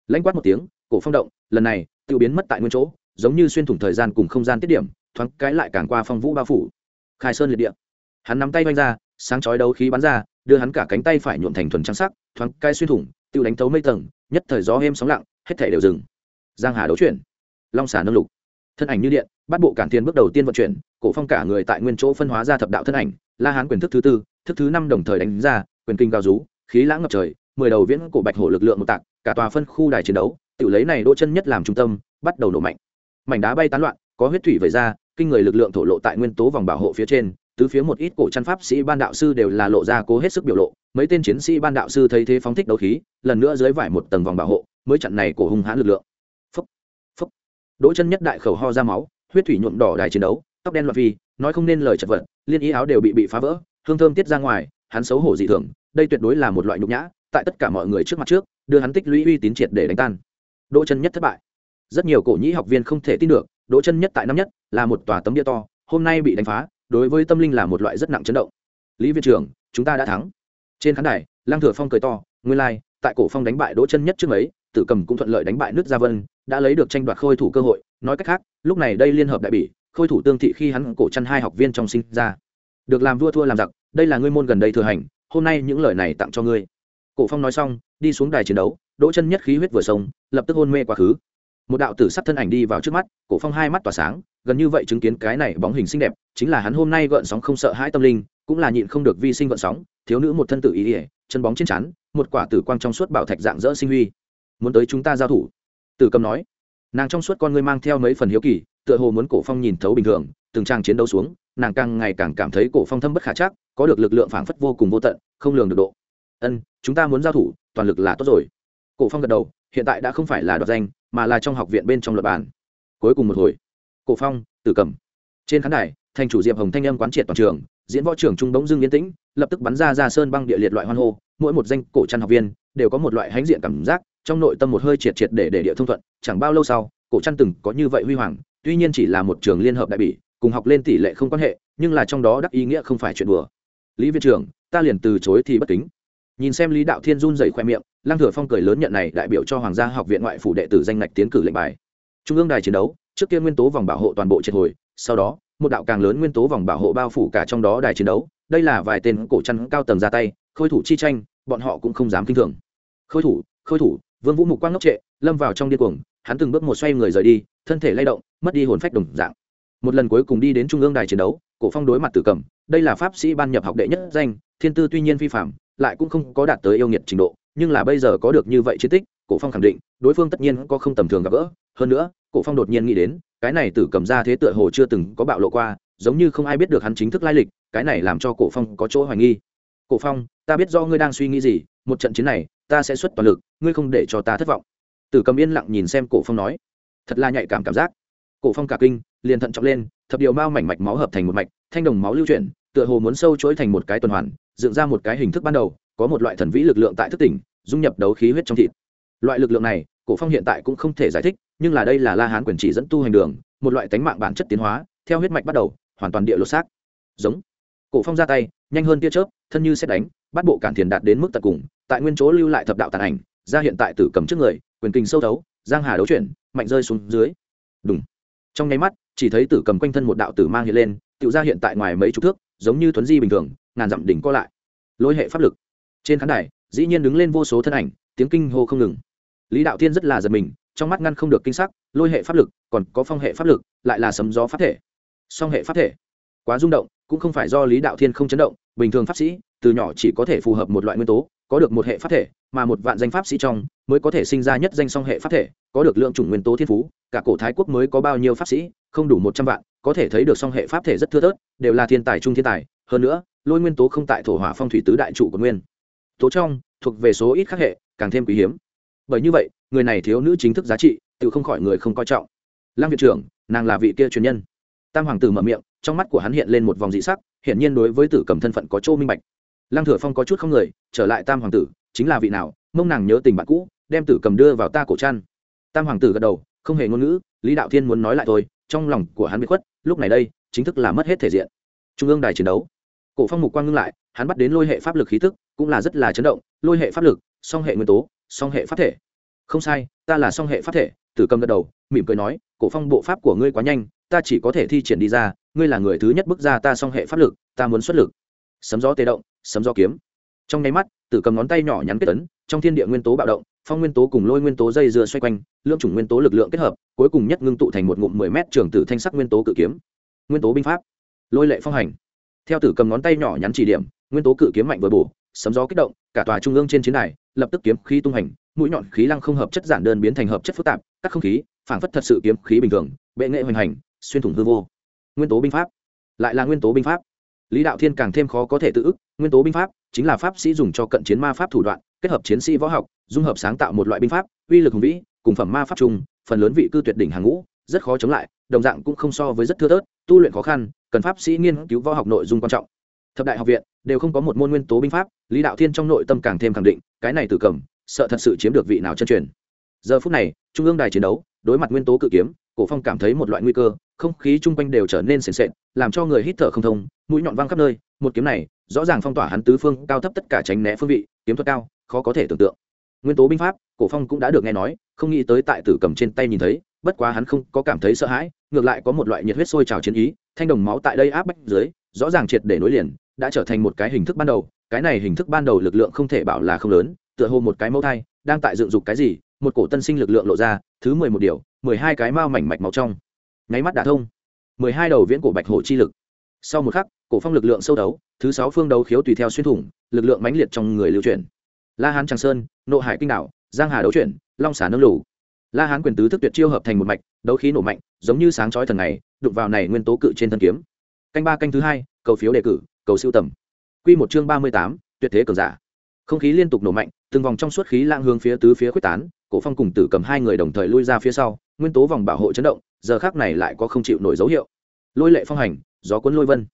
Lãnh quát một tiếng, cổ phong động, lần này, tự biến mất tại nguyên chỗ, giống như xuyên thủng thời gian cùng không gian tiết điểm, thoáng cái lại càng qua phong vũ bao phủ. Khai sơn liệt địa. Hắn nắm tay vanh ra, sáng chói đấu khí bắn ra, đưa hắn cả cánh tay phải nhuộm thành thuần trắng sắc, thoáng cái xuyên thủng, tự đánh thấu mây tầng, nhất thời gió êm sóng lặng, hết thể đều dừng. Giang hà đấu chuyển. Long xả nâng lục. Thân ảnh như điện, bắt bộ cản thiên bước đầu tiên vận chuyển cổ phong cả người tại nguyên chỗ phân hóa ra thập đạo thân ảnh, la hán quyền thức thứ tư, thức thứ năm đồng thời đánh ra, quyền kinh cao rú, khí lãng ngập trời, mười đầu viễn cổ bạch hổ lực lượng một tạc, cả tòa phân khu đài chiến đấu, tự lấy này đỗ chân nhất làm trung tâm, bắt đầu nổ mạnh. Mảnh đá bay tán loạn, có huyết thủy vẩy ra, kinh người lực lượng thổ lộ tại nguyên tố vòng bảo hộ phía trên, tứ phía một ít cổ chăn pháp sĩ ban đạo sư đều là lộ ra cố hết sức biểu lộ, mấy tên chiến sĩ ban đạo sư thấy thế phóng thích đấu khí, lần nữa dưới vải một tầng vòng bảo hộ, mới chặn này cổ hung hãn lực lượng. Phúc phúc. Đỗ chân nhất đại khẩu ho ra máu, huyết thủy nhuộm đỏ đài chiến đấu tóc đen loạn phi nói không nên lời chật vật liên ý áo đều bị bị phá vỡ hương thơm tiết ra ngoài hắn xấu hổ dị thường đây tuyệt đối là một loại nhục nhã tại tất cả mọi người trước mặt trước đưa hắn tích lũy uy tín triệt để đánh tan. Đỗ chân nhất thất bại. Rất nhiều cổ nhĩ học viên không thể tin được đỗ chân nhất tại năm nhất là một tòa tấm địa to hôm nay bị đánh phá đối với tâm linh là một loại rất nặng chấn động. Lý viện trưởng chúng ta đã thắng. Trên khán đài lang thừa phong cười to nguyên lai、like, tại cổ phong đánh bại đỗ chân nhất trước ấy tử cầm cũng thuận lợi đánh bại nước gia vân đã lấy được tranh đoạt khôi thủ cơ hội nói cách khác lúc này đây liên hợp đại bỉ khôi thủ tương thị khi hắn cổ chăn hai học viên trong sinh ra. Được làm vua thua làm giặc, đây là ngươi môn gần đây thừa hành, hôm nay những lời này tặng cho ngươi. Cổ phong nói xong, đi xuống đài chiến đấu, đỗ chân nhất khí huyết vừa sông lập tức hôn mê quá khứ. Một đạo tử sắc thân ảnh đi vào trước mắt, cổ phong hai mắt tỏa sáng, gần như vậy chứng kiến cái này bóng hình xinh đẹp, chính là hắn hôm nay gợn sóng không sợ hãi tâm linh, cũng là nhịn không được vi sinh gợn sóng, thiếu nữ một thân tử ý ỉa chân bóng trên chắn một quả tử quang trong suốt bảo thạch dạng dỡ sinh huy. Muốn tới chúng ta giao thủ? Tử cầm nói. Nàng trong suốt con ngươi mang theo mấy phần hiếu kỳ tựa hồ muốn cổ phong nhìn thấu bình thường, từng trang chiến đấu xuống, nàng càng ngày càng cảm thấy cổ phong thâm bất khả chắc, có được lực lượng phảng phất vô cùng vô tận, không lường được độ. Ân, chúng ta muốn giao thủ, toàn lực là tốt rồi. Cổ phong gật đầu, hiện tại đã không phải là đoạt danh, mà là trong học viện bên trong luật bản cuối cùng một hồi, cổ phong, tử cầm. Trên khán đài, thành chủ diệp hồng thanh âm quán triệt toàn trường, diễn võ trưởng trung bỗng dưng yên tĩnh, lập tức bắn ra ra sơn băng địa liệt loại hoan hô, mỗi một danh cổ chăn học viên đều có một loại hãnh diện cảm giác, trong nội tâm một hơi triệt triệt để để địa thông thuận, chẳng bao lâu sau, cổ chăn từng có như vậy huy hoàng tuy nhiên chỉ là một trường liên hợp đại bỉ, cùng học lên tỷ lệ không quan hệ, nhưng là trong đó đắc ý nghĩa không phải chuyện đùa. Lý viện trưởng ta liền từ chối thì bất kính. Nhìn xem lý đạo thiên run dày khoe miệng, lăng thừa phong cười lớn nhận này đại biểu cho hoàng gia học viện ngoại phủ đệ tử danh ngạch tiến cử lệnh bài. Trung ương đài chiến đấu, trước kia nguyên tố vòng bảo hộ toàn bộ triệt hồi, sau đó, một đạo càng lớn nguyên tố vòng bảo hộ bao phủ cả trong đó đài chiến đấu. Đây là vài tên cổ chăn cao tầng ra tay, khôi thủ chi tranh, bọn họ cũng không dám kinh thường. Khôi thủ khôi thủ, vương vũ mục quang ngốc trệ, lâm vào trong điên cuồng, hắn từng bước một xoay người rời đi, thân thể lay động mất đi hồn phách đồng dạng. Một lần cuối cùng đi đến trung ương đài chiến đấu, cổ phong đối mặt tử cầm, đây là pháp sĩ ban nhập học đệ nhất danh, thiên tư tuy nhiên phi phạm lại cũng không có đạt tới yêu nghiệt trình độ, nhưng là bây giờ có được như vậy chiến tích, cổ phong khẳng định, đối phương tất nhiên có không tầm thường gặp gỡ. Hơn nữa, cổ phong đột nhiên nghĩ đến, cái này tử cầm ra thế tựa hồ chưa từng có bạo lộ qua, giống như không ai biết được hắn chính thức lai lịch, cái này làm cho cổ phong có chỗ hoài nghi. Cổ phong, ta biết do ngươi đang suy nghĩ gì, một trận chiến này, ta sẽ xuất toàn lực, ngươi không để cho ta thất vọng. Tử cầm yên lặng nhìn xem cổ phong nói. Thật là nhạy cảm cảm giác cổ phong cả kinh, liền thận trọng lên, thập điều mao mảnh mạch máu hợp thành một mạch, thanh đồng máu lưu chuyển, tựa hồ muốn sâu chuỗi thành một cái tuần hoàn, dựng ra một cái hình thức ban đầu, có một loại thần vĩ lực lượng tại thức tỉnh, dung nhập đấu khí huyết trong thịt. Loại lực lượng này, cổ phong hiện tại cũng không thể giải thích, nhưng là đây là la hán quyền chỉ dẫn tu hành đường, một loại tánh mạng bản chất tiến hóa, theo huyết mạch bắt đầu, hoàn toàn địa lột xác. Giống. Cổ phong ra tay, nhanh hơn tia chớp, thân như xét đánh, bắt bộ cản thiền đạt đến mức tận cùng, tại nguyên chỗ lưu lại thập đạo tàn ảnh, ra hiện tại tử cầm trước người, quyền kinh sâu thấu, giang hà đấu chuyển, mạnh rơi xuống dưới. Đúng trong nháy mắt, chỉ thấy tử cầm quanh thân một đạo tử mang hiện lên tự ra hiện tại ngoài mấy chục thước, giống như thuấn di bình thường, ngàn dặm đỉnh co lại. Lôi hệ pháp lực. Trên khán đài, dĩ nhiên đứng lên vô số thân ảnh, tiếng kinh hô không ngừng. Lý đạo thiên rất là giật mình, trong mắt ngăn không được kinh sắc, lôi hệ pháp lực, còn có phong hệ pháp lực, lại là sấm gió pháp thể. Song hệ pháp thể. Quá rung động, cũng không phải do lý đạo thiên không chấn động, bình thường pháp sĩ, từ nhỏ chỉ có thể phù hợp một loại nguyên tố có được một hệ pháp thể, mà một vạn danh pháp sĩ trong mới có thể sinh ra nhất danh song hệ pháp thể, có được lượng chủng nguyên tố thiên phú, cả cổ thái quốc mới có bao nhiêu pháp sĩ, không đủ một trăm vạn, có thể thấy được song hệ pháp thể rất thưa thớt, đều là thiên tài trung thiên tài. Hơn nữa, lôi nguyên tố không tại thổ hỏa phong thủy tứ đại trụ của nguyên. Tố trong thuộc về số ít khác hệ, càng thêm quý hiếm. Bởi như vậy, người này thiếu nữ chính thức giá trị, tự không khỏi người không coi trọng. Lăng viện trưởng, nàng là vị kia truyền nhân. Tam hoàng tử mở miệng, trong mắt của hắn hiện lên một vòng dị sắc, hiển nhiên đối với tử cầm thân phận có chỗ minh bạch lăng thừa phong có chút không người, trở lại tam hoàng tử, chính là vị nào, mông nàng nhớ tình bạn cũ, đem tử cầm đưa vào ta cổ chăn. Tam hoàng tử gật đầu, không hề ngôn ngữ, lý đạo thiên muốn nói lại thôi, trong lòng của hắn bị khuất, lúc này đây, chính thức là mất hết thể diện. Trung ương đài chiến đấu. Cổ phong mục quang ngưng lại, hắn bắt đến lôi hệ pháp lực khí tức, cũng là rất là chấn động, lôi hệ pháp lực, song hệ nguyên tố, song hệ pháp thể. Không sai, ta là song hệ pháp thể, tử cầm gật đầu, mỉm cười nói, cổ phong, bộ pháp của ngươi quá nhanh, ta chỉ có thể thi triển đi ra, ngươi là người thứ nhất bước ra ta song hệ pháp lực, ta muốn xuất lực. Sấm gió tê động sấm gió kiếm. Trong nháy mắt, tử cầm ngón tay nhỏ nhắn kết tấn trong thiên địa nguyên tố bạo động, phong nguyên tố cùng lôi nguyên tố dây dưa xoay quanh, lượng chủng nguyên tố lực lượng kết hợp, cuối cùng nhất ngưng tụ thành một ngụm mười mét trường tử thanh sắc nguyên tố cự kiếm. Nguyên tố binh pháp. Lôi lệ phong hành. Theo tử cầm ngón tay nhỏ nhắn chỉ điểm, nguyên tố cự kiếm mạnh vừa bổ, sấm gió kích động, cả tòa trung ương trên chiến đài, lập tức kiếm khí tung hành, mũi nhọn khí lăng không hợp chất giản đơn biến thành hợp chất phức tạp các không khí, phảng phất thật sự kiếm khí bình thường, bệ nghệ hoành hành, xuyên thủng hư vô. Nguyên tố binh pháp. Lại là nguyên tố binh pháp lý đạo thiên càng thêm khó có thể tự ức, nguyên tố binh pháp chính là pháp sĩ dùng cho cận chiến ma pháp thủ đoạn, kết hợp chiến sĩ võ học, dung hợp sáng tạo một loại binh pháp, uy lực hùng vĩ, cùng phẩm ma pháp chung, phần lớn vị cư tuyệt đỉnh hàng ngũ, rất khó chống lại, đồng dạng cũng không so với rất thưa thớt, tu luyện khó khăn, cần pháp sĩ nghiên cứu võ học nội dung quan trọng. Thập đại học viện đều không có một môn nguyên tố binh pháp, lý đạo thiên trong nội tâm càng thêm khẳng định, cái này từ cầm, sợ thật sự chiếm được vị nào chân truyền. Giờ phút này, trung ương đài chiến đấu, đối mặt nguyên tố cự kiếm, cổ phong cảm thấy một loại nguy cơ không khí chung quanh đều trở nên sền sệt, làm cho người hít thở không thông, mũi nhọn văng khắp nơi, một kiếm này, rõ ràng phong tỏa hắn tứ phương, cao thấp tất cả tránh né phương vị, kiếm thuật cao, khó có thể tưởng tượng. Nguyên tố binh pháp, cổ phong cũng đã được nghe nói, không nghĩ tới tại tử cầm trên tay nhìn thấy, bất quá hắn không có cảm thấy sợ hãi, ngược lại có một loại nhiệt huyết sôi trào chiến ý, thanh đồng máu tại đây áp bách dưới, rõ ràng triệt để nối liền, đã trở thành một cái hình thức ban đầu, cái này hình thức ban đầu lực lượng không thể bảo là không lớn, tựa hồ một cái mẫu thai, đang tại dựng dục cái gì, một cổ tân sinh lực lượng lộ ra, thứ mười một điều, mười hai cái mao mảnh mạch máu trong nháy mắt đả thông. Mười hai đầu viễn cổ bạch hổ chi lực. Sau một khắc, cổ phong lực lượng sâu đấu thứ sáu phương đấu khiếu tùy theo xuyên thủng, lực lượng mãnh liệt trong người lưu chuyển. La hán tràng sơn, nộ hải kinh đảo, giang hà đấu chuyển, long xả nâng lù. La hán quyền tứ thức tuyệt chiêu hợp thành một mạch, đấu khí nổ mạnh, giống như sáng chói thần này đụng vào này nguyên tố cự trên thân kiếm. Canh ba canh thứ hai, cầu phiếu đề cử, cầu siêu tầm. Quy một chương ba mươi tám, tuyệt thế cường giả. Không khí liên tục nổ mạnh, từng vòng trong suốt khí lang hướng phía tứ phía quyết tán, cổ phong cùng tử cầm hai người đồng thời lui ra phía sau, nguyên tố vòng bảo hộ chấn động giờ khác này lại có không chịu nổi dấu hiệu. Lôi lệ phong hành, gió cuốn lôi vân.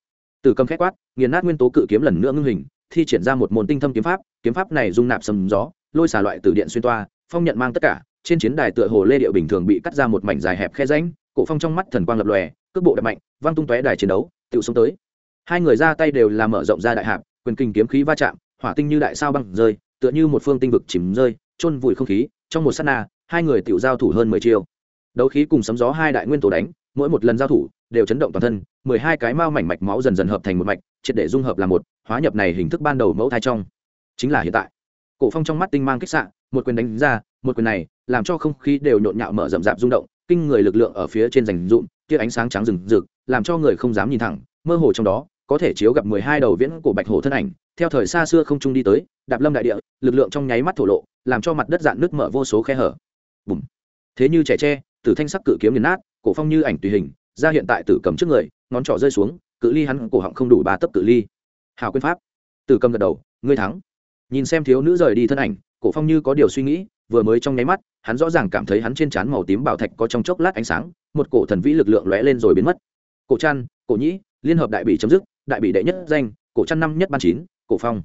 Từ cầm khét quát, nghiền nát nguyên tố cự kiếm lần nữa ngưng hình, thi triển ra một môn tinh thâm kiếm pháp kiếm pháp này dung nạp sầm gió, lôi xả loại từ điện xuyên toa, phong nhận mang tất cả, trên chiến đài tựa hồ lê điệu bình thường bị cắt ra một mảnh dài hẹp khe ránh cổ phong trong mắt thần quang lập lòe, cước bộ đập mạnh văng tung tóe đài chiến đấu tự xuống tới. Hai người ra tay đều là mở rộng ra đại hạp, quyền kinh kiếm khí va chạm, hỏa tinh như đại sao băng rơi, tựa như một phương tinh vực chìm rơi, chôn vùi không khí, trong một sát na, hai người tiểu giao thủ hơn mười triệu đấu khí cùng sấm gió hai đại nguyên tổ đánh, mỗi một lần giao thủ đều chấn động toàn thân, mười hai cái mao mảnh mạch máu dần dần hợp thành một mạch, triệt để dung hợp là một, hóa nhập này hình thức ban đầu mẫu thai trong. Chính là hiện tại. Cổ phong trong mắt tinh mang kích xạ, một quyền đánh ra, một quyền này làm cho không khí đều nhộn nhạo mở rậm rạp rung động, kinh người lực lượng ở phía trên rành rụm tia ánh sáng trắng rừng rực, làm cho người không dám nhìn thẳng, mơ hồ trong đó có thể chiếu gặp mười hai đầu viễn cổ bạch hổ thân ảnh, theo thời xa xưa không trung đi tới, đạp lâm đại địa, lực lượng trong nháy mắt thổ lộ, làm cho mặt đất dạn nước mở vô số khe hở. Bùm. Thế như trẻ tre tử thanh sắc cự kiếm nghiền nát, cổ phong như ảnh tùy hình, ra hiện tại tử cầm trước người, ngón trỏ rơi xuống, cự ly hắn cổ họng không đủ ba tấc cự ly. Hào quyên pháp. Tử cầm gật đầu, ngươi thắng. Nhìn xem thiếu nữ rời đi thân ảnh, cổ phong như có điều suy nghĩ, vừa mới trong nháy mắt, hắn rõ ràng cảm thấy hắn trên trán màu tím bảo thạch có trong chốc lát ánh sáng, một cổ thần vĩ lực lượng lóe lên rồi biến mất. Cổ trăn, cổ nhĩ, liên hợp đại bị chấm dứt, đại bị đệ nhất danh, cổ trăn năm nhất ban chín, cổ phong.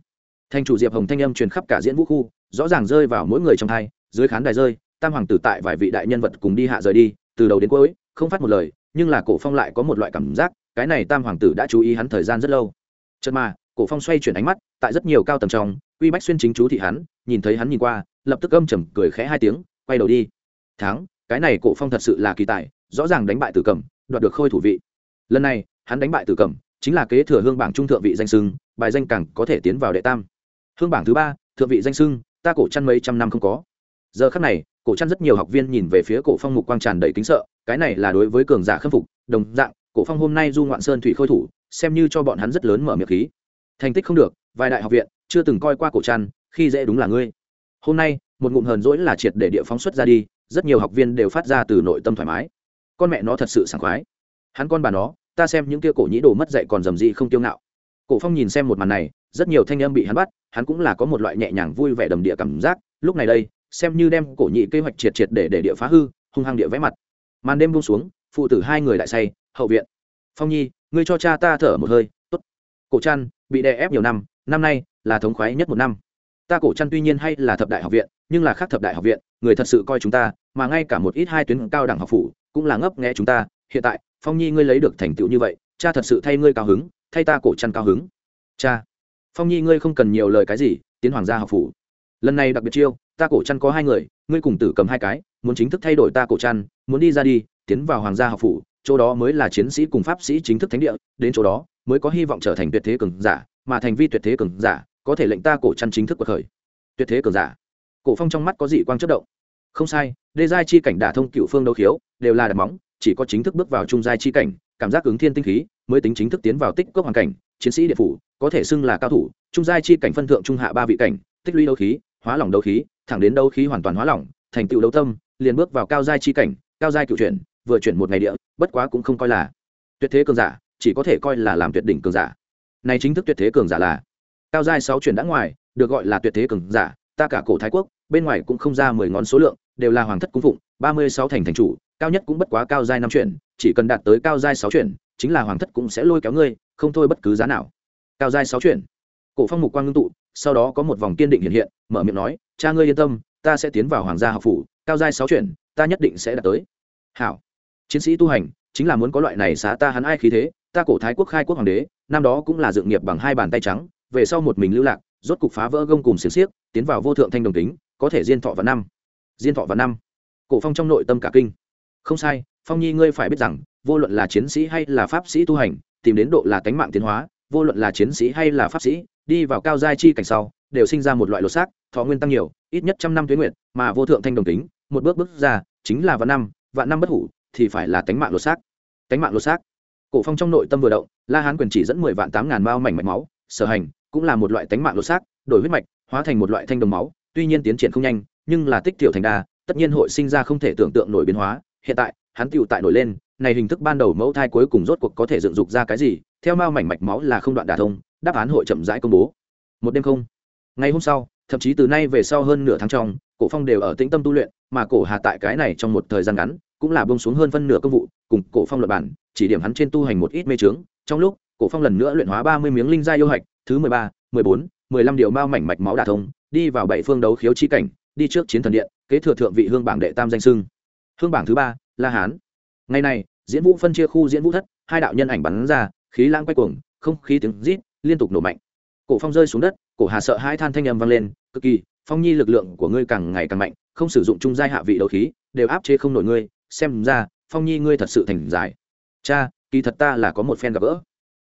Thanh chủ diệp hồng thanh âm truyền khắp cả diễn vũ khu, rõ ràng rơi vào mỗi người trong thai dưới khán đài rơi tam hoàng tử tại vài vị đại nhân vật cùng đi hạ rời đi, từ đầu đến cuối, không phát một lời, nhưng là cổ phong lại có một loại cảm giác, cái này tam hoàng tử đã chú ý hắn thời gian rất lâu. Chợt mà, cổ phong xoay chuyển ánh mắt, tại rất nhiều cao tầng trong uy bách xuyên chính chú thị hắn, nhìn thấy hắn nhìn qua, lập tức âm trầm cười khẽ hai tiếng, quay đầu đi. Thắng, cái này cổ phong thật sự là kỳ tài, rõ ràng đánh bại tử cầm, đoạt được khôi thủ vị. Lần này, hắn đánh bại tử cầm, chính là kế thừa hương bảng trung thượng vị danh sưng bài danh càng có thể tiến vào đệ tam. Hương bảng thứ ba, thượng vị danh sưng ta cổ chăn mấy trăm năm không có. Giờ khắc này cổ chăn rất nhiều học viên nhìn về phía cổ phong mục quang tràn đầy kính sợ, cái này là đối với cường giả khâm phục, đồng dạng, cổ phong hôm nay du ngoạn sơn thủy khôi thủ, xem như cho bọn hắn rất lớn mở miệng khí. Thành tích không được, vài đại học viện, chưa từng coi qua cổ chăn khi dễ đúng là ngươi. Hôm nay, một ngụm hờn dỗi là triệt để địa phóng xuất ra đi, rất nhiều học viên đều phát ra từ nội tâm thoải mái. Con mẹ nó thật sự sảng khoái. Hắn con bà nó, ta xem những kia cổ nhĩ đồ mất dạy còn dầm gì không tiêu ngạo. Cổ phong nhìn xem một màn này, rất nhiều thanh âm bị hắn bắt, hắn cũng là có một loại nhẹ nhàng vui vẻ đầm địa cảm giác. Lúc này đây xem như đem cổ nhị kế hoạch triệt triệt để để địa phá hư, hung hăng địa vẽ mặt. Màn đêm buông xuống, phụ tử hai người lại say, hậu viện. Phong nhi, ngươi cho cha ta thở một hơi, tốt. Cổ trăn, bị đè ép nhiều năm năm nay là thống khoái nhất một năm. Ta cổ trăn tuy nhiên hay là thập đại học viện, nhưng là khác thập đại học viện, người thật sự coi chúng ta, mà ngay cả một ít hai tuyến cao đẳng học phủ, cũng là ngấp nghẽ chúng ta. Hiện tại, phong nhi ngươi lấy được thành tựu như vậy, cha thật sự thay ngươi cao hứng, thay ta cổ trăn cao hứng. Cha. Phong nhi ngươi không cần nhiều lời cái gì, tiến hoàng gia học phủ. Lần này đặc biệt chiêu ta cổ chăn có hai người, ngươi cùng tử cầm hai cái, muốn chính thức thay đổi ta cổ chăn, muốn đi ra đi, tiến vào hoàng gia học phủ, chỗ đó mới là chiến sĩ cùng pháp sĩ chính thức thánh địa, đến chỗ đó mới có hy vọng trở thành tuyệt thế cường giả, mà thành vi tuyệt thế cường giả có thể lệnh ta cổ chăn chính thức cuộc khởi. Tuyệt thế cường giả. Cổ phong trong mắt có dị quang chất động. Không sai, đê giai chi cảnh đả thông cựu phương đấu khiếu, đều là đặt móng, chỉ có chính thức bước vào trung giai chi cảnh, cảm giác ứng thiên tinh khí, mới tính chính thức tiến vào tích cốc hoàn cảnh, chiến sĩ địa phủ, có thể xưng là cao thủ, trung giai chi cảnh phân thượng trung hạ ba vị cảnh, tích lũy đấu khí hóa lỏng đấu khí, thẳng đến đấu khí hoàn toàn hóa lỏng, thành tựu đấu tâm, liền bước vào cao giai chi cảnh, cao giai cựu chuyển, vừa chuyển một ngày địa, bất quá cũng không coi là tuyệt thế cường giả, chỉ có thể coi là làm tuyệt đỉnh cường giả. Này chính thức tuyệt thế cường giả là cao giai sáu chuyển đã ngoài, được gọi là tuyệt thế cường giả, ta cả cổ thái quốc, bên ngoài cũng không ra mười ngón số lượng, đều là hoàng thất cung phụng, ba mươi sáu thành thành chủ, cao nhất cũng bất quá cao giai năm chuyển, chỉ cần đạt tới cao giai sáu chuyển, chính là hoàng thất cũng sẽ lôi kéo ngươi, không thôi bất cứ giá nào. Cao giai sáu chuyển. Cổ phong mục quang ngưng tụ sau đó có một vòng kiên định hiện hiện, mở miệng nói, cha ngươi yên tâm, ta sẽ tiến vào hoàng gia học phủ, cao giai sáu chuyển, ta nhất định sẽ đạt tới. Hảo. Chiến sĩ tu hành, chính là muốn có loại này xá ta hắn ai khí thế, ta cổ thái quốc khai quốc hoàng đế, năm đó cũng là dựng nghiệp bằng hai bàn tay trắng, về sau một mình lưu lạc, rốt cục phá vỡ gông cùng xiềng xiếc, tiến vào vô thượng thanh đồng tính có thể diên thọ và năm. Diên thọ và năm. Cổ phong trong nội tâm cả kinh. Không sai, phong nhi ngươi phải biết rằng, vô luận là chiến sĩ hay là pháp sĩ tu hành, tìm đến độ là tánh mạng tiến hóa, vô luận là chiến sĩ hay là pháp sĩ đi vào cao giai chi cảnh sau, đều sinh ra một loại lột xác, thọ nguyên tăng nhiều, ít nhất trăm năm tuyến nguyện mà vô thượng thanh đồng tính một bước bước ra, chính là vạn năm vạn năm bất hủ, thì phải là tánh mạng lột xác. Tánh mạng lột xác. Cổ phong trong nội tâm vừa động, la hán quyền chỉ dẫn mười vạn tám ngàn bao mảnh mạch máu, sở hành, cũng là một loại tánh mạng lột xác, đổi huyết mạch, hóa thành một loại thanh đồng máu, tuy nhiên tiến triển không nhanh, nhưng là tích tiểu thành đa, tất nhiên hội sinh ra không thể tưởng tượng nổi biến hóa. Hiện tại, hắn tiểu tại nổi lên, này hình thức ban đầu mẫu thai cuối cùng rốt cuộc có thể dựng dục ra cái gì, theo mao mảnh mạch máu là không đoạn đả thông đáp án hội chậm rãi công bố. Một đêm không. Ngày hôm sau, thậm chí từ nay về sau hơn nửa tháng trong, cổ phong đều ở tĩnh tâm tu luyện, mà cổ hà tại cái này trong một thời gian ngắn, cũng là bông xuống hơn phân nửa công vụ, cùng cổ phong luật bản chỉ điểm hắn trên tu hành một ít mê trướng trong lúc, cổ phong lần nữa luyện hóa ba mươi miếng linh gia yêu hạch, thứ mười ba, mười bốn, mười lăm điều mao mảnh mạch máu đả thông, đi vào bảy phương đấu khiếu chi cảnh, đi trước chiến thần điện, kế thừa thượng vị hương bảng đệ tam danh sưng hương bảng thứ ba, la hán. Ngày này, diễn vũ phân chia khu diễn vũ thất, hai đạo nhân ảnh bắn ra, khí lãng quay cuồng, không khí tiếng rít liên tục nổ mạnh. Cổ phong rơi xuống đất, cổ hà sợ hai than thanh âm vang lên, cực kỳ, phong nhi lực lượng của ngươi càng ngày càng mạnh, không sử dụng trung giai hạ vị đấu khí, đều áp chế không nổi ngươi, xem ra, phong nhi ngươi thật sự thành giải. Cha, kỳ thật ta là có một phen gặp gỡ.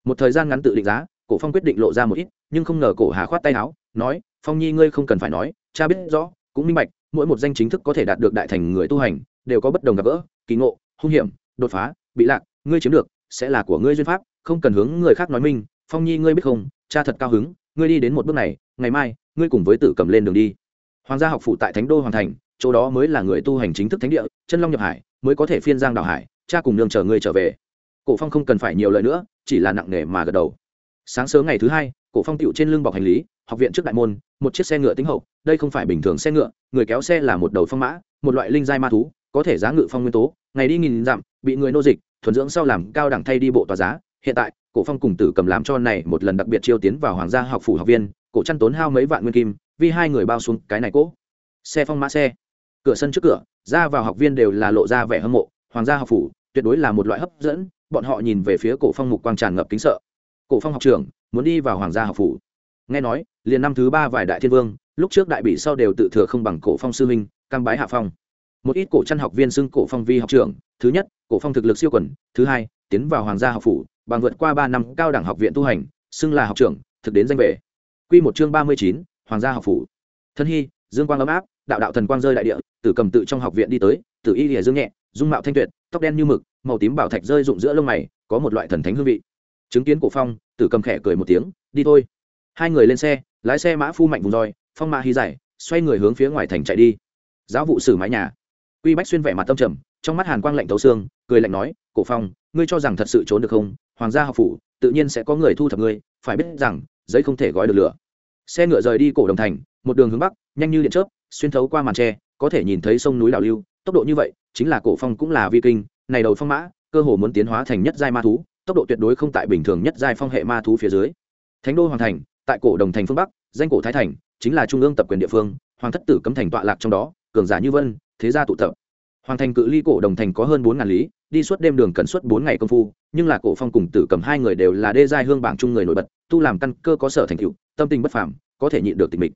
Một thời gian ngắn tự định giá, cổ phong quyết định lộ ra một ít, nhưng không ngờ cổ hà khoát tay áo, nói, phong nhi ngươi không cần phải nói, cha biết rõ, cũng minh bạch, mỗi một danh chính thức có thể đạt được đại thành người tu hành, đều có bất đồng gặp gỡ, kỳ ngộ, hung hiểm, đột phá, bị lạc, ngươi chiếm được, sẽ là của ngươi duyên pháp, không cần hướng người khác nói minh phong nhi, ngươi biết không, cha thật cao hứng, ngươi đi đến một bước này, ngày mai, ngươi cùng với tử cầm lên đường đi. Hoàng gia học phụ tại thánh đô hoàng thành, chỗ đó mới là người tu hành chính thức thánh địa, chân long nhập hải, mới có thể phiên giang đảo hải, cha cùng nương chờ ngươi trở về. Cổ phong không cần phải nhiều lời nữa, chỉ là nặng nề mà gật đầu. Sáng sớm ngày thứ hai, cổ phong tựu trên lưng bọc hành lý, học viện trước đại môn, một chiếc xe ngựa tính hậu, đây không phải bình thường xe ngựa, người kéo xe là một đầu phong mã, một loại linh giai ma thú, có thể giá ngự phong nguyên tố, ngày đi nghìn dặm, bị người nô dịch, thuần dưỡng sau làm cao đẳng thay đi bộ tòa giá hiện tại, cổ phong cùng tử cầm làm cho này một lần đặc biệt chiêu tiến vào hoàng gia học phủ học viên, cổ chăn tốn hao mấy vạn nguyên kim, vì hai người bao xuống cái này cỗ xe phong mã xe. Cửa sân trước cửa, ra vào học viên đều là lộ ra vẻ hâm mộ, hoàng gia học phủ, tuyệt đối là một loại hấp dẫn, bọn họ nhìn về phía cổ phong mục quang tràn ngập kính sợ. Cổ phong học trưởng, muốn đi vào hoàng gia học phủ. Nghe nói, liền năm thứ ba vài đại thiên vương, lúc trước đại bị sau đều tự thừa không bằng cổ phong sư minh cam bái hạ phong. Một ít cổ chăn học viên xưng cổ phong vi học trưởng, thứ nhất, cổ phong thực lực siêu quần, thứ hai, tiến vào hoàng gia học phủ bằng vượt qua ba năm cao đẳng học viện tu hành, xưng là học trưởng, thực đến danh vệ quy một chương ba mươi chín, hoàng gia học phủ. Thân hy, dương quang ấm áp, đạo đạo thần quang rơi đại địa, tử cầm tự trong học viện đi tới, tử y Liễu dương nhẹ, dung mạo thanh tuyệt, tóc đen như mực, màu tím bảo thạch rơi rụng giữa lông mày, có một loại thần thánh hương vị. Chứng kiến cổ phong, tử cầm khẽ cười một tiếng, đi thôi. Hai người lên xe, lái xe mã phu mạnh vùng roi, phong mã hí giải xoay người hướng phía ngoài thành chạy đi. Giáo vụ sử mái nhà. Quy bách xuyên vẻ mặt tâm trầm, trong mắt hàn quang lạnh thấu xương, cười lạnh nói, cổ phong, ngươi cho rằng thật sự trốn được không? Hoàng gia học phủ, tự nhiên sẽ có người thu thập ngươi, phải biết rằng, giấy không thể gói được lửa. Xe ngựa rời đi cổ đồng thành, một đường hướng bắc, nhanh như điện chớp, xuyên thấu qua màn tre, có thể nhìn thấy sông núi đảo lưu, tốc độ như vậy, chính là cổ phong cũng là vi kinh, này đầu phong mã, cơ hồ muốn tiến hóa thành nhất giai ma thú, tốc độ tuyệt đối không tại bình thường nhất giai phong hệ ma thú phía dưới. Thánh đô hoàng thành, tại cổ đồng thành phương bắc, danh cổ thái thành, chính là trung ương tập quyền địa phương, hoàng thất tử cấm thành tọa lạc trong đó, cường giả như vân, thế gia tụ tập. Hoàng thành cự ly cổ đồng thành có hơn bốn ngàn lý đi suốt đêm đường cần suốt bốn ngày công phu, nhưng là cổ phong cùng tử cầm hai người đều là đê giai hương bảng chung người nổi bật, tu làm căn cơ có sở thành tựu, tâm tình bất phàm, có thể nhịn được tình mình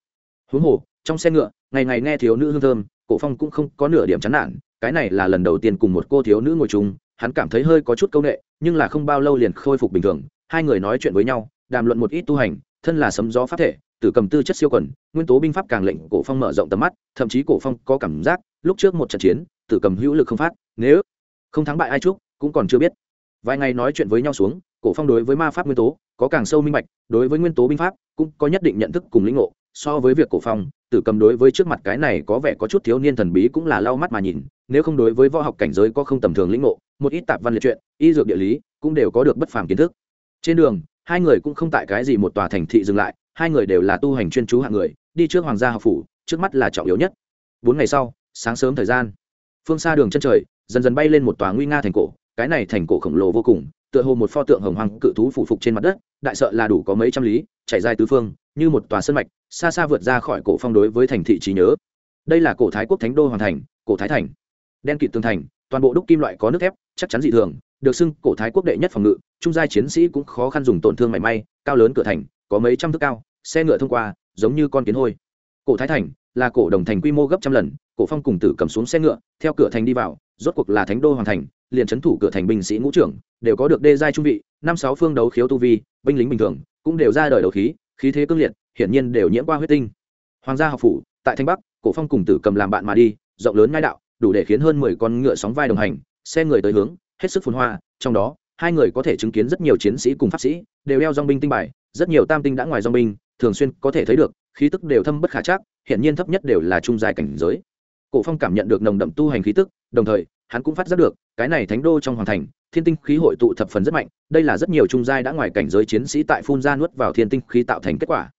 huống hồ, trong xe ngựa, ngày ngày nghe thiếu nữ hương thơm, cổ phong cũng không có nửa điểm chán nản, cái này là lần đầu tiên cùng một cô thiếu nữ ngồi chung, hắn cảm thấy hơi có chút câu nệ, nhưng là không bao lâu liền khôi phục bình thường, hai người nói chuyện với nhau, đàm luận một ít tu hành, thân là sấm gió pháp thể, tử cầm tư chất siêu quần, nguyên tố binh pháp càng lệnh cổ phong mở rộng tầm mắt, thậm chí cổ phong có cảm giác, lúc trước một trận chiến, tử cầm hữu lực không phát, nếu không thắng bại ai chúc, cũng còn chưa biết. Vài ngày nói chuyện với nhau xuống, cổ phong đối với ma pháp nguyên tố, có càng sâu minh bạch, đối với nguyên tố binh pháp, cũng có nhất định nhận thức cùng lĩnh ngộ, so với việc cổ phong, tử cầm đối với trước mặt cái này có vẻ có chút thiếu niên thần bí cũng là lau mắt mà nhìn, nếu không đối với võ học cảnh giới có không tầm thường lĩnh ngộ, một ít tạp văn liệt truyện, y dược địa lý, cũng đều có được bất phàm kiến thức. Trên đường, hai người cũng không tại cái gì một tòa thành thị dừng lại, hai người đều là tu hành chuyên chú hạng người, đi trước hoàng gia học phủ, trước mắt là trọng yếu nhất. Bốn ngày sau, sáng sớm thời gian, phương xa đường chân trời dần dần bay lên một tòa nguy nga thành cổ, cái này thành cổ khổng lồ vô cùng, tựa hồ một pho tượng hồng hoàng cự thú phủ phục trên mặt đất, đại sợ là đủ có mấy trăm lý chạy dài tứ phương, như một tòa sân mạch, xa xa vượt ra khỏi cổ phong đối với thành thị trí nhớ. Đây là cổ thái quốc thánh đô hoàng thành, cổ thái thành. Đen kịt tường thành, toàn bộ đúc kim loại có nước thép, chắc chắn dị thường, được xưng cổ thái quốc đệ nhất phòng ngự, trung giai chiến sĩ cũng khó khăn dùng tổn thương mảy may, cao lớn cửa thành, có mấy trăm thước cao, xe ngựa thông qua, giống như con kiến hôi. Cổ thái thành là cổ đồng thành quy mô gấp trăm lần, cổ phong cùng tử cầm xuống xe ngựa, theo cửa thành đi vào, rốt cuộc là thánh đô hoàng thành, liền trấn thủ cửa thành binh sĩ ngũ trưởng, đều có được đê giai trung vị, năm sáu phương đấu khiếu tu vi, binh lính bình thường, cũng đều ra đời đầu khí khí thế cương liệt, hiển nhiên đều nhiễm qua huyết tinh. Hoàng gia học phủ, tại thanh bắc, cổ phong cùng tử cầm làm bạn mà đi, rộng lớn ngai đạo, đủ để khiến hơn mười con ngựa sóng vai đồng hành, xe người tới hướng, hết sức phồn hoa, trong đó, hai người có thể chứng kiến rất nhiều chiến sĩ cùng pháp sĩ, đều đeo dòng binh tinh bài, rất nhiều tam tinh đã ngoài dòng binh, thường xuyên có thể thấy được, khí tức đều thâm bất khả chắc hiện nhiên thấp nhất đều là trung dài cảnh giới. Cổ phong cảm nhận được nồng đậm tu hành khí tức, đồng thời, hắn cũng phát giác được, cái này thánh đô trong hoàng thành, thiên tinh khí hội tụ thập phần rất mạnh, đây là rất nhiều trung giai đã ngoài cảnh giới chiến sĩ tại phun ra nuốt vào thiên tinh khí tạo thành kết quả.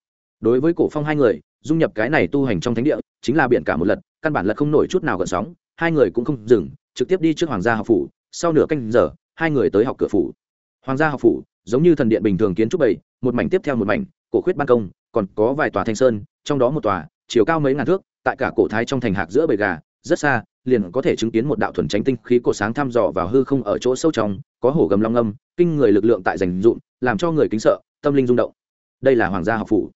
Đối với cổ phong hai người, dung nhập cái này tu hành trong thánh địa, chính là biển cả một lần căn bản là không nổi chút nào gợn sóng, hai người cũng không dừng, trực tiếp đi trước hoàng gia học phủ, sau nửa canh giờ, hai người tới học cửa phủ. Hoàng gia học phủ, giống như thần điện bình thường kiến trúc bảy một mảnh tiếp theo một mảnh, cổ khuyết ban công, còn có vài tòa thanh sơn, trong đó một tòa chiều cao mấy ngàn thước tại cả cổ thái trong thành hạc giữa bầy gà rất xa liền có thể chứng kiến một đạo thuần tránh tinh khí cổ sáng thăm dò vào hư không ở chỗ sâu trong có hổ gầm long âm kinh người lực lượng tại rành rụn, làm cho người kính sợ tâm linh rung động. Đây là hoàng gia học phủ.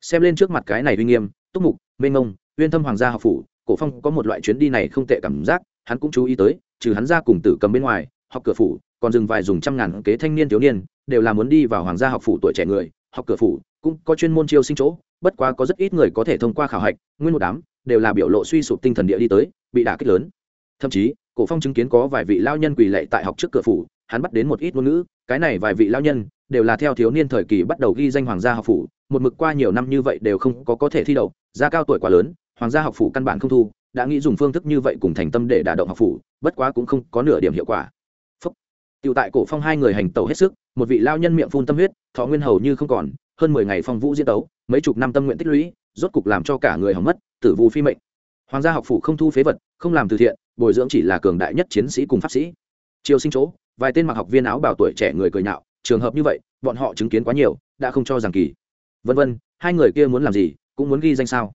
Xem lên trước mặt cái này uy nghiêm túc mục mênh mông, uyên thâm hoàng gia học phủ cổ phong có một loại chuyến đi này không tệ cảm giác hắn cũng chú ý tới trừ hắn ra cùng tử cầm bên ngoài học cửa phủ còn dừng vài dùng trăm ngàn kế thanh niên thiếu niên đều là muốn đi vào hoàng gia học phủ tuổi trẻ người học cửa phủ cũng có chuyên môn chiêu sinh chỗ bất quá có rất ít người có thể thông qua khảo hạch, nguyên một đám đều là biểu lộ suy sụp tinh thần địa đi tới, bị đả kích lớn thậm chí, cổ phong chứng kiến có vài vị lao nhân quỳ lệ tại học trước cửa phủ, hắn bắt đến một ít ngôn ngữ, cái này vài vị lao nhân đều là theo thiếu niên thời kỳ bắt đầu ghi danh hoàng gia học phủ, một mực qua nhiều năm như vậy đều không có có thể thi đậu, gia cao tuổi quá lớn, hoàng gia học phủ căn bản không thu, đã nghĩ dùng phương thức như vậy cùng thành tâm để đả động học phủ, bất quá cũng không có nửa điểm hiệu quả Phúc. Tiểu tại cổ phong hai người hành tẩu hết sức, một vị lao nhân miệng phun tâm huyết, thọ nguyên hầu như không còn hơn mười ngày phong vũ diễn tấu, mấy chục năm tâm nguyện tích lũy, rốt cục làm cho cả người hỏng mất, tử vụ phi mệnh. Hoàng gia học phủ không thu phế vật, không làm từ thiện, bồi dưỡng chỉ là cường đại nhất chiến sĩ cùng pháp sĩ. Triều sinh chỗ, vài tên mặc học viên áo bảo tuổi trẻ người cười nhạo, trường hợp như vậy, bọn họ chứng kiến quá nhiều, đã không cho rằng kỳ. Vân vân, hai người kia muốn làm gì, cũng muốn ghi danh sao?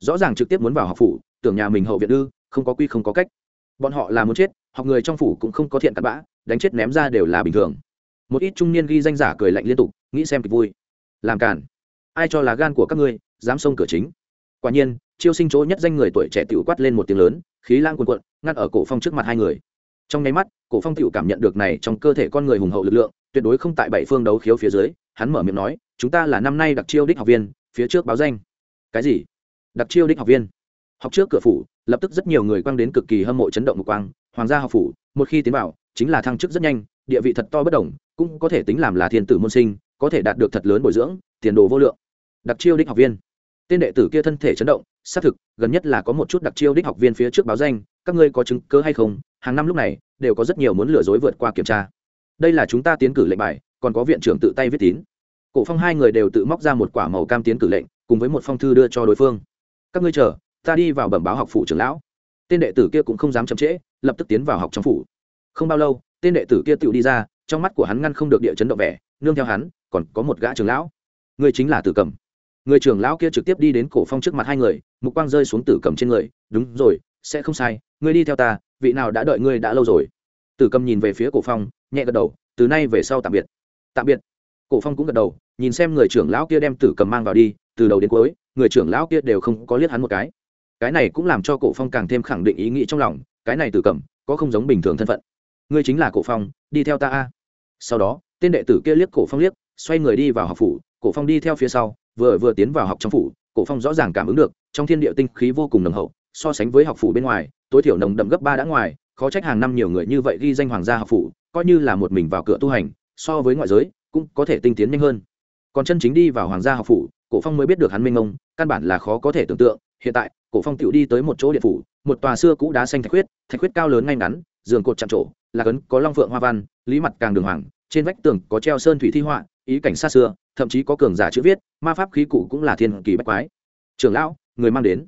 Rõ ràng trực tiếp muốn vào học phủ, tưởng nhà mình hậu viện ư, không có quy, không có cách. Bọn họ là muốn chết, học người trong phủ cũng không có thiện cặn bã, đánh chết ném ra đều là bình thường. Một ít trung niên ghi danh giả cười lạnh liên tục, nghĩ xem kịch vui làm cản. Ai cho là gan của các ngươi, dám xông cửa chính? Quả nhiên, chiêu sinh chỗ nhất danh người tuổi trẻ tiểu quát lên một tiếng lớn, khí lang cuồn cuộn, ngăn ở cổ phong trước mặt hai người. Trong nháy mắt, cổ phong tiểu cảm nhận được này trong cơ thể con người hùng hậu lực lượng, tuyệt đối không tại bảy phương đấu khiếu phía dưới, hắn mở miệng nói, chúng ta là năm nay đặc chiêu đích học viên, phía trước báo danh. Cái gì? Đặc chiêu đích học viên. Học trước cửa phủ, lập tức rất nhiều người quang đến cực kỳ hâm mộ chấn động một quang, hoàng gia học phủ, một khi tiến vào, chính là thăng chức rất nhanh, địa vị thật to bất đồng, cũng có thể tính làm là thiên tử môn sinh có thể đạt được thật lớn bồi dưỡng, tiền đồ vô lượng. Đặc chiêu đích học viên. Tên đệ tử kia thân thể chấn động, xác thực, gần nhất là có một chút đặc chiêu đích học viên phía trước báo danh, các ngươi có chứng cớ hay không? Hàng năm lúc này, đều có rất nhiều muốn lừa dối vượt qua kiểm tra. Đây là chúng ta tiến cử lệnh bài, còn có viện trưởng tự tay viết tín. Cổ phong hai người đều tự móc ra một quả màu cam tiến cử lệnh, cùng với một phong thư đưa cho đối phương. Các ngươi chờ, ta đi vào bẩm báo học phủ trưởng lão. Tên đệ tử kia cũng không dám chậm trễ, lập tức tiến vào học trong phủ. Không bao lâu, tên đệ tử kia tự đi ra, trong mắt của hắn ngăn không được địa chấn động vẻ, nương theo hắn còn có một gã trưởng lão. Người chính là tử cầm. Người trưởng lão kia trực tiếp đi đến cổ phong trước mặt hai người, mục quang rơi xuống tử cầm trên người, đúng rồi, sẽ không sai, ngươi đi theo ta, vị nào đã đợi ngươi đã lâu rồi. Tử cầm nhìn về phía cổ phong, nhẹ gật đầu, từ nay về sau tạm biệt. Tạm biệt. Cổ phong cũng gật đầu, nhìn xem người trưởng lão kia đem tử cầm mang vào đi, từ đầu đến cuối, người trưởng lão kia đều không có liếc hắn một cái. Cái này cũng làm cho cổ phong càng thêm khẳng định ý nghĩ trong lòng, cái này tử cầm có không giống bình thường thân phận. Ngươi chính là cổ phong, đi theo ta a. Sau đó, tên đệ tử kia liếc cổ phong liếc xoay người đi vào học phủ, cổ phong đi theo phía sau, vừa vừa tiến vào học trong phủ, cổ phong rõ ràng cảm ứng được, trong thiên địa tinh khí vô cùng nồng hậu, so sánh với học phủ bên ngoài, tối thiểu nồng đậm gấp ba đã ngoài, khó trách hàng năm nhiều người như vậy ghi danh hoàng gia học phủ, coi như là một mình vào cửa tu hành, so với ngoại giới, cũng có thể tinh tiến nhanh hơn. Còn chân chính đi vào hoàng gia học phủ, cổ phong mới biết được hắn minh ông căn bản là khó có thể tưởng tượng, hiện tại, cổ phong tiểu đi tới một chỗ điện phủ, một tòa xưa cũ đá xanh thạch huyết thạch huyết cao lớn ngay ngắn, giường cột chạm trổ, là cấn, có long phượng hoa văn, lý mặt càng đường hoàng, trên vách tường có treo sơn thủy thi họa ý cảnh xa xưa, thậm chí có cường giả chữ viết, ma pháp khí cụ cũng là thiên kỳ bách quái. Trưởng lão, người mang đến.